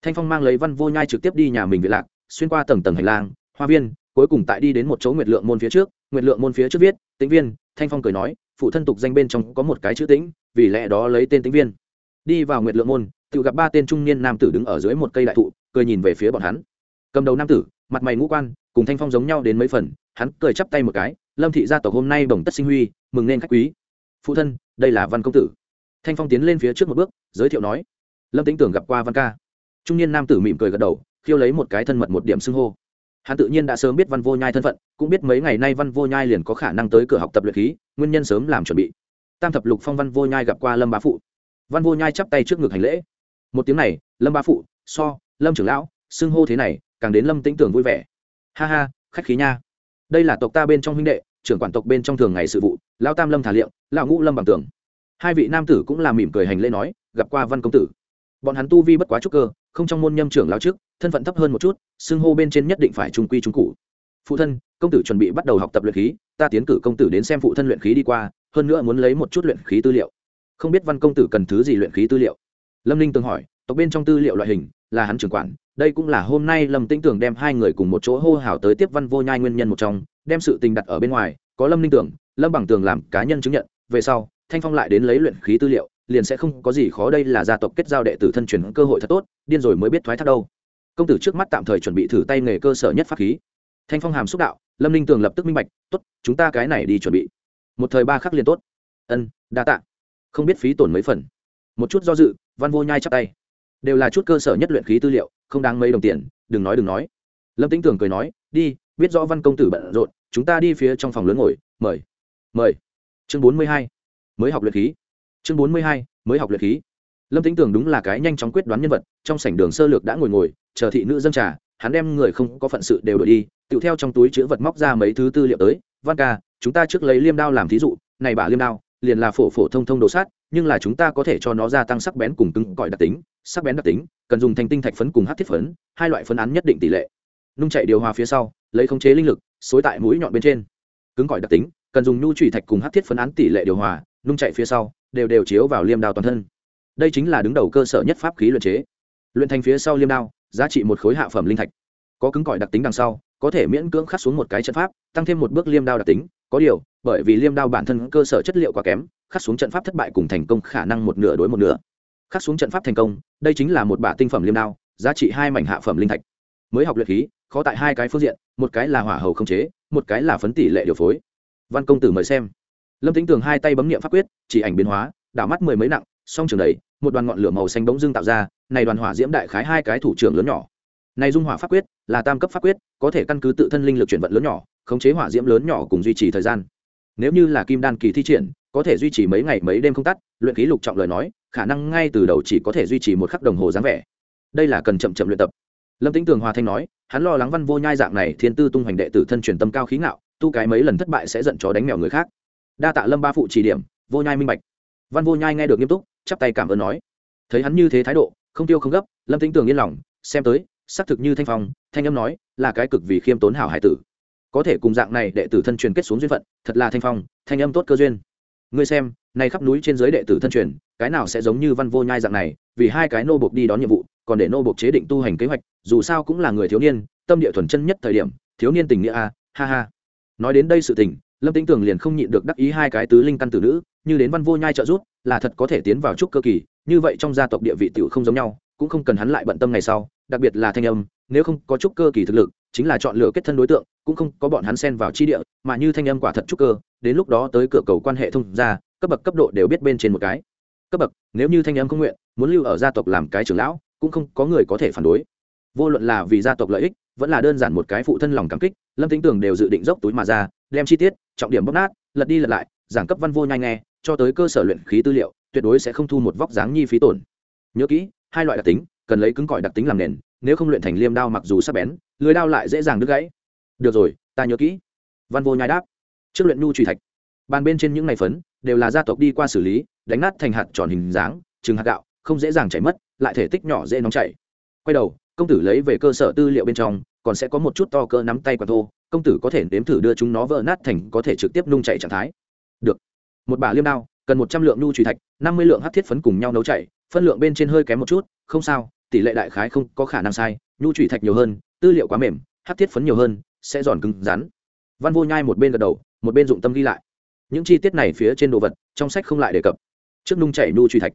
Thanh phong mang lấy văn vô nhai trực tiếp đi nhà mình vị lạc, xuyên qua tầng tầng hành lang, hoa viên, cuối cùng tại đi đến một chỗ nguyệt lượng môn phía trước. Nguyệt lượng môn phía trước viết, tĩnh viên. Thanh phong cười nói, phụ thân tục danh bên trong có một cái chữ tĩnh, vì lẽ đó lấy tên tĩnh viên. Đi vào nguyệt lượng môn, tự gặp ba tên trung niên nam tử đứng ở dưới một cây đại thụ, cười nhìn về phía bọn hắn. Cầm đầu nam tử, mặt mày ngũ quan, cùng thanh phong giống nhau đến mấy phần, hắn cười chắp tay một cái, lâm thị gia tộc hôm nay bồng tất sinh huy, mừng nên khách quý. Phụ thân, đây là văn công tử thanh phong tiến lên phía trước một bước, giới thiệu nói, lâm tính tưởng gặp qua văn ca. Trung niên nam tử mỉm cười gật đầu, khiêu lấy một cái thân mật một điểm xưng hô. Hắn tự nhiên đã sớm biết văn vô nhai thân phận, cũng biết mấy ngày nay văn vô nhai liền có khả năng tới cửa học tập luyện khí, nguyên nhân sớm làm chuẩn bị. Tam thập lục phong văn vô nhai gặp qua lâm bá phụ. Văn vô nhai chắp tay trước ngực hành lễ. Một tiếng này, lâm bá phụ, so, lâm trưởng lão, xưng hô thế này, càng đến lâm tĩnh tưởng vui vẻ. Ha ha, khách khí nha. Đây là tộc ta bên trong huynh đệ, trưởng quản tộc bên trong thường ngày sự vụ, lão tam lâm thả liệm lão ngũ lâm bằng tường hai vị nam tử cũng là mỉm cười hành lễ nói, gặp qua văn công tử. Bọn hắn tu vi bất quá trúc cơ, không trong môn nhâm trưởng lao trước, thân phận thấp hơn một chút, xưng hô bên trên nhất định phải trung quy trung cụ. Phụ thân, công tử chuẩn bị bắt đầu học tập luyện khí, ta tiến cử công tử đến xem phụ thân luyện khí đi qua, hơn nữa muốn lấy một chút luyện khí tư liệu. Không biết văn công tử cần thứ gì luyện khí tư liệu? Lâm ninh từng hỏi, tộc bên trong tư liệu loại hình, là hắn trưởng quản, đây cũng là hôm nay lâm tĩnh tưởng đem hai người cùng một chỗ hô hào tới tiếp văn vô nhai nguyên nhân một trong, đem sự tình đặt ở bên ngoài, có lâm ninh tưởng, lâm bằng tường làm cá nhân chứng nhận, về sau thanh phong lại đến lấy luyện khí tư liệu, liền sẽ không có gì khó đây là gia tộc kết giao đệ tử thân truyền cơ hội thật tốt, điên rồi mới biết thoái thác đâu. Công tử trước mắt tạm thời chuẩn bị thử tay nghề cơ sở nhất pháp khí. Thanh phong hàm xúc đạo, lâm ninh tường lập tức minh bạch, tốt, chúng ta cái này đi chuẩn bị. Một thời ba khắc liền tốt. Ân, đa tạ. Không biết phí tổn mấy phần. Một chút do dự, văn vô nhai chắp tay. Đều là chút cơ sở nhất luyện khí tư liệu, không đáng mấy đồng tiền, đừng nói đừng nói. Lâm tĩnh tường cười nói, đi, biết rõ văn công tử bận rộn, chúng ta đi phía trong phòng lớn ngồi, mời. Mời. Chương bốn mươi hai mới học luyện khí. Chương bốn mươi hai, mới học luyện khí. Lâm tính tưởng đúng là cái nhanh chóng quyết đoán nhân vật, trong sảnh đường sơ lược đã ngồi ngồi, chờ thị nữ dâng trà, hắn đem người không có phận sự đều đổi đi, tự theo trong túi chữ vật móc ra mấy thứ tư liệu tới, văn ca, chúng ta trước lấy liêm đao làm thí dụ, này bả liêm đao, liền là phổ phổ thông thông đồ sát, nhưng là chúng ta có thể cho nó gia tăng sắc bén cùng cứng cỏi đặc tính, sắc bén đặc tính, cần dùng thành tinh thạch phấn cùng hát thiết phấn, hai loại phấn án nhất định tỷ lệ. Nung chạy điều hòa phía sau, lấy khống chế linh lực, xối tại mũi nhọn bên trên. Cứng cỏi đặc tính, cần dùng nhu trụy thạch cùng hát thiết phấn án tỷ lệ điều hòa nung chạy phía sau, đều đều chiếu vào liêm đao toàn thân. Đây chính là đứng đầu cơ sở nhất pháp khí luyện chế. Luyện thành phía sau liêm đao, giá trị một khối hạ phẩm linh thạch. Có cứng cỏi đặc tính đằng sau, có thể miễn cưỡng khắc xuống một cái trận pháp, tăng thêm một bước liêm đao đặc tính. Có điều, bởi vì liêm đao bản thân cơ sở chất liệu quá kém, khắc xuống trận pháp thất bại cùng thành công khả năng một nửa đối một nửa. Khắc xuống trận pháp thành công, đây chính là một bả tinh phẩm liêm đao, giá trị hai mảnh hạ phẩm linh thạch. Mới học luyện khí, khó tại hai cái phương diện, một cái là hỏa hầu không chế, một cái là phấn tỷ lệ điều phối. Văn công tử mời xem lâm tính tường hai tay bấm nghiệm pháp quyết, chỉ ảnh biến hóa, đảo mắt mười mấy nặng, song trường đầy, một đoàn ngọn lửa màu xanh bỗng dưng tạo ra, này đoàn hỏa diễm đại khái hai cái thủ trưởng lớn nhỏ. Này dung hỏa pháp quyết, là tam cấp pháp quyết, có thể căn cứ tự thân linh lực chuyển vận lớn nhỏ, khống chế hỏa diễm lớn nhỏ cùng duy trì thời gian. Nếu như là kim đan kỳ thi triển, có thể duy trì mấy ngày mấy đêm không tắt, luyện khí lục trọng lời nói, khả năng ngay từ đầu chỉ có thể duy trì một khắc đồng hồ dáng vẻ. Đây là cần chậm chậm luyện tập. Lâm tính tường hòa thanh nói, hắn lo lắng văn vô nhai dạng này thiên tư tung hoành đệ tử thân truyền tâm cao khí ngạo, tu cái mấy lần thất bại sẽ giận chó đánh mèo người khác đa tạ lâm ba phụ chỉ điểm, vô nhai minh bạch. Văn vô nhai nghe được nghiêm túc, chắp tay cảm ơn nói. Thấy hắn như thế thái độ, không tiêu không gấp, lâm tĩnh tường yên lòng, xem tới, xác thực như thanh phong, thanh âm nói, là cái cực vì khiêm tốn hảo hải tử. Có thể cùng dạng này đệ tử thân truyền kết xuống duyên phận, thật là thanh phong, thanh âm tốt cơ duyên. Ngươi xem, này khắp núi trên dưới đệ tử thân truyền, cái nào sẽ giống như văn vô nhai dạng này, vì hai cái nô bộc đi đón nhiệm vụ, còn để nô bộc chế định tu hành kế hoạch, dù sao cũng là người thiếu niên, tâm địa thuần chân nhất thời điểm, thiếu niên tình nghĩa a, ha ha. Nói đến đây sự tình lâm tĩnh tường liền không nhịn được đắc ý hai cái tứ linh căn tử nữ, như đến văn vô nhai trợ giúp, là thật có thể tiến vào trúc cơ kỳ, như vậy trong gia tộc địa vị tiểu không giống nhau, cũng không cần hắn lại bận tâm ngày sau, đặc biệt là thanh âm, nếu không có trúc cơ kỳ thực lực, chính là chọn lựa kết thân đối tượng, cũng không có bọn hắn xen vào chi địa, mà như thanh âm quả thật trúc cơ, đến lúc đó tới cửa cầu quan hệ thông ra cấp bậc cấp độ đều biết bên trên một cái. Cấp bậc, nếu như thanh âm không nguyện, muốn lưu ở gia tộc làm cái trưởng lão, cũng không có người có thể phản đối. Vô luận là vì gia tộc lợi ích, vẫn là đơn giản một cái phụ thân lòng cảm kích, lâm tính tường đều dự định dốc túi mà ra đem chi tiết, trọng điểm bóc nát, lật đi lật lại, giảng cấp văn vô nhai nghe, cho tới cơ sở luyện khí tư liệu, tuyệt đối sẽ không thu một vóc dáng nhi phí tổn. Nhớ kỹ, hai loại đặc tính, cần lấy cứng cỏi đặc tính làm nền, nếu không luyện thành liêm đao mặc dù sắc bén, lưới đao lại dễ dàng đứt gãy. Được rồi, ta nhớ kỹ. Văn vô nhai đáp. Trước luyện nhu truy thạch. Bàn bên trên những ngày phấn, đều là gia tộc đi qua xử lý, đánh nát thành hạt tròn hình dáng, trừng hạt gạo, không dễ dàng chảy mất, lại thể tích nhỏ dễ nóng chảy. Quay đầu, công tử lấy về cơ sở tư liệu bên trong, còn sẽ có một chút to cơ nắm tay quả thô công tử có thể nếm thử đưa chúng nó vỡ nát thành có thể trực tiếp nung chảy trạng thái. Được. Một bả liêm đao, cần một trăm lượng nhu trùy thạch, năm mươi lượng hát thiết phấn cùng nhau nấu chảy, phân lượng bên trên hơi kém một chút, không sao, tỷ lệ đại khái không có khả năng sai nhu trùy thạch nhiều hơn, tư liệu quá mềm hát thiết phấn nhiều hơn, sẽ giòn cứng rắn. Văn vô nhai một bên gật đầu, một bên dụng tâm ghi lại. Những chi tiết này phía trên đồ vật, trong sách không lại đề cập. Trước nung chảy nhu truy thạch,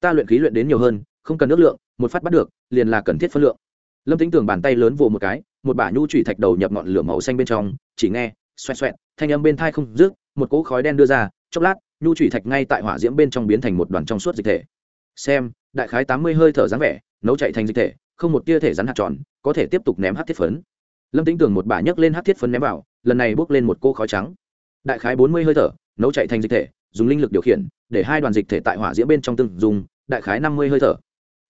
ta luyện khí luyện đến nhiều hơn, không cần nước lượng, một phát bắt được, liền là cần thiết phân lượng. Lâm tính tưởng bàn tay lớn vồ một cái một bả nhu trụy thạch đầu nhập ngọn lửa màu xanh bên trong, chỉ nghe, xoẹt xoẹt, thanh âm bên thai không rước một cỗ khói đen đưa ra, chốc lát, nhu trụy thạch ngay tại hỏa diễm bên trong biến thành một đoàn trong suốt dịch thể. Xem, đại khái tám mươi hơi thở dáng vẻ, nấu chạy thành dịch thể, không một tia thể rắn hạt tròn, có thể tiếp tục ném hát thiết phấn. Lâm tính tưởng một bả nhấc lên hát thiết phấn ném vào, lần này bốc lên một cô khói trắng. Đại khái bốn mươi hơi thở, nấu chạy thành dịch thể, dùng linh lực điều khiển, để hai đoàn dịch thể tại hỏa diễm bên trong từng dùng, đại khái năm mươi hơi thở.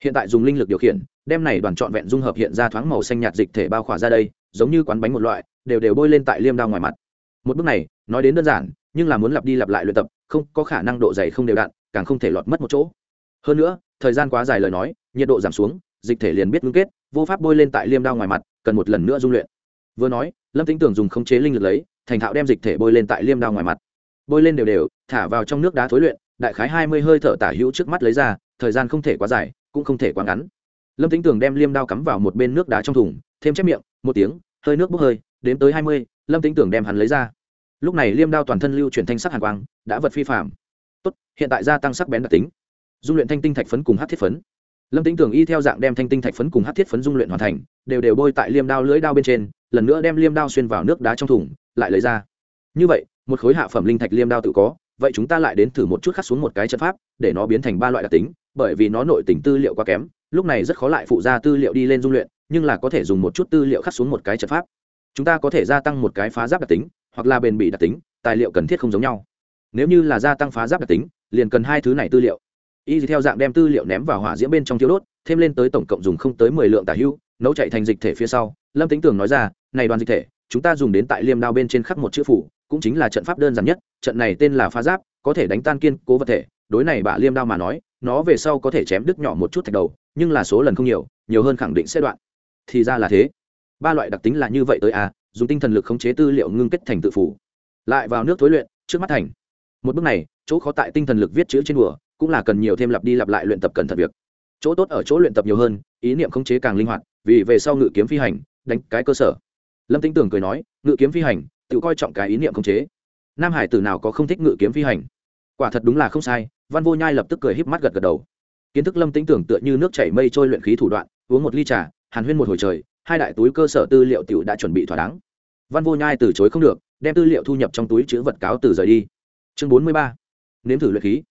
Hiện tại dùng linh lực điều khiển đem này đoàn trọn vẹn dung hợp hiện ra thoáng màu xanh nhạt dịch thể bao khỏa ra đây, giống như quán bánh một loại, đều đều bôi lên tại liêm đao ngoài mặt. Một bước này, nói đến đơn giản, nhưng là muốn lặp đi lặp lại luyện tập, không, có khả năng độ dày không đều đặn, càng không thể lọt mất một chỗ. Hơn nữa, thời gian quá dài lời nói, nhiệt độ giảm xuống, dịch thể liền biết ngưng kết, vô pháp bôi lên tại liêm đao ngoài mặt, cần một lần nữa dung luyện. Vừa nói, lâm tính tưởng dùng khống chế linh lực lấy, thành thạo đem dịch thể bôi lên tại liêm đao ngoài mặt. Bôi lên đều đều, thả vào trong nước đá thối luyện, đại khái hai mươi hơi thở tả hữu trước mắt lấy ra, thời gian không thể quá dài, cũng không thể quá ngắn lâm tính tường đem liêm đao cắm vào một bên nước đá trong thùng, thêm chép miệng, một tiếng, hơi nước bốc hơi, đến tới hai mươi, lâm tính tường đem hắn lấy ra. Lúc này liêm đao toàn thân lưu chuyển thanh sắc hàn quang, đã vật phi phạm tốt, hiện tại gia tăng sắc bén đặc tính. Dung luyện thanh tinh thạch phấn cùng hát thiết phấn. Lâm tính tường y theo dạng đem thanh tinh thạch phấn cùng hát thiết phấn dung luyện hoàn thành, đều đều bôi tại liêm đao lưỡi đao bên trên, lần nữa đem liêm đao xuyên vào nước đá trong thùng, lại lấy ra. Như vậy, một khối hạ phẩm linh thạch liêm đao tự có, vậy chúng ta lại đến thử một chút khắc xuống một cái trận pháp, để nó biến thành ba loại đặc tính, bởi vì nó nội tình tư liệu quá kém lúc này rất khó lại phụ ra tư liệu đi lên dung luyện, nhưng là có thể dùng một chút tư liệu khắc xuống một cái trận pháp. Chúng ta có thể gia tăng một cái phá giáp đặc tính, hoặc là bền bỉ đặc tính, tài liệu cần thiết không giống nhau. Nếu như là gia tăng phá giáp đặc tính, liền cần hai thứ này tư liệu. Y theo dạng đem tư liệu ném vào hỏa diễm bên trong thiếu đốt, thêm lên tới tổng cộng dùng không tới mười lượng tả hưu, nấu chạy thành dịch thể phía sau. Lâm tính tưởng nói ra, này đoàn dịch thể, chúng ta dùng đến tại liêm đao bên trên khắc một chữ phủ, cũng chính là trận pháp đơn giản nhất, trận này tên là phá giáp, có thể đánh tan kiên cố vật thể, đối này bả liêm đao mà nói nó về sau có thể chém đứt nhỏ một chút thạch đầu, nhưng là số lần không nhiều nhiều hơn khẳng định sẽ đoạn. Thì ra là thế. Ba loại đặc tính là như vậy tới à dùng tinh thần lực khống chế tư liệu ngưng kết thành tự phủ. Lại vào nước thối luyện, trước mắt thành. Một bước này, chỗ khó tại tinh thần lực viết chữ trên đùa, cũng là cần nhiều thêm lặp đi lặp lại luyện tập cẩn thận việc. Chỗ tốt ở chỗ luyện tập nhiều hơn, ý niệm khống chế càng linh hoạt, vì về sau ngự kiếm phi hành, đánh cái cơ sở. Lâm tĩnh tưởng cười nói, ngự kiếm phi hành, tự coi trọng cái ý niệm khống chế. Nam hải tử nào có không thích ngự kiếm phi hành? Quả thật đúng là không sai văn vô nhai lập tức cười híp mắt gật gật đầu. Kiến thức lâm tĩnh tưởng tựa như nước chảy mây trôi luyện khí thủ đoạn, uống một ly trà, hàn huyên một hồi trời, hai đại túi cơ sở tư liệu tiểu đã chuẩn bị thỏa đáng. Văn vô nhai từ chối không được, đem tư liệu thu nhập trong túi chữ vật cáo từ rời đi. Chương bốn mươi ba, nếm thử luyện khí.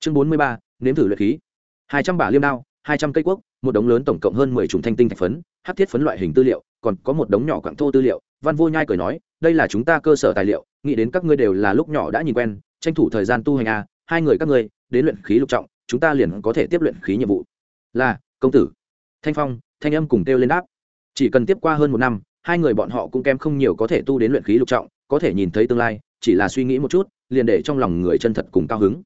Chương bốn mươi ba, nếm thử luyện khí. Hai trăm bả liêm đao, hai trăm cây quốc một đống lớn tổng cộng hơn mười chủng thanh tinh thạch phấn hát thiết phấn loại hình tư liệu, còn có một đống nhỏ quặng thô tư liệu. Văn vô nhai cười nói, đây là chúng ta cơ sở tài liệu, nghĩ đến các ngươi đều là lúc nhỏ đã nhìn quen, tranh thủ thời gian tu hành a hai người các ngươi đến luyện khí lục trọng, chúng ta liền có thể tiếp luyện khí nhiệm vụ. Là, công tử. Thanh phong, thanh âm cùng kêu lên đáp. Chỉ cần tiếp qua hơn một năm, hai người bọn họ cũng kém không nhiều có thể tu đến luyện khí lục trọng, có thể nhìn thấy tương lai, chỉ là suy nghĩ một chút, liền để trong lòng người chân thật cùng cao hứng.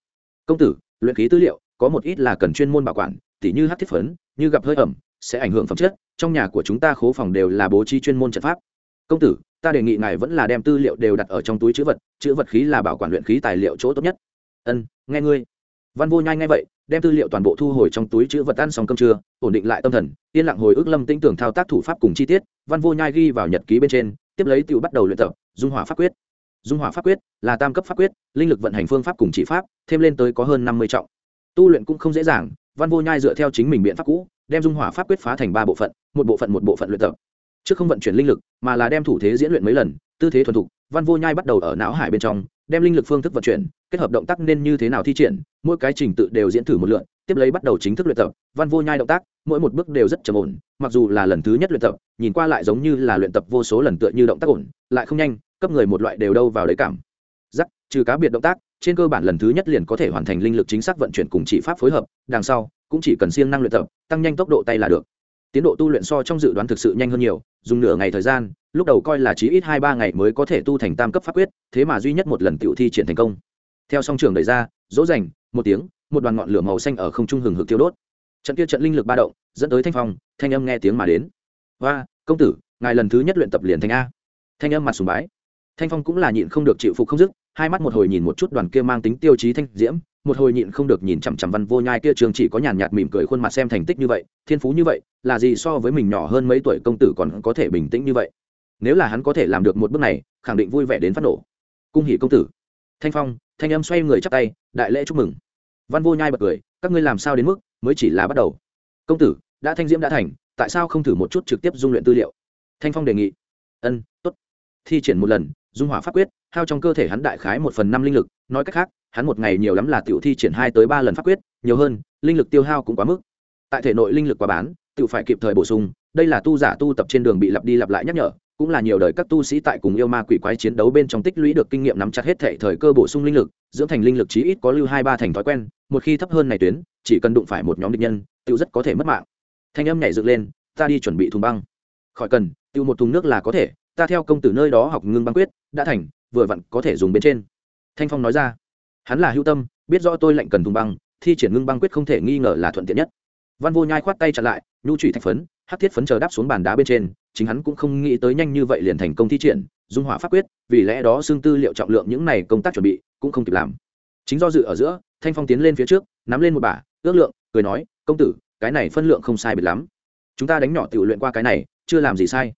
Công tử, luyện khí tư liệu, có một ít là cần chuyên môn bảo quản, tỉ như hát thiết phấn, như gặp hơi ẩm, sẽ ảnh hưởng phẩm chất, trong nhà của chúng ta khố phòng đều là bố trí chuyên môn trận pháp. Công tử, ta đề nghị ngài vẫn là đem tư liệu đều đặt ở trong túi chữ vật chữ vật khí là bảo quản luyện khí tài liệu chỗ tốt nhất. Ân, nghe ngươi văn vô nhai nghe vậy, đem tư liệu toàn bộ thu hồi trong túi chữ vật ăn xong cơm trưa, ổn định lại tâm thần, yên lặng hồi ức lâm tinh tưởng thao tác thủ pháp cùng chi tiết, văn vô nhai ghi vào nhật ký bên trên, tiếp lấy tự bắt đầu luyện tập, dung hỏa pháp quyết. Dung hỏa pháp quyết là tam cấp pháp quyết, linh lực vận hành phương pháp cùng chỉ pháp, thêm lên tới có hơn năm mươi trọng. Tu luyện cũng không dễ dàng, văn vô nhai dựa theo chính mình biện pháp cũ, đem dung hỏa pháp quyết phá thành ba bộ phận, một bộ phận một bộ phận luyện tập. Trước không vận chuyển linh lực, mà là đem thủ thế diễn luyện mấy lần, tư thế thuần thục văn vô nhai bắt đầu ở não hải bên trong, đem linh lực phương thức vận chuyển, kết hợp động tác nên như thế nào thi triển, mỗi cái trình tự đều diễn thử một lượn tiếp lấy bắt đầu chính thức luyện tập. Văn vô nhai động tác, mỗi một bước đều rất trầm ổn, mặc dù là lần thứ nhất luyện tập, nhìn qua lại giống như là luyện tập vô số lần tựa như động tác ổn, lại không nhanh, cấp người một loại đều đâu vào đấy cảm. Giắc trừ cá biệt động tác, trên cơ bản lần thứ nhất liền có thể hoàn thành linh lực chính xác vận chuyển cùng chỉ pháp phối hợp, đằng sau, cũng chỉ cần siêng năng luyện tập, tăng nhanh tốc độ tay là được tiến độ tu luyện so trong dự đoán thực sự nhanh hơn nhiều, dùng nửa ngày thời gian, lúc đầu coi là chí ít hai ba ngày mới có thể tu thành tam cấp pháp quyết, thế mà duy nhất một lần tiểu thi triển thành công. Theo song trường đẩy ra, dỗ dành, một tiếng, một đoàn ngọn lửa màu xanh ở không trung hừng hực tiêu đốt. Trận kia trận linh lực ba động, dẫn tới thanh phong, thanh âm nghe tiếng mà đến. Và công tử, ngài lần thứ nhất luyện tập liền thành a. Thanh âm mặt sùng bái. Thanh phong cũng là nhịn không được chịu phục không dứt, hai mắt một hồi nhìn một chút đoàn kia mang tính tiêu chí thanh diễm một hồi nhịn không được nhìn chằm chằm văn vô nhai kia trường chỉ có nhàn nhạt mỉm cười khuôn mặt xem thành tích như vậy, thiên phú như vậy, là gì so với mình nhỏ hơn mấy tuổi công tử còn có thể bình tĩnh như vậy? Nếu là hắn có thể làm được một bước này, khẳng định vui vẻ đến phát nổ. Cung hỷ công tử. Thanh phong, thanh âm xoay người chắp tay, đại lễ chúc mừng. Văn vô nhai bật cười, các ngươi làm sao đến mức mới chỉ là bắt đầu? Công tử, đã thanh diễm đã thành, tại sao không thử một chút trực tiếp dung luyện tư liệu? Thanh phong đề nghị. Ân t ố t thi triển một lần, dung hỏa pháp quyết, hao trong cơ thể hắn đại khái một phần năm linh lực, nói cách khác, hắn một ngày nhiều lắm là tiểu thi triển hai tới ba lần pháp quyết, nhiều hơn, linh lực tiêu hao cũng quá mức. Tại thể nội linh lực quá bán tự phải kịp thời bổ sung, đây là tu giả tu tập trên đường bị lặp đi lặp lại nhắc nhở, cũng là nhiều đời các tu sĩ tại cùng yêu ma quỷ quái chiến đấu bên trong tích lũy được kinh nghiệm nắm chặt hết thể thời cơ bổ sung linh lực, dưỡng thành linh lực chí ít có lưu hai ba thành thói quen, một khi thấp hơn này tuyến, chỉ cần đụng phải một nhóm địch nhân tự rất có thể mất mạng. Thanh âm nhảy dựng lên, ta đi chuẩn bị thùng băng. Khỏi cần tự một thùng nước là có thể ta theo công tử nơi đó học ngưng băng quyết, đã thành, vừa vặn có thể dùng bên trên. Thanh phong nói ra. Hắn là hữu tâm, biết rõ tôi lệnh cần thùng băng, thi triển ngưng băng quyết không thể nghi ngờ là thuận tiện nhất. Văn vô nhai khoát tay chặn lại, nhu trụy thạch phấn hát thiết phấn chờ đáp xuống bàn đá bên trên, chính hắn cũng không nghĩ tới nhanh như vậy liền thành công thi triển, dung hỏa pháp quyết, vì lẽ đó xương tư liệu trọng lượng những này công tác chuẩn bị cũng không kịp làm. Chính do dự ở giữa, thanh phong tiến lên phía trước, nắm lên một bả, ước lượng, cười nói, công tử, cái này phân lượng không sai biệt lắm. Chúng ta đánh nhỏ tiểu luyện qua cái này, chưa làm gì sai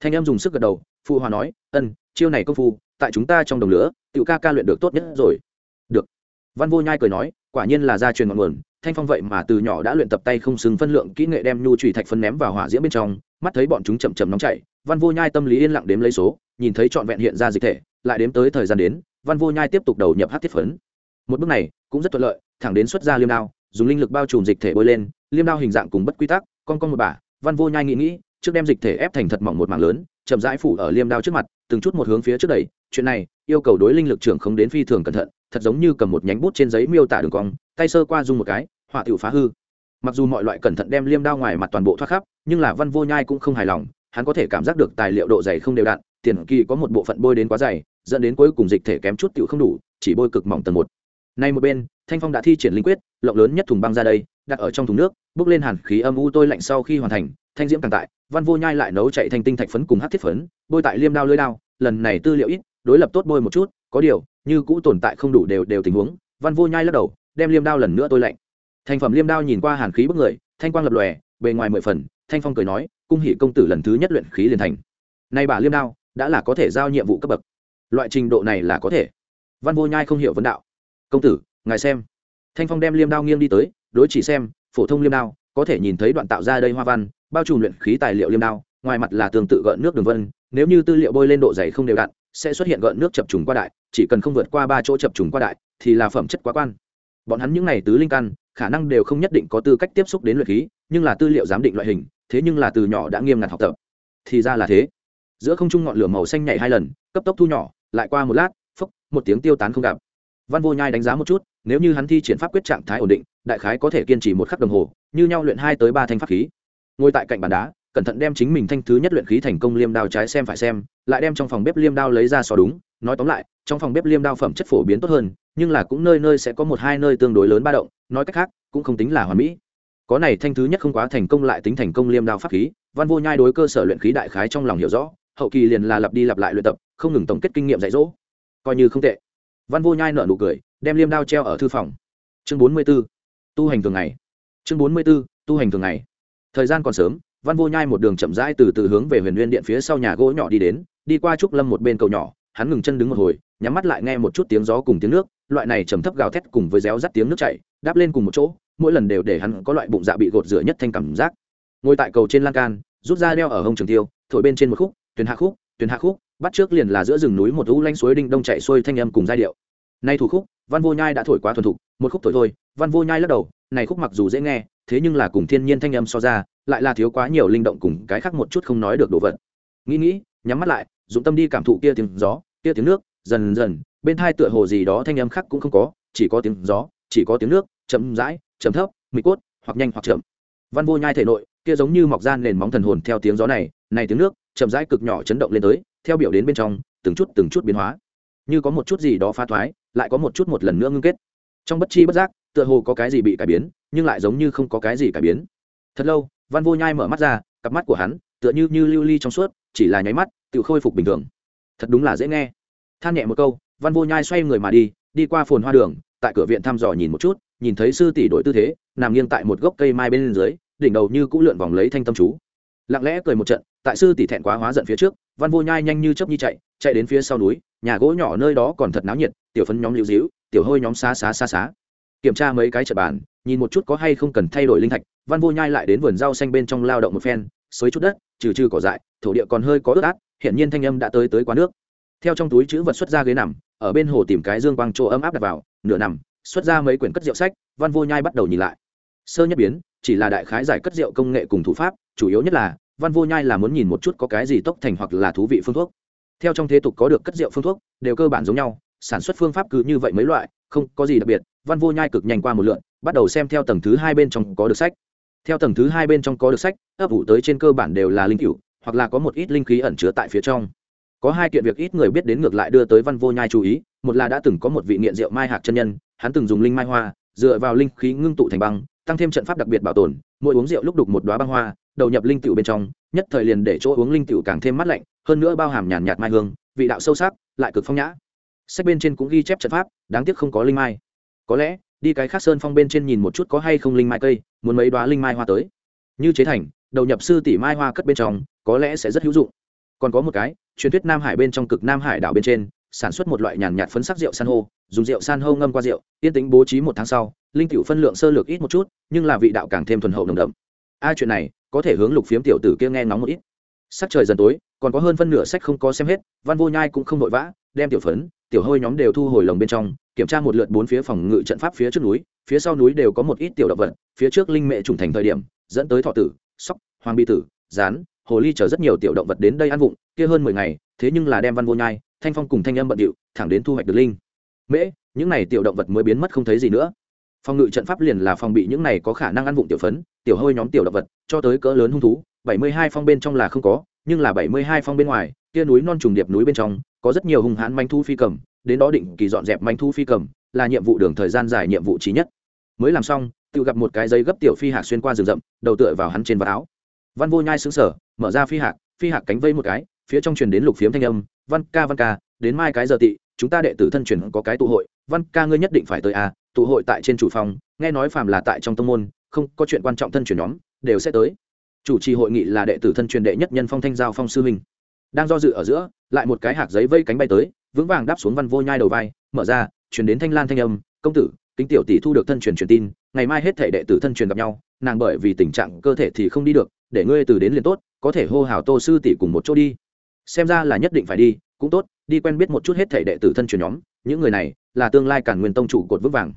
thanh em dùng sức gật đầu, phụ hòa nói, ân, chiêu này công phu, tại chúng ta trong đồng lửa, tiểu ca ca luyện được tốt nhất rồi. Được. Văn vô nhai cười nói, quả nhiên là gia truyền ngọn nguồn, thanh phong vậy mà từ nhỏ đã luyện tập tay không xứng phân lượng kỹ nghệ đem nhu trùy thạch phân ném vào hỏa diễm bên trong, mắt thấy bọn chúng chậm chậm nóng chảy, văn vô nhai tâm lý yên lặng đếm lấy số, nhìn thấy trọn vẹn hiện ra dịch thể, lại đếm tới thời gian đến, văn vô nhai tiếp tục đầu nhập hát thiết phấn. Một bước này, cũng rất thuận lợi, thẳng đến xuất ra liêm đao, dùng linh lực bao trùm dịch thể bôi lên, liêm đao hình dạng cùng bất quy tắc, con con một bả, văn vô nhai nghĩ nghĩ trước đem dịch thể ép thành thật mỏng một mảng lớn, chậm rãi phủ ở liêm đao trước mặt, từng chút một hướng phía trước đẩy. Chuyện này, yêu cầu đối linh lực trưởng không đến phi thường cẩn thận, thật giống như cầm một nhánh bút trên giấy miêu tả đường cong, tay sơ qua dùng một cái, họa tiểu phá hư. Mặc dù mọi loại cẩn thận đem liêm đao ngoài mặt toàn bộ thoát khắp, nhưng là văn vô nhai cũng không hài lòng, hắn có thể cảm giác được tài liệu độ dày không đều đặn, tiền kỳ có một bộ phận bôi đến quá dày, dẫn đến cuối cùng dịch thể kém chút tiểu không đủ, chỉ bôi cực mỏng tầng một. Nay một bên, thanh phong đã thi triển linh quyết, lộng lớn nhất thùng băng ra đây, đặt ở trong thùng nước bốc lên hàn khí âm u tôi lạnh sau khi hoàn thành thanh diễm càng tại, văn vô nhai lại nấu chạy thành tinh thạch phấn cùng hát thiết phấn, bôi tại liêm đao lưới đao, lần này tư liệu ít, đối lập tốt bôi một chút, có điều, như cũ tồn tại không đủ đều đều tình huống, văn vô nhai lắc đầu, đem liêm đao lần nữa tôi lạnh. Thành phẩm liêm đao nhìn qua hàn khí bức người, thanh quang lập lòe, bề ngoài mười phần, thanh phong cười nói, cung hỷ công tử lần thứ nhất luyện khí liền thành. Nay bà liêm đao, đã là có thể giao nhiệm vụ cấp bậc. Loại trình độ này là có thể. Văn vô nhai không hiểu vấn đạo. Công tử, ngài xem. Thanh phong đem liêm đao nghiêng đi tới, đối chỉ xem, phổ thông liêm đao, có thể nhìn thấy đoạn tạo ra đây hoa văn bao trùm luyện khí tài liệu liêm đao, ngoài mặt là tương tự gợn nước đường vân, nếu như tư liệu bôi lên độ dày không đều đặn, sẽ xuất hiện gợn nước chập trùng qua đại, chỉ cần không vượt qua ba chỗ chập trùng qua đại, thì là phẩm chất quá quan. Bọn hắn những này tứ linh căn, khả năng đều không nhất định có tư cách tiếp xúc đến luyện khí, nhưng là tư liệu giám định loại hình, thế nhưng là từ nhỏ đã nghiêm ngặt học tập. Thì ra là thế. Giữa không trung ngọn lửa màu xanh nhảy hai lần, cấp tốc thu nhỏ, lại qua một lát, phốc, một tiếng tiêu tán không gặp. Văn vô nhai đánh giá một chút, nếu như hắn thi triển pháp quyết trạng thái ổn định, đại khái có thể kiên trì một khắc đồng hồ, như nhau luyện hai tới ba thanh pháp khí ngồi tại cạnh bàn đá, cẩn thận đem chính mình thanh thứ nhất luyện khí thành công liêm đao trái xem phải xem, lại đem trong phòng bếp liêm đao lấy ra so đúng, nói tóm lại, trong phòng bếp liêm đao phẩm chất phổ biến tốt hơn, nhưng là cũng nơi nơi sẽ có một hai nơi tương đối lớn ba động, nói cách khác, cũng không tính là hoàn mỹ. Có này thanh thứ nhất không quá thành công lại tính thành công liêm đao pháp khí, văn vô nhai đối cơ sở luyện khí đại khái trong lòng hiểu rõ, hậu kỳ liền là lặp đi lặp lại luyện tập, không ngừng tổng kết kinh nghiệm dạy dỗ. Coi như không tệ. Văn vô nhai nợ nụ cười, đem liêm đao treo ở thư phòng. Chương bốn mươi b ố tu hành thường ngày. Chương bốn mươi b ố tu hành thường ngày thời gian còn sớm, văn vô nhai một đường chậm rãi từ từ hướng về huyền nguyên điện phía sau nhà gỗ nhỏ đi đến, đi qua trúc lâm một bên cầu nhỏ, hắn ngừng chân đứng một hồi, nhắm mắt lại nghe một chút tiếng gió cùng tiếng nước, loại này trầm thấp gào thét cùng với réo rắt tiếng nước chảy, đáp lên cùng một chỗ, mỗi lần đều để hắn có loại bụng dạ bị gột rửa nhất thanh cảm giác. Ngồi tại cầu trên lan can, rút ra đeo ở hông trường tiêu, thổi bên trên một khúc, tuyển hạ khúc, tuyển hạ khúc, bắt trước liền là giữa rừng núi một u lanh suối đinh đông chạy xuôi thanh âm cùng giai điệu. Nay thủ khúc, văn vô nhai đã thổi quá thuần thục, một khúc thổi thôi, văn vô nhai lắc đầu, này khúc mặc dù dễ nghe thế nhưng là cùng thiên nhiên thanh âm so ra, lại là thiếu quá nhiều linh động cùng cái khác một chút không nói được đồ vật. Nghĩ nghĩ, nhắm mắt lại, dụng tâm đi cảm thụ kia tiếng gió, kia tiếng nước, dần dần, bên thai tựa hồ gì đó thanh âm khác cũng không có, chỉ có tiếng gió, chỉ có tiếng nước, chậm rãi, chậm thấp, mịt cốt, hoặc nhanh hoặc chậm. Văn vô nhai thể nội, kia giống như mọc ra nền móng thần hồn theo tiếng gió này này tiếng nước, chậm rãi cực nhỏ chấn động lên tới, theo biểu đến bên trong, từng chút từng chút biến hóa. Như có một chút gì đó phá thoái, lại có một chút một lần nữa ngưng kết. Trong bất chi bất giác, tựa hồ có cái gì bị cải biến nhưng lại giống như không có cái gì cải biến. Thật lâu, văn vô nhai mở mắt ra, cặp mắt của hắn tựa như như lưu ly trong suốt, chỉ là nháy mắt, tự khôi phục bình thường. Thật đúng là dễ nghe. Than nhẹ một câu, văn vô nhai xoay người mà đi đi qua phồn hoa đường, tại cửa viện thăm dò nhìn một chút, nhìn thấy sư tỷ đổi tư thế, nằm nghiêng tại một gốc cây mai bên dưới, đỉnh đầu như cũ lượn vòng lấy thanh tâm chú. Lặng lẽ cười một trận, tại sư tỷ thẹn quá hóa giận phía trước, văn vô nhai nhanh như chớp nhi chạy chạy đến phía sau núi, nhà gỗ nhỏ nơi đó còn thật náo nhiệt, tiểu phấn nhóm lưu díu tiểu hôi nhóm xá xá xá xá. Kiểm tra mấy cái trận bàn nhìn một chút có hay không cần thay đổi linh thạch, văn vô nhai lại đến vườn rau xanh bên trong lao động một phen, xới chút đất, trừ trừ cỏ dại, thổ địa còn hơi có ướt át hiện nhiên thanh âm đã tới tới quá nước. Theo trong túi chữ vật xuất ra ghế nằm, ở bên hồ tìm cái dương quang chỗ ấm áp đặt vào, nửa nằm, xuất ra mấy quyển cất rượu sách, văn vô nhai bắt đầu nhìn lại. Sơ nhất biến, chỉ là đại khái giải cất rượu công nghệ cùng thủ pháp, chủ yếu nhất là, văn vô nhai là muốn nhìn một chút có cái gì tốc thành hoặc là thú vị phương thuốc. Theo trong thế tục có được cất rượu phương thuốc, đều cơ bản giống nhau, sản xuất phương pháp cứ như vậy mấy loại, không có gì đặc biệt, văn vô nhai cực nhanh qua một lượn bắt đầu xem theo tầng thứ hai bên trong có được sách. Theo tầng thứ hai bên trong có được sách, ấp ủ tới trên cơ bản đều là linh cựu hoặc là có một ít linh khí ẩn chứa tại phía trong. Có hai kiện việc ít người biết đến ngược lại đưa tới văn vô nhai chú ý, một là đã từng có một vị nghiện rượu mai hạc chân nhân, hắn từng dùng linh mai hoa, dựa vào linh khí ngưng tụ thành băng, tăng thêm trận pháp đặc biệt bảo tồn, mỗi uống rượu lúc đục một đoá băng hoa, đầu nhập linh tiểu bên trong, nhất thời liền để chỗ uống linh tiểu càng thêm mát lạnh, hơn nữa bao hàm nhàn nhạt mai hương, vị đạo sâu sắc, lại cực phong nhã. Sách bên trên cũng ghi chép trận pháp, đáng tiếc không có linh mai. Có lẽ đi cái khác sơn phong bên trên nhìn một chút có hay không linh mai cây, muốn mấy đoá linh mai hoa tới. Như chế thành, đầu nhập sư tỷ mai hoa cất bên trong, có lẽ sẽ rất hữu dụng. Còn có một cái, truyền thuyết nam hải bên trong cực nam hải đảo bên trên, sản xuất một loại nhàn nhạt phấn sắc rượu san hô, dùng rượu san hô ngâm qua rượu, yên tính bố trí một tháng sau, linh cựu phân lượng sơ lược ít một chút, nhưng là vị đạo càng thêm thuần hậu nồng đậm. A, chuyện này, có thể hướng lục phiếm tiểu tử kia nghe ngóng một ít. Sắc trời dần tối, còn có hơn phân nửa sách không có xem hết, văn vô nhai cũng không vội vã, đem tiểu phấn tiểu hôi nhóm đều thu hồi lồng bên trong, kiểm tra một lượt bốn phía phòng ngự trận pháp phía trước núi, phía sau núi đều có một ít tiểu động vật, phía trước linh mẹ trùng thành thời điểm, dẫn tới thọ tử, sóc, hoàng bi tử rán hồ ly chở rất nhiều tiểu động vật đến đây ăn vụng, kia hơn mười ngày, thế nhưng là đem văn vô nhai, thanh phong cùng thanh âm bận điệu, thẳng đến thu hoạch được linh. Mễ, những này tiểu động vật mới biến mất không thấy gì nữa. Phòng ngự trận pháp liền là phòng bị những này có khả năng ăn vụng tiểu phấn, tiểu hơi nhóm tiểu động vật, cho tới cỡ lớn hung thú, bảy mươi hai phong bên trong là không có, nhưng là bảy mươi hai phong bên ngoài, kia núi non trùng điệp núi bên trong có rất nhiều hung hãn manh thu phi cầm, đến đó định kỳ dọn dẹp manh thu phi cầm, là nhiệm vụ đường thời gian dài nhiệm vụ trí nhất. Mới làm xong, tự gặp một cái giấy gấp tiểu phi hạc xuyên qua rừng rậm, đầu tựa vào hắn trên vạt áo. Văn vô nhai xứng sở mở ra phi hạc phi hạc cánh vây một cái, phía trong truyền đến lục phiếm thanh âm, văn ca văn ca, đến mai cái giờ tị, chúng ta đệ tử thân truyền có cái tụ hội, văn ca ngươi nhất định phải tới à tụ hội tại trên chủ phòng, nghe nói phàm là tại trong tông môn, không có chuyện quan trọng thân truyền nhóm, đều sẽ tới. Chủ trì hội nghị là đệ tử thân truyền đệ nhất nhân phong thanh giao phong sư minh đang do dự ở giữa lại một cái hạc giấy vây cánh bay tới, vững vàng đáp xuống văn vô nhai đầu vai, mở ra chuyển đến thanh lan thanh âm, công tử, kính tiểu tỷ thu được thân truyền truyền tin, ngày mai hết thể đệ tử thân truyền gặp nhau, nàng bởi vì tình trạng cơ thể thì không đi được, để ngươi từ đến liền tốt, có thể hô hào tô sư tỷ cùng một chỗ đi. Xem ra là nhất định phải đi, cũng tốt, đi quen biết một chút hết thể đệ tử thân truyền nhóm, những người này là tương lai cản nguyên tông chủ cột vững vàng.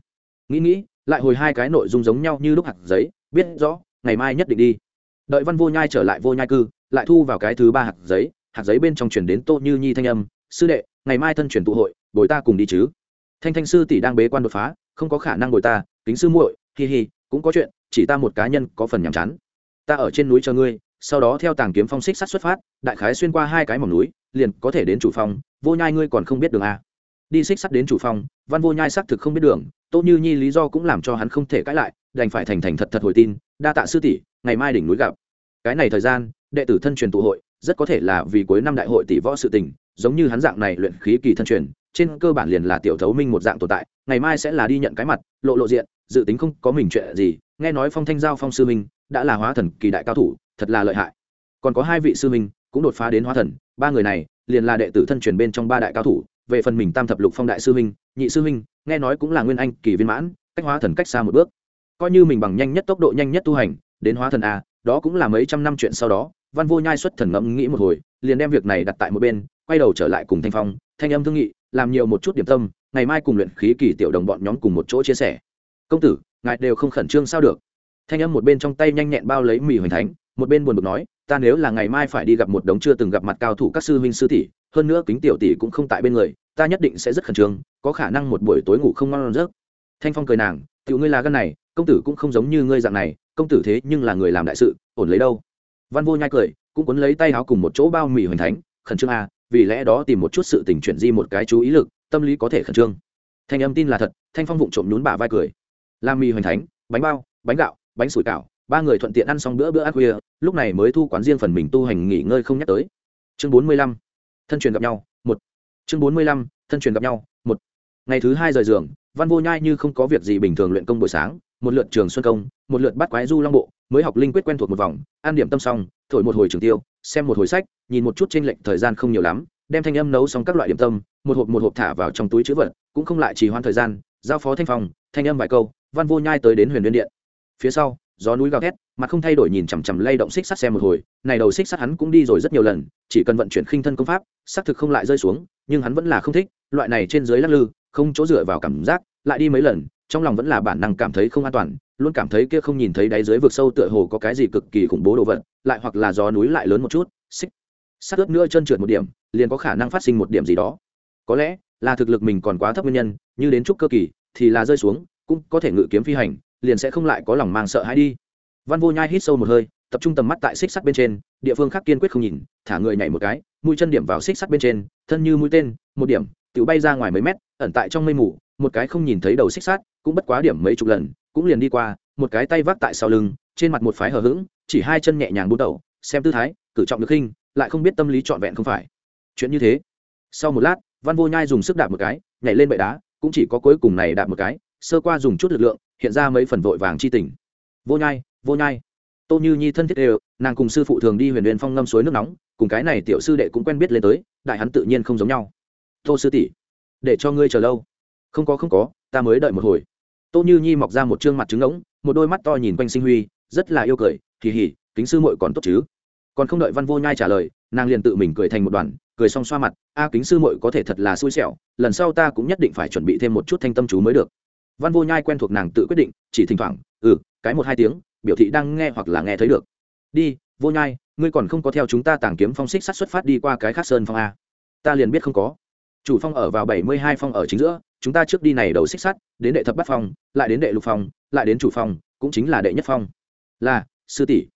Nghĩ nghĩ, lại hồi hai cái nội dung giống nhau như lúc hạt giấy, biết rõ, ngày mai nhất định đi. Đợi văn vô nhai trở lại vô nhai cư, lại thu vào cái thứ ba hạt giấy hạt giấy bên trong chuyển đến tô như nhi thanh âm, sư đệ, ngày mai thân truyền tụ hội, bồi ta cùng đi chứ. Thanh thanh sư tỷ đang bế quan đột phá, không có khả năng bồi ta, kính sư muội, hi hi, cũng có chuyện, chỉ ta một cá nhân có phần nhàm chán. Ta ở trên núi chờ ngươi, sau đó theo tàng kiếm phong xích sắt xuất phát, đại khái xuyên qua hai cái mỏm núi, liền có thể đến chủ phong vô nhai ngươi còn không biết đường à. đi xích sắt đến chủ phong văn vô nhai xác thực không biết đường, tô như nhi lý do cũng làm cho hắn không thể cãi lại, đành phải thành thành thật thật hồi tin, đa tạ sư tỷ, ngày mai đỉnh núi gặp. Cái này thời gian, đệ tử thân truyền tụ hội rất có thể là vì cuối năm đại hội tỷ võ sự tình, giống như hắn dạng này luyện khí kỳ thân truyền, trên cơ bản liền là tiểu thấu minh một dạng tồn tại, ngày mai sẽ là đi nhận cái mặt, lộ lộ diện, dự tính không có mình chuyện gì, nghe nói phong thanh giao phong sư minh đã là hóa thần kỳ đại cao thủ, thật là lợi hại. Còn có hai vị sư minh cũng đột phá đến hóa thần, ba người này liền là đệ tử thân truyền bên trong ba đại cao thủ, về phần mình tam thập lục phong đại sư minh, nhị sư minh, nghe nói cũng là nguyên anh kỳ viên mãn, cách hóa thần cách xa một bước. Coi như mình bằng nhanh nhất tốc độ nhanh nhất tu hành, đến hóa thần a đó cũng là mấy trăm năm chuyện sau đó văn vô nhai xuất thần ngẫm nghĩ một hồi, liền đem việc này đặt tại một bên, quay đầu trở lại cùng thanh phong, thanh âm thương nghị, làm nhiều một chút điểm tâm, ngày mai cùng luyện khí kỳ tiểu đồng bọn nhóm cùng một chỗ chia sẻ. Công tử, ngài đều không khẩn trương sao được? Thanh âm một bên trong tay nhanh nhẹn bao lấy mì hoành thánh, một bên buồn bực nói, ta nếu là ngày mai phải đi gặp một đống chưa từng gặp mặt cao thủ các sư huynh sư tỷ, hơn nữa kính tiểu tỷ cũng không tại bên người, ta nhất định sẽ rất khẩn trương, có khả năng một buổi tối ngủ không ngon giấc. Thanh phong cười nàng, tiểu ngươi là gân này, công tử cũng không giống như ngươi dạng này, công tử thế nhưng là người làm đại sự, ổn lấy đâu? Văn vô nhai cười, cũng cuốn lấy tay áo cùng một chỗ bao mì hoành thánh, khẩn trương à vì lẽ đó tìm một chút sự tình chuyển di một cái chú ý lực, tâm lý có thể khẩn trương. Thanh âm tin là thật, thanh phong vụng trộm nhún bả vai cười. Làm mì hoành thánh, bánh bao, bánh gạo, bánh sủi cảo, ba người thuận tiện ăn xong bữa bữa ăn khuya, lúc này mới thu quán riêng phần mình tu hành nghỉ ngơi không nhắc tới. Chương bốn mươi lăm, thân truyền gặp nhau, một. Chương bốn mươi lăm, thân truyền gặp nhau, một. Ngày thứ hai rời giường, văn vô nhai như không có việc gì bình thường luyện công buổi sáng, một lượt trường xuân công, một lượt bắt quái du long bộ mới học linh quyết quen thuộc một vòng an điểm tâm xong thổi một hồi trường tiêu xem một hồi sách nhìn một chút trên lệnh thời gian không nhiều lắm đem thanh âm nấu xong các loại điểm tâm một hộp một hộp thả vào trong túi chữ vật cũng không lại trì hoãn thời gian giao phó thanh phòng, thanh âm vài câu văn vô nhai tới đến huyền liên điện. Phía sau gió núi gào thét mặt không thay đổi nhìn chằm chằm lay động xích sắt xem một hồi này đầu xích sắt hắn cũng đi rồi rất nhiều lần chỉ cần vận chuyển khinh thân công pháp xác thực không lại rơi xuống nhưng hắn vẫn là không thích loại này trên dưới lắc lư không chỗ dựa vào cảm giác lại đi mấy lần trong lòng vẫn là bản năng cảm thấy không an toàn luôn cảm thấy kia không nhìn thấy đáy dưới vực sâu tựa hồ có cái gì cực kỳ khủng bố đồ vật, lại hoặc là gió núi lại lớn một chút, xích. Sát ướp nữa chân trượt một điểm, liền có khả năng phát sinh một điểm gì đó. Có lẽ là thực lực mình còn quá thấp nguyên nhân, như đến chút cơ kỳ, thì là rơi xuống, cũng có thể ngự kiếm phi hành, liền sẽ không lại có lòng mang sợ hãi đi. Văn vô nhai hít sâu một hơi, tập trung tầm mắt tại xích sắt bên trên, địa phương khác kiên quyết không nhìn, thả người nhảy một cái, mũi chân điểm vào xích sắt bên trên, thân như mũi tên, một điểm tự bay ra ngoài mấy mét, ẩn tại trong mây mù, một cái không nhìn thấy đầu xích sắt, cũng bất quá điểm mấy chục lần cũng liền đi qua, một cái tay vác tại sau lưng, trên mặt một phái hờ hững, chỉ hai chân nhẹ nhàng bút đầu, xem tư thái, cử trọng được khinh, lại không biết tâm lý trọn vẹn không phải. Chuyện như thế. Sau một lát, văn vô nhai dùng sức đạp một cái, nhảy lên bệ đá, cũng chỉ có cuối cùng này đạp một cái, sơ qua dùng chút lực lượng, hiện ra mấy phần vội vàng chi tình. Vô nhai vô nhai. Tô như nhi thân thiết đều, nàng cùng sư phụ thường đi huyền huyền phong ngâm suối nước nóng, cùng cái này tiểu sư đệ cũng quen biết lên tới, đại hắn tự nhiên không giống nhau. Tô sư tỷ, để cho ngươi chờ lâu. Không có không có, ta mới đợi một hồi tô như nhi mọc ra một trương mặt trứng ngỗng, một đôi mắt to nhìn quanh sinh huy, rất là yêu cười, kỳ hỉ, kính sư muội còn tốt chứ? Còn không đợi văn vô nhai trả lời, nàng liền tự mình cười thành một đoàn, cười xong xoa mặt, a, kính sư muội có thể thật là xui xẻo, lần sau ta cũng nhất định phải chuẩn bị thêm một chút thanh tâm chú mới được. Văn vô nhai quen thuộc nàng tự quyết định, chỉ thỉnh thoảng ừ cái một hai tiếng, biểu thị đang nghe hoặc là nghe thấy được. Đi, vô nhai, ngươi còn không có theo chúng ta tàng kiếm phong xích sắt xuất phát đi qua cái khác sơn phong a. Ta liền biết không có. Chủ phong ở vào bảy mươi hai phong ở chính giữa chúng ta trước đi này đầu xích sắt, đến đệ thập bát phong, lại đến đệ lục phong, lại đến chủ phong, cũng chính là đệ nhất phong. Là, sư tỷ.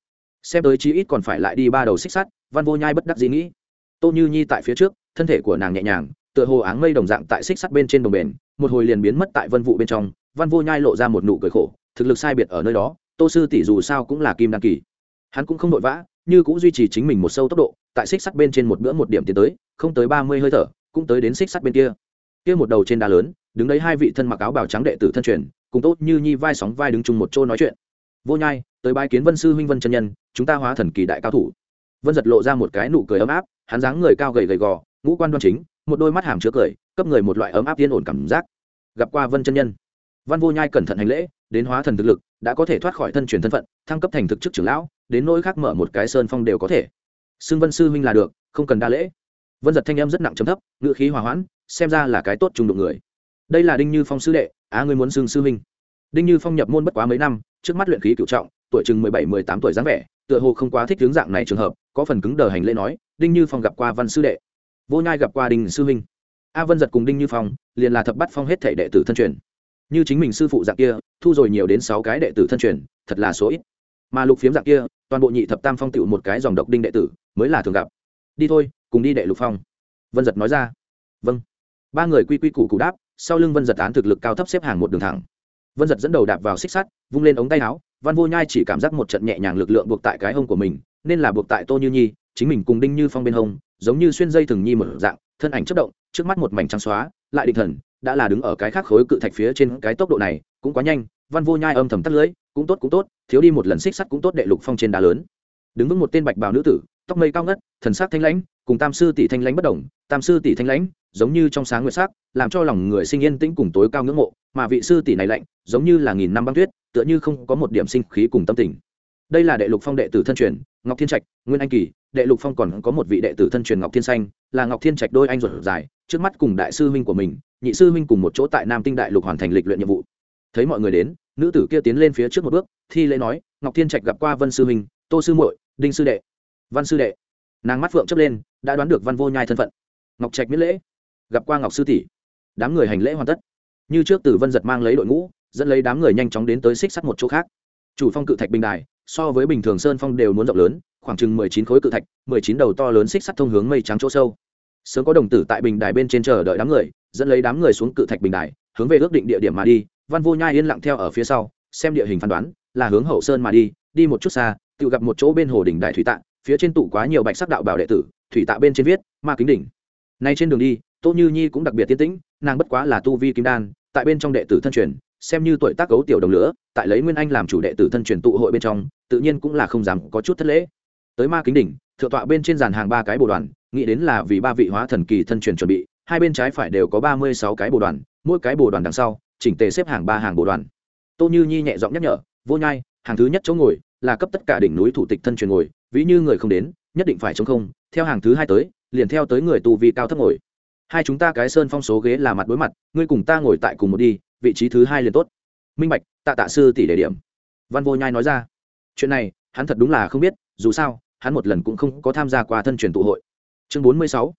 Xem tới chí ít còn phải lại đi ba đầu xích sắt, văn vô nhai bất đắc dĩ nghĩ. Tô như nhi tại phía trước, thân thể của nàng nhẹ nhàng, tựa hồ áng mây đồng dạng tại xích sắt bên trên đồng bền một hồi liền biến mất tại vân vụ bên trong, văn vô nhai lộ ra một nụ cười khổ, thực lực sai biệt ở nơi đó, tô sư tỷ dù sao cũng là kim đăng kỳ. Hắn cũng không vội vã, như cũng duy trì chính mình một sâu tốc độ, tại xích sắt bên trên một bữa một điểm tiến tới, không tới ba mươi hơi thở, cũng tới đến xích sắt bên kia kia một đầu trên đá lớn, đứng đấy hai vị thân mặc áo bào trắng đệ tử thân truyền, cùng tốt như nhi vai sóng vai đứng chung một chỗ nói chuyện. Vô nhai, tới bái kiến vân sư huynh vân chân nhân, chúng ta hóa thần kỳ đại cao thủ. Vân giật lộ ra một cái nụ cười ấm áp, hắn dáng người cao gầy gầy gò, ngũ quan đoan chính, một đôi mắt hàm chứa cười, cấp người một loại ấm áp yên ổn cảm giác. Gặp qua vân chân nhân, văn vô nhai cẩn thận hành lễ, đến hóa thần thực lực, đã có thể thoát khỏi thân truyền thân phận, thăng cấp thành thực chức trưởng lão, đến nỗi khác mở một cái sơn phong đều có thể. Xưng vân sư huynh là được, không cần đa lễ. Vân giật thanh em rất nặng chấm thấp ngựa khí hòa hoãn xem ra là cái tốt trung đụng người. Đây là đinh như phong sư đệ, á ngươi muốn xưng sư huynh. Đinh như phong nhập môn bất quá mấy năm, trước mắt luyện khí cựu trọng, tuổi chừng mười bảy, mười tám tuổi dáng vẻ, tựa hồ không quá thích hướng dạng này trường hợp, có phần cứng đờ hành lễ nói, đinh như phong gặp qua văn sư đệ. Vô nhai gặp qua đinh sư huynh. A vân giật cùng đinh như phong, liền là thập bắt phong hết thể đệ tử thân truyền. Như chính mình sư phụ dạng kia, thu rồi nhiều đến sáu cái đệ tử thân truyền, thật là số ít. Mà lục phiếm dạng kia, toàn bộ nhị thập tam phong tựu một cái dòng độc đinh đệ tử, mới là thường gặp. Đi thôi, cùng đi đệ lục phong. Vân giật nói ra. Vâng ba người quy quy củ cụ đáp, sau lưng vân giật án thực lực cao thấp xếp hàng một đường thẳng. Vân giật dẫn đầu đạp vào xích sắt, vung lên ống tay áo, văn vô nhai chỉ cảm giác một trận nhẹ nhàng lực lượng buộc tại cái hông của mình, nên là buộc tại tô như nhi, chính mình cùng đinh như phong bên hông, giống như xuyên dây thừng nhi mở dạng, thân ảnh chất động, trước mắt một mảnh trắng xóa, lại định thần, đã là đứng ở cái khác khối cự thạch phía trên, cái tốc độ này cũng quá nhanh, văn vô nhai âm thầm tắt lưới, cũng tốt cũng tốt, thiếu đi một lần xích sắt cũng tốt đệ lục phong trên đá lớn. Đứng vững một tên bạch bào nữ tử tóc mây cao ngất, thần sắc thanh lãnh, cùng tam sư tỷ thanh lãnh bất đồng, tam sư tỷ thanh lãnh, giống như trong sáng nguyệt sắc, làm cho lòng người sinh yên tĩnh cùng tối cao ngưỡng mộ, mà vị sư tỷ này lạnh, giống như là nghìn năm băng tuyết, tựa như không có một điểm sinh khí cùng tâm tình. Đây là đệ lục phong đệ tử thân truyền, ngọc thiên trạch, nguyên anh kỳ, đệ lục phong còn có một vị đệ tử thân truyền ngọc thiên xanh, là ngọc thiên trạch đôi anh ruột dài, trước mắt cùng đại sư huynh của mình, nhị sư huynh cùng một chỗ tại nam tinh đại lục hoàn thành lịch luyện nhiệm vụ. Thấy mọi người đến, nữ tử kia tiến lên phía trước một bước, thi lễ nói, ngọc thiên trạch gặp qua vân sư huynh, tô sư muội, đinh sư đệ văn sư đệ. Nàng mắt phượng chấp lên, đã đoán được văn vô nhai thân phận. Ngọc trạch miễn lễ. Gặp qua ngọc sư tỷ. Đám người hành lễ hoàn tất. Như trước từ vân giật mang lấy đội ngũ, dẫn lấy đám người nhanh chóng đến tới xích sắt một chỗ khác. Chủ phong cự thạch bình đài, so với bình thường sơn phong đều muốn rộng lớn, khoảng chừng mười chín khối cự thạch, mười chín đầu to lớn xích sắt thông hướng mây trắng chỗ sâu. Sớm có đồng tử tại bình đài bên trên chờ đợi đám người, dẫn lấy đám người xuống cự thạch bình đài, hướng về ước định địa điểm mà đi. Văn vô nhai yên lặng theo ở phía sau, xem địa hình phán đoán, là hướng hậu sơn mà đi đi một chút xa, tự gặp một chỗ bên hồ đỉnh đại thủy tạng phía trên tụ quá nhiều bạch sắc đạo bảo đệ tử, thủy tạ bên trên viết, ma kính đỉnh. Nay trên đường đi, tô như nhi cũng đặc biệt tiến tĩnh, nàng bất quá là tu vi kim đan, tại bên trong đệ tử thân truyền, xem như tuổi tác cấu tiểu đồng lửa, tại lấy nguyên anh làm chủ đệ tử thân truyền tụ hội bên trong, tự nhiên cũng là không dám có chút thất lễ. Tới ma kính đỉnh, thượng tọa bên trên dàn hàng ba cái bồ đoàn, nghĩ đến là vì ba vị hóa thần kỳ thân truyền chuẩn bị, hai bên trái phải đều có ba mươi sáu cái bồ đoàn, mỗi cái bồ đoàn đằng sau, chỉnh tề xếp hàng ba hàng bồ đoàn. Tô như nhi nhẹ giọng nhắc nhở, vô nhai, hàng thứ nhất chỗ ngồi là cấp tất cả đỉnh núi thủ tịch thân truyền ngồi ví như người không đến, nhất định phải chống không, theo hàng thứ hai tới, liền theo tới người tù vi cao thấp ngồi. Hai chúng ta cái sơn phong số ghế là mặt đối mặt, ngươi cùng ta ngồi tại cùng một đi, vị trí thứ hai liền tốt. Minh bạch, tạ tạ sư tỷ đề điểm. Văn vô nhai nói ra. Chuyện này, hắn thật đúng là không biết, dù sao, hắn một lần cũng không có tham gia qua thân truyền tụ hội. Chương bốn mươi sáu,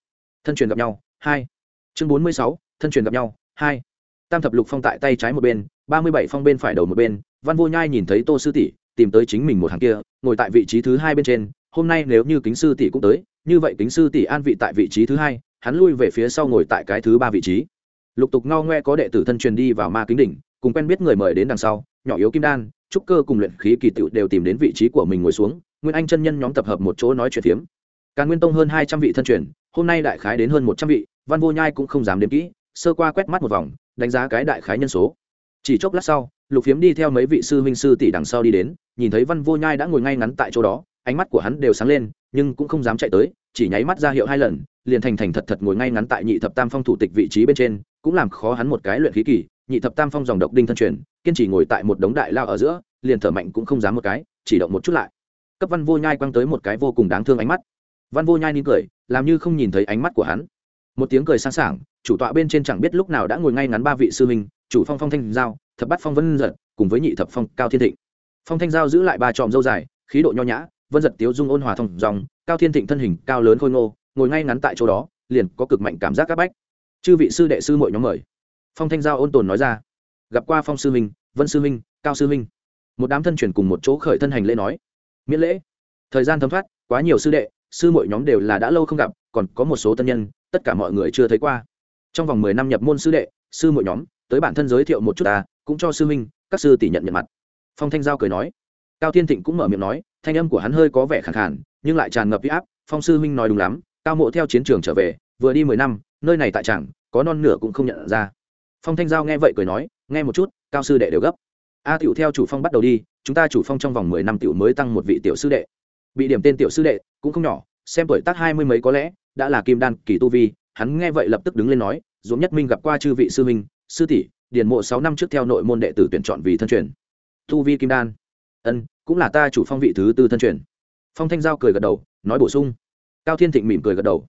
thân truyền gặp nhau, hai. Chương bốn mươi sáu, thân truyền gặp nhau, hai. Tam thập lục phong tại tay trái một bên, ba mươi bảy phong bên phải đầu một bên, văn vô nhai nhìn thấy tô sư tỷ tìm tới chính mình một hàng kia, ngồi tại vị trí thứ hai bên trên, hôm nay nếu như kính sư tỷ cũng tới, như vậy kính sư tỷ an vị tại vị trí thứ hai, hắn lui về phía sau ngồi tại cái thứ ba vị trí. Lục tục ngao ngoe có đệ tử thân truyền đi vào ma kính đỉnh, cùng quen biết người mời đến đằng sau, nhỏ yếu kim đan, trúc cơ cùng luyện khí kỳ tựu đều tìm đến vị trí của mình ngồi xuống, nguyên anh chân nhân nhóm tập hợp một chỗ nói chuyện phiếm. Càn nguyên tông hơn hai trăm vị thân truyền, hôm nay đại khái đến hơn một trăm vị, văn vô nhai cũng không dám đếm kỹ, sơ qua quét mắt một vòng, đánh giá cái đại khái nhân số. Chỉ chốc lát sau, lục phiếm đi theo mấy vị sư huynh sư tỷ đằng sau đi đến nhìn thấy văn vô nhai đã ngồi ngay ngắn tại chỗ đó, ánh mắt của hắn đều sáng lên, nhưng cũng không dám chạy tới, chỉ nháy mắt ra hiệu hai lần, liền thành thành thật thật ngồi ngay ngắn tại nhị thập tam phong thủ tịch vị trí bên trên, cũng làm khó hắn một cái luyện khí kỳ, nhị thập tam phong dòng độc đinh thân truyền, kiên trì ngồi tại một đống đại lao ở giữa, liền thở mạnh cũng không dám một cái, chỉ động một chút lại. Cấp văn vô nhai quăng tới một cái vô cùng đáng thương ánh mắt. Văn vô nhai nín cười, làm như không nhìn thấy ánh mắt của hắn. Một tiếng cười sáng sảng, chủ tọa bên trên chẳng biết lúc nào đã ngồi ngay ngắn ba vị sư minh chủ phong phong thanh giao, thập bát phong vân giật cùng với nhị thập phong cao thiên thịnh phong thanh giao giữ lại ba tròm dâu dài, khí độ nho nhã, vân giật tiếu dung ôn hòa thông dòng cao thiên thịnh thân hình cao lớn khôi ngô, ngồi ngay ngắn tại chỗ đó, liền có cực mạnh cảm giác áp bách. Chư vị sư đệ sư mội nhóm mời. Phong thanh giao ôn tồn nói ra. Gặp qua phong sư minh vân sư minh cao sư minh một đám thân truyền cùng một chỗ khởi thân hành lễ nói. Miễn lễ. Thời gian thấm thoát, quá nhiều sư đệ, sư mội nhóm đều là đã lâu không gặp, còn có một số tân nhân, tất cả mọi người chưa thấy qua. Trong vòng mười năm nhập môn sư đệ, sư mội nhóm, tới bản thân giới thiệu một chút ta, cũng cho sư minh các sư tỷ nhận nhận mặt phong thanh giao cười nói. Cao thiên thịnh cũng mở miệng nói, thanh âm của hắn hơi có vẻ khẳng khản nhưng lại tràn ngập huy áp, phong sư minh nói đúng lắm, cao mộ theo chiến trường trở về, vừa đi mười năm, nơi này tại chẳng, có non nửa cũng không nhận ra. Phong thanh giao nghe vậy cười nói, nghe một chút, cao sư đệ đều gấp. A tiểu theo chủ phong bắt đầu đi, chúng ta chủ phong trong vòng mười năm tiểu mới tăng một vị tiểu sư đệ. Bị điểm tên tiểu sư đệ, cũng không nhỏ, xem tuổi tác hai mươi mấy có lẽ, đã là kim đan kỳ tu vi, hắn nghe vậy lập tức đứng lên nói, dũng nhất minh gặp qua chư vị sư minh sư tỷ, điền mộ sáu năm trước theo nội môn đệ tử tuyển chọn vì thân truyền tu vi kim đan. Ân, cũng là ta chủ phong vị thứ tư thân truyền. Phong thanh giao cười gật đầu, nói bổ sung. Cao thiên thịnh mỉm cười gật đầu.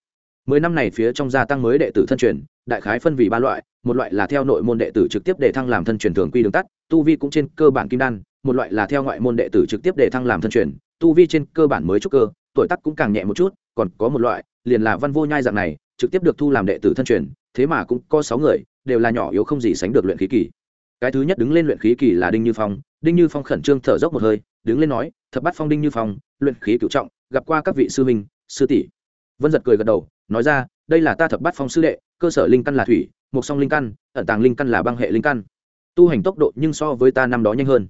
Mười năm này phía trong gia tăng mới đệ tử thân truyền, đại khái phân vì ba loại, một loại là theo nội môn đệ tử trực tiếp để thăng làm thân truyền thường quy đường tắt, tu vi cũng trên cơ bản kim đan, một loại là theo ngoại môn đệ tử trực tiếp để thăng làm thân truyền, tu vi trên cơ bản mới trúc cơ, tuổi tác cũng càng nhẹ một chút, còn có một loại, liền là văn vô nhai dạng này, trực tiếp được thu làm đệ tử thân truyền, thế mà cũng có sáu người, đều là nhỏ yếu không gì sánh được luyện khí kỳ. Cái thứ nhất đứng lên luyện khí kỳ là đinh như phong đinh như phong khẩn trương thở dốc một hơi, đứng lên nói, thập bắt phong đinh như phong, luyện khí cựu trọng, gặp qua các vị sư huynh, sư tỷ. Vân giật cười gật đầu, nói ra, đây là ta thập bát phong sư đệ, cơ sở linh căn là thủy mục song linh căn, ẩn tàng linh căn là băng hệ linh căn. Tu hành tốc độ nhưng so với ta năm đó nhanh hơn.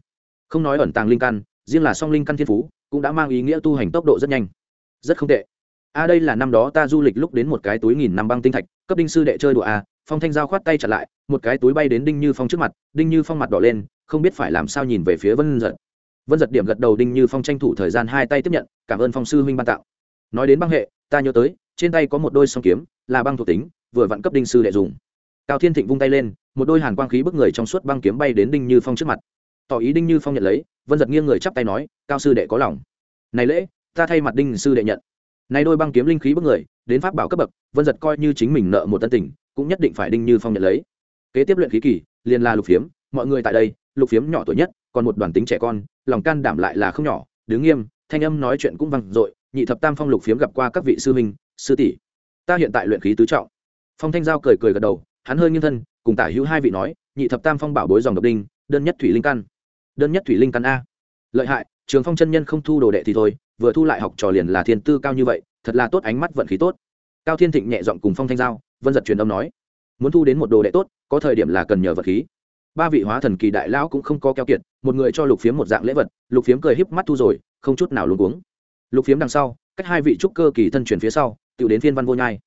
Không nói ẩn tàng linh căn, riêng là song linh căn thiên phú, cũng đã mang ý nghĩa tu hành tốc độ rất nhanh. Rất không tệ. A đây là năm đó ta du lịch lúc đến một cái túi nghìn năm băng tinh thạch, cấp đinh sư đệ chơi đùa a phong thanh giao khoát tay chặt lại, một cái túi bay đến đinh như phong trước mặt, đinh như phong mặt đỏ lên, không biết phải làm sao nhìn về phía vân giật. Vân giật điểm gật đầu đinh như phong tranh thủ thời gian hai tay tiếp nhận, cảm ơn phong sư huynh ban tạo nói đến băng hệ, ta nhớ tới, trên tay có một đôi song kiếm, là băng thuộc tính, vừa vặn cấp đinh sư đệ dùng. Cao thiên thịnh vung tay lên, một đôi hàn quang khí bức người trong suốt băng kiếm bay đến đinh như phong trước mặt. Tỏ ý đinh như phong nhận lấy, vân giật nghiêng người chắp tay nói, cao sư đệ có lòng. Này lễ, ta thay mặt đinh sư đệ nhận. Này đôi băng kiếm linh khí bức người, đến pháp bảo cấp bậc, vân giật coi như chính mình nợ một tân tình cũng nhất định phải đinh như phong nhận lấy. Kế tiếp luyện khí kỳ, liền là lục phiếm, mọi người tại đây, lục phiếm nhỏ tuổi nhất, còn một đoàn tính trẻ con, lòng can đảm lại là không nhỏ, đứng nghiêm, thanh âm nói chuyện cũng vang dội, nhị thập tam phong lục phiếm gặp qua các vị sư minh sư tỷ. Ta hiện tại luyện khí tứ trọng. Phong thanh giao cười cười gật đầu, hắn hơi nghiêng thân, cùng tả hữu hai vị nói, nhị thập tam phong bảo bối dòng độc đinh, đơn nhất thủy linh căn. Đơn nhất thủy linh căn a. Lợi hại, trường phong chân nhân không thu đồ đệ thì thôi, vừa thu lại học trò liền là thiên tư cao như vậy, thật là tốt ánh mắt vận khí tốt cao thiên thịnh nhẹ giọng cùng phong thanh giao, vân giật truyền âm nói, muốn thu đến một đồ đệ tốt, có thời điểm là cần nhờ vật khí. Ba vị hóa thần kỳ đại lão cũng không có keo kiệt, một người cho lục phiếm một dạng lễ vật, lục phiếm cười híp mắt thu rồi, không chút nào luống cuống. Lục phiếm đằng sau, cách hai vị trúc cơ kỳ thân truyền phía sau tự đến phiên văn vô nhai.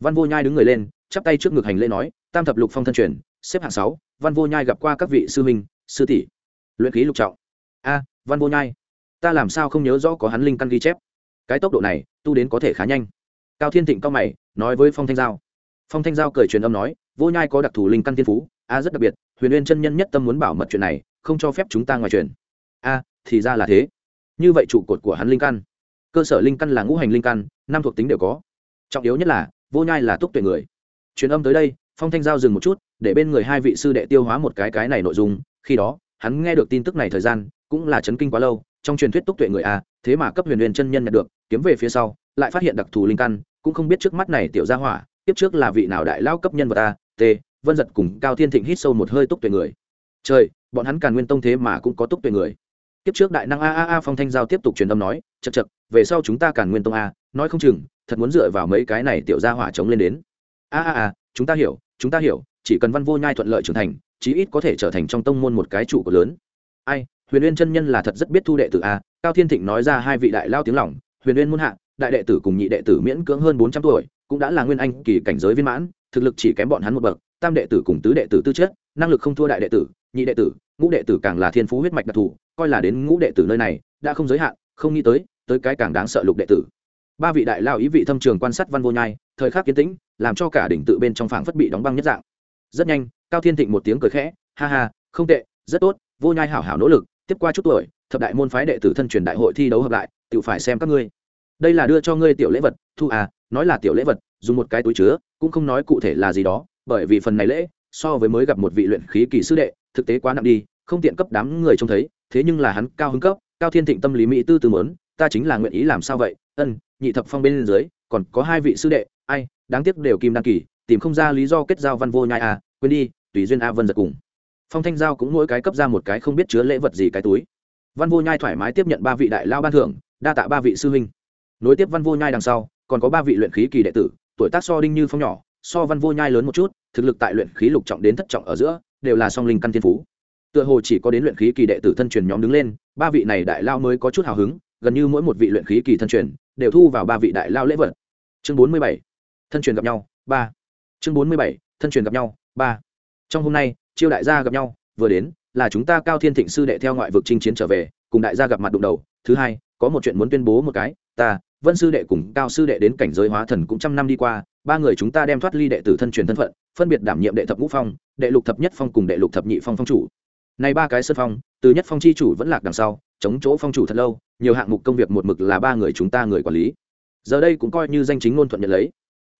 Văn vô nhai đứng người lên, chắp tay trước ngực hành lễ nói, tam thập lục phong thân truyền, xếp hạng sáu, văn vô nhai gặp qua các vị sư minh sư tỷ. Luyện khí lục trọng. A, văn vô nhai, ta làm sao không nhớ rõ có hắn linh căn ghi chép? Cái tốc độ này, tu đến có thể khá nhanh cao thiên thịnh cao mày, nói với phong thanh giao. Phong thanh giao cười truyền âm nói, vô nhai có đặc thù linh căn thiên phú, a rất đặc biệt, huyền uyên chân nhân nhất tâm muốn bảo mật chuyện này, không cho phép chúng ta ngoài truyền a, thì ra là thế. Như vậy trụ cột của hắn linh căn, cơ sở linh căn là ngũ hành linh căn, năm thuộc tính đều có. Trọng yếu nhất là, vô nhai là túc tuệ người. Truyền âm tới đây, phong thanh giao dừng một chút, để bên người hai vị sư đệ tiêu hóa một cái cái này nội dung, khi đó, hắn nghe được tin tức này thời gian, cũng là chấn kinh quá lâu, trong truyền thuyết túc tuệ người a, thế mà cấp huyền huyền chân nhân nhận được, kiếm về phía sau, lại phát hiện đặc thù linh căn cũng không biết trước mắt này tiểu gia hỏa, tiếp trước là vị nào đại lao cấp nhân vật a, t, vân giật cùng cao thiên thịnh hít sâu một hơi túc tuệ người. Trời, bọn hắn càn nguyên tông thế mà cũng có túc tuệ người. Tiếp trước đại năng a a a phong thanh giao tiếp tục truyền âm nói chật chật về sau chúng ta càn nguyên tông a, nói không chừng, thật muốn dựa vào mấy cái này tiểu gia hỏa chống lên đến. A a a, chúng ta hiểu, chúng ta hiểu, chỉ cần văn vô nhai thuận lợi trưởng thành, chí ít có thể trở thành trong tông môn một cái trụ cột lớn. Ai, huyền uyên chân nhân là thật rất biết thu đệ tử a. Cao thiên thịnh nói ra hai vị đại lao tiếng lỏng huyền uyên muôn hạ đại đệ tử cùng nhị đệ tử miễn cưỡng hơn bốn trăm tuổi, cũng đã là nguyên anh kỳ cảnh giới viên mãn, thực lực chỉ kém bọn hắn một bậc, tam đệ tử cùng tứ đệ tử tư chất, năng lực không thua đại đệ tử, nhị đệ tử, ngũ đệ tử càng là thiên phú huyết mạch đặc thù, coi là đến ngũ đệ tử nơi này, đã không giới hạn, không nghĩ tới tới cái càng đáng sợ lục đệ tử. Ba vị đại lao ý vị thâm trường quan sát văn vô nhai, thời khắc kiến tĩnh, làm cho cả đỉnh tự bên trong phảng phất bị đóng băng nhất dạng. Rất nhanh, cao thiên thịnh một tiếng cười khẽ, ha ha, không tệ, rất tốt, vô nhai hảo hảo nỗ lực, tiếp qua chút tuổi, thập đại môn phái đệ tử thân truyền đại hội thi đấu hợp lại tự phải xem các ngươi đây là đưa cho ngươi tiểu lễ vật, thu à nói là tiểu lễ vật, dùng một cái túi chứa, cũng không nói cụ thể là gì đó, bởi vì phần này lễ, so với mới gặp một vị luyện khí kỳ sư đệ, thực tế quá nặng đi, không tiện cấp đám người trông thấy, thế nhưng là hắn cao hứng cấp, cao thiên thịnh tâm lý mỹ tư tư mớn ta chính là nguyện ý làm sao vậy? Ân, nhị thập phong bên dưới, còn có hai vị sư đệ, ai, đáng tiếc đều kim đăng kỳ, tìm không ra lý do kết giao văn vô nhai à quên đi, tùy duyên a vân giật cùng. Phong thanh giao cũng mỗi cái cấp ra một cái không biết chứa lễ vật gì cái túi. Văn vô nhai thoải mái tiếp nhận ba vị đại lao ban thưởng, đa tạ ba vị sư huynh nối tiếp văn vô nhai đằng sau, còn có ba vị luyện khí kỳ đệ tử, tuổi tác so đinh như phong nhỏ, so văn vô nhai lớn một chút, thực lực tại luyện khí lục trọng đến thất trọng ở giữa, đều là song linh căn thiên phú. Tựa hồ chỉ có đến luyện khí kỳ đệ tử thân truyền nhóm đứng lên, ba vị này đại lao mới có chút hào hứng, gần như mỗi một vị luyện khí kỳ thân truyền, đều thu vào ba vị đại lao lễ vật. Chương bốn mươi bảy, thân truyền gặp nhau, ba. Chương bốn mươi bảy, thân truyền gặp nhau, ba. Trong hôm nay chiêu đại gia gặp nhau, vừa đến, là chúng ta cao thiên thịnh sư đệ theo ngoại vực chinh chiến trở về, cùng đại gia gặp mặt đụng đầu. Thứ hai, có một chuyện muốn tuyên bố một cái, ta vân sư đệ cùng cao sư đệ đến cảnh giới hóa thần cũng trăm năm đi qua, ba người chúng ta đem thoát ly đệ tử thân truyền thân phận, phân biệt đảm nhiệm đệ thập ngũ phong, đệ lục thập nhất phong cùng đệ lục thập nhị phong phong chủ. Này ba cái sân phong, từ nhất phong chi chủ vẫn lạc đằng sau, chống chỗ phong chủ thật lâu, nhiều hạng mục công việc một mực là ba người chúng ta người quản lý. Giờ đây cũng coi như danh chính ngôn thuận nhận lấy.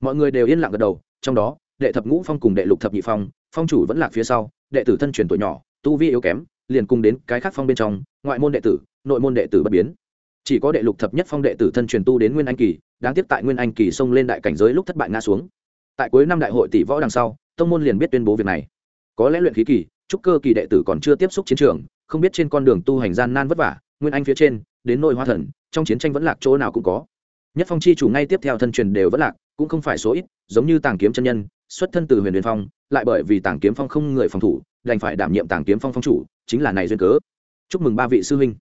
Mọi người đều yên lặng gật đầu, trong đó, đệ thập ngũ phong cùng đệ lục thập nhị phong phong chủ vẫn lạc phía sau, đệ tử thân truyền tuổi nhỏ, tu vi yếu kém, liền cùng đến cái khác phong bên trong, ngoại môn đệ tử, nội môn đệ tử bất biến chỉ có đệ lục thập nhất phong đệ tử thân truyền tu đến nguyên anh kỳ, đáng tiếc tại nguyên anh kỳ xông lên đại cảnh giới lúc thất bại ngã xuống. Tại cuối năm đại hội tỷ võ đằng sau, tông môn liền biết tuyên bố việc này. Có lẽ luyện khí kỳ, trúc cơ kỳ đệ tử còn chưa tiếp xúc chiến trường, không biết trên con đường tu hành gian nan vất vả, nguyên anh phía trên, đến nội hoa thần, trong chiến tranh vẫn lạc chỗ nào cũng có. Nhất phong chi chủ ngay tiếp theo thân truyền đều vẫn lạc, cũng không phải số ít, giống như tàng kiếm chân nhân, xuất thân từ huyền huyền phong, lại bởi vì tàng kiếm phong không người phòng thủ, đành phải đảm nhiệm tàng kiếm phong phong chủ, chính là này duyên cớ. Chúc mừng ba vị sư huynh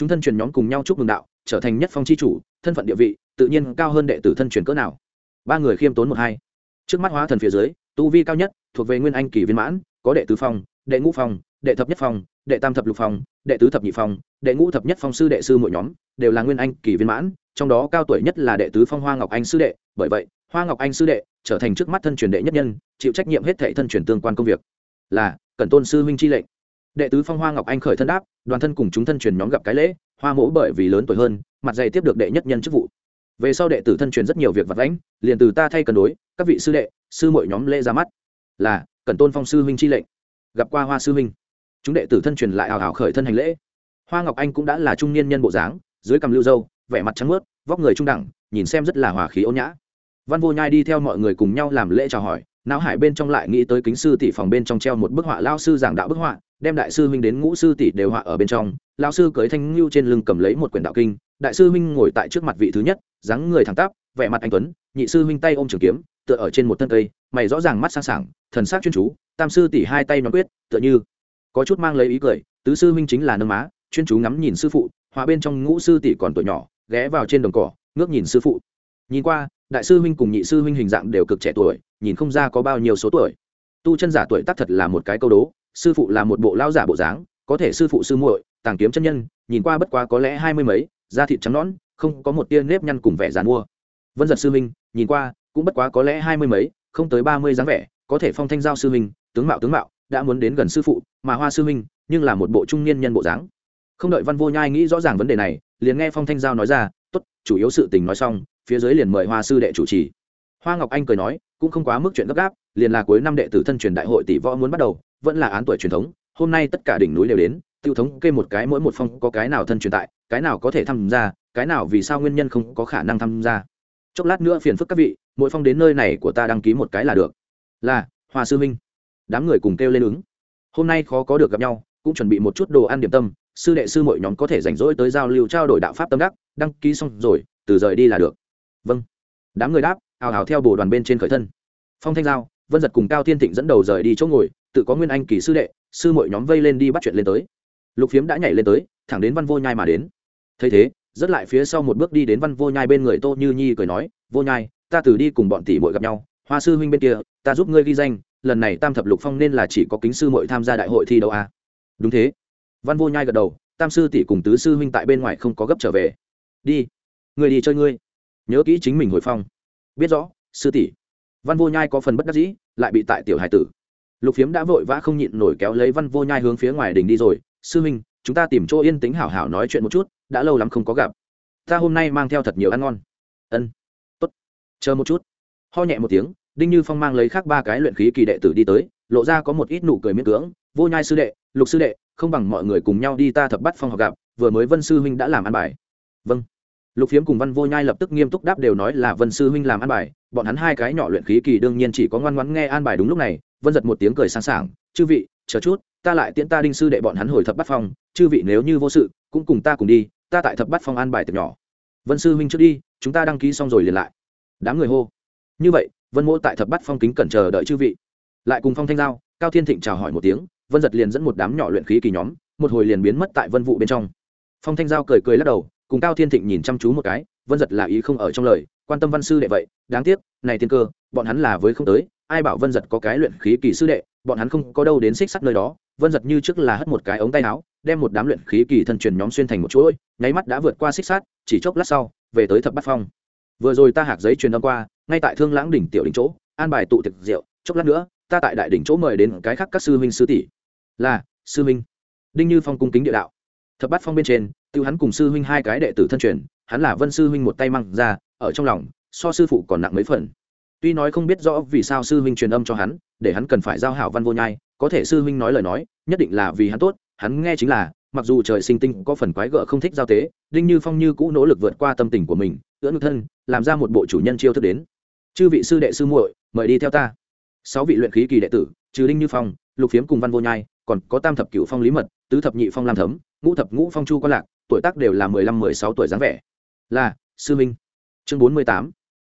chúng thân truyền nhóm cùng nhau chúc mừng đạo, trở thành nhất phong chi chủ, thân phận địa vị, tự nhiên cao hơn đệ tử thân truyền cỡ nào. Ba người khiêm tốn một hai. Trước mắt hóa thần phía dưới, tu vi cao nhất, thuộc về nguyên anh kỳ viên mãn, có đệ tứ phong, đệ ngũ phong, đệ thập nhất phong, đệ tam thập lục phong, đệ tứ thập nhị phong, đệ ngũ thập nhất phong sư đệ sư mỗi nhóm, đều là nguyên anh kỳ viên mãn, trong đó cao tuổi nhất là đệ tứ phong hoa ngọc anh sư đệ. Bởi vậy, hoa ngọc anh sư đệ trở thành trước mắt thân truyền đệ nhất nhân, chịu trách nhiệm hết thệ thân truyền tương quan công việc. Là cần tôn sư huynh chi lệnh đệ tứ phong hoa ngọc anh khởi thân đáp, đoàn thân cùng chúng thân truyền nhóm gặp cái lễ, hoa mỗ bởi vì lớn tuổi hơn, mặt dày tiếp được đệ nhất nhân chức vụ. Về sau đệ tử thân truyền rất nhiều việc vật lãnh liền từ ta thay cân đối, các vị sư đệ, sư mọi nhóm lễ ra mắt. Là cần tôn phong sư huynh chi lệnh. Gặp qua hoa sư huynh. Chúng đệ tử thân truyền lại hào hào khởi thân hành lễ. Hoa ngọc anh cũng đã là trung niên nhân bộ dáng, dưới cằm lưu dâu, vẻ mặt trắng mướt vóc người trung đẳng, nhìn xem rất là hòa khí ôn nhã. Văn vô nhai đi theo mọi người cùng nhau làm lễ chào hỏi não hải bên trong lại nghĩ tới kính sư tỷ phòng bên trong treo một bức họa lao sư giảng đạo bức họa, đem đại sư huynh đến ngũ sư tỷ đều họa ở bên trong. Lao sư cưới thanh ngưu trên lưng cầm lấy một quyển đạo kinh, đại sư huynh ngồi tại trước mặt vị thứ nhất, dáng người thẳng tắp, vẻ mặt anh tuấn, nhị sư huynh tay ôm trường kiếm, tựa ở trên một thân cây, mày rõ ràng mắt sang sảng, thần sắc chuyên chú, tam sư tỷ hai tay nhóm quyết, tựa như có chút mang lấy ý cười, tứ sư huynh chính là nâng má, chuyên chú ngắm nhìn sư phụ, họa bên trong ngũ sư tỷ còn tuổi nhỏ, ghé vào trên đồng cỏ, ngước nhìn sư phụ. Nhìn qua đại sư huynh cùng nhị sư huynh hình dạng đều cực trẻ tuổi, nhìn không ra có bao nhiêu số tuổi. Tu chân giả tuổi tác thật là một cái câu đố, sư phụ là một bộ lao giả bộ dáng, có thể sư phụ sư muội, tàng kiếm chân nhân, nhìn qua bất quá có lẽ hai mươi mấy, da thịt trắng nõn, không có một tia nếp nhăn cùng vẻ dàn mua vân giật sư huynh, nhìn qua, cũng bất quá có lẽ hai mươi mấy, không tới ba mươi dáng vẻ, có thể phong thanh giao sư huynh, tướng mạo tướng mạo, đã muốn đến gần sư phụ, mà hoa sư huynh, nhưng là một bộ trung niên nhân bộ dáng. Không đợi văn vô nhai nghĩ rõ ràng vấn đề này, liền nghe phong thanh giao nói ra, tốt, chủ yếu sự tình nói xong phía dưới liền mời hoa sư đệ chủ trì. Hoa ngọc anh cười nói, cũng không quá mức chuyện gấp gáp, liền là cuối năm đệ tử thân truyền đại hội tỷ võ muốn bắt đầu, vẫn là án tuổi truyền thống, hôm nay tất cả đỉnh núi đều đến, tiêu thống kê một cái mỗi một phong có cái nào thân truyền tại, cái nào có thể tham gia, cái nào vì sao nguyên nhân không có khả năng tham gia. Chốc lát nữa phiền phức các vị, mỗi phong đến nơi này của ta đăng ký một cái là được. Là, hoa sư minh. Đám người cùng kêu lên ứng. Hôm nay khó có được gặp nhau, cũng chuẩn bị một chút đồ ăn điểm tâm, sư đệ sư mọi nhóm có thể rảnh rỗi tới giao lưu trao đổi đạo pháp tâm đắc, đăng ký xong rồi, từ rời đi là được vâng. Đám người đáp, ào ào theo bồ đoàn bên trên khởi thân. Phong thanh giao, vân giật cùng cao thiên thịnh dẫn đầu rời đi chỗ ngồi, tự có nguyên anh kỳ sư đệ, sư mọi nhóm vây lên đi bắt chuyện lên tới. Lục phiếm đã nhảy lên tới, thẳng đến văn vô nhai mà đến. Thấy thế, rất lại phía sau một bước đi đến văn vô nhai bên người tô như nhi cười nói, vô nhai, ta từ đi cùng bọn tỷ muội gặp nhau, hoa sư huynh bên kia, ta giúp ngươi ghi danh, lần này tam thập lục phong nên là chỉ có kính sư muội tham gia đại hội thi đấu à? đúng thế. Văn vô nhai gật đầu, tam sư tỷ cùng tứ sư huynh tại bên ngoài không có gấp trở về. Đi người đi chơi ngươi nhớ kỹ chính mình hồi phong. Biết rõ, sư tỷ. Văn vô nhai có phần bất đắc dĩ, lại bị tại tiểu hải tử. Lục phiếm đã vội vã không nhịn nổi kéo lấy văn vô nhai hướng phía ngoài đình đi rồi. Sư huynh, chúng ta tìm chỗ yên tĩnh hảo hảo nói chuyện một chút, đã lâu lắm không có gặp. Ta hôm nay mang theo thật nhiều ăn ngon. Ân. Tốt. Chờ một chút. Ho nhẹ một tiếng, đinh như phong mang lấy khác ba cái luyện khí kỳ đệ tử đi tới, lộ ra có một ít nụ cười miễn cưỡng. Vô nhai sư đệ, lục sư đệ, không bằng mọi người cùng nhau đi ta thập bắt phong học gặp, vừa mới vân sư huynh đã làm ăn bài. Vâng lục phiếm cùng văn vô nhai lập tức nghiêm túc đáp đều nói là vân sư huynh làm an bài, bọn hắn hai cái nhỏ luyện khí kỳ đương nhiên chỉ có ngoan ngoãn nghe an bài đúng lúc này, vân giật một tiếng cười sáng sảng, chư vị, chờ chút, ta lại tiễn ta đinh sư đệ bọn hắn hồi thập bắt phong, chư vị nếu như vô sự, cũng cùng ta cùng đi, ta tại thập bắt phong an bài tiệc nhỏ. Vân sư huynh trước đi, chúng ta đăng ký xong rồi liền lại. Đám người hô. Như vậy, vân mỗ tại thập bắt phong kính cẩn chờ đợi chư vị. Lại cùng phong thanh giao, cao thiên thịnh chào hỏi một tiếng, vân giật liền dẫn một đám nhỏ luyện khí kỳ nhóm, một hồi liền biến mất tại vân vụ bên trong. Phong thanh giao cười cười lắc đầu cùng cao thiên thịnh nhìn chăm chú một cái, vân giật là ý không ở trong lời, quan tâm văn sư đệ vậy, đáng tiếc, này tiên cơ, bọn hắn là với không tới, ai bảo vân giật có cái luyện khí kỳ sư đệ, bọn hắn không có đâu đến xích sắt nơi đó, vân giật như trước là hất một cái ống tay áo, đem một đám luyện khí kỳ thân truyền nhóm xuyên thành một chuỗi, nháy mắt đã vượt qua xích sắt, chỉ chốc lát sau, về tới thập bát phong. Vừa rồi ta hạc giấy truyền âm qua, ngay tại thương lãng đỉnh tiểu đỉnh chỗ, an bài tụ thực rượu, chốc lát nữa, ta tại đại đỉnh chỗ mời đến cái khác các sư huynh sư tỷ. Là, sư huynh. Đinh như phong cung kính địa đạo. Thập bát phong bên trên tiêu hắn cùng sư huynh hai cái đệ tử thân truyền, hắn là vân sư huynh một tay mang ra, ở trong lòng, so sư phụ còn nặng mấy phần. Tuy nói không biết rõ vì sao sư huynh truyền âm cho hắn, để hắn cần phải giao hảo văn vô nhai, có thể sư huynh nói lời nói, nhất định là vì hắn tốt, hắn nghe chính là, mặc dù trời sinh tinh có phần quái gở không thích giao tế, đinh như phong như cũ nỗ lực vượt qua tâm tình của mình, ưỡn ngực thân, làm ra một bộ chủ nhân chiêu thức đến. Chư vị sư đệ sư muội, mời đi theo ta. Sáu vị luyện khí kỳ đệ tử, trừ đinh như phong, lục phiếm cùng văn vô nhai, còn có tam thập cựu phong lý mật, tứ thập nhị phong lam thấm, ngũ thập ngũ phong chu quan lạc tuổi tác đều là mười lăm, mười sáu tuổi dáng vẻ. Là, sư minh. Chương bốn mươi tám,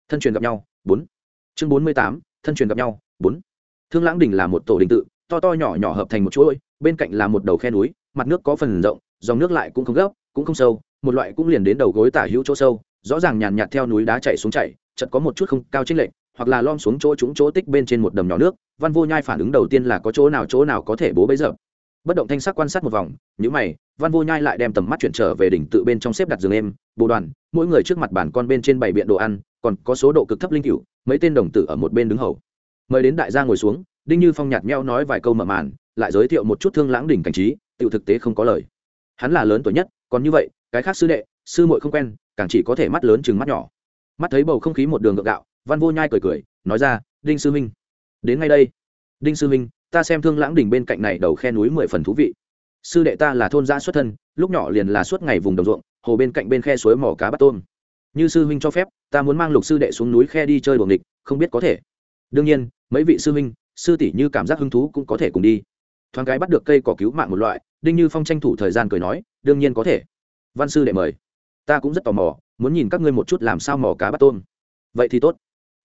thân truyền gặp nhau, bốn. Chương bốn mươi tám, thân truyền gặp nhau, bốn. Thương lãng đình là một tổ đình tự, to to nhỏ nhỏ hợp thành một chuỗi, bên cạnh là một đầu khe núi, mặt nước có phần rộng, dòng nước lại cũng không gấp, cũng không sâu, một loại cũng liền đến đầu gối tả hữu chỗ sâu, rõ ràng nhàn nhạt theo núi đá chạy xuống chạy chật có một chút không cao chênh lệch, hoặc là lom xuống chỗ trúng chỗ tích bên trên một đầm nhỏ nước, văn vô nhai phản ứng đầu tiên là có chỗ nào chỗ nào có thể bố bấy giờ bất động thanh sắc quan sát một vòng những mày, văn vô nhai lại đem tầm mắt chuyển trở về đỉnh tự bên trong xếp đặt giường em, bồ đoàn, mỗi người trước mặt bàn con bên trên bảy biện đồ ăn, còn có số độ cực thấp linh cựu mấy tên đồng tử ở một bên đứng hầu. Mời đến đại gia ngồi xuống, đinh như phong nhạt meo nói vài câu mở màn, lại giới thiệu một chút thương lãng đỉnh cảnh trí tự thực tế không có lời. Hắn là lớn tuổi nhất, còn như vậy, cái khác sư đệ, sư muội không quen, càng chỉ có thể mắt lớn chừng mắt nhỏ. Mắt thấy bầu không khí một đường gượng gạo, văn vô nhai cười cười, nói ra, đinh sư minh đến ngay đây. Đinh sư minh ta xem thương lãng đỉnh bên cạnh này đầu khe núi mười phần thú vị. Sư đệ ta là thôn gia xuất thân, lúc nhỏ liền là suốt ngày vùng đồng ruộng, hồ bên cạnh bên khe suối mỏ cá bắt tôm. Như sư huynh cho phép, ta muốn mang lục sư đệ xuống núi khe đi chơi buồng địch không biết có thể. Đương nhiên, mấy vị sư huynh, sư tỷ như cảm giác hứng thú cũng có thể cùng đi. Thoáng cái bắt được cây cỏ cứu mạng một loại, đinh như phong tranh thủ thời gian cười nói, đương nhiên có thể. Văn sư đệ mời. Ta cũng rất tò mò, muốn nhìn các ngươi một chút làm sao mò cá bắt tôm. Vậy thì tốt.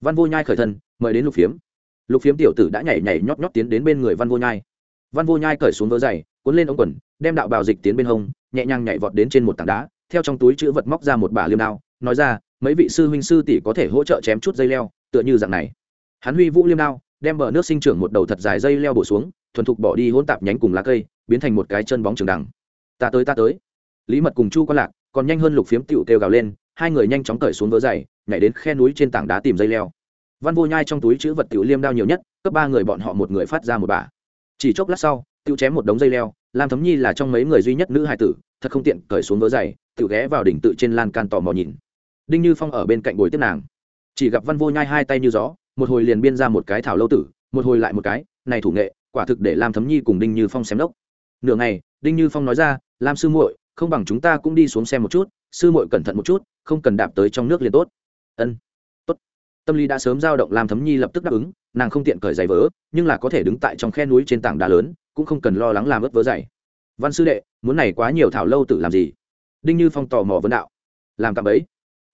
Văn vô nhai khởi thân, mời đến lục phiếm lục phiếm tiểu tử đã nhảy nhảy nhót nhót tiến đến bên người văn vô nhai. Văn vô nhai cởi xuống vớ giày cuốn lên ống quần, đem đạo bào dịch tiến bên hông, nhẹ nhàng nhảy vọt đến trên một tảng đá, theo trong túi chữ vật móc ra một bả liêm đao, nói ra, mấy vị sư huynh sư tỷ có thể hỗ trợ chém chút dây leo, tựa như dạng này. Hắn huy vũ liêm đao, đem bờ nước sinh trưởng một đầu thật dài dây leo bổ xuống, thuần thục bỏ đi hỗn tạp nhánh cùng lá cây, biến thành một cái chân bóng trường đằng. Ta tới ta tới. Lý mật cùng chu quan lạc còn nhanh hơn lục phiếm tựu kêu gào lên, hai người nhanh chóng cởi xuống vớ dày, nhảy đến khe núi trên tảng đá tìm dây leo văn vô nhai trong túi chữ vật tiểu liêm đao nhiều nhất, cấp ba người bọn họ một người phát ra một bả. Chỉ chốc lát sau, tiểu chém một đống dây leo, lam thấm nhi là trong mấy người duy nhất nữ hài tử, thật không tiện cởi xuống vớ dày, tiểu ghé vào đỉnh tự trên lan can tò mò nhìn. Đinh như phong ở bên cạnh bồi tiếp nàng. Chỉ gặp văn vô nhai hai tay như gió, một hồi liền biên ra một cái thảo lâu tử, một hồi lại một cái, này thủ nghệ, quả thực để lam thấm nhi cùng đinh như phong xem đốc. Nửa ngày, đinh như phong nói ra, lam sư muội, không bằng chúng ta cũng đi xuống xem một chút, sư muội cẩn thận một chút, không cần đạp tới trong nước liền tốt. Ân tâm lý đã sớm dao động làm thấm nhi lập tức đáp ứng, nàng không tiện cởi giày vỡ nhưng là có thể đứng tại trong khe núi trên tảng đá lớn, cũng không cần lo lắng làm ướt vỡ giày. Văn sư đệ, muốn này quá nhiều thảo lâu tự làm gì? Đinh như phong tò mò vấn đạo. Làm cạm ấy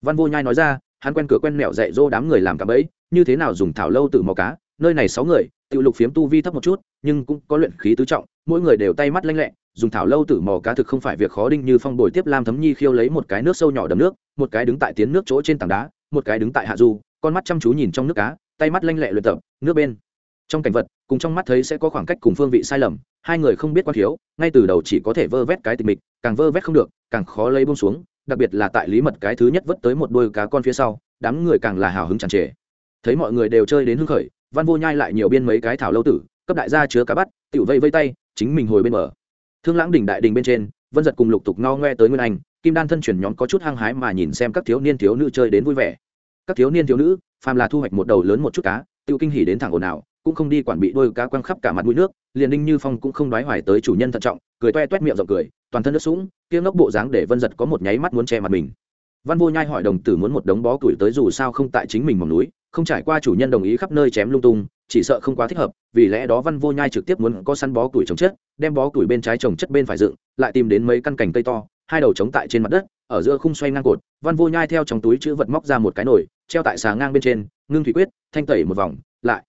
văn vô nhai nói ra, hắn quen cửa quen mẹo dạy dỗ đám người làm cạm ấy như thế nào dùng thảo lâu tự mò cá, nơi này sáu người tự lục phiếm tu vi thấp một chút, nhưng cũng có luyện khí tứ trọng, mỗi người đều tay mắt lanh lẹ, dùng thảo lâu tử mò cá thực không phải việc khó. Đinh như phong bồi tiếp lam thấm nhi khiêu lấy một cái nước sâu nhỏ đầm nước, một cái đứng tại tiến nước chỗ trên tảng đá, một cái đứng tại hạ du con mắt chăm chú nhìn trong nước cá, tay mắt lanh lẹ luyện tập, nước bên. Trong cảnh vật, cùng trong mắt thấy sẽ có khoảng cách cùng phương vị sai lầm, hai người không biết quan thiếu, ngay từ đầu chỉ có thể vơ vét cái tịch mịch, càng vơ vét không được, càng khó lấy bông xuống, đặc biệt là tại lý mật cái thứ nhất vất tới một đôi cá con phía sau, đám người càng là hào hứng tràn trề. Thấy mọi người đều chơi đến hưng khởi, văn vô nhai lại nhiều biên mấy cái thảo lâu tử, cấp đại gia chứa cá bắt, tiểu vây vây tay, chính mình hồi bên mở thương lãng đỉnh đại đình bên trên, vân giật cùng lục tục ngao ngoe tới nguyên anh, kim đan thân chuyển nhóm có chút hăng hái mà nhìn xem các thiếu niên thiếu nữ chơi đến vui vẻ các thiếu niên thiếu nữ, phàm là thu hoạch một đầu lớn một chút cá tiêu kinh hỉ đến thẳng ồn ào, cũng không đi quản bị đôi cá quăng khắp cả mặt mũi nước, liền đinh như phong cũng không đoái hoài tới chủ nhân thận trọng, cười toe toét miệng rộng cười, toàn thân nước sũng, tiếng ngốc bộ dáng để vân giật có một nháy mắt muốn che mặt mình. Văn vô nhai hỏi đồng tử muốn một đống bó củi tới dù sao không tại chính mình mỏng núi, không trải qua chủ nhân đồng ý khắp nơi chém lung tung, chỉ sợ không quá thích hợp, vì lẽ đó văn vô nhai trực tiếp muốn có săn bó củi trồng chất, đem bó củi bên trái trồng chất bên phải dựng, lại tìm đến mấy căn cành cây to, hai đầu trống tại trên mặt đất, ở giữa khung xoay ngang cột, văn vô nhai theo trong túi chữ vật móc ra một cái nồi treo tại xà ngang bên trên, ngưng thủy quyết, thanh tẩy một vòng, lại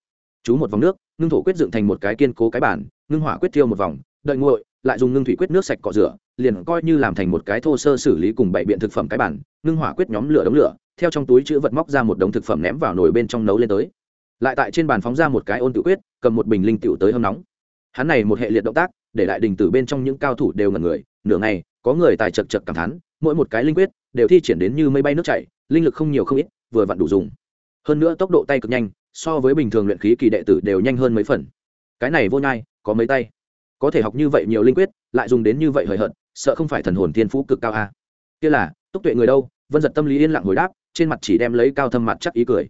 chú một vòng nước, ngưng thổ quyết dựng thành một cái kiên cố cái bản ngưng hỏa quyết tiêu một vòng, đợi nguội, lại dùng ngưng thủy quyết nước sạch cọ rửa, liền coi như làm thành một cái thô sơ xử lý cùng bảy biện thực phẩm cái bản ngưng hỏa quyết nhóm lửa đống lửa, theo trong túi chữ vật móc ra một đống thực phẩm ném vào nồi bên trong nấu lên tới. Lại tại trên bàn phóng ra một cái ôn tự quyết, cầm một bình linh tiểu tới hâm nóng. Hắn này một hệ liệt động tác, để lại đình tử bên trong những cao thủ đều ngần người, nửa ngày, có người tài chật chật cảm thán, mỗi một cái linh quyết, đều thi triển đến như mây bay nước chảy, linh lực không nhiều không ít vừa vặn đủ dùng. Hơn nữa tốc độ tay cực nhanh, so với bình thường luyện khí kỳ đệ tử đều nhanh hơn mấy phần. Cái này vô nhai, có mấy tay? Có thể học như vậy nhiều linh quyết, lại dùng đến như vậy hời hợt, sợ không phải thần hồn thiên phú cực cao a à. kia là túc tuệ người đâu? Vân giật tâm lý yên lặng hồi đáp, trên mặt chỉ đem lấy cao thâm mặt chắc ý cười.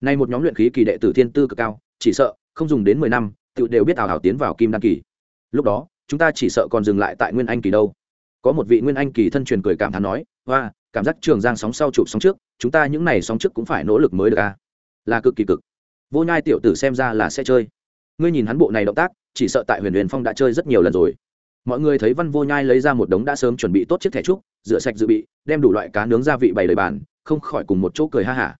Nay một nhóm luyện khí kỳ đệ tử thiên tư cực cao, chỉ sợ, không dùng đến mười năm tự đều biết ảo hảo tiến vào kim đan kỳ. Lúc đó, chúng ta chỉ sợ còn dừng lại tại nguyên anh kỳ đâu. Có một vị nguyên anh kỳ thân truyền cười cảm thán nói hoa cảm giác trường giang sóng sau chụp sóng trước, chúng ta những này sóng trước cũng phải nỗ lực mới được a à? là cực kỳ cực. Vô nhai tiểu tử xem ra là sẽ chơi. Ngươi nhìn hắn bộ này động tác, chỉ sợ tại huyền huyền phong đã chơi rất nhiều lần rồi. Mọi người thấy văn vô nhai lấy ra một đống đã sớm chuẩn bị tốt chiếc thẻ trúc, rửa sạch dự bị, đem đủ loại cá nướng gia vị bày đời bàn, không khỏi cùng một chỗ cười ha hả.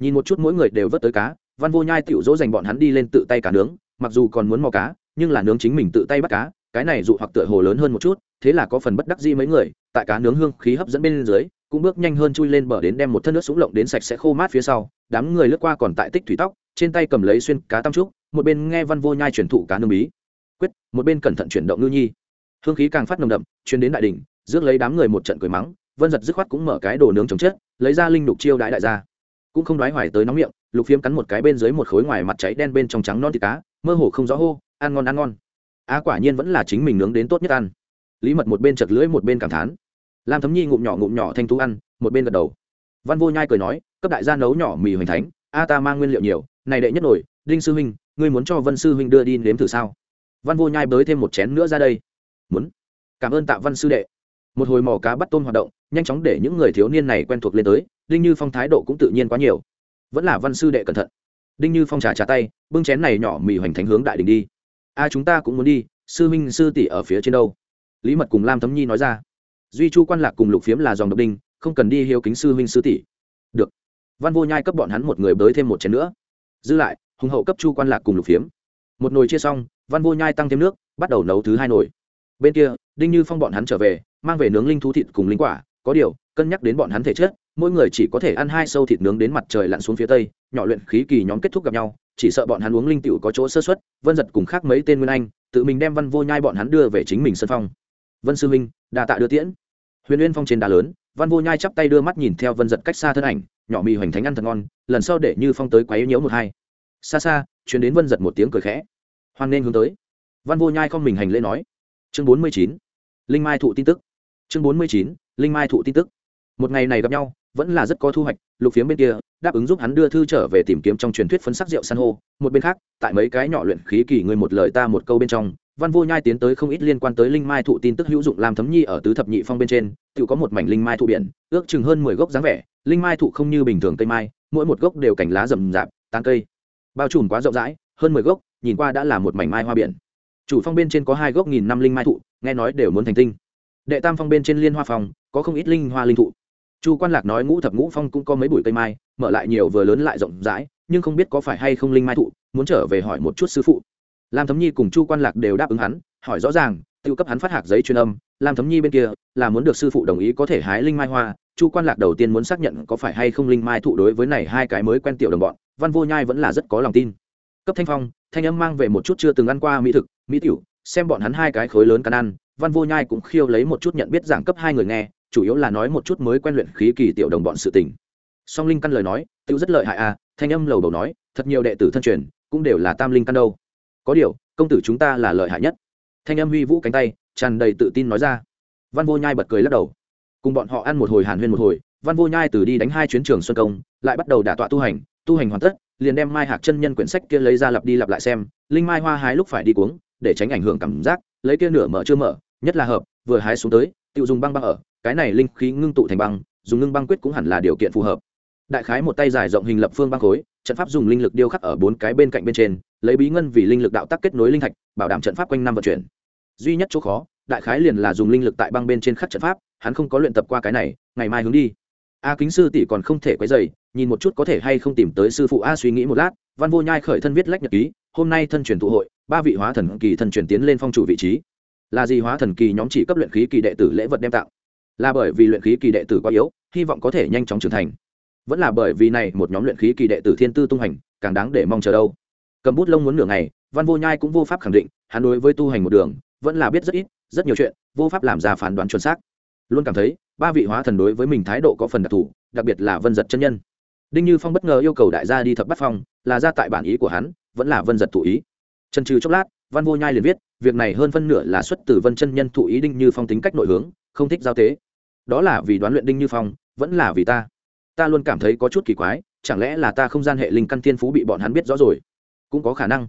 Nhìn một chút mỗi người đều vớt tới cá, văn vô nhai tiểu dỗ dành bọn hắn đi lên tự tay cá nướng, mặc dù còn muốn mò cá, nhưng là nướng chính mình tự tay bắt cá, cái này dụ hoặc tựa hồ lớn hơn một chút, thế là có phần bất đắc dĩ mấy người, tại cá nướng hương khí hấp dẫn bên dưới cũng bước nhanh hơn chui lên bờ đến đem một thân nước súng lộng đến sạch sẽ khô mát phía sau. Đám người lướt qua còn tại tích thủy tóc, trên tay cầm lấy xuyên cá tam trúc, một bên nghe văn vô nhai truyền thụ cá nương bí. Quyết, một bên cẩn thận chuyển động ngư nhi. Hương khí càng phát nồng đậm chuyến đến đại đình rước lấy đám người một trận cười mắng, vân giật dứt khoát cũng mở cái đồ nướng chống chết, lấy ra linh lục chiêu đại đại gia. Cũng không đoái hoài tới nóng miệng, lục phiếm cắn một cái bên dưới một khối ngoài mặt cháy đen bên trong trắng non thịt cá, mơ hồ không rõ hô, ăn ngon ăn ngon. Á quả nhiên vẫn là chính mình nướng đến tốt nhất ăn. Lý mật một bên chật lưỡi một bên cảm thán lam thấm nhi ngụm nhỏ ngụm nhỏ thanh thú ăn, một bên gật đầu. Văn vô nhai cười nói, cấp đại gia nấu nhỏ mì hoành thánh, a ta mang nguyên liệu nhiều, này đệ nhất nổi đinh sư huynh, ngươi muốn cho vân sư huynh đưa đi nếm thử sao? Văn vô nhai bới thêm một chén nữa ra đây. Muốn. Cảm ơn tạ văn sư đệ. Một hồi mò cá bắt tôm hoạt động, nhanh chóng để những người thiếu niên này quen thuộc lên tới, đinh như phong thái độ cũng tự nhiên quá nhiều. Vẫn là văn sư đệ cẩn thận. Đinh như phong trà trà tay, bưng chén này nhỏ mì hoành thánh hướng đại đình đi. A, chúng ta cũng muốn đi, sư huynh, sư tỷ ở phía trên đâu? Lý mật cùng lam thấm nhi nói ra duy chu quan lạc cùng lục phiếm là dòng độc đinh, không cần đi hiếu kính sư huynh sư tỷ. Được. Văn vô nhai cấp bọn hắn một người bới thêm một chén nữa. Dư lại, hùng hậu cấp chu quan lạc cùng lục phiếm. Một nồi chia xong, văn vô nhai tăng thêm nước, bắt đầu nấu thứ hai nồi. Bên kia, đinh như phong bọn hắn trở về, mang về nướng linh thú thịt cùng linh quả. Có điều, cân nhắc đến bọn hắn thể chất, mỗi người chỉ có thể ăn hai sâu thịt nướng đến mặt trời lặn xuống phía tây, nhỏ luyện khí kỳ nhóm kết thúc gặp nhau, chỉ sợ bọn hắn uống linh tiểu có chỗ sơ xuất vân giật cùng khác mấy tên nguyên anh, tự mình đem văn vô nhai bọn hắn đưa về chính mình sân phong. Vân sư minh đà tạ đưa tiễn huyền uyên phong trên đá lớn, văn vô nhai chắp tay đưa mắt nhìn theo vân giật cách xa thân ảnh, nhỏ mì hoành thánh ăn thật ngon, lần sau để như phong tới quấy nhiễu một hai. Xa xa chuyển đến vân giật một tiếng cười khẽ. Hoan nên hướng tới. Văn vô nhai không mình hành lễ nói. Chương bốn mươi chín, linh mai thụ tin tức. Chương bốn mươi chín, linh mai thụ tin tức. Một ngày này gặp nhau, vẫn là rất có thu hoạch, lục phiếm bên kia, đáp ứng giúp hắn đưa thư trở về tìm kiếm trong truyền thuyết phấn sắc rượu san hô. Một bên khác, tại mấy cái nhỏ luyện khí kỳ người một lời ta một câu bên trong văn vô nhai tiến tới không ít liên quan tới linh mai thụ tin tức hữu dụng làm thấm nhi ở tứ thập nhị phong bên trên, tự có một mảnh linh mai thụ biển, ước chừng hơn mười gốc dáng vẻ, linh mai thụ không như bình thường cây mai, mỗi một gốc đều cành lá rậm rạp, tán cây. Bao trùm quá rộng rãi, hơn mười gốc, nhìn qua đã là một mảnh mai hoa biển. Chủ phong bên trên có hai gốc nghìn năm linh mai thụ, nghe nói đều muốn thành tinh. Đệ tam phong bên trên liên hoa phòng có không ít linh hoa linh thụ. Chu quan lạc nói ngũ thập ngũ phong cũng có mấy bụi cây mai, mở lại nhiều vừa lớn lại rộng rãi, nhưng không biết có phải hay không linh mai thụ, muốn trở về hỏi một chút sư phụ lam thấm nhi cùng chu quan lạc đều đáp ứng hắn, hỏi rõ ràng tự cấp hắn phát hạc giấy truyền âm, lam thấm nhi bên kia, là muốn được sư phụ đồng ý có thể hái linh mai hoa, chu quan lạc đầu tiên muốn xác nhận có phải hay không linh mai thụ đối với này hai cái mới quen tiểu đồng bọn, văn vô nhai vẫn là rất có lòng tin. Cấp thanh phong, thanh âm mang về một chút chưa từng ăn qua mỹ thực, mỹ tiểu, xem bọn hắn hai cái khối lớn cắn ăn. Văn vô nhai cũng khiêu lấy một chút nhận biết giảng cấp hai người nghe, chủ yếu là nói một chút mới quen luyện khí kỳ tiểu đồng bọn sự tình. Song linh căn lời nói, Tiêu rất lợi hại à thanh âm lầu đầu nói, thật nhiều đệ tử thân truyền, cũng đều là tam linh căn đâu có điều, công tử chúng ta là lợi hại nhất. Thanh âm huy vũ cánh tay, tràn đầy tự tin nói ra. Văn vô nhai bật cười lắc đầu. Cùng bọn họ ăn một hồi hàn huyên một hồi, văn vô nhai từ đi đánh hai chuyến trường xuân công, lại bắt đầu đả tọa tu hành tu hành hoàn tất, liền đem mai hạc chân nhân quyển sách kia lấy ra lặp đi lặp lại xem, linh mai hoa hái lúc phải đi cuống, để tránh ảnh hưởng cảm giác, lấy kia nửa mở chưa mở, nhất là hợp, vừa hái xuống tới tự dùng băng băng ở, cái này linh khí ngưng tụ thành băng, dùng ngưng băng quyết cũng hẳn là điều kiện phù hợp. Đại khái một tay dài rộng hình lập phương băng khối, trận pháp dùng linh lực điêu khắc ở bốn cái bên cạnh bên trên lấy bí ngân vì linh lực đạo tắc kết nối linh thạch, bảo đảm trận pháp quanh năm vận chuyển. Duy nhất chỗ khó, đại khái liền là dùng linh lực tại băng bên trên khắc trận pháp, hắn không có luyện tập qua cái này, ngày mai hướng đi. A kính sư tỷ còn không thể quấy dày nhìn một chút có thể hay không tìm tới sư phụ a suy nghĩ một lát, văn vô nhai khởi thân viết lách nhật ký, hôm nay thân truyền tụ hội, ba vị hóa thần kỳ thần truyền tiến lên phong chủ vị trí. Là gì hóa thần kỳ nhóm chỉ cấp luyện khí kỳ đệ tử lễ vật đem tặng? Là bởi vì luyện khí kỳ đệ tử quá yếu, hy vọng có thể nhanh chóng trưởng thành. Vẫn là bởi vì này một nhóm luyện khí kỳ đệ tử thiên tư tung hành, càng đáng để mong chờ đâu cầm bút lông muốn nửa ngày, văn vô nhai cũng vô pháp khẳng định, hắn đối với tu hành một đường, vẫn là biết rất ít, rất nhiều chuyện, vô pháp làm ra phán đoán chuẩn xác. Luôn cảm thấy, ba vị hóa thần đối với mình thái độ có phần đặc thù, đặc biệt là vân giật chân nhân. Đinh như phong bất ngờ yêu cầu đại gia đi thập bắt phong, là ra tại bản ý của hắn, vẫn là vân giật thụ ý. Trần trừ chốc lát, văn vô nhai liền viết, việc này hơn phân nửa là xuất từ vân chân nhân thụ ý đinh như phong tính cách nội hướng, không thích giao tế. Đó là vì đoán luyện đinh như phong, vẫn là vì ta. Ta luôn cảm thấy có chút kỳ quái, chẳng lẽ là ta không gian hệ linh căn thiên phú bị bọn hắn biết rõ rồi? Cũng có khả năng.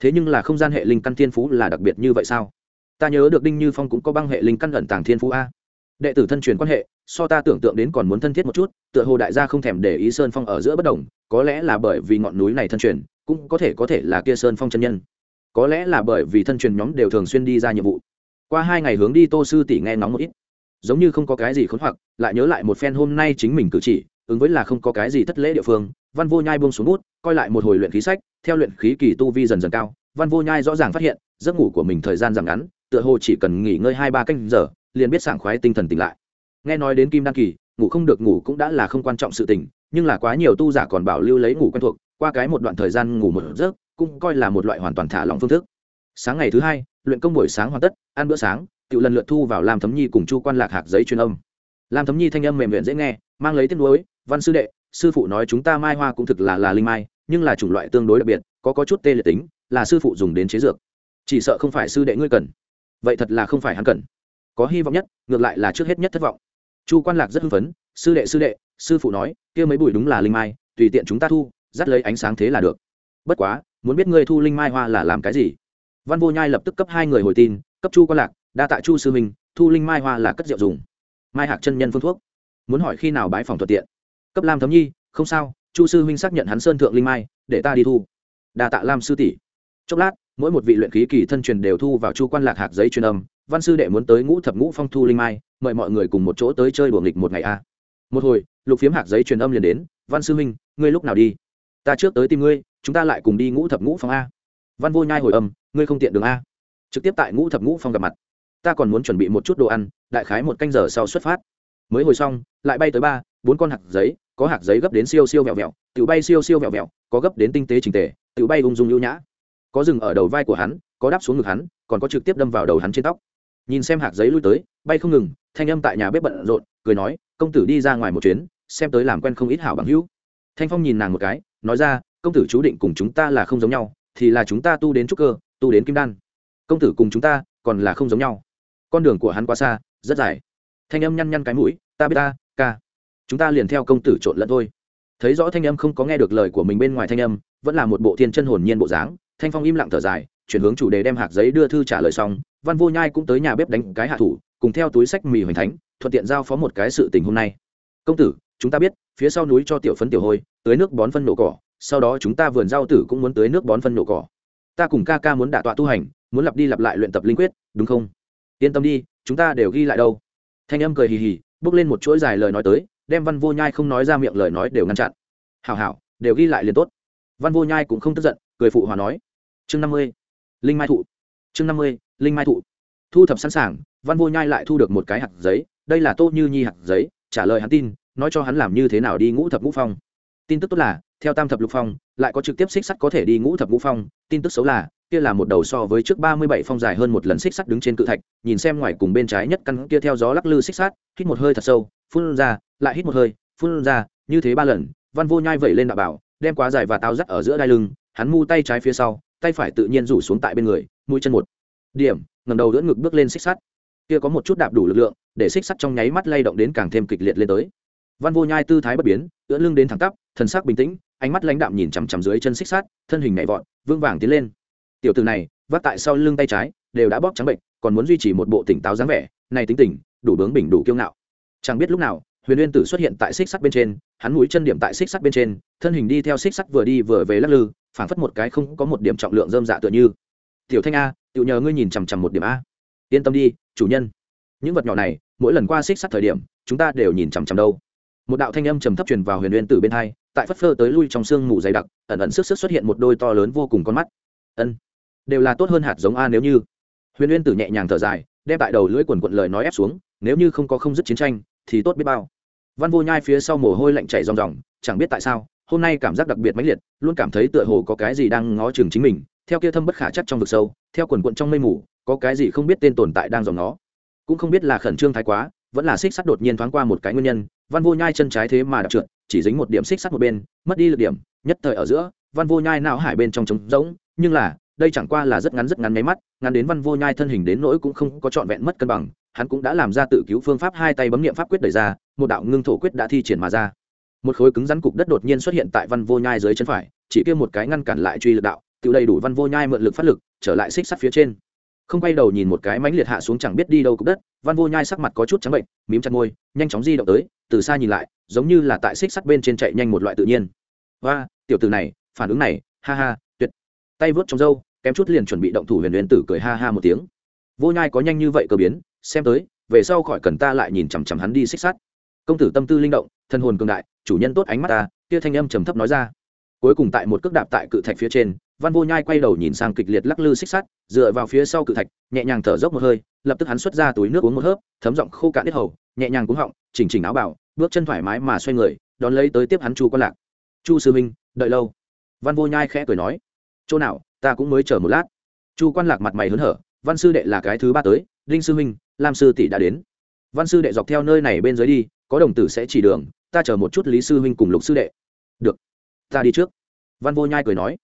Thế nhưng là không gian hệ linh căn thiên phú là đặc biệt như vậy sao? Ta nhớ được đinh như phong cũng có băng hệ linh căn ẩn tàng thiên phú a. Đệ tử thân truyền quan hệ, so ta tưởng tượng đến còn muốn thân thiết một chút, tựa hồ đại gia không thèm để ý sơn phong ở giữa bất đồng, có lẽ là bởi vì ngọn núi này thân truyền, cũng có thể có thể là kia sơn phong chân nhân. Có lẽ là bởi vì thân truyền nhóm đều thường xuyên đi ra nhiệm vụ. Qua hai ngày hướng đi tô sư tỷ nghe nóng một ít. Giống như không có cái gì khốn hoặc, lại nhớ lại một phen hôm nay chính mình cử chỉ, ứng với là không có cái gì thất lễ địa phương văn vô nhai buông xuống bút, coi lại một hồi luyện khí sách, theo luyện khí kỳ tu vi dần dần cao, văn vô nhai rõ ràng phát hiện, giấc ngủ của mình thời gian giảm ngắn, tựa hồ chỉ cần nghỉ ngơi hai ba canh giờ, liền biết sảng khoái tinh thần tỉnh lại. Nghe nói đến kim đan kỳ, ngủ không được ngủ cũng đã là không quan trọng sự tình, nhưng là quá nhiều tu giả còn bảo lưu lấy ngủ quen thuộc, qua cái một đoạn thời gian ngủ một giấc, cũng coi là một loại hoàn toàn thả lỏng phương thức. Sáng ngày thứ hai, luyện công buổi sáng hoàn tất, ăn bữa sáng tự lần lượt thu vào làm thấm nhi cùng chu quan lạc hạc giấy truyền âm. Làm thấm nhi thanh âm mềm luyện dễ nghe, mang lấy tiếng nuối, văn sư đệ sư phụ nói chúng ta mai hoa cũng thực là là linh mai, nhưng là chủng loại tương đối đặc biệt, có có chút tê liệt tính, là sư phụ dùng đến chế dược. Chỉ sợ không phải sư đệ ngươi cần. Vậy thật là không phải hắn cần. Có hy vọng nhất, ngược lại là trước hết nhất thất vọng. Chu quan lạc rất hưng phấn, sư đệ sư đệ, sư phụ nói, kia mấy bụi đúng là linh mai, tùy tiện chúng ta thu, dắt lấy ánh sáng thế là được. Bất quá, muốn biết ngươi thu linh mai hoa là làm cái gì? Văn vô nhai lập tức cấp hai người hồi tin, cấp chu quan lạc, đa tạ chu sư minh thu linh mai hoa là cất rượu dùng. Mai hạc chân nhân phương thuốc. Muốn hỏi khi nào bái phòng thuận tiện? Cấp lam thấm nhi, không sao, chu sư huynh xác nhận hắn sơn thượng linh mai, để ta đi thu. Đà tạ lam sư tỷ. Chốc lát, mỗi một vị luyện khí kỳ thân truyền đều thu vào chu quan lạc hạc giấy truyền âm, văn sư đệ muốn tới ngũ thập ngũ phong thu linh mai, mời mọi người cùng một chỗ tới chơi đùa nghịch một ngày a. Một hồi, lục phiếm hạc giấy truyền âm liền đến, văn sư huynh, ngươi lúc nào đi? Ta trước tới tìm ngươi, chúng ta lại cùng đi ngũ thập ngũ phong a. Văn vô nhai hồi âm, ngươi không tiện đường a. Trực tiếp tại ngũ thập ngũ phong gặp mặt. Ta còn muốn chuẩn bị một chút đồ ăn, đại khái một canh giờ sau xuất phát. Mới hồi xong, lại bay tới ba, bốn con hạt giấy có hạt giấy gấp đến siêu siêu vẹo vẹo, tự bay siêu siêu vẹo vẹo, có gấp đến tinh tế trình tề, tự bay ung dung ưu nhã. Có rừng ở đầu vai của hắn, có đáp xuống ngực hắn, còn có trực tiếp đâm vào đầu hắn trên tóc. Nhìn xem hạt giấy lui tới, bay không ngừng, thanh âm tại nhà bếp bận rộn, cười nói, công tử đi ra ngoài một chuyến, xem tới làm quen không ít hảo bằng hữu. Thanh phong nhìn nàng một cái, nói ra, công tử chú định cùng chúng ta là không giống nhau, thì là chúng ta tu đến trúc cơ, tu đến kim đan. Công tử cùng chúng ta còn là không giống nhau. Con đường của hắn quá xa, rất dài. Thanh âm nhăn nhăn cái mũi, ta biết ta chúng ta liền theo công tử trộn lẫn thôi. Thấy rõ thanh âm không có nghe được lời của mình bên ngoài thanh âm, vẫn là một bộ thiên chân hồn nhiên bộ dáng, thanh phong im lặng thở dài, chuyển hướng chủ đề đem hạt giấy đưa thư trả lời xong, văn vô nhai cũng tới nhà bếp đánh cái hạ thủ, cùng theo túi sách mì hoành thánh, thuận tiện giao phó một cái sự tình hôm nay. Công tử, chúng ta biết, phía sau núi cho tiểu phấn tiểu hôi, tưới nước bón phân nổ cỏ, sau đó chúng ta vườn rau tử cũng muốn tưới nước bón phân nổ cỏ. Ta cùng ca ca muốn đả tọa tu hành, muốn lặp đi lặp lại luyện tập linh quyết, đúng không? Yên tâm đi, chúng ta đều ghi lại đâu. Thanh âm cười hì hì, bước lên một chuỗi dài lời nói tới đem văn vô nhai không nói ra miệng lời nói đều ngăn chặn. Hảo hảo, đều ghi lại liền tốt. Văn vô nhai cũng không tức giận, cười phụ hòa nói. Chương năm mươi, linh mai thụ. Chương năm mươi, linh mai thụ. Thu thập sẵn sàng, văn vô nhai lại thu được một cái hạt giấy, đây là tô như nhi hạt giấy, trả lời hắn tin, nói cho hắn làm như thế nào đi ngũ thập ngũ phong. Tin tức tốt là, theo tam thập lục phong, lại có trực tiếp xích sắt có thể đi ngũ thập ngũ phong, tin tức xấu là, kia là một đầu so với trước ba mươi bảy phong dài hơn một lần xích sắt đứng trên cự thạch, nhìn xem ngoài cùng bên trái nhất căn kia theo gió lắc lư xích sắt, hít một hơi thật sâu phun ra, lại hít một hơi, phun ra, như thế ba lần, văn vô nhai vẩy lên đạo bảo, đem quá dài và tao dắt ở giữa đai lưng, hắn mu tay trái phía sau, tay phải tự nhiên rủ xuống tại bên người, mũi chân một. Điểm ngầm đầu đỡ ngực bước lên xích sắt. Kia có một chút đạp đủ lực lượng, để xích sắt trong nháy mắt lay động đến càng thêm kịch liệt lên tới. Văn vô nhai tư thái bất biến, ưỡn lưng đến thẳng tắp, thần sắc bình tĩnh, ánh mắt lãnh đạm nhìn chằm chằm dưới chân xích sắt, thân hình nhảy vọt vương vàng tiến lên. Tiểu từ này vác tại sau lưng tay trái, đều đã bóp trắng bệnh, còn muốn duy trì một bộ tỉnh táo dáng vẻ, này tính tình, đủ bướng bỉnh, đủ kiêu ngạo chẳng biết lúc nào, huyền uyên tử xuất hiện tại xích sắt bên trên, hắn mũi chân điểm tại xích sắt bên trên, thân hình đi theo xích sắt vừa đi vừa về lắc lư, phảng phất một cái không có một điểm trọng lượng dơm dạ tựa như. Tiểu thanh a tự nhờ ngươi nhìn chằm chằm một điểm a. Yên tâm đi, chủ nhân. Những vật nhỏ này, mỗi lần qua xích sắt thời điểm, chúng ta đều nhìn chằm chằm đâu. Một đạo thanh âm trầm thấp truyền vào huyền uyên tử bên hai, tại phất phơ tới lui trong sương mù dày đặc, ẩn ẩn sức sức xuất hiện một đôi to lớn vô cùng con mắt. Ân, đều là tốt hơn hạt giống a nếu như. Huyền uyên tử nhẹ nhàng thở dài, đem tại đầu lưỡi quần quận lời nói ép xuống, nếu như không có không dứt chiến tranh thì tốt biết bao. Văn vô nhai phía sau mồ hôi lạnh chảy ròng ròng, chẳng biết tại sao, hôm nay cảm giác đặc biệt mãnh liệt, luôn cảm thấy tựa hồ có cái gì đang ngó chừng chính mình, theo kia thâm bất khả chắc trong vực sâu, theo quần quận trong mây mù, có cái gì không biết tên tồn tại đang dòng nó cũng không biết là khẩn trương thái quá, vẫn là xích sắt đột nhiên thoáng qua một cái nguyên nhân, văn vô nhai chân trái thế mà đạp trượt, chỉ dính một điểm xích sắt một bên, mất đi lực điểm, nhất thời ở giữa, văn vô nhai não hải bên trong trống rỗng, nhưng là, đây chẳng qua là rất ngắn rất ngắn mấy mắt, ngắn đến văn vô nhai thân hình đến nỗi cũng không có trọn vẹn mất cân bằng hắn cũng đã làm ra tự cứu phương pháp hai tay bấm nghiệm pháp quyết đẩy ra, một đạo ngưng thổ quyết đã thi triển mà ra. Một khối cứng rắn cục đất đột nhiên xuất hiện tại văn vô nhai dưới chân phải, chỉ kia một cái ngăn cản lại truy lực đạo, tự đầy đủ văn vô nhai mượn lực phát lực, trở lại xích sắt phía trên. Không quay đầu nhìn một cái mánh liệt hạ xuống chẳng biết đi đâu cục đất, văn vô nhai sắc mặt có chút trắng bệnh, mím chặt môi, nhanh chóng di động tới, từ xa nhìn lại, giống như là tại xích sắt bên trên chạy nhanh một loại tự nhiên. Và tiểu từ này, phản ứng này, ha ha, tuyệt. Tay vớt trong râu, kém chút liền chuẩn bị động thủ huyền huyền tử cười ha ha một tiếng. Vô nhai có nhanh như vậy cơ biến xem tới, về sau khỏi cần ta lại nhìn chằm chằm hắn đi xích sắt. Công tử tâm tư linh động thân hồn cường đại, chủ nhân tốt ánh mắt ta, kia thanh âm trầm thấp nói ra. Cuối cùng tại một cước đạp tại cự thạch phía trên, văn vô nhai quay đầu nhìn sang kịch liệt lắc lư xích sắt, dựa vào phía sau cự thạch, nhẹ nhàng thở dốc một hơi, lập tức hắn xuất ra túi nước uống một hớp, thấm giọng khô cạn ít hầu, nhẹ nhàng cúng họng, chỉnh chỉnh áo bảo bước chân thoải mái mà xoay người, đón lấy tới tiếp hắn chu quan lạc. Chu sư minh đợi lâu. Văn vô nhai khẽ cười nói. Chỗ nào, ta cũng mới chờ một lát. Chu quan lạc mặt mày hớn hở, văn sư đệ là cái thứ ba tới, đinh sư minh lam sư tỷ đã đến. Văn sư đệ dọc theo nơi này bên dưới đi, có đồng tử sẽ chỉ đường, ta chờ một chút lý sư huynh cùng lục sư đệ. Được, ta đi trước. Văn vô nhai cười nói.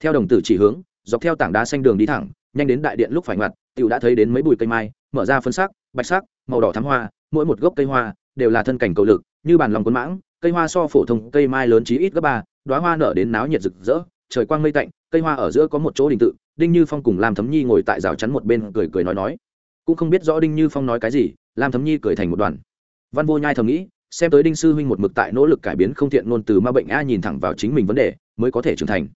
Theo đồng tử chỉ hướng, dọc theo tảng đá xanh đường đi thẳng, nhanh đến đại điện lúc phải ngoặt t đã thấy đến mấy bụi cây mai, mở ra phân sắc, bạch sắc, màu đỏ thắm hoa, mỗi một gốc cây hoa đều là thân cảnh cầu lực, như bàn lòng quân mãng, cây hoa so phổ thông, cây mai lớn chí ít gấp ba đoá hoa nở đến náo nhiệt rực rỡ, trời quang mây tạnh, cây hoa ở giữa có một chỗ đình tự, đinh như phong cùng lam thấm nhi ngồi tại rào chắn một bên cười cười nói nói cũng không biết rõ đinh như phong nói cái gì, lam thấm nhi cười thành một đoàn. Văn vô nhai thầm nghĩ, xem tới đinh sư huynh một mực tại nỗ lực cải biến không thiện ngôn từ ma bệnh a nhìn thẳng vào chính mình vấn đề, mới có thể trưởng thành.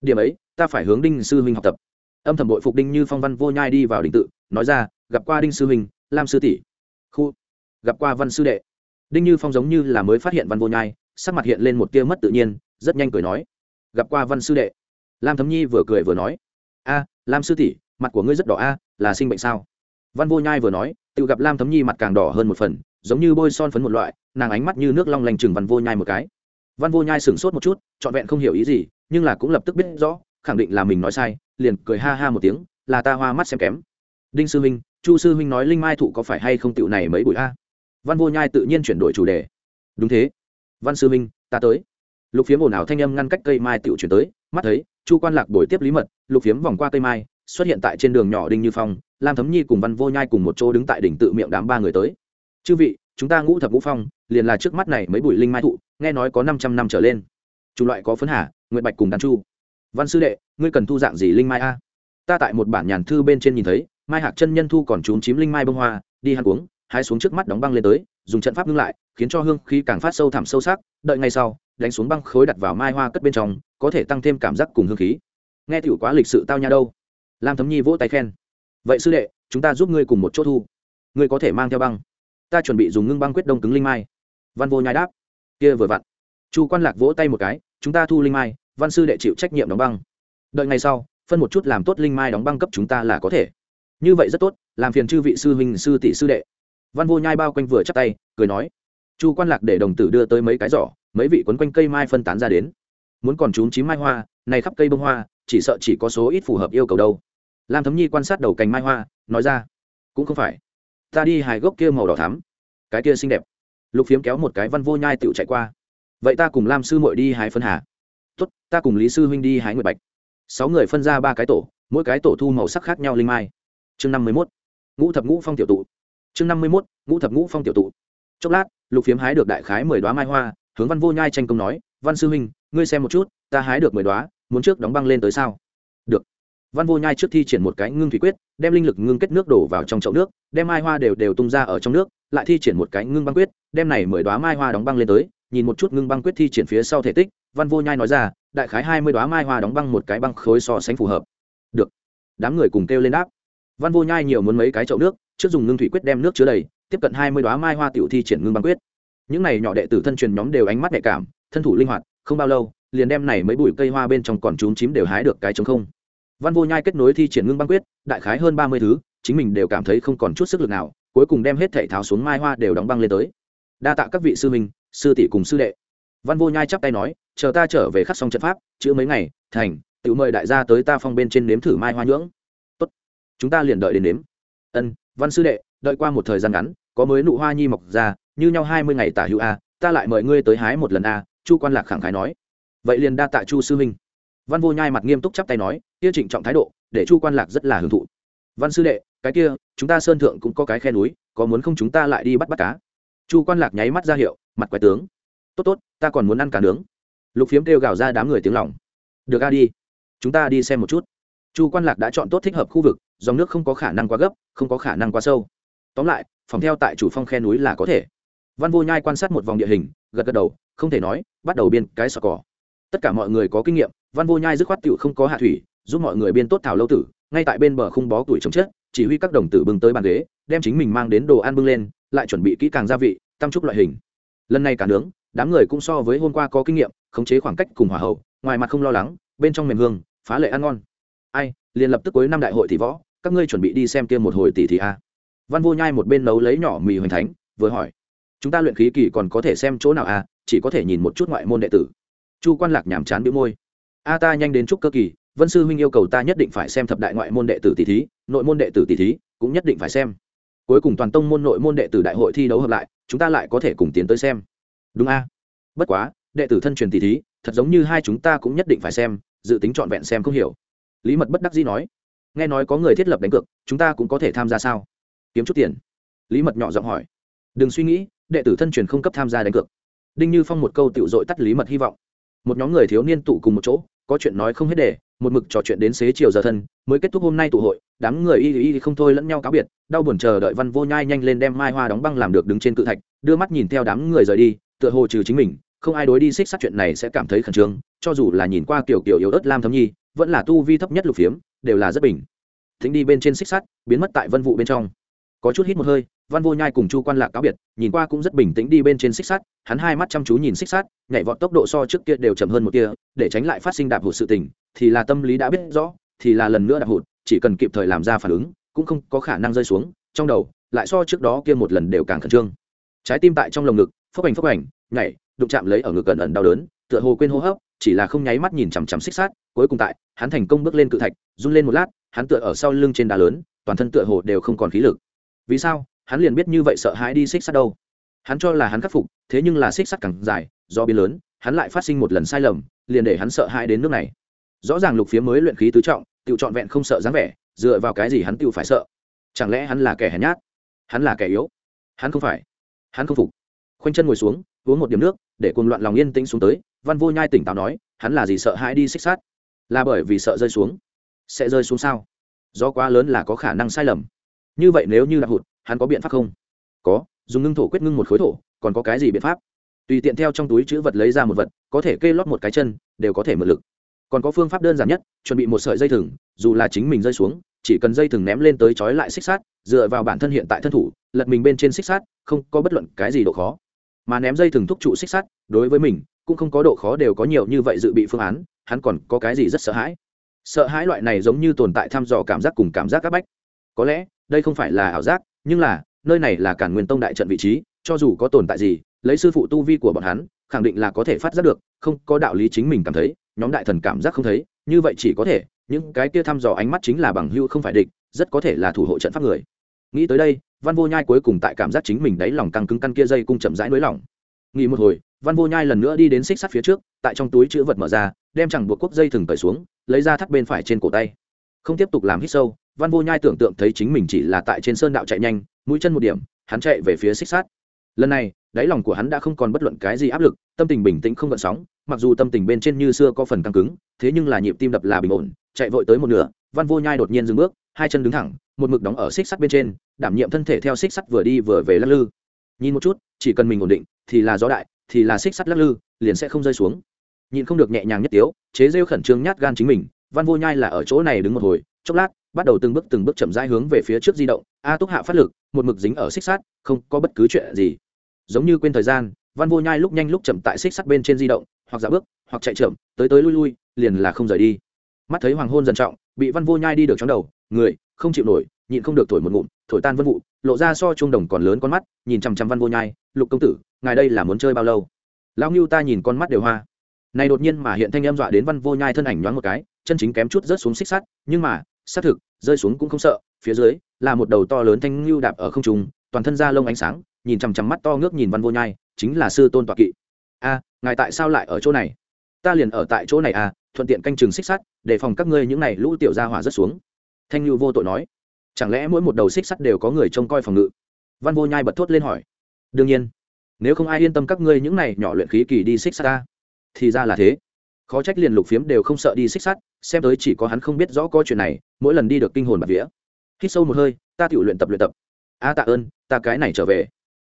Điểm ấy, ta phải hướng đinh sư huynh học tập. Âm thầm bội phục đinh như phong văn vô nhai đi vào đình tự, nói ra, gặp qua đinh sư huynh, lam sư tỷ. Khu. Gặp qua văn sư đệ. Đinh như phong giống như là mới phát hiện văn vô nhai, sắc mặt hiện lên một tia mất tự nhiên, rất nhanh cười nói, gặp qua văn sư đệ. Lam thấm nhi vừa cười vừa nói, a, lam sư tỷ, mặt của ngươi rất đỏ a, là sinh bệnh sao? Văn vô nhai vừa nói, tự gặp lam thấm nhi mặt càng đỏ hơn một phần, giống như bôi son phấn một loại, nàng ánh mắt như nước long lanh chừng văn vô nhai một cái. Văn vô nhai sửng sốt một chút, trọn vẹn không hiểu ý gì, nhưng là cũng lập tức biết rõ, khẳng định là mình nói sai, liền cười ha ha một tiếng, là ta hoa mắt xem kém. Đinh sư huynh, chu sư huynh nói linh mai thụ có phải hay không tựu này mấy bụi a? Văn vô nhai tự nhiên chuyển đổi chủ đề. Đúng thế. Văn sư huynh, ta tới. Lục phiếm ồn ào thanh âm ngăn cách cây mai tựu chuyển tới, mắt thấy, chu quan lạc đổi tiếp lý mật, lục phiếm vòng qua cây mai xuất hiện tại trên đường nhỏ đinh như phong, lam thấm nhi cùng văn vô nhai cùng một chỗ đứng tại đỉnh tự miệng đám ba người tới. Chư vị, chúng ta ngũ thập ngũ phong, liền là trước mắt này mấy bụi linh mai thụ, nghe nói có năm trăm năm trở lên. Chủng loại có phấn hà nguyện bạch cùng đàn chu. Văn sư đệ, ngươi cần thu dạng gì linh mai a? Ta tại một bản nhàn thư bên trên nhìn thấy, mai hạc chân nhân thu còn trúng chím linh mai bông hoa, đi hàn uống, hái xuống trước mắt đóng băng lên tới, dùng trận pháp ngưng lại, khiến cho hương khí càng phát sâu thẳm sâu sắc, đợi ngay sau, đánh xuống băng khối đặt vào mai hoa cất bên trong, có thể tăng thêm cảm giác cùng hương khí. Nghe tiểu quá lịch sự tao nha đâu lam thấm nhi vỗ tay khen. Vậy sư đệ, chúng ta giúp ngươi cùng một chỗ thu. Ngươi có thể mang theo băng. Ta chuẩn bị dùng ngưng băng quyết đông cứng linh mai. Văn vô nhai đáp. Kia vừa vặn. Chu quan lạc vỗ tay một cái. Chúng ta thu linh mai, văn sư đệ chịu trách nhiệm đóng băng. Đợi ngày sau, phân một chút làm tốt linh mai đóng băng cấp chúng ta là có thể. Như vậy rất tốt, làm phiền chư vị sư huynh, sư tỷ, sư đệ. Văn vô nhai bao quanh vừa chắc tay, cười nói. Chu quan lạc để đồng tử đưa tới mấy cái giỏ, mấy vị quấn quanh cây mai phân tán ra đến. Muốn còn trúng chín mai hoa, này khắp cây bông hoa, chỉ sợ chỉ có số ít phù hợp yêu cầu đâu lam thấm nhi quan sát đầu cành mai hoa, nói ra, cũng không phải. Ta đi hài gốc kia màu đỏ thắm. Cái kia xinh đẹp. Lục phiếm kéo một cái văn vô nhai tựu chạy qua. Vậy ta cùng lam sư mội đi hái phân hà. Tốt, ta cùng lý sư huynh đi hái nguyệt bạch. Sáu người phân ra ba cái tổ, mỗi cái tổ thu màu sắc khác nhau linh mai. Chương năm mươi mốt, ngũ thập ngũ phong tiểu tụ. Chương năm mươi mốt, ngũ thập ngũ phong tiểu tụ. Chốc lát, lục phiếm hái được đại khái mười đoá mai hoa, hướng văn vô nhai tranh công nói, văn sư huynh, ngươi xem một chút, ta hái được mười đoá muốn trước đóng băng lên tới sao? Văn vô nhai trước thi triển một cái ngưng thủy quyết, đem linh lực ngưng kết nước đổ vào trong chậu nước, đem mai hoa đều đều tung ra ở trong nước, lại thi triển một cái ngưng băng quyết, đem này mười đoá mai hoa đóng băng lên tới, nhìn một chút ngưng băng quyết thi triển phía sau thể tích, văn vô nhai nói ra, đại khái hai mươi đoá mai hoa đóng băng một cái băng khối so sánh phù hợp. Được. Đám người cùng kêu lên đáp. Văn vô nhai nhiều muốn mấy cái chậu nước, trước dùng ngưng thủy quyết đem nước chứa đầy, tiếp cận hai mươi đoá mai hoa tiểu thi triển ngưng băng quyết. Những này nhỏ đệ tử thân truyền nhóm đều ánh mắt nhạy cảm, thân thủ linh hoạt, không bao lâu, liền đem này mấy bụi cây hoa bên trong còn trúng chím đều hái được cái trống không văn vô nhai kết nối thi triển ngưng băng quyết, đại khái hơn ba mươi thứ, chính mình đều cảm thấy không còn chút sức lực nào, cuối cùng đem hết thể tháo xuống mai hoa đều đóng băng lên tới. Đa tạ các vị sư minh sư tỷ cùng sư đệ. Văn vô nhai chắp tay nói, chờ ta trở về khắc xong trận pháp, chữ mấy ngày, thành, tự mời đại gia tới ta phong bên trên nếm thử mai hoa nhưỡng. Tốt. Chúng ta liền đợi đến nếm. Ân, văn sư đệ, đợi qua một thời gian ngắn, có mới nụ hoa nhi mọc ra, như nhau hai mươi ngày tả hữu a, ta lại mời ngươi tới hái một lần a, chu quan lạc khẳng khái nói. Vậy liền đa tạ chu sư minh văn vô nhai mặt nghiêm túc chắp tay nói, kia trịnh trọng thái độ, để chu quan lạc rất là hưởng thụ. Văn sư đệ, cái kia, chúng ta sơn thượng cũng có cái khe núi, có muốn không chúng ta lại đi bắt bắt cá? Chu quan lạc nháy mắt ra hiệu, mặt quái tướng. Tốt tốt, ta còn muốn ăn cá nướng. Lục phiếm kêu gào ra đám người tiếng lòng. Được a đi, chúng ta đi xem một chút. Chu quan lạc đã chọn tốt thích hợp khu vực, dòng nước không có khả năng quá gấp, không có khả năng quá sâu. Tóm lại, phòng theo tại chủ phong khe núi là có thể. Văn vô nhai quan sát một vòng địa hình, gật gật đầu, không thể nói, bắt đầu biên cái sọ cỏ. Tất cả mọi người có kinh nghiệm văn vô nhai dứt khoát tựu không có hạ thủy, giúp mọi người biên tốt thảo lâu tử, ngay tại bên bờ khung bó tuổi chống chết, chỉ huy các đồng tử bưng tới bàn ghế, đem chính mình mang đến đồ ăn bưng lên, lại chuẩn bị kỹ càng gia vị, tam trúc loại hình. Lần này cả nướng, đám người cũng so với hôm qua có kinh nghiệm, khống chế khoảng cách cùng hòa hậu, ngoài mặt không lo lắng, bên trong mềm hương, phá lệ ăn ngon. Ai, liền lập tức cuối năm đại hội thì võ, các ngươi chuẩn bị đi xem kia một hồi tỷ thì a. Văn vô nhai một bên nấu lấy nhỏ mì hoành thánh, vừa hỏi, chúng ta luyện khí kỳ còn có thể xem chỗ nào à chỉ có thể nhìn một chút ngoại môn đệ tử. Chu quan lạc nhàm chán bĩu môi a ta nhanh đến chúc cơ kỳ, vân sư huynh yêu cầu ta nhất định phải xem thập đại ngoại môn đệ tử tỷ thí, nội môn đệ tử tỷ thí cũng nhất định phải xem. Cuối cùng toàn tông môn nội môn đệ tử đại hội thi đấu hợp lại, chúng ta lại có thể cùng tiến tới xem. Đúng a? Bất quá, đệ tử thân truyền tỷ thí, thật giống như hai chúng ta cũng nhất định phải xem, dự tính trọn vẹn xem không hiểu. Lý mật bất đắc dĩ nói. Nghe nói có người thiết lập đánh cược, chúng ta cũng có thể tham gia sao? Kiếm chút tiền. Lý mật nhỏ giọng hỏi. Đừng suy nghĩ, đệ tử thân truyền không cấp tham gia đánh cược. Đinh như phong một câu tiểu dội tắt lý mật hy vọng một nhóm người thiếu niên tụ cùng một chỗ, có chuyện nói không hết đề một mực trò chuyện đến xế chiều giờ thân, mới kết thúc hôm nay tụ hội, đám người y y không thôi lẫn nhau cáo biệt, đau buồn chờ đợi văn vô nhai nhanh lên đem mai hoa đóng băng làm được đứng trên cự thạch, đưa mắt nhìn theo đám người rời đi, tựa hồ trừ chính mình, không ai đối đi xích sát chuyện này sẽ cảm thấy khẩn trương, cho dù là nhìn qua kiểu kiểu yếu ớt lam thấm nhi, vẫn là tu vi thấp nhất lục phiếm, đều là rất bình. Thính đi bên trên xích sắt, biến mất tại vân vụ bên trong có chút hít một hơi, văn vô nhai cùng chu quan lạc cáo biệt, nhìn qua cũng rất bình tĩnh đi bên trên xích sắt, hắn hai mắt chăm chú nhìn xích sắt, nhảy vọt tốc độ so trước kia đều chậm hơn một kia để tránh lại phát sinh đạp hụt sự tình, thì là tâm lý đã biết rõ, thì là lần nữa đạp hụt, chỉ cần kịp thời làm ra phản ứng, cũng không có khả năng rơi xuống, trong đầu, lại so trước đó kia một lần đều càng khẩn trương. Trái tim tại trong lồng ngực phấp ảnh phấp ảnh, nhảy, đụng chạm lấy ở ngực gần ẩn đau đớn, tựa hồ quên hô hấp, chỉ là không nháy mắt nhìn chằm chằm xích sát cuối cùng tại, hắn thành công bước lên cự thạch, run lên một lát, hắn tựa ở sau lưng trên đá lớn, toàn thân tựa hồ đều không còn khí lực vì sao? Hắn liền biết như vậy sợ hãi đi xích sắt đâu. Hắn cho là hắn khắc phục, thế nhưng là xích sắt càng dài, do biến lớn, hắn lại phát sinh một lần sai lầm, liền để hắn sợ hãi đến nước này. Rõ ràng lục phía mới luyện khí tứ trọng tự trọn vẹn không sợ dáng vẻ, dựa vào cái gì hắn tự phải sợ? Chẳng lẽ hắn là kẻ hèn nhát? Hắn là kẻ yếu? Hắn không phải. Hắn không phục. Khoanh chân ngồi xuống, uống một điểm nước, để cùng loạn lòng yên tĩnh xuống tới, văn vô nhai tỉnh táo nói, hắn là gì sợ hãi đi xích sát là bởi vì sợ rơi xuống. Sẽ rơi xuống sao? Do quá lớn là có khả năng sai lầm như vậy nếu như đạp hụt, hắn có biện pháp không? Có, dùng ngưng thổ quyết ngưng một khối thổ, còn có cái gì biện pháp? Tùy tiện theo trong túi chữ vật lấy ra một vật, có thể kê lót một cái chân, đều có thể mượn lực. Còn có phương pháp đơn giản nhất, chuẩn bị một sợi dây thừng, dù là chính mình rơi xuống, chỉ cần dây thừng ném lên tới trói lại xích sát dựa vào bản thân hiện tại thân thủ, lật mình bên trên xích sát không có bất luận cái gì độ khó. Mà ném dây thừng thúc trụ xích sát đối với mình, cũng không có độ khó đều có nhiều như vậy dự bị phương án, hắn còn có cái gì rất sợ hãi? Sợ hãi loại này giống như tồn tại thăm dò cảm giác cùng cảm giác áp bách. Có lẽ đây không phải là ảo giác, nhưng là, nơi này là cản nguyên tông đại trận vị trí, cho dù có tồn tại gì, lấy sư phụ tu vi của bọn hắn, khẳng định là có thể phát giác được, không có đạo lý chính mình cảm thấy, nhóm đại thần cảm giác không thấy, như vậy chỉ có thể, những cái kia thăm dò ánh mắt chính là bằng hưu không phải địch, rất có thể là thủ hộ trận pháp người. Nghĩ tới đây, văn vô nhai cuối cùng tại cảm giác chính mình đáy lòng căng cứng căn kia dây cung chậm rãi nới lỏng. Nghỉ một hồi, văn vô nhai lần nữa đi đến xích sắt phía trước, tại trong túi chữ vật mở ra, đem chẳng buộc quốc dây thừng cởi xuống, lấy ra thắt bên phải trên cổ tay. Không tiếp tục làm hít sâu văn vô nhai tưởng tượng thấy chính mình chỉ là tại trên sơn đạo chạy nhanh, mũi chân một điểm, hắn chạy về phía xích sát lần này, đáy lòng của hắn đã không còn bất luận cái gì áp lực, tâm tình bình tĩnh không gợn sóng, mặc dù tâm tình bên trên như xưa có phần căng cứng, thế nhưng là nhịp tim đập là bình ổn, chạy vội tới một nửa, văn vô nhai đột nhiên dừng bước, hai chân đứng thẳng, một mực đóng ở xích sắt bên trên, đảm nhiệm thân thể theo xích sắt vừa đi vừa về lắc lư. Nhìn một chút, chỉ cần mình ổn định, thì là gió đại, thì là xích sắt lắc lư, liền sẽ không rơi xuống. Nhìn không được nhẹ nhàng nhất tiếu, chế rêu khẩn trương nhát gan chính mình, văn vô nhai là ở chỗ này đứng một hồi, chốc lát bắt đầu từng bước từng bước chậm rãi hướng về phía trước di động, a túc hạ phát lực, một mực dính ở xích sắt, không có bất cứ chuyện gì. Giống như quên thời gian, văn vô nhai lúc nhanh lúc chậm tại xích sắt bên trên di động, hoặc giả bước, hoặc chạy chậm, tới tới lui lui, liền là không rời đi. Mắt thấy hoàng hôn dần trọng, bị văn vô nhai đi được trong đầu, người, không chịu nổi, nhịn không được thổi một ngụm, thổi tan vân vụ lộ ra so trung đồng còn lớn con mắt, nhìn chằm chằm văn vô nhai, lục công tử, ngài đây là muốn chơi bao lâu? Lão ngưu ta nhìn con mắt đều hoa. Này đột nhiên mà hiện thanh em dọa đến văn vô nhai thân ảnh nhoáng một cái, chân chính kém chút rớt xuống xích sắt, nhưng mà xác thực, rơi xuống cũng không sợ, phía dưới là một đầu to lớn thanh ngưu đạp ở không trung, toàn thân da lông ánh sáng, nhìn chằm chằm mắt to ngước nhìn văn vô nhai, chính là sư tôn tọa kỵ. A, ngài tại sao lại ở chỗ này? Ta liền ở tại chỗ này à thuận tiện canh chừng xích sắt, để phòng các ngươi những này lũ tiểu gia hỏa rất xuống. Thanh ngưu vô tội nói. Chẳng lẽ mỗi một đầu xích sắt đều có người trông coi phòng ngự? Văn vô nhai bật thốt lên hỏi. Đương nhiên. Nếu không ai yên tâm các ngươi những này nhỏ luyện khí kỳ đi xích sắt ta, thì ra là thế. Khó trách liền lục phiếm đều không sợ đi xích sắt xem tới chỉ có hắn không biết rõ có chuyện này, mỗi lần đi được kinh hồn bạt vía. Hít sâu một hơi, ta tự luyện tập luyện tập. A tạ ơn, ta cái này trở về.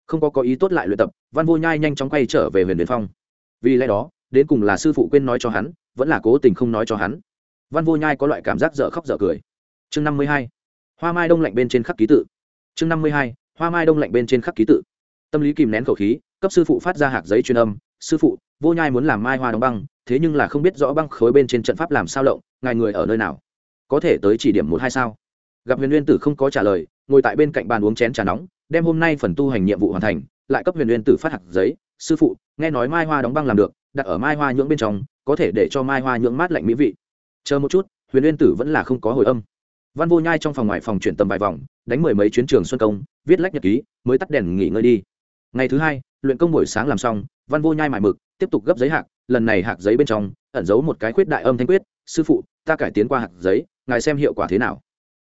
Không có có ý tốt lại luyện tập, văn vô nhai nhanh chóng quay trở về huyền điền phong. Vì lẽ đó, đến cùng là sư phụ quên nói cho hắn, vẫn là cố tình không nói cho hắn. Văn vô nhai có loại cảm giác dở khóc dở cười. Chương năm mươi hai, hoa mai đông lạnh bên trên khắc ký tự. Chương năm mươi hai, hoa mai đông lạnh bên trên khắc ký tự. Tâm lý kìm nén khẩu khí, cấp sư phụ phát ra hạt giấy truyền âm, sư phụ, vô nhai muốn làm mai hoa đóng băng thế nhưng là không biết rõ băng khối bên trên trận pháp làm sao lộng, ngài người ở nơi nào? Có thể tới chỉ điểm một hai sao? Gặp huyền nguyên tử không có trả lời, ngồi tại bên cạnh bàn uống chén trà nóng, đem hôm nay phần tu hành nhiệm vụ hoàn thành, lại cấp huyền nguyên tử phát hạt giấy, sư phụ, nghe nói mai hoa đóng băng làm được, đặt ở mai hoa nhưỡng bên trong, có thể để cho mai hoa nhưỡng mát lạnh mỹ vị. Chờ một chút, huyền nguyên tử vẫn là không có hồi âm. Văn vô nhai trong phòng ngoài phòng chuyển tầm vài vòng, đánh mười mấy chuyến trường xuân công, viết lách nhật ký, mới tắt đèn nghỉ ngơi đi. Ngày thứ hai, luyện công buổi sáng làm xong, văn vô nhai mải mực tiếp tục gấp giấy hạc, lần này hạc giấy bên trong, ẩn giấu một cái khuyết đại âm thanh quyết, sư phụ, ta cải tiến qua hạc giấy, ngài xem hiệu quả thế nào.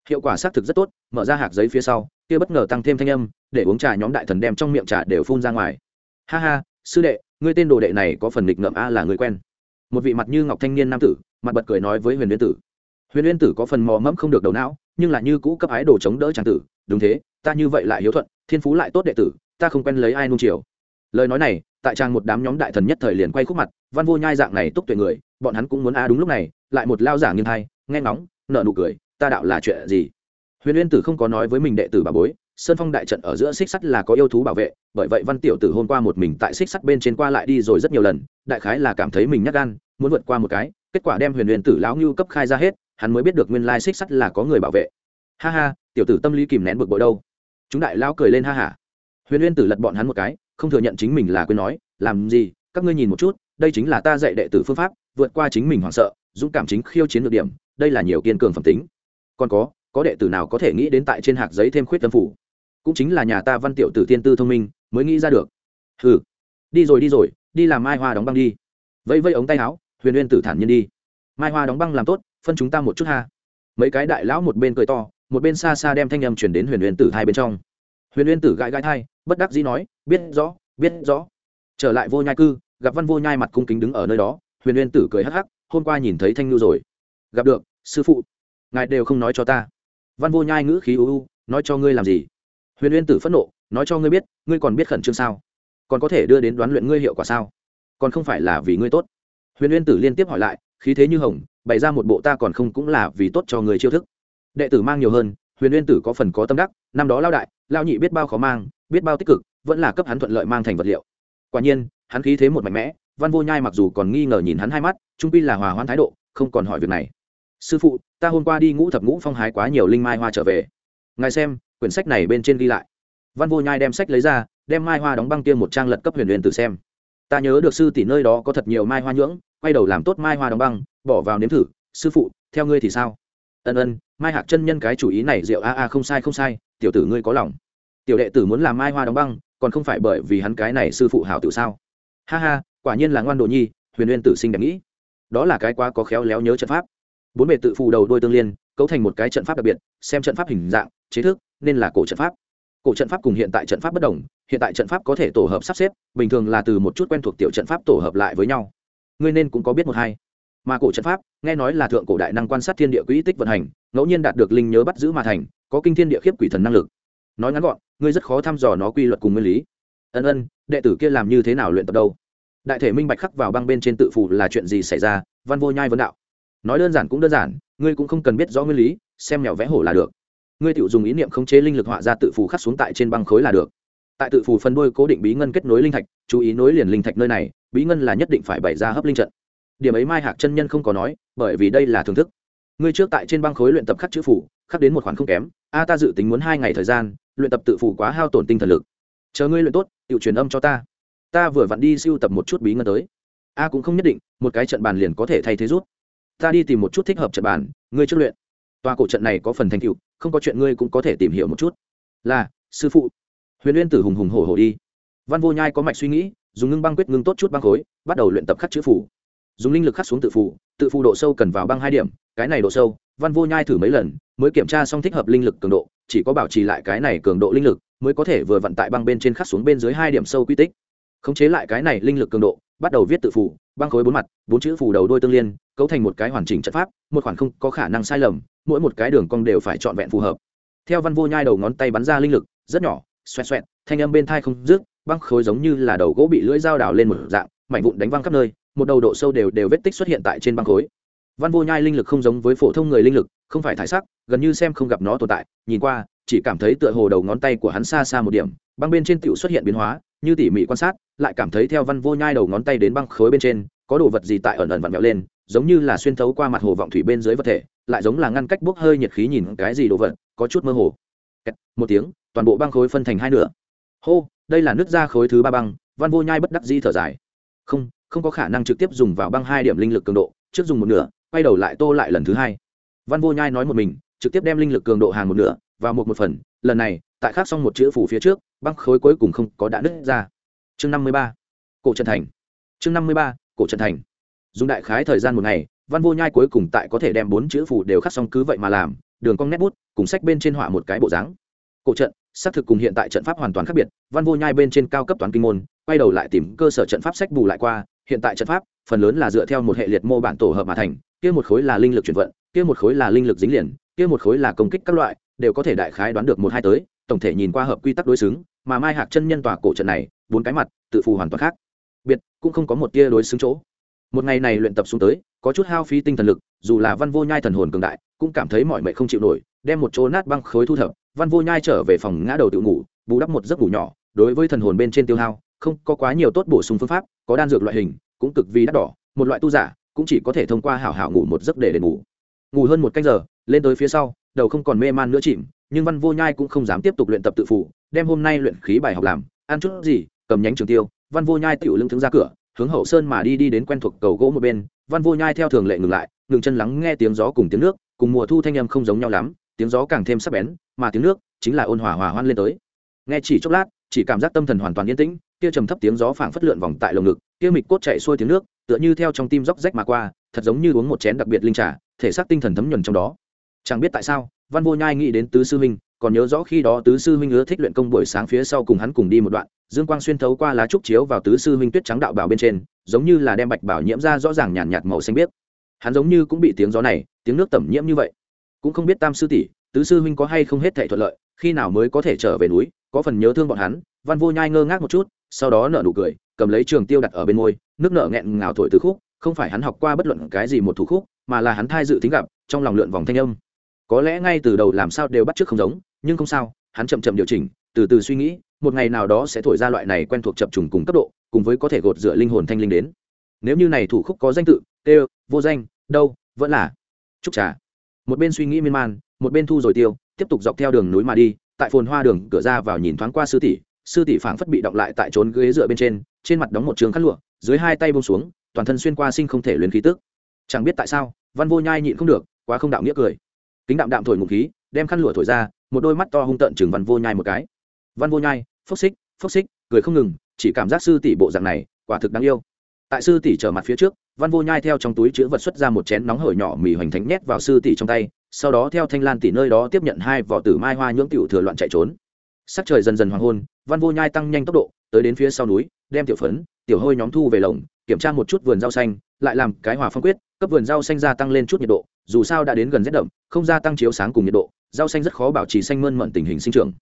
Hiệu quả xác thực rất tốt, mở ra hạc giấy phía sau, kia bất ngờ tăng thêm thanh âm, để uống trà nhóm đại thần đem trong miệng trà đều phun ra ngoài. Ha ha, sư đệ, ngươi tên đồ đệ này có phần nghịch ngợm a, là người quen. Một vị mặt như ngọc thanh niên nam tử, mặt bật cười nói với huyền nguyên tử. Huyền nguyên tử có phần mò mẫm không được đầu não, nhưng là như cũ cấp ái đồ chống đỡ tràng tử. Đúng thế, ta như vậy lại hiếu thuận, thiên phú lại tốt đệ tử, ta không quen lấy ai nung chiều lời nói này, tại trang một đám nhóm đại thần nhất thời liền quay khúc mặt, văn vô nhai dạng này túc tuệ người, bọn hắn cũng muốn a đúng lúc này, lại một lao giả nghiêng thai, nghe ngóng nợ nụ cười, ta đạo là chuyện gì? Huyền uyên tử không có nói với mình đệ tử bà bối, sơn phong đại trận ở giữa xích sắt là có yêu thú bảo vệ, bởi vậy văn tiểu tử hôm qua một mình tại xích sắt bên trên qua lại đi rồi rất nhiều lần, đại khái là cảm thấy mình nhắc gan, muốn vượt qua một cái, kết quả đem huyền uyên tử lão ngưu cấp khai ra hết, hắn mới biết được nguyên lai xích sắt là có người bảo vệ. Ha ha, tiểu tử tâm lý kìm nén bực bội đâu. Chúng đại lão cười lên ha hả huyền uyên tử lật bọn hắn một cái không thừa nhận chính mình là quên nói, làm gì, các ngươi nhìn một chút, đây chính là ta dạy đệ tử phương pháp, vượt qua chính mình hoảng sợ, dũng cảm chính khiêu chiến được điểm, đây là nhiều kiên cường phẩm tính. Còn có có đệ tử nào có thể nghĩ đến tại trên hạt giấy thêm khuyết tâm phủ? Cũng chính là nhà ta văn tiểu tử tiên tư thông minh, mới nghĩ ra được. Ừ đi rồi đi rồi, đi làm mai hoa đóng băng đi. Vẫy vẫy ống tay áo, huyền uyên tử thản nhiên đi. Mai hoa đóng băng làm tốt, phân chúng ta một chút ha. Mấy cái đại lão một bên cười to, một bên xa xa đem thanh âm chuyển đến huyền uyên tử hai bên trong huyền uyên tử gãi gãi thai, bất đắc dĩ nói, biết rõ biết rõ. Trở lại vô nhai cư, gặp văn vô nhai mặt cung kính đứng ở nơi đó, huyền uyên tử cười hắc hắc, hôm qua nhìn thấy thanh ngư rồi. Gặp được, sư phụ. Ngài đều không nói cho ta. Văn vô nhai ngữ khí u u, nói cho ngươi làm gì? Huyền uyên tử phẫn nộ, nói cho ngươi biết, ngươi còn biết khẩn trương sao? Còn có thể đưa đến đoán luyện ngươi hiệu quả sao? Còn không phải là vì ngươi tốt. Huyền uyên tử liên tiếp hỏi lại, khí thế như hồng, bày ra một bộ ta còn không cũng là vì tốt cho người chiêu thức. Đệ tử mang nhiều hơn huyền uyên tử có phần có tâm đắc, năm đó lao đại, lao nhị biết bao khó mang, biết bao tích cực, vẫn là cấp hắn thuận lợi mang thành vật liệu. Quả nhiên, hắn khí thế một mạnh mẽ, văn vô nhai mặc dù còn nghi ngờ nhìn hắn hai mắt, trung pi là hòa hoãn thái độ, không còn hỏi việc này. Sư phụ, ta hôm qua đi ngũ thập ngũ phong hái quá nhiều linh mai hoa trở về. Ngài xem, quyển sách này bên trên ghi lại. Văn vô nhai đem sách lấy ra, đem mai hoa đóng băng kia một trang lật cấp huyền huyền tử xem. Ta nhớ được sư tỷ nơi đó có thật nhiều mai hoa nhưỡng, quay đầu làm tốt mai hoa đóng băng, bỏ vào nếm thử, sư phụ, theo ngươi thì sao? Ân ân, mai hạc chân nhân cái chủ ý này rượu a a không sai không sai, tiểu tử ngươi có lòng. Tiểu đệ tử muốn làm mai hoa đóng băng, còn không phải bởi vì hắn cái này sư phụ hảo tự sao? Ha ha, quả nhiên là ngoan đồ nhi, huyền uyên tử sinh đẹp nghĩ. Đó là cái quá có khéo léo nhớ trận pháp. Bốn bề tự phù đầu đôi tương liên, cấu thành một cái trận pháp đặc biệt, xem trận pháp hình dạng, chế thức, nên là cổ trận pháp. Cổ trận pháp cùng hiện tại trận pháp bất đồng, hiện tại trận pháp có thể tổ hợp sắp xếp, bình thường là từ một chút quen thuộc tiểu trận pháp tổ hợp lại với nhau. Ngươi nên cũng có biết một hai mà cổ trận pháp, nghe nói là thượng cổ đại năng quan sát thiên địa quỹ tích vận hành, ngẫu nhiên đạt được linh nhớ bắt giữ mà thành, có kinh thiên địa khiếp quỷ thần năng lực. Nói ngắn gọn, ngươi rất khó thăm dò nó quy luật cùng nguyên lý. Ân ân, đệ tử kia làm như thế nào luyện tập đâu? Đại thể minh bạch khắc vào băng bên trên tự phủ là chuyện gì xảy ra, văn vô nhai vấn đạo. Nói đơn giản cũng đơn giản, ngươi cũng không cần biết rõ nguyên lý, xem mèo vẽ hổ là được. Ngươi tự dùng ý niệm khống chế linh lực họa ra tự phủ khắc xuống tại trên băng khối là được. Tại tự phủ phân đôi cố định bí ngân kết nối linh thạch, chú ý nối liền linh thạch nơi này, bí ngân là nhất định phải bày ra hấp linh trận điểm ấy mai hạc chân nhân không có nói, bởi vì đây là thưởng thức. Ngươi trước tại trên băng khối luyện tập khắc chữ phủ, khắc đến một khoản không kém. A, ta dự tính muốn hai ngày thời gian, luyện tập tự phủ quá hao tổn tinh thần lực. Chờ ngươi luyện tốt, tự truyền âm cho ta. Ta vừa vặn đi siêu tập một chút bí ngân tới. A cũng không nhất định, một cái trận bàn liền có thể thay thế rút. Ta đi tìm một chút thích hợp trận bàn, ngươi trước luyện. Tòa cổ trận này có phần thành tựu, không có chuyện ngươi cũng có thể tìm hiểu một chút. Là, sư phụ. Huyền uyên tử hùng hùng hổ hổ đi. Văn vô nhai có mạch suy nghĩ, dùng ngưng băng quyết ngưng tốt chút băng khối, bắt đầu luyện tập khắc chữ phủ dùng linh lực khắc xuống tự phụ, tự phụ độ sâu cần vào băng hai điểm cái này độ sâu văn vô nhai thử mấy lần mới kiểm tra xong thích hợp linh lực cường độ chỉ có bảo trì lại cái này cường độ linh lực mới có thể vừa vận tại băng bên trên khắc xuống bên dưới hai điểm sâu quy tích. Khống chế lại cái này linh lực cường độ bắt đầu viết tự phủ băng khối bốn mặt bốn chữ phủ đầu đôi tương liên cấu thành một cái hoàn chỉnh trận pháp một khoản không có khả năng sai lầm mỗi một cái đường cong đều phải trọn vẹn phù hợp. Theo văn vô nhai đầu ngón tay bắn ra linh lực rất nhỏ xoẹt xoẹt thanh âm bên thai không rước băng khối giống như là đầu gỗ bị lưỡi dao đào lên một dạng mảnh vụn đánh văng khắp nơi một đầu độ sâu đều đều vết tích xuất hiện tại trên băng khối. Văn vô nhai linh lực không giống với phổ thông người linh lực, không phải thải sắc, gần như xem không gặp nó tồn tại, nhìn qua, chỉ cảm thấy tựa hồ đầu ngón tay của hắn xa xa một điểm, băng bên trên tựu xuất hiện biến hóa, như tỉ mỉ quan sát, lại cảm thấy theo văn vô nhai đầu ngón tay đến băng khối bên trên, có đồ vật gì tại ẩn ẩn vặn vẹo lên, giống như là xuyên thấu qua mặt hồ vọng thủy bên dưới vật thể, lại giống là ngăn cách bốc hơi nhiệt khí nhìn cái gì đồ vật, có chút mơ hồ. Một tiếng, toàn bộ băng khối phân thành hai nửa. Hô, đây là nước ra khối thứ ba băng, văn vô nhai bất đắc di thở dài. Không không có khả năng trực tiếp dùng vào băng hai điểm linh lực cường độ, trước dùng một nửa, quay đầu lại tô lại lần thứ hai. Văn vô nhai nói một mình, trực tiếp đem linh lực cường độ hàng một nửa và một một phần, lần này, tại khắc xong một chữ phủ phía trước, băng khối cuối cùng không có đã nứt ra. Chương năm mươi ba, cổ trần thành. Chương năm mươi ba, cổ trần thành. Dùng đại khái thời gian một ngày, văn vô nhai cuối cùng tại có thể đem bốn chữ phủ đều khắc xong cứ vậy mà làm, đường cong nét bút, cùng sách bên trên họa một cái bộ dáng. Cổ trận, xác thực cùng hiện tại trận pháp hoàn toàn khác biệt, văn vô nhai bên trên cao cấp toán kinh môn, quay đầu lại tìm cơ sở trận pháp sách bù lại qua hiện tại trận pháp, phần lớn là dựa theo một hệ liệt mô bản tổ hợp mà thành, kia một khối là linh lực chuyển vận, kia một khối là linh lực dính liền, kia một khối là công kích các loại, đều có thể đại khái đoán được một hai tới, tổng thể nhìn qua hợp quy tắc đối xứng, mà mai hạc chân nhân tòa cổ trận này, bốn cái mặt, tự phù hoàn toàn khác. Biệt, cũng không có một tia đối xứng chỗ. Một ngày này luyện tập xuống tới, có chút hao phí tinh thần lực, dù là văn vô nhai thần hồn cường đại, cũng cảm thấy mọi mệnh không chịu nổi, đem một chỗ nát băng khối thu thập, văn vô nhai trở về phòng ngã đầu tự ngủ, bù đắp một giấc ngủ nhỏ, đối với thần hồn bên trên tiêu hao không có quá nhiều tốt bổ sung phương pháp, có đan dược loại hình, cũng cực vì đắt đỏ, một loại tu giả, cũng chỉ có thể thông qua hảo hảo ngủ một giấc để để ngủ ngủ hơn một canh giờ, lên tới phía sau, đầu không còn mê man nữa chìm, nhưng văn vô nhai cũng không dám tiếp tục luyện tập tự phụ, đem hôm nay luyện khí bài học làm, ăn chút gì, cầm nhánh trường tiêu, văn vô nhai tiểu lưng thứng ra cửa, hướng hậu sơn mà đi đi đến quen thuộc cầu gỗ một bên, văn vô nhai theo thường lệ ngừng lại, ngừng chân lắng nghe tiếng gió cùng tiếng nước, cùng mùa thu thanh âm không giống nhau lắm, tiếng gió càng thêm sắc bén, mà tiếng nước chính là ôn hòa hòa hoan lên tới. Nghe chỉ chốc lát, chỉ cảm giác tâm thần hoàn toàn yên tĩnh kia trầm thấp tiếng gió phảng phất lượn vòng tại lồng ngực kia mịch cốt chạy xuôi tiếng nước tựa như theo trong tim róc rách mà qua thật giống như uống một chén đặc biệt linh trà thể xác tinh thần thấm nhuần trong đó. Chẳng biết tại sao văn vô nhai nghĩ đến tứ sư huynh còn nhớ rõ khi đó tứ sư huynh ưa thích luyện công buổi sáng phía sau cùng hắn cùng đi một đoạn dương quang xuyên thấu qua lá trúc chiếu vào tứ sư huynh tuyết trắng đạo bảo bên trên giống như là đem bạch bảo nhiễm ra rõ ràng nhàn nhạt, nhạt màu xanh biếc. Hắn giống như cũng bị tiếng gió này tiếng nước tẩm nhiễm như vậy. Cũng không biết tam sư tỷ tứ sư huynh có hay không hết thảy thuận lợi khi nào mới có thể trở về núi có phần nhớ thương bọn hắn văn vô nhai ngơ ngác một chút sau đó nở nụ cười, cầm lấy trường tiêu đặt ở bên môi, nước nở nghẹn ngào thổi từ khúc, không phải hắn học qua bất luận cái gì một thủ khúc, mà là hắn thai dự tính gặp, trong lòng lượn vòng thanh âm. Có lẽ ngay từ đầu làm sao đều bắt chước không giống, nhưng không sao, hắn chậm chậm điều chỉnh, từ từ suy nghĩ, một ngày nào đó sẽ thổi ra loại này quen thuộc chập trùng cùng cấp độ, cùng với có thể gột rửa linh hồn thanh linh đến. Nếu như này thủ khúc có danh tự, tê, vô danh, đâu, vẫn là. Chúc trà. Một bên suy nghĩ miên man, một bên thu rồi tiêu, tiếp tục dọc theo đường núi mà đi, tại phồn hoa đường cửa ra vào nhìn thoáng qua sư tỷ sư tỷ phảng phất bị động lại tại trốn ghế dựa bên trên trên mặt đóng một trường khăn lụa, dưới hai tay bông xuống, toàn thân xuyên qua sinh không thể luyến khí tức. Chẳng biết tại sao, văn vô nhai nhịn không được, quá không đạo nghĩa cười. Kính đạm đạm thổi ngụ khí, đem khăn lụa thổi ra, một đôi mắt to hung tợn chừng văn vô nhai một cái. Văn vô nhai, phốc xích phốc xích, cười không ngừng, chỉ cảm giác sư tỷ bộ dạng này, quả thực đáng yêu. Tại sư tỷ trở mặt phía trước, văn vô nhai theo trong túi chữ vật xuất ra một chén nóng hổi nhỏ mì hoành thánh nhét vào sư tỷ trong tay, sau đó theo thanh lan tỷ nơi đó tiếp nhận hai vỏ tử mai hoa nhưỡng tiểu thừa loạn chạy trốn sắc trời dần dần hoàng hôn, văn vô nhai tăng nhanh tốc độ, tới đến phía sau núi, đem tiểu phấn, tiểu hôi nhóm thu về lồng, kiểm tra một chút vườn rau xanh, lại làm cái hòa phong quyết, cấp vườn rau xanh gia tăng lên chút nhiệt độ, dù sao đã đến gần rét đậm, không gia tăng chiếu sáng cùng nhiệt độ, rau xanh rất khó bảo trì xanh mơn mận tình hình sinh trưởng.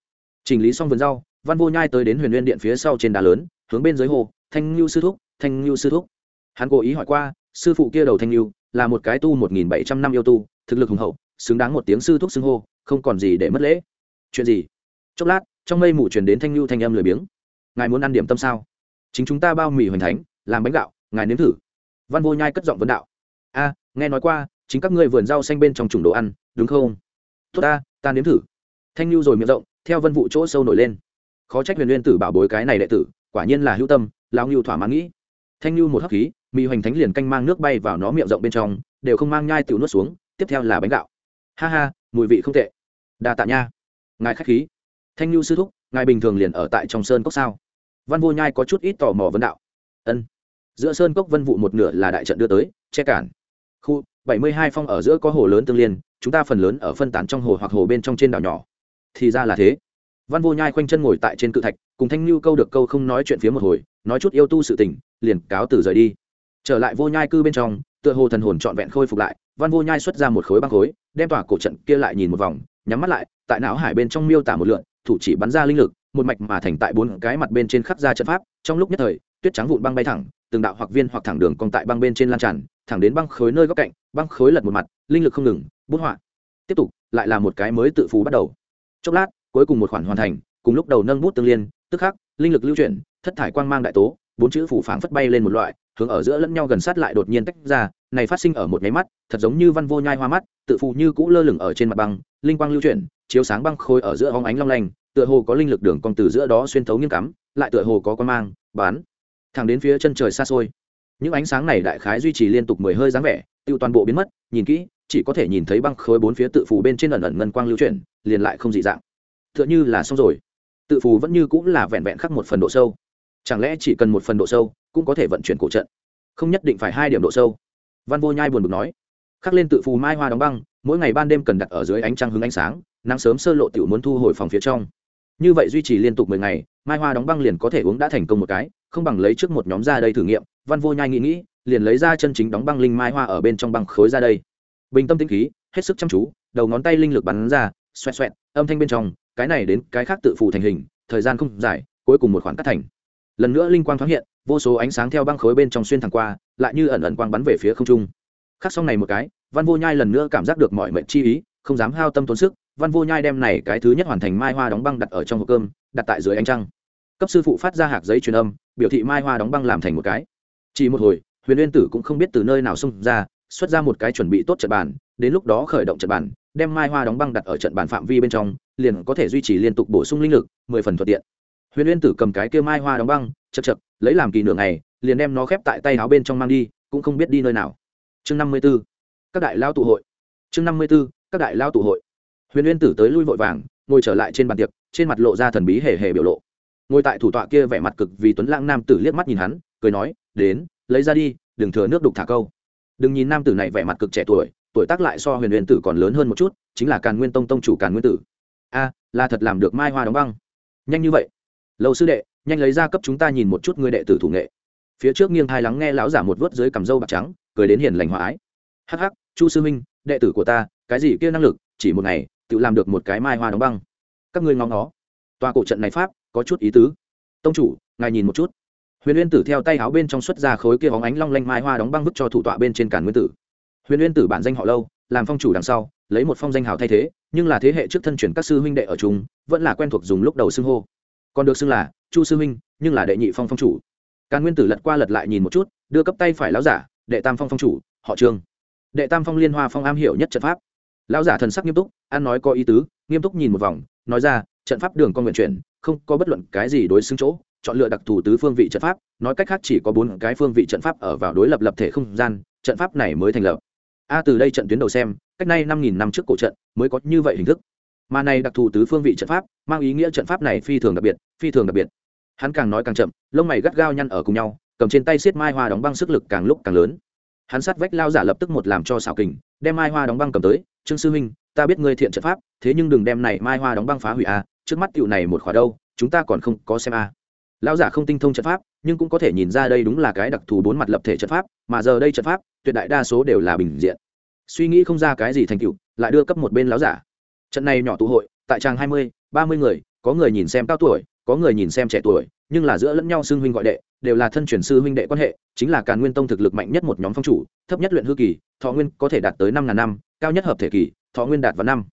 Chỉnh lý xong vườn rau, văn vô nhai tới đến huyền nguyên điện phía sau trên đá lớn, hướng bên dưới hồ, thanh lưu sư thúc, thanh lưu sư thúc. Hắn cố ý hỏi qua, sư phụ kia đầu thanh lưu là một cái tu một nghìn bảy trăm năm yêu tu, thực lực hùng hậu, xứng đáng một tiếng sư thúc xưng hô, không còn gì để mất lễ. Chuyện gì? Chốc lát trong mây mù truyền đến thanh lưu thanh âm lười biếng. Ngài muốn ăn điểm tâm sao? Chính chúng ta bao mì hoành thánh, làm bánh gạo, ngài nếm thử. Văn vô nhai cất giọng vấn đạo. A, nghe nói qua, chính các ngươi vườn rau xanh bên trong chủng đồ ăn, đúng không? Tốt ta ta nếm thử. Thanh lưu rồi miệng rộng, theo vân vụ chỗ sâu nổi lên. Khó trách huyền nguyên tử bảo bối cái này đệ tử, quả nhiên là hữu tâm lao ngưu thỏa mãn nghĩ. Thanh lưu một hấp khí, mì hoành thánh liền canh mang nước bay vào nó miệng rộng bên trong, đều không mang nhai tiểu nuốt xuống, tiếp theo là bánh gạo. Ha ha, mùi vị không tệ. Đa tạ nha. Ngài khách khí thanh lưu sư thúc, ngài bình thường liền ở tại trong sơn cốc sao? Văn vô nhai có chút ít tò mò vấn đạo. Ân. Giữa sơn cốc vân vụ một nửa là đại trận đưa tới, che cản. Khu, bảy mươi hai phong ở giữa có hồ lớn tương liên, chúng ta phần lớn ở phân tán trong hồ hoặc hồ bên trong trên đảo nhỏ. Thì ra là thế. Văn vô nhai khoanh chân ngồi tại trên cự thạch, cùng thanh lưu câu được câu không nói chuyện phía một hồi, nói chút yêu tu sự tình, liền cáo từ rời đi. Trở lại vô nhai cư bên trong, tựa hồ thần hồn trọn vẹn khôi phục lại, văn vô nhai xuất ra một khối băng khối, đem tỏa cổ trận kia lại nhìn một vòng, nhắm mắt lại, tại não hải bên trong miêu tả một lượn thủ chỉ bắn ra linh lực, một mạch mà thành tại bốn cái mặt bên trên khắp ra trận pháp, trong lúc nhất thời, tuyết trắng vụn băng bay thẳng, từng đạo hoặc viên hoặc thẳng đường cong tại băng bên trên lan tràn, thẳng đến băng khối nơi góc cạnh, băng khối lật một mặt, linh lực không ngừng, bút họa. Tiếp tục, lại là một cái mới tự phú bắt đầu. Chốc lát, cuối cùng một khoản hoàn thành, cùng lúc đầu nâng bút tương liên, tức khắc, linh lực lưu chuyển, thất thải quang mang đại tố bốn chữ phủ phảng phất bay lên một loại, hướng ở giữa lẫn nhau gần sát lại đột nhiên tách ra, này phát sinh ở một nháy mắt, thật giống như văn vô nhai hoa mắt, tự phù như cũ lơ lửng ở trên mặt băng, linh quang lưu chuyển, chiếu sáng băng khôi ở giữa hóng ánh long lanh, tựa hồ có linh lực đường cong từ giữa đó xuyên thấu nghiêm cắm, lại tựa hồ có con mang, bán, thẳng đến phía chân trời xa xôi. Những ánh sáng này đại khái duy trì liên tục mười hơi dáng vẻ, tiêu toàn bộ biến mất, nhìn kỹ, chỉ có thể nhìn thấy băng khối bốn phía tự phù bên trên ẩn ẩn ngân quang lưu chuyển, liền lại không dị dạng. Tựa như là xong rồi. Tự phù vẫn như cũng là vẹn vẹn khắc một phần độ sâu chẳng lẽ chỉ cần một phần độ sâu, cũng có thể vận chuyển cổ trận? Không nhất định phải hai điểm độ sâu. Văn vô nhai buồn bực nói. Khắc lên tự phù mai hoa đóng băng, mỗi ngày ban đêm cần đặt ở dưới ánh trăng hứng ánh sáng, nắng sớm sơ lộ tiểu muốn thu hồi phòng phía trong. Như vậy duy trì liên tục mười ngày, mai hoa đóng băng liền có thể uống đã thành công một cái, không bằng lấy trước một nhóm ra đây thử nghiệm. Văn vô nhai nghĩ nghĩ, liền lấy ra chân chính đóng băng linh mai hoa ở bên trong băng khối ra đây. Bình tâm tĩnh khí, hết sức chăm chú, đầu ngón tay linh lực bắn ra, xoẹt xoẹt, âm thanh bên trong, cái này đến cái khác tự phù thành hình, thời gian không dài, cuối cùng một khoản cắt thành lần nữa linh quang thoáng hiện, vô số ánh sáng theo băng khối bên trong xuyên thẳng qua, lại như ẩn ẩn quang bắn về phía không trung. Khắc xong này một cái, văn vô nhai lần nữa cảm giác được mọi mệnh chi ý, không dám hao tâm tốn sức, văn vô nhai đem này cái thứ nhất hoàn thành mai hoa đóng băng đặt ở trong hộp cơm, đặt tại dưới ánh trăng. Cấp sư phụ phát ra hạt giấy truyền âm, biểu thị mai hoa đóng băng làm thành một cái. Chỉ một hồi, huyền uyên tử cũng không biết từ nơi nào xông ra, xuất ra một cái chuẩn bị tốt trận bàn, đến lúc đó khởi động trận bàn, đem mai hoa đóng băng đặt ở trận bàn phạm vi bên trong, liền có thể duy trì liên tục bổ sung linh lực, mười phần thuận tiện huyền uyên tử cầm cái kia mai hoa đóng băng, chật chật, lấy làm kỳ nửa ngày, liền đem nó khép tại tay áo bên trong mang đi, cũng không biết đi nơi nào. Chương năm mươi b ố các đại lao tụ hội. Chương năm mươi b ố các đại lao tụ hội. Huyền uyên tử tới lui vội vàng, ngồi trở lại trên bàn tiệc, trên mặt lộ ra thần bí hề hề biểu lộ. Ngồi tại thủ tọa kia vẻ mặt cực vì tuấn lãng nam tử liếc mắt nhìn hắn, cười nói, đến, lấy ra đi, đừng thừa nước đục thả câu. Đừng nhìn nam tử này vẻ mặt cực trẻ tuổi tuổi tác lại so huyền huyền tử còn lớn hơn một chút, chính là càn nguyên tông tông chủ càn nguyên tử. A, là thật làm được mai hoa đóng băng. Nhanh như vậy lâu sư đệ, nhanh lấy ra cấp chúng ta nhìn một chút người đệ tử thủ nghệ. Phía trước nghiêng thai lắng nghe lão giả một vớt dưới cằm râu bạc trắng, cười đến hiền lành hòa ái. Hắc hắc, chu sư minh đệ tử của ta, cái gì kia năng lực, chỉ một ngày, tự làm được một cái mai hoa đóng băng. Các ngươi ngóng nó tòa cổ trận này pháp, có chút ý tứ. Tông chủ, ngài nhìn một chút. Huyền uyên tử theo tay áo bên trong xuất ra khối kia bóng ánh long lanh mai hoa đóng băng vứt cho thủ tọa bên trên cản nguyên tử. Huyền uyên tử bản danh họ lâu, làm phong chủ đằng sau, lấy một phong danh hào thay thế, nhưng là thế hệ trước thân chuyển các sư huynh đệ ở chúng vẫn là quen thuộc dùng lúc đầu xưng hô còn được xưng là chu sư huynh nhưng là đệ nhị phong phong chủ. Càn nguyên tử lật qua lật lại nhìn một chút, đưa cấp tay phải lão giả, đệ tam phong phong chủ, họ trương. Đệ tam phong liên hoa phong am hiểu nhất trận pháp. Lão giả thần sắc nghiêm túc an nói có ý tứ, nghiêm túc nhìn một vòng, nói ra, trận pháp đường con nguyện chuyển, không có bất luận cái gì đối xứng chỗ, chọn lựa đặc thù tứ phương vị trận pháp, nói cách khác chỉ có bốn cái phương vị trận pháp ở vào đối lập lập thể không gian, trận pháp này mới thành lập. A, từ đây trận tuyến đầu xem, cách nay năm nghìn năm trước cổ trận, mới có như vậy hình thức mà này đặc thù tứ phương vị trận pháp, mang ý nghĩa trận pháp này phi thường đặc biệt, phi thường đặc biệt. Hắn càng nói càng chậm, lông mày gắt gao nhăn ở cùng nhau, cầm trên tay xiết mai hoa đóng băng sức lực càng lúc càng lớn. Hắn sát vách lao giả lập tức một làm cho xảo kình, đem mai hoa đóng băng cầm tới, trương sư huynh, ta biết ngươi thiện trận pháp, thế nhưng đừng đem này mai hoa đóng băng phá hủy a, trước mắt tiểu này một khóa đâu, chúng ta còn không có xem a. Lao giả không tinh thông trận pháp, nhưng cũng có thể nhìn ra đây đúng là cái đặc thù bốn mặt lập thể trận pháp, mà giờ đây trận pháp, tuyệt đại đa số đều là bình diện. Suy nghĩ không ra cái gì thành tựu, lại đưa cấp một bên lao giả trận này nhỏ tụ hội, tại trang hai mươi, ba mươi người, có người nhìn xem cao tuổi, có người nhìn xem trẻ tuổi, nhưng là giữa lẫn nhau xưng huynh gọi đệ, đều là thân truyền sư huynh đệ quan hệ, chính là càn nguyên tông thực lực mạnh nhất một nhóm phong chủ, thấp nhất luyện hư kỳ, thọ nguyên có thể đạt tới năm ngàn năm, cao nhất hợp thể kỳ, thọ nguyên đạt vào năm.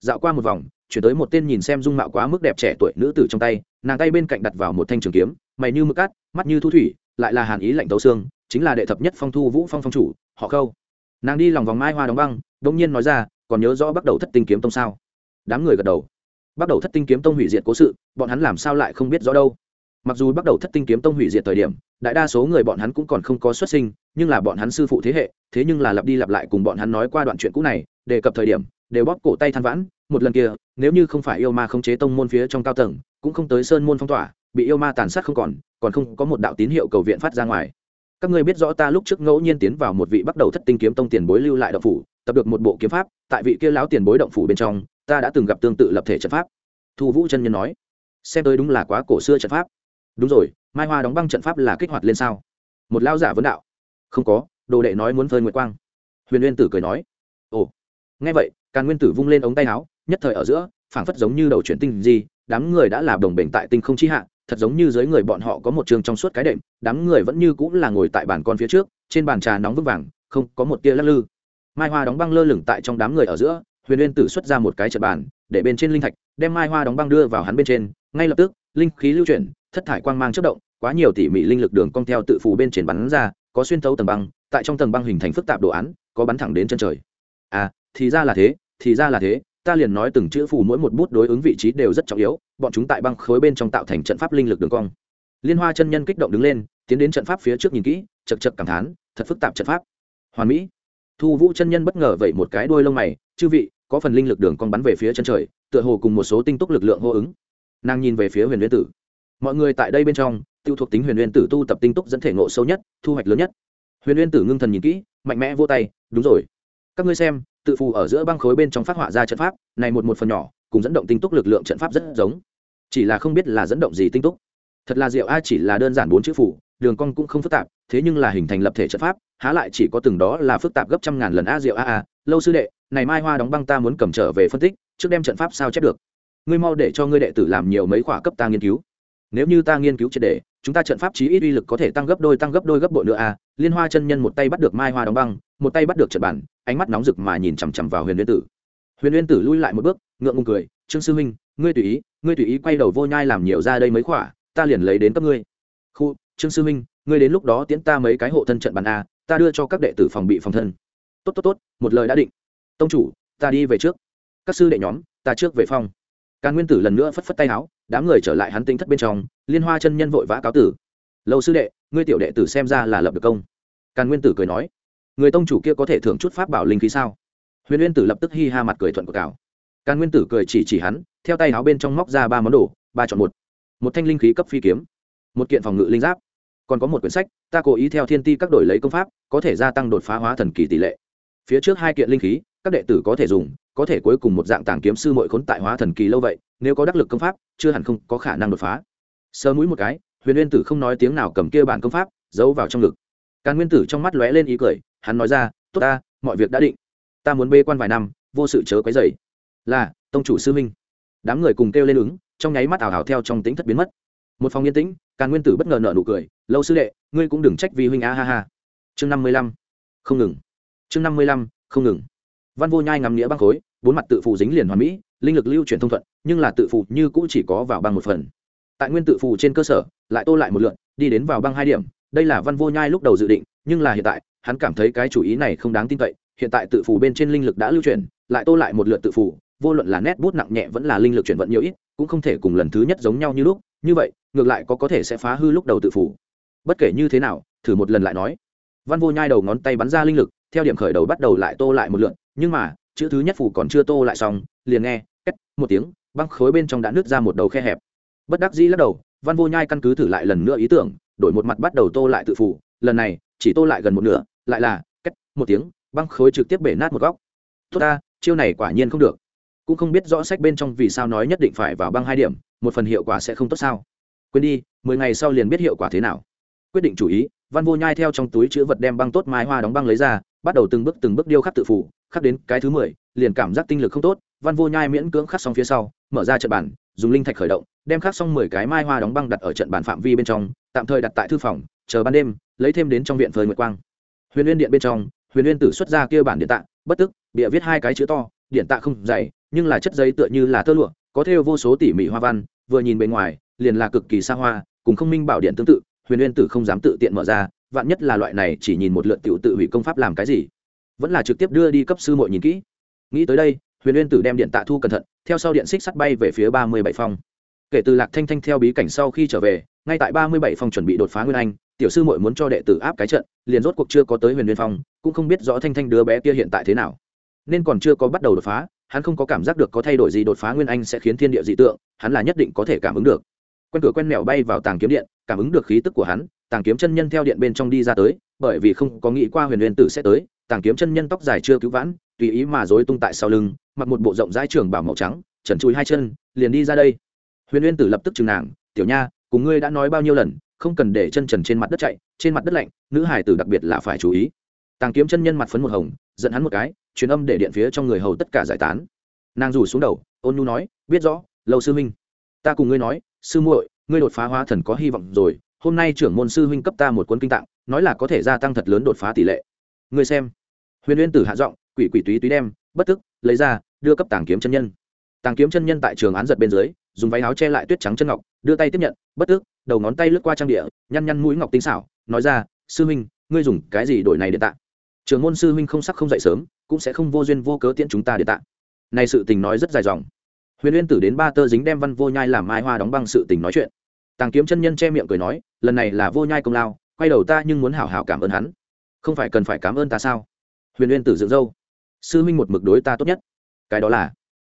Dạo qua một vòng, chuyển tới một tên nhìn xem dung mạo quá mức đẹp trẻ tuổi nữ tử trong tay, nàng tay bên cạnh đặt vào một thanh trường kiếm, mày như mực cát, mắt như thu thủy, lại là hàn ý lạnh tấu xương, chính là đệ thập nhất phong thu vũ phong phong chủ, họ khâu. Nàng đi lòng vòng mai hoa đóng băng đông nhiên nói ra, còn nhớ rõ bắt đầu thất tinh kiếm tông sao? Đám người gật đầu. Bắt đầu thất tinh kiếm tông hủy diệt cố sự, bọn hắn làm sao lại không biết rõ đâu. Mặc dù bắt đầu thất tinh kiếm tông hủy diệt thời điểm, đại đa số người bọn hắn cũng còn không có xuất sinh, nhưng là bọn hắn sư phụ thế hệ, thế nhưng là lặp đi lặp lại cùng bọn hắn nói qua đoạn chuyện cũ này, đề cập thời điểm, đều bóp cổ tay than vãn, một lần kia, nếu như không phải yêu ma không chế tông môn phía trong cao tầng, cũng không tới sơn môn phong tỏa, bị yêu ma tàn sát không còn còn không có một đạo tín hiệu cầu viện phát ra ngoài. Các ngươi biết rõ ta lúc trước ngẫu nhiên tiến vào một vị bắt đầu thất tinh kiếm tông tiền bối lưu lại động phủ, tập được một bộ kiếm pháp, tại vị kia lão tiền bối động phủ bên trong ta đã từng gặp tương tự lập thể trận pháp. Thu vũ chân nhân nói, xem tới đúng là quá cổ xưa trận pháp. Đúng rồi, mai hoa đóng băng trận pháp là kích hoạt lên sao? Một lao giả vấn đạo. Không có, đồ đệ nói muốn phơi nguyệt quang. Huyền nguyên tử cười nói, ồ. Nghe vậy, càn nguyên tử vung lên ống tay áo, nhất thời ở giữa, phảng phất giống như đầu chuyển tinh gì, đám người đã là đồng bệnh tại tinh không chi hạ, thật giống như dưới người bọn họ có một trường trong suốt cái đệm, đám người vẫn như cũng là ngồi tại bàn con phía trước, trên bàn trà nóng vững vàng, không có một tia lắc lư. Mai hoa đóng băng lơ lửng tại trong đám người ở giữa huyền uyên tử xuất ra một cái trận bàn, để bên trên linh thạch, đem mai hoa đóng băng đưa vào hắn bên trên, ngay lập tức, linh khí lưu chuyển, thất thải quang mang chất động, quá nhiều tỉ mỉ linh lực đường cong theo tự phù bên trên bắn ra, có xuyên thấu tầng băng, tại trong tầng băng hình thành phức tạp đồ án, có bắn thẳng đến chân trời. À thì ra là thế, thì ra là thế, ta liền nói từng chữ phù mỗi một bút đối ứng vị trí đều rất trọng yếu, bọn chúng tại băng khối bên trong tạo thành trận pháp linh lực đường cong. Liên hoa chân nhân kích động đứng lên, tiến đến trận pháp phía trước nhìn kỹ chật chật cảm thán, thật phức tạp trận pháp. Hoàn mỹ. Thu vũ chân nhân bất ngờ vậy một cái đuôi lông mày, chư vị có phần linh lực đường con bắn về phía chân trời, tựa hồ cùng một số tinh túc lực lượng hô ứng. Nàng nhìn về phía huyền nguyên tử. Mọi người tại đây bên trong, tiêu thuộc tính huyền nguyên tử tu tập tinh túc dẫn thể ngộ sâu nhất, thu hoạch lớn nhất. Huyền nguyên tử ngưng thần nhìn kỹ, mạnh mẽ vô tay, đúng rồi. Các ngươi xem, tự phù ở giữa băng khối bên trong phát họa ra trận pháp, này một một phần nhỏ, cùng dẫn động tinh túc lực lượng trận pháp rất giống. Chỉ là không biết là dẫn động gì tinh túc. Thật là diệu, a, chỉ là đơn giản bốn chữ phủ đường cong cũng không phức tạp, thế nhưng là hình thành lập thể trận pháp, há lại chỉ có từng đó là phức tạp gấp trăm ngàn lần a diệu a a. Lâu sư đệ, này mai hoa đóng băng ta muốn cầm trở về phân tích, trước đem trận pháp sao chép được. Ngươi mau để cho ngươi đệ tử làm nhiều mấy khoa cấp ta nghiên cứu. Nếu như ta nghiên cứu triệt đề chúng ta trận pháp chí ít uy lực có thể tăng gấp đôi, tăng gấp đôi gấp bội nữa a. Liên hoa chân nhân một tay bắt được mai hoa đóng băng, một tay bắt được trận bản, ánh mắt nóng rực mà nhìn chằm chằm vào huyền nguyên tử. Huyền nguyên tử lui lại một bước, ngượng ngùng cười, trương sư huynh, ngươi tùy ý, ngươi tùy ý quay đầu vô nhai làm nhiều ra đây mấy khỏa, ta liền lấy đến cấp ngươi. Khu trương sư minh, ngươi đến lúc đó tiễn ta mấy cái hộ thân trận bàn a ta đưa cho các đệ tử phòng bị phòng thân. Tốt tốt tốt một lời đã định. Tông chủ ta đi về trước. Các sư đệ nhóm ta trước về phòng. Càn nguyên tử lần nữa phất phất tay áo đám người trở lại hắn tinh thất bên trong liên hoa chân nhân vội vã cáo tử. Lâu sư đệ ngươi tiểu đệ tử xem ra là lập được công. Càn nguyên tử cười nói. Người tông chủ kia có thể thưởng chút pháp bảo linh khí sao? Huyền nguyên tử lập tức hi ha mặt cười thuận của cào. Càn nguyên tử cười chỉ chỉ hắn theo tay áo bên trong móc ra ba món đồ ba chọn một. Một thanh linh khí cấp phi kiếm một kiện phòng ngự linh giáp còn có một quyển sách, ta cố ý theo thiên ti các đổi lấy công pháp, có thể gia tăng đột phá hóa thần kỳ tỷ lệ. Phía trước hai kiện linh khí, các đệ tử có thể dùng, có thể cuối cùng một dạng tàng kiếm sư mội khốn tại hóa thần kỳ lâu vậy, nếu có đắc lực công pháp, chưa hẳn không có khả năng đột phá. Sơ mũi một cái, huyền nguyên tử không nói tiếng nào cầm kia bản công pháp, giấu vào trong ngực. Càn nguyên tử trong mắt lóe lên ý cười, hắn nói ra, tốt ta, mọi việc đã định. Ta muốn bê quan vài năm, vô sự chớ quấy dày là, tông chủ sư minh đám người cùng kêu lên ứng, trong nháy mắt ảo ảo theo trong tính thất biến mất một phòng yên tĩnh, càn nguyên tử bất ngờ nở nụ cười, lâu sư đệ, ngươi cũng đừng trách vì huynh, a ha ha. Chương năm mươi lăm. Không ngừng. Chương năm mươi lăm, không ngừng. Văn vô nhai ngắm nghĩa băng khối, bốn mặt tự phụ dính liền hoàn mỹ, linh lực lưu chuyển thông thuận, nhưng là tự phụ như cũ chỉ có vào băng một phần. Tại nguyên tự phụ trên cơ sở, lại tô lại một lượn, đi đến vào băng hai điểm. Đây là văn vô nhai lúc đầu dự định, nhưng là hiện tại, hắn cảm thấy cái chủ ý này không đáng tin cậy, hiện tại tự phủ bên trên linh lực đã lưu chuyển, lại tô lại một lượt tự phủ vô luận là nét bút nặng nhẹ vẫn là linh lực chuyển vận nhiều ít, cũng không thể cùng lần thứ nhất giống nhau như lúc như vậy, ngược lại có có thể sẽ phá hư lúc đầu tự phủ. Bất kể như thế nào, thử một lần lại nói. Văn vô nhai đầu ngón tay bắn ra linh lực, theo điểm khởi đầu bắt đầu lại tô lại một lượn, nhưng mà, chữ thứ nhất phủ còn chưa tô lại xong, liền nghe, két, một tiếng, băng khối bên trong đã nứt ra một đầu khe hẹp. Bất đắc dĩ lắc đầu, văn vô nhai căn cứ thử lại lần nữa ý tưởng, đổi một mặt bắt đầu tô lại tự phủ, lần này, chỉ tô lại gần một nửa, lại là, két, một tiếng, băng khối trực tiếp bể nát một góc. Tốt ta, chiêu này quả nhiên không được. Cũng không biết rõ sách bên trong vì sao nói nhất định phải vào băng hai điểm một phần hiệu quả sẽ không tốt sao? Quên đi, mười ngày sau liền biết hiệu quả thế nào. Quyết định chủ ý, văn vô nhai theo trong túi chữ vật đem băng tốt mai hoa đóng băng lấy ra, bắt đầu từng bước từng bước điêu khắc tự phủ, khắc đến cái thứ mười, liền cảm giác tinh lực không tốt, văn vô nhai miễn cưỡng khắc xong phía sau, mở ra trận bản dùng linh thạch khởi động, đem khắc xong mười cái mai hoa đóng băng đặt ở trận bản phạm vi bên trong, tạm thời đặt tại thư phòng, chờ ban đêm, lấy thêm đến trong viện phơi nguyệt quang. Huyền uyên điện bên trong, huyền uyên tử xuất ra kia bản điện tạ, bất tức bịa viết hai cái chữ to, điện tạ không dày, nhưng là chất giấy tựa như là tơ lụa có thêu vô số tỉ mỉ hoa văn, vừa nhìn bề ngoài, liền là cực kỳ xa hoa, cùng không minh bảo điện tương tự, huyền uyên tử không dám tự tiện mở ra, vạn nhất là loại này chỉ nhìn một lượt tiểu tự hủy công pháp làm cái gì. Vẫn là trực tiếp đưa đi cấp sư muội nhìn kỹ. Nghĩ tới đây, huyền uyên tử đem điện tạ thu cẩn thận, theo sau điện xích sắt bay về phía ba mươi bảy phong. Kể từ lạc thanh thanh theo bí cảnh sau khi trở về, ngay tại ba mươi bảy phong chuẩn bị đột phá nguyên anh, tiểu sư muội muốn cho đệ tử áp cái trận, liền rốt cuộc chưa có tới huyền uyên phong, cũng không biết rõ thanh thanh đứa bé kia hiện tại thế nào. Nên còn chưa có bắt đầu đột phá hắn không có cảm giác được có thay đổi gì đột phá nguyên anh sẽ khiến thiên địa dị tượng, hắn là nhất định có thể cảm ứng được. Quen cửa quen mèo bay vào tàng kiếm điện, cảm ứng được khí tức của hắn, tàng kiếm chân nhân theo điện bên trong đi ra tới, bởi vì không có nghĩ qua huyền huyền tử sẽ tới, tàng kiếm chân nhân tóc dài chưa cứu vãn, tùy ý mà dối tung tại sau lưng, mặc một bộ rộng rãi trường bảo màu trắng, trần chui hai chân, liền đi ra đây. Huyền huyền tử lập tức chừng nàng, tiểu nha, cùng ngươi đã nói bao nhiêu lần, không cần để chân trần trên mặt đất chạy, trên mặt đất lạnh, nữ hải tử đặc biệt là phải chú ý. Tàng kiếm chân nhân mặt phấn một hồng, giận hắn một cái truyền âm để điện phía trong người hầu tất cả giải tán. Nàng rủ xuống đầu, ôn nhu nói, biết rõ, lâu sư huynh ta cùng ngươi nói, sư muội, ngươi đột phá hóa thần có hy vọng rồi, hôm nay trưởng môn sư huynh cấp ta một cuốn kinh tạng, nói là có thể gia tăng thật lớn đột phá tỷ lệ. Ngươi xem. Huyền uyên tử hạ giọng, quỷ quỷ túy túy đem, bất tức, lấy ra, đưa cấp tàng kiếm chân nhân. Tàng kiếm chân nhân tại trường án giật bên dưới, dùng váy áo che lại tuyết trắng chân ngọc, đưa tay tiếp nhận, bất tức, đầu ngón tay lướt qua trang địa, nhăn nhăn mũi ngọc tinh xảo, nói ra, sư huynh ngươi dùng cái gì đổi này để tặng trường môn sư huynh không sắc không dậy sớm, cũng sẽ không vô duyên vô cớ tiễn chúng ta để tạ. Này sự tình nói rất dài dòng. Huyền uyên tử đến ba tơ dính đem văn vô nhai làm mai hoa đóng băng sự tình nói chuyện. Tàng kiếm chân nhân che miệng cười nói, lần này là vô nhai công lao, quay đầu ta nhưng muốn hảo hảo cảm ơn hắn. Không phải cần phải cảm ơn ta sao? Huyền uyên tử dựng dâu sư huynh một mực đối ta tốt nhất. Cái đó là,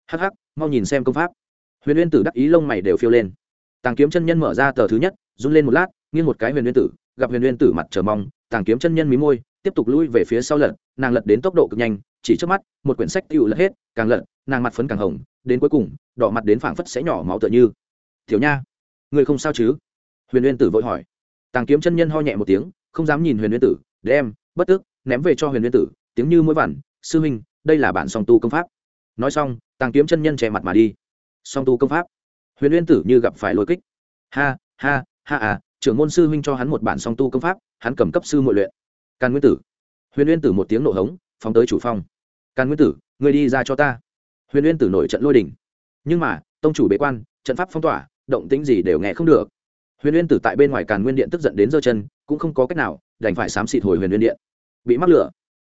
hắc hắc, mau nhìn xem công pháp. Huyền uyên tử đắc ý lông mày đều phiêu lên. Tàng kiếm chân nhân mở ra tờ thứ nhất, run lên một lát, nghiêng một cái huyền uyên tử, gặp huyền uyên tử mặt chờ mong, tàng kiếm chân nhân mí môi tiếp tục lui về phía sau lật, nàng lật đến tốc độ cực nhanh, chỉ trước mắt, một quyển sách tựu lật hết, càng lật, nàng mặt phấn càng hồng, đến cuối cùng, đỏ mặt đến phảng phất sẽ nhỏ máu tựa như. Thiếu nha, người không sao chứ? Huyền uyên tử vội hỏi. Tàng kiếm chân nhân ho nhẹ một tiếng, không dám nhìn huyền uyên tử, đem, bất tức, ném về cho huyền uyên tử, tiếng như mũi vằn, sư huynh, đây là bản song tu công pháp. Nói xong, tàng kiếm chân nhân che mặt mà đi. Song tu công pháp? Huyền uyên tử như gặp phải lôi kích. Ha ha ha à trưởng môn sư huynh cho hắn một bản song tu công pháp, hắn cầm cấp sư muội luyện càn nguyên tử. Huyền Nguyên tử một tiếng nổ hống, phóng tới chủ phong. Càn nguyên tử người đi ra cho ta. Huyền Nguyên tử nổi trận lôi đỉnh nhưng mà, tông chủ bế quan, trận pháp phong tỏa, động tĩnh gì đều nghe không được. Huyền Nguyên tử tại bên ngoài càn nguyên điện tức giận đến giơ chân, cũng không có cách nào, đành phải xám xịt hồi huyền Nguyên điện. Bị mắc lửa.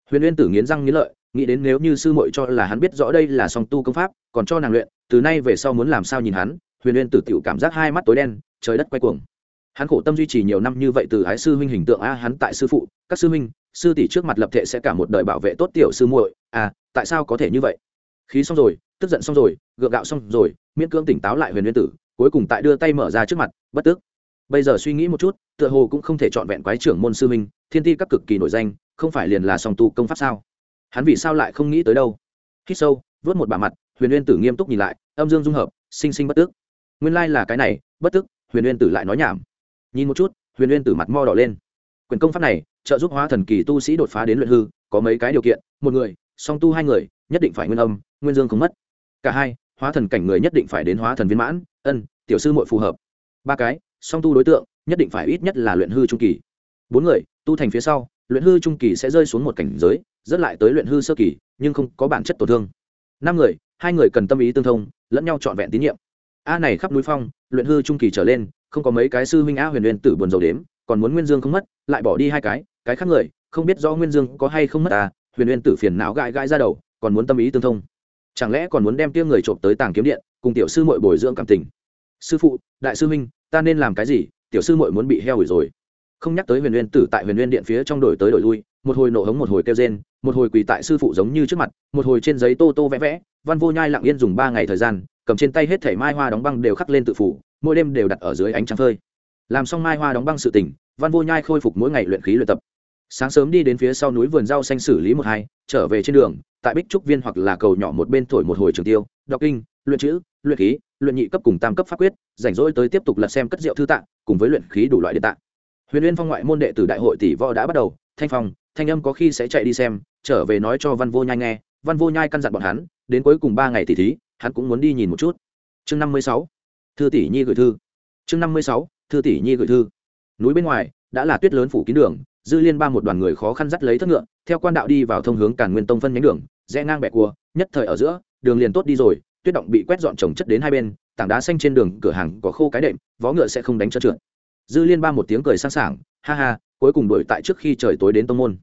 Huyền Nguyên tử nghiến răng nghiến lợi, nghĩ đến nếu như sư muội cho là hắn biết rõ đây là song tu công pháp, còn cho nàng luyện, từ nay về sau muốn làm sao nhìn hắn, huyền Nguyên tử tiểu cảm giác hai mắt tối đen, trời đất quay cuồng hắn khổ tâm duy trì nhiều năm như vậy từ ái sư huynh hình tượng a, hắn tại sư phụ, các sư huynh, sư tỷ trước mặt lập thể sẽ cả một đời bảo vệ tốt tiểu sư muội. À tại sao có thể như vậy? Khí xong rồi, tức giận xong rồi, gượng gạo xong rồi, miễn cưỡng tỉnh táo lại huyền nguyên tử, cuối cùng tại đưa tay mở ra trước mặt, bất tức. Bây giờ suy nghĩ một chút, tựa hồ cũng không thể chọn vẹn quái trưởng môn sư minh thiên ti các cực kỳ nổi danh, không phải liền là song tu công pháp sao? Hắn vì sao lại không nghĩ tới đâu? Hít sâu vớt một bà mặt, huyền nguyên tử nghiêm túc nhìn lại, âm dương dung hợp, sinh sinh bất tức. Nguyên lai là cái này, bất tức, huyền nguyên tử lại nói nhảm nhìn một chút, huyền uyên tử mặt mo đỏ lên. Quyền công pháp này, trợ giúp hóa thần kỳ tu sĩ đột phá đến luyện hư, có mấy cái điều kiện, một người, song tu hai người, nhất định phải nguyên âm, nguyên dương không mất. Cả hai, hóa thần cảnh người nhất định phải đến hóa thần viên mãn, ân, tiểu sư muội phù hợp. Ba cái, song tu đối tượng, nhất định phải ít nhất là luyện hư trung kỳ. Bốn người, tu thành phía sau, luyện hư trung kỳ sẽ rơi xuống một cảnh giới, rất lại tới luyện hư sơ kỳ, nhưng không có bản chất tổn thương. Năm người, hai người cần tâm ý tương thông, lẫn nhau trọn vẹn tín nhiệm. A này khắp núi phong, luyện hư trung kỳ trở lên không có mấy cái sư huynh a huyền huyền tử buồn dầu đếm, còn muốn nguyên dương không mất, lại bỏ đi hai cái cái khác người, không biết do nguyên dương có hay không mất à huyền huyền tử phiền não gãi gãi ra đầu, còn muốn tâm ý tương thông. Chẳng lẽ còn muốn đem tiêu người trộm tới tàng kiếm điện, cùng tiểu sư mội bồi dưỡng cảm tình? Sư phụ, đại sư huynh, ta nên làm cái gì? Tiểu sư mội muốn bị heo hủy rồi. Không nhắc tới huyền huyền tử tại huyền huyền điện phía trong đổi tới đổi lui, một hồi nổ hống một hồi kêu rên, một hồi quỳ tại sư phụ giống như trước mặt, một hồi trên giấy tô tô vẽ vẽ, văn vô nhai lặng yên dùng ba ngày thời gian, cầm trên tay hết thảy mai hoa đóng băng đều khắc lên tự phủ mỗi đêm đều đặt ở dưới ánh trăng phơi. Làm xong mai hoa đóng băng sự tỉnh văn vô nhai khôi phục mỗi ngày luyện khí luyện tập. Sáng sớm đi đến phía sau núi vườn rau xanh xử lý một hai, trở về trên đường, tại bích trúc viên hoặc là cầu nhỏ một bên thổi một hồi trường tiêu, đọc kinh, luyện chữ, luyện khí, luyện nhị cấp cùng tam cấp pháp quyết, rảnh rỗi tới tiếp tục lật xem cất rượu thư tạng cùng với luyện khí đủ loại điện tạng huyền uyên phong ngoại môn đệ tử đại hội tỷ võ đã bắt đầu, thanh phong, thanh âm có khi sẽ chạy đi xem, trở về nói cho văn vô nhai nghe, văn vô nhai căn dặn bọn hắn, đến cuối cùng ba ngày tỷ thí, hắn cũng muốn đi nhìn một chút. Chương năm mươi sáu thư tỷ nhi gửi thư. Chương năm mươi sáu, thư tỷ nhi gửi thư. Núi bên ngoài, đã là tuyết lớn phủ kín đường, dư liên ba một đoàn người khó khăn dắt lấy thất ngựa, theo quan đạo đi vào thông hướng càn nguyên tông phân nhánh đường, rẽ ngang bẹ cua, nhất thời ở giữa, đường liền tốt đi rồi, tuyết động bị quét dọn trồng chất đến hai bên, tảng đá xanh trên đường, cửa hàng có khô cái đệm, vó ngựa sẽ không đánh trơn trượt. Dư liên ba một tiếng cười sang sảng, ha ha, cuối cùng đuổi tại trước khi trời tối đến tông môn.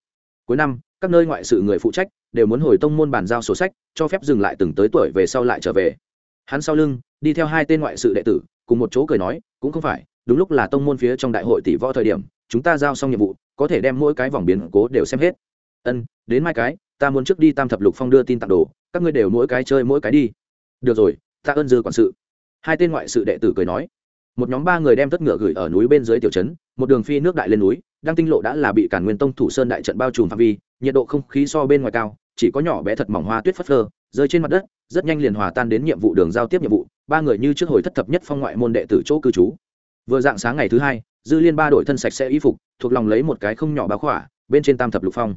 Cuối năm, các nơi ngoại sự người phụ trách, đều muốn hồi tông môn bàn giao sổ sách, cho phép dừng lại từng tới tuổi về sau lại trở về hắn sau lưng, đi theo hai tên ngoại sự đệ tử, cùng một chỗ cười nói, cũng không phải, đúng lúc là tông môn phía trong đại hội tỷ võ thời điểm, chúng ta giao xong nhiệm vụ, có thể đem mỗi cái vòng biến cố đều xem hết. Ân, đến mai cái, ta muốn trước đi tam thập lục phong đưa tin tặng đồ, các ngươi đều mỗi cái chơi mỗi cái đi. Được rồi, ta ơn dư quản sự. Hai tên ngoại sự đệ tử cười nói. Một nhóm ba người đem tất ngựa gửi ở núi bên dưới tiểu trấn, một đường phi nước đại lên núi, đang tinh lộ đã là bị cản nguyên tông thủ sơn đại trận bao trùm phạm vi, nhiệt độ không khí so bên ngoài cao, chỉ có nhỏ bé thật mỏng hoa tuyết phất phơ rơi trên mặt đất, rất nhanh liền hòa tan đến nhiệm vụ đường giao tiếp nhiệm vụ, ba người như trước hồi thất thập nhất phong ngoại môn đệ tử chỗ cư trú. Vừa dạng sáng ngày thứ hai, dư liên ba đội thân sạch sẽ y phục, thuộc lòng lấy một cái không nhỏ báo khỏa, bên trên tam thập lục phong.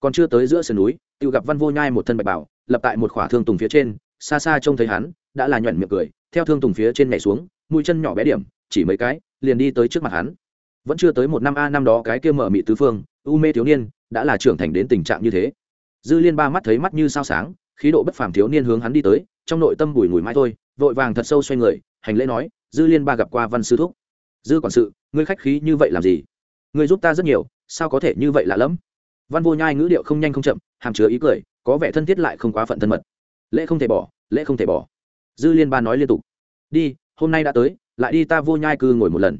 Còn chưa tới giữa sườn núi tự gặp văn vô nhai một thân bạch bảo, lập tại một khỏa thương tùng phía trên, xa xa trông thấy hắn, đã là nhuận miệng cười, theo thương tùng phía trên nhảy xuống, mũi chân nhỏ bé điểm, chỉ mấy cái, liền đi tới trước mặt hắn. Vẫn chưa tới một năm a năm đó cái kia mở mị tứ phương, u mê thiếu niên, đã là trưởng thành đến tình trạng như thế. Dư liên ba mắt thấy mắt như sao sáng khí độ bất phàm thiếu niên hướng hắn đi tới, trong nội tâm bùi ngùi mãi thôi, vội vàng thật sâu xoay người, hành lễ nói, dư liên ba gặp qua văn sư thúc. Dư quản sự, ngươi khách khí như vậy làm gì? Ngươi giúp ta rất nhiều, sao có thể như vậy lạ lẫm? Văn vô nhai ngữ điệu không nhanh không chậm, hàm chứa ý cười, có vẻ thân thiết lại không quá phận thân mật. Lễ không thể bỏ, lễ không thể bỏ. Dư liên ba nói liên tục. Đi, hôm nay đã tới, lại đi ta vô nhai cư ngồi một lần.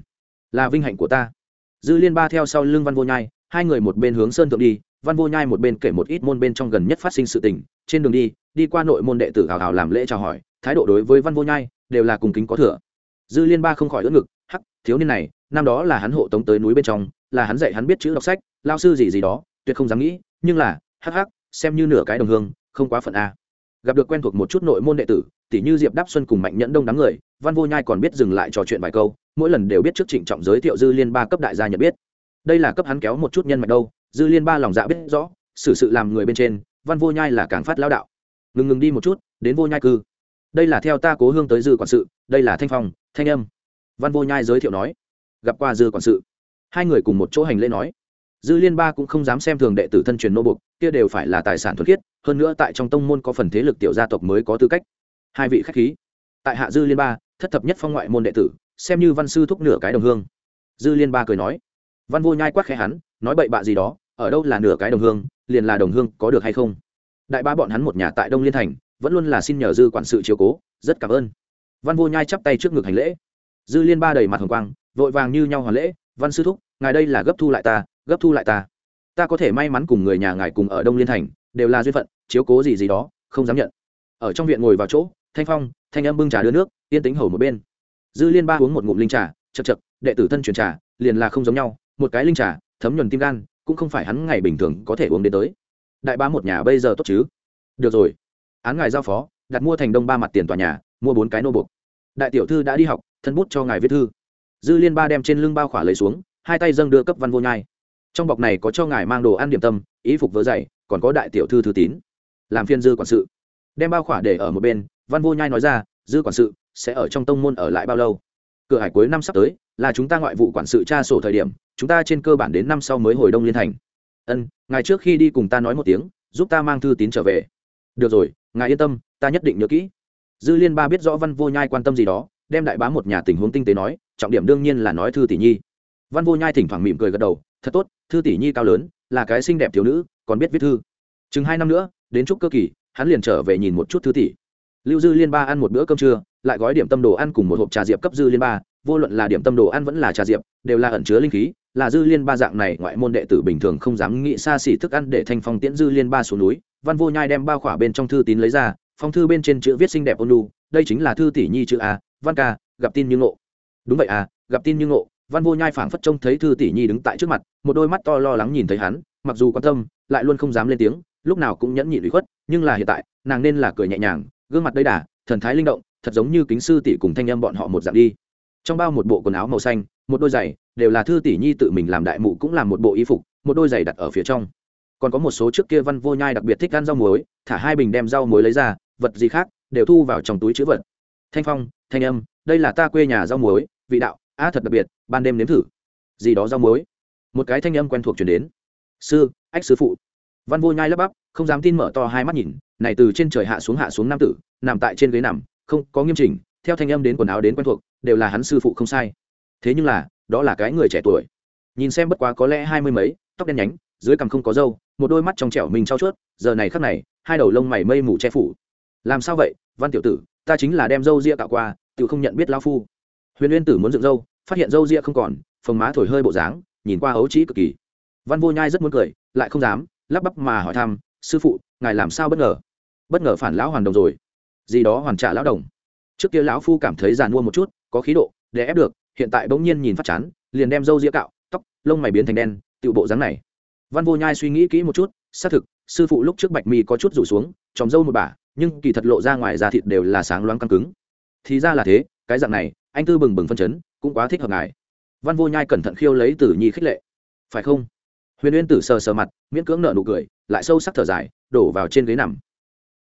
Là vinh hạnh của ta. Dư liên ba theo sau lưng văn vô nhai, hai người một bên hướng sơn thượng đi, văn vô nhai một bên kể một ít môn bên trong gần nhất phát sinh sự tình trên đường đi đi qua nội môn đệ tử hào hào làm lễ chào hỏi, thái độ đối với văn vô nhai đều là cùng kính có thừa. Dư liên ba không khỏi ưỡn ngực, hắc, thiếu niên này, năm đó là hắn hộ tống tới núi bên trong, là hắn dạy hắn biết chữ đọc sách, lao sư gì gì đó, tuyệt không dám nghĩ, nhưng là, hắc hắc, xem như nửa cái đồng hương, không quá phận a. Gặp được quen thuộc một chút nội môn đệ tử, tỷ như diệp đáp xuân cùng mạnh nhẫn đông đám người, văn vô nhai còn biết dừng lại trò chuyện vài câu, mỗi lần đều biết trước trịnh trọng giới thiệu dư liên ba cấp đại gia nhận biết. Đây là cấp hắn kéo một chút nhân mạch đâu, dư liên ba lòng dạ biết rõ, xử sự làm người bên trên văn vô nhai là càng phát lao đạo. Ngừng ngừng đi một chút, đến vô nhai cư. Đây là theo ta cố hương tới dư quản sự, đây là thanh phong, thanh âm. Văn vô nhai giới thiệu nói. Gặp qua dư quản sự. Hai người cùng một chỗ hành lễ nói. Dư liên ba cũng không dám xem thường đệ tử thân truyền nô bục kia đều phải là tài sản thuật khiết, hơn nữa tại trong tông môn có phần thế lực tiểu gia tộc mới có tư cách. Hai vị khách khí. Tại hạ dư liên ba, thất thập nhất phong ngoại môn đệ tử, xem như văn sư thúc nửa cái đồng hương. Dư liên ba cười nói. Văn vô nhai quát khẽ hắn, nói bậy bạ gì đó ở đâu là nửa cái đồng hương, liền là đồng hương, có được hay không? Đại ba bọn hắn một nhà tại đông liên thành, vẫn luôn là xin nhờ dư quản sự chiếu cố, rất cảm ơn. Văn vô nhai chắp tay trước ngực hành lễ. Dư liên ba đầy mặt hồng quang, vội vàng như nhau hoàn lễ, văn sư thúc, ngài đây là gấp thu lại ta, gấp thu lại ta. Ta có thể may mắn cùng người nhà ngài cùng ở đông liên thành, đều là duyên phận, chiếu cố gì gì đó, không dám nhận. Ở trong viện ngồi vào chỗ, thanh phong, thanh âm bưng trà đưa nước, yên tính hầu một bên. Dư liên ba uống một ngụm linh trà chật chật đệ tử thân truyền trà, liền là không giống nhau, một cái linh trà, thấm nhuần tim gan cũng không phải hắn ngày bình thường có thể uống đến tới. Đại ba một nhà bây giờ tốt chứ? Được rồi. Án ngài giao phó, đặt mua thành đông ba mặt tiền tòa nhà, mua bốn cái nô buộc. Đại tiểu thư đã đi học, thân bút cho ngài viết thư. Dư liên ba đem trên lưng bao khỏa lấy xuống, hai tay dâng đưa cấp văn vô nhai. Trong bọc này có cho ngài mang đồ ăn điểm tâm ý phục vớ dày, còn có đại tiểu thư thư tín. Làm phiên dư quản sự. Đem bao khỏa để ở một bên, văn vô nhai nói ra, dư quản sự, sẽ ở trong tông môn ở lại bao lâu? Cửa hải cuối năm sắp tới là chúng ta ngoại vụ quản sự tra sổ thời điểm, chúng ta trên cơ bản đến năm sau mới hồi đông liên thành. Ân, ngài trước khi đi cùng ta nói một tiếng, giúp ta mang thư tín trở về. Được rồi, ngài yên tâm, ta nhất định nhớ kỹ. Dư liên ba biết rõ văn vô nhai quan tâm gì đó, đem đại bá một nhà tình huống tinh tế nói, trọng điểm đương nhiên là nói thư tỷ nhi. Văn vô nhai thỉnh thoảng mỉm cười gật đầu, thật tốt, thư tỷ nhi cao lớn, là cái xinh đẹp thiếu nữ, còn biết viết thư. Chừng hai năm nữa, đến chúc cơ kỳ, hắn liền trở về nhìn một chút thư tỷ. Lưu dư liên ba ăn một bữa cơm trưa, lại gói điểm tâm đồ ăn cùng một hộp trà diệp cấp dư liên ba vô luận là điểm tâm đồ ăn vẫn là trà diệp, đều là ẩn chứa linh khí, là dư liên ba dạng này, ngoại môn đệ tử bình thường không dám nghĩ xa xỉ thức ăn để thanh phong tiễn dư liên ba xuống núi, văn vô nhai đem bao khỏa bên trong thư tín lấy ra, phong thư bên trên chữ viết xinh đẹp ôn lu đây chính là thư tỷ nhi chữ a, văn ca, gặp tin như ngộ. Đúng vậy à gặp tin như ngộ, văn vô nhai phảng phất trông thấy thư tỷ nhi đứng tại trước mặt, một đôi mắt to lo lắng nhìn thấy hắn, mặc dù quan tâm, lại luôn không dám lên tiếng, lúc nào cũng nhẫn nhịn ủy khuất, nhưng là hiện tại, nàng nên là cười nhẹ nhàng, gương mặt đầy đà, thần thái linh động, thật giống như kính sư tỷ cùng thanh âm bọn họ một dạng đi trong bao một bộ quần áo màu xanh, một đôi giày, đều là thư tỷ nhi tự mình làm đại mụ cũng làm một bộ y phục, một đôi giày đặt ở phía trong. Còn có một số trước kia văn vô nhai đặc biệt thích ăn rau muối, thả hai bình đem rau muối lấy ra, vật gì khác, đều thu vào trong túi chữ vật. Thanh phong, thanh âm, đây là ta quê nhà rau muối, vị đạo a thật đặc biệt, ban đêm nếm thử. Gì đó rau muối. Một cái thanh âm quen thuộc chuyển đến. Sư, ách sư phụ. Văn vô nhai lắp bắp, không dám tin mở to hai mắt nhìn, này từ trên trời hạ xuống hạ xuống nam tử, nằm tại trên ghế nằm, không có nghiêm chỉnh, theo thanh âm đến quần áo đến quen thuộc đều là hắn sư phụ không sai. Thế nhưng là, đó là cái người trẻ tuổi. Nhìn xem bất quá có lẽ hai mươi mấy, tóc đen nhánh, dưới cằm không có râu, một đôi mắt trong trẻo mình trao chuốt, giờ này khắc này, hai đầu lông mày mây mù che phủ. Làm sao vậy, văn tiểu tử, ta chính là đem râu ria cạo qua tự không nhận biết lao phu. Huyền uyên tử muốn dựng râu, phát hiện râu ria không còn, phồng má thổi hơi bộ dáng, nhìn qua ấu trĩ cực kỳ. Văn vô nhai rất muốn cười, lại không dám, lắp bắp mà hỏi thăm, sư phụ, ngài làm sao bất ngờ? Bất ngờ phản lão hoàn đồng rồi. Gì đó hoàn trả lão đồng. Trước kia lão phu cảm thấy giàn mua một chút có khí độ, để ép được, hiện tại bỗng nhiên nhìn phát chán, liền đem râu ria cạo, tóc, lông mày biến thành đen tự bộ dáng này. Văn vô nhai suy nghĩ kỹ một chút, xác thực, sư phụ lúc trước bạch mi có chút rủ xuống tròng râu một bả, nhưng kỳ thật lộ ra ngoài da thịt đều là sáng loáng căng cứng. Thì ra là thế, cái dạng này, anh tư bừng bừng phân chấn, cũng quá thích hợp ngài. Văn vô nhai cẩn thận khiêu lấy tử nhi khích lệ. Phải không? Huyền uyên tử sờ sờ mặt, miễn cưỡng nợ nụ cười, lại sâu sắc thở dài, đổ vào trên ghế nằm.